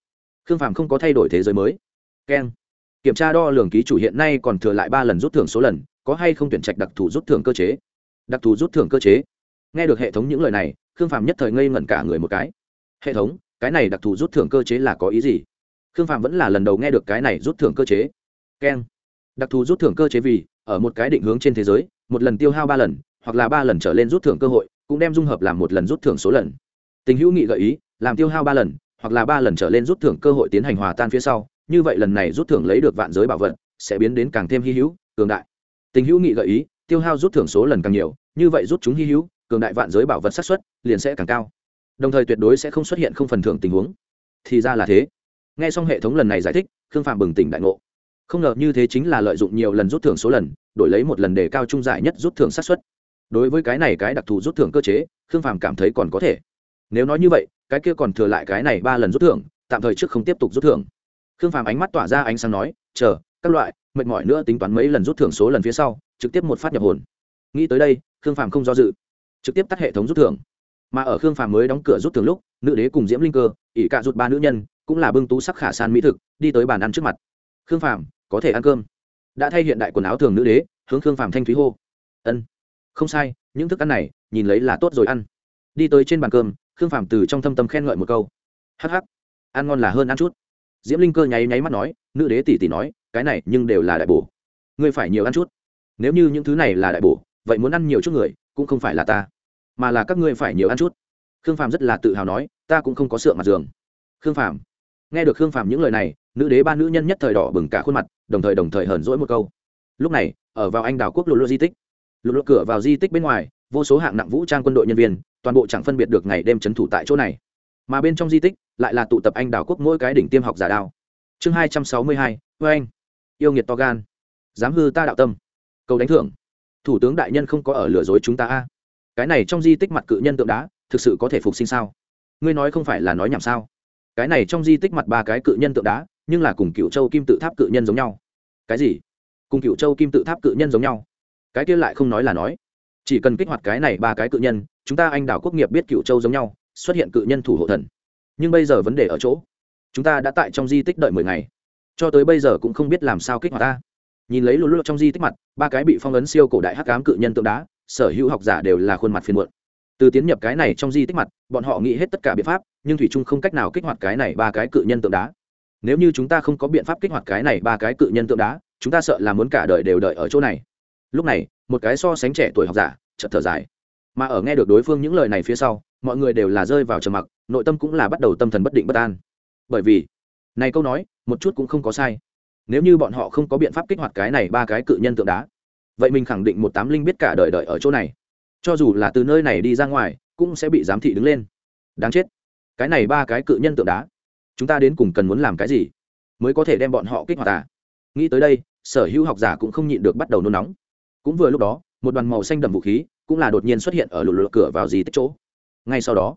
khương phàm không có thay đổi thế giới mới. Keng, kiểm tra đo lường ký chủ hiện nay còn thừa lại ba lần rút thưởng số lần có hay không tuyển trạch đặc thù rút thưởng cơ chế? Đặc thù rút thưởng cơ chế? Nghe được hệ thống những lời này, khương phàm nhất thời ngây ngẩn cả người một cái. Hệ thống, cái này đặc thù rút thưởng cơ chế là có ý gì? Khương phạm vẫn là lần đầu nghe được cái này rút thưởng cơ chế. Keng. Đặc thù rút thưởng cơ chế vì, ở một cái định hướng trên thế giới, một lần tiêu hao ba lần, hoặc là ba lần trở lên rút thưởng cơ hội, cũng đem dung hợp làm một lần rút thưởng số lần. Tình hữu nghị gợi ý, làm tiêu hao ba lần, hoặc là ba lần trở lên rút thưởng cơ hội tiến hành hòa tan phía sau, như vậy lần này rút thưởng lấy được vạn giới bảo vật, sẽ biến đến càng thêm hy hữu, cường đại tình hữu nghị gợi ý, tiêu hao rút thưởng số lần càng nhiều, như vậy rút chúng hy hữu, cường đại vạn giới bảo vật sát suất liền sẽ càng cao. Đồng thời tuyệt đối sẽ không xuất hiện không phần thưởng tình huống. Thì ra là thế. N g h e xong hệ thống lần này giải thích, khương phạm bừng tỉnh đại ngộ. Không ngờ như thế chính là lợi dụng nhiều lần rút thưởng số lần, đổi lấy một lần đề cao trung giải nhất rút thưởng sát suất. Đối với cái này cái đặc thù rút thưởng cơ chế, khương phạm cảm thấy còn có thể. Nếu nói như vậy, cái kia còn thừa lại cái này ba lần rút thưởng, tạm thời trước không tiếp tục rút thưởng. Khương phạm ánh mắt tỏa ra ánh sáng nói, chờ, các loại mệt mỏi nữa tính toán mấy lần rút thưởng số lần phía sau, trực tiếp một phát nhập hồn. Nghĩ tới đây, khương phàm không do dự, trực tiếp tắt hệ thống rút thưởng. Mà ở khương phàm mới đóng cửa rút thưởng lúc, nữ đế cùng diễm linh cơ, ỷ cạ rút ba nữ nhân, cũng là bưng tú sắc khả san mỹ thực, đi tới bàn ăn trước mặt. Khương phàm, có thể ăn cơm. Đã thay hiện đại quần áo thường nữ đế, hướng khương phàm thanh thúy hô. Ân, không sai, những thức ăn này, nhìn lấy là tốt rồi ăn. Đi tới trên bàn cơm, khương phàm từ trong thâm tâm khen ngợi một câu. Hh ăn ngon là hơn ăn chút. Diễm linh cơ nháy nháy mắt nói, nữ đế tỷ tỷ nói cái này nhưng đều là đại bổ. Ngươi phải nhiều ăn chút. Nếu như những thứ này là đại bổ, vậy muốn ăn nhiều chút người, cũng không phải là ta, mà là các ngươi phải nhiều ăn chút. Khương phàm rất là tự hào nói, ta cũng không có sượng mặt giường. Khương phàm, nghe được khương phàm những lời này, nữ đế ba nữ nhân nhất thời đỏ bừng cả khuôn mặt, đồng thời đồng thời hờn dỗi một câu. Lúc này, ở vào anh đảo quốc lục lộ di tích. Lục lộ cửa vào di tích bên ngoài, vô số hạng nặng vũ trang quân đội nhân viên, toàn bộ chẳng phân biệt được ngày đêm c h ấ n thủ tại chỗ này. Mà bên trong di tích, lại là tụ tập anh đảo quốc mỗi cái đỉnh tiêm học giả đao. Chương hai trăm sáu mươi hai vê anh yêu nghiệt to gan. Dám hư ta đạo tâm. Cầu đánh thưởng. Thủ tướng đại nhân không có ở lừa dối chúng ta a. Cái này trong di tích mặt cự nhân tượng đá, thực sự có thể phục sinh sao? Ngươi nói không phải là nói nhảm sao? Cái này trong di tích mặt ba cái cự nhân tượng đá, nhưng là cùng cựu châu kim tự tháp cự nhân giống nhau. Cái gì? Cùng cựu châu kim tự tháp cự nhân giống nhau? Cái kia lại không nói là nói. Chỉ cần kích hoạt cái này ba cái cự nhân, chúng ta anh đảo quốc nghiệp biết cựu châu giống nhau, xuất hiện cự nhân thủ hộ thần. Nhưng bây giờ vấn đề ở chỗ, chúng ta đã tại trong di tích đợi mười ngày cho tới bây giờ cũng không biết làm sao kích hoạt ta. Nhìn lấy lulu trong di tích mặt, ba cái bị phong ấn siêu cổ đại hắc cám cự nhân tượng đá, sở hữu học giả đều là khuôn mặt phiền muộn. Từ tiến nhập cái này trong di tích mặt, bọn họ nghĩ hết tất cả biện pháp, nhưng thủy trung không cách nào kích hoạt cái này ba cái cự nhân tượng đá. Nếu như chúng ta không có biện pháp kích hoạt cái này ba cái cự nhân tượng đá, chúng ta sợ là muốn cả đời đều đợi ở chỗ này. Lúc này, một cái so sánh trẻ tuổi học giả chợt thở dài. Mà ở nghe được đối phương những lời này phía sau, mọi người đều là rơi vào trầm mặc, nội tâm cũng là bắt đầu tâm thần bất định bất an. Bởi vì này câu nói, một chút cũng không có sai. Nếu như bọn họ không có biện pháp kích hoạt cái này ba cái cự nhân tượng đá, vậy mình khẳng định một tám linh biết cả đời đợi ở chỗ này. Cho dù là từ nơi này đi ra ngoài, cũng sẽ bị giám thị đứng lên. Đáng chết. Cái này ba cái cự nhân tượng đá, chúng ta đến cùng cần muốn làm cái gì mới có thể đem bọn họ kích hoạt à? Nghĩ tới đây, sở hữu học giả cũng không nhịn được bắt đầu nôn nóng. Cũng vừa lúc đó, một đoàn màu xanh đậm vũ khí cũng là đột nhiên xuất hiện ở lụt lụt cửa vào gì tích chỗ. Ngay sau đó,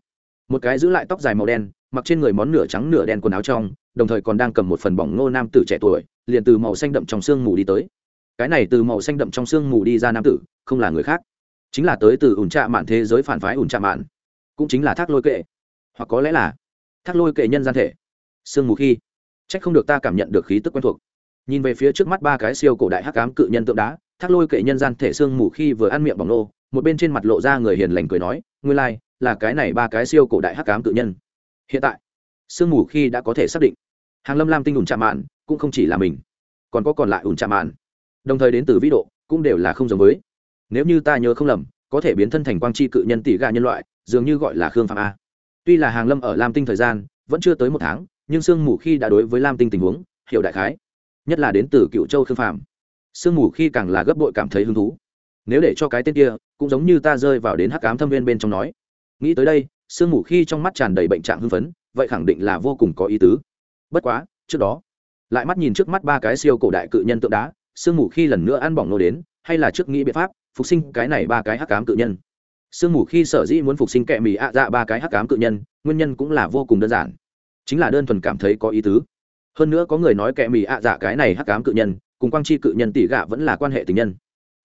một cái giữ lại tóc dài màu đen mặc trên người món nửa trắng nửa đen quần áo trong đồng thời còn đang cầm một phần bỏng ngô nam tử trẻ tuổi liền từ màu xanh đậm trong sương mù đi tới. Cái này từ màu xanh đậm trong sương mù đi ra nam tử không là người khác chính là tới từ ủn trạ mạn thế giới phản phái ủn trạ mạn cũng chính là thác lôi kệ. Hoặc có lẽ là thác lôi kệ nhân gian thể. Sương mù khi c h ắ c không được ta cảm nhận được khí tức quen thuộc. Nhìn về phía trước mắt ba cái siêu cổ đại hắc cám cự nhân tượng đá thác lôi kệ nhân gian thể sương mù khi vừa ăn miệng bỏng nô một bên trên mặt lộ ra người hiền lành cười nói nguyên lai、like, là cái này ba cái siêu cổ đại hắc cám cự nhân hiện tại, sương mù khi đã có thể xác định, hàng lâm lam tinh ủn chạm mạn cũng không chỉ là mình, còn có còn lại ủn chạm mạn. Đồng thời đến từ vĩ độ cũng đều là không giống với. Nếu như ta nhớ không lầm, có thể biến thân thành quang tri cự nhân tỷ gà nhân loại, dường như gọi là khương phạm a. Tuy là hàng lâm ở lam tinh thời gian vẫn chưa tới một tháng, nhưng sương mù khi đã đối với lam tinh tình huống, hiểu đại khái. Nhất là đến từ cựu châu khương phạm. Sương mù khi càng là gấp bội cảm thấy hứng thú. Nếu để cho cái tên kia, cũng giống như ta rơi vào đến hắc ám thâm viên bên trong nói. Nghĩ tới đây sương mù khi trong mắt tràn đầy bệnh trạng hưng phấn, vậy khẳng định là vô cùng có ý tứ. Bất quá, trước đó, lại mắt nhìn trước mắt ba cái siêu cổ đại cự nhân tượng đá, sương mù khi lần nữa ăn bỏng nô đến, hay là trước nghĩ biện pháp, phục sinh cái này ba cái hắc ám cự nhân. Sương mù khi sở dĩ muốn phục sinh kẹ mì ạ dạ ba cái hắc ám cự nhân, nguyên nhân cũng là vô cùng đơn giản. Chính là đơn thuần cảm thấy có ý tứ. Hơn nữa có người nói kẹ mì ạ dạ cái này hắc ám cự nhân, cùng quang chi cự nhân tỷ gạ vẫn là quan hệ tình nhân.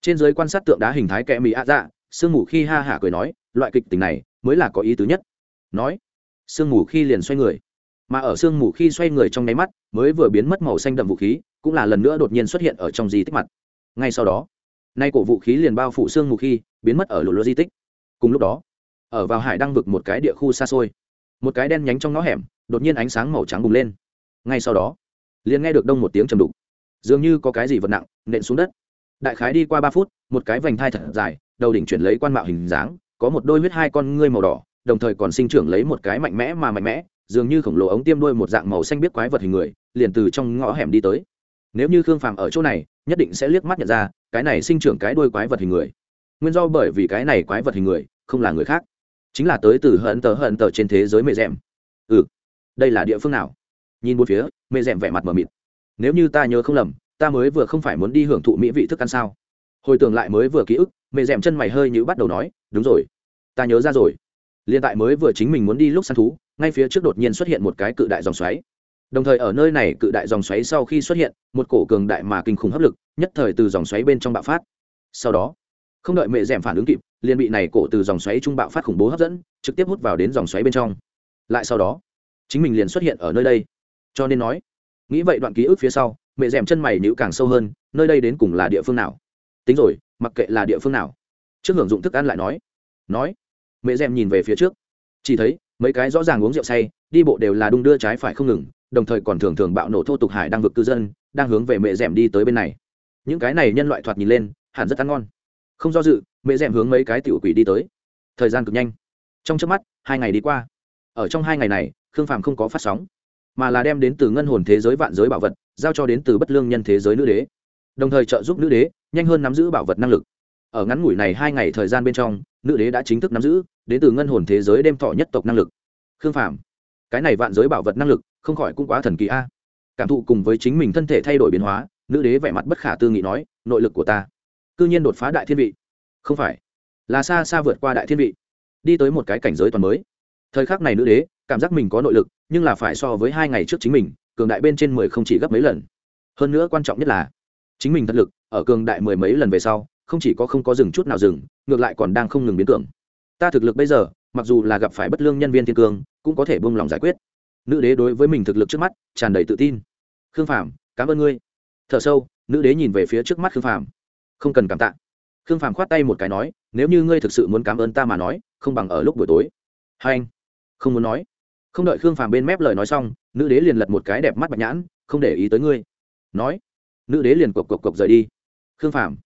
Trên giới quan sát tượng đá hình thái kẹ mì ạ dạ sương mù khi ha hả cười nói, loại kịch tình này mới là có ý tứ nhất. Nói, sương mù khi liền xoay người. Mà ở sương mù khi xoay người trong nháy mắt, mới vừa biến mất màu xanh đậm vũ khí, cũng là lần nữa đột nhiên xuất hiện ở trong di tích mặt. Ngay sau đó, nay cổ vũ khí liền bao phủ sương mù khi, biến mất ở lộ lô di tích. Cùng lúc đó, ở vào hải đang vực một cái địa khu xa xôi, một cái đen nhánh trong ngõ hẻm, đột nhiên ánh sáng màu trắng bùng lên. Ngay sau đó, liền nghe được đông một tiếng trầm đục. Dường như có cái gì vật nặng, nện xuống đất. Đại khái đi qua ba phút, một cái vành thai thật dài, đầu đỉnh chuyển lấy quan mạo hình dáng có một đôi huyết hai con ngươi màu đỏ, đồng thời còn sinh trưởng lấy một cái mạnh mẽ mà mạnh mẽ, dường như khổng lồ ống tiêm đuôi một dạng màu xanh biết quái vật hình người, liền từ trong ngõ hẻm đi tới. Nếu như khương phàm ở chỗ này, nhất định sẽ liếc mắt nhận ra, cái này sinh trưởng cái đuôi quái vật hình người. Nguyên do bởi vì cái này quái vật hình người, không là người khác, chính là tới từ hận tờ hận tờ trên thế giới mê rèm ừ đây là địa phương nào? Nhìn bốn phía mê rèm vẻ mặt mờ mịt. Nếu như ta nhớ không lầm, ta mới vừa không phải muốn đi hưởng thụ mỹ vị thức ăn sao? Hồi tưởng lại mới vừa ký ức, mẹ rèm chân mày hơi như bắt đầu nói, đúng rồi, ta nhớ ra rồi. Liên tại mới vừa chính mình muốn đi lúc săn thú, ngay phía trước đột nhiên xuất hiện một cái cự đại dòng xoáy. Đồng thời ở nơi này cự đại dòng xoáy sau khi xuất hiện, một cổ cường đại mà kinh khủng hấp lực, nhất thời từ dòng xoáy bên trong bạo phát. Sau đó, không đợi mẹ rèm phản ứng kịp, liền bị này cổ từ dòng xoáy trung bạo phát khủng bố hấp dẫn, trực tiếp hút vào đến dòng xoáy bên trong. Lại sau đó, chính mình liền xuất hiện ở nơi đây. Cho nên nói, nghĩ vậy đoạn ký ức phía sau, mẹ rèm chân mày nữ càng sâu hơn, nơi đây đến cùng là địa phương nào? Tính rồi, mặc kệ là địa phương nào. Trước hưởng dụng thức ăn lại nói. Nói. Mẹ rèm nhìn về phía trước. Chỉ thấy, mấy cái rõ ràng uống rượu say, đi bộ đều là đung đưa trái phải không ngừng, đồng thời còn thường thường bạo nổ thô tục hải đang vực cư dân, đang hướng về mẹ rèm đi tới bên này. Những cái này nhân loại thoạt nhìn lên, hẳn rất ăn ngon. Không do dự, mẹ rèm hướng mấy cái tiểu quỷ đi tới. Thời gian cực nhanh. Trong trước mắt, hai ngày đi qua. Ở trong hai ngày này, khương phàm không có phát sóng, mà là đem đến từ ngân hồn thế giới vạn giới bảo vật, giao cho đến từ bất lương nhân thế giới nữ đế. Đồng thời trợ giúp nữ đế nhanh hơn nắm giữ bảo vật năng lực. Ở ngắn ngủi này hai ngày thời gian bên trong, nữ đế đã chính thức nắm giữ đến từ ngân hồn thế giới đêm thọ nhất tộc năng lực. Khương phàm, cái này vạn giới bảo vật năng lực, không khỏi cũng quá thần kỳ a. Cảm thụ cùng với chính mình thân thể thay đổi biến hóa, nữ đế vẻ mặt bất khả tư nghị nói, nội lực của ta, cư nhiên đột phá đại thiên vị. Không phải, là xa xa vượt qua đại thiên vị. Đi tới một cái cảnh giới toàn mới. Thời khắc này nữ đế, cảm giác mình có nội lực, nhưng là phải so với hai ngày trước chính mình, cường đại bên trên mười không chỉ gấp mấy lần. Hơn nữa quan trọng nhất là chính mình thật lực, ở cường đại mười mấy lần về sau, không chỉ có không có dừng chút nào dừng, ngược lại còn đang không ngừng biến tưởng ta thực lực bây giờ, mặc dù là gặp phải bất lương nhân viên thiên cương, cũng có thể buông lòng giải quyết. Nữ đế đối với mình thực lực trước mắt, tràn đầy tự tin. Khương phàm, cảm ơn ngươi. T h ở sâu, nữ đế nhìn về phía trước mắt khương phàm. Không cần cảm tạ. Khương phàm khoát tay một cái nói, nếu như ngươi thực sự muốn cảm ơn ta mà nói, không bằng ở lúc buổi tối. Hai anh, không muốn nói. Không đợi khương phàm bên mép lời nói xong, nữ đế liền lật một cái đẹp mắt bạch nhãn, không để ý tới ngươi. Nói nữ đế liền cộc cộc cộc rời đi. Khương phàm,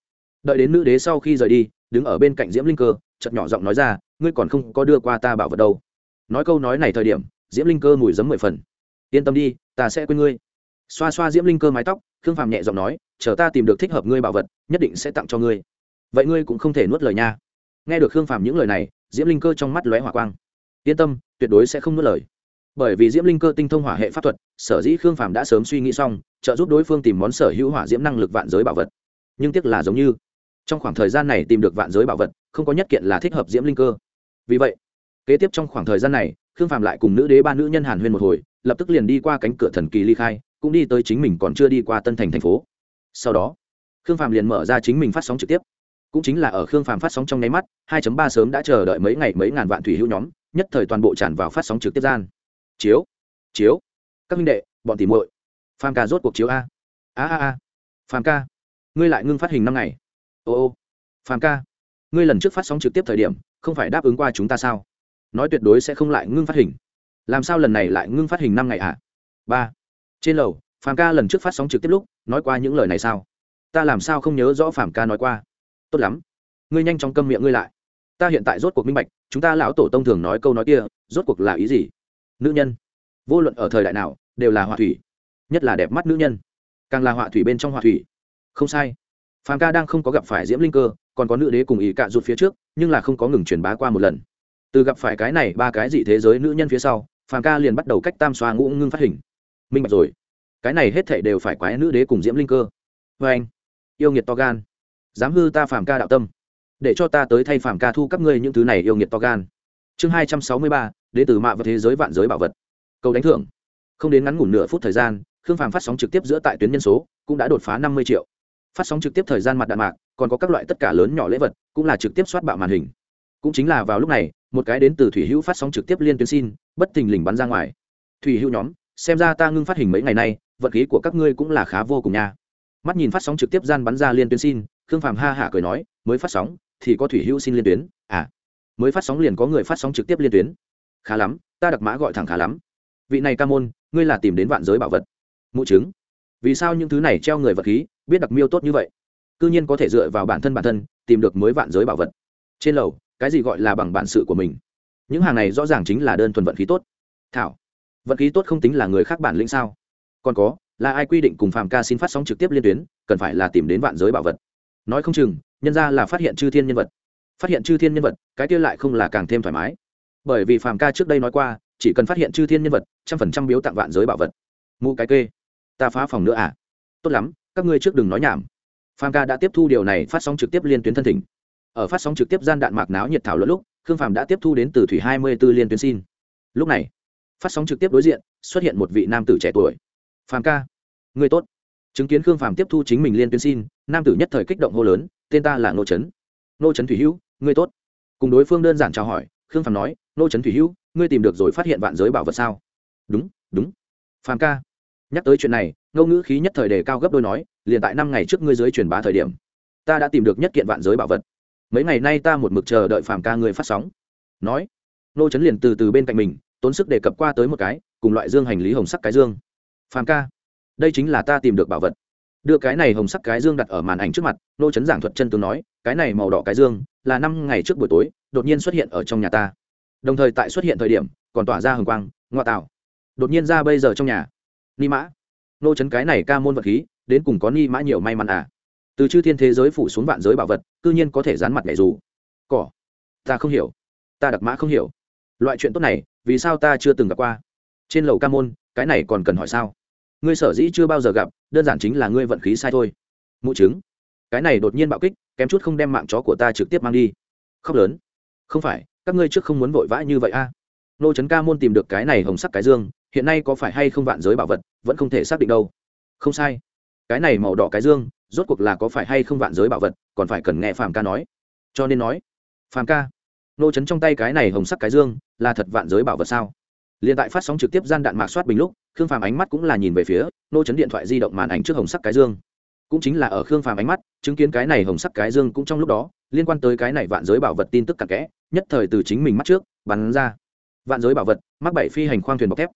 đợi đến nữ đế sau khi rời đi, đứng ở bên cạnh diễm linh cơ chật nhỏ giọng nói ra, ngươi còn không có đưa qua ta bảo vật đâu. Nói câu nói này thời điểm, diễm linh cơ mùi giấm mười phần. Yên tâm đi, ta sẽ quên ngươi. Xoa xoa diễm linh cơ mái tóc, khương phàm nhẹ giọng nói, chờ ta tìm được thích hợp ngươi bảo vật, nhất định sẽ tặng cho ngươi. Vậy ngươi cũng không thể nuốt lời nha. Nghe được khương phàm những lời này, diễm linh cơ trong mắt lóe hỏa quang. Yên tâm, tuyệt đối sẽ không nuốt lời. Bởi vì diễm linh cơ tinh thông hỏa hệ pháp thuật, sở dĩ khương phàm đã sớm suy nghĩ xong trợ giúp đối phương tìm món sở hữu hỏa diễm năng lực vạn giới bảo vật. Nhưng tiếc là giống như, trong khoảng thời gian này tìm được vạn giới bảo vật, không có nhất kiện là thích hợp diễm linh cơ. Vì vậy, kế tiếp trong khoảng thời gian này, khương phạm lại cùng nữ đế ba nữ nhân hàn huyên một hồi, lập tức liền đi qua cánh cửa thần kỳ ly khai, cũng đi tới chính mình còn chưa đi qua tân thành thành phố. Sau đó, khương phạm liền mở ra chính mình phát sóng trực tiếp. Cũng chính là ở khương phạm phát sóng trong nháy mắt 2.3 sớm đã chờ đợi mấy ngày mấy ngàn vạn thủy hữu nhóm, nhất thời toàn bộ tràn vào phát sóng trực tiếp gian. Chiếu chiếu. Các minh đệ, bọn tìm muội phàm ca rốt cuộc chiếu a. A a a. Phàm ca. Ngươi lại ngưng phát hình năm ngày. Ô ô. Phàm ca. Ngươi lần trước phát sóng trực tiếp thời điểm, không phải đáp ứng qua chúng ta sao? Nói tuyệt đối sẽ không lại ngưng phát hình. Làm sao lần này lại ngưng phát hình năm ngày ạ à? ba. Trên lầu, phàm ca lần trước phát sóng trực tiếp lúc, nói qua những lời này sao? Ta làm sao không nhớ rõ phàm ca nói qua? Tốt lắm. Ngươi nhanh chóng câm miệng ngươi lại. Ta hiện tại rốt cuộc minh bạch, chúng ta lão tổ tông thường nói câu nói kia, rốt cuộc là ý gì? Nữ nhân. Vô luận ở thời đại nào, đều là hòa thủy nhất là đẹp mắt nữ nhân. Càng là họa thủy bên trong họa thủy. Không sai. Phàm ca đang không có gặp phải diễm linh cơ, còn có nữ đế cùng ý cạ rụt phía trước, nhưng là không có ngừng truyền bá qua một lần. Từ gặp phải cái này ba cái dị thế giới nữ nhân phía sau, phàm ca liền bắt đầu cách tam xoa ngũ ngưng phát hình. Minh bạch rồi. Cái này hết thảy đều phải quái nữ đế cùng diễm linh cơ. Vê anh, yêu nghiệt to gan. Dám hư ta phàm ca đạo tâm. Để cho ta tới thay phàm ca thu các ngươi những thứ này yêu nghiệt to gan. Chương hai trăm sáu mươi ba đến từ mạ và thế giới vạn giới bảo vật. Câu đánh thưởng. Không đến ngắn ngủn nửa phút thời gian khương phàm phát sóng trực tiếp giữa tại tuyến nhân số, cũng đã đột phá năm mươi triệu. Phát sóng trực tiếp thời gian mặt đạn mạc, còn có các loại tất cả lớn nhỏ lễ vật, cũng là trực tiếp soát bạo màn hình. Cũng chính là vào lúc này, một cái đến từ thủy hữu phát sóng trực tiếp liên tuyến xin, bất thình lình bắn ra ngoài. Thủy hữu nhóm, xem ra ta ngưng phát hình mấy ngày nay, vật khí của các ngươi cũng là khá vô cùng nha. Mắt nhìn phát sóng trực tiếp gian bắn ra liên tuyến xin, khương phàm ha hả cười nói, mới phát sóng, thì có thủy hữu xin liên tuyến. À mới phát sóng liền có người phát sóng trực tiếp liên tuyến. Khá lắm, ta đặc mã gọi thẳng khá lắm. Vị này ca môn, ngươi là tìm đến vạn giới bảo vật mụ trứng. vì sao những thứ này treo người vật khí, biết đặc miêu tốt như vậy? C nhiên có thể dựa vào bản thân bản thân, tìm được mới vạn giới bảo vật. Trên lầu, cái gì gọi là bằng bản sự của mình? Những hàng này rõ ràng chính là đơn thuần vận khí tốt. Thảo, vận khí tốt không tính là người khác bản lĩnh sao? Còn có, là ai quy định cùng phạm ca xin phát sóng trực tiếp liên tuyến, cần phải là tìm đến vạn giới bảo vật? Nói không chừng, nhân ra là phát hiện chư thiên nhân vật. Phát hiện chư thiên nhân vật, cái kia lại không là càng thêm thoải mái. Bởi vì phạm ca trước đây nói qua, chỉ cần phát hiện chư thiên nhân vật, trăm phần trăm biếu tặng vạn giới bảo vật. Mụ cái kê ta phá phòng nữa à? Tốt lắm, các ngươi trước đừng nói nhảm. Phạm ca đã tiếp thu điều này, phát sóng trực tiếp liên tuyến thân thỉnh. Ở phát sóng trực tiếp gian đạn mạc náo nhiệt thảo luận lúc, khương phạm đã tiếp thu đến từ thủy hai mươi b ố liên tuyến xin. Lúc này, phát sóng trực tiếp đối diện, xuất hiện một vị nam tử trẻ tuổi. Phạm ca, người tốt. Chứng kiến khương phạm tiếp thu chính mình liên tuyến xin, nam tử nhất thời kích động hô lớn, tên ta là nô trấn. Nô trấn thủy hữu, người tốt. Cùng đối phương đơn giản chào hỏi, khương phạm nói nô trấn thủy hữu, ngươi tìm được rồi phát hiện vạn giới bảo vật sao? Đúng đúng. Phàm ca nhắc tới chuyện này, ngô ngữ khí nhất thời đề cao gấp đôi nói, liền tại năm ngày trước ngươi giới truyền bá thời điểm, ta đã tìm được nhất kiện vạn giới bảo vật. Mấy ngày nay ta một mực chờ đợi phàm ca ngươi phát sóng. Nói nô trấn liền từ từ bên cạnh mình, tốn sức đề cập qua tới một cái, cùng loại dương hành lý hồng sắc cái dương. Phàm ca, đây chính là ta tìm được bảo vật. Đưa cái này hồng sắc cái dương đặt ở màn ảnh trước mặt nô trấn giảng thuật chân tướng nói, cái này màu đỏ cái dương, là năm ngày trước buổi tối, đột nhiên xuất hiện ở trong nhà ta. Đồng thời tại xuất hiện thời điểm, còn tỏa ra hồng quang, ngoại tạo. Đột nhiên ra bây giờ trong nhà ni mã. Nô chấn cái này ca môn vật khí, đến cùng có ni mã nhiều may mắn à? Từ chư thiên thế giới phủ xuống vạn giới bảo vật, cư nhiên có thể dán mặt nhảy dù. Cỏ. Ta không hiểu. Ta đặc mã không hiểu. Loại chuyện tốt này, vì sao ta chưa từng gặp qua? Trên lầu ca môn, cái này còn cần hỏi sao? Ngươi sở dĩ chưa bao giờ gặp, đơn giản chính là ngươi vận khí sai thôi. Mụ chứng cái này đột nhiên bạo kích, kém chút không đem mạng chó của ta trực tiếp mang đi. Khóc lớn. Không phải, các ngươi trước không muốn vội vã như vậy a à? nô trấn ca môn tìm được cái này hồng sắc cái dương hiện nay có phải hay không vạn giới bảo vật, vẫn không thể xác định đâu. Không sai. Cái này màu đỏ cái dương, rốt cuộc là có phải hay không vạn giới bảo vật, còn phải cần nghe phàm ca nói. Cho nên nói, phàm ca, nô chấn trong tay cái này hồng sắc cái dương, là thật vạn giới bảo vật sao? Liền tại phát sóng trực tiếp gian đạn mạc soát bình lúc, khương phàm ánh mắt cũng là nhìn về phía nô chấn điện thoại di động màn ảnh trước hồng sắc cái dương. Cũng chính là ở khương phàm ánh mắt, chứng kiến cái này hồng sắc cái dương cũng trong lúc đó, liên quan tới cái này vạn giới bảo vật tin tức cặn kẽ, nhất thời từ chính mình mắt trước, bắn ra. Vạn giới bảo vật, mắc bảy phi hành khoang thuyền bọc thép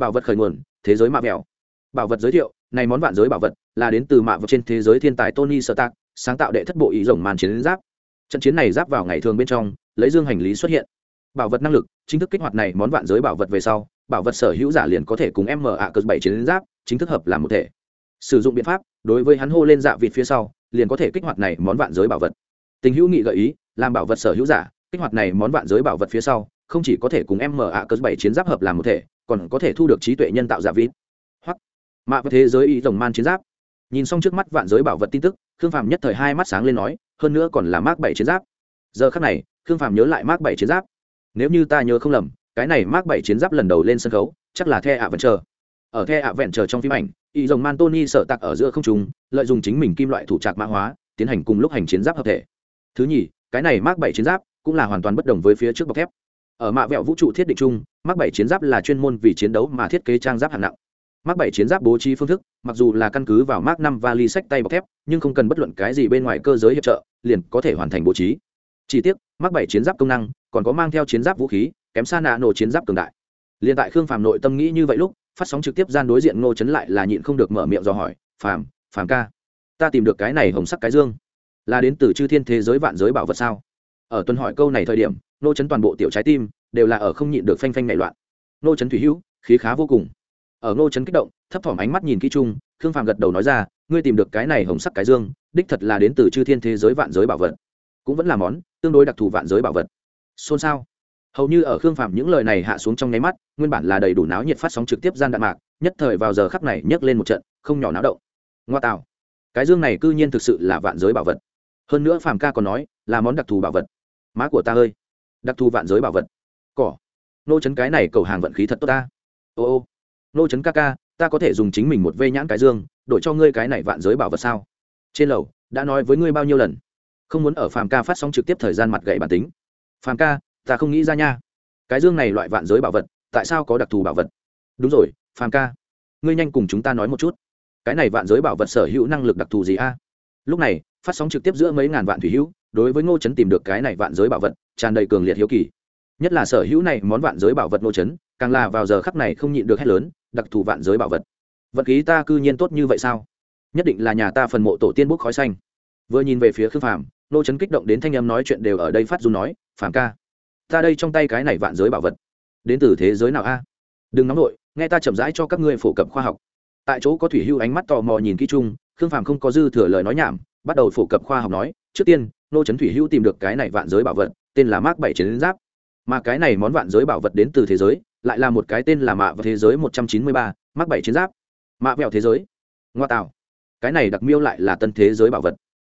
bảo vật khởi nguồn, thế giới mạ mèo bảo vật giới thiệu, này món vạn giới bảo vật là đến từ mạ vật trên thế giới thiên tài tony sơ tạc sáng tạo đệ thất bộ ý rồng màn chiến giáp. Trận chiến này giáp vào ngày thường bên trong, lấy dương hành lý xuất hiện. Bảo vật năng lực, chính thức kích hoạt này món vạn giới bảo vật về sau, bảo vật sở hữu giả liền có thể cùng m ạ cờ bảy chiến giáp chính thức hợp làm một thể. Sử dụng biện pháp, đối với hắn hô lên dạ vịt phía sau, liền có thể kích hoạt này món vạn giới bảo vật. Tình hữu nghị gợi ý, làm bảo vật sở hữu giả, kích hoạt này món vạn giới bảo vật phía sau không chỉ có thể cùng em mở ạ cớ bảy chiến giáp hợp làm một thể, còn có thể thu được trí tuệ nhân tạo giả vịt. Hoặc, mạ với thế giới y rồng man chiến giáp. Nhìn xong trước mắt vạn giới bảo vật tin tức, khương phàm nhất thời hai mắt sáng lên nói, hơn nữa còn là mác bảy chiến giáp. Giờ khắc này, khương phàm nhớ lại mác bảy chiến giáp. Nếu như ta nhớ không lầm, cái này mác bảy chiến giáp lần đầu lên sân khấu, chắc là the ạ vẫn chờ ở the ạ vẹn chờ trong phim ảnh, y rồng man tony sợ tặc ở giữa không trung, lợi dụng chính mình kim loại thủ trạc mã hóa, tiến hành cùng lúc hành chiến giáp hợp thể. Thứ nhì, cái này mác bảy chiến giáp cũng là hoàn toàn bất đồng với phía trước bọc thép ở mạ vẹo vũ trụ thiết định chung, mắc bảy chiến giáp là chuyên môn vì chiến đấu mà thiết kế trang giáp hạng nặng. Mắc bảy chiến giáp bố trí phương thức, mặc dù là căn cứ vào mắc năm vali sách tay bọc thép, nhưng không cần bất luận cái gì bên ngoài cơ giới hiệp trợ, liền có thể hoàn thành bố trí. Chi tiết mắc bảy chiến giáp công năng còn có mang theo chiến giáp vũ khí, kém xa nạ nổ chiến giáp cường đại. Liền tại khương phàm nội tâm nghĩ như vậy lúc, phát sóng trực tiếp gian đối diện ngô chấn lại là nhịn không được mở miệng dò hỏi, phàm phàm ca, ta tìm được cái này hồng sắc cái dương, là đến từ chư thiên thế giới vạn giới bảo vật sao? Ở tuần hỏi câu này thời điểm nô chấn toàn bộ tiểu trái tim, đều là ở không nhịn được phanh phanh nảy loạn. Nô chấn thủy hữu, khí khá vô cùng. Ở nô chấn kích động, thấp thỏm ánh mắt nhìn kỹ chung khương phàm gật đầu nói ra, ngươi tìm được cái này hồng sắc cái dương, đích thật là đến từ chư thiên thế giới vạn giới bảo vật. Cũng vẫn là món, tương đối đặc thù vạn giới bảo vật. Xôn xao. Hầu như ở khương phàm những lời này hạ xuống trong nháy mắt, nguyên bản là đầy đủ náo nhiệt phát sóng trực tiếp gian đạn mạc, nhất thời vào giờ khắc này nhấc lên một trận, không nhỏ náo động. Ngoa tạo. Cái dương này cư nhiên thực sự là vạn giới bảo vật. Hơn nữa phàm ca còn nói, là món đặc thù bảo vật. Má của ta ơi đặc thù vạn giới bảo vật. Cỏ. Nô chấn cái này cầu hàng vận khí thật tốt ta. Ô ô. Nô chấn ca ca, ta có thể dùng chính mình một vây nhãn cái dương, đổi cho ngươi cái này vạn giới bảo vật sao? Trên lầu, đã nói với ngươi bao nhiêu lần? Không muốn ở phàm ca phát sóng trực tiếp thời gian mặt gậy bản tính. Phàm ca, ta không nghĩ ra nha. Cái dương này loại vạn giới bảo vật, tại sao có đặc thù bảo vật? Đúng rồi, phàm ca. Ngươi nhanh cùng chúng ta nói một chút. Cái này vạn giới bảo vật sở hữu năng lực đặc thù gì a? Lúc này, phát sóng trực tiếp giữa mấy ngàn vạn thủy hữu đối với ngô trấn tìm được cái này vạn giới bảo vật, tràn đầy cường liệt hiếu kỳ. Nhất là sở hữu này món vạn giới bảo vật ngô trấn càng là vào giờ khắc này không nhịn được hết lớn, đặc thù vạn giới bảo vật. Vật khí ta cư nhiên tốt như vậy sao? Nhất định là nhà ta phần mộ tổ tiên bốc khói xanh. Vừa nhìn về phía khương phàm, Ngô trấn kích động đến thanh âm nói chuyện đều ở đây phát dù nói, phàm ca, ta đây trong tay cái này vạn giới bảo vật, đến từ thế giới nào a? Đừng nóng nổi nghe ta chậm rãi cho các ngươi phổ cập khoa học. Tại chỗ có thủy hưu ánh mắt tò mò nhìn kỹ chung, khương phàm không có dư thừa lời nói nhảm, bắt đầu phổ cập khoa học nói, trước tiên nô trấn thủy hưu tìm được cái này vạn giới bảo vật, tên là mark bảy chiến giáp. Mà cái này món vạn giới bảo vật đến từ thế giới, lại là một cái tên là mạ và thế giới một trăm chín mươi ba mark bảy chiến giáp. Mạ vẹo thế giới. Ngoa tạo. Cái này đặc miêu lại là tân thế giới bảo vật.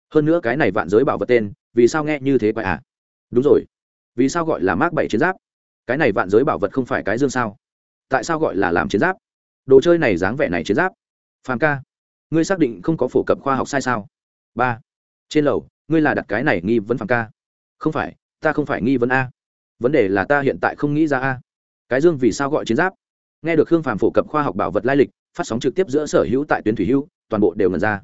Hơn nữa cái này vạn giới bảo vật tên, vì sao nghe như thế vậy à? Đúng rồi. Vì sao gọi là mark bảy chiến giáp? Cái này vạn giới bảo vật không phải cái dương sao? Tại sao gọi là làm chiến giáp? Đồ chơi này dáng vẻ này chiến giáp. Phàm ca, ngươi xác định không có phổ cập khoa học sai sao? Ba. Trên lầu ngươi là đặt cái này nghi vấn phàm ca. Không phải, ta không phải nghi vấn a. Vấn đề là ta hiện tại không nghĩ ra a. Cái dương vì sao gọi chiến giáp? Nghe được khương phàm phổ cập khoa học bảo vật lai lịch, phát sóng trực tiếp giữa sở hữu tại tuyến thủy hữu toàn bộ đều ngần ra.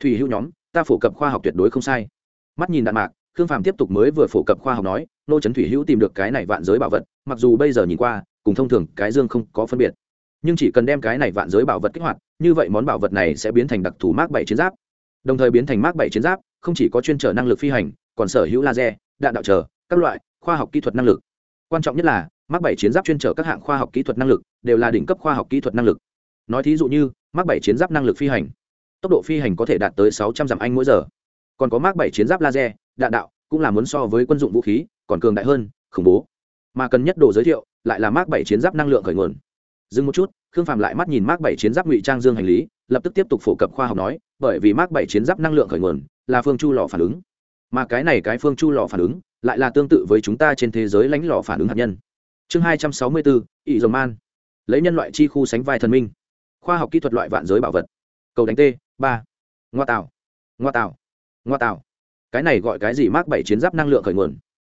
Thủy hữu nhóm, ta phổ cập khoa học tuyệt đối không sai. Mắt nhìn đạn mạc, khương phàm tiếp tục mới vừa phổ cập khoa học nói, nô trấn thủy hữu tìm được cái này vạn giới bảo vật, mặc dù bây giờ nhìn qua, cùng thông thường cái dương không có phân biệt. Nhưng chỉ cần đem cái này vạn giới bảo vật kích hoạt, như vậy món bảo vật này sẽ biến thành đặc thù mác bảy chiến giáp. Đồng thời biến thành mác bảy chiến giáp không chỉ có chuyên trở năng lực phi hành, còn sở hữu laser, đạn đạo trở các loại khoa học kỹ thuật năng lực. Quan trọng nhất là mắc bảy chiến giáp chuyên trở các hạng khoa học kỹ thuật năng lực, đều là đỉnh cấp khoa học kỹ thuật năng lực. Nói thí dụ như mắc bảy chiến giáp năng lực phi hành, tốc độ phi hành có thể đạt tới sáu trăm dặm anh mỗi giờ. Còn có mắc bảy chiến giáp laser, đạn đạo, cũng là muốn so với quân dụng vũ khí, còn cường đại hơn, khủng bố. Mà cần nhất đồ giới thiệu, lại là mắc bảy chiến giáp năng lượng khởi nguồn. Dừng một chút, khương phạm lại mắt nhìn mác bảy chiến giáp ngụy trang dương hành lý, lập tức tiếp tục phổ cập khoa học nói, bởi vì mác bảy chiến giáp năng lượng khởi nguồn là phương chu lò phản ứng. Mà cái này cái phương chu lò phản ứng lại là tương tự với chúng ta trên thế giới lãnh lò phản ứng hạt nhân. Chương hai trăm sáu mươi bốn ỵ dầu man. Lấy nhân loại chi khu sánh vai thần minh. Khoa học kỹ thuật loại vạn giới bảo vật. Cầu đánh t, ba. Ngoa tạo. Ngoa tạo. Ngoa tạo. Cái này gọi cái gì mác bảy chiến giáp năng lượng khởi nguồn.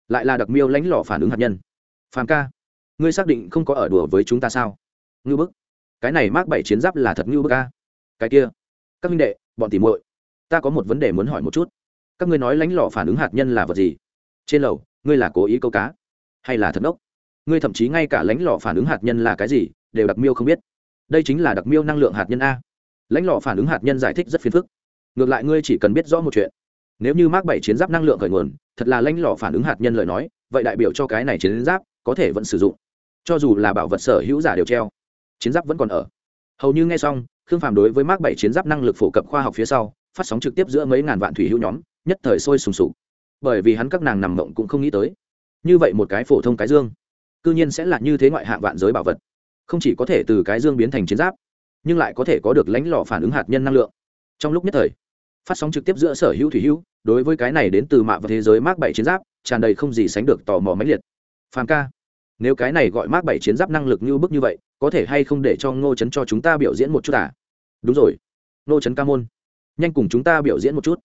Lại là đặc miêu lãnh lò phản ứng hạt nhân. Phàm ca, ngươi xác định không có ở đùa với chúng ta sao? Ngưu bức. Cái này mác bảy chiến giáp là thật ngưu bức ca cái kia. Các minh đệ, bọn tỉ muội ta có một vấn đề muốn hỏi một chút. Các ngươi nói lãnh lọ phản ứng hạt nhân là vật gì? Trên lầu, ngươi là cố ý câu cá hay là thật ốc? Ngươi thậm chí ngay cả lãnh lọ phản ứng hạt nhân là cái gì, đều đặc miêu không biết. Đây chính là đặc miêu năng lượng hạt nhân a. Lãnh lọ phản ứng hạt nhân giải thích rất phiền phức. Ngược lại ngươi chỉ cần biết rõ một chuyện. Nếu như mác bảy chiến giáp năng lượng khởi nguồn, thật là lãnh lọ phản ứng hạt nhân lời nói, vậy đại biểu cho cái này chiến giáp có thể vẫn sử dụng. Cho dù là bảo vật sở hữu giả đều treo, chiến giáp vẫn còn ở. Hầu như nghe xong, khương phàm đối với mác bảy chiến giáp năng lực phổ cập khoa học phía sau phát sóng trực tiếp giữa mấy ngàn vạn thủy hữu nhóm, nhất thời sôi sùng sục. Bởi vì hắn các nàng nằm mộng cũng không nghĩ tới. Như vậy một cái phổ thông cái dương, cư nhiên sẽ là như thế ngoại hạng vạn giới bảo vật. Không chỉ có thể từ cái dương biến thành chiến giáp, nhưng lại có thể có được lãnh lọ phản ứng hạt nhân năng lượng. Trong lúc nhất thời, phát sóng trực tiếp giữa sở hữu thủy hữu, đối với cái này đến từ mạ và thế giới mác bảy chiến giáp, tràn đầy không gì sánh được tò mò mãnh liệt. Phàm ca, nếu cái này gọi mác bảy chiến giáp năng lực như bức như vậy, có thể hay không để cho ngô trấn cho chúng ta biểu diễn một chút à? Đúng rồi, ngô trấn ca môn nhanh cùng chúng ta biểu diễn một chút.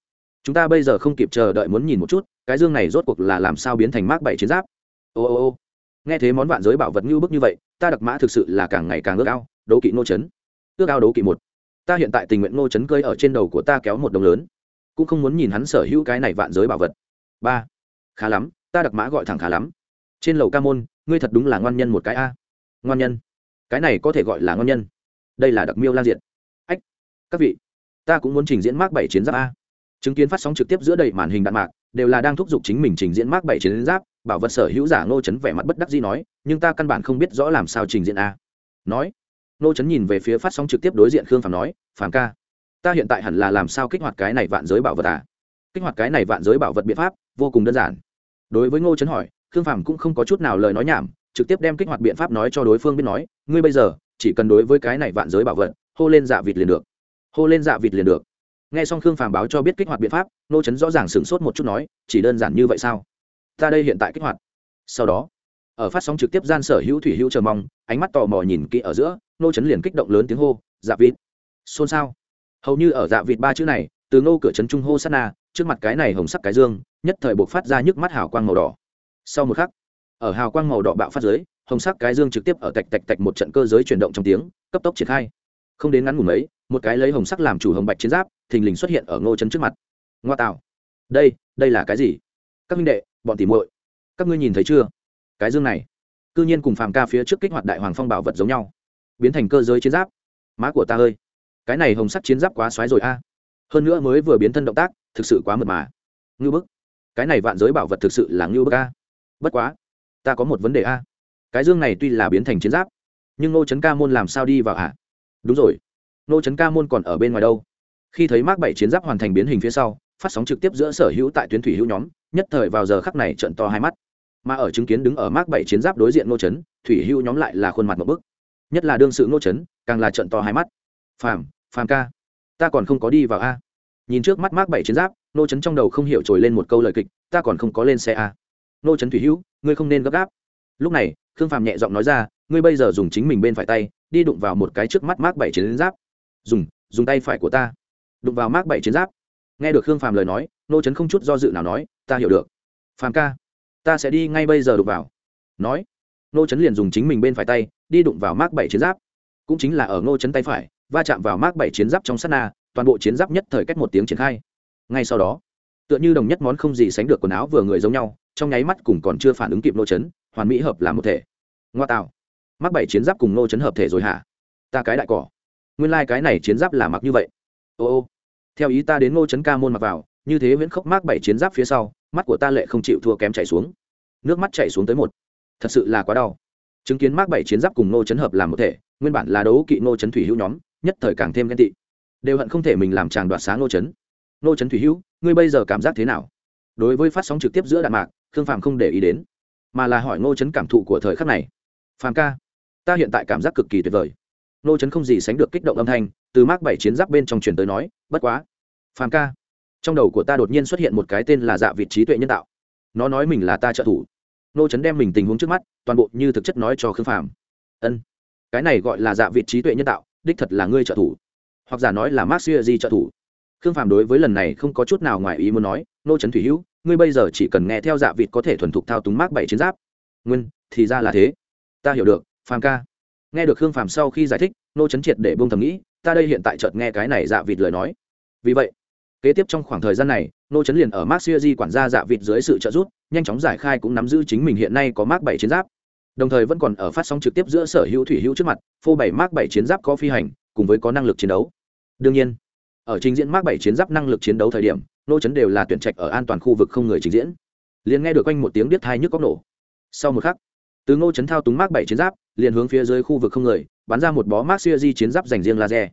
Chúng ta bây giờ không kịp chờ đợi muốn nhìn một chút, cái dương này rốt cuộc là làm sao biến thành mác bảy chiến giáp. Ô ô ô. Nghe thế món vạn giới bảo vật như bức như vậy, ta đặc mã thực sự là càng ngày càng ước ao, đấu kỵ ngô trấn ước ao đấu kỵ một. Ta hiện tại tình nguyện ngô trấn cơi ở trên đầu của ta kéo một đồng lớn. Cũng không muốn nhìn hắn sở hữu cái này vạn giới bảo vật. Ba. Khá lắm, ta đặc mã gọi thẳng khá lắm. Trên lầu ca môn, ngươi thật đúng là ngoan nhân một cái a. Ngoan nhân. Cái này có thể gọi là ngoan nhân. Đây là đặc miêu lan diện ách, các vị ta cũng muốn trình diễn mác bảy chiến giáp a. Chứng kiến phát sóng trực tiếp giữa đầy màn hình đạn mạc, đều là đang thúc giục chính mình trình diễn mác bảy chiến giáp, bảo vật sở hữu giả ngô trấn vẻ mặt bất đắc dĩ nói, nhưng ta căn bản không biết rõ làm sao trình diễn a. Nói, ngô trấn nhìn về phía phát sóng trực tiếp đối diện khương phàm nói phàm ca, ta hiện tại hẳn là làm sao kích hoạt cái này vạn giới bảo vật à? Kích hoạt cái này vạn giới bảo vật biện pháp, vô cùng đơn giản. Đối với ngô trấn hỏi, khương phàm cũng không có chút nào lời nói nhảm, trực tiếp đem kích hoạt biện pháp nói cho đối phương biết nói, ngươi bây giờ chỉ cần đối với cái này vạn giới bảo vật, hô lên dạ vịt liền được hô lên dạ vịt liền được. Nghe xong khương phàm báo cho biết kích hoạt biện pháp, nô trấn rõ ràng sửng sốt một chút nói, chỉ đơn giản như vậy sao? Ta đây hiện tại kích hoạt. Sau đó, ở phát sóng trực tiếp gian sở hữu thủy hữu chờ mong, ánh mắt tò mò nhìn kỹ ở giữa, nô trấn liền kích động lớn tiếng hô dạ vịt. Xôn xao. Hầu như ở dạ vịt ba chữ này, từ ngô cửa trấn trung hô sát na, trước mặt cái này hồng sắc cái dương, nhất thời buộc phát ra nhức mắt hào quang màu đỏ. Sau một khắc, ở hào quang màu đỏ bạo phát dưới, hồng sắc cái dương trực tiếp ở tạch tạch tạch một trận cơ giới chuyển động trong tiếng, cấp tốc triển khai không đến ngắn ngủn mấy, một cái lấy hồng sắc làm chủ hồng bạch chiến giáp, thình lình xuất hiện ở ngô trấn trước mặt. Ngoa tạo. Đây đây là cái gì? Các minh đệ, bọn tỉ muội. Các ngươi nhìn thấy chưa? Cái dương này. Cư nhiên cùng phàm ca phía trước kích hoạt đại hoàng phong bảo vật giống nhau. Biến thành cơ giới chiến giáp. Má của ta ơi. Cái này hồng sắc chiến giáp quá xoáy rồi a. Hơn nữa mới vừa biến thân động tác, thực sự quá mượt mà. Ngưu bức. Cái này vạn giới bảo vật thực sự là ngưu bức a. Bất quá, ta có một vấn đề a. Cái dương này tuy là biến thành chiến giáp, nhưng ngô trấn ca môn làm sao đi vào hả đúng rồi. Nô trấn ca môn còn ở bên ngoài đâu? Khi thấy mác bảy chiến giáp hoàn thành biến hình phía sau, phát sóng trực tiếp giữa sở hữu tại tuyến thủy hữu nhóm, nhất thời vào giờ khắc này trận to hai mắt. Mà ở chứng kiến đứng ở mác bảy chiến giáp đối diện Nô trấn thủy hữu nhóm lại là khuôn mặt một bức. Nhất là đương sự Nô trấn càng là trận to hai mắt. Phàm phàm ca. Ta còn không có đi vào a. Nhìn trước mắt mác bảy chiến giáp, Nô trấn trong đầu không hiểu trồi lên một câu lời kịch, ta còn không có lên xe a. Nô trấn thủy hữu, ngươi không nên gấp gáp. Lúc này, khương phàm nhẹ giọng nói ra, ngươi bây giờ dùng chính mình bên phải tay đi đụng vào một cái trước mắt mác bảy chiến giáp. Dùng dùng tay phải của ta. Đụng vào mác bảy chiến giáp. Nghe được khương phàm lời nói, nô trấn không chút do dự nào nói, ta hiểu được. Phàm ca, ta sẽ đi ngay bây giờ đụng vào. Nói, nô trấn liền dùng chính mình bên phải tay, đi đụng vào mác bảy chiến giáp. Cũng chính là ở nô trấn tay phải, va chạm vào mác bảy chiến giáp trong sát na, toàn bộ chiến giáp nhất thời cách một tiếng triển khai. Ngay sau đó, tựa như đồng nhất món không gì sánh được quần áo vừa người giống nhau, trong nháy mắt cùng còn chưa phản ứng kịp nô trấn hoàn mỹ hợp làm một thể. Ngoa tạo mắc bảy chiến giáp cùng nô chấn hợp thể rồi hả? Ta cái đại cỏ. Nguyên lai、like、cái này chiến giáp là mặc như vậy. Ô ô. Theo ý ta đến ngô chấn ca môn mặc vào, như thế viễn khốc mắc bảy chiến giáp phía sau, mắt của ta lệ không chịu thua kém chạy xuống. Nước mắt chạy xuống tới một. Thật sự là quá đau. Chứng kiến mắc bảy chiến giáp cùng nô chấn hợp làm một thể, nguyên bản là đấu kỵ nô chấn thủy hữu nhóm, nhất thời càng thêm ghen tị. Đều hận không thể mình làm tràng đoạt sáng nô chấn. Nô chấn thủy hữu, ngươi bây giờ cảm giác thế nào? Đối với phát sóng trực tiếp giữa đạn mạc, khương phạm không để ý đến, mà là hỏi nô chấn cảm thụ của thời khắc này. Phàm ca ta hiện tại cảm giác cực kỳ tuyệt vời. Nô chấn không gì sánh được kích động âm thanh, từ mác bảy chiến giáp bên trong truyền tới nói, bất quá, phàm ca, trong đầu của ta đột nhiên xuất hiện một cái tên là dạ vị trí tuệ nhân tạo. Nó nói mình là ta trợ thủ. Nô chấn đem mình tình huống trước mắt, toàn bộ như thực chất nói cho khương phàm. Ân, cái này gọi là dạ vị trí tuệ nhân tạo, đích thật là ngươi trợ thủ. Hoặc giả nói là mark xuya di trợ thủ. Khương phàm đối với lần này không có chút nào ngoài ý muốn nói, nô trấn thủy hữu, ngươi bây giờ chỉ cần nghe theo dạ vịt có thể thuần thục thao túng mác bảy chiến giáp. Nguyên, thì ra là thế. Ta hiểu được phàm ca. Nghe được khương phàm sau khi giải thích, nô chấn triệt để bông thầm nghĩ, ta đây hiện tại chợt nghe cái này dạ vịt lời nói. Vì vậy, kế tiếp trong khoảng thời gian này, nô chấn liền ở mark siêu di quản gia dạ vịt dưới sự trợ giúp, nhanh chóng giải khai cũng nắm giữ chính mình hiện nay có mark bảy chiến giáp. Đồng thời vẫn còn ở phát sóng trực tiếp giữa sở hữu thủy hữu trước mặt, phô bảy mark bảy chiến giáp có phi hành, cùng với có năng lực chiến đấu. Đương nhiên, ở trình diễn mark bảy chiến giáp năng lực chiến đấu thời điểm, nô chấn đều là tuyển trạch ở an toàn khu vực không người trình diễn. Liền nghe được quanh một tiếng biết thai nhức góc nổ. Sau một khắc, từ ngô chấn thao túng mark bảy chiến giáp liền hướng phía dưới khu vực không người, bắn ra một bó mark siêu di chiến giáp dành riêng laser.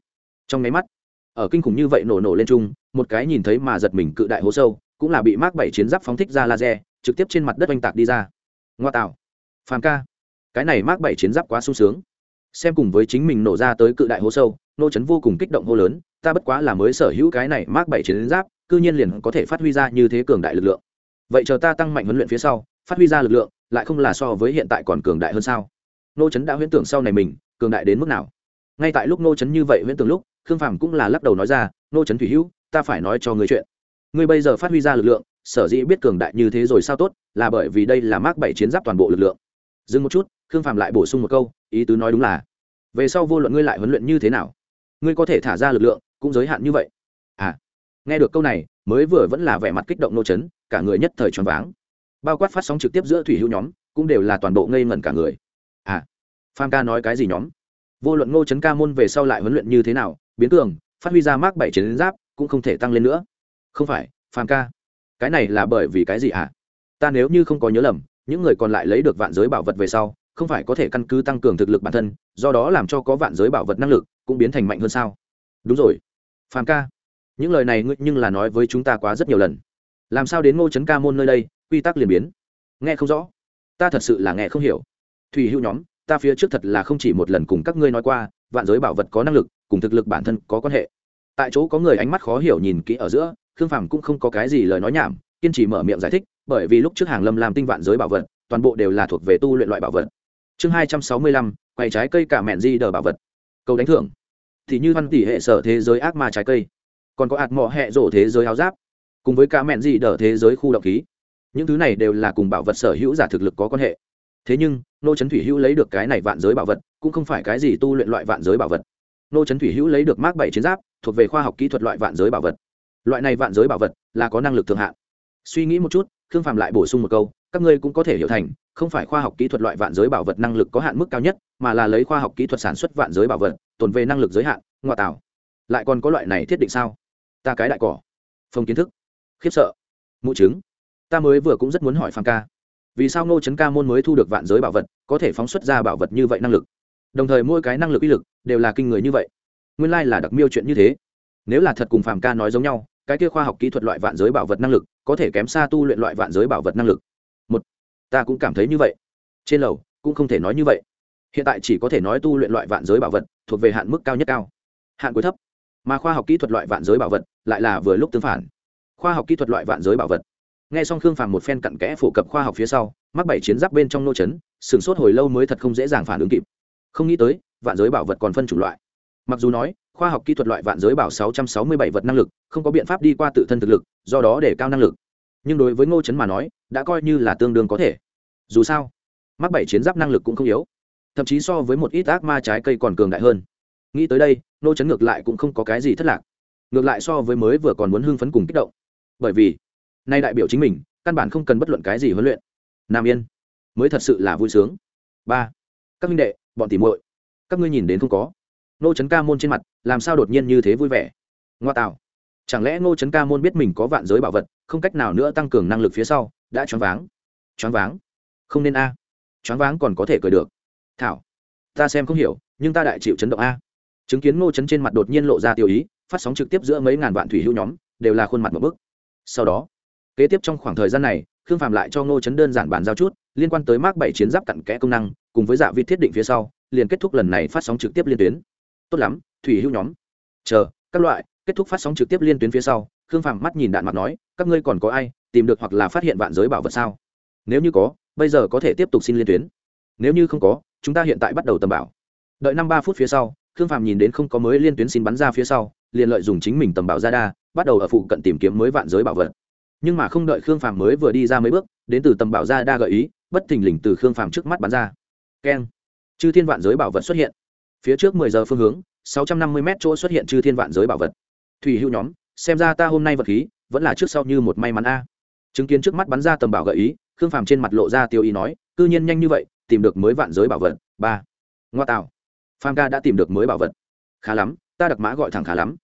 Trong máy mắt, ở kinh khủng như vậy nổ nổ lên chung, một cái nhìn thấy mà giật mình cự đại hố sâu, cũng là bị mark bảy chiến giáp phóng thích ra laser, trực tiếp trên mặt đất oanh tạc đi ra. Ngoa tạo. Phàm ca. Cái này mark bảy chiến giáp quá sung sướng. Xem cùng với chính mình nổ ra tới cự đại hố sâu, nô chấn vô cùng kích động hô lớn, ta bất quá là mới sở hữu cái này mác bảy chiến giáp, cư nhiên liền có thể phát huy ra như thế cường đại lực lượng. Vậy chờ ta tăng mạnh huấn luyện phía sau, phát huy ra lực lượng, lại không là so với hiện tại còn cường đại hơn sao? Nô chấn đã huyễn tưởng sau này mình, cường đại đến mức nào. Ngay tại lúc nô chấn như vậy huyễn tưởng lúc, khương phàm cũng là lắc đầu nói ra nô chấn thủy hữu, ta phải nói cho ngươi chuyện. Ngươi bây giờ phát huy ra lực lượng, sở dĩ biết cường đại như thế rồi sao tốt, là bởi vì đây là mác bảy chiến giáp toàn bộ lực lượng. Dừng một chút, khương phàm lại bổ sung một câu, ý tứ nói đúng là, về sau vô luận ngươi lại huấn luyện như thế nào, ngươi có thể thả ra lực lượng, cũng giới hạn như vậy. À nghe được câu này, mới vừa vẫn là vẻ mặt kích động nô chấn, cả người nhất thời choáng váng. Bao quát phát sóng trực tiếp giữa thủy hữu nhóm, cũng đều là toàn bộ ngây ngẩn cả người à pham ca nói cái gì nhóm? Vô luận ngô chấn ca môn về sau lại huấn luyện như thế nào, biến cường, phát huy ra mác bảy chiến giáp, cũng không thể tăng lên nữa. Không phải, pham ca. Cái này là bởi vì cái gì à? ta nếu như không có nhớ lầm, những người còn lại lấy được vạn giới bảo vật về sau, không phải có thể căn cứ tăng cường thực lực bản thân, do đó làm cho có vạn giới bảo vật năng lực cũng biến thành mạnh hơn sao? Đúng rồi. Phàm ca. Những lời này ngươi nhưng là nói với chúng ta quá rất nhiều lần. Làm sao đến ngô trấn ca môn nơi đây, quy tắc liền biến? Nghe không rõ. Ta thật sự là nghe không hiểu thủy hữu nhóm, ta phía trước thật là không chỉ một lần cùng các ngươi nói qua, vạn giới bảo vật có năng lực, cùng thực lực bản thân có quan hệ. Tại chỗ có người ánh mắt khó hiểu nhìn kỹ ở giữa, khương phàm cũng không có cái gì lời nói nhảm, kiên trì mở miệng giải thích, bởi vì lúc trước hàng lâm làm tinh vạn giới bảo vật, toàn bộ đều là thuộc về tu luyện loại bảo vật. Chương hai trăm sáu mươi lăm quầy trái cây cả mẹn di đờ bảo vật. Cầu đánh thưởng. Thì như văn tỷ hệ sở thế giới ác ma trái cây, còn có ạt mọ hệ rổ thế giới áo giáp, cùng với cả mẹn di đờ thế giới khu động khí. Những thứ này đều là cùng bảo vật sở hữu giả thực lực có quan hệ thế nhưng, nô trấn thủy hữu lấy được cái này vạn giới bảo vật, cũng không phải cái gì tu luyện loại vạn giới bảo vật. Nô trấn thủy hữu lấy được mác bảy chiến giáp, thuộc về khoa học kỹ thuật loại vạn giới bảo vật. Loại này vạn giới bảo vật là có năng lực thượng hạn suy nghĩ một chút, khương phạm lại bổ sung một câu, các ngươi cũng có thể hiểu thành, không phải khoa học kỹ thuật loại vạn giới bảo vật năng lực có hạn mức cao nhất, mà là lấy khoa học kỹ thuật sản xuất vạn giới bảo vật, tồn về năng lực giới hạn, ngoại tảo lại còn có loại này thiết định sao? Ta cái đại cỏ. Phong kiến thức. Khiếp sợ. Mụ chứng. Ta mới vừa cũng rất muốn hỏi phan ca vì sao ngô trấn ca môn mới thu được vạn giới bảo vật, có thể phóng xuất ra bảo vật như vậy năng lực? Đồng thời mỗi cái năng lực uy lực đều là kinh người như vậy. Nguyên lai là đặc miêu chuyện như thế. Nếu là thật cùng phàm ca nói giống nhau, cái kia khoa học kỹ thuật loại vạn giới bảo vật năng lực có thể kém xa tu luyện loại vạn giới bảo vật năng lực. Một, ta cũng cảm thấy như vậy. Trên lầu cũng không thể nói như vậy. Hiện tại chỉ có thể nói tu luyện loại vạn giới bảo vật thuộc về hạn mức cao nhất cao. Hạn cuối thấp. Mà khoa học kỹ thuật loại vạn giới bảo vật lại là vừa lúc tương phản. Khoa học kỹ thuật loại vạn giới bảo vật nghe xong khương phàm một phen cặn kẽ phổ cập khoa học phía sau, mắc bảy chiến giáp bên trong nô chấn, sửng sốt hồi lâu mới thật không dễ dàng phản ứng kịp. Không nghĩ tới, vạn giới bảo vật còn phân chủng loại. Mặc dù nói, khoa học kỹ thuật loại vạn giới bảo 667 vật năng lực, không có biện pháp đi qua tự thân thực lực, do đó để cao năng lực. Nhưng đối với ngô chấn mà nói, đã coi như là tương đương có thể. Dù sao, mắc bảy chiến giáp năng lực cũng không yếu. Thậm chí so với một ít ác ma trái cây còn cường đại hơn. Nghĩ tới đây ngô chấn ngược lại cũng không có cái gì thất lạc. Ngược lại so với mới vừa còn muốn hưng phấn cùng kích động. Bởi vì nay đại biểu chính mình, căn bản không cần bất luận cái gì huấn luyện. Nam yên, mới thật sự là vui sướng. Ba, các minh đệ, bọn tỉ muội, các ngươi nhìn đến không có? Nô trấn ca môn trên mặt, làm sao đột nhiên như thế vui vẻ? Ngoa tạo, chẳng lẽ ngô trấn ca môn biết mình có vạn giới bảo vật, không cách nào nữa tăng cường năng lực phía sau, đã choáng váng. Choáng váng? Không nên a. Choáng váng còn có thể cười được. Thảo, ta xem không hiểu, nhưng ta đại chịu chấn động a. Chứng kiến ngô trấn trên mặt đột nhiên lộ ra tiêu ý, phát sóng trực tiếp giữa mấy ngàn vạn thủy hữu nhóm, đều là khuôn mặt một bức. Sau đó kế tiếp trong khoảng thời gian này, khương phạm lại cho ngô Chấn đơn giản bàn giao chút, liên quan tới mark bảy chiến giáp cặn kẽ công năng, cùng với dạ vi thiết định phía sau, liền kết thúc lần này phát sóng trực tiếp liên tuyến. Tốt lắm, thủy hữu nhóm. Chờ, các loại, kết thúc phát sóng trực tiếp liên tuyến phía sau, khương phạm mắt nhìn đạn mặt nói, các ngươi còn có ai, tìm được hoặc là phát hiện vạn giới bảo vật sao? Nếu như có, bây giờ có thể tiếp tục xin liên tuyến. Nếu như không có, chúng ta hiện tại bắt đầu tầm bảo. Đợi năm ba phút phía sau, khương phạm nhìn đến không có mới liên tuyến xin bắn ra phía sau, liền lợi dùng chính mình tầm bảo ra đa bắt đầu ở phụ cận tìm kiếm mới vạn giới bảo vật nhưng mà không đợi khương phàm mới vừa đi ra mấy bước, đến từ tầm bảo ra đa gợi ý, bất thình lình từ khương phàm trước mắt bắn ra. Keng. Chư thiên vạn giới bảo vật xuất hiện. Phía trước mười giờ phương hướng, sáu trăm năm mươi m chỗ xuất hiện chư thiên vạn giới bảo vật. Thủy hữu nhóm, xem ra ta hôm nay vật khí, vẫn là trước sau như một may mắn a. Chứng kiến trước mắt bắn ra tầm bảo gợi ý, khương phàm trên mặt lộ ra tiêu ý nói, cư nhiên nhanh như vậy, tìm được mới vạn giới bảo vật, ba. Ngoa tạo. Phàm ca đã tìm được mới bảo vật. Khá lắm, ta đặc mã gọi thẳng khá lắm.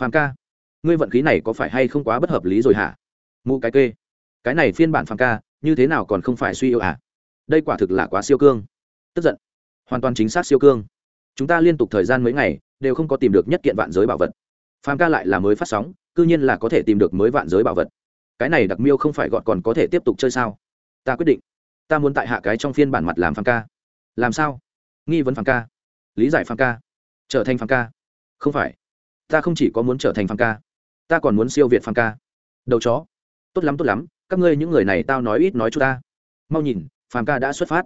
Phàm ca, ngươi vận khí này có phải hay không quá bất hợp lý rồi hả? Mụ cái kê. Cái này phiên bản phàm ca, như thế nào còn không phải suy yếu à? Đây quả thực là quá siêu cương. Tức giận. Hoàn toàn chính xác siêu cương. Chúng ta liên tục thời gian mấy ngày, đều không có tìm được nhất kiện vạn giới bảo vật. Phàm ca lại là mới phát sóng c ư nhiên là có thể tìm được mới vạn giới bảo vật. Cái này đặc miêu không phải gọn còn có thể tiếp tục chơi sao? Ta quyết định. Ta muốn tại hạ cái trong phiên bản mặt làm phàm ca. Làm sao? Nghi vấn phàm ca. Lý giải phàm ca. Trở thành phàm ca. Không phải. Ta không chỉ có muốn trở thành phàm ca. Ta còn muốn siêu việt phàm ca. Đầu chó tốt lắm tốt lắm, các ngươi những người này tao nói ít nói cho ta. Mau nhìn, phàm ca đã xuất phát.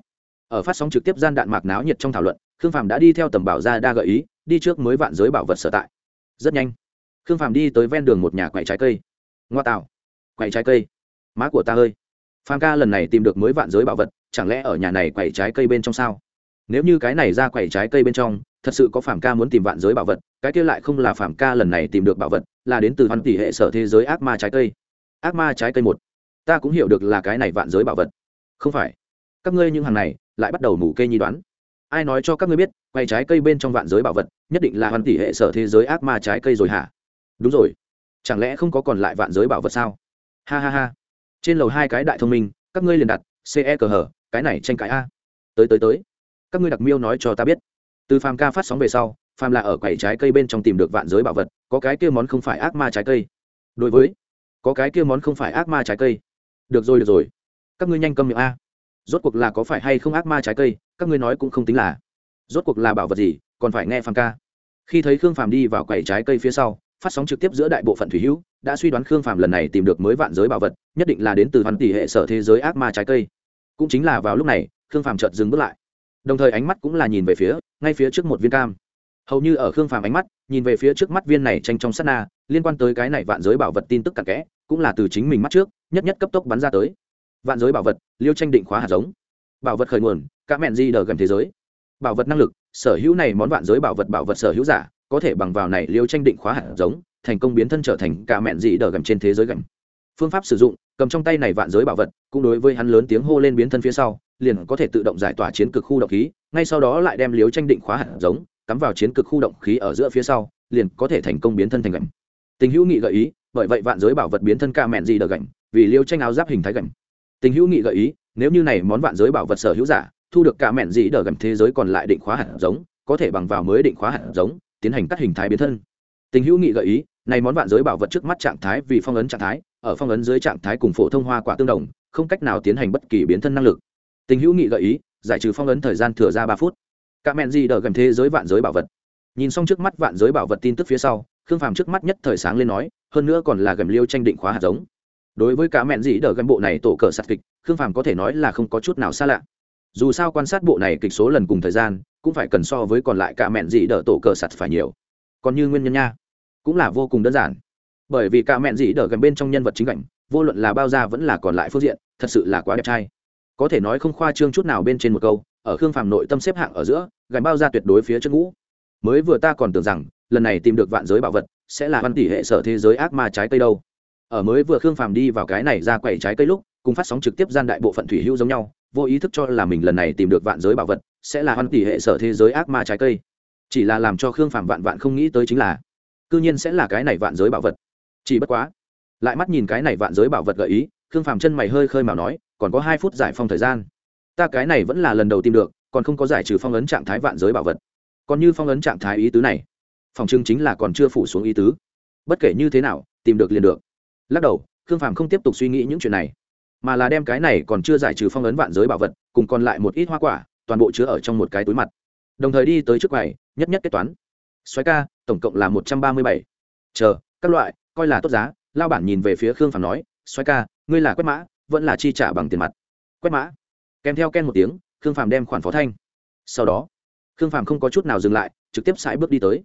Ở phát sóng trực tiếp gian đạn mạc náo nhiệt trong thảo luận, khương phàm đã đi theo tầm bảo ra đa gợi ý, đi trước mới vạn giới bảo vật sở tại. Rất nhanh, khương phàm đi tới ven đường một nhà quậy trái cây. Ngoa tạo, quậy trái cây. Má của ta ơi. Phàm ca lần này tìm được mới vạn giới bảo vật, chẳng lẽ ở nhà này quậy trái cây bên trong sao? Nếu như cái này ra quậy trái cây bên trong, thật sự có phàm ca muốn tìm vạn giới bảo vật, cái kia lại không là phàm ca lần này tìm được bảo vật, là đến từ văn tỷ hệ sở thế giới ác ma trái cây ác ma trái cây một. Ta cũng hiểu được là cái này vạn giới bảo vật. Không phải. Các ngươi những hàng này, lại bắt đầu mù kê nhi đoán. Ai nói cho các ngươi biết, quay trái cây bên trong vạn giới bảo vật, nhất định là hoàn tỷ hệ sở thế giới ác ma trái cây rồi hả? Đúng rồi. Chẳng lẽ không có còn lại vạn giới bảo vật sao? Ha ha ha. Trên lầu hai cái đại thông minh, các ngươi liền đặt ce cờ hở cái này tranh cãi a. Tới tới tới. Các ngươi đặc miêu nói cho ta biết. Từ phàm ca phát sóng về sau, phàm là ở quầy trái cây bên trong tìm được vạn giới bảo vật, có cái kia món không phải ác ma trái cây. Đối với có cái kia món không phải ác ma trái cây. Được rồi được rồi. Các ngươi nhanh câm miệng a. Rốt cuộc là có phải hay không ác ma trái cây, các ngươi nói cũng không tính là. Rốt cuộc là bảo vật gì, còn phải nghe phàm ca. Khi thấy khương phàm đi vào quầy trái cây phía sau, phát sóng trực tiếp giữa đại bộ phận thủy hữu, đã suy đoán khương phàm lần này tìm được mới vạn giới bảo vật, nhất định là đến từ hoàn tỷ hệ sở thế giới ác ma trái cây. Cũng chính là vào lúc này, khương phàm chợt dừng bước lại. Đồng thời ánh mắt cũng là nhìn về phía, ngay phía trước một viên cam. Hầu như ở khương phàm ánh mắt, nhìn về phía trước mắt viên này tranh trong sát na, liên quan tới cái này vạn giới bảo vật tin tức cặn kẽ cũng là từ chính mình mắt trước, nhất nhất cấp tốc bắn ra tới. Vạn giới bảo vật, liêu tranh định khóa hạt giống. Bảo vật khởi nguồn cá mẹn di đờ gần thế giới. Bảo vật năng lực, sở hữu này món vạn giới bảo vật bảo vật sở hữu giả, có thể bằng vào này liêu tranh định khóa hạt giống, thành công biến thân trở thành cả mẹn dị đờ gầm trên thế giới gầm phương pháp sử dụng, cầm trong tay này vạn giới bảo vật, cũng đối với hắn lớn tiếng hô lên biến thân phía sau, liền có thể tự động giải tỏa chiến cực khu động khí, ngay sau đó lại đem liếu tranh định khóa hạt giống, cắm vào chiến cực khu động khí ở giữa phía sau, liền có thể thành công biến thân thành gầm tình hữu nghị gợi ý bởi vậy vạn giới bảo vật biến thân ca mẹn gì đờ gành vì liêu tranh áo giáp hình thái gành tình hữu nghị gợi ý, nếu như này món vạn giới bảo vật sở hữu giả, thu được ca mẹn gì đờ gành thế giới còn lại định khóa hạt giống, có thể bằng vào mới định khóa hạt giống, tiến hành cắt hình thái biến thân. Tình hữu nghị gợi ý, này món vạn giới bảo vật trước mắt trạng thái vì phong ấn trạng thái, ở phong ấn dưới trạng thái cùng phổ thông hoa quả tương đồng, không cách nào tiến hành bất kỳ biến thân năng lực. Tình hữu nghị gợi ý, giải trừ phong ấn thời gian thừa ra ba phút. Cả mẹn gì đờ gần thế giới vạn giới bảo vật. Nhìn xong trước mắt vạn giới bảo vật tin tức phía sau, khương phàm trước mắt nhất thời sáng lên nói hơn nữa còn là gầm liêu tranh định khóa hạt giống. Đối với cả mẹn dĩ đờ gần bộ này tổ cờ sạt kịch, khương phàm có thể nói là không có chút nào xa lạ. Dù sao quan sát bộ này kịch số lần cùng thời gian, cũng phải cần so với còn lại cả mẹn dĩ đờ tổ cờ sạt phải nhiều. Còn như nguyên nhân nha, cũng là vô cùng đơn giản. Bởi vì cả mẹn dĩ đờ gần bên trong nhân vật chính cảnh vô luận là bao gia vẫn là còn lại phương diện, thật sự là quá đẹp trai. Có thể nói không khoa trương chút nào bên trên một câu, ở khương phàm nội tâm xếp hạng ở giữa gần bao ra tuyệt đối phía trước ngũ. Mới vừa ta còn tưởng rằng, lần này tìm được vạn giới bảo vật sẽ là văn tỷ hệ sở thế giới ác ma trái cây đâu. Ở mới vừa khương phàm đi vào cái này ra quầy trái cây lúc, cùng phát sóng trực tiếp gian đại bộ phận thủy hữu giống nhau, vô ý thức cho là mình lần này tìm được vạn giới bảo vật, sẽ là văn tỷ hệ sở thế giới ác ma trái cây. Chỉ là làm cho khương phàm vạn vạn không nghĩ tới chính là, cư nhiên sẽ là cái này vạn giới bảo vật. Chỉ bất quá, lại mắt nhìn cái này vạn giới bảo vật gợi ý, khương phàm chân mày hơi khơi mà nói, còn có hai phút giải phong thời gian. Ta cái này vẫn là lần đầu tìm được, còn không có giải trừ phong ấn trạng thái vạn giới bảo vật. Còn như phong ấn trạng thái ý tứ này phòng trưng chính là còn chưa phủ xuống ý tứ. Bất kể như thế nào, tìm được liền được. Lắc đầu, khương phàm không tiếp tục suy nghĩ những chuyện này, mà là đem cái này còn chưa giải trừ phong ấn vạn giới bảo vật, cùng còn lại một ít hoa quả, toàn bộ chứa ở trong một cái túi mặt. Đồng thời đi tới trước quầy, nhất nhất kết toán. Xoáy ca, tổng cộng là một trăm ba mươi bảy. Chờ, các loại, coi là tốt giá, lao bản nhìn về phía khương phàm nói xoáy ca, ngươi là quét mã, vẫn là chi trả bằng tiền mặt? Quét mã? Kèm theo ken một tiếng, khương phàm đem khoản phó thanh. Sau đó, khương phàm không có chút nào dừng lại, trực tiếp sải bước đi tới.